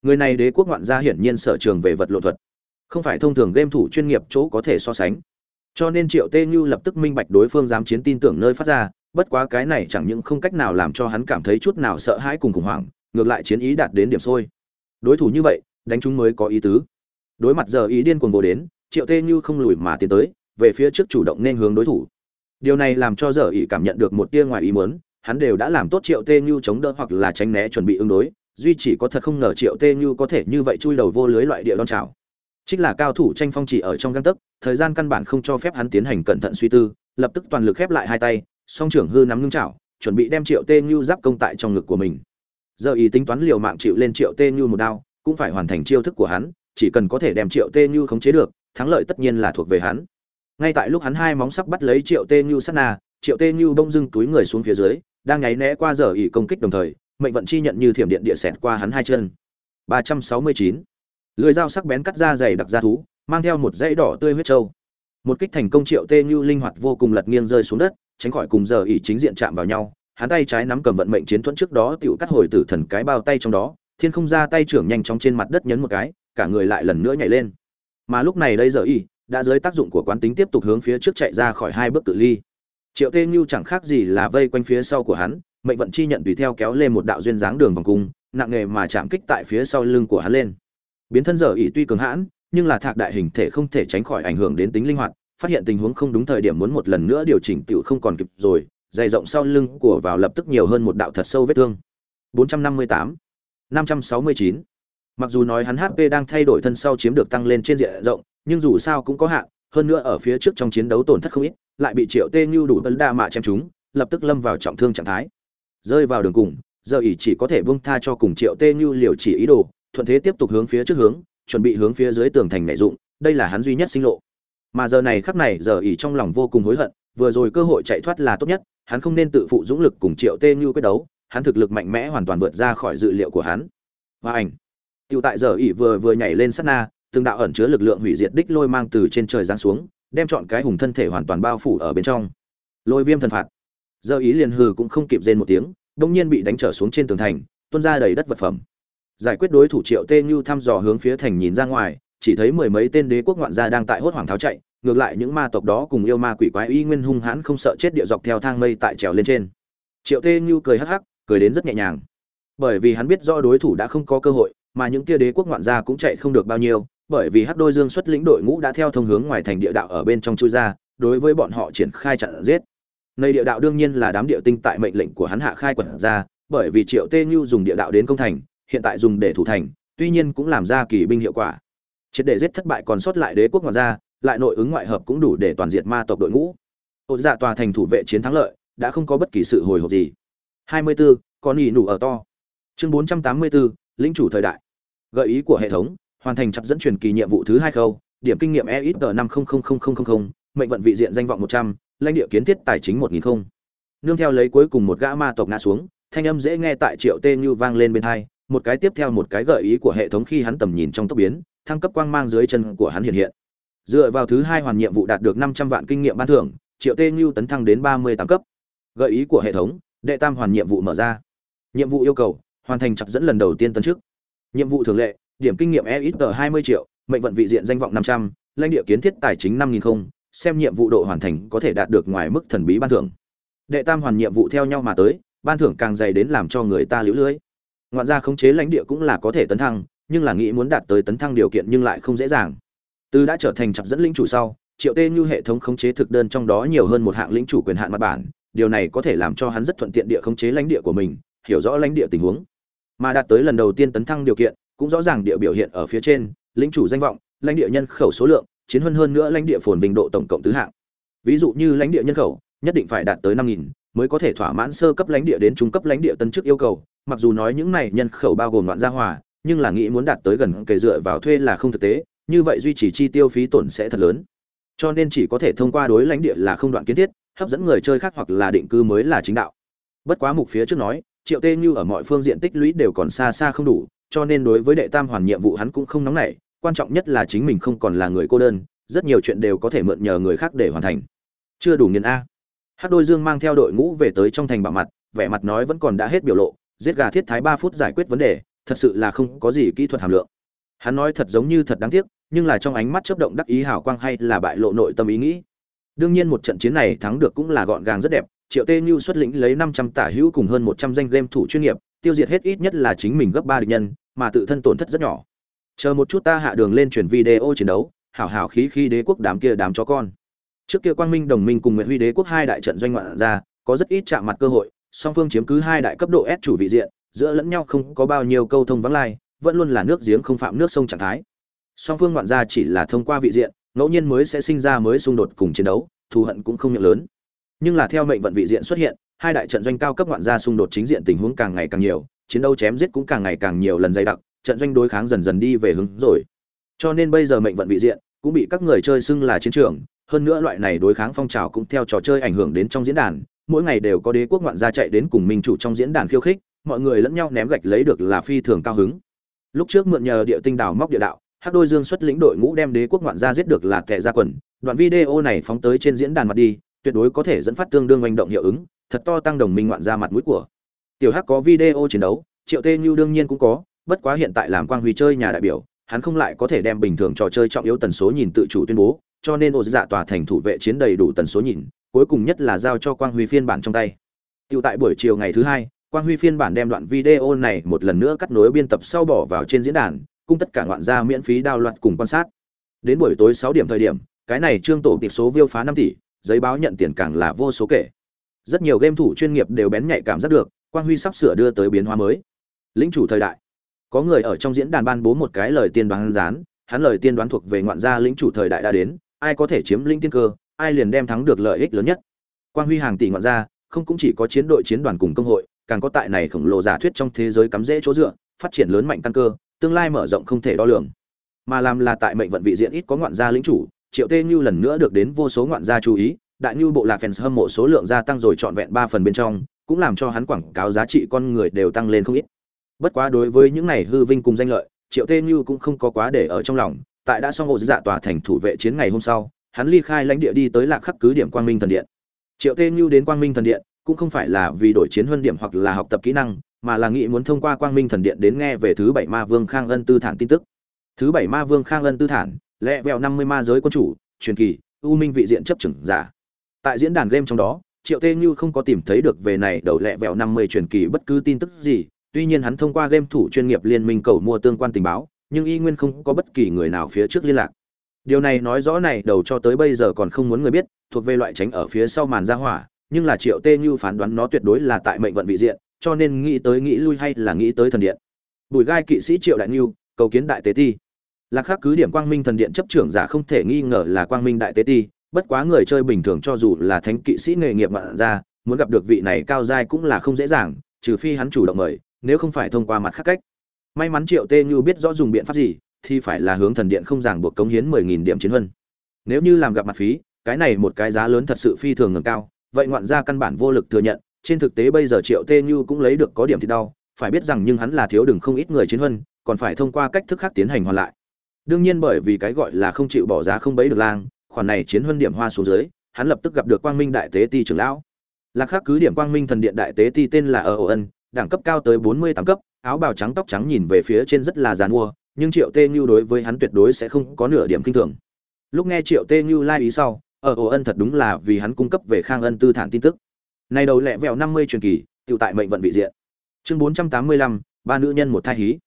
Người này đế quốc ngoạn gia hiển nhiên sở trường về vật lộn thuật. Không phải thông thường game thủ chuyên nghiệp chỗ có thể so sánh. Cho nên triệu tê như lập tức minh bạch đối phương dám chiến tin tưởng nơi phát ra, bất quá cái này chẳng những không cách nào làm cho hắn cảm thấy chút nào sợ hãi cùng khủng hoảng, ngược lại chiến ý đạt đến điểm sôi. Đối thủ như vậy, đánh chúng mới có ý tứ. Đối mặt giờ ý điên cuồng vô đến, triệu tê như không lùi mà tiến tới, về phía trước chủ động nên hướng đối thủ. Điều này làm cho giờ ý cảm nhận được một tia ngoài ý muốn hắn đều đã làm tốt triệu tê như chống đỡ hoặc là tránh né chuẩn bị ứng đối, duy chỉ có thật không ngờ triệu tê như có thể như vậy chui đầu vô lưới loại địa đón trào trích là cao thủ tranh phong chỉ ở trong găng tấc, thời gian căn bản không cho phép hắn tiến hành cẩn thận suy tư, lập tức toàn lực khép lại hai tay, song trưởng hư nắm ngưng chảo, chuẩn bị đem triệu tê như giáp công tại trong ngực của mình. Giờ ý tính toán liều mạng chịu lên triệu tê như một đao, cũng phải hoàn thành chiêu thức của hắn, chỉ cần có thể đem triệu tê như khống chế được, thắng lợi tất nhiên là thuộc về hắn. Ngay tại lúc hắn hai móng sắc bắt lấy triệu tê như sát na, triệu tê như bông dưng túi người xuống phía dưới đang nháy né qua giờ ỉ công kích đồng thời, mệnh vận chi nhận như thiểm điện địa xẹt qua hắn hai chân. Ba trăm sáu mươi chín. Lưỡi dao sắc bén cắt ra dày đặc ra thú, mang theo một dãy đỏ tươi huyết trâu. Một kích thành công triệu tê như linh hoạt vô cùng lật nghiêng rơi xuống đất, tránh khỏi cùng giờ ỉ chính diện chạm vào nhau. Hắn tay trái nắm cầm vận mệnh chiến thuẫn trước đó tựu cắt hồi tử thần cái bao tay trong đó, thiên không ra tay trưởng nhanh chóng trên mặt đất nhấn một cái, cả người lại lần nữa nhảy lên. Mà lúc này đây giờ ỉ đã dưới tác dụng của quán tính tiếp tục hướng phía trước chạy ra khỏi hai bước cự ly triệu tê như chẳng khác gì là vây quanh phía sau của hắn, mệnh vận chi nhận tùy theo kéo lên một đạo duyên dáng đường vòng cung, nặng nghề mà chạm kích tại phía sau lưng của hắn lên. Biến thân giờ ỉ tuy cường hãn, nhưng là thạc đại hình thể không thể tránh khỏi ảnh hưởng đến tính linh hoạt, phát hiện tình huống không đúng thời điểm muốn một lần nữa điều chỉnh tựu không còn kịp rồi, dày rộng sau lưng của vào lập tức nhiều hơn một đạo thật sâu vết thương. 458 569 mặc dù nói hắn hp đang thay đổi thân sau chiếm được tăng lên trên diện rộng, nhưng dù sao cũng có hạn hơn nữa ở phía trước trong chiến đấu tổn thất không ít, lại bị triệu tê Nhu đủ tấn đa mạ chém chúng lập tức lâm vào trọng thương trạng thái. Rơi vào đường cùng, giờ ỷ chỉ có thể buông tha cho cùng triệu tê Nhu liều chỉ ý đồ, thuận thế tiếp tục hướng phía trước hướng, chuẩn bị hướng phía dưới tường thành nhảy dụng, đây là hắn duy nhất sinh lộ. Mà giờ này khắc này, giờ ỷ trong lòng vô cùng hối hận, vừa rồi cơ hội chạy thoát là tốt nhất, hắn không nên tự phụ dũng lực cùng triệu tê Nhu quyết đấu, hắn thực lực mạnh mẽ hoàn toàn vượt ra khỏi dự liệu của hắn. Và ảnh, Tiểu tại giờ ỷ vừa vừa nhảy lên sát na từng đạo ẩn chứa lực lượng hủy diệt đích lôi mang từ trên trời giáng xuống, đem chọn cái hùng thân thể hoàn toàn bao phủ ở bên trong. Lôi viêm thần phạt. Giờ ý liền hừ cũng không kịp rên một tiếng, đột nhiên bị đánh trở xuống trên tường thành, tuôn ra đầy đất vật phẩm. Giải quyết đối thủ triệu tê như thăm dò hướng phía thành nhìn ra ngoài, chỉ thấy mười mấy tên đế quốc ngoạn gia đang tại hốt hoảng tháo chạy, ngược lại những ma tộc đó cùng yêu ma quỷ quái uy nguyên hung hãn không sợ chết địa dọc theo thang mây tại trèo lên trên. Triệu tê như cười hắc hắc, cười đến rất nhẹ nhàng. Bởi vì hắn biết rõ đối thủ đã không có cơ hội, mà những kia đế quốc ngoạn gia cũng chạy không được bao nhiêu bởi vì hắc đôi dương xuất lĩnh đội ngũ đã theo thông hướng ngoài thành địa đạo ở bên trong chui ra đối với bọn họ triển khai chặn giết. Nơi địa đạo đương nhiên là đám địa tinh tại mệnh lệnh của hắn hạ khai quẩn ra bởi vì triệu tê như dùng địa đạo đến công thành hiện tại dùng để thủ thành tuy nhiên cũng làm ra kỳ binh hiệu quả. Triệt để giết thất bại còn sót lại đế quốc ngoại ra lại nội ứng ngoại hợp cũng đủ để toàn diệt ma tộc đội ngũ. Ột dạ tòa thành thủ vệ chiến thắng lợi đã không có bất kỳ sự hồi hộp gì. 24, con nhỉ nủ ở to. Chương 484, lĩnh chủ thời đại. Gợi ý của hệ thống hoàn thành chặt dẫn truyền kỳ nhiệm vụ thứ hai khâu, điểm kinh nghiệm e ít tờ năm mệnh vận vị diện danh vọng một trăm, lãnh địa kiến thiết tài chính một nghìn không. Nương theo lấy cuối cùng một gã ma tộc ngã xuống, thanh âm dễ nghe tại triệu tê như vang lên bên hai, một cái tiếp theo một cái gợi ý của hệ thống khi hắn tầm nhìn trong tốc biến, thăng cấp quang mang dưới chân của hắn hiện hiện. Dựa vào thứ hai hoàn nhiệm vụ đạt được năm trăm vạn kinh nghiệm ban thưởng, triệu tê như tấn thăng đến ba mươi tám cấp. Gợi ý của hệ thống, đệ tam hoàn nhiệm vụ mở ra. Nhiệm vụ yêu cầu, hoàn thành chặt dẫn lần đầu tiên tấn trước. Nhiệm vụ thường lệ điểm kinh nghiệm e ít tờ hai mươi triệu, mệnh vận vị diện danh vọng năm trăm, lãnh địa kiến thiết tài chính năm nghìn không, xem nhiệm vụ độ hoàn thành có thể đạt được ngoài mức thần bí ban thưởng. Đệ tam hoàn nhiệm vụ theo nhau mà tới, ban thưởng càng dày đến làm cho người ta lũ lưới. Ngoạn ra khống chế lãnh địa cũng là có thể tấn thăng, nhưng là nghĩ muốn đạt tới tấn thăng điều kiện nhưng lại không dễ dàng. Từ đã trở thành chặt dẫn lĩnh chủ sau, triệu tê như hệ thống khống chế thực đơn trong đó nhiều hơn một hạng lĩnh chủ quyền hạn mặt bản, điều này có thể làm cho hắn rất thuận tiện địa khống chế lãnh địa của mình, hiểu rõ lãnh địa tình huống. Mà đạt tới lần đầu tiên tấn thăng điều kiện cũng rõ ràng địa biểu hiện ở phía trên, lĩnh chủ danh vọng, lãnh địa nhân khẩu số lượng, chiến hơn hơn nữa lãnh địa phồn bình độ tổng cộng tứ hạng. Ví dụ như lãnh địa nhân khẩu, nhất định phải đạt tới năm nghìn mới có thể thỏa mãn sơ cấp lãnh địa đến trung cấp lãnh địa tân chức yêu cầu. Mặc dù nói những này nhân khẩu bao gồm loạn gia hòa, nhưng là nghĩ muốn đạt tới gần kề dựa vào thuê là không thực tế, như vậy duy trì chi tiêu phí tổn sẽ thật lớn. Cho nên chỉ có thể thông qua đối lãnh địa là không đoạn kiến thiết, hấp dẫn người chơi khác hoặc là định cư mới là chính đạo. Bất quá mục phía trước nói, triệu tê như ở mọi phương diện tích lũy đều còn xa xa không đủ cho nên đối với đệ tam hoàn nhiệm vụ hắn cũng không nóng nảy, quan trọng nhất là chính mình không còn là người cô đơn, rất nhiều chuyện đều có thể mượn nhờ người khác để hoàn thành. Chưa đủ nghiền a. Hát đôi dương mang theo đội ngũ về tới trong thành bạo mặt, vẻ mặt nói vẫn còn đã hết biểu lộ, giết gà thiết thái ba phút giải quyết vấn đề, thật sự là không có gì kỹ thuật hàm lượng. Hắn nói thật giống như thật đáng tiếc, nhưng là trong ánh mắt chớp động đắc ý hào quang hay là bại lộ nội tâm ý nghĩ. Đương nhiên một trận chiến này thắng được cũng là gọn gàng rất đẹp, triệu tê như xuất lĩnh lấy năm trăm tả hữu cùng hơn một trăm danh game thủ chuyên nghiệp tiêu diệt hết ít nhất là chính mình gấp ba địch nhân, mà tự thân tổn thất rất nhỏ. Chờ một chút ta hạ đường lên chuyển video chiến đấu, hảo hảo khí khí đế quốc đám kia đám chó con. Trước kia quang minh, đồng minh cùng nguyễn huy đế quốc hai đại trận doanh ngoạn ra, có rất ít chạm mặt cơ hội, song phương chiếm cứ hai đại cấp độ S chủ vị diện, giữa lẫn nhau không có bao nhiêu câu thông vắng lai, vẫn luôn là nước giếng không phạm nước sông trạng thái. Song phương ngoạn ra chỉ là thông qua vị diện, ngẫu nhiên mới sẽ sinh ra mới xung đột cùng chiến đấu, thù hận cũng không miệng lớn. Nhưng là theo mệnh vận vị diện xuất hiện hai đại trận doanh cao cấp ngoạn gia xung đột chính diện tình huống càng ngày càng nhiều, chiến đấu chém giết cũng càng ngày càng nhiều lần dày đặc, trận doanh đối kháng dần dần đi về hướng rồi. Cho nên bây giờ mệnh vận vị diện cũng bị các người chơi xưng là chiến trường, hơn nữa loại này đối kháng phong trào cũng theo trò chơi ảnh hưởng đến trong diễn đàn, mỗi ngày đều có đế quốc ngoạn gia chạy đến cùng minh chủ trong diễn đàn khiêu khích, mọi người lẫn nhau ném gạch lấy được là phi thường cao hứng. Lúc trước mượn nhờ địa tinh đảo móc địa đạo, hắc đôi dương xuất lĩnh đội ngũ đem đế quốc ngoạn gia giết được là kẻ ra quần. Đoạn video này phóng tới trên diễn đàn mặt đi, tuyệt đối có thể dẫn phát tương đương hành động hiệu ứng thật to tăng đồng minh ngoạn ra mặt mũi của. Tiểu hắc có video chiến đấu, triệu tê như đương nhiên cũng có, bất quá hiện tại làm quang huy chơi nhà đại biểu, hắn không lại có thể đem bình thường trò chơi trọng yếu tần số nhìn tự chủ tuyên bố, cho nên ô dạ tòa thành thủ vệ chiến đầy đủ tần số nhìn, cuối cùng nhất là giao cho quang huy phiên bản trong tay. Tiểu tại buổi chiều ngày thứ hai, quang huy phiên bản đem đoạn video này một lần nữa cắt nối biên tập sau bỏ vào trên diễn đàn, cung tất cả ngoạn gia miễn phí đao loạt cùng quan sát. Đến buổi tối sáu điểm thời điểm, cái này trương tổ tiệp số viêu phá năm tỷ, giấy báo nhận tiền càng là vô số kể rất nhiều game thủ chuyên nghiệp đều bén nhạy cảm giác được, quang huy sắp sửa đưa tới biến hóa mới. Lĩnh chủ thời đại. Có người ở trong diễn đàn ban bố một cái lời tiên đoán rán hắn lời tiên đoán thuộc về ngoạn gia lĩnh chủ thời đại đã đến, ai có thể chiếm lĩnh tiên cơ, ai liền đem thắng được lợi ích lớn nhất. Quang huy hàng tỷ ngoạn gia, không cũng chỉ có chiến đội chiến đoàn cùng công hội, càng có tại này khổng lồ giả thuyết trong thế giới cắm rễ chỗ dựa, phát triển lớn mạnh căn cơ, tương lai mở rộng không thể đo lường. Mà làm là tại mệnh vận vị diện ít có ngoạn gia lĩnh chủ, triệu tê như lần nữa được đến vô số ngoạn gia chú ý đại Nhu bộ lạc fans hâm mộ số lượng gia tăng rồi trọn vẹn ba phần bên trong, cũng làm cho hắn quảng cáo giá trị con người đều tăng lên không ít. Bất quá đối với những này hư vinh cùng danh lợi, triệu tê Nhu cũng không có quá để ở trong lòng, tại đã xong hộ dạ tòa thành thủ vệ chiến ngày hôm sau, hắn ly khai lãnh địa đi tới lạc khắc cứ điểm quang minh thần điện. Triệu tê Nhu đến quang minh thần điện, cũng không phải là vì đổi chiến huân điểm hoặc là học tập kỹ năng, mà là nghĩ muốn thông qua quang minh thần điện đến nghe về thứ bảy ma vương khang ân tư thản tin tức. Thứ bảy ma vương khang ân tư thản, lẽ vẹo năm mươi ma giới quân chủ, truyền kỳ u minh vị diện chấp trưởng giả tại diễn đàn game trong đó, triệu tê như không có tìm thấy được về này đầu lẹ vẹo năm mươi truyền kỳ bất cứ tin tức gì, tuy nhiên hắn thông qua game thủ chuyên nghiệp liên minh cầu mua tương quan tình báo, nhưng y nguyên không có bất kỳ người nào phía trước liên lạc. Điều này nói rõ này đầu cho tới bây giờ còn không muốn người biết, thuộc về loại tránh ở phía sau màn ra hỏa, nhưng là triệu tê như phán đoán nó tuyệt đối là tại mệnh vận vị diện, cho nên nghĩ tới nghĩ lui hay là nghĩ tới thần điện. Bùi gai kỵ sĩ triệu đại như cầu kiến đại tế ti. Lạc khắc cứ điểm quang minh thần điện chấp trưởng giả không thể nghi ngờ là quang minh đại tế ti bất quá người chơi bình thường cho dù là thánh kỵ sĩ nghề nghiệp mạn ra, muốn gặp được vị này cao giai cũng là không dễ dàng, trừ phi hắn chủ động mời, nếu không phải thông qua mặt khác cách. May mắn triệu tê như biết rõ dùng biện pháp gì, thì phải là hướng thần điện không ràng buộc cống hiến mười nghìn điểm chiến huân. Nếu như làm gặp mặt phí, cái này một cái giá lớn thật sự phi thường ngừng cao, vậy ngoạn ra căn bản vô lực thừa nhận, trên thực tế bây giờ triệu tê như cũng lấy được có điểm thì đau, phải biết rằng nhưng hắn là thiếu đừng không ít người chiến huân, còn phải thông qua cách thức khác tiến hành hoàn lại. Đương nhiên bởi vì cái gọi là không chịu bỏ giá không bấy được lang khoản này chiến huân điểm hoa xuống dưới, hắn lập tức gặp được quang minh đại tế ti trưởng lão. Lạc khắc cứ điểm quang minh thần điện đại tế ti tên là ở ân đẳng cấp cao tới bốn mươi tám cấp, áo bào trắng tóc trắng nhìn về phía trên rất là giàn mua, nhưng triệu tê Nhu đối với hắn tuyệt đối sẽ không có nửa điểm kinh thường. Lúc nghe triệu tê Nhu lai ý sau ở ân thật đúng là vì hắn cung cấp về khang ân tư thản tin tức. Này đầu lẹ vẹo năm mươi truyền kỳ tiểu tại mệnh vận vị diện. Chương bốn trăm tám mươi lăm, ba nữ nhân một thai hí.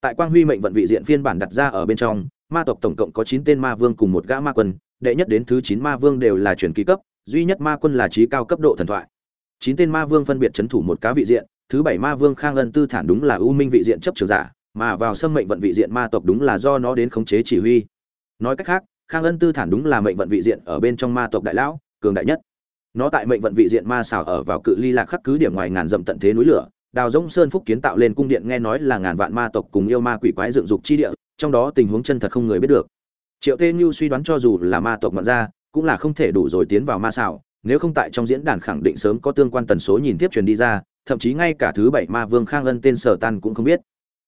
Tại quang huy mệnh vận vị diện phiên bản đặt ra ở bên trong, ma tộc tổng cộng có chín tên ma vương cùng một gã ma quân đệ nhất đến thứ chín ma vương đều là truyền kỳ cấp, duy nhất ma quân là trí cao cấp độ thần thoại. Chín tên ma vương phân biệt chấn thủ một cá vị diện, thứ bảy ma vương khang ân tư thản đúng là ưu minh vị diện chấp trường giả, mà vào xâm mệnh vận vị diện ma tộc đúng là do nó đến khống chế chỉ huy. Nói cách khác, khang ân tư thản đúng là mệnh vận vị diện ở bên trong ma tộc đại lão, cường đại nhất. Nó tại mệnh vận vị diện ma xảo ở vào cự ly lạc khắc cứ điểm ngoài ngàn dặm tận thế núi lửa, đào rỗng sơn phúc kiến tạo lên cung điện nghe nói là ngàn vạn ma tộc cùng yêu ma quỷ quái dựng dục chi địa, trong đó tình huống chân thật không người biết được triệu tê như suy đoán cho dù là ma tộc ngoạn ra cũng là không thể đủ rồi tiến vào ma xảo, nếu không tại trong diễn đàn khẳng định sớm có tương quan tần số nhìn tiếp truyền đi ra, thậm chí ngay cả thứ bảy ma vương khang ân tên sở tan cũng không biết.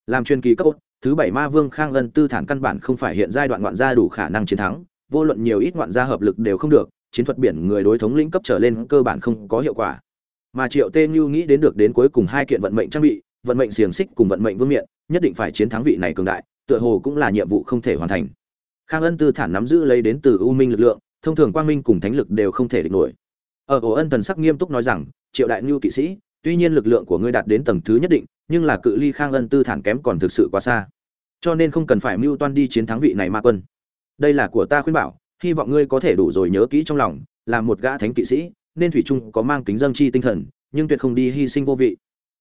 Làm truyền kỳ cấp ốt thứ bảy ma vương khang ân tư thản căn bản không phải hiện giai đoạn ngoạn gia đủ khả năng chiến thắng, vô luận nhiều ít ngoạn gia hợp lực đều không được, chiến thuật biển người đối thống lĩnh cấp trở lên cơ bản không có hiệu quả. Mà triệu tê như nghĩ đến được đến cuối cùng hai kiện vận mệnh trang bị, vận mệnh xiềng xích cùng vận mệnh vương miện, nhất định phải chiến thắng vị này cường đại, tựa hồ cũng là nhiệm vụ không thể hoàn thành khang ân tư thản nắm giữ lấy đến từ u minh lực lượng, thông thường quang minh cùng thánh lực đều không thể địch nổi. Ở ổ ân thần sắc nghiêm túc nói rằng, triệu đại ngưu kỵ sĩ, tuy nhiên lực lượng của ngươi đạt đến tầng thứ nhất định, nhưng là cự ly khang ân tư thản kém còn thực sự quá xa. Cho nên không cần phải mưu toan đi chiến thắng vị này ma quân. Đây là của ta khuyên bảo, hy vọng ngươi có thể đủ rồi nhớ kỹ trong lòng, là một gã thánh kỵ sĩ, nên thủy trung có mang kính dâng chi tinh thần, nhưng tuyệt không đi hy sinh vô vị.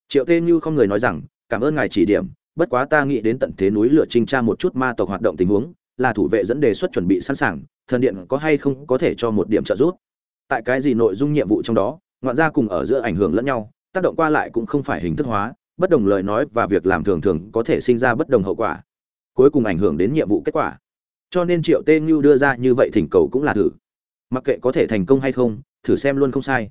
Triệu tê như không người nói rằng, cảm ơn ngài chỉ điểm, bất quá ta nghĩ đến tận thế núi lửa trinh tra một chút ma tộc hoạt động tình huống là thủ vệ dẫn đề xuất chuẩn bị sẵn sàng, thần điện có hay không có thể cho một điểm trợ giúp. Tại cái gì nội dung nhiệm vụ trong đó, ngoạn gia cùng ở giữa ảnh hưởng lẫn nhau, tác động qua lại cũng không phải hình thức hóa, bất đồng lời nói và việc làm thường thường có thể sinh ra bất đồng hậu quả. Cuối cùng ảnh hưởng đến nhiệm vụ kết quả. Cho nên triệu tê như đưa ra như vậy thỉnh cầu cũng là thử. Mặc kệ có thể thành công hay không, thử xem luôn không sai.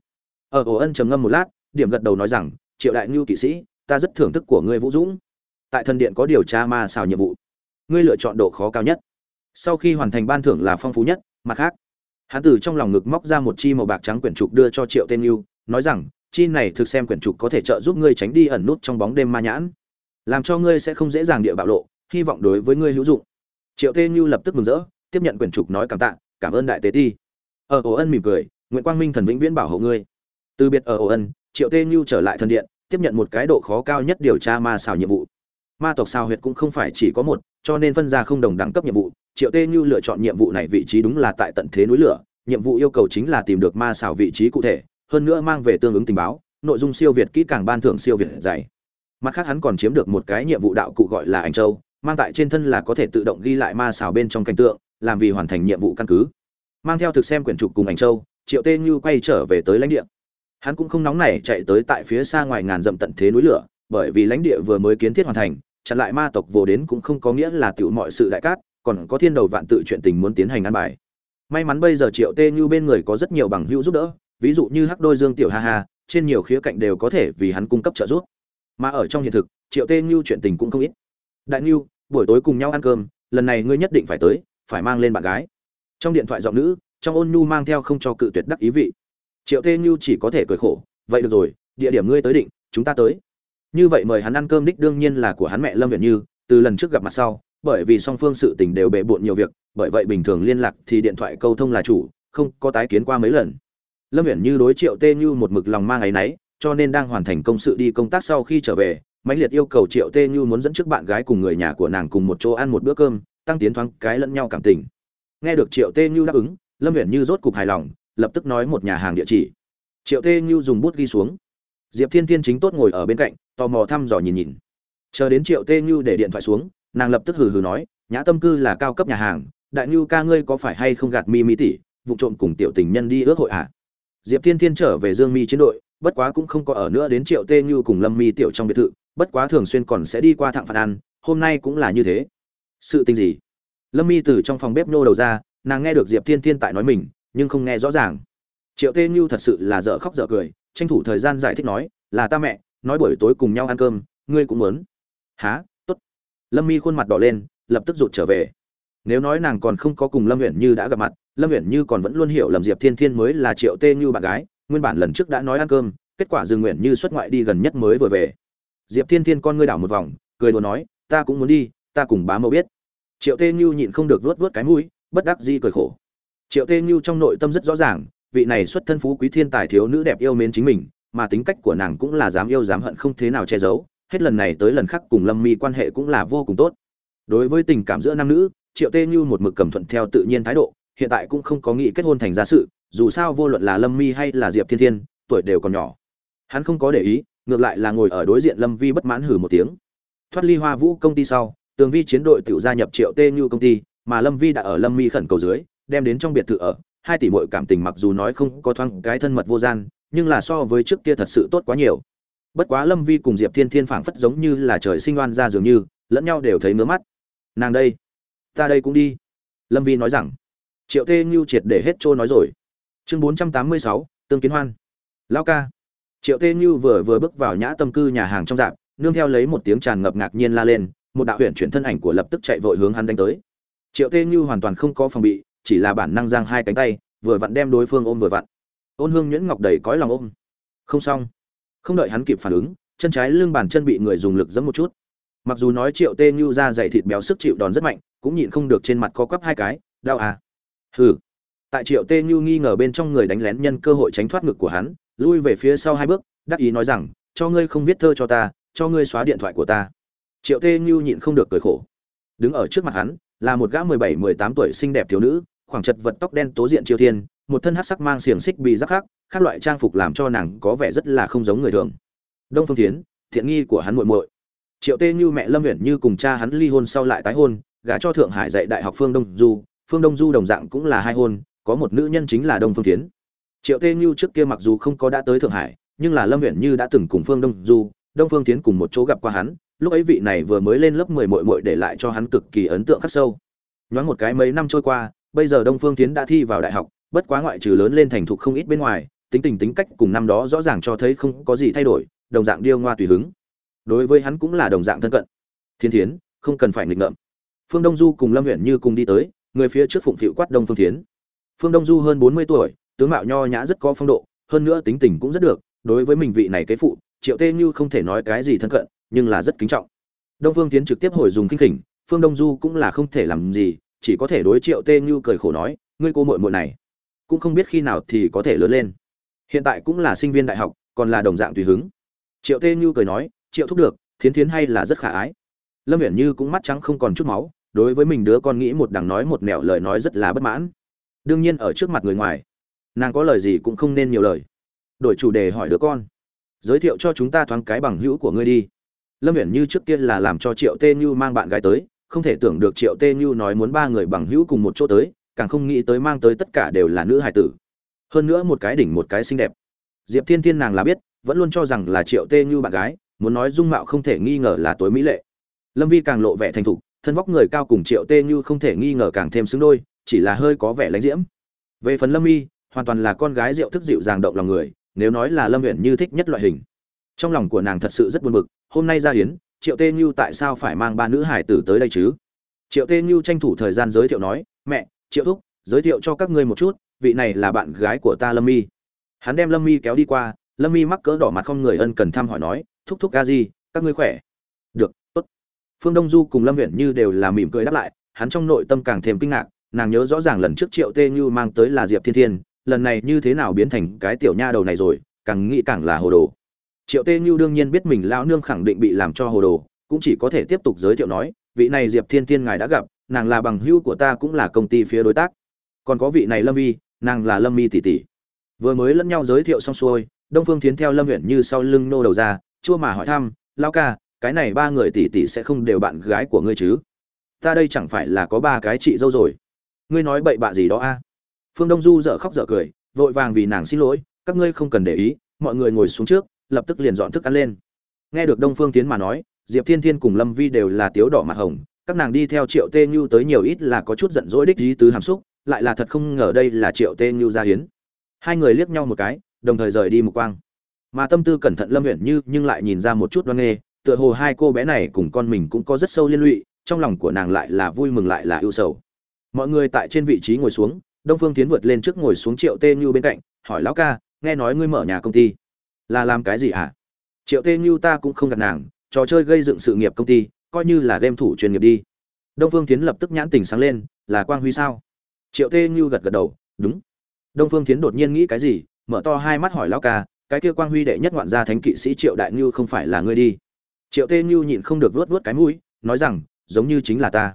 Ở ổ ân trầm ngâm một lát, điểm gật đầu nói rằng, triệu đại ngưu kỵ sĩ, ta rất thưởng thức của ngươi vũ dũng. Tại thần điện có điều tra ma xào nhiệm vụ. Ngươi lựa chọn độ khó cao nhất sau khi hoàn thành ban thưởng là phong phú nhất, mặt khác. Hắn từ trong lòng ngực móc ra một chi màu bạc trắng quyển trục đưa cho triệu tên ngưu nói rằng, chi này thực xem quyển trục có thể trợ giúp ngươi tránh đi ẩn nút trong bóng đêm ma nhãn, làm cho ngươi sẽ không dễ dàng địa bạo lộ, hy vọng đối với ngươi hữu dụng. Triệu tên ngưu lập tức mừng rỡ, tiếp nhận quyển trục nói cảm tạ, cảm ơn đại tế ti. Ở ổ ân mỉm cười nguyễn quang minh thần vĩnh viễn bảo hộ ngươi. Từ biệt ở ổ ân, triệu tê như trở lại thần điện, tiếp nhận một cái độ khó cao nhất điều tra ma xảo nhiệm vụ ma tộc sao huyệt cũng không phải chỉ có một, cho nên phân ra không đồng đẳng cấp nhiệm vụ. Triệu tê như lựa chọn nhiệm vụ này vị trí đúng là tại tận thế núi lửa, nhiệm vụ yêu cầu chính là tìm được ma xào vị trí cụ thể, hơn nữa mang về tương ứng tình báo, nội dung siêu việt kỹ càng ban thưởng siêu việt dày. Mặt khác hắn còn chiếm được một cái nhiệm vụ đạo cụ gọi là ảnh châu, mang tại trên thân là có thể tự động ghi lại ma xào bên trong cảnh tượng, làm vì hoàn thành nhiệm vụ căn cứ. Mang theo thực xem quyển trục cùng ảnh châu, triệu tê như quay trở về tới lãnh địa. Hắn cũng không nóng nảy chạy tới tại phía xa ngoài ngàn dặm tận thế núi lửa bởi vì lãnh địa vừa mới kiến thiết hoàn thành, chặn lại ma tộc vô đến cũng không có nghĩa là tiểu mọi sự đại cát, còn có thiên đầu vạn tự chuyện tình muốn tiến hành ăn bài. May mắn bây giờ triệu tê như bên người có rất nhiều bằng hữu giúp đỡ, ví dụ như hắc đôi dương tiểu ha ha, trên nhiều khía cạnh đều có thể vì hắn cung cấp trợ giúp. Mà ở trong hiện thực, triệu tê như chuyện tình cũng không ít. Đại như buổi tối cùng nhau ăn cơm, lần này ngươi nhất định phải tới, phải mang lên bạn gái. Trong điện thoại giọng nữ, trong ôn nhu mang theo không cho cự tuyệt đắc ý vị. Triệu tê như chỉ có thể cười khổ, vậy được rồi, địa điểm ngươi tới định, chúng ta tới như vậy mời hắn ăn cơm đích đương nhiên là của hắn mẹ lâm viện như, từ lần trước gặp mặt sau, bởi vì song phương sự tình đều bề bộn nhiều việc, bởi vậy bình thường liên lạc thì điện thoại câu thông là chủ, không có tái kiến qua mấy lần. Lâm viện như đối triệu tê như một mực lòng mang áy náy, cho nên đang hoàn thành công sự đi công tác sau khi trở về, mãnh liệt yêu cầu triệu tê như muốn dẫn trước bạn gái cùng người nhà của nàng cùng một chỗ ăn một bữa cơm, tăng tiến thoáng cái lẫn nhau cảm tình. Nghe được triệu tê như đáp ứng, lâm viện như rốt cục hài lòng, lập tức nói một nhà hàng địa chỉ. Triệu tê như dùng bút ghi xuống. Diệp thiên thiên chính tốt ngồi ở bên cạnh tò mò thăm dò nhìn nhìn. Chờ đến triệu tê như để điện thoại xuống, nàng lập tức hừ hừ nói, nhã tâm cư là cao cấp nhà hàng, đại như ca ngươi có phải hay không gạt mi mi tỷ, vụ trộm cùng tiểu tình nhân đi ước hội ạ à? diệp thiên thiên trở về dương mi chiến đội, bất quá cũng không có ở nữa đến triệu tê như cùng lâm mi tiểu trong biệt thự, bất quá thường xuyên còn sẽ đi qua thẳng phản ăn hôm nay cũng là như thế. Sự tình gì? Lâm mi từ trong phòng bếp nô đầu ra, nàng nghe được diệp thiên thiên tại nói mình, nhưng không nghe rõ ràng. Triệu tê như thật sự là dở khóc dở cười, tranh thủ thời gian giải thích nói, là ta mẹ nói buổi tối cùng nhau ăn cơm, ngươi cũng muốn. Há t ố t lâm mi khuôn mặt đỏ lên, lập tức rụt trở về. Nếu nói nàng còn không có cùng lâm huyện như đã gặp mặt, lâm huyện như còn vẫn luôn hiểu lầm diệp thiên thiên mới là triệu tê như bạn gái, nguyên bản lần trước đã nói ăn cơm, kết quả dương nguyện như xuất ngoại đi gần nhất mới vừa về. Diệp thiên thiên con ngươi đảo một vòng, cười đùa nói, ta cũng muốn đi, ta cùng bá mẫu biết. Triệu tê như nhịn không được vuốt vuốt cái mũi, bất đắc dĩ cười khổ. Triệu tê như trong nội tâm rất rõ ràng, vị này xuất thân phú quý thiên tài thiếu nữ đẹp yêu mến chính mình mà tính cách của nàng cũng là dám yêu dám hận không thế nào che giấu, hết lần này tới lần khác cùng lâm mi quan hệ cũng là vô cùng tốt. Đối với tình cảm giữa nam nữ, triệu tê như một mực cầm thuận theo tự nhiên thái độ, hiện tại cũng không có nghĩ kết hôn thành gia sự, dù sao vô luận là lâm mi hay là diệp thiên thiên, tuổi đều còn nhỏ. Hắn không có để ý, ngược lại là ngồi ở đối diện lâm vi bất mãn hử một tiếng. Thoát ly hoa vũ công ty sau, tường vi chiến đội tự gia nhập triệu tê như công ty, mà lâm vi đã ở lâm mi khẩn cầu dưới, đem đến trong biệt thự ở. Hai tỷ muội cảm tình mặc dù nói không có thoáng cái thân mật vô gian nhưng là so với trước kia thật sự tốt quá nhiều. Bất quá lâm vi cùng diệp thiên thiên phảng phất giống như là trời sinh oan ra dường như, lẫn nhau đều thấy ngứa mắt. Nàng đây, ta đây cũng đi. Lâm vi nói rằng, triệu tê như triệt để hết trôi nói rồi. Chương bốn trăm tám mươi sáu, tương kiến hoan. Lao ca. Triệu tê như vừa vừa bước vào nhã tâm cư nhà hàng trong dạp, nương theo lấy một tiếng tràn ngập ngạc nhiên la lên, một đạo huyện chuyển thân ảnh của lập tức chạy vội hướng hắn đánh tới. Triệu tê như hoàn toàn không có phòng bị, chỉ là bản năng giang hai cánh tay, vừa vặn đem đối phương ôm vừa vặn ôn hương nhuyễn ngọc đầy cõi lòng ôm. Không xong. Không đợi hắn kịp phản ứng, chân trái lưng bàn chân bị người dùng lực giẫm một chút. Mặc dù nói triệu tê như ra dày thịt béo sức chịu đòn rất mạnh, cũng nhịn không được trên mặt co quắp hai cái, đau à? Hừ. Tại triệu tê như nghi ngờ bên trong người đánh lén nhân cơ hội tránh thoát ngực của hắn, lui về phía sau hai bước, đắc ý nói rằng, cho ngươi không viết thơ cho ta, cho ngươi xóa điện thoại của ta. Triệu tê như nhịn không được cười khổ. Đứng ở trước mặt hắn, là một gã mười bảy, mười tám tuổi xinh đẹp thiếu nữ, khoảng chật vật tóc đen tố diện triều thiên một thân hát sắc mang xiềng xích bị rắc khác các loại trang phục làm cho nàng có vẻ rất là không giống người thường. Đông phương tiến thiện nghi của hắn muội muội. Triệu tê như mẹ lâm uyển như cùng cha hắn ly hôn sau lại tái hôn, gả cho thượng hải dạy đại học phương đông du, phương đông du đồng dạng cũng là hai hôn, có một nữ nhân chính là đông phương tiến triệu tê như trước kia mặc dù không có đã tới thượng hải, nhưng là lâm uyển như đã từng cùng phương đông du, đông phương tiến cùng một chỗ gặp qua hắn, lúc ấy vị này vừa mới lên lớp mười muội muội để lại cho hắn cực kỳ ấn tượng khắc sâu. Nhoáng một cái mấy năm trôi qua, bây giờ đông phương tiến đã thi vào đại học bất quá ngoại trừ lớn lên thành thục không ít bên ngoài, tính tình tính cách cùng năm đó rõ ràng cho thấy không có gì thay đổi, đồng dạng điêu ngoa tùy hứng. Đối với hắn cũng là đồng dạng thân cận. Thiên thiến, không cần phải nghịch ngợm. Phương đông du cùng lâm huyện như cùng đi tới, người phía trước phụng phịu quát đông phương thiến. Phương đông du hơn bốn mươi tuổi, tướng mạo nho nhã rất có phong độ, hơn nữa tính tình cũng rất được, đối với mình vị này kế phụ, triệu tê như không thể nói cái gì thân cận, nhưng là rất kính trọng. Đông phương tiến trực tiếp hồi dùng kinh khỉnh, phương đông du cũng là không thể làm gì, chỉ có thể đối triệu tê như cười khổ nói, ngươi cô muội muội này cũng không biết khi nào thì có thể lớn lên. Hiện tại cũng là sinh viên đại học, còn là đồng dạng tùy hứng. Triệu tê như cười nói, triệu thúc được, thiến thiến hay là rất khả ái. Lâm viễn như cũng mắt trắng không còn chút máu, đối với mình đứa con nghĩ một đằng nói một nẻo lời nói rất là bất mãn. Đương nhiên ở trước mặt người ngoài, nàng có lời gì cũng không nên nhiều lời. Đổi chủ đề hỏi đứa con, giới thiệu cho chúng ta thoáng cái bằng hữu của ngươi đi. Lâm viễn như trước kia là làm cho triệu tê như mang bạn gái tới, không thể tưởng được triệu tê như nói muốn ba người bằng hữu cùng một chỗ tới càng không nghĩ tới mang tới tất cả đều là nữ hải tử. Hơn nữa một cái đỉnh một cái xinh đẹp. Diệp thiên thiên nàng là biết, vẫn luôn cho rằng là triệu tê như bạn gái, muốn nói dung mạo không thể nghi ngờ là tối mỹ lệ. Lâm vi càng lộ vẻ thành thục, thân vóc người cao cùng triệu tê như không thể nghi ngờ càng thêm xứng đôi, chỉ là hơi có vẻ lãnh diễm. Về phần lâm y, hoàn toàn là con gái rượu thức dịu dàng động lòng người, nếu nói là lâm huyện như thích nhất loại hình. Trong lòng của nàng thật sự rất buồn bực, hôm nay ra hiến, triệu tê như tại sao phải mang ba nữ hải tử tới đây chứ? Triệu tê như tranh thủ thời gian giới thiệu nói, mẹ triệu thúc, giới thiệu cho các ngươi một chút, vị này là bạn gái của ta lâm mi. Hắn đem lâm mi kéo đi qua, lâm mi mắc cỡ đỏ mặt không người ân cần thăm hỏi nói, thúc thúc ga gì các ngươi khỏe? Được, tốt. Phương đông du cùng lâm huyện như đều là mỉm cười đáp lại, hắn trong nội tâm càng thêm kinh ngạc, nàng nhớ rõ ràng lần trước triệu tê như mang tới là diệp thiên thiên, lần này như thế nào biến thành cái tiểu nha đầu này rồi, càng nghĩ càng là hồ đồ. Triệu tê như đương nhiên biết mình lão nương khẳng định bị làm cho hồ đồ, cũng chỉ có thể tiếp tục giới thiệu nói, vị này diệp thiên thiên ngài đã gặp nàng là bằng hữu của ta cũng là công ty phía đối tác. Còn có vị này lâm vi, nàng là lâm mi tỷ tỷ. Vừa mới lẫn nhau giới thiệu xong xuôi, đông phương tiến theo lâm huyện như sau lưng nô đầu ra, chua mà hỏi thăm lao ca, cái này ba người tỷ tỷ sẽ không đều bạn gái của ngươi chứ? Ta đây chẳng phải là có ba cái chị dâu rồi. Ngươi nói bậy bạ gì đó a? Phương đông du dở khóc dở cười, vội vàng vì nàng xin lỗi, các ngươi không cần để ý, mọi người ngồi xuống trước, lập tức liền dọn thức ăn lên. Nghe được đông phương tiến mà nói, diệp thiên thiên cùng lâm vi đều là tiếu đỏ mặt hồng các nàng đi theo triệu tê như tới nhiều ít là có chút giận dỗi đích dí tứ hàm xúc, lại là thật không ngờ đây là triệu tê như gia hiến. Hai người liếc nhau một cái, đồng thời rời đi một quang. Mà tâm tư cẩn thận lâm huyện như nhưng lại nhìn ra một chút đoan nghê, tựa hồ hai cô bé này cùng con mình cũng có rất sâu liên lụy, trong lòng của nàng lại là vui mừng lại là ưu sầu. Mọi người tại trên vị trí ngồi xuống, đông phương tiến vượt lên trước ngồi xuống triệu tê như bên cạnh, hỏi, lão ca, nghe nói ngươi mở nhà công ty? Là làm cái gì hả? À? triệu tê như ta cũng không gặp nàng, trò chơi gây dựng sự nghiệp công ty coi như là game thủ chuyên nghiệp đi. Đông phương tiến lập tức nhãn tình sáng lên, là quang huy sao? Triệu tê như gật gật đầu, đúng. Đông phương tiến đột nhiên nghĩ cái gì, mở to hai mắt hỏi lão ca, cái kia quang huy đệ nhất ngoạn gia thánh kỵ sĩ triệu đại như không phải là ngươi đi? Triệu tê như nhịn không được vuốt vuốt cái mũi, nói rằng, giống như chính là ta.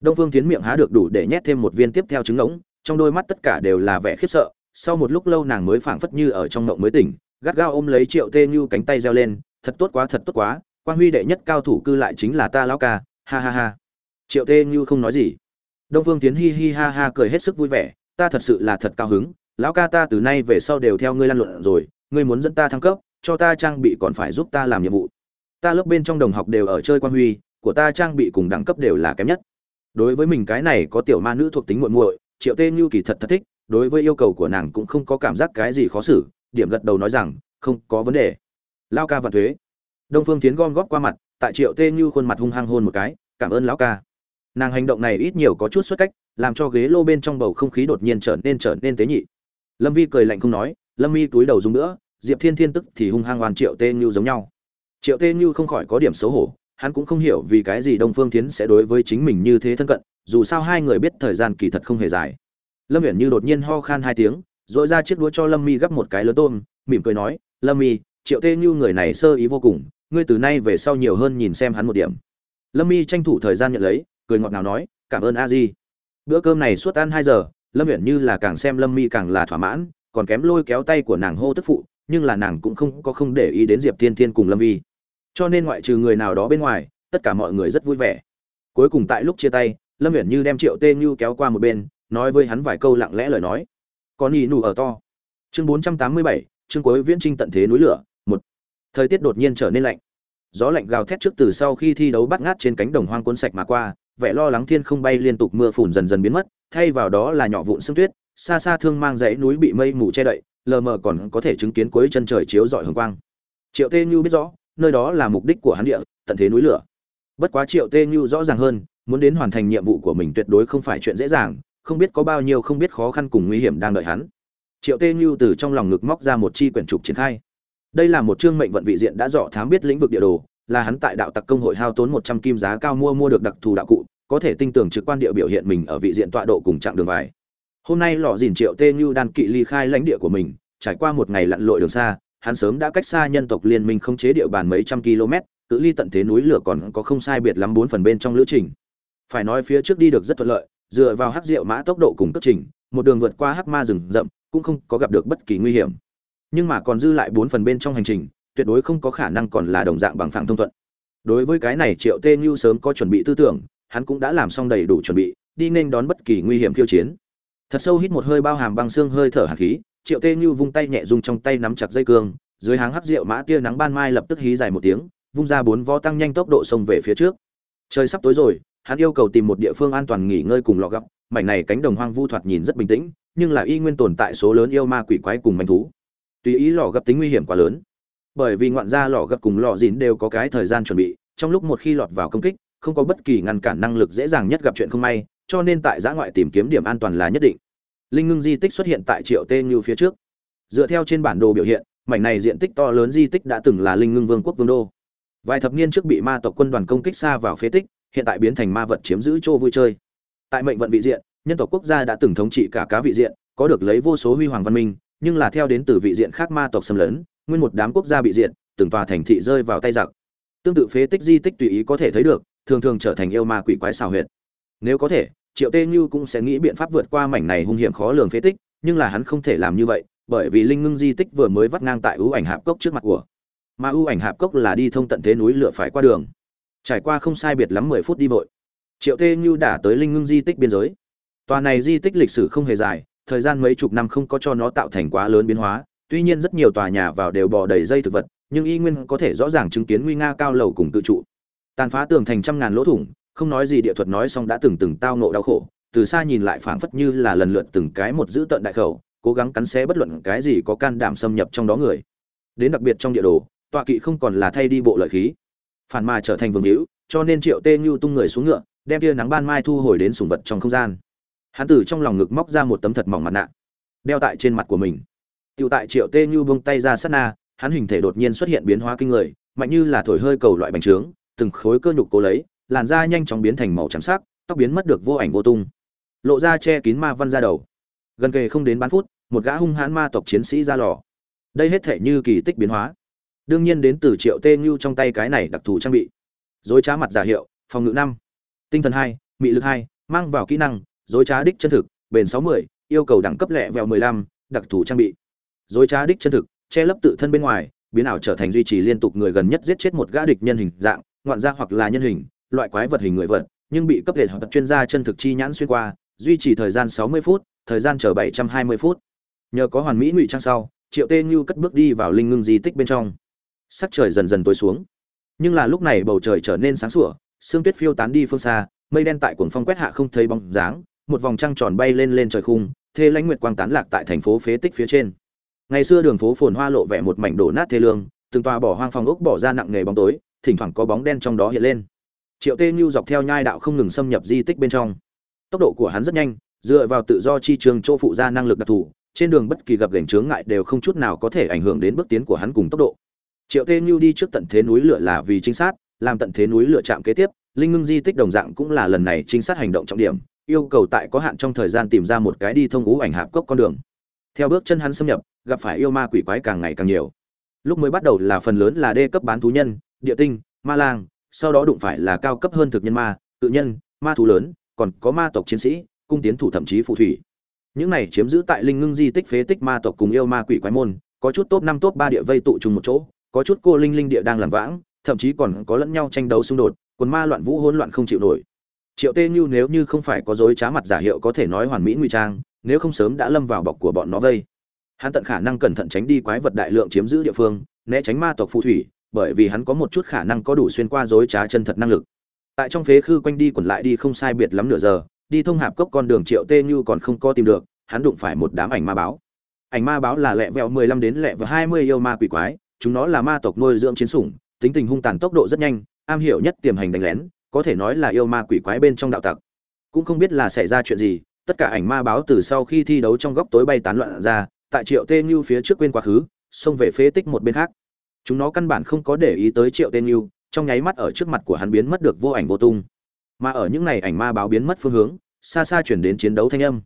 Đông phương tiến miệng há được đủ để nhét thêm một viên tiếp theo trứng ngỗng trong đôi mắt tất cả đều là vẻ khiếp sợ. Sau một lúc lâu nàng mới phảng phất như ở trong mộng mới tỉnh, gắt gao ôm lấy triệu tê như cánh tay reo lên, thật tốt quá, thật tốt quá Quan huy đệ nhất cao thủ cư lại chính là ta lão ca, ha ha ha. Triệu tê như không nói gì. Đông phương tiến hi hi ha ha cười hết sức vui vẻ, ta thật sự là thật cao hứng, lão ca ta từ nay về sau đều theo ngươi lan luận rồi, ngươi muốn dẫn ta thăng cấp, cho ta trang bị còn phải giúp ta làm nhiệm vụ. Ta lớp bên trong đồng học đều ở chơi quan huy, của ta trang bị cùng đẳng cấp đều là kém nhất. Đối với mình cái này có tiểu ma nữ thuộc tính muội muội, triệu tê như kỳ thật thật thích, đối với yêu cầu của nàng cũng không có cảm giác cái gì khó xử, điểm gật đầu nói rằng, không có vấn đề. Lao ca và thuế đông phương tiến gom góp qua mặt, tại triệu tê như khuôn mặt hung hăng hôn một cái, cảm ơn lão ca. Nàng hành động này ít nhiều có chút xuất cách, làm cho ghế lô bên trong bầu không khí đột nhiên trở nên trở nên tế nhị. Lâm vi cười lạnh không nói, lâm mi túi đầu dùng nữa, diệp thiên thiên tức thì hung hăng oan triệu tê như giống nhau. Triệu tê như không khỏi có điểm xấu hổ, hắn cũng không hiểu vì cái gì đông phương tiến sẽ đối với chính mình như thế thân cận, dù sao hai người biết thời gian kỳ thật không hề dài. Lâm viễn như đột nhiên ho khan hai tiếng, rồi ra chiếc đũa cho lâm mi gấp một cái lớn tôm, mỉm cười nói, lâm mi, triệu tê như người này sơ ý vô cùng ngươi từ nay về sau nhiều hơn nhìn xem hắn một điểm. Lâm mi tranh thủ thời gian nhận lấy, cười ngọt ngào nói, cảm ơn a di. Bữa cơm này suốt ăn hai giờ, lâm viễn như là càng xem lâm mi càng là thỏa mãn, còn kém lôi kéo tay của nàng hô tức phụ, nhưng là nàng cũng không có không để ý đến diệp thiên thiên cùng lâm vi cho nên ngoại trừ người nào đó bên ngoài, tất cả mọi người rất vui vẻ. Cuối cùng tại lúc chia tay, lâm viễn như đem triệu tê như kéo qua một bên, nói với hắn vài câu lặng lẽ lời nói. Con y nụ ở to. Chương bốn trăm tám mươi bảy, chương cuối viễn trinh tận thế núi lửa thời tiết đột nhiên trở nên lạnh. Gió lạnh gào thét trước từ sau khi thi đấu bắt ngát trên cánh đồng hoang cuốn sạch mà qua, vẻ lo lắng thiên không bay liên tục mưa phùn dần dần biến mất, thay vào đó là nhỏ vụn sương tuyết, xa xa thương mang dãy núi bị mây mù che đậy, lờ mờ còn có thể chứng kiến cuối chân trời chiếu rọi hồng quang. Triệu tê như biết rõ, nơi đó là mục đích của hắn địa, tận thế núi lửa. Bất quá triệu tê như rõ ràng hơn, muốn đến hoàn thành nhiệm vụ của mình tuyệt đối không phải chuyện dễ dàng, không biết có bao nhiêu không biết khó khăn cùng nguy hiểm đang đợi hắn. Triệu tê như từ trong lòng ngực móc ra một chi quyển trục triển khai đây là một chương mệnh vận vị diện đã dọ thám biết lĩnh vực địa đồ, là hắn tại đạo tặc công hội hao tốn một trăm kim giá cao mua mua được đặc thù đạo cụ, có thể tinh tường trực quan địa biểu hiện mình ở vị diện tọa độ cùng chặng đường vải hôm nay lọ dìn triệu tê như đan kỵ ly khai lãnh địa của mình, trải qua một ngày lặn lội đường xa, hắn sớm đã cách xa nhân tộc liên minh không chế địa bàn mấy trăm km, cự ly tận thế núi lửa còn có không sai biệt lắm bốn phần bên trong lữ trình. Phải nói phía trước đi được rất thuận lợi, dựa vào hắc rượu mã tốc độ cùng cất trình, một đường vượt qua hắc ma rừng rậm, cũng không có gặp được bất kỳ nguy hiểm nhưng mà còn dư lại bốn phần bên trong hành trình, tuyệt đối không có khả năng còn là đồng dạng bằng phẳng thông thuận. Đối với cái này triệu tê như sớm có chuẩn bị tư tưởng, hắn cũng đã làm xong đầy đủ chuẩn bị, đi nên đón bất kỳ nguy hiểm khiêu chiến. Thật sâu hít một hơi bao hàm băng xương hơi thở hạt khí, triệu tê như vung tay nhẹ dùng trong tay nắm chặt dây cương, dưới háng hắc rượu mã tia nắng ban mai lập tức hí dài một tiếng, vung ra bốn vó tăng nhanh tốc độ xông về phía trước. Trời sắp tối rồi, hắn yêu cầu tìm một địa phương an toàn nghỉ ngơi cùng lọ gấp mảnh này cánh đồng hoang vu thoạt nhìn rất bình tĩnh, nhưng là y nguyên tồn tại số lớn yêu ma quỷ quái cùng manh thú tùy ý lò gấp tính nguy hiểm quá lớn. Bởi vì ngoạn gia lò gấp cùng lò dìn đều có cái thời gian chuẩn bị, trong lúc một khi lọt vào công kích, không có bất kỳ ngăn cản năng lực dễ dàng nhất gặp chuyện không may, cho nên tại giã ngoại tìm kiếm điểm an toàn là nhất định. Linh ngưng di tích xuất hiện tại triệu tê như phía trước. Dựa theo trên bản đồ biểu hiện, mảnh này diện tích to lớn di tích đã từng là linh ngưng vương quốc vương đô. Vài thập niên trước bị ma tộc quân đoàn công kích xa vào phế tích, hiện tại biến thành ma vật chiếm giữ chỗ vui chơi. Tại mệnh vận vị diện, nhân tộc quốc gia đã từng thống trị cả cá vị diện, có được lấy vô số huy hoàng văn minh nhưng là theo đến từ vị diện khác ma tộc xâm lấn, nguyên một đám quốc gia bị diện từng tòa thành thị rơi vào tay giặc. Tương tự phế tích di tích tùy ý có thể thấy được, thường thường trở thành yêu ma quỷ quái xào huyệt. Nếu có thể, triệu tê như cũng sẽ nghĩ biện pháp vượt qua mảnh này hung hiểm khó lường phế tích, nhưng là hắn không thể làm như vậy, bởi vì linh ngưng di tích vừa mới vắt ngang tại ưu ảnh hạp cốc trước mặt của. Mà ưu ảnh hạp cốc là đi thông tận thế núi lửa phải qua đường. Trải qua không sai biệt lắm mười phút đi vội, triệu tê như đã tới linh ngưng di tích biên giới. Tòa này di tích lịch sử không hề dài thời gian mấy chục năm không có cho nó tạo thành quá lớn biến hóa, tuy nhiên rất nhiều tòa nhà vào đều bò đầy dây thực vật, nhưng y nguyên có thể rõ ràng chứng kiến nguy nga cao lầu cùng tự trụ. Tàn phá tường thành trăm ngàn lỗ thủng, không nói gì địa thuật nói xong đã từng từng tao nộ đau khổ, từ xa nhìn lại phảng phất như là lần lượt từng cái một giữ tận đại khẩu, cố gắng cắn xé bất luận cái gì có can đảm xâm nhập trong đó người. Đến đặc biệt trong địa đồ, tọa kỵ không còn là thay đi bộ lợi khí. Phản mà trở thành vương hữu, cho nên triệu tê như tung người xuống ngựa, đem tia nắng ban mai thu hồi đến sùng vật trong không gian hắn từ trong lòng ngực móc ra một tấm thật mỏng mặt nạ, đeo tại trên mặt của mình. Tựu tại triệu tê như buông tay ra sát na, hắn hình thể đột nhiên xuất hiện biến hóa kinh người, mạnh như là thổi hơi cầu loại bánh trướng, từng khối cơ nhục cố lấy, làn da nhanh chóng biến thành màu trắng sắc, tóc biến mất được vô ảnh vô tung. Lộ ra che kín ma văn ra đầu. Gần kề không đến bán phút, một gã hung hãn ma tộc chiến sĩ ra lò. Đây hết thể như kỳ tích biến hóa. Đương nhiên đến từ triệu tê như trong tay cái này đặc thù trang bị. Dối trá mặt giả hiệu, phòng ngự năm, tinh thần hai, mị lực hai, mang vào kỹ năng dối trá đích chân thực, bền sáu mươi, yêu cầu đẳng cấp lẹ vẹo mười lăm, đặc thù trang bị. Dối trá đích chân thực, che lấp tự thân bên ngoài, biến ảo trở thành duy trì liên tục người gần nhất giết chết một gã địch nhân hình dạng, ngoạn gia hoặc là nhân hình, loại quái vật hình người vật, nhưng bị cấp thể hoặc chuyên gia chân thực chi nhãn xuyên qua, duy trì thời gian sáu mươi phút, thời gian chờ bảy trăm hai mươi phút. Nhờ có hoàn mỹ ngụy trang sau, triệu tê như cất bước đi vào linh ngưng di tích bên trong. Sắc trời dần dần tối xuống. Nhưng là lúc này bầu trời trở nên sáng sủa, sương tuyết phiêu tán đi phương xa, mây đen tại cuồng phong quét hạ không thấy bóng dáng một vòng trăng tròn bay lên lên trời khung thê lãnh nguyệt quang tán lạc tại thành phố phế tích phía trên. Ngày xưa đường phố phồn hoa lộ vẻ một mảnh đổ nát thê lương, từng tòa bỏ hoang phòng ốc bỏ ra nặng nghề bóng tối, thỉnh thoảng có bóng đen trong đó hiện lên. Triệu tê nhu dọc theo nhai đạo không ngừng xâm nhập di tích bên trong. Tốc độ của hắn rất nhanh, dựa vào tự do chi trường chỗ phụ ra năng lực đặc thù, trên đường bất kỳ gặp gành chướng ngại đều không chút nào có thể ảnh hưởng đến bước tiến của hắn cùng tốc độ. Triệu tê nhu đi trước tận thế núi lửa là vì trinh sát, làm tận thế núi lửa chạm kế tiếp, linh ngưng di tích đồng dạng cũng là lần này trinh sát hành động trọng điểm yêu cầu tại có hạn trong thời gian tìm ra một cái đi thông ngũ ảnh hạp cốc con đường. Theo bước chân hắn xâm nhập, gặp phải yêu ma quỷ quái càng ngày càng nhiều. Lúc mới bắt đầu là phần lớn là đê cấp bán thú nhân, địa tinh, ma lang, sau đó đụng phải là cao cấp hơn thực nhân ma, tự nhân, ma thú lớn, còn có ma tộc chiến sĩ, cung tiến thủ thậm chí phù thủy. Những này chiếm giữ tại linh ngưng di tích phế tích ma tộc cùng yêu ma quỷ quái môn, có chút top năm top ba địa vây tụ chung một chỗ, có chút cô linh linh địa đang làm vãng, thậm chí còn có lẫn nhau tranh đấu xung đột, quần ma loạn vũ hỗn loạn không chịu nổi triệu tê như nếu như không phải có dối trá mặt giả hiệu có thể nói hoàn mỹ nguy trang, nếu không sớm đã lâm vào bọc của bọn nó vây. Hắn tận khả năng cẩn thận tránh đi quái vật đại lượng chiếm giữ địa phương, né tránh ma tộc phù thủy, bởi vì hắn có một chút khả năng có đủ xuyên qua dối trá chân thật năng lực. Tại trong phế khư quanh đi quẩn lại đi không sai biệt lắm nửa giờ, đi thông hạp cốc con đường triệu tê như còn không có tìm được, hắn đụng phải một đám ảnh ma báo. Ảnh ma báo là lẹ vẹo mười lăm đến lẹ vẹo hai mươi yêu ma quỷ quái, chúng nó là ma tộc nuôi dưỡng chiến sủng, tính tình hung tàn tốc độ rất nhanh, am hiểu nhất tiềm hành đánh lén có thể nói là yêu ma quỷ quái bên trong đạo tặc. Cũng không biết là xảy ra chuyện gì, tất cả ảnh ma báo từ sau khi thi đấu trong góc tối bay tán loạn ra, tại triệu tê như phía trước quên quá khứ, xông về phế tích một bên khác. Chúng nó căn bản không có để ý tới triệu tê như trong nháy mắt ở trước mặt của hắn biến mất được vô ảnh vô tung. Mà ở những này ảnh ma báo biến mất phương hướng, xa xa chuyển đến chiến đấu thanh âm.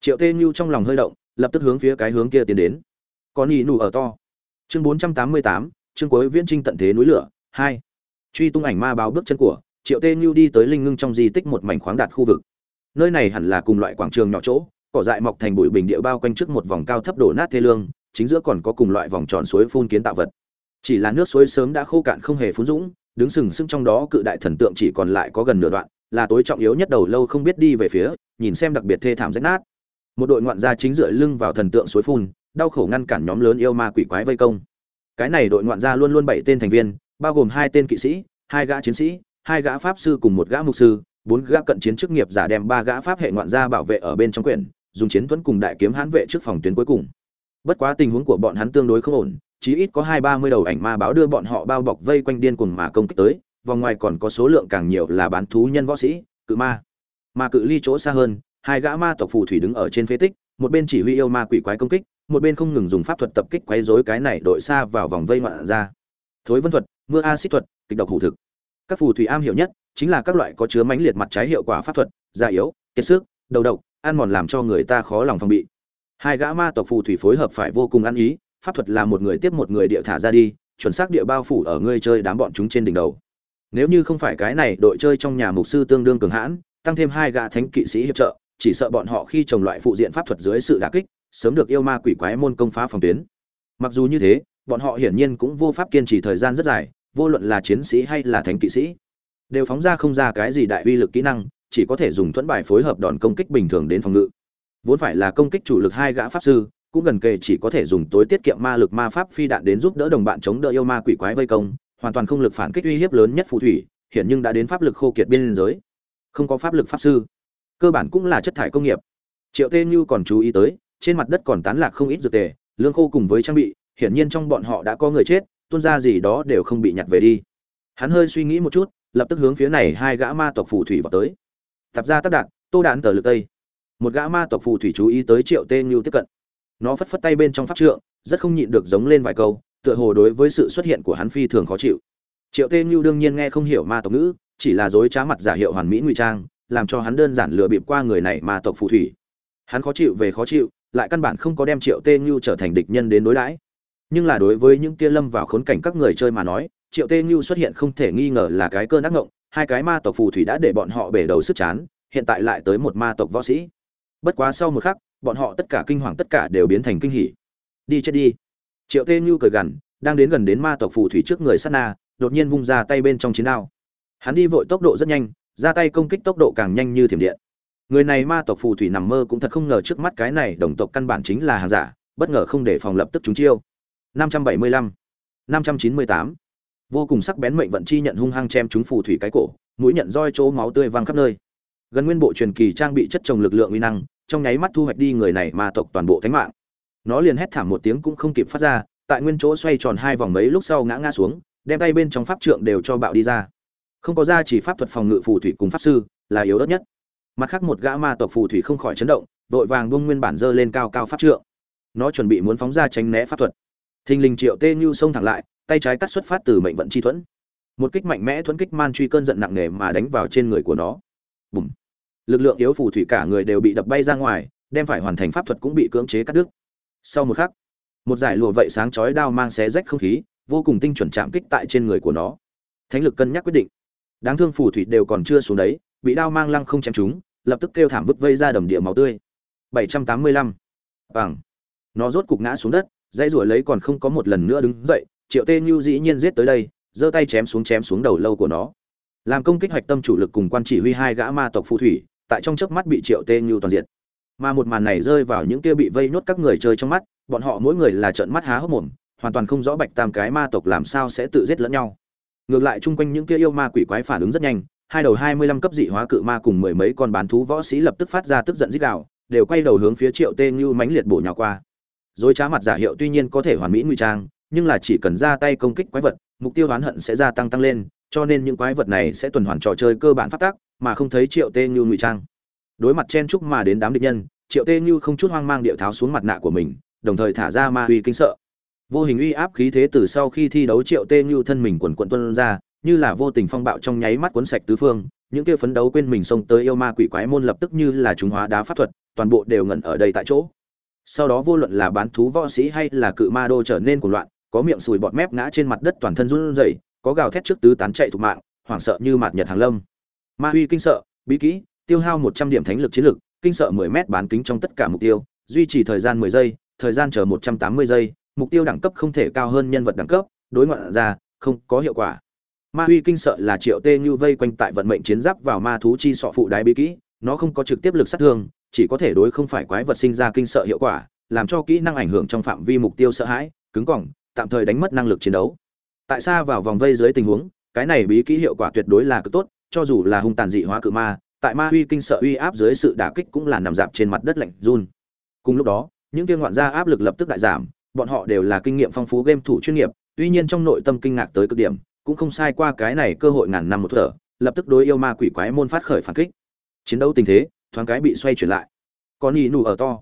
Triệu tê như trong lòng hơi động, lập tức hướng phía cái hướng kia tiến đến. Có nhị nụ ở to. Chương bốn trăm tám mươi tám, chương cuối viễn trinh tận thế núi lửa, hai. Truy tung ảnh ma báo bước chân của triệu tê như đi tới linh ngưng trong di tích một mảnh khoáng đạt khu vực. Nơi này hẳn là cùng loại quảng trường nhỏ chỗ, cỏ dại mọc thành bụi bình địa bao quanh trước một vòng cao thấp đổ nát thê lương, chính giữa còn có cùng loại vòng tròn suối phun kiến tạo vật. Chỉ là nước suối sớm đã khô cạn không hề phun dũng, đứng sừng sững trong đó cự đại thần tượng chỉ còn lại có gần nửa đoạn, là tối trọng yếu nhất đầu lâu không biết đi về phía, nhìn xem đặc biệt thê thảm rách nát. Một đội ngoạn gia chính dựa lưng vào thần tượng suối phun, đau khổ ngăn cản nhóm lớn yêu ma quỷ quái vây công. Cái này đội ngoạn gia luôn luôn bảy tên thành viên, bao gồm hai tên kỵ sĩ, hai gã chiến sĩ hai gã pháp sư cùng một gã mục sư, bốn gã cận chiến chức nghiệp giả đem ba gã pháp hệ ngoạn gia bảo vệ ở bên trong quyển, dùng chiến thuẫn cùng đại kiếm hãn vệ trước phòng tuyến cuối cùng. Bất quá tình huống của bọn hắn tương đối không ổn, chí ít có hai ba mươi đầu ảnh ma báo đưa bọn họ bao bọc vây quanh điên cuồng mà công kích tới, vòng ngoài còn có số lượng càng nhiều là bán thú nhân võ sĩ, cự ma. Mà cự ly chỗ xa hơn, hai gã ma tộc phù thủy đứng ở trên phế tích, một bên chỉ huy yêu ma quỷ quái công kích, một bên không ngừng dùng pháp thuật tập kích quấy rối cái này đội xa vào vòng vây ngoạn ra thối vân thuật, mưa acid thuật, kịch độc hủ thực các phù thủy am hiểu nhất chính là các loại có chứa mãnh liệt mặt trái hiệu quả pháp thuật, già yếu, kiệt sức, đầu độc, ăn mòn làm cho người ta khó lòng phòng bị. Hai gã ma tộc phù thủy phối hợp phải vô cùng ăn ý, pháp thuật là một người tiếp một người địa thả ra đi, chuẩn xác địa bao phủ ở ngươi chơi đám bọn chúng trên đỉnh đầu. Nếu như không phải cái này, đội chơi trong nhà mục sư tương đương cường hãn, tăng thêm hai gã thánh kỵ sĩ hiệp trợ, chỉ sợ bọn họ khi trồng loại phụ diện pháp thuật dưới sự đả kích, sớm được yêu ma quỷ quái môn công phá phòng tuyến. Mặc dù như thế, bọn họ hiển nhiên cũng vô pháp kiên trì thời gian rất dài vô luận là chiến sĩ hay là thánh kỵ sĩ, đều phóng ra không ra cái gì đại uy lực kỹ năng, chỉ có thể dùng thuẫn bài phối hợp đòn công kích bình thường đến phòng ngự. Vốn phải là công kích chủ lực hai gã pháp sư, cũng gần kề chỉ có thể dùng tối tiết kiệm ma lực ma pháp phi đạn đến giúp đỡ đồng bạn chống đỡ yêu ma quỷ quái vây công, hoàn toàn không lực phản kích uy hiếp lớn nhất phù thủy hiện nhưng đã đến pháp lực khô kiệt biên giới. Không có pháp lực pháp sư, cơ bản cũng là chất thải công nghiệp. Triệu tê như còn chú ý tới, trên mặt đất còn tán lạc không ít dược tề, lương khô cùng với trang bị, hiển nhiên trong bọn họ đã có người chết tuôn ra gì đó đều không bị nhặt về đi. Hắn hơi suy nghĩ một chút, lập tức hướng phía này hai gã ma tộc phù thủy vào tới. Tập ra tác đạn tô đạn tờ lực tây. Một gã ma tộc phù thủy chú ý tới triệu tê ngưu tiếp cận. Nó phất phất tay bên trong pháp trượng, rất không nhịn được giống lên vài câu, tựa hồ đối với sự xuất hiện của hắn phi thường khó chịu. Triệu tê ngưu đương nhiên nghe không hiểu ma tộc ngữ, chỉ là dối trá mặt giả hiệu hoàn mỹ ngụy trang, làm cho hắn đơn giản lừa bịp qua người này ma tộc phù thủy. Hắn khó chịu về khó chịu, lại căn bản không có đem triệu tê ngưu trở thành địch nhân đến đối đãi nhưng là đối với những kia lâm vào khốn cảnh các người chơi mà nói, triệu tê như xuất hiện không thể nghi ngờ là cái cơn ác ngộng, hai cái ma tộc phù thủy đã để bọn họ bể đầu sức chán, hiện tại lại tới một ma tộc võ sĩ. Bất quá sau một khắc, bọn họ tất cả kinh hoàng tất cả đều biến thành kinh hỉ. Đi chết đi. Triệu tê như cười gằn, đang đến gần đến ma tộc phù thủy trước người sát na, đột nhiên vung ra tay bên trong chiến đao. Hắn đi vội tốc độ rất nhanh, ra tay công kích tốc độ càng nhanh như thiểm điện. Người này ma tộc phù thủy nằm mơ cũng thật không ngờ trước mắt cái này đồng tộc căn bản chính là hàng giả, bất ngờ không để phòng lập tức chúng chiêu. 575 598 vô cùng sắc bén mệnh vận chi nhận hung hăng chém chúng phù thủy cái cổ, mũi nhận roi chỗ máu tươi văng khắp nơi. Gần nguyên bộ truyền kỳ trang bị chất trồng lực lượng uy năng, trong nháy mắt thu hoạch đi người này ma tộc toàn bộ thánh mạng. Nó liền hét thảm một tiếng cũng không kịp phát ra, tại nguyên chỗ xoay tròn hai vòng mấy lúc sau ngã ngã xuống, đem tay bên trong pháp trượng đều cho bạo đi ra. Không có ra chỉ pháp thuật phòng ngự phù thủy cùng pháp sư, là yếu đất nhất. Mặt khác một gã ma tộc phù thủy không khỏi chấn động, vội vàng buông nguyên bản dơ lên cao cao pháp trượng. Nó chuẩn bị muốn phóng ra tránh né pháp thuật thình lình triệu tê như xông thẳng lại, tay trái cắt xuất phát từ mệnh vận chi thuẫn. Một kích mạnh mẽ thuẫn kích man truy cơn giận nặng nề mà đánh vào trên người của nó. Bùm. Lực lượng yếu phù thủy cả người đều bị đập bay ra ngoài, đem phải hoàn thành pháp thuật cũng bị cưỡng chế cắt đứt. Sau một khắc, một giải lụa vậy sáng chói đao mang xé rách không khí, vô cùng tinh chuẩn chạm kích tại trên người của nó. Thánh lực cân nhắc quyết định. Đáng thương phù thủy đều còn chưa xuống đấy, bị đao mang lăng không chém chúng lập tức kêu thảm vứt vây ra đầm địa máu tươi. 785. bằng. Nó rốt cục ngã xuống đất dãy rủa lấy còn không có một lần nữa đứng dậy, triệu tê như dĩ nhiên giết tới đây, giơ tay chém xuống chém xuống đầu lâu của nó. Làm công kích hoạch tâm chủ lực cùng quan chỉ huy hai gã ma tộc phù thủy, tại trong chớp mắt bị triệu tê như toàn diện mà một màn này rơi vào những kia bị vây nhốt các người chơi trong mắt, bọn họ mỗi người là trợn mắt há hốc mồm, hoàn toàn không rõ bạch tam cái ma tộc làm sao sẽ tự giết lẫn nhau. Ngược lại chung quanh những kia yêu ma quỷ quái phản ứng rất nhanh, hai đầu hai mươi lăm cấp dị hóa cự ma cùng mười mấy con bán thú võ sĩ lập tức phát ra tức giận rít đạo đều quay đầu hướng phía triệu tê như mãnh liệt bổ nhào qua dối trá mặt giả hiệu tuy nhiên có thể hoàn mỹ ngụy trang, nhưng là chỉ cần ra tay công kích quái vật, mục tiêu oán hận sẽ gia tăng tăng lên, cho nên những quái vật này sẽ tuần hoàn trò chơi cơ bản phát tác, mà không thấy triệu tê như ngụy trang. Đối mặt chen chúc mà đến đám địch nhân, triệu tê như không chút hoang mang điệu tháo xuống mặt nạ của mình, đồng thời thả ra ma uy kinh sợ. Vô hình uy áp khí thế từ sau khi thi đấu triệu tê như thân mình quần quận tuân ra, như là vô tình phong bạo trong nháy mắt cuốn sạch tứ phương, những kia phấn đấu quên mình xông tới yêu ma quỷ quái môn lập tức như là chúng hóa đá pháp thuật, toàn bộ đều ngẩn ở đây tại chỗ sau đó vô luận là bán thú võ sĩ hay là cự ma đô trở nên cuồng loạn, có miệng sùi bọt mép ngã trên mặt đất toàn thân run rẩy, có gào thét trước tứ tán chạy thục mạng, hoảng sợ như mạt nhật hàng lâm. Ma huy kinh sợ, bí kỹ, tiêu hao một trăm điểm thánh lực chiến lực, kinh sợ mười mét bán kính trong tất cả mục tiêu, duy trì thời gian mười giây, thời gian chờ một trăm tám mươi giây, mục tiêu đẳng cấp không thể cao hơn nhân vật đẳng cấp, đối ngoạn ra, không có hiệu quả. Ma huy kinh sợ là triệu tê như vây quanh tại vận mệnh chiến giáp vào ma thú chi sọ phụ đái bí kỹ, nó không có trực tiếp lực sát thương chỉ có thể đối không phải quái vật sinh ra kinh sợ hiệu quả, làm cho kỹ năng ảnh hưởng trong phạm vi mục tiêu sợ hãi, cứng cỏng, tạm thời đánh mất năng lực chiến đấu. Tại sao vào vòng vây dưới tình huống, cái này bí kỹ hiệu quả tuyệt đối là cực tốt, cho dù là hung tàn dị hóa cự ma, tại ma huy kinh sợ uy áp dưới sự đả kích cũng là nằm dạp trên mặt đất lạnh run. Cùng lúc đó, những tiên ngoạn gia áp lực lập tức đại giảm, bọn họ đều là kinh nghiệm phong phú game thủ chuyên nghiệp, tuy nhiên trong nội tâm kinh ngạc tới cực điểm, cũng không sai qua cái này cơ hội ngàn năm một thở, lập tức đối yêu ma quỷ quái môn phát khởi phản kích. Chiến đấu tình thế thoáng cái bị xoay chuyển lại. Có nỉ nụ ở to.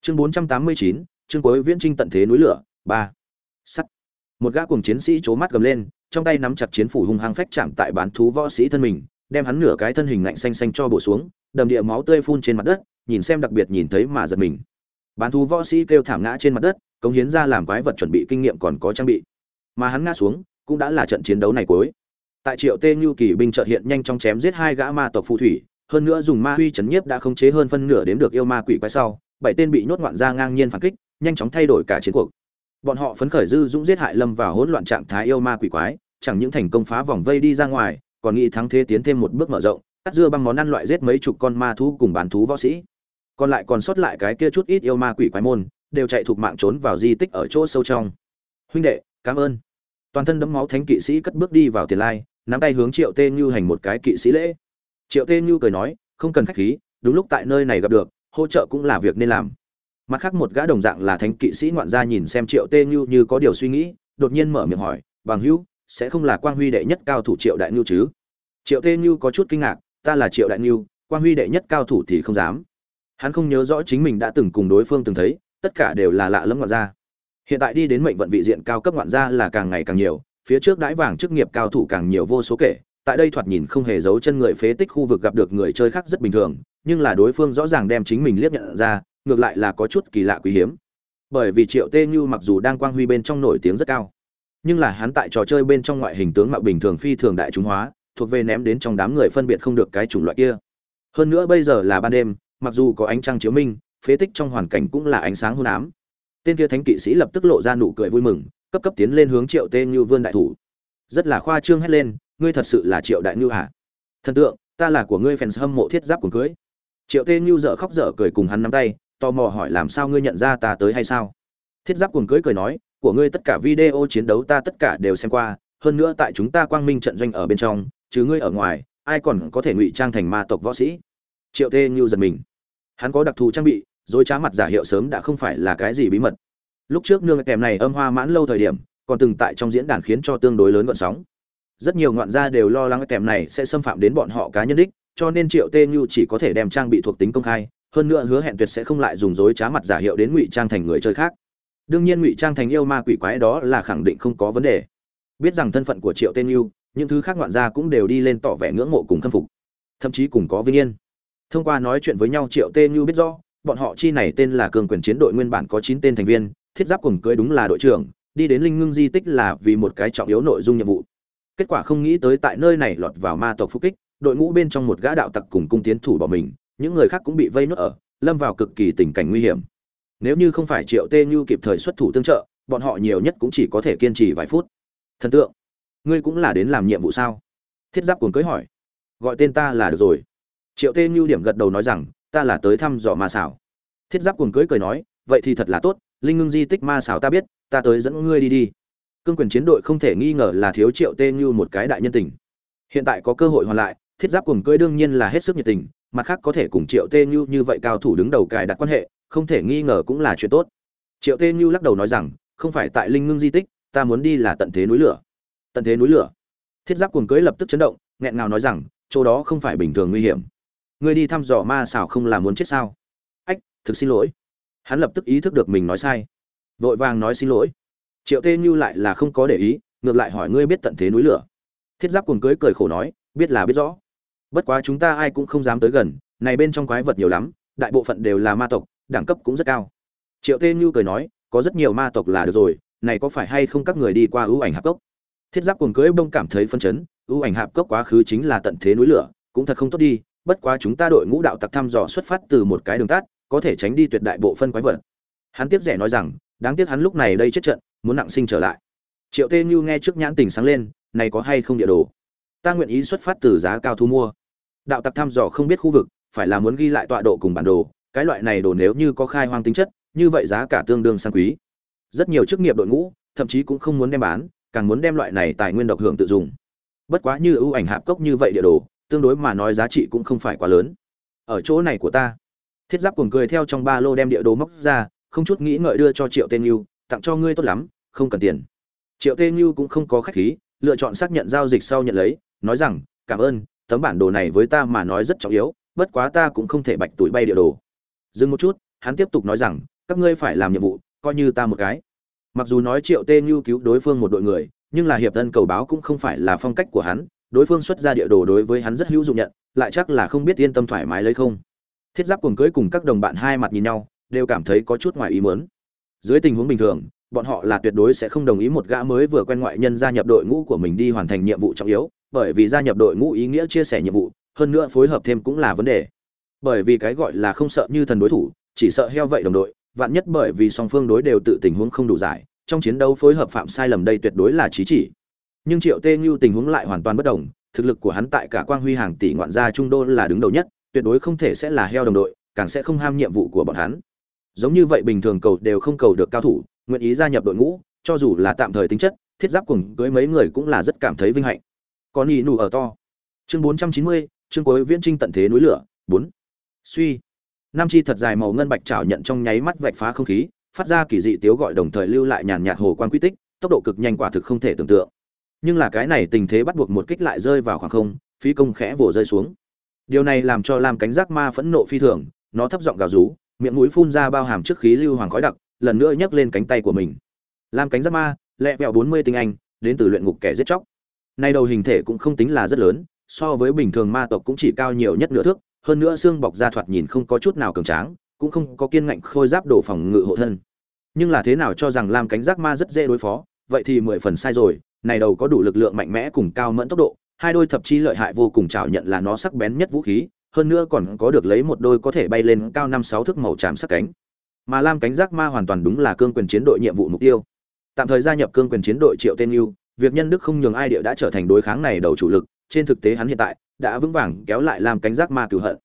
Chương bốn trăm tám mươi chín, chương cuối viễn trinh tận thế núi lửa, ba. Sắt. Một gã cùng chiến sĩ c mắt gầm lên, trong tay nắm chặt chiến phủ hung hăng phách chạm tại bán thú võ sĩ thân mình, đem hắn nửa cái thân hình lạnh xanh xanh cho bổ xuống, đầm địa máu tươi phun trên mặt đất, nhìn xem đặc biệt nhìn thấy mà giật mình. Bán thú võ sĩ kêu thảm ngã trên mặt đất, cống hiến ra làm quái vật chuẩn bị kinh nghiệm còn có trang bị. Mà hắn ngã xuống, cũng đã là trận chiến đấu này cuối. Tại triệu tê như kỳ binh trợt hiện nhanh chóng chém giết hai gã ma tộc phù thủy hơn nữa dùng ma huy chấn nhiếp đã khống chế hơn phân nửa đếm được yêu ma quỷ quái sau, bảy tên bị nhốt ngoạn ra ngang nhiên phản kích, nhanh chóng thay đổi cả chiến cuộc. Bọn họ phấn khởi dư dũng giết hại lâm vào hỗn loạn trạng thái yêu ma quỷ quái, chẳng những thành công phá vòng vây đi ra ngoài, còn nghĩ thắng thế tiến thêm một bước mở rộng, cắt dưa băng món ăn loại giết mấy chục con ma thú cùng bán thú võ sĩ. Còn lại còn sót lại cái kia chút ít yêu ma quỷ quái môn, đều chạy thuộc mạng trốn vào di tích ở chỗ sâu trong. Huynh đệ, cảm ơn. Toàn thân đấm máu thánh kỵ sĩ cất bước đi vào tiền lai, nắm tay hướng triệu tê như hành một cái kỵ sĩ lễ triệu tê như cười nói, không cần khách khí, đúng lúc tại nơi này gặp được, hỗ trợ cũng là việc nên làm. Mặt khác một gã đồng dạng là thánh kỵ sĩ ngoạn gia nhìn xem triệu tê như như có điều suy nghĩ, đột nhiên mở miệng hỏi, bằng hữu, sẽ không là quang huy đệ nhất cao thủ triệu đại ngưu chứ? Triệu tê như có chút kinh ngạc, ta là triệu đại ngưu, quang huy đệ nhất cao thủ thì không dám. Hắn không nhớ rõ chính mình đã từng cùng đối phương từng thấy, tất cả đều là lạ lẫm ngoạn gia. Hiện tại đi đến mệnh vận vị diện cao cấp ngoạn gia là càng ngày càng nhiều, phía trước đãi vàng chức nghiệp cao thủ càng nhiều vô số kể tại đây thoạt nhìn không hề giấu chân người phế tích khu vực gặp được người chơi khác rất bình thường, nhưng là đối phương rõ ràng đem chính mình liếc nhận ra, ngược lại là có chút kỳ lạ quý hiếm. Bởi vì triệu tê như mặc dù đang quang huy bên trong nổi tiếng rất cao, nhưng là hắn tại trò chơi bên trong ngoại hình tướng mạo bình thường phi thường đại chúng hóa, thuộc về ném đến trong đám người phân biệt không được cái chủng loại kia. Hơn nữa bây giờ là ban đêm, mặc dù có ánh trăng chiếu minh, phế tích trong hoàn cảnh cũng là ánh sáng hôn ám. Tên kia thánh kỵ sĩ lập tức lộ ra nụ cười vui mừng, cấp cấp tiến lên hướng triệu tê như vươn đại thủ. Rất là khoa trương hét lên ngươi thật sự là triệu đại ngưu hả? Thần tượng, ta là của ngươi fans hâm mộ thiết giáp cuồng cưới. Triệu tê ngưu dở khóc dở cười cùng hắn nắm tay, tò mò hỏi làm sao ngươi nhận ra ta tới hay sao? Thiết giáp cuồng cưới cười nói, của ngươi tất cả video chiến đấu ta tất cả đều xem qua, hơn nữa tại chúng ta quang minh trận doanh ở bên trong chứ ngươi ở ngoài, ai còn có thể ngụy trang thành ma tộc võ sĩ? Triệu tê ngưu giật mình. Hắn có đặc thù trang bị, dối trá mặt giả hiệu sớm đã không phải là cái gì bí mật. Lúc trước nương kèm này âm hoa mãn lâu thời điểm, còn từng tại trong diễn đàn khiến cho tương đối lớn gọn sóng rất nhiều ngoạn gia đều lo lắng kèm này sẽ xâm phạm đến bọn họ cá nhân đích, cho nên triệu tê như chỉ có thể đem trang bị thuộc tính công khai, hơn nữa hứa hẹn tuyệt sẽ không lại dùng dối trá mặt giả hiệu đến ngụy trang thành người chơi khác. Đương nhiên ngụy trang thành yêu ma quỷ quái đó là khẳng định không có vấn đề. Biết rằng thân phận của triệu tên yêu những thứ khác ngoạn gia cũng đều đi lên tỏ vẻ ngưỡng mộ cùng khâm phục. Thậm chí cùng có vinh yên. Thông qua nói chuyện với nhau triệu tên như biết rõ, bọn họ chi này tên là cường quyền chiến đội nguyên bản có chín tên thành viên, thiết giáp cùng cưới đúng là đội trưởng, đi đến linh ngưng di tích là vì một cái trọng yếu nội dung nhiệm vụ kết quả không nghĩ tới tại nơi này lọt vào ma tộc phục kích, đội ngũ bên trong một gã đạo tặc cùng cung tiến thủ bỏ mình, những người khác cũng bị vây nuốt ở, lâm vào cực kỳ tình cảnh nguy hiểm. Nếu như không phải triệu tê như kịp thời xuất thủ tương trợ, bọn họ nhiều nhất cũng chỉ có thể kiên trì vài phút. Thần tượng, ngươi cũng là đến làm nhiệm vụ sao? Thiết giáp cuồng cưới hỏi. Gọi tên ta là được rồi. Triệu tê như điểm gật đầu nói rằng, ta là tới thăm dò ma xảo. Thiết giáp cuồng cưới cười nói, vậy thì thật là tốt, linh ngưng di tích ma xảo ta biết, ta tới dẫn ngươi đi đi cương quyền chiến đội không thể nghi ngờ là thiếu triệu tê như một cái đại nhân tình. Hiện tại có cơ hội hoàn lại, thiết giáp cuồng cưới đương nhiên là hết sức nhiệt tình, mặt khác có thể cùng triệu tê như như vậy cao thủ đứng đầu cài đặt quan hệ, không thể nghi ngờ cũng là chuyện tốt. Triệu tê như lắc đầu nói rằng, không phải tại linh ngưng di tích, ta muốn đi là tận thế núi lửa. Tận thế núi lửa. Thiết giáp cuồng cưới lập tức chấn động, nghẹn ngào nói rằng, chỗ đó không phải bình thường nguy hiểm. Ngươi đi thăm dò ma xảo không là muốn chết sao? Ách, thực xin lỗi. Hắn lập tức ý thức được mình nói sai. Vội vàng nói xin lỗi triệu tê như lại là không có để ý, ngược lại hỏi ngươi biết tận thế núi lửa. Thiết giáp cuồng cưới cười khổ nói, biết là biết rõ. Bất quá chúng ta ai cũng không dám tới gần, này bên trong quái vật nhiều lắm, đại bộ phận đều là ma tộc, đẳng cấp cũng rất cao. Triệu tê như cười nói, có rất nhiều ma tộc là được rồi, này có phải hay không các người đi qua ưu ảnh hạp cốc? Thiết giáp cuồng cưới bông cảm thấy phân chấn, ưu ảnh hạp cốc quá khứ chính là tận thế núi lửa, cũng thật không tốt đi, bất quá chúng ta đội ngũ đạo tặc thăm dò xuất phát từ một cái đường tắt, có thể tránh đi tuyệt đại bộ phân quái vật. Hắn tiếc rẻ nói rằng, đáng tiếc hắn lúc này đây chết trận muốn nặng sinh trở lại. Triệu tê như nghe trước nhãn tình sáng lên, này có hay không địa đồ? Ta nguyện ý xuất phát từ giá cao thu mua. Đạo tặc thăm dò không biết khu vực, phải là muốn ghi lại tọa độ cùng bản đồ, cái loại này đồ nếu như có khai hoang tính chất, như vậy giá cả tương đương sang quý. Rất nhiều chức nghiệp đội ngũ, thậm chí cũng không muốn đem bán, càng muốn đem loại này tài nguyên độc hưởng tự dùng. Bất quá như ưu ảnh hạp cốc như vậy địa đồ, tương đối mà nói giá trị cũng không phải quá lớn. Ở chỗ này của ta, thiết giáp cuồng cười theo trong ba lô đem địa đồ móc ra, không chút nghĩ ngợi đưa cho triệu tên yêu tặng cho ngươi tốt lắm, không cần tiền. Triệu Tê yêu cũng không có khách khí, lựa chọn xác nhận giao dịch sau nhận lấy, nói rằng, cảm ơn, tấm bản đồ này với ta mà nói rất trọng yếu, bất quá ta cũng không thể bạch tuổi bay địa đồ. Dừng một chút, hắn tiếp tục nói rằng, các ngươi phải làm nhiệm vụ, coi như ta một cái. Mặc dù nói triệu tê như cứu đối phương một đội người, nhưng là hiệp tân cầu báo cũng không phải là phong cách của hắn, đối phương xuất ra địa đồ đối với hắn rất hữu dụng nhận, lại chắc là không biết yên tâm thoải mái lấy không. Thiết giáp cùng cưới cùng các đồng bạn hai mặt nhìn nhau, đều cảm thấy có chút ngoài ý muốn dưới tình huống bình thường, bọn họ là tuyệt đối sẽ không đồng ý một gã mới vừa quen ngoại nhân gia nhập đội ngũ của mình đi hoàn thành nhiệm vụ trọng yếu, bởi vì gia nhập đội ngũ ý nghĩa chia sẻ nhiệm vụ, hơn nữa phối hợp thêm cũng là vấn đề. Bởi vì cái gọi là không sợ như thần đối thủ, chỉ sợ heo vậy đồng đội, vạn nhất bởi vì song phương đối đều tự tình huống không đủ giải, trong chiến đấu phối hợp phạm sai lầm đây tuyệt đối là trí chỉ. Nhưng triệu tê như tình huống lại hoàn toàn bất đồng, thực lực của hắn tại cả quang huy hàng tỷ ngoạn gia trung đô là đứng đầu nhất, tuyệt đối không thể sẽ là heo đồng đội, càng sẽ không ham nhiệm vụ của bọn hắn giống như vậy bình thường cầu đều không cầu được cao thủ, nguyện ý gia nhập đội ngũ, cho dù là tạm thời tính chất, thiết giáp cùng cưới mấy người cũng là rất cảm thấy vinh hạnh. Còn nhị nụ ở to. Chương bốn trăm chín mươi, chương cuối viễn trinh tận thế núi lửa, bốn. Suy. Nam chi thật dài màu ngân bạch chảo nhận trong nháy mắt vạch phá không khí, phát ra kỳ dị tiếu gọi đồng thời lưu lại nhàn nhạt hồ quan quy tích, tốc độ cực nhanh quả thực không thể tưởng tượng. Nhưng là cái này tình thế bắt buộc một kích lại rơi vào khoảng không phi công khẽ vồ rơi xuống. Điều này làm cho lam cánh giác ma phẫn nộ phi thường, nó thấp giọng gào rú miệng mũi phun ra bao hàm trước khí lưu hoàng khói đặc, lần nữa nhấc lên cánh tay của mình. Lam cánh giáp ma, lẹ vẹo bốn mươi tinh anh, đến từ luyện ngục kẻ giết chóc. Nay đầu hình thể cũng không tính là rất lớn, so với bình thường ma tộc cũng chỉ cao nhiều nhất nửa thước, hơn nữa xương bọc da thoạt nhìn không có chút nào cường tráng, cũng không có kiên ngạnh khôi giáp đổ phòng ngự hộ thân. Nhưng là thế nào cho rằng lam cánh giác ma rất dễ đối phó, vậy thì mười phần sai rồi, này đầu có đủ lực lượng mạnh mẽ cùng cao mẫn tốc độ, hai đôi thập chí lợi hại vô cùng chảo nhận là nó sắc bén nhất vũ khí hơn nữa còn có được lấy một đôi có thể bay lên cao năm sáu thước màu tràm sắc cánh. Mà lam cánh giác ma hoàn toàn đúng là cương quyền chiến đội nhiệm vụ mục tiêu. Tạm thời gia nhập cương quyền chiến đội triệu tên yêu, việc nhân đức không nhường ai địa đã trở thành đối kháng này đầu chủ lực, trên thực tế hắn hiện tại đã vững vàng kéo lại lam cánh giác ma cửu hận.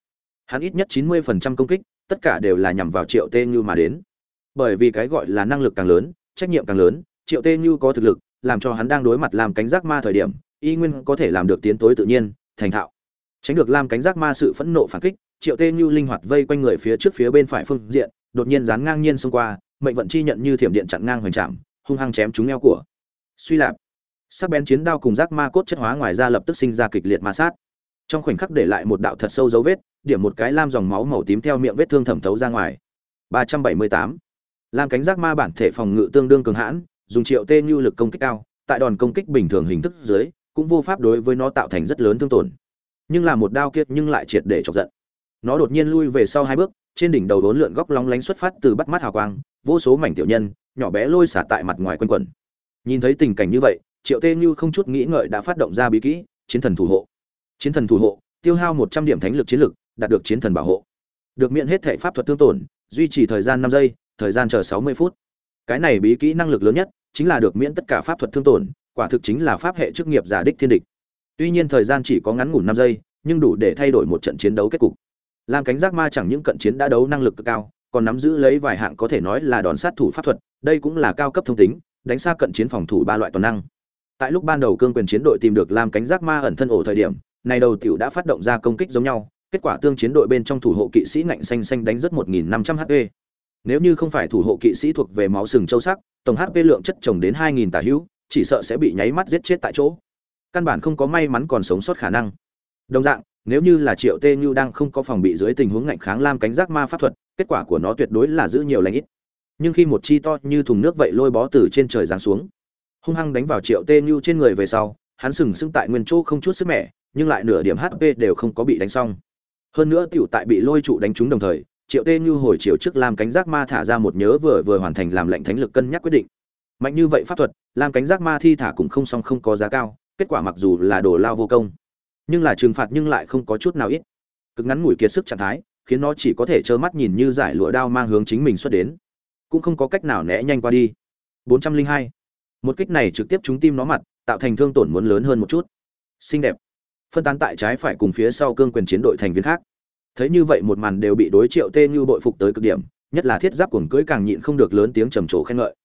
Hắn ít nhất chín mươi phần trăm công kích, tất cả đều là nhằm vào triệu tên yêu mà đến. Bởi vì cái gọi là năng lực càng lớn, trách nhiệm càng lớn, triệu tên yêu có thực lực, làm cho hắn đang đối mặt làm cánh giác ma thời điểm, y nguyên có thể làm được tiến tối tự nhiên, thành thạo tránh được lam cánh giác ma sự phẫn nộ phản kích, triệu tê như linh hoạt vây quanh người phía trước phía bên phải phương diện, đột nhiên dán ngang nhiên xông qua, mệnh vận chi nhận như thiểm điện chặn ngang hoành trạm, hung hăng chém chúng eo của suy lạp. Sắc bén chiến đao cùng giác ma cốt chất hóa ngoài ra lập tức sinh ra kịch liệt ma sát. Trong khoảnh khắc để lại một đạo thật sâu dấu vết, điểm một cái lam dòng máu màu tím theo miệng vết thương thẩm thấu ra ngoài. 378. lam cánh giác ma bản thể phòng ngự tương đương cường hãn, dùng triệu tê như lực công kích cao, tại đòn công kích bình thường hình thức dưới, cũng vô pháp đối với nó tạo thành rất lớn thương tổn nhưng là một đao kiệt nhưng lại triệt để chọc giận. Nó đột nhiên lui về sau hai bước, trên đỉnh đầu đốn lượn góc long lánh xuất phát từ bắt mắt hào quang, vô số mảnh tiểu nhân, nhỏ bé lôi xả tại mặt ngoài quanh quẩn. Nhìn thấy tình cảnh như vậy, triệu tê như không chút nghĩ ngợi đã phát động ra bí kỹ, chiến thần thủ hộ. Chiến thần thủ hộ, tiêu hao một trăm điểm thánh lực chiến lực, đạt được chiến thần bảo hộ. Được miễn hết thể pháp thuật tương tổn, duy trì thời gian năm giây, thời gian chờ sáu mươi phút. Cái này bí kỹ năng lực lớn nhất, chính là được miễn tất cả pháp thuật thương tổn, quả thực chính là pháp hệ chức nghiệp giả đích thiên địch tuy nhiên thời gian chỉ có ngắn ngủn năm giây nhưng đủ để thay đổi một trận chiến đấu kết cục Lam cánh giác ma chẳng những cận chiến đã đấu năng lực cực cao còn nắm giữ lấy vài hạng có thể nói là đòn sát thủ pháp thuật đây cũng là cao cấp thông tính đánh xa cận chiến phòng thủ ba loại toàn năng tại lúc ban đầu cương quyền chiến đội tìm được Lam cánh giác ma ẩn thân ổ thời điểm này đầu tiểu đã phát động ra công kích giống nhau kết quả tương chiến đội bên trong thủ hộ kỵ sĩ ngạnh xanh xanh đánh rất 1.500 HP. Nếu như không phải thủ hộ kỵ sĩ thuộc về máu sừng châu sắc, tổng HP lượng chất chồng đến 2.000 tả hữu, chỉ sợ sẽ bị nháy mắt giết chết tại chỗ. Căn bản không có may mắn còn sống sót khả năng. Đồng dạng, nếu như là Triệu Tê Như đang không có phòng bị dưới tình huống ngạnh kháng lam cánh giác ma pháp thuật, kết quả của nó tuyệt đối là giữ nhiều lành ít. Nhưng khi một chi to như thùng nước vậy lôi bó từ trên trời giáng xuống, hung hăng đánh vào Triệu Tê Như trên người về sau, hắn sừng sững tại nguyên chỗ không chút sức mẻ, nhưng lại nửa điểm HP đều không có bị đánh xong hơn nữa tiểu tại bị lôi trụ đánh trúng đồng thời triệu tê như hồi chiều trước Lam cánh giác ma thả ra một nhớ vừa vừa hoàn thành làm lệnh thánh lực cân nhắc quyết định mạnh như vậy pháp thuật Lam cánh giác ma thi thả cũng không xong không có giá cao kết quả mặc dù là đồ lao vô công, nhưng là trừng phạt nhưng lại không có chút nào ít. Cực ngắn ngủi kiệt sức trạng thái, khiến nó chỉ có thể trơ mắt nhìn như giải lụa đao mang hướng chính mình xuất đến, cũng không có cách nào né nhanh qua đi. 402. một kích này trực tiếp trúng tim nó mặt, tạo thành thương tổn muốn lớn hơn một chút. Xinh đẹp. Phân tán tại trái phải cùng phía sau cương quyền chiến đội thành viên khác. Thấy như vậy một màn đều bị đối triệu tê như bội phục tới cực điểm, nhất là thiết giáp cuồng cưỡi càng nhịn không được lớn tiếng trầm trồ khen ngợi.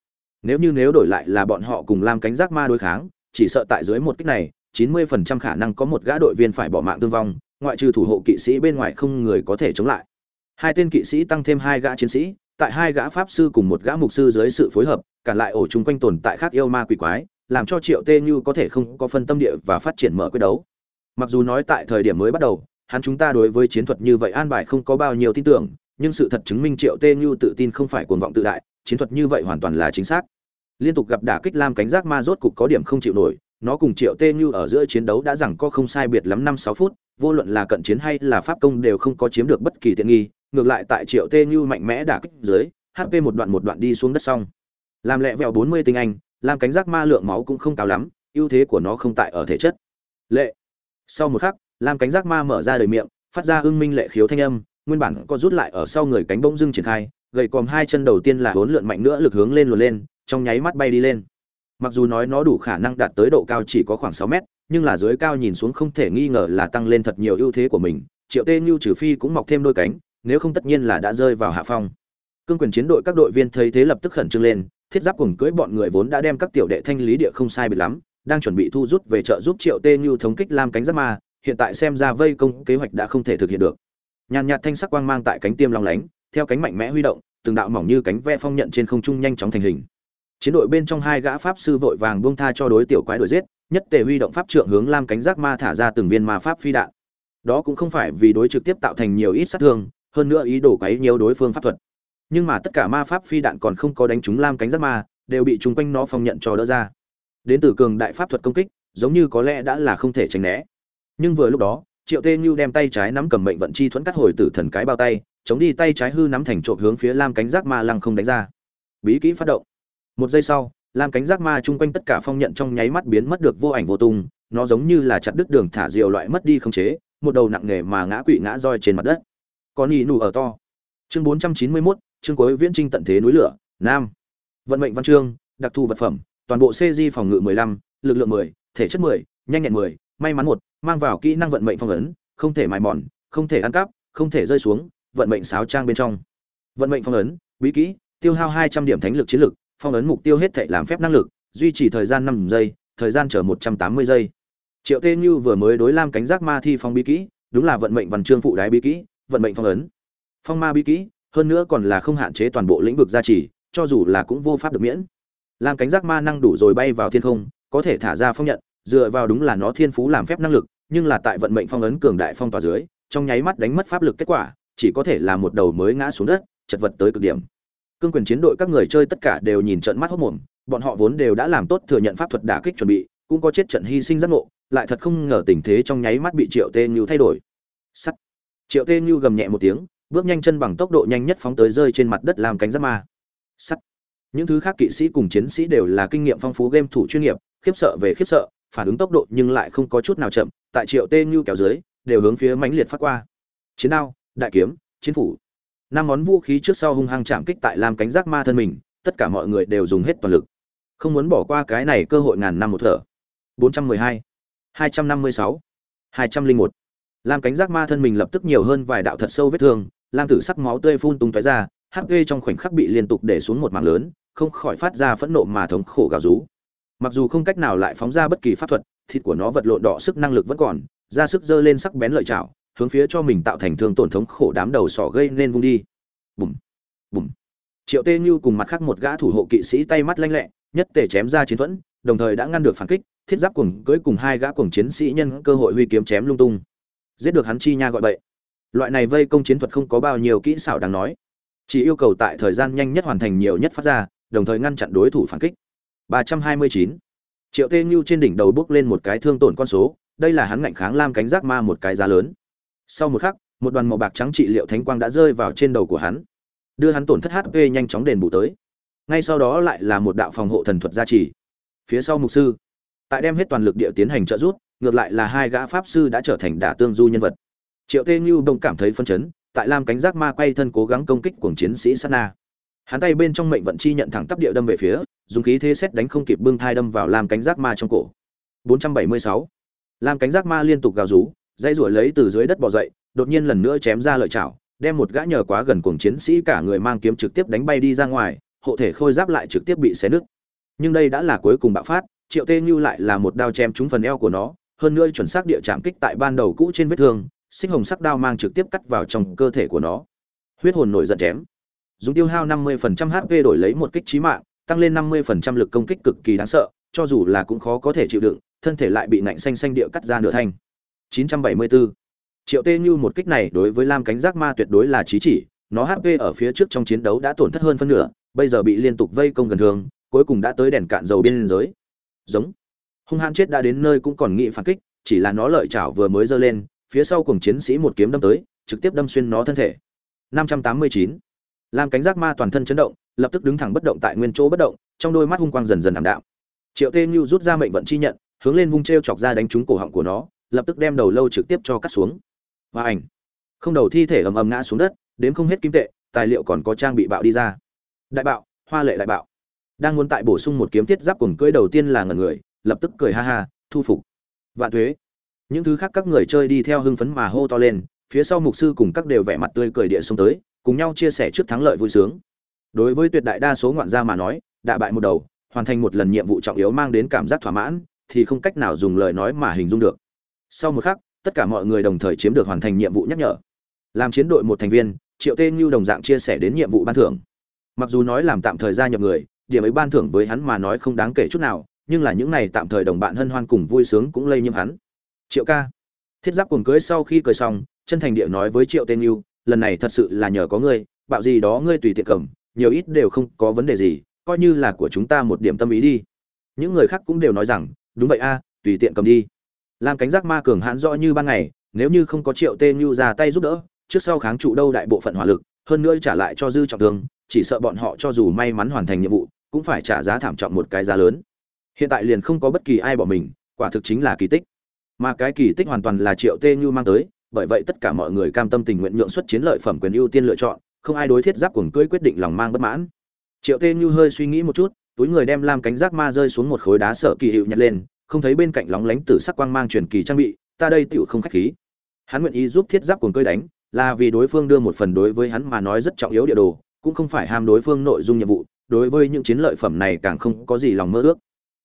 Nếu như nếu đổi lại là bọn họ cùng làm cánh giác ma đối kháng chỉ sợ tại dưới một kích này 90% khả năng có một gã đội viên phải bỏ mạng tương vong, ngoại trừ thủ hộ kỵ sĩ bên ngoài không người có thể chống lại. Hai tên kỵ sĩ tăng thêm hai gã chiến sĩ, tại hai gã pháp sư cùng một gã mục sư dưới sự phối hợp cản lại ổ chúng quanh tồn tại khác yêu ma quỷ quái, làm cho triệu tê như có thể không có phân tâm địa và phát triển mở quyết đấu. Mặc dù nói tại thời điểm mới bắt đầu, hắn chúng ta đối với chiến thuật như vậy an bài không có bao nhiêu tin tưởng, nhưng sự thật chứng minh triệu tê như tự tin không phải cuồng vọng tự đại, chiến thuật như vậy hoàn toàn là chính xác liên tục gặp đả kích lam cánh giác ma rốt cục có điểm không chịu nổi, nó cùng triệu tê như ở giữa chiến đấu đã rằng có không sai biệt lắm năm sáu phút, vô luận là cận chiến hay là pháp công đều không có chiếm được bất kỳ tiện nghi, ngược lại tại triệu tê như mạnh mẽ đả kích dưới hp một đoạn một đoạn đi xuống đất xong. Làm lẹ vẹo bốn mươi tinh anh, lam cánh giác ma lượng máu cũng không cao lắm, ưu thế của nó không tại ở thể chất. Lệ. Sau một khắc, lam cánh giác ma mở ra đời miệng, phát ra ưng minh lệ khiếu thanh âm, nguyên bản có rút lại ở sau người cánh bông dưng triển khai, gầy còm hai chân đầu tiên là hốn lượn mạnh nữa lực hướng lên luồn lên trong nháy mắt bay đi lên. Mặc dù nói nó đủ khả năng đạt tới độ cao chỉ có khoảng sáu mét nhưng là dưới cao nhìn xuống không thể nghi ngờ là tăng lên thật nhiều ưu thế của mình triệu tê như trừ phi cũng mọc thêm đôi cánh nếu không tất nhiên là đã rơi vào hạ phong. Cương quyền chiến đội các đội viên thấy thế lập tức khẩn trương lên thiết giáp cùng cưỡi bọn người vốn đã đem các tiểu đệ thanh lý địa không sai biệt lắm đang chuẩn bị thu rút về trợ giúp Triệu Tê Như thống kích Lam cánh giáp ma, hiện tại xem ra vây công kế hoạch đã không thể thực hiện được. nhàn nhạt thanh sắc quang mang tại cánh tiêm long lánh theo cánh mạnh mẽ huy động từng đạo mỏng như cánh ve phong nhận trên không trung nhanh chóng thành hình chiến đội bên trong hai gã pháp sư vội vàng buông tha cho đối tiểu quái đuổi giết, nhất tề huy động pháp trượng hướng lam cánh giác ma thả ra từng viên ma pháp phi đạn. Đó cũng không phải vì đối trực tiếp tạo thành nhiều ít sát thương, hơn nữa ý đồ quấy nhiều đối phương pháp thuật. Nhưng mà tất cả ma pháp phi đạn còn không có đánh trúng lam cánh giác ma, đều bị chung quanh nó phong nhận cho đỡ ra. Đến từ cường đại pháp thuật công kích, giống như có lẽ đã là không thể tránh né. Nhưng vừa lúc đó, triệu tê như đem tay trái nắm cầm mệnh vận chi thuẫn cắt hồi tử thần cái bao tay, chống đi tay trái hư nắm thành trộm hướng phía lam cánh giác ma lăng không đánh ra. Bí kỹ phát động một giây sau lam cánh giác ma chung quanh tất cả phong nhận trong nháy mắt biến mất được vô ảnh vô tung nó giống như là chặt đứt đường thả diều loại mất đi không chế một đầu nặng nề mà ngã quỵ ngã roi trên mặt đất. Con nhì nụ ở to. Chương bốn trăm chín mươi 491, chương cuối viễn trinh tận thế núi lửa nam. Vận mệnh văn chương đặc thù vật phẩm toàn bộ cg phòng ngự 15, lực lượng 10, thể chất 10, nhanh nhẹn 10, may mắn một mang vào kỹ năng vận mệnh phong ấn không thể mài mòn không thể ăn cắp không thể rơi xuống vận mệnh sáo trang bên trong. Vận mệnh phong ấn bí kỹ tiêu hao 200 điểm thánh lực chiến lực phong ấn mục tiêu hết thảy làm phép năng lực, duy trì thời gian 5 giây, thời gian chờ 180 giây. Triệu tê như vừa mới đối lam cánh giác ma thi phong bí kỹ, đúng là vận mệnh văn chương phụ đái bí kỹ, vận mệnh phong ấn. Phong ma bí kỹ, hơn nữa còn là không hạn chế toàn bộ lĩnh vực gia trì, cho dù là cũng vô pháp được miễn. Lam cánh giác ma năng đủ rồi bay vào thiên không, có thể thả ra phong nhận, dựa vào đúng là nó thiên phú làm phép năng lực, nhưng là tại vận mệnh phong ấn cường đại phong tỏa dưới, trong nháy mắt đánh mất pháp lực kết quả, chỉ có thể là một đầu mới ngã xuống đất, chật vật tới cực điểm cương quyền chiến đội các người chơi tất cả đều nhìn trận mắt hốt mồm, bọn họ vốn đều đã làm tốt thừa nhận pháp thuật đả kích chuẩn bị, cũng có chết trận hy sinh giác ngộ, lại thật không ngờ tình thế trong nháy mắt bị triệu tê như thay đổi. Sắt. Triệu tê như gầm nhẹ một tiếng, bước nhanh chân bằng tốc độ nhanh nhất phóng tới rơi trên mặt đất làm cánh giáp ma. Sắt. Những thứ khác kỵ sĩ cùng chiến sĩ đều là kinh nghiệm phong phú game thủ chuyên nghiệp, khiếp sợ về khiếp sợ, phản ứng tốc độ nhưng lại không có chút nào chậm, tại triệu tê như kéo dưới, đều hướng phía mãnh liệt phát qua. Chiến đao, đại kiếm, chiến phủ năm món vũ khí trước sau hung hăng chạm kích tại làm cánh giác ma thân mình tất cả mọi người đều dùng hết toàn lực không muốn bỏ qua cái này cơ hội ngàn năm một thở 412, 256, 201. Lam cánh giác ma thân mình lập tức nhiều hơn vài đạo thật sâu vết thương, lam tử sắc máu tươi phun tung tóe ra, HP trong khoảnh khắc bị liên tục để xuống một mảng lớn, không khỏi phát ra phẫn nộ mà thống khổ gào rú. Mặc dù không cách nào lại phóng ra bất kỳ pháp thuật, thịt của nó vật lộn đỏ sức năng lực vẫn còn, ra sức dơ lên sắc bén lợi chảo, hướng phía cho mình tạo thành thương tổn thống khổ đám đầu sỏ gây nên vung đi. Bùm, bùm. Triệu Tê Như cùng mặt khác một gã thủ hộ kỵ sĩ tay mắt lanh lẹ, nhất tề chém ra chiến thuẫn, đồng thời đã ngăn được phản kích, thiết giáp cùng cưới cùng hai gã cùng chiến sĩ nhân cơ hội huy kiếm chém lung tung. Giết được hắn chi nha gọi bậy. Loại này vây công chiến thuật không có bao nhiêu kỹ xảo đáng nói, chỉ yêu cầu tại thời gian nhanh nhất hoàn thành nhiều nhất phát ra, đồng thời ngăn chặn đối thủ phản kích. 329. Triệu Tê như trên đỉnh đầu bước lên một cái thương tổn con số, đây là hắn ngạnh kháng lam cánh giác ma một cái giá lớn. Sau một khắc, một đoàn màu bạc trắng trị liệu thánh quang đã rơi vào trên đầu của hắn, đưa hắn tổn thất HP nhanh chóng đền bù tới. Ngay sau đó lại là một đạo phòng hộ thần thuật gia trì. Phía sau mục sư, tại đem hết toàn lực địa tiến hành trợ giúp, ngược lại là hai gã pháp sư đã trở thành đả tương du nhân vật. Triệu Tê Như đông cảm thấy phân chấn, tại lam cánh giác ma quay thân cố gắng công kích cuồng chiến sĩ Sana. Hắn tay bên trong mệnh vận chi nhận thẳng tắp địa đâm về phía, dùng khí thế xét đánh không kịp bưng thai đâm vào lam cánh giác ma trong cổ. 476. Lam cánh giác ma liên tục gào rú, dây rủa lấy từ dưới đất bò dậy, đột nhiên lần nữa chém ra lợi chảo, đem một gã nhờ quá gần cuồng chiến sĩ cả người mang kiếm trực tiếp đánh bay đi ra ngoài, hộ thể khôi giáp lại trực tiếp bị xé nứt. Nhưng đây đã là cuối cùng bạo phát, Triệu Tê Như lại là một đao chém trúng phần eo của nó, hơn nữa chuẩn xác địa chạm kích tại ban đầu cũ trên vết thương, sinh hồng sắc đao mang trực tiếp cắt vào trong cơ thể của nó. Huyết hồn nổi giận chém. Dùng tiêu hao 50% HP đổi lấy một kích chí mạng, tăng lên 50% lực công kích cực kỳ đáng sợ, cho dù là cũng khó có thể chịu đựng, thân thể lại bị nạnh xanh xanh địa cắt ra nửa thanh. 974. Triệu Tê Như một kích này đối với Lam cánh giác ma tuyệt đối là chí chỉ, nó HP ở phía trước trong chiến đấu đã tổn thất hơn phân nửa, bây giờ bị liên tục vây công gần thường, cuối cùng đã tới đèn cạn dầu biên giới. Giống. Hung hãn chết đã đến nơi cũng còn nghĩ phản kích, chỉ là nó lợi chảo vừa mới giơ lên, phía sau cùng chiến sĩ một kiếm đâm tới, trực tiếp đâm xuyên nó thân thể. 589. Lam cánh giác ma toàn thân chấn động, lập tức đứng thẳng bất động tại nguyên chỗ bất động, trong đôi mắt hung quang dần dần ảm đạm. Triệu Tê Như rút ra mệnh vận chi nhận, hướng lên vung treo chọc ra đánh trúng cổ họng của nó, lập tức đem đầu lâu trực tiếp cho cắt xuống. Và ảnh. Không đầu thi thể ầm ầm ngã xuống đất, đến không hết kim tệ, tài liệu còn có trang bị bạo đi ra. Đại bạo, hoa lệ đại bạo. Đang muốn tại bổ sung một kiếm tiết giáp cùng cưỡi đầu tiên là ngẩn người, lập tức cười ha ha, thu phục. Vạn thuế. Những thứ khác các người chơi đi theo hưng phấn mà hô to lên, phía sau mục sư cùng các đều vẻ mặt tươi cười địa xông tới, cùng nhau chia sẻ trước thắng lợi vui sướng. Đối với tuyệt đại đa số ngoạn gia mà nói, đại bại một đầu, hoàn thành một lần nhiệm vụ trọng yếu mang đến cảm giác thỏa mãn, thì không cách nào dùng lời nói mà hình dung được. Sau một khắc, tất cả mọi người đồng thời chiếm được hoàn thành nhiệm vụ nhắc nhở. làm chiến đội một thành viên triệu tê như đồng dạng chia sẻ đến nhiệm vụ ban thưởng. Mặc dù nói làm tạm thời gia nhập người điểm ấy ban thưởng với hắn mà nói không đáng kể chút nào nhưng là những này tạm thời đồng bạn hân hoan cùng vui sướng cũng lây nhiễm hắn. Triệu ca. Thiết giáp cuồng cưới sau khi cười xong chân thành địa nói với triệu tên yêu lần này thật sự là nhờ có ngươi bạo gì đó ngươi tùy tiện cầm nhiều ít đều không có vấn đề gì coi như là của chúng ta một điểm tâm ý đi. Những người khác cũng đều nói rằng đúng vậy a tùy tiện cầm đi làm cánh giác ma cường hãn rõ như ban ngày, nếu như không có triệu Tê như ra tay giúp đỡ, trước sau kháng trụ đâu đại bộ phận hỏa lực, hơn nữa trả lại cho dư trọng thương, chỉ sợ bọn họ cho dù may mắn hoàn thành nhiệm vụ, cũng phải trả giá thảm trọng một cái giá lớn. Hiện tại liền không có bất kỳ ai bỏ mình, quả thực chính là kỳ tích. Mà cái kỳ tích hoàn toàn là triệu tê như mang tới, bởi vậy tất cả mọi người cam tâm tình nguyện nhượng xuất chiến lợi phẩm quyền ưu tiên lựa chọn, không ai đối thiết giáp cuồng cưỡi quyết định lòng mang bất mãn. Triệu tê như hơi suy nghĩ một chút, túi người đem lam cánh giác ma rơi xuống một khối đá sợ kỳ hiệu nhặt lên không thấy bên cạnh lóng lánh tử sắc quang mang truyền kỳ trang bị, ta đây tiểu không khách khí. Hắn nguyện ý giúp thiết giáp cuồng cơi đánh, là vì đối phương đưa một phần đối với hắn mà nói rất trọng yếu địa đồ, cũng không phải ham đối phương nội dung nhiệm vụ, đối với những chiến lợi phẩm này càng không có gì lòng mơ ước.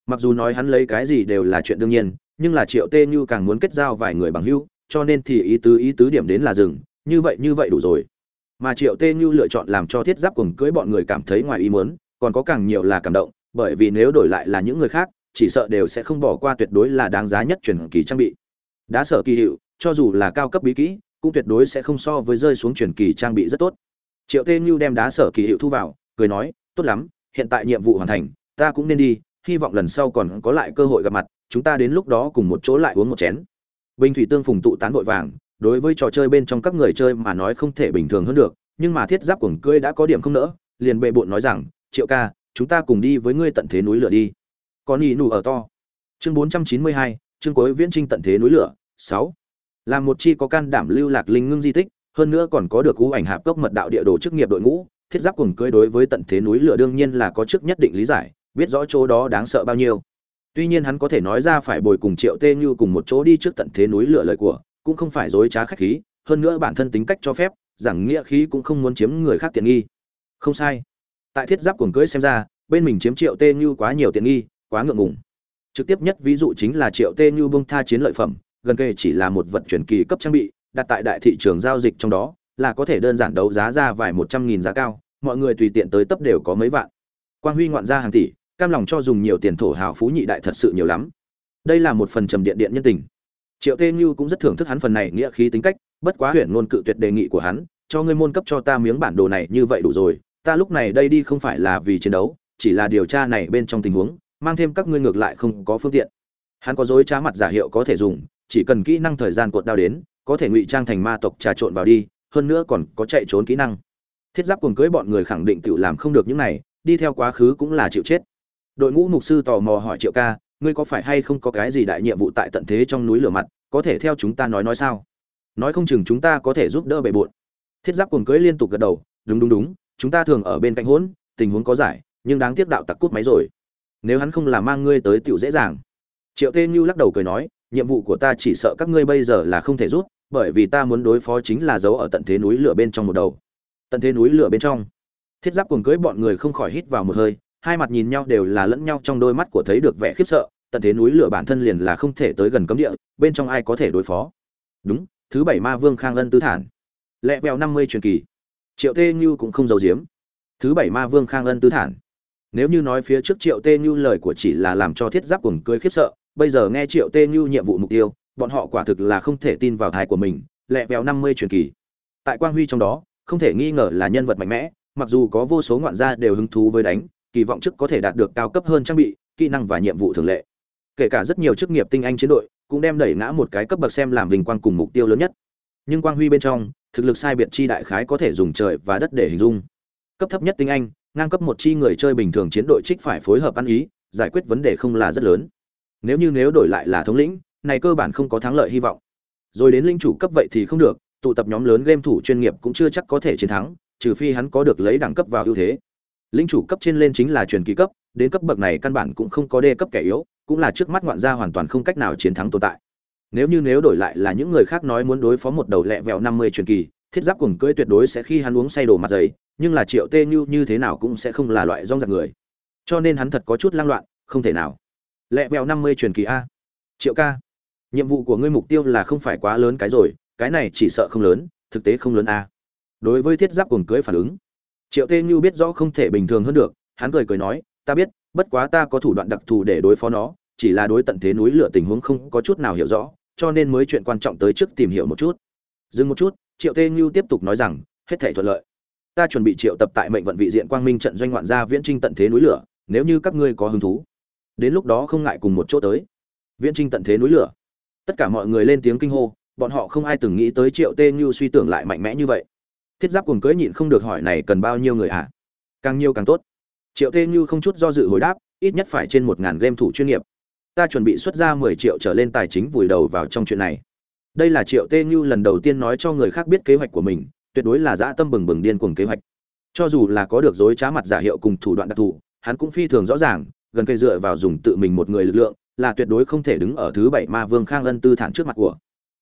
Mặc dù nói hắn lấy cái gì đều là chuyện đương nhiên, nhưng là triệu tê như càng muốn kết giao vài người bằng hữu, cho nên thì ý tứ ý tứ điểm đến là dừng, như vậy như vậy đủ rồi. Mà triệu tê như lựa chọn làm cho thiết giáp cuồng cưới bọn người cảm thấy ngoài ý muốn, còn có càng nhiều là cảm động, bởi vì nếu đổi lại là những người khác chỉ sợ đều sẽ không bỏ qua tuyệt đối là đáng giá nhất truyền kỳ trang bị. Đá sở kỳ hiệu, cho dù là cao cấp bí kỹ, cũng tuyệt đối sẽ không so với rơi xuống truyền kỳ trang bị rất tốt. Triệu tê như đem đá sở kỳ hiệu thu vào, cười nói, tốt lắm, hiện tại nhiệm vụ hoàn thành, ta cũng nên đi, hy vọng lần sau còn có lại cơ hội gặp mặt, chúng ta đến lúc đó cùng một chỗ lại uống một chén. Bình thủy tương phùng tụ tán vội vàng, đối với trò chơi bên trong các người chơi mà nói không thể bình thường hơn được, nhưng mà thiết giáp cuồng cưỡi đã có điểm không nỡ, liền bệ bộn nói rằng, triệu ca, chúng ta cùng đi với ngươi tận thế núi lửa đi có y nụ ở to. Chương bốn trăm chín mươi hai, chương cuối viễn trinh tận thế núi lửa, sáu. Làm một chi có can đảm lưu lạc linh ngưng di tích, hơn nữa còn có được cú ảnh hạp cốc mật đạo địa đồ chức nghiệp đội ngũ, thiết giáp cuồng cưỡi đối với tận thế núi lửa đương nhiên là có chức nhất định lý giải, biết rõ chỗ đó đáng sợ bao nhiêu. Tuy nhiên hắn có thể nói ra phải bồi cùng triệu tê như cùng một chỗ đi trước tận thế núi lửa lời của, cũng không phải dối trá khách khí, hơn nữa bản thân tính cách cho phép, giảng nghĩa khí cũng không muốn chiếm người khác tiện nghi. Không sai. Tại thiết giáp cuồng cưỡi xem ra, bên mình chiếm triệu tê như quá nhiều tiện nghi quá ngượng ngùng. Trực tiếp nhất ví dụ chính là triệu tê như bông tha chiến lợi phẩm, gần kề chỉ là một vật chuyển kỳ cấp trang bị, đặt tại đại thị trường giao dịch trong đó, là có thể đơn giản đấu giá ra vài một trăm nghìn giá cao, mọi người tùy tiện tới tấp đều có mấy vạn. Quang huy ngoạn ra hàng tỷ, cam lòng cho dùng nhiều tiền thổ hào phú nhị đại thật sự nhiều lắm. Đây là một phần trầm điện điện nhân tình. Triệu tê như cũng rất thưởng thức hắn phần này nghĩa khí tính cách, bất quá huyền ngôn cự tuyệt đề nghị của hắn, cho ngươi môn cấp cho ta miếng bản đồ này như vậy đủ rồi, ta lúc này đây đi không phải là vì chiến đấu, chỉ là điều tra này bên trong tình huống mang thêm các ngươi ngược lại không có phương tiện. Hắn có dối trá mặt giả hiệu có thể dùng, chỉ cần kỹ năng thời gian cột đao đến, có thể ngụy trang thành ma tộc trà trộn vào đi, hơn nữa còn có chạy trốn kỹ năng. Thiết giáp cùng cưới bọn người khẳng định tự làm không được những này, đi theo quá khứ cũng là chịu chết. Đội ngũ mục sư tò mò hỏi triệu ca, ngươi có phải hay không có cái gì đại nhiệm vụ tại tận thế trong núi lửa mặt, có thể theo chúng ta nói nói sao? Nói không chừng chúng ta có thể giúp đỡ bề bộn. Thiết giáp cùng cưới liên tục gật đầu, đúng đúng đúng, chúng ta thường ở bên cạnh hỗn, tình huống có giải, nhưng đáng tiếc đạo tặc cút máy rồi nếu hắn không làm mang ngươi tới tiểu dễ dàng. Triệu tê như lắc đầu cười nói, nhiệm vụ của ta chỉ sợ các ngươi bây giờ là không thể rút, bởi vì ta muốn đối phó chính là giấu ở tận thế núi lửa bên trong một đầu. Tận thế núi lửa bên trong. Thiết giáp cùng cưới bọn người không khỏi hít vào một hơi, hai mặt nhìn nhau đều là lẫn nhau trong đôi mắt của thấy được vẻ khiếp sợ, tận thế núi lửa bản thân liền là không thể tới gần cấm địa, bên trong ai có thể đối phó? Đúng, thứ bảy ma vương khang ân tứ thản. Lẹ vèo năm mươi truyền kỳ. Triệu tê như cũng không giấu giếm. Thứ bảy ma vương khang ân tứ thản nếu như nói phía trước triệu tê như lời của chỉ là làm cho thiết giáp cùng cười khiếp sợ, bây giờ nghe triệu tê như nhiệm vụ mục tiêu, bọn họ quả thực là không thể tin vào thai của mình, lẹ véo năm mươi truyền kỳ. Tại quang huy trong đó, không thể nghi ngờ là nhân vật mạnh mẽ, mặc dù có vô số ngoạn gia đều hứng thú với đánh, kỳ vọng trước có thể đạt được cao cấp hơn trang bị, kỹ năng và nhiệm vụ thường lệ. Kể cả rất nhiều chức nghiệp tinh anh chiến đội cũng đem đẩy ngã một cái cấp bậc xem làm vinh quang cùng mục tiêu lớn nhất. Nhưng quang huy bên trong, thực lực sai biệt chi đại khái có thể dùng trời và đất để hình dung. Cấp thấp nhất tinh anh ngang cấp một chi người chơi bình thường chiến đội trích phải phối hợp ăn ý, giải quyết vấn đề không là rất lớn. Nếu như nếu đổi lại là thống lĩnh, này cơ bản không có thắng lợi hy vọng. Rồi đến linh chủ cấp vậy thì không được, tụ tập nhóm lớn game thủ chuyên nghiệp cũng chưa chắc có thể chiến thắng, trừ phi hắn có được lấy đẳng cấp vào ưu thế. Linh chủ cấp trên lên chính là truyền kỳ cấp, đến cấp bậc này căn bản cũng không có đê cấp kẻ yếu, cũng là trước mắt ngoạn gia hoàn toàn không cách nào chiến thắng tồn tại. Nếu như nếu đổi lại là những người khác nói muốn đối phó một đầu lẹ vẹo năm mươi truyền kỳ thiết giáp Cuồng cưỡi tuyệt đối sẽ khi hắn uống say đổ mặt giấy nhưng là triệu tê như như thế nào cũng sẽ không là loại rong giặc người. Cho nên hắn thật có chút lang loạn, không thể nào. Lẹ vẹo năm mươi truyền kỳ a. Triệu ca, nhiệm vụ của ngươi mục tiêu là không phải quá lớn cái rồi, cái này chỉ sợ không lớn, thực tế không lớn a. Đối với thiết giáp cuồng cưới phản ứng, triệu tê như biết rõ không thể bình thường hơn được, hắn cười cười nói, ta biết, bất quá ta có thủ đoạn đặc thù để đối phó nó, chỉ là đối tận thế núi lửa tình huống không có chút nào hiểu rõ, cho nên mới chuyện quan trọng tới trước tìm hiểu một chút. Dừng một chút triệu tê như tiếp tục nói rằng, hết thể thuận lợi. Ta chuẩn bị triệu tập tại mệnh vận vị diện quang minh trận doanh ngoạn gia viễn trinh tận thế núi lửa, nếu như các ngươi có hứng thú. Đến lúc đó không ngại cùng một chỗ tới. Viễn trinh tận thế núi lửa. Tất cả mọi người lên tiếng kinh hô, bọn họ không ai từng nghĩ tới triệu tê như suy tưởng lại mạnh mẽ như vậy. Thiết giáp cùng cưới nhịn không được hỏi này cần bao nhiêu người ạ? À? càng nhiều càng tốt. Triệu tê như không chút do dự hồi đáp, ít nhất phải trên một ngàn game thủ chuyên nghiệp. Ta chuẩn bị xuất ra mười triệu trở lên tài chính vùi đầu vào trong chuyện này đây là triệu tê như lần đầu tiên nói cho người khác biết kế hoạch của mình, tuyệt đối là dã tâm bừng bừng điên cuồng kế hoạch. Cho dù là có được dối trá mặt giả hiệu cùng thủ đoạn đặc thù, hắn cũng phi thường rõ ràng, gần cây dựa vào dùng tự mình một người lực lượng, là tuyệt đối không thể đứng ở thứ bảy ma vương khang ân tư thản trước mặt của.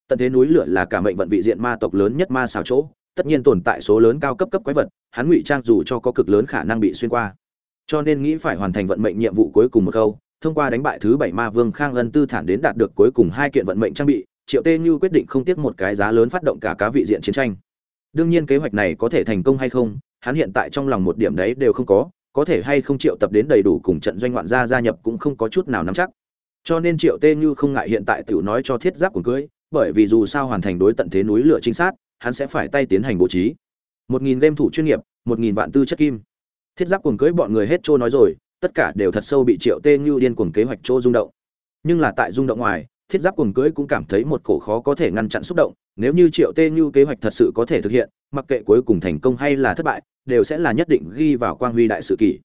Tận thế núi lửa là cả mệnh vận vị diện ma tộc lớn nhất ma xào chỗ, tất nhiên tồn tại số lớn cao cấp cấp quái vật, hắn ngụy trang dù cho có cực lớn khả năng bị xuyên qua. Cho nên nghĩ phải hoàn thành vận mệnh nhiệm vụ cuối cùng một câu, thông qua đánh bại thứ bảy ma vương khang ân tư thản đến đạt được cuối cùng hai kiện vận mệnh trang bị triệu tê như quyết định không tiếc một cái giá lớn phát động cả cá vị diện chiến tranh. Đương nhiên kế hoạch này có thể thành công hay không hắn hiện tại trong lòng một điểm đấy đều không có có thể hay không triệu tập đến đầy đủ cùng trận doanh ngoạn gia gia nhập cũng không có chút nào nắm chắc. Cho nên triệu tê như không ngại hiện tại tiểu nói cho thiết giáp cuồng cưới bởi vì dù sao hoàn thành đối tận thế núi lửa chính sát, hắn sẽ phải tay tiến hành bố trí. Một nghìn game thủ chuyên nghiệp một nghìn vạn tư chất kim. Thiết giáp cuồng cưới bọn người hết trôi nói rồi tất cả đều thật sâu bị triệu tê như điên cuồng kế hoạch trô rung động. Nhưng là tại rung động ngoài thiết giáp cuồng cưới cũng cảm thấy một cổ khó có thể ngăn chặn xúc động, nếu như triệu tê như kế hoạch thật sự có thể thực hiện, mặc kệ cuối cùng thành công hay là thất bại, đều sẽ là nhất định ghi vào quang huy đại sự kỷ.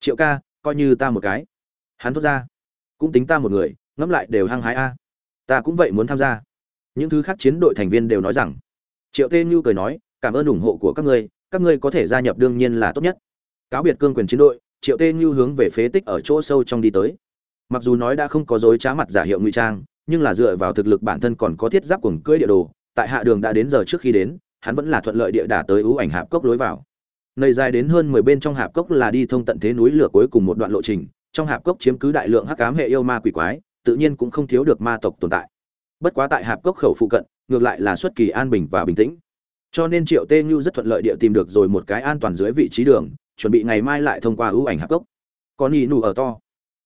Triệu ca, coi như ta một cái. Hắn thốt ra. Cũng tính ta một người, ngẫm lại đều hăng hái a. Ta cũng vậy muốn tham gia. Những thứ khác chiến đội thành viên đều nói rằng. Triệu tê như cười nói, cảm ơn ủng hộ của các ngươi các ngươi có thể gia nhập đương nhiên là tốt nhất. Cáo biệt cương quyền chiến đội, triệu tê như hướng về phế tích ở chỗ sâu trong đi tới. Mặc dù nói đã không có dối trá mặt giả hiệu ngụy trang nhưng là dựa vào thực lực bản thân còn có thiết giáp cuồng cưỡi địa đồ, tại hạ đường đã đến giờ trước khi đến, hắn vẫn là thuận lợi địa đả tới ưu ảnh hạp cốc lối vào. Nơi dài đến hơn mười bên trong hạp cốc là đi thông tận thế núi lửa cuối cùng một đoạn lộ trình, trong hạp cốc chiếm cứ đại lượng hắc ám hệ yêu ma quỷ quái, tự nhiên cũng không thiếu được ma tộc tồn tại. Bất quá tại hạp cốc khẩu phụ cận, ngược lại là xuất kỳ an bình và bình tĩnh. Cho nên triệu tê nhu rất thuận lợi địa tìm được rồi một cái an toàn dưới vị trí đường, chuẩn bị ngày mai lại thông qua ưu ảnh hạp cốc. Có nhị nụ ở to.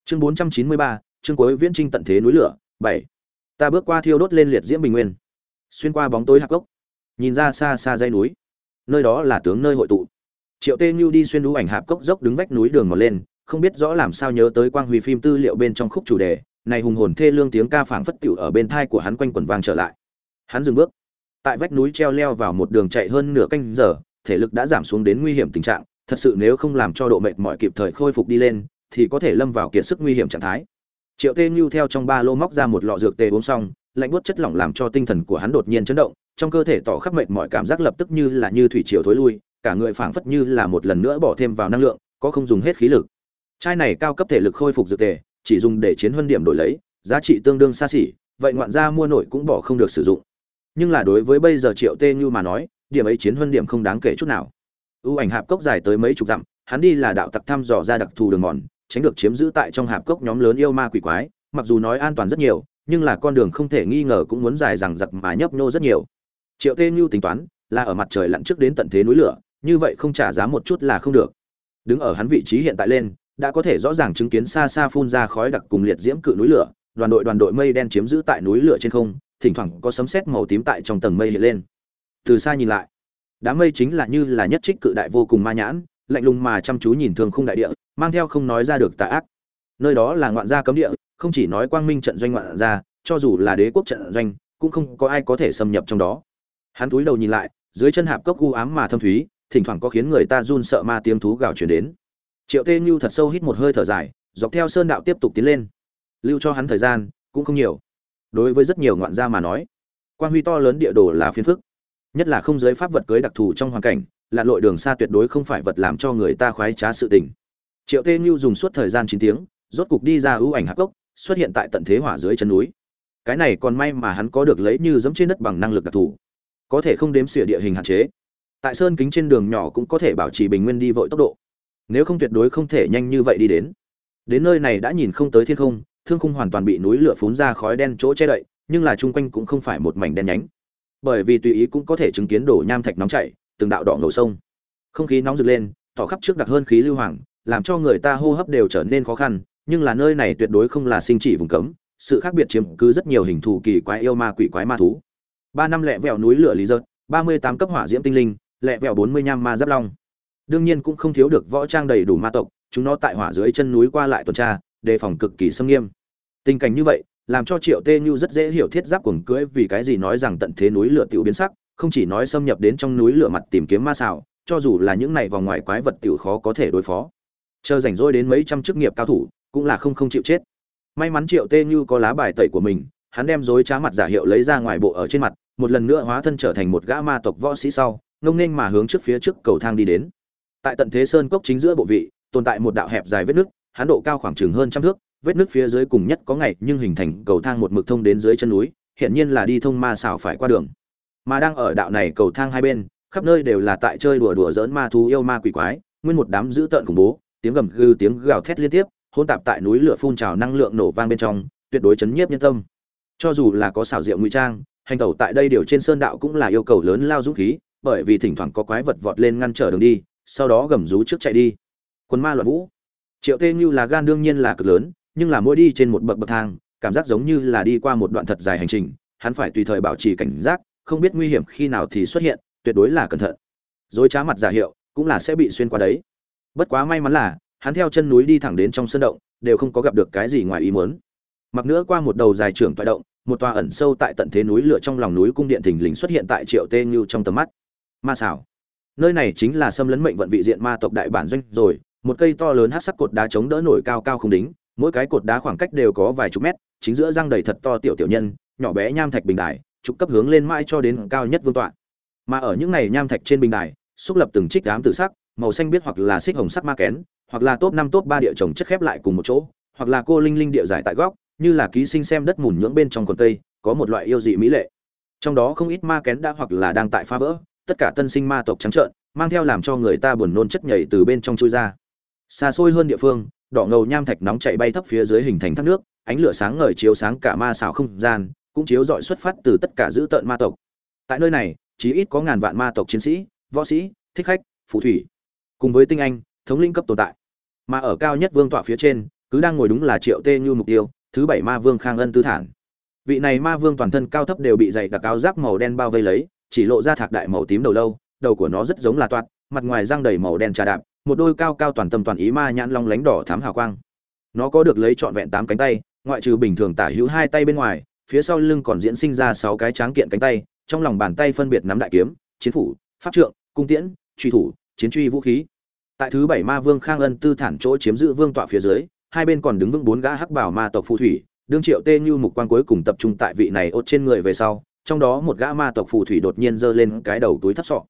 Chương bốn trăm chín mươi ba, chương cuối viễn trinh tận thế núi lửa, bảy ta bước qua thiêu đốt lên liệt diễm bình nguyên, xuyên qua bóng tối hạc cốc, nhìn ra xa xa dây núi, nơi đó là tướng nơi hội tụ. Triệu tê như đi xuyên đũ ảnh hạp cốc dốc đứng vách núi đường mò lên, không biết rõ làm sao nhớ tới quang huy phim tư liệu bên trong khúc chủ đề, này hùng hồn thê lương tiếng ca phảng phất tiểu ở bên thai của hắn quanh quần vang trở lại. Hắn dừng bước, tại vách núi treo leo vào một đường chạy hơn nửa canh giờ, thể lực đã giảm xuống đến nguy hiểm tình trạng, thật sự nếu không làm cho độ mệt mỏi kịp thời khôi phục đi lên, thì có thể lâm vào kiệt sức nguy hiểm trạng thái triệu tê như theo trong ba lô móc ra một lọ dược tê uống xong, lạnh buốt chất lỏng làm cho tinh thần của hắn đột nhiên chấn động, trong cơ thể tỏ khắp mệt mọi cảm giác lập tức như là như thủy triều thối lui, cả người phảng phất như là một lần nữa bỏ thêm vào năng lượng, có không dùng hết khí lực. Chai này cao cấp thể lực khôi phục dược tề, chỉ dùng để chiến huân điểm đổi lấy, giá trị tương đương xa xỉ, vậy ngoạn gia mua nổi cũng bỏ không được sử dụng. Nhưng là đối với bây giờ triệu tê như mà nói, điểm ấy chiến huân điểm không đáng kể chút nào. Ưu ảnh hạp cốc dài tới mấy chục dặm, hắn đi là đạo tặc thăm dò ra đặc thù đường mòn tránh được chiếm giữ tại trong hạp cốc nhóm lớn yêu ma quỷ quái, mặc dù nói an toàn rất nhiều, nhưng là con đường không thể nghi ngờ cũng muốn dài rằng giặc mà nhấp nhô rất nhiều. Triệu tê nhu tính toán, là ở mặt trời lặn trước đến tận thế núi lửa, như vậy không trả giá một chút là không được. Đứng ở hắn vị trí hiện tại lên, đã có thể rõ ràng chứng kiến xa xa phun ra khói đặc cùng liệt diễm cự núi lửa, đoàn đội đoàn đội mây đen chiếm giữ tại núi lửa trên không, thỉnh thoảng có sấm sét màu tím tại trong tầng mây hiện lên. Từ xa nhìn lại, đám mây chính là như là nhất trích cự đại vô cùng ma nhãn, lạnh lùng mà chăm chú nhìn thường khung đại địa mang theo không nói ra được tà ác. Nơi đó là ngoạn gia cấm địa, không chỉ nói quang minh trận doanh ngoạn gia, cho dù là đế quốc trận doanh, cũng không có ai có thể xâm nhập trong đó. Hắn túi đầu nhìn lại, dưới chân hạp cốc u ám mà thâm thúy, thỉnh thoảng có khiến người ta run sợ ma tiếng thú gào chuyển đến. Triệu tê như thật sâu hít một hơi thở dài, dọc theo sơn đạo tiếp tục tiến lên. Lưu cho hắn thời gian, cũng không nhiều. Đối với rất nhiều ngoạn gia mà nói quan huy to lớn địa đồ là phiền phức. Nhất là không giới pháp vật cưới đặc thù trong hoàn cảnh, lặn lội đường xa tuyệt đối không phải vật làm cho người ta khoái trá sự tình triệu tê như dùng suốt thời gian chín tiếng, rốt cục đi ra ưu ảnh hạc gốc, xuất hiện tại tận thế hỏa dưới chân núi. Cái này còn may mà hắn có được lấy như giống trên đất bằng năng lực đặc thù, có thể không đếm xỉa địa hình hạn chế. Tại sơn kính trên đường nhỏ cũng có thể bảo trì bình nguyên đi vội tốc độ. Nếu không tuyệt đối không thể nhanh như vậy đi đến. Đến nơi này đã nhìn không tới thiên không, thương khung hoàn toàn bị núi lửa phun ra khói đen chỗ che đậy, nhưng là chung quanh cũng không phải một mảnh đen nhánh. Bởi vì tùy ý cũng có thể chứng kiến đổ nham thạch nóng chảy, từng đạo đỏ ngầu sông. Không khí nóng rực lên, tỏ khắp trước đặc hơn khí lưu hoàng làm cho người ta hô hấp đều trở nên khó khăn, nhưng là nơi này tuyệt đối không là sinh chỉ vùng cấm, sự khác biệt chiếm cứ rất nhiều hình thù kỳ quái yêu ma quỷ quái ma thú. Ba năm lẹ vẹo núi lửa lý dợt ba mươi tám cấp hỏa diễm tinh linh, lẹ vẹo bốn mươi nhăm ma giáp long. Đương nhiên cũng không thiếu được võ trang đầy đủ ma tộc, chúng nó tại hỏa dưới chân núi qua lại tuần tra, đề phòng cực kỳ xâm nghiêm. Tình cảnh như vậy, làm cho triệu tê như rất dễ hiểu thiết giáp cuồng cưỡi vì cái gì nói rằng tận thế núi lửa tiểu biến sắc, không chỉ nói xâm nhập đến trong núi lửa mặt tìm kiếm ma xảo, cho dù là những này vòng ngoài quái vật tiểu khó có thể đối phó chờ rảnh rỗi đến mấy trăm chức nghiệp cao thủ, cũng là không không chịu chết. May mắn triệu tê như có lá bài tẩy của mình, hắn đem dối trá mặt giả hiệu lấy ra ngoài bộ ở trên mặt, một lần nữa hóa thân trở thành một gã ma tộc võ sĩ sau, ngông nên mà hướng trước phía trước cầu thang đi đến. Tại tận thế sơn cốc chính giữa bộ vị, tồn tại một đạo hẹp dài vết nước, hắn độ cao khoảng chừng hơn trăm thước, vết nước phía dưới cùng nhất có ngày, nhưng hình thành cầu thang một mực thông đến dưới chân núi hiện nhiên là đi thông ma xảo phải qua đường. Mà đang ở đạo này cầu thang hai bên, khắp nơi đều là tại chơi đùa đùa dỡn ma thú yêu ma quỷ quái, nguyên một đám dữ tợn khủng bố tiếng gầm gừ, tiếng gào thét liên tiếp hôn tạp tại núi lửa phun trào năng lượng nổ vang bên trong, tuyệt đối chấn nhiếp nhân tâm. Cho dù là có xảo diệu ngụy trang, hành tẩu tại đây điều trên sơn đạo cũng là yêu cầu lớn lao dũng khí, bởi vì thỉnh thoảng có quái vật vọt lên ngăn trở đường đi, sau đó gầm rú trước chạy đi. Quân ma loạn vũ. Triệu tê như là gan đương nhiên là cực lớn, nhưng là mỗi đi trên một bậc bậc thang, cảm giác giống như là đi qua một đoạn thật dài hành trình, hắn phải tùy thời bảo trì cảnh giác, không biết nguy hiểm khi nào thì xuất hiện, tuyệt đối là cẩn thận. Dối trá mặt giả hiệu, cũng là sẽ bị xuyên qua đấy bất quá may mắn là, hắn theo chân núi đi thẳng đến trong sơn động, đều không có gặp được cái gì ngoài ý muốn. Mặc nữa qua một đầu dài trưởng toại động, một tòa ẩn sâu tại tận thế núi lửa trong lòng núi cung điện thình lình xuất hiện tại triệu tê như trong tầm mắt. Ma xảo nơi này chính là xâm lấn mệnh vận vị diện ma tộc đại bản doanh rồi, một cây to lớn hát sắc cột đá chống đỡ nổi cao cao không đính, mỗi cái cột đá khoảng cách đều có vài chục mét, chính giữa răng đầy thật to tiểu tiểu nhân, nhỏ bé nham thạch bình đài, trục cấp hướng lên mãi cho đến cao nhất vương tọa. Mà ở những này nham thạch trên bình đài, xúc lập từng trích đám tự sắc màu xanh biết hoặc là xích hồng sắc ma kén hoặc là top năm top ba địa trồng chất khép lại cùng một chỗ hoặc là cô linh linh địa giải tại góc như là ký sinh xem đất mùn nhưỡng bên trong quần tây, có một loại yêu dị mỹ lệ. Trong đó không ít ma kén đã hoặc là đang tại phá vỡ tất cả tân sinh ma tộc trắng trợn mang theo làm cho người ta buồn nôn chất nhảy từ bên trong chui ra. Xa xôi hơn địa phương đỏ ngầu nham thạch nóng chạy bay thấp phía dưới hình thành thác nước ánh lửa sáng ngời chiếu sáng cả ma xảo không gian cũng chiếu rọi xuất phát từ tất cả dữ tợn ma tộc. Tại nơi này chỉ ít có ngàn vạn ma tộc chiến sĩ võ sĩ thích khách phù thủy cùng với tinh anh, thống linh cấp tồn tại. Mà ở cao nhất vương tọa phía trên, cứ đang ngồi đúng là triệu tê như mục tiêu, thứ bảy ma vương khang ân tư thản. Vị này ma vương toàn thân cao thấp đều bị dày đặc áo giáp màu đen bao vây lấy, chỉ lộ ra thạc đại màu tím đầu lâu, đầu của nó rất giống là toạt, mặt ngoài răng đầy màu đen trà đạp, một đôi cao cao toàn tâm toàn ý ma nhãn long lánh đỏ thám hào quang. Nó có được lấy trọn vẹn tám cánh tay, ngoại trừ bình thường tả hữu hai tay bên ngoài, phía sau lưng còn diễn sinh ra sáu cái tráng kiện cánh tay, trong lòng bàn tay phân biệt nắm đại kiếm, chiến phủ, pháp trượng, cung tiễn, truy thủ, chiến truy vũ khí tại thứ bảy ma vương khang ân tư thản chỗ chiếm giữ vương tọa phía dưới, hai bên còn đứng vững bốn gã hắc bảo ma tộc phù thủy, đương triệu tê như mục quan cuối cùng tập trung tại vị này ốt trên người về sau, trong đó một gã ma tộc phù thủy đột nhiên giơ lên cái đầu túi thắt sọ.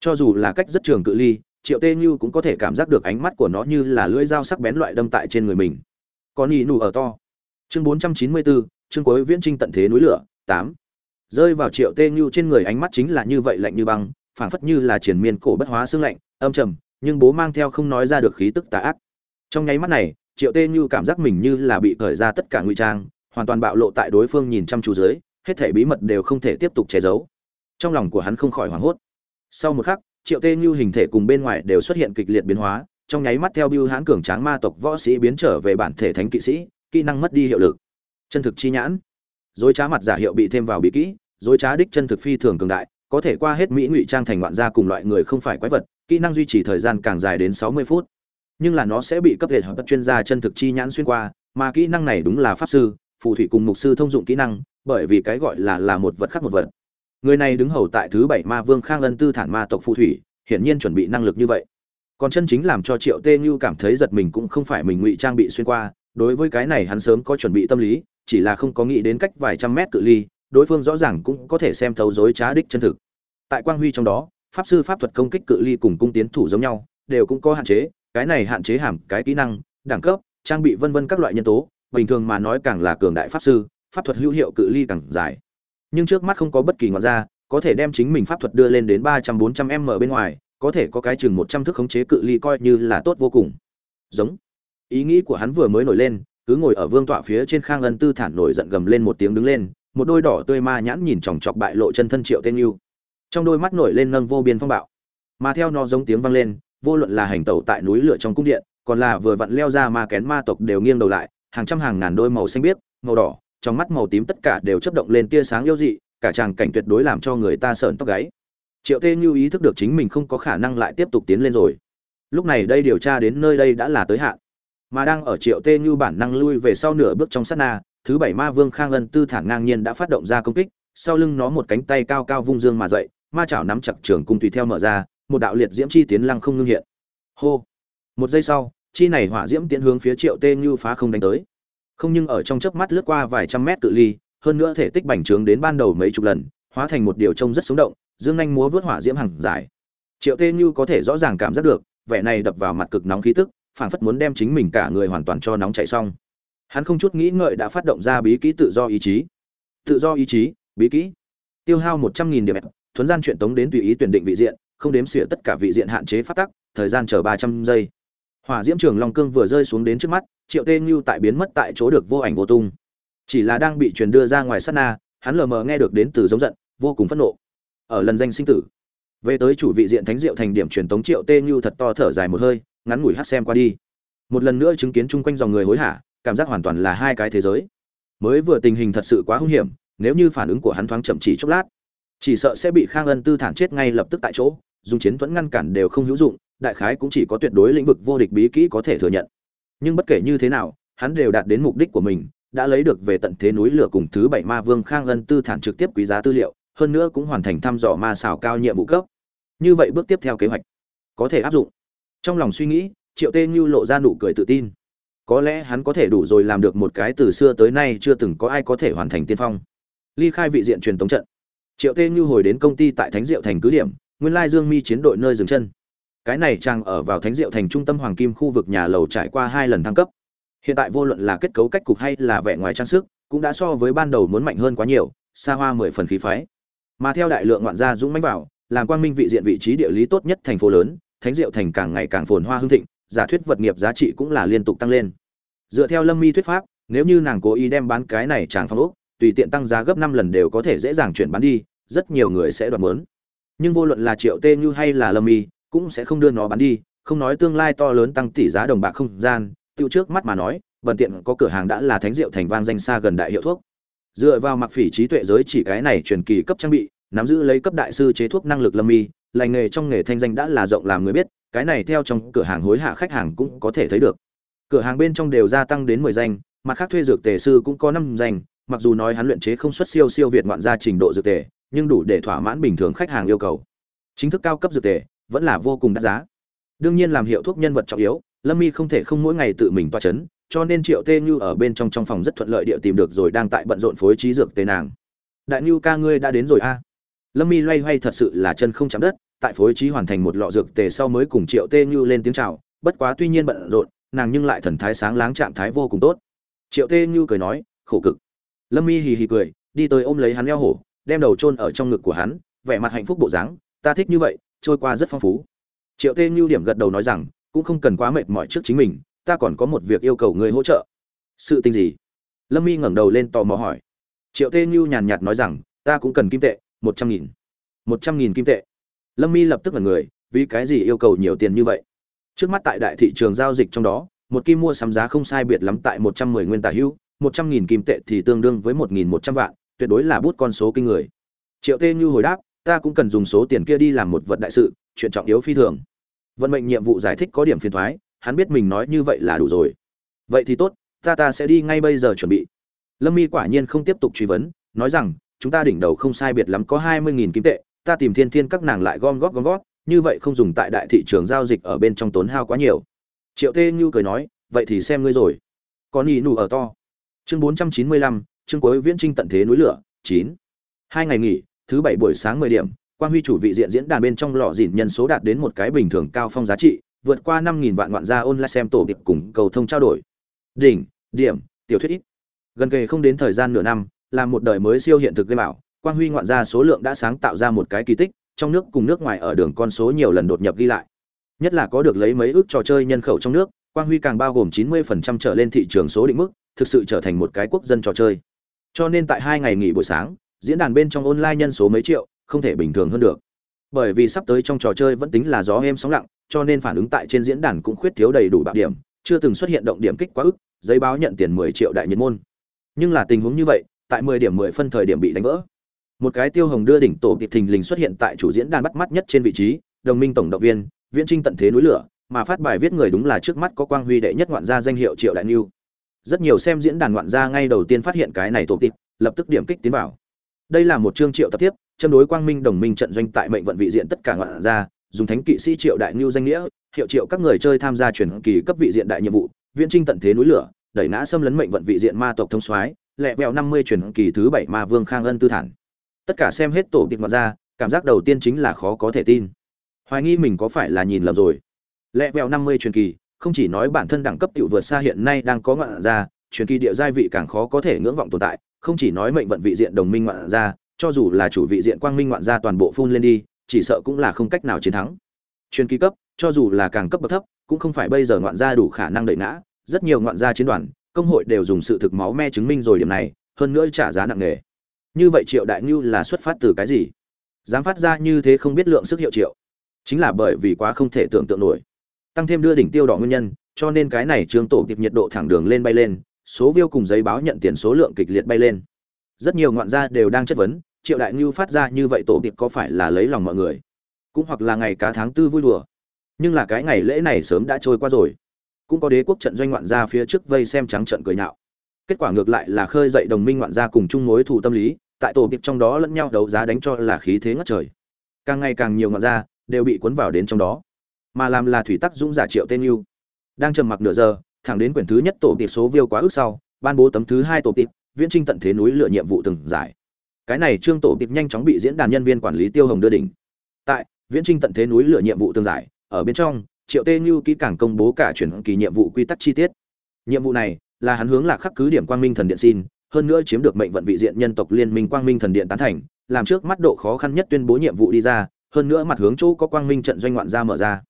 Cho dù là cách rất trường cự ly, triệu tê như cũng có thể cảm giác được ánh mắt của nó như là lưỡi dao sắc bén loại đâm tại trên người mình. Có nỉ nụ ở to. Chương bốn trăm chín mươi bốn chương cuối viễn trinh tận thế núi lửa, tám. Rơi vào triệu tê như trên người ánh mắt chính là như vậy lạnh như băng, phảng phất như là triển miên cổ bất hóa xương lạnh, âm trầm nhưng bố mang theo không nói ra được khí tức tà ác. Trong nháy mắt này, triệu tê như cảm giác mình như là bị cởi ra tất cả ngụy trang, hoàn toàn bạo lộ tại đối phương nhìn chăm chú dưới, hết thể bí mật đều không thể tiếp tục che giấu. Trong lòng của hắn không khỏi hoảng hốt. Sau một khắc, triệu tê như hình thể cùng bên ngoài đều xuất hiện kịch liệt biến hóa, trong nháy mắt theo biêu hãn cường tráng ma tộc võ sĩ biến trở về bản thể thánh kỵ sĩ, kỹ năng mất đi hiệu lực. Chân thực chi nhãn. Dối trá mặt giả hiệu bị thêm vào bị kỹ, dối trá đích chân thực phi thường cường đại có thể qua hết mỹ ngụy trang thành ngoạn gia cùng loại người không phải quái vật, kỹ năng duy trì thời gian càng dài đến sáu mươi phút. Nhưng là nó sẽ bị cấp hệ hợp chuyên gia chân thực chi nhãn xuyên qua, mà kỹ năng này đúng là pháp sư, phù thủy cùng mục sư thông dụng kỹ năng, bởi vì cái gọi là là một vật khác một vật. Người này đứng hầu tại thứ bảy ma vương khang ân tư thản ma tộc phù thủy, hiển nhiên chuẩn bị năng lực như vậy. Còn chân chính làm cho triệu tê như cảm thấy giật mình cũng không phải mình ngụy trang bị xuyên qua, đối với cái này hắn sớm có chuẩn bị tâm lý, chỉ là không có nghĩ đến cách vài trăm mét cự ly đối phương rõ ràng cũng có thể xem thấu dối trá đích chân thực. Tại quang huy trong đó, pháp sư pháp thuật công kích cự ly cùng cung tiến thủ giống nhau, đều cũng có hạn chế, cái này hạn chế hàm cái kỹ năng, đẳng cấp, trang bị vân vân các loại nhân tố, bình thường mà nói càng là cường đại pháp sư, pháp thuật hữu hiệu cự ly càng dài. Nhưng trước mắt không có bất kỳ ngoại ra, có thể đem chính mình pháp thuật đưa lên đến ba trăm bốn trăm m bên ngoài, có thể có cái chừng một trăm thước khống chế cự ly coi như là tốt vô cùng. Giống. Ý nghĩ của hắn vừa mới nổi lên, cứ ngồi ở vương tọa phía trên khang ân tư thản nổi giận gầm lên một tiếng đứng lên một đôi đỏ tươi ma nhãn nhìn chòng chọc bại lộ chân thân triệu tên yêu. Trong đôi mắt nổi lên nâng vô biên phong bạo. Mà theo nó giống tiếng vang lên, vô luận là hành tẩu tại núi lửa trong cung điện, còn là vừa vặn leo ra ma kén ma tộc đều nghiêng đầu lại, hàng trăm hàng ngàn đôi màu xanh biếc, màu đỏ, trong mắt màu tím tất cả đều chấp động lên tia sáng yêu dị, cả tràng cảnh tuyệt đối làm cho người ta sợn tóc gáy. Triệu tê như ý thức được chính mình không có khả năng lại tiếp tục tiến lên rồi. Lúc này đây điều tra đến nơi đây đã là tới hạn. Mà đang ở triệu tê như bản năng lui về sau nửa bước trong sát na thứ bảy ma vương khang ân tư thản ngang nhiên đã phát động ra công kích, sau lưng nó một cánh tay cao cao vung dương mà dậy, ma chảo nắm chặt trường cung tùy theo mở ra, một đạo liệt diễm chi tiến lăng không ngưng hiện. Hô! Một giây sau, chi này hỏa diễm tiến hướng phía triệu tê như phá không đánh tới. Không nhưng ở trong chớp mắt lướt qua vài trăm mét cự ly, hơn nữa thể tích bành trướng đến ban đầu mấy chục lần, hóa thành một điều trông rất sống động, dương anh múa vớt hỏa diễm hằng dài. Triệu tê như có thể rõ ràng cảm giác được, vẻ này đập vào mặt cực nóng khí tức, phảng phất muốn đem chính mình cả người hoàn toàn cho nóng chảy xong hắn không chút nghĩ ngợi đã phát động ra bí kỹ tự do ý chí. Tự do ý chí, bí kỹ. Tiêu hao một trăm nghìn điểm, thuấn gian chuyện tống đến tùy ý tuyển định vị diện, không đếm xỉa tất cả vị diện hạn chế phát tắc, thời gian chờ ba trăm giây. Hỏa diễm trường long cương vừa rơi xuống đến trước mắt, triệu tê ngưu tại biến mất tại chỗ được vô ảnh vô tung. Chỉ là đang bị truyền đưa ra ngoài sát na, hắn lờ mờ nghe được đến từ giống giận, vô cùng phẫn nộ. Ở lần danh sinh tử, về tới chủ vị diện thánh diệu thành điểm truyền tống triệu tê như thật to thở dài một hơi, ngắn ngủi hát xem qua đi. Một lần nữa chứng kiến chung quanh dòng người hối hả cảm giác hoàn toàn là hai cái thế giới. Mới vừa tình hình thật sự quá hung hiểm, nếu như phản ứng của hắn thoáng chậm chỉ chốc lát, chỉ sợ sẽ bị khang ân tư thản chết ngay lập tức tại chỗ, dùng chiến thuẫn ngăn cản đều không hữu dụng, đại khái cũng chỉ có tuyệt đối lĩnh vực vô địch bí kỹ có thể thừa nhận. Nhưng bất kể như thế nào, hắn đều đạt đến mục đích của mình, đã lấy được về tận thế núi lửa cùng thứ bảy ma vương khang ân tư thản trực tiếp quý giá tư liệu, hơn nữa cũng hoàn thành thăm dò ma xảo cao nhiệm vụ cấp. Như vậy bước tiếp theo kế hoạch có thể áp dụng. Trong lòng suy nghĩ, triệu tê như lộ ra nụ cười tự tin có lẽ hắn có thể đủ rồi làm được một cái từ xưa tới nay chưa từng có ai có thể hoàn thành tiên phong. Ly khai vị diện truyền tống trận. Triệu tê như hồi đến công ty tại thánh diệu thành cứ điểm, nguyên lai dương mi chiến đội nơi dừng chân. Cái này trang ở vào thánh diệu thành trung tâm hoàng kim khu vực nhà lầu trải qua hai lần thăng cấp. Hiện tại vô luận là kết cấu cách cục hay là vẻ ngoài trang sức, cũng đã so với ban đầu muốn mạnh hơn quá nhiều, xa hoa mười phần khí phái. Mà theo đại lượng ngoạn gia dũng mãnh vào, làm quang minh vị diện vị trí địa lý tốt nhất thành phố lớn, thánh diệu thành càng ngày càng phồn hoa hưng thịnh giả thuyết vật nghiệp giá trị cũng là liên tục tăng lên. Dựa theo lâm mi thuyết pháp, nếu như nàng cố ý đem bán cái này tràng phong ốc, tùy tiện tăng giá gấp năm lần đều có thể dễ dàng chuyển bán đi, rất nhiều người sẽ đoạt mớn. Nhưng vô luận là triệu tê như hay là lâm mi, cũng sẽ không đưa nó bán đi, không nói tương lai to lớn tăng tỷ giá đồng bạc không gian, tiêu trước mắt mà nói, bần tiện có cửa hàng đã là thánh diệu thành vang danh xa gần đại hiệu thuốc. Dựa vào mặc phỉ trí tuệ giới chỉ cái này truyền kỳ cấp trang bị, nắm giữ lấy cấp đại sư chế thuốc năng lực lâm mi, lành nghề trong nghề thanh danh đã là rộng làm người biết cái này theo trong cửa hàng hối hạ khách hàng cũng có thể thấy được. Cửa hàng bên trong đều gia tăng đến mười danh, mặt khác thuê dược tề sư cũng có năm danh, mặc dù nói hắn luyện chế không xuất siêu siêu việt ngoạn gia trình độ dược tề, nhưng đủ để thỏa mãn bình thường khách hàng yêu cầu. Chính thức cao cấp dược tề vẫn là vô cùng đắt giá. Đương nhiên làm hiệu thuốc nhân vật trọng yếu, lâm mi không thể không mỗi ngày tự mình toa chấn, cho nên triệu tê như ở bên trong trong phòng rất thuận lợi địa tìm được rồi đang tại bận rộn phối trí dược tề nàng. Đại như ca ngươi đã đến rồi a? Lâm mi loay hoay thật sự là chân không chạm đất tại phối trí hoàn thành một lọ dược tề sau mới cùng triệu tê như lên tiếng chào, bất quá tuy nhiên bận rộn, nàng nhưng lại thần thái sáng láng, trạng thái vô cùng tốt. Triệu tê như cười nói, khổ cực. Lâm mi hì hì cười, đi tới ôm lấy hắn eo hổ, đem đầu chôn ở trong ngực của hắn, vẻ mặt hạnh phúc bộ dáng, ta thích như vậy, trôi qua rất phong phú. Triệu tê như điểm gật đầu nói rằng, cũng không cần quá mệt mỏi trước chính mình, ta còn có một việc yêu cầu người hỗ trợ. Sự tình gì? Lâm mi ngẩng đầu lên tò mò hỏi. Triệu tê như nhàn nhạt nói rằng, ta cũng cần kim tệ, một trăm nghìn. Một trăm nghìn kim tệ lâm mi lập tức là người, vì cái gì yêu cầu nhiều tiền như vậy? Trước mắt tại đại thị trường giao dịch trong đó, một kim mua sắm giá không sai biệt lắm tại một trăm mười nguyên tả hữu một trăm nghìn kim tệ thì tương đương với một nghìn một trăm vạn, tuyệt đối là bút con số kinh người. Triệu tê như hồi đáp, ta cũng cần dùng số tiền kia đi làm một vật đại sự, chuyện trọng yếu phi thường. Vận mệnh nhiệm vụ giải thích có điểm phiền thoái hắn biết mình nói như vậy là đủ rồi. Vậy thì tốt, ta ta sẽ đi ngay bây giờ chuẩn bị. Lâm mi quả nhiên không tiếp tục truy vấn, nói rằng, chúng ta đỉnh đầu không sai biệt lắm có hai mươi nghìn kim tệ ta tìm thiên thiên các nàng lại gom góp gom góp, như vậy không dùng tại đại thị trường giao dịch ở bên trong tốn hao quá nhiều. Triệu tê như cười nói, vậy thì xem ngươi rồi. Còn nhị nụ ở to. Chương bốn trăm chín mươi lăm, chương cuối viễn trinh tận thế núi lửa, chín. Hai ngày nghỉ, thứ bảy buổi sáng mười điểm quan huy chủ vị diện diễn đàn bên trong lò dìn nhân số đạt đến một cái bình thường cao phong giá trị, vượt qua năm nghìn vạn ngoạn gia online xem tổ điệp cùng cầu thông trao đổi. Đỉnh, điểm, tiểu thuyết ít. Gần kề không đến thời gian nửa năm, là một đời mới siêu hiện thực gây bảo quang huy ngoạn gia số lượng đã sáng tạo ra một cái kỳ tích, trong nước cùng nước ngoài ở đường con số nhiều lần đột nhập ghi lại. Nhất là có được lấy mấy ước trò chơi nhân khẩu trong nước, quang huy càng bao gồm 90% trở lên thị trường số định mức, thực sự trở thành một cái quốc dân trò chơi. Cho nên tại hai ngày nghỉ buổi sáng, diễn đàn bên trong online nhân số mấy triệu, không thể bình thường hơn được. Bởi vì sắp tới trong trò chơi vẫn tính là gió êm sóng lặng, cho nên phản ứng tại trên diễn đàn cũng khuyết thiếu đầy đủ bạc điểm, chưa từng xuất hiện động điểm kích quá ức, giấy báo nhận tiền 10 triệu đại nhiệt môn. Nhưng là tình huống như vậy, tại 10 điểm 10 phân thời điểm bị đánh vỡ một cái tiêu hồng đưa đỉnh tổ kịch thình lình xuất hiện tại chủ diễn đàn bắt mắt nhất trên vị trí, đồng minh tổng động viên, viễn trinh tận thế núi lửa, mà phát bài viết người đúng là trước mắt có quang huy đệ nhất ngoạn gia danh hiệu triệu đại niu rất nhiều xem diễn đàn ngoạn gia ngay đầu tiên phát hiện cái này tổ kịch lập tức điểm kích tiến vào. Đây là một chương triệu tập tiếp, châm đối quang minh đồng minh trận doanh tại mệnh vận vị diện tất cả ngoạn gia, dùng thánh kỵ sĩ triệu đại niu danh nghĩa, hiệu triệu các người chơi tham gia chuyển kỳ cấp vị diện đại nhiệm vụ, viễn trinh tận thế núi lửa, đẩy ngã xâm lấn mệnh vận vị diện ma tộc thông soái, lẹ vẹo năm mươi chuyển kỳ thứ bảy ma vương khang ân tư thản tất cả xem hết tổ kịch ngoạn ra, cảm giác đầu tiên chính là khó có thể tin. Hoài nghi mình có phải là nhìn lầm rồi. Lẹ vẹo năm mươi truyền kỳ không chỉ nói bản thân đẳng cấp tiểu vượt xa hiện nay đang có ngoạn ra, truyền kỳ địa giai vị càng khó có thể ngưỡng vọng tồn tại không chỉ nói mệnh vận vị diện đồng minh ngoạn ra, cho dù là chủ vị diện quang minh ngoạn ra toàn bộ phun lên đi chỉ sợ cũng là không cách nào chiến thắng. Truyền kỳ cấp cho dù là càng cấp bậc thấp cũng không phải bây giờ ngoạn gia đủ khả năng đợi ngã rất nhiều ngoạn gia chiến đoàn công hội đều dùng sự thực máu me chứng minh rồi điểm này hơn nữa trả giá nặng nề như vậy triệu đại ngưu là xuất phát từ cái gì? Dám phát ra như thế không biết lượng sức hiệu triệu. Chính là bởi vì quá không thể tưởng tượng nổi. Tăng thêm đưa đỉnh tiêu đỏ nguyên nhân, cho nên cái này trương tổ kịp nhiệt độ thẳng đường lên bay lên, số view cùng giấy báo nhận tiền số lượng kịch liệt bay lên. Rất nhiều ngoạn gia đều đang chất vấn, triệu đại ngưu phát ra như vậy tổ kịp có phải là lấy lòng mọi người? Cũng hoặc là ngày cá tháng tư vui đùa. Nhưng là cái ngày lễ này sớm đã trôi qua rồi. Cũng có đế quốc trận doanh ngoạn gia phía trước vây xem trắng trận cười nhạo. Kết quả ngược lại là khơi dậy đồng minh ngoạn gia cùng chung mối thủ tâm lý tại tổ kịp trong đó lẫn nhau đấu giá đánh cho là khí thế ngất trời. Càng ngày càng nhiều ngọn gia đều bị cuốn vào đến trong đó. Mà làm là thủy tắc dũng giả triệu tên yêu đang trầm mặc nửa giờ, thẳng đến quyển thứ nhất tổ kịp số viêu quá ước sau, ban bố tấm thứ hai tổ kịp, viễn trinh tận thế núi lựa nhiệm vụ từng giải. Cái này trương tổ kịp nhanh chóng bị diễn đàn nhân viên quản lý tiêu hồng đưa đỉnh. Tại, viễn trinh tận thế núi lựa nhiệm vụ từng giải, ở bên trong, triệu tê như kỹ càng công bố cả chuyển kỳ nhiệm vụ quy tắc chi tiết. Nhiệm vụ này là hắn hướng là khắc cứ điểm quang minh thần điện xin hơn nữa chiếm được mệnh vận vị diện nhân tộc liên minh quang minh thần điện tán thành, làm trước mắt độ khó khăn nhất tuyên bố nhiệm vụ đi ra, hơn nữa mặt hướng chỗ có quang minh trận doanh ngoạn gia mở ra.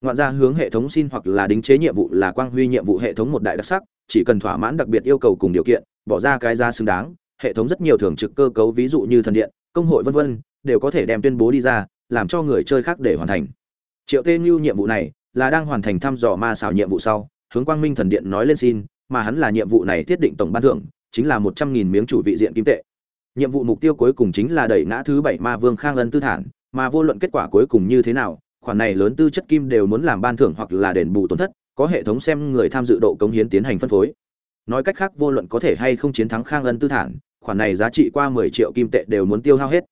Ngoạn gia hướng hệ thống xin hoặc là đính chế nhiệm vụ là quang huy nhiệm vụ hệ thống một đại đặc sắc, chỉ cần thỏa mãn đặc biệt yêu cầu cùng điều kiện, bỏ ra cái giá xứng đáng, hệ thống rất nhiều thường trực cơ cấu ví dụ như thần điện, công hội vân vân, đều có thể đem tuyên bố đi ra, làm cho người chơi khác để hoàn thành. Triệu tê như nhiệm vụ này là đang hoàn thành thăm dò ma xảo nhiệm vụ sau, hướng quang minh thần điện nói lên xin, mà hắn là nhiệm vụ này thiết định tổng ban thưởng chính là một trăm nghìn miếng chủ vị diện kim tệ. Nhiệm vụ mục tiêu cuối cùng chính là đẩy ngã thứ bảy ma vương khang ân tư thản, mà vô luận kết quả cuối cùng như thế nào, khoản này lớn tư chất kim đều muốn làm ban thưởng hoặc là đền bù tổn thất, có hệ thống xem người tham dự độ cống hiến tiến hành phân phối. Nói cách khác, vô luận có thể hay không chiến thắng khang ân tư thản, khoản này giá trị qua mười triệu kim tệ đều muốn tiêu hao hết.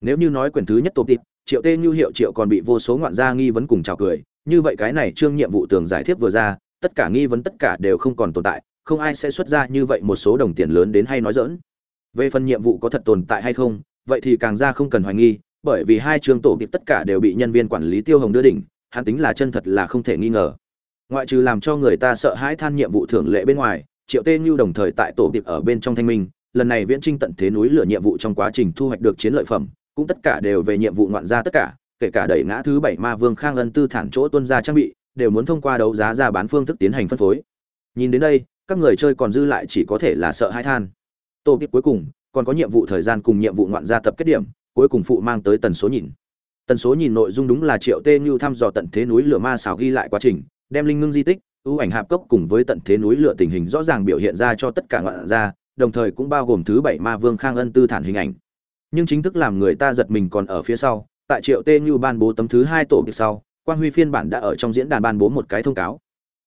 Nếu như nói quyển thứ nhất tột tịp triệu tê như hiệu triệu còn bị vô số ngoạn gia nghi vấn cùng chào cười, như vậy cái này trương nhiệm vụ tường giải thiếp vừa ra, tất cả nghi vấn tất cả đều không còn tồn tại không ai sẽ xuất ra như vậy một số đồng tiền lớn đến hay nói dỡn về phần nhiệm vụ có thật tồn tại hay không, vậy thì càng ra không cần hoài nghi, bởi vì hai trường tổ kịp tất cả đều bị nhân viên quản lý tiêu hồng đưa đỉnh, hắn tính là chân thật là không thể nghi ngờ. Ngoại trừ làm cho người ta sợ hãi than nhiệm vụ thưởng lệ bên ngoài, triệu tê như đồng thời tại tổ kịp ở bên trong thanh minh, lần này viễn trinh tận thế núi lửa nhiệm vụ trong quá trình thu hoạch được chiến lợi phẩm, cũng tất cả đều về nhiệm vụ ngoạn ra tất cả, kể cả đẩy ngã thứ bảy ma vương khang ân tư thản chỗ tuân ra trang bị, đều muốn thông qua đấu giá ra bán phương thức tiến hành phân phối. Nhìn đến đây các người chơi còn dư lại chỉ có thể là sợ hãi than. Tổ kịp cuối cùng còn có nhiệm vụ thời gian cùng nhiệm vụ ngoạn gia tập kết điểm, cuối cùng phụ mang tới tần số nhìn. Tần số nhìn nội dung đúng là triệu tê như thăm dò tận thế núi lửa ma xảo ghi lại quá trình, đem linh ngưng di tích, ưu ảnh hạp cốc cùng với tận thế núi lửa tình hình rõ ràng biểu hiện ra cho tất cả ngoạn gia, đồng thời cũng bao gồm thứ bảy ma vương khang ân tư thản hình ảnh. Nhưng chính thức làm người ta giật mình còn ở phía sau, tại triệu tê như ban bố tấm thứ hai tổ kịch sau, quang huy phiên bản đã ở trong diễn đàn ban bố một cái thông cáo.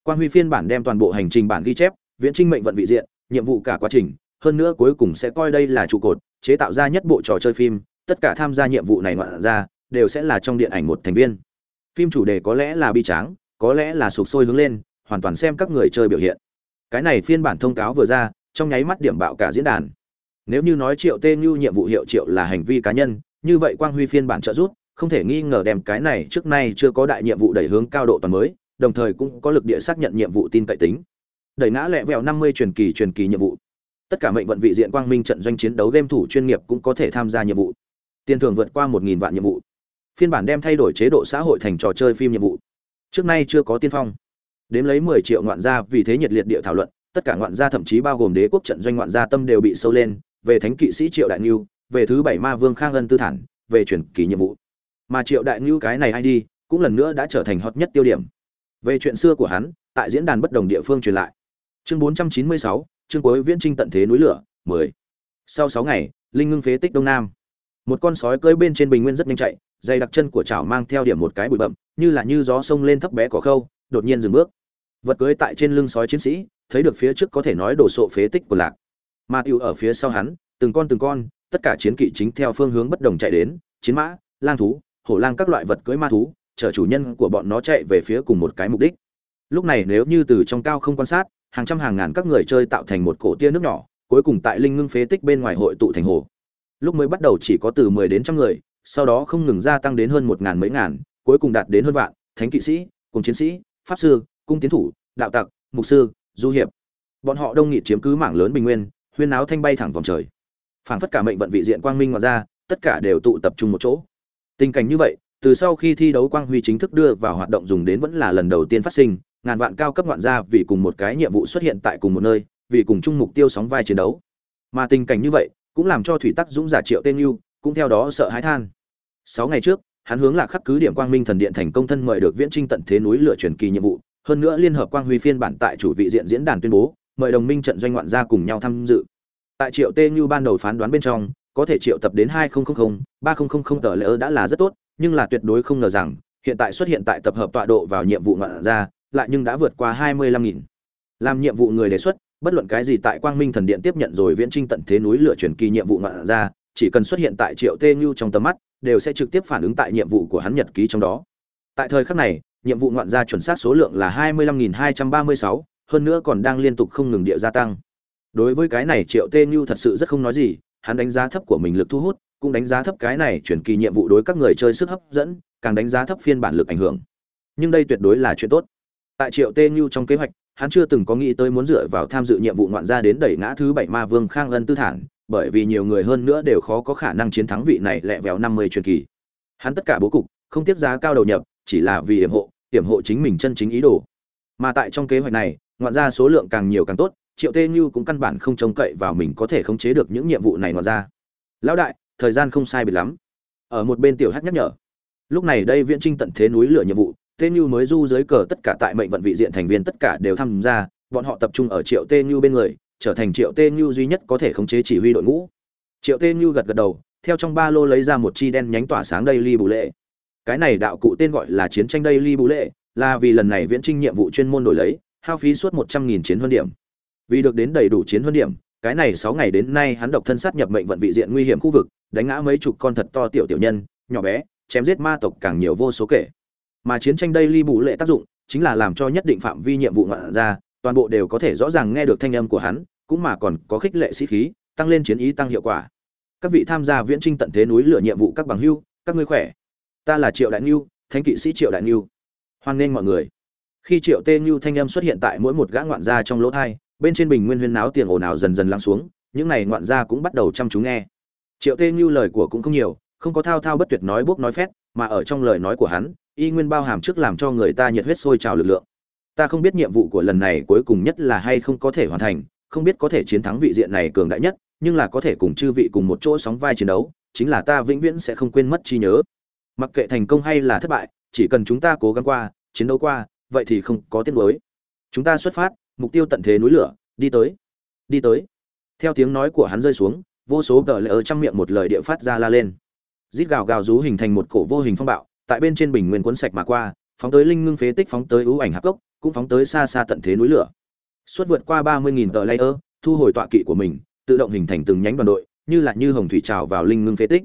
Quang huy phiên bản đem toàn bộ hành trình bản ghi chép viễn trinh mệnh vận vị diện, nhiệm vụ cả quá trình, hơn nữa cuối cùng sẽ coi đây là trụ cột, chế tạo ra nhất bộ trò chơi phim, tất cả tham gia nhiệm vụ này ngoạn ra, đều sẽ là trong điện ảnh một thành viên. Phim chủ đề có lẽ là bi tráng, có lẽ là sụp sôi hướng lên, hoàn toàn xem các người chơi biểu hiện. Cái này phiên bản thông cáo vừa ra, trong nháy mắt điểm bạo cả diễn đàn. Nếu như nói triệu tê như nhiệm vụ hiệu triệu là hành vi cá nhân, như vậy quang huy phiên bản trợ giúp, không thể nghi ngờ đem cái này trước nay chưa có đại nhiệm vụ đẩy hướng cao độ toàn mới, đồng thời cũng có lực địa xác nhận nhiệm vụ tin cậy tính đẩy ngã lẹ vẹo năm mươi truyền kỳ truyền kỳ nhiệm vụ. Tất cả mệnh vận vị diện quang minh trận doanh chiến đấu game thủ chuyên nghiệp cũng có thể tham gia nhiệm vụ. Tiền thưởng vượt qua một nghìn vạn nhiệm vụ. Phiên bản đem thay đổi chế độ xã hội thành trò chơi phim nhiệm vụ. Trước nay chưa có tiên phong. Đếm lấy mười triệu ngoạn gia, vì thế nhiệt liệt địa thảo luận, tất cả ngoạn gia thậm chí bao gồm đế quốc trận doanh ngoạn gia tâm đều bị sâu lên, về thánh kỵ sĩ triệu đại ngưu, về thứ bảy ma vương khang ân tư thản, về chuyển kỳ nhiệm vụ. Mà triệu đại ngưu cái này ai đi, cũng lần nữa đã trở thành hot nhất tiêu điểm. Về chuyện xưa của hắn, tại diễn đàn bất đồng địa phương truyền lại chương 496, chương cuối viễn trinh tận thế núi lửa 10. sau 6 ngày linh ngưng phế tích đông nam. Một con sói cưỡi bên trên bình nguyên rất nhanh chạy dày đặc chân của chảo mang theo điểm một cái bụi bậm như là như gió sông lên thấp bé cỏ khâu đột nhiên dừng bước. Vật cưỡi tại trên lưng sói chiến sĩ thấy được phía trước có thể nói đổ sộ phế tích của lạc. Matthew tiêu ở phía sau hắn từng con từng con tất cả chiến kỵ chính theo phương hướng bất đồng chạy đến chiến mã lang thú hổ lang các loại vật cưỡi ma thú chở chủ nhân của bọn nó chạy về phía cùng một cái mục đích. Lúc này nếu như từ trong cao không quan sát hàng trăm hàng ngàn các người chơi tạo thành một cổ tia nước nhỏ, cuối cùng tại linh ngưng phế tích bên ngoài hội tụ thành hồ. Lúc mới bắt đầu chỉ có từ 10 đến trăm người, sau đó không ngừng gia tăng đến hơn một ngàn mấy ngàn, cuối cùng đạt đến hơn vạn. Thánh kỵ sĩ, cùng chiến sĩ, pháp sư, cung tiến thủ, đạo tặc, mục sư, du hiệp. Bọn họ đông nghịt chiếm cứ mảng lớn bình nguyên, huyên áo thanh bay thẳng vòng trời. Phảng phất cả mệnh vận vị diện quang minh ngoài ra, tất cả đều tụ tập trung một chỗ. Tình cảnh như vậy, từ sau khi thi đấu quang huy chính thức đưa vào hoạt động dùng đến vẫn là lần đầu tiên phát sinh ngàn vạn cao cấp ngoạn gia vì cùng một cái nhiệm vụ xuất hiện tại cùng một nơi, vì cùng chung mục tiêu sóng vai chiến đấu. Mà tình cảnh như vậy, cũng làm cho thủy tắc dũng giả triệu tên yêu cũng theo đó sợ hãi than. Sáu ngày trước, hắn hướng lạc khắc cứ điểm quang minh thần điện thành công thân mời được viễn trinh tận thế núi lửa truyền kỳ nhiệm vụ, hơn nữa liên hợp quang huy phiên bản tại chủ vị diện diễn đàn tuyên bố, mời đồng minh trận doanh ngoạn gia cùng nhau tham dự. Tại triệu tê như ban đầu phán đoán bên trong, có thể triệu tập đến hai nghìn ba nghìn tờ lỡ đã là rất tốt, nhưng là tuyệt đối không ngờ rằng, hiện tại xuất hiện tại tập hợp tọa độ vào nhiệm vụ ngoạn gia lại nhưng đã vượt qua hai mươi lăm nghìn. Làm nhiệm vụ người đề xuất bất luận cái gì tại quang minh thần điện tiếp nhận rồi viễn trinh tận thế núi lửa truyền kỳ nhiệm vụ ngoạn ra, chỉ cần xuất hiện tại triệu tê như trong tầm mắt đều sẽ trực tiếp phản ứng tại nhiệm vụ của hắn nhật ký trong đó. Tại thời khắc này nhiệm vụ ngoạn ra chuẩn xác số lượng là hai mươi lăm nghìn hai trăm ba mươi sáu hơn nữa còn đang liên tục không ngừng địa gia tăng. Đối với cái này triệu tê như thật sự rất không nói gì hắn đánh giá thấp của mình lực thu hút cũng đánh giá thấp cái này chuyển kỳ nhiệm vụ đối các người chơi sức hấp dẫn càng đánh giá thấp phiên bản lực ảnh hưởng. Nhưng đây tuyệt đối là chuyện tốt tại triệu tê như trong kế hoạch, hắn chưa từng có nghĩ tới muốn dựa vào tham dự nhiệm vụ ngoạn gia đến đẩy ngã thứ bảy ma vương khang ân tư thản, bởi vì nhiều người hơn nữa đều khó có khả năng chiến thắng vị này lẹ vèo năm mươi truyền kỳ. Hắn tất cả bố cục, không tiết giá cao đầu nhập, chỉ là vì hiểm hộ hiểm hộ chính mình chân chính ý đồ. Mà tại trong kế hoạch này, ngoạn gia số lượng càng nhiều càng tốt, triệu tê như cũng căn bản không trông cậy vào mình có thể khống chế được những nhiệm vụ này ngoạn ra lão đại, thời gian không sai biệt lắm. Ở một bên tiểu hát nhắc nhở. Lúc này đây viễn trinh tận thế núi lửa nhiệm vụ Tên như mới du dưới cờ tất cả tại mệnh vận vị diện thành viên tất cả đều tham gia, bọn họ tập trung ở triệu tên như bên người, trở thành triệu tên như duy nhất có thể khống chế chỉ huy đội ngũ. Triệu tên như gật gật đầu, theo trong ba lô lấy ra một chi đen nhánh tỏa sáng đây ly bù lệ. Cái này đạo cụ tên gọi là chiến tranh đây ly bù lệ, là vì lần này viễn trinh nhiệm vụ chuyên môn đổi lấy, hao phí suốt một trăm nghìn chiến huân điểm. Vì được đến đầy đủ chiến huân điểm, cái này sáu ngày đến nay hắn độc thân sát nhập mệnh vận vị diện nguy hiểm khu vực, đánh ngã mấy chục con thật to tiểu tiểu nhân, nhỏ bé, chém giết ma tộc càng nhiều vô số kể mà chiến tranh đây ly bù lệ tác dụng chính là làm cho nhất định phạm vi nhiệm vụ ngoạn ra, toàn bộ đều có thể rõ ràng nghe được thanh âm của hắn, cũng mà còn có khích lệ sĩ khí, tăng lên chiến ý tăng hiệu quả. Các vị tham gia viễn trinh tận thế núi lửa nhiệm vụ các bằng hưu, các ngươi khỏe. Ta là triệu đại ngưu, thánh kỵ sĩ triệu đại ngưu. Hoan nghênh mọi người. Khi triệu tê ngưu thanh âm xuất hiện tại mỗi một gã ngoạn gia trong lỗ thai, bên trên bình nguyên huyên náo tiền ồn ào dần dần lắng xuống, những này ngoạn gia cũng bắt đầu chăm chú nghe. Triệu tê ngưu lời của cũng không nhiều, không có thao thao bất tuyệt nói bốc nói phét mà ở trong lời nói của hắn, y nguyên bao hàm trước làm cho người ta nhiệt huyết sôi trào lực lượng. Ta không biết nhiệm vụ của lần này cuối cùng nhất là hay không có thể hoàn thành, không biết có thể chiến thắng vị diện này cường đại nhất, nhưng là có thể cùng chư vị cùng một chỗ sóng vai chiến đấu, chính là ta vĩnh viễn sẽ không quên mất chi nhớ. Mặc kệ thành công hay là thất bại, chỉ cần chúng ta cố gắng qua, chiến đấu qua, vậy thì không có tiếc nuối. Chúng ta xuất phát, mục tiêu tận thế núi lửa, đi tới đi tới. Theo tiếng nói của hắn rơi xuống, vô số tờ lệ ở trong miệng một lời địa phát ra la lên rít gào gào rú hình thành một cổ vô hình phong bạo, tại bên trên bình nguyên cuốn sạch mà qua, phóng tới linh ngưng phế tích, phóng tới ưu ảnh hạp cốc, cũng phóng tới xa xa tận thế núi lửa. Suốt vượt qua ba mươi nghìn tờ layer, thu hồi tọa kỵ của mình, tự động hình thành từng nhánh đoàn đội, như là như hồng thủy trào vào linh ngưng phế tích.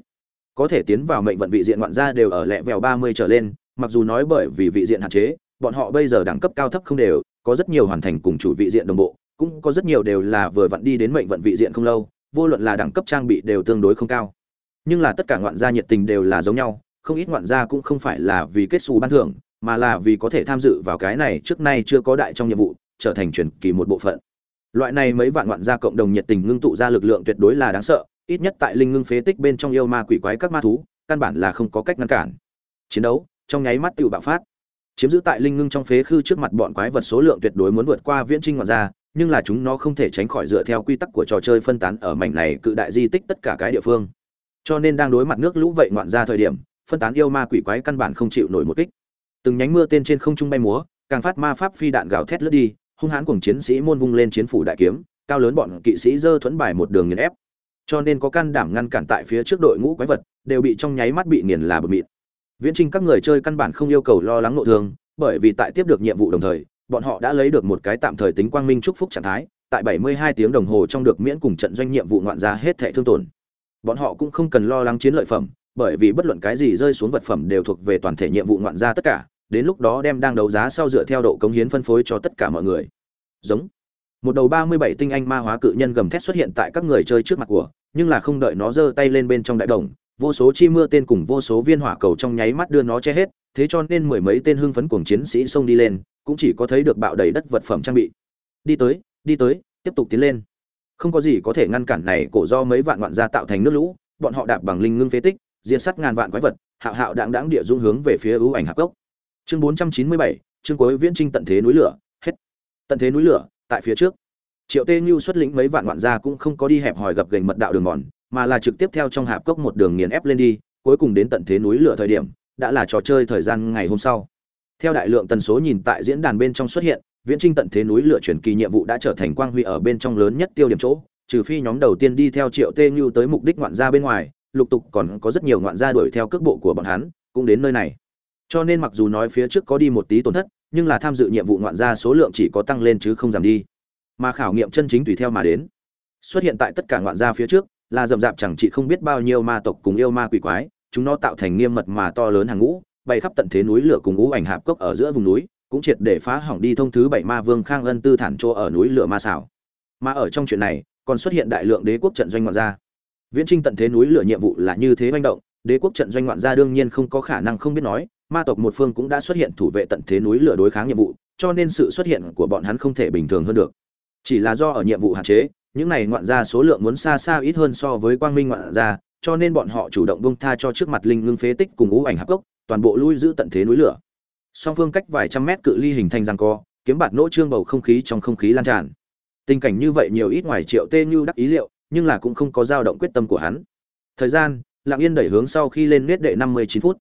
Có thể tiến vào mệnh vận vị diện ngoạn gia đều ở lẹ vèo ba mươi trở lên, mặc dù nói bởi vì vị diện hạn chế, bọn họ bây giờ đẳng cấp cao thấp không đều, có rất nhiều hoàn thành cùng chủ vị diện đồng bộ, cũng có rất nhiều đều là vừa vặn đi đến mệnh vận vị diện không lâu, vô luận là đẳng cấp trang bị đều tương đối không cao nhưng là tất cả ngoạn gia nhiệt tình đều là giống nhau, không ít ngoạn gia cũng không phải là vì kết xù ban thưởng, mà là vì có thể tham dự vào cái này trước nay chưa có đại trong nhiệm vụ, trở thành truyền kỳ một bộ phận. Loại này mấy vạn ngoạn gia cộng đồng nhiệt tình ngưng tụ ra lực lượng tuyệt đối là đáng sợ, ít nhất tại linh ngưng phế tích bên trong yêu ma quỷ quái các ma thú, căn bản là không có cách ngăn cản. Chiến đấu, trong nháy mắt tự bạo phát. Chiếm giữ tại linh ngưng trong phế khư trước mặt bọn quái vật số lượng tuyệt đối muốn vượt qua viễn trinh ngoạn gia, nhưng là chúng nó không thể tránh khỏi dựa theo quy tắc của trò chơi phân tán ở mảnh này cự đại di tích tất cả cái địa phương cho nên đang đối mặt nước lũ vậy ngoạn ra thời điểm, phân tán yêu ma quỷ quái căn bản không chịu nổi một kích. Từng nhánh mưa tên trên không trung bay múa, càng phát ma pháp phi đạn gào thét lướt đi, hung hãn cùng chiến sĩ môn vung lên chiến phủ đại kiếm, cao lớn bọn kỵ sĩ dơ thuẫn bài một đường nghiền ép. Cho nên có can đảm ngăn cản tại phía trước đội ngũ quái vật, đều bị trong nháy mắt bị nghiền là bờ mịt. Viễn trinh các người chơi căn bản không yêu cầu lo lắng nội thương, bởi vì tại tiếp được nhiệm vụ đồng thời, bọn họ đã lấy được một cái tạm thời tính quang minh chúc phúc trạng thái, tại 72 tiếng đồng hồ trong được miễn cùng trận doanh nhiệm vụ ngoạn ra hết thệ thương tổn bọn họ cũng không cần lo lắng chiến lợi phẩm, bởi vì bất luận cái gì rơi xuống vật phẩm đều thuộc về toàn thể nhiệm vụ ngoạn ra tất cả, đến lúc đó đem đang đấu giá sau dựa theo độ cống hiến phân phối cho tất cả mọi người. Giống. Một đầu 37 tinh anh ma hóa cự nhân gầm thét xuất hiện tại các người chơi trước mặt của, nhưng là không đợi nó giơ tay lên bên trong đại đồng, vô số chi mưa tên cùng vô số viên hỏa cầu trong nháy mắt đưa nó che hết, thế cho nên mười mấy tên hưng phấn cuồng chiến sĩ xông đi lên, cũng chỉ có thấy được bạo đầy đất vật phẩm trang bị. Đi tới đi tới, tiếp tục tiến lên không có gì có thể ngăn cản này cổ do mấy vạn vạn gia tạo thành nước lũ, bọn họ đạp bằng linh ngưng phế tích, diệt sát ngàn vạn quái vật, hạo hạo đạng đãng địa dung hướng về phía ưu ảnh hạp cốc chương bốn trăm chín mươi bảy, chương cuối viễn trinh tận thế núi lửa, hết. Tận thế núi lửa, tại phía trước. Triệu tê như xuất lĩnh mấy vạn vạn gia cũng không có đi hẹp hòi gập gành mật đạo đường mòn, mà là trực tiếp theo trong hạp cốc một đường nghiền ép lên đi, cuối cùng đến tận thế núi lửa thời điểm, đã là trò chơi thời gian ngày hôm sau. Theo đại lượng tần số nhìn tại diễn đàn bên trong xuất hiện viễn trinh tận thế núi lửa chuyển kỳ nhiệm vụ đã trở thành quang huy ở bên trong lớn nhất tiêu điểm chỗ, trừ phi nhóm đầu tiên đi theo triệu tê như tới mục đích ngoạn gia bên ngoài, lục tục còn có rất nhiều ngoạn gia đuổi theo cước bộ của bọn hắn, cũng đến nơi này. Cho nên mặc dù nói phía trước có đi một tí tổn thất, nhưng là tham dự nhiệm vụ ngoạn gia số lượng chỉ có tăng lên chứ không giảm đi. Mà khảo nghiệm chân chính tùy theo mà đến. Xuất hiện tại tất cả ngoạn gia phía trước, là rậm rạp chẳng chị không biết bao nhiêu ma tộc cùng yêu ma quỷ quái, chúng nó tạo thành nghiêm mật mà to lớn hàng ngũ, bay khắp tận thế núi lửa cùng ngũ ảnh hạp cốc ở giữa vùng núi cũng triệt để phá hỏng đi thông thứ bảy ma vương khang ân tư thản chỗ ở núi lửa ma xảo mà ở trong chuyện này, còn xuất hiện đại lượng đế quốc trận doanh ngoạn gia. Viễn trinh tận thế núi lửa nhiệm vụ là như thế manh động, đế quốc trận doanh ngoạn gia đương nhiên không có khả năng không biết nói, ma tộc một phương cũng đã xuất hiện thủ vệ tận thế núi lửa đối kháng nhiệm vụ, cho nên sự xuất hiện của bọn hắn không thể bình thường hơn được. Chỉ là do ở nhiệm vụ hạn chế, những này ngoạn gia số lượng muốn xa xa ít hơn so với quang minh ngoạn gia, cho nên bọn họ chủ động bông tha cho trước mặt linh ngưng phế tích cùng ngũ ảnh hạp cốc, toàn bộ lui giữ tận thế núi lửa song phương cách vài trăm mét cự ly hình thành răng co, kiếm bạt nỗ trương bầu không khí trong không khí lan tràn. Tình cảnh như vậy nhiều ít ngoài triệu tê như đắc ý liệu, nhưng là cũng không có dao động quyết tâm của hắn. Thời gian, lặng yên đẩy hướng sau khi lên nết đệ năm mươi chín phút.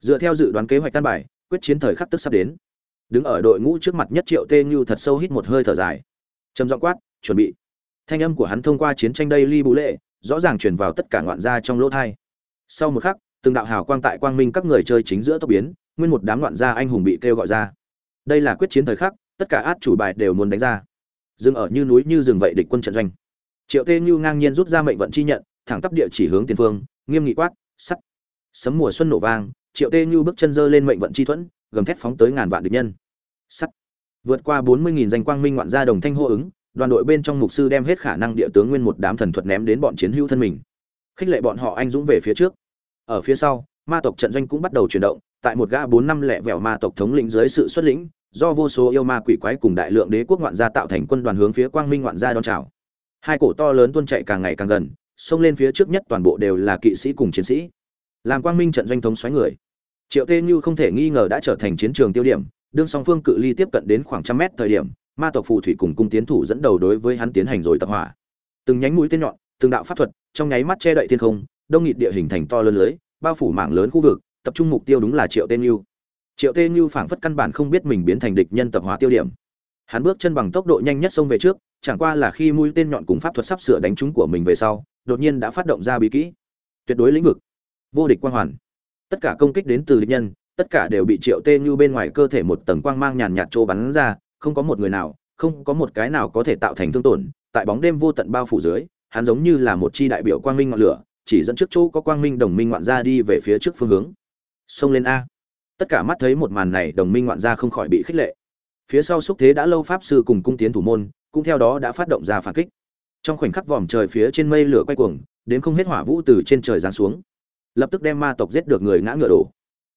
Dựa theo dự đoán kế hoạch căn bài, quyết chiến thời khắc tức sắp đến. Đứng ở đội ngũ trước mặt nhất triệu tê như thật sâu hít một hơi thở dài. Trầm giọng quát, chuẩn bị. Thanh âm của hắn thông qua chiến tranh đây ly bú lệ, rõ ràng truyền vào tất cả ngoạn gia trong lỗ thai. Sau một khắc, từng đạo hào quang tại quang minh các người chơi chính giữa tốc biến nguyên một đám loạn gia anh hùng bị kêu gọi ra. Đây là quyết chiến thời khắc, tất cả át chủ bài đều muốn đánh ra. Dừng ở như núi như rừng vậy địch quân trận doanh. Triệu tê như ngang nhiên rút ra mệnh vận chi nhận, thẳng tắp địa chỉ hướng tiền phương, nghiêm nghị quát, sắt. Sấm mùa xuân nổ vang, triệu tê như bước chân dơ lên mệnh vận chi thuẫn, gầm thét phóng tới ngàn vạn địch nhân. Sắt. Vượt qua bốn mươi nghìn danh quang minh ngoạn gia đồng thanh hô ứng, đoàn đội bên trong mục sư đem hết khả năng địa tướng nguyên một đám thần thuật ném đến bọn chiến hữu thân mình. Khích lệ bọn họ anh dũng về phía trước. Ở phía sau, ma tộc trận doanh cũng bắt đầu chuyển động tại một gã bốn năm lẻ vẻo ma tộc thống lĩnh dưới sự xuất lĩnh, do vô số yêu ma quỷ quái cùng đại lượng đế quốc ngoạn gia tạo thành quân đoàn hướng phía quang minh ngoạn gia đón chào. Hai cổ to lớn tuôn chạy càng ngày càng gần, xông lên phía trước nhất toàn bộ đều là kỵ sĩ cùng chiến sĩ. Làm quang minh trận doanh thống xoáy người. Triệu tê như không thể nghi ngờ đã trở thành chiến trường tiêu điểm, đương song phương cự ly tiếp cận đến khoảng trăm mét thời điểm, ma tộc phù thủy cùng cung tiến thủ dẫn đầu đối với hắn tiến hành rồi tập hỏa. Từng nhánh mũi tên nhọn, từng đạo pháp thuật, trong nháy mắt che đậy thiên không, đông nghịt địa hình thành to lớn lưới, bao phủ mảng lớn khu vực tập trung mục tiêu đúng là triệu tên như. Triệu tên như phảng phất căn bản không biết mình biến thành địch nhân tập hóa tiêu điểm. Hắn bước chân bằng tốc độ nhanh nhất xông về trước, chẳng qua là khi mũi tên nhọn cùng pháp thuật sắp sửa đánh trúng của mình về sau, đột nhiên đã phát động ra bí kỹ. Tuyệt đối lĩnh vực. Vô địch quang hoàn. Tất cả công kích đến từ địch nhân, tất cả đều bị triệu tê như bên ngoài cơ thể một tầng quang mang nhàn nhạt trô bắn ra, không có một người nào, không có một cái nào có thể tạo thành thương tổn. Tại bóng đêm vô tận bao phủ dưới, hắn giống như là một chi đại biểu quang minh ngọn lửa, chỉ dẫn trước chỗ có quang minh đồng minh ngoạn ra đi về phía trước phương hướng xông lên a. Tất cả mắt thấy một màn này, đồng minh ngoạn gia không khỏi bị khích lệ. Phía sau xúc thế đã lâu pháp sư cùng cung tiến thủ môn, cũng theo đó đã phát động ra phản kích. Trong khoảnh khắc vòm trời phía trên mây lửa quay cuồng, đến không hết hỏa vũ từ trên trời giáng xuống. Lập tức đem ma tộc giết được người ngã ngựa đổ.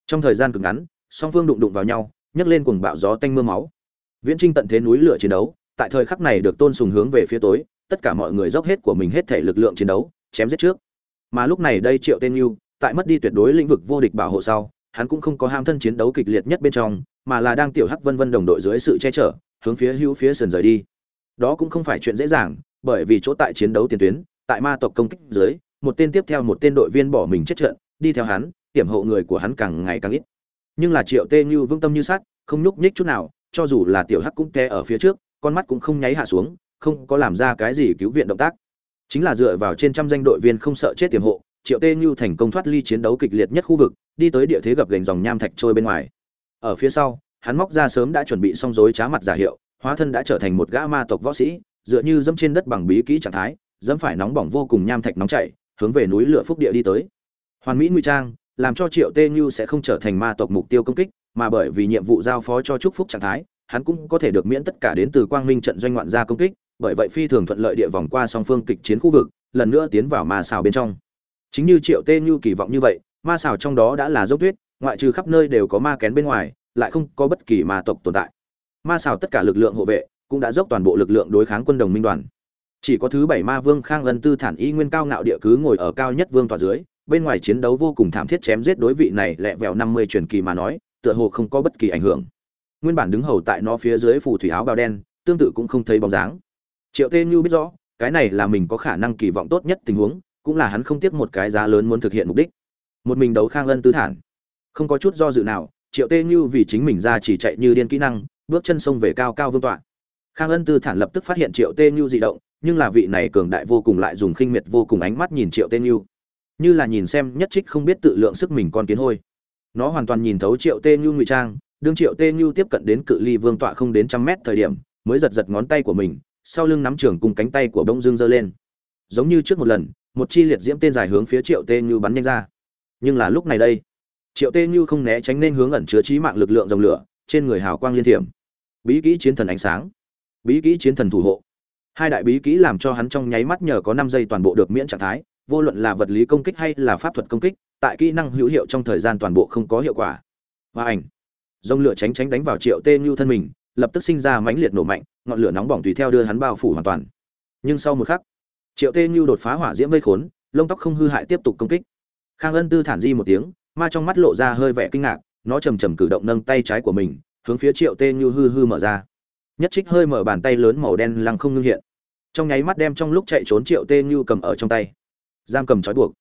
Trong thời gian cực ngắn, song phương đụng đụng vào nhau, nhấc lên cuồng bạo gió tanh mưa máu. Viễn trinh tận thế núi lửa chiến đấu, tại thời khắc này được tôn sùng hướng về phía tối, tất cả mọi người dốc hết của mình hết thể lực lượng chiến đấu, chém giết trước. Mà lúc này đây triệu tên yêu tại mất đi tuyệt đối lĩnh vực vô địch bảo hộ sau, hắn cũng không có ham thân chiến đấu kịch liệt nhất bên trong, mà là đang tiểu hắc vân vân đồng đội dưới sự che chở, hướng phía hữu phía sườn rời đi. Đó cũng không phải chuyện dễ dàng, bởi vì chỗ tại chiến đấu tiền tuyến, tại ma tộc công kích dưới, một tên tiếp theo một tên đội viên bỏ mình chết trận, đi theo hắn tiểm hộ người của hắn càng ngày càng ít. Nhưng là triệu tê như vương tâm như sắt, không nhúc nhích chút nào, cho dù là tiểu hắc cũng té ở phía trước, con mắt cũng không nháy hạ xuống, không có làm ra cái gì cứu viện động tác. Chính là dựa vào trên trăm danh đội viên không sợ chết tiềm hộ triệu tê như thành công thoát ly chiến đấu kịch liệt nhất khu vực, đi tới địa thế gập gành dòng nham thạch trôi bên ngoài. Ở phía sau, hắn móc ra sớm đã chuẩn bị xong dối trá mặt giả hiệu, hóa thân đã trở thành một gã ma tộc võ sĩ, dựa như dẫm trên đất bằng bí kỹ trạng thái, dẫm phải nóng bỏng vô cùng nham thạch nóng chảy, hướng về núi lửa phúc địa đi tới. Hoàn mỹ nguy trang, làm cho triệu tê như sẽ không trở thành ma tộc mục tiêu công kích, mà bởi vì nhiệm vụ giao phó cho chúc phúc trạng thái, hắn cũng có thể được miễn tất cả đến từ quang minh trận doanh ngoạn gia công kích, bởi vậy phi thường thuận lợi địa vòng qua song phương kịch chiến khu vực, lần nữa tiến vào ma xào bên trong chính như triệu tê như kỳ vọng như vậy, ma xào trong đó đã là dốc tuyết, ngoại trừ khắp nơi đều có ma kén bên ngoài, lại không có bất kỳ ma tộc tồn tại. Ma xào tất cả lực lượng hộ vệ, cũng đã dốc toàn bộ lực lượng đối kháng quân đồng minh đoàn. Chỉ có thứ bảy ma vương khang ân tư thản y nguyên cao ngạo địa cứ ngồi ở cao nhất vương tòa dưới, bên ngoài chiến đấu vô cùng thảm thiết chém giết đối vị này lẹ vẹo năm mươi truyền kỳ mà nói, tựa hồ không có bất kỳ ảnh hưởng. Nguyên bản đứng hầu tại nó phía dưới phù thủy áo bào đen, tương tự cũng không thấy bóng dáng. Triệu tê như biết rõ, cái này là mình có khả năng kỳ vọng tốt nhất tình huống cũng là hắn không tiếc một cái giá lớn muốn thực hiện mục đích. Một mình đấu khang ân tứ thản. Không có chút do dự nào, triệu tê như vì chính mình ra chỉ chạy như điên kỹ năng, bước chân sông về cao cao vương tọa. Khang ân tư thản lập tức phát hiện triệu tê như dị động, nhưng là vị này cường đại vô cùng lại dùng khinh miệt vô cùng ánh mắt nhìn triệu tê như. Như là nhìn xem nhất trích không biết tự lượng sức mình con kiến hôi. Nó hoàn toàn nhìn thấu triệu tê như ngụy trang, đương triệu tê như tiếp cận đến cự ly vương tọa không đến trăm mét thời điểm, mới giật giật ngón tay của mình, sau lưng nắm trường cùng cánh tay của bông dương giơ lên. Giống như trước một lần một chi liệt diễm tên dài hướng phía triệu tê như bắn nhanh ra. Nhưng là lúc này đây, triệu tê như không né tránh nên hướng ẩn chứa trí mạng lực lượng dòng lửa, trên người hào quang liên thiểm. Bí kỹ chiến thần ánh sáng, bí kỹ chiến thần thủ hộ. Hai đại bí kỹ làm cho hắn trong nháy mắt nhờ có năm giây toàn bộ được miễn trạng thái, vô luận là vật lý công kích hay là pháp thuật công kích, tại kỹ năng hữu hiệu trong thời gian toàn bộ không có hiệu quả. Và ảnh, dòng lửa tránh tránh đánh vào triệu tê như thân mình, lập tức sinh ra mãnh liệt nổ mạnh, ngọn lửa nóng bỏng tùy theo đưa hắn bao phủ hoàn toàn. Nhưng sau một khắc triệu tê như đột phá hỏa diễm vây khốn, lông tóc không hư hại tiếp tục công kích. Khang ân tư thản di một tiếng, ma trong mắt lộ ra hơi vẻ kinh ngạc, nó chầm chầm cử động nâng tay trái của mình, hướng phía triệu tê như hư hư mở ra. Nhất trích hơi mở bàn tay lớn màu đen lăng không ngưng hiện. Trong nháy mắt đem trong lúc chạy trốn triệu tê như cầm ở trong tay. Giam cầm trói buộc.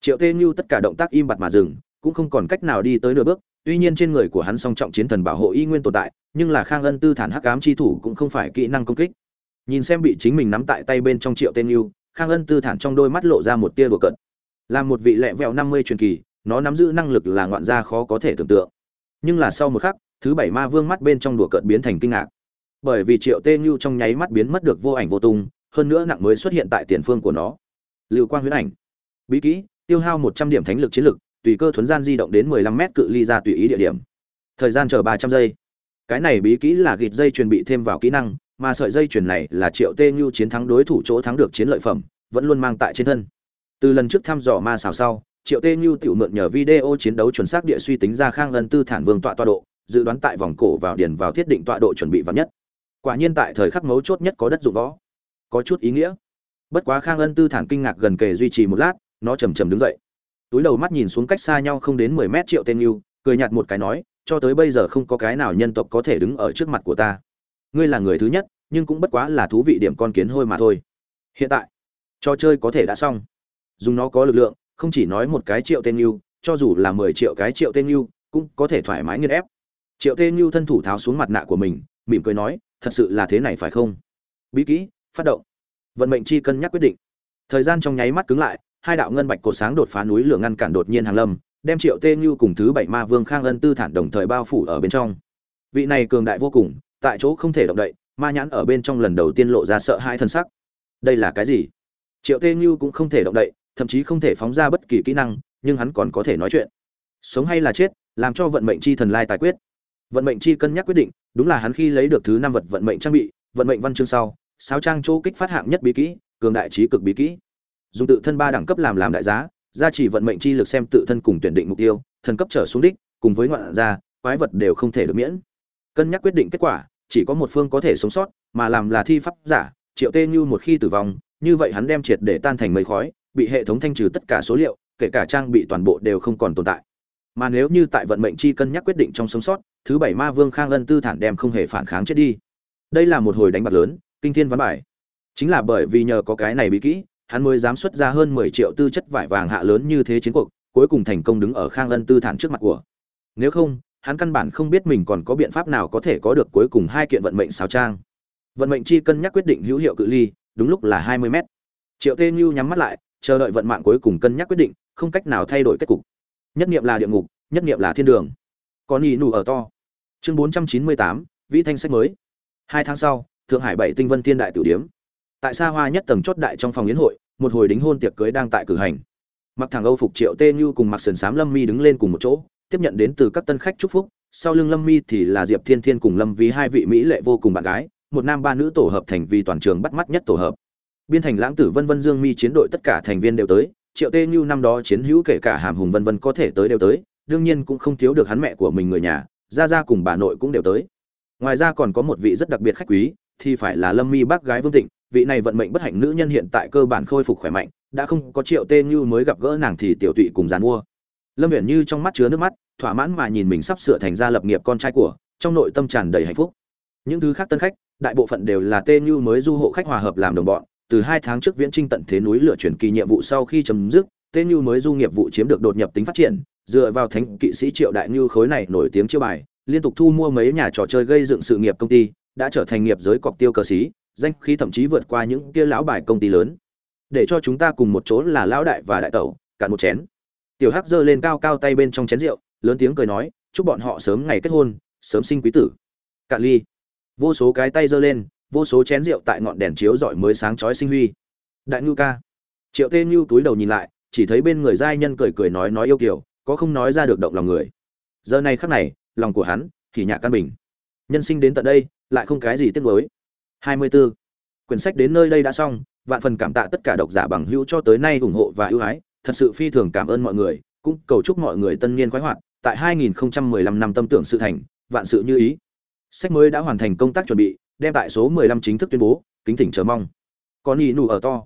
Triệu tê như tất cả động tác im bặt mà dừng, cũng không còn cách nào đi tới nửa bước, tuy nhiên trên người của hắn song trọng chiến thần bảo hộ y nguyên tồn tại, nhưng là khang ân tư thản hắc ám chi thủ cũng không phải kỹ năng công kích. Nhìn xem bị chính mình nắm tại tay bên trong triệu tên yêu khang ân tư thản trong đôi mắt lộ ra một tia đùa cận là một vị lẹ vẹo năm mươi truyền kỳ, nó nắm giữ năng lực là ngoạn gia khó có thể tưởng tượng. Nhưng là sau một khắc, thứ bảy ma vương mắt bên trong đùa cợt biến thành kinh ngạc. Bởi vì triệu tê nhu trong nháy mắt biến mất được vô ảnh vô tung, hơn nữa nặng mới xuất hiện tại tiền phương của nó. Lưu quang huyễn ảnh. Bí kỹ, tiêu hao một trăm điểm thánh lực chiến lực, tùy cơ thuấn gian di động đến mười lăm mét cự ly ra tùy ý địa điểm. Thời gian chờ ba trăm giây. Cái này bí kỹ là gịt dây truyền bị thêm vào kỹ năng mà sợi dây chuyền này là triệu tê như chiến thắng đối thủ chỗ thắng được chiến lợi phẩm, vẫn luôn mang tại trên thân. Từ lần trước thăm dò ma xào sau, triệu tê như tự mượn nhờ video chiến đấu chuẩn xác địa suy tính ra khang ân tư thản vương tọa tọa độ, dự đoán tại vòng cổ vào điền vào thiết định tọa độ chuẩn bị vào nhất. Quả nhiên tại thời khắc mấu chốt nhất có đất dụng võ. Có chút ý nghĩa. Bất quá khang ân tư thản kinh ngạc gần kề duy trì một lát, nó chầm chầm đứng dậy. Túi đầu mắt nhìn xuống cách xa nhau không đến mười mét triệu tên yêu cười nhạt một cái nói, cho tới bây giờ không có cái nào nhân tộc có thể đứng ở trước mặt của ta ngươi là người thứ nhất, nhưng cũng bất quá là thú vị điểm con kiến hôi mà thôi. Hiện tại, trò chơi có thể đã xong. Dùng nó có lực lượng, không chỉ nói một cái triệu tên yêu, cho dù là mười triệu cái triệu tên yêu, cũng có thể thoải mái nghiên ép. Triệu tên yêu thân thủ tháo xuống mặt nạ của mình, mỉm cười nói, thật sự là thế này phải không? Bí kỹ, phát động. Vận mệnh chi cân nhắc quyết định. Thời gian trong nháy mắt cứng lại, hai đạo ngân bạch cột sáng đột phá núi lửa ngăn cản đột nhiên hàng lâm, đem triệu tê như cùng thứ bảy ma vương khang ân tư thản đồng thời bao phủ ở bên trong. Vị này cường đại vô cùng tại chỗ không thể động đậy, ma nhãn ở bên trong lần đầu tiên lộ ra sợ hai thân sắc. Đây là cái gì? Triệu tê như cũng không thể động đậy, thậm chí không thể phóng ra bất kỳ kỹ năng, nhưng hắn còn có thể nói chuyện. Sống hay là chết, làm cho vận mệnh chi thần lai tài quyết. Vận mệnh chi cân nhắc quyết định, đúng là hắn khi lấy được thứ năm vật vận mệnh trang bị, vận mệnh văn chương sau sáu trang chỗ kích phát hạng nhất bí kỹ, cường đại trí cực bí kỹ. Dùng tự thân ba đẳng cấp làm làm đại giá, gia trì vận mệnh chi lực xem tự thân cùng tuyển định mục tiêu, thần cấp trở xuống đích, cùng với ngoạn gia, quái vật đều không thể được miễn. Cân nhắc quyết định kết quả chỉ có một phương có thể sống sót, mà làm là thi pháp giả, triệu tê như một khi tử vong, như vậy hắn đem triệt để tan thành mây khói, bị hệ thống thanh trừ tất cả số liệu, kể cả trang bị toàn bộ đều không còn tồn tại. Mà nếu như tại vận mệnh chi cân nhắc quyết định trong sống sót, thứ bảy ma vương khang ân tư thản đem không hề phản kháng chết đi. Đây là một hồi đánh bạc lớn, kinh thiên ván bài chính là bởi vì nhờ có cái này bí kỹ, hắn mới dám xuất ra hơn mười triệu tư chất vải vàng hạ lớn như thế chiến cuộc, cuối cùng thành công đứng ở khang ân tư thản trước mặt của. Nếu không hắn căn bản không biết mình còn có biện pháp nào có thể có được cuối cùng hai kiện vận mệnh xáo trang. Vận mệnh chi cân nhắc quyết định hữu hiệu cự ly, đúng lúc là hai mươi mét. Triệu tê Nhu nhắm mắt lại, chờ đợi vận mạng cuối cùng cân nhắc quyết định, không cách nào thay đổi kết cục. Nhất niệm là địa ngục, nhất niệm là thiên đường. Có nhị nụ ở to. Chương bốn trăm chín mươi tám, vĩ thanh sách mới. Hai tháng sau, thượng hải bảy tinh vân thiên đại tử điếm. Tại xa hoa nhất tầng chót đại trong phòng yến hội, một hồi đính hôn tiệc cưới đang tại cử hành. Mặc thẳng âu phục triệu tê Nhu cùng mặc sườn xám lâm mi đứng lên cùng một chỗ tiếp nhận đến từ các tân khách chúc phúc, sau lưng lâm mi thì là diệp thiên thiên cùng lâm vì hai vị mỹ lệ vô cùng bạn gái, một nam ba nữ tổ hợp thành vì toàn trường bắt mắt nhất tổ hợp. Biên thành lãng tử vân vân dương mi chiến đội tất cả thành viên đều tới, triệu tê như năm đó chiến hữu kể cả hàm hùng vân vân có thể tới đều tới, đương nhiên cũng không thiếu được hắn mẹ của mình người nhà, gia gia cùng bà nội cũng đều tới. Ngoài ra còn có một vị rất đặc biệt khách quý, thì phải là lâm mi bác gái vương tịnh vị này vận mệnh bất hạnh nữ nhân hiện tại cơ bản khôi phục khỏe mạnh, đã không có triệu tê như mới gặp gỡ nàng thì tiểu tụy cùng giàn mua lâm viễn như trong mắt chứa nước mắt, thỏa mãn mà nhìn mình sắp sửa thành ra lập nghiệp con trai của, trong nội tâm tràn đầy hạnh phúc. Những thứ khác tân khách, đại bộ phận đều là tê như mới du hộ khách hòa hợp làm đồng bọn, từ hai tháng trước viễn trinh tận thế núi lửa chuyển kỳ nhiệm vụ sau khi chấm dứt, tê như mới du nghiệp vụ chiếm được đột nhập tính phát triển, dựa vào thánh kỵ sĩ triệu đại như khối này nổi tiếng chiêu bài, liên tục thu mua mấy nhà trò chơi gây dựng sự nghiệp công ty, đã trở thành nghiệp giới cọc tiêu cờ xí danh khí thậm chí vượt qua những kia lão bài công ty lớn. Để cho chúng ta cùng một chỗ là lão đại và đại tẩu cạn một chén tiểu hắc giơ lên cao cao tay bên trong chén rượu, lớn tiếng cười nói, chúc bọn họ sớm ngày kết hôn, sớm sinh quý tử. Cạn ly. Vô số cái tay giơ lên, vô số chén rượu tại ngọn đèn chiếu rọi mới sáng chói sinh huy. Đại ngưu ca. Triệu tê ngưu túi đầu nhìn lại, chỉ thấy bên người giai nhân cười cười nói nói yêu kiều, có không nói ra được động lòng người. Giờ này khắc này, lòng của hắn, thì nhạc căn bình. Nhân sinh đến tận đây, lại không cái gì tiếc nuối. 24. quyển sách đến nơi đây đã xong, vạn phần cảm tạ tất cả độc giả bằng hữu cho tới nay ủng hộ và ưu ái thật sự phi thường cảm ơn mọi người, cũng cầu chúc mọi người tân niên khoái hoạt, tại 2015 năm tâm tưởng sự thành, vạn sự như ý. Sách mới đã hoàn thành công tác chuẩn bị, đem tại số 15 chính thức tuyên bố, kính thỉnh chờ mong. Còn nhị nụ ở to.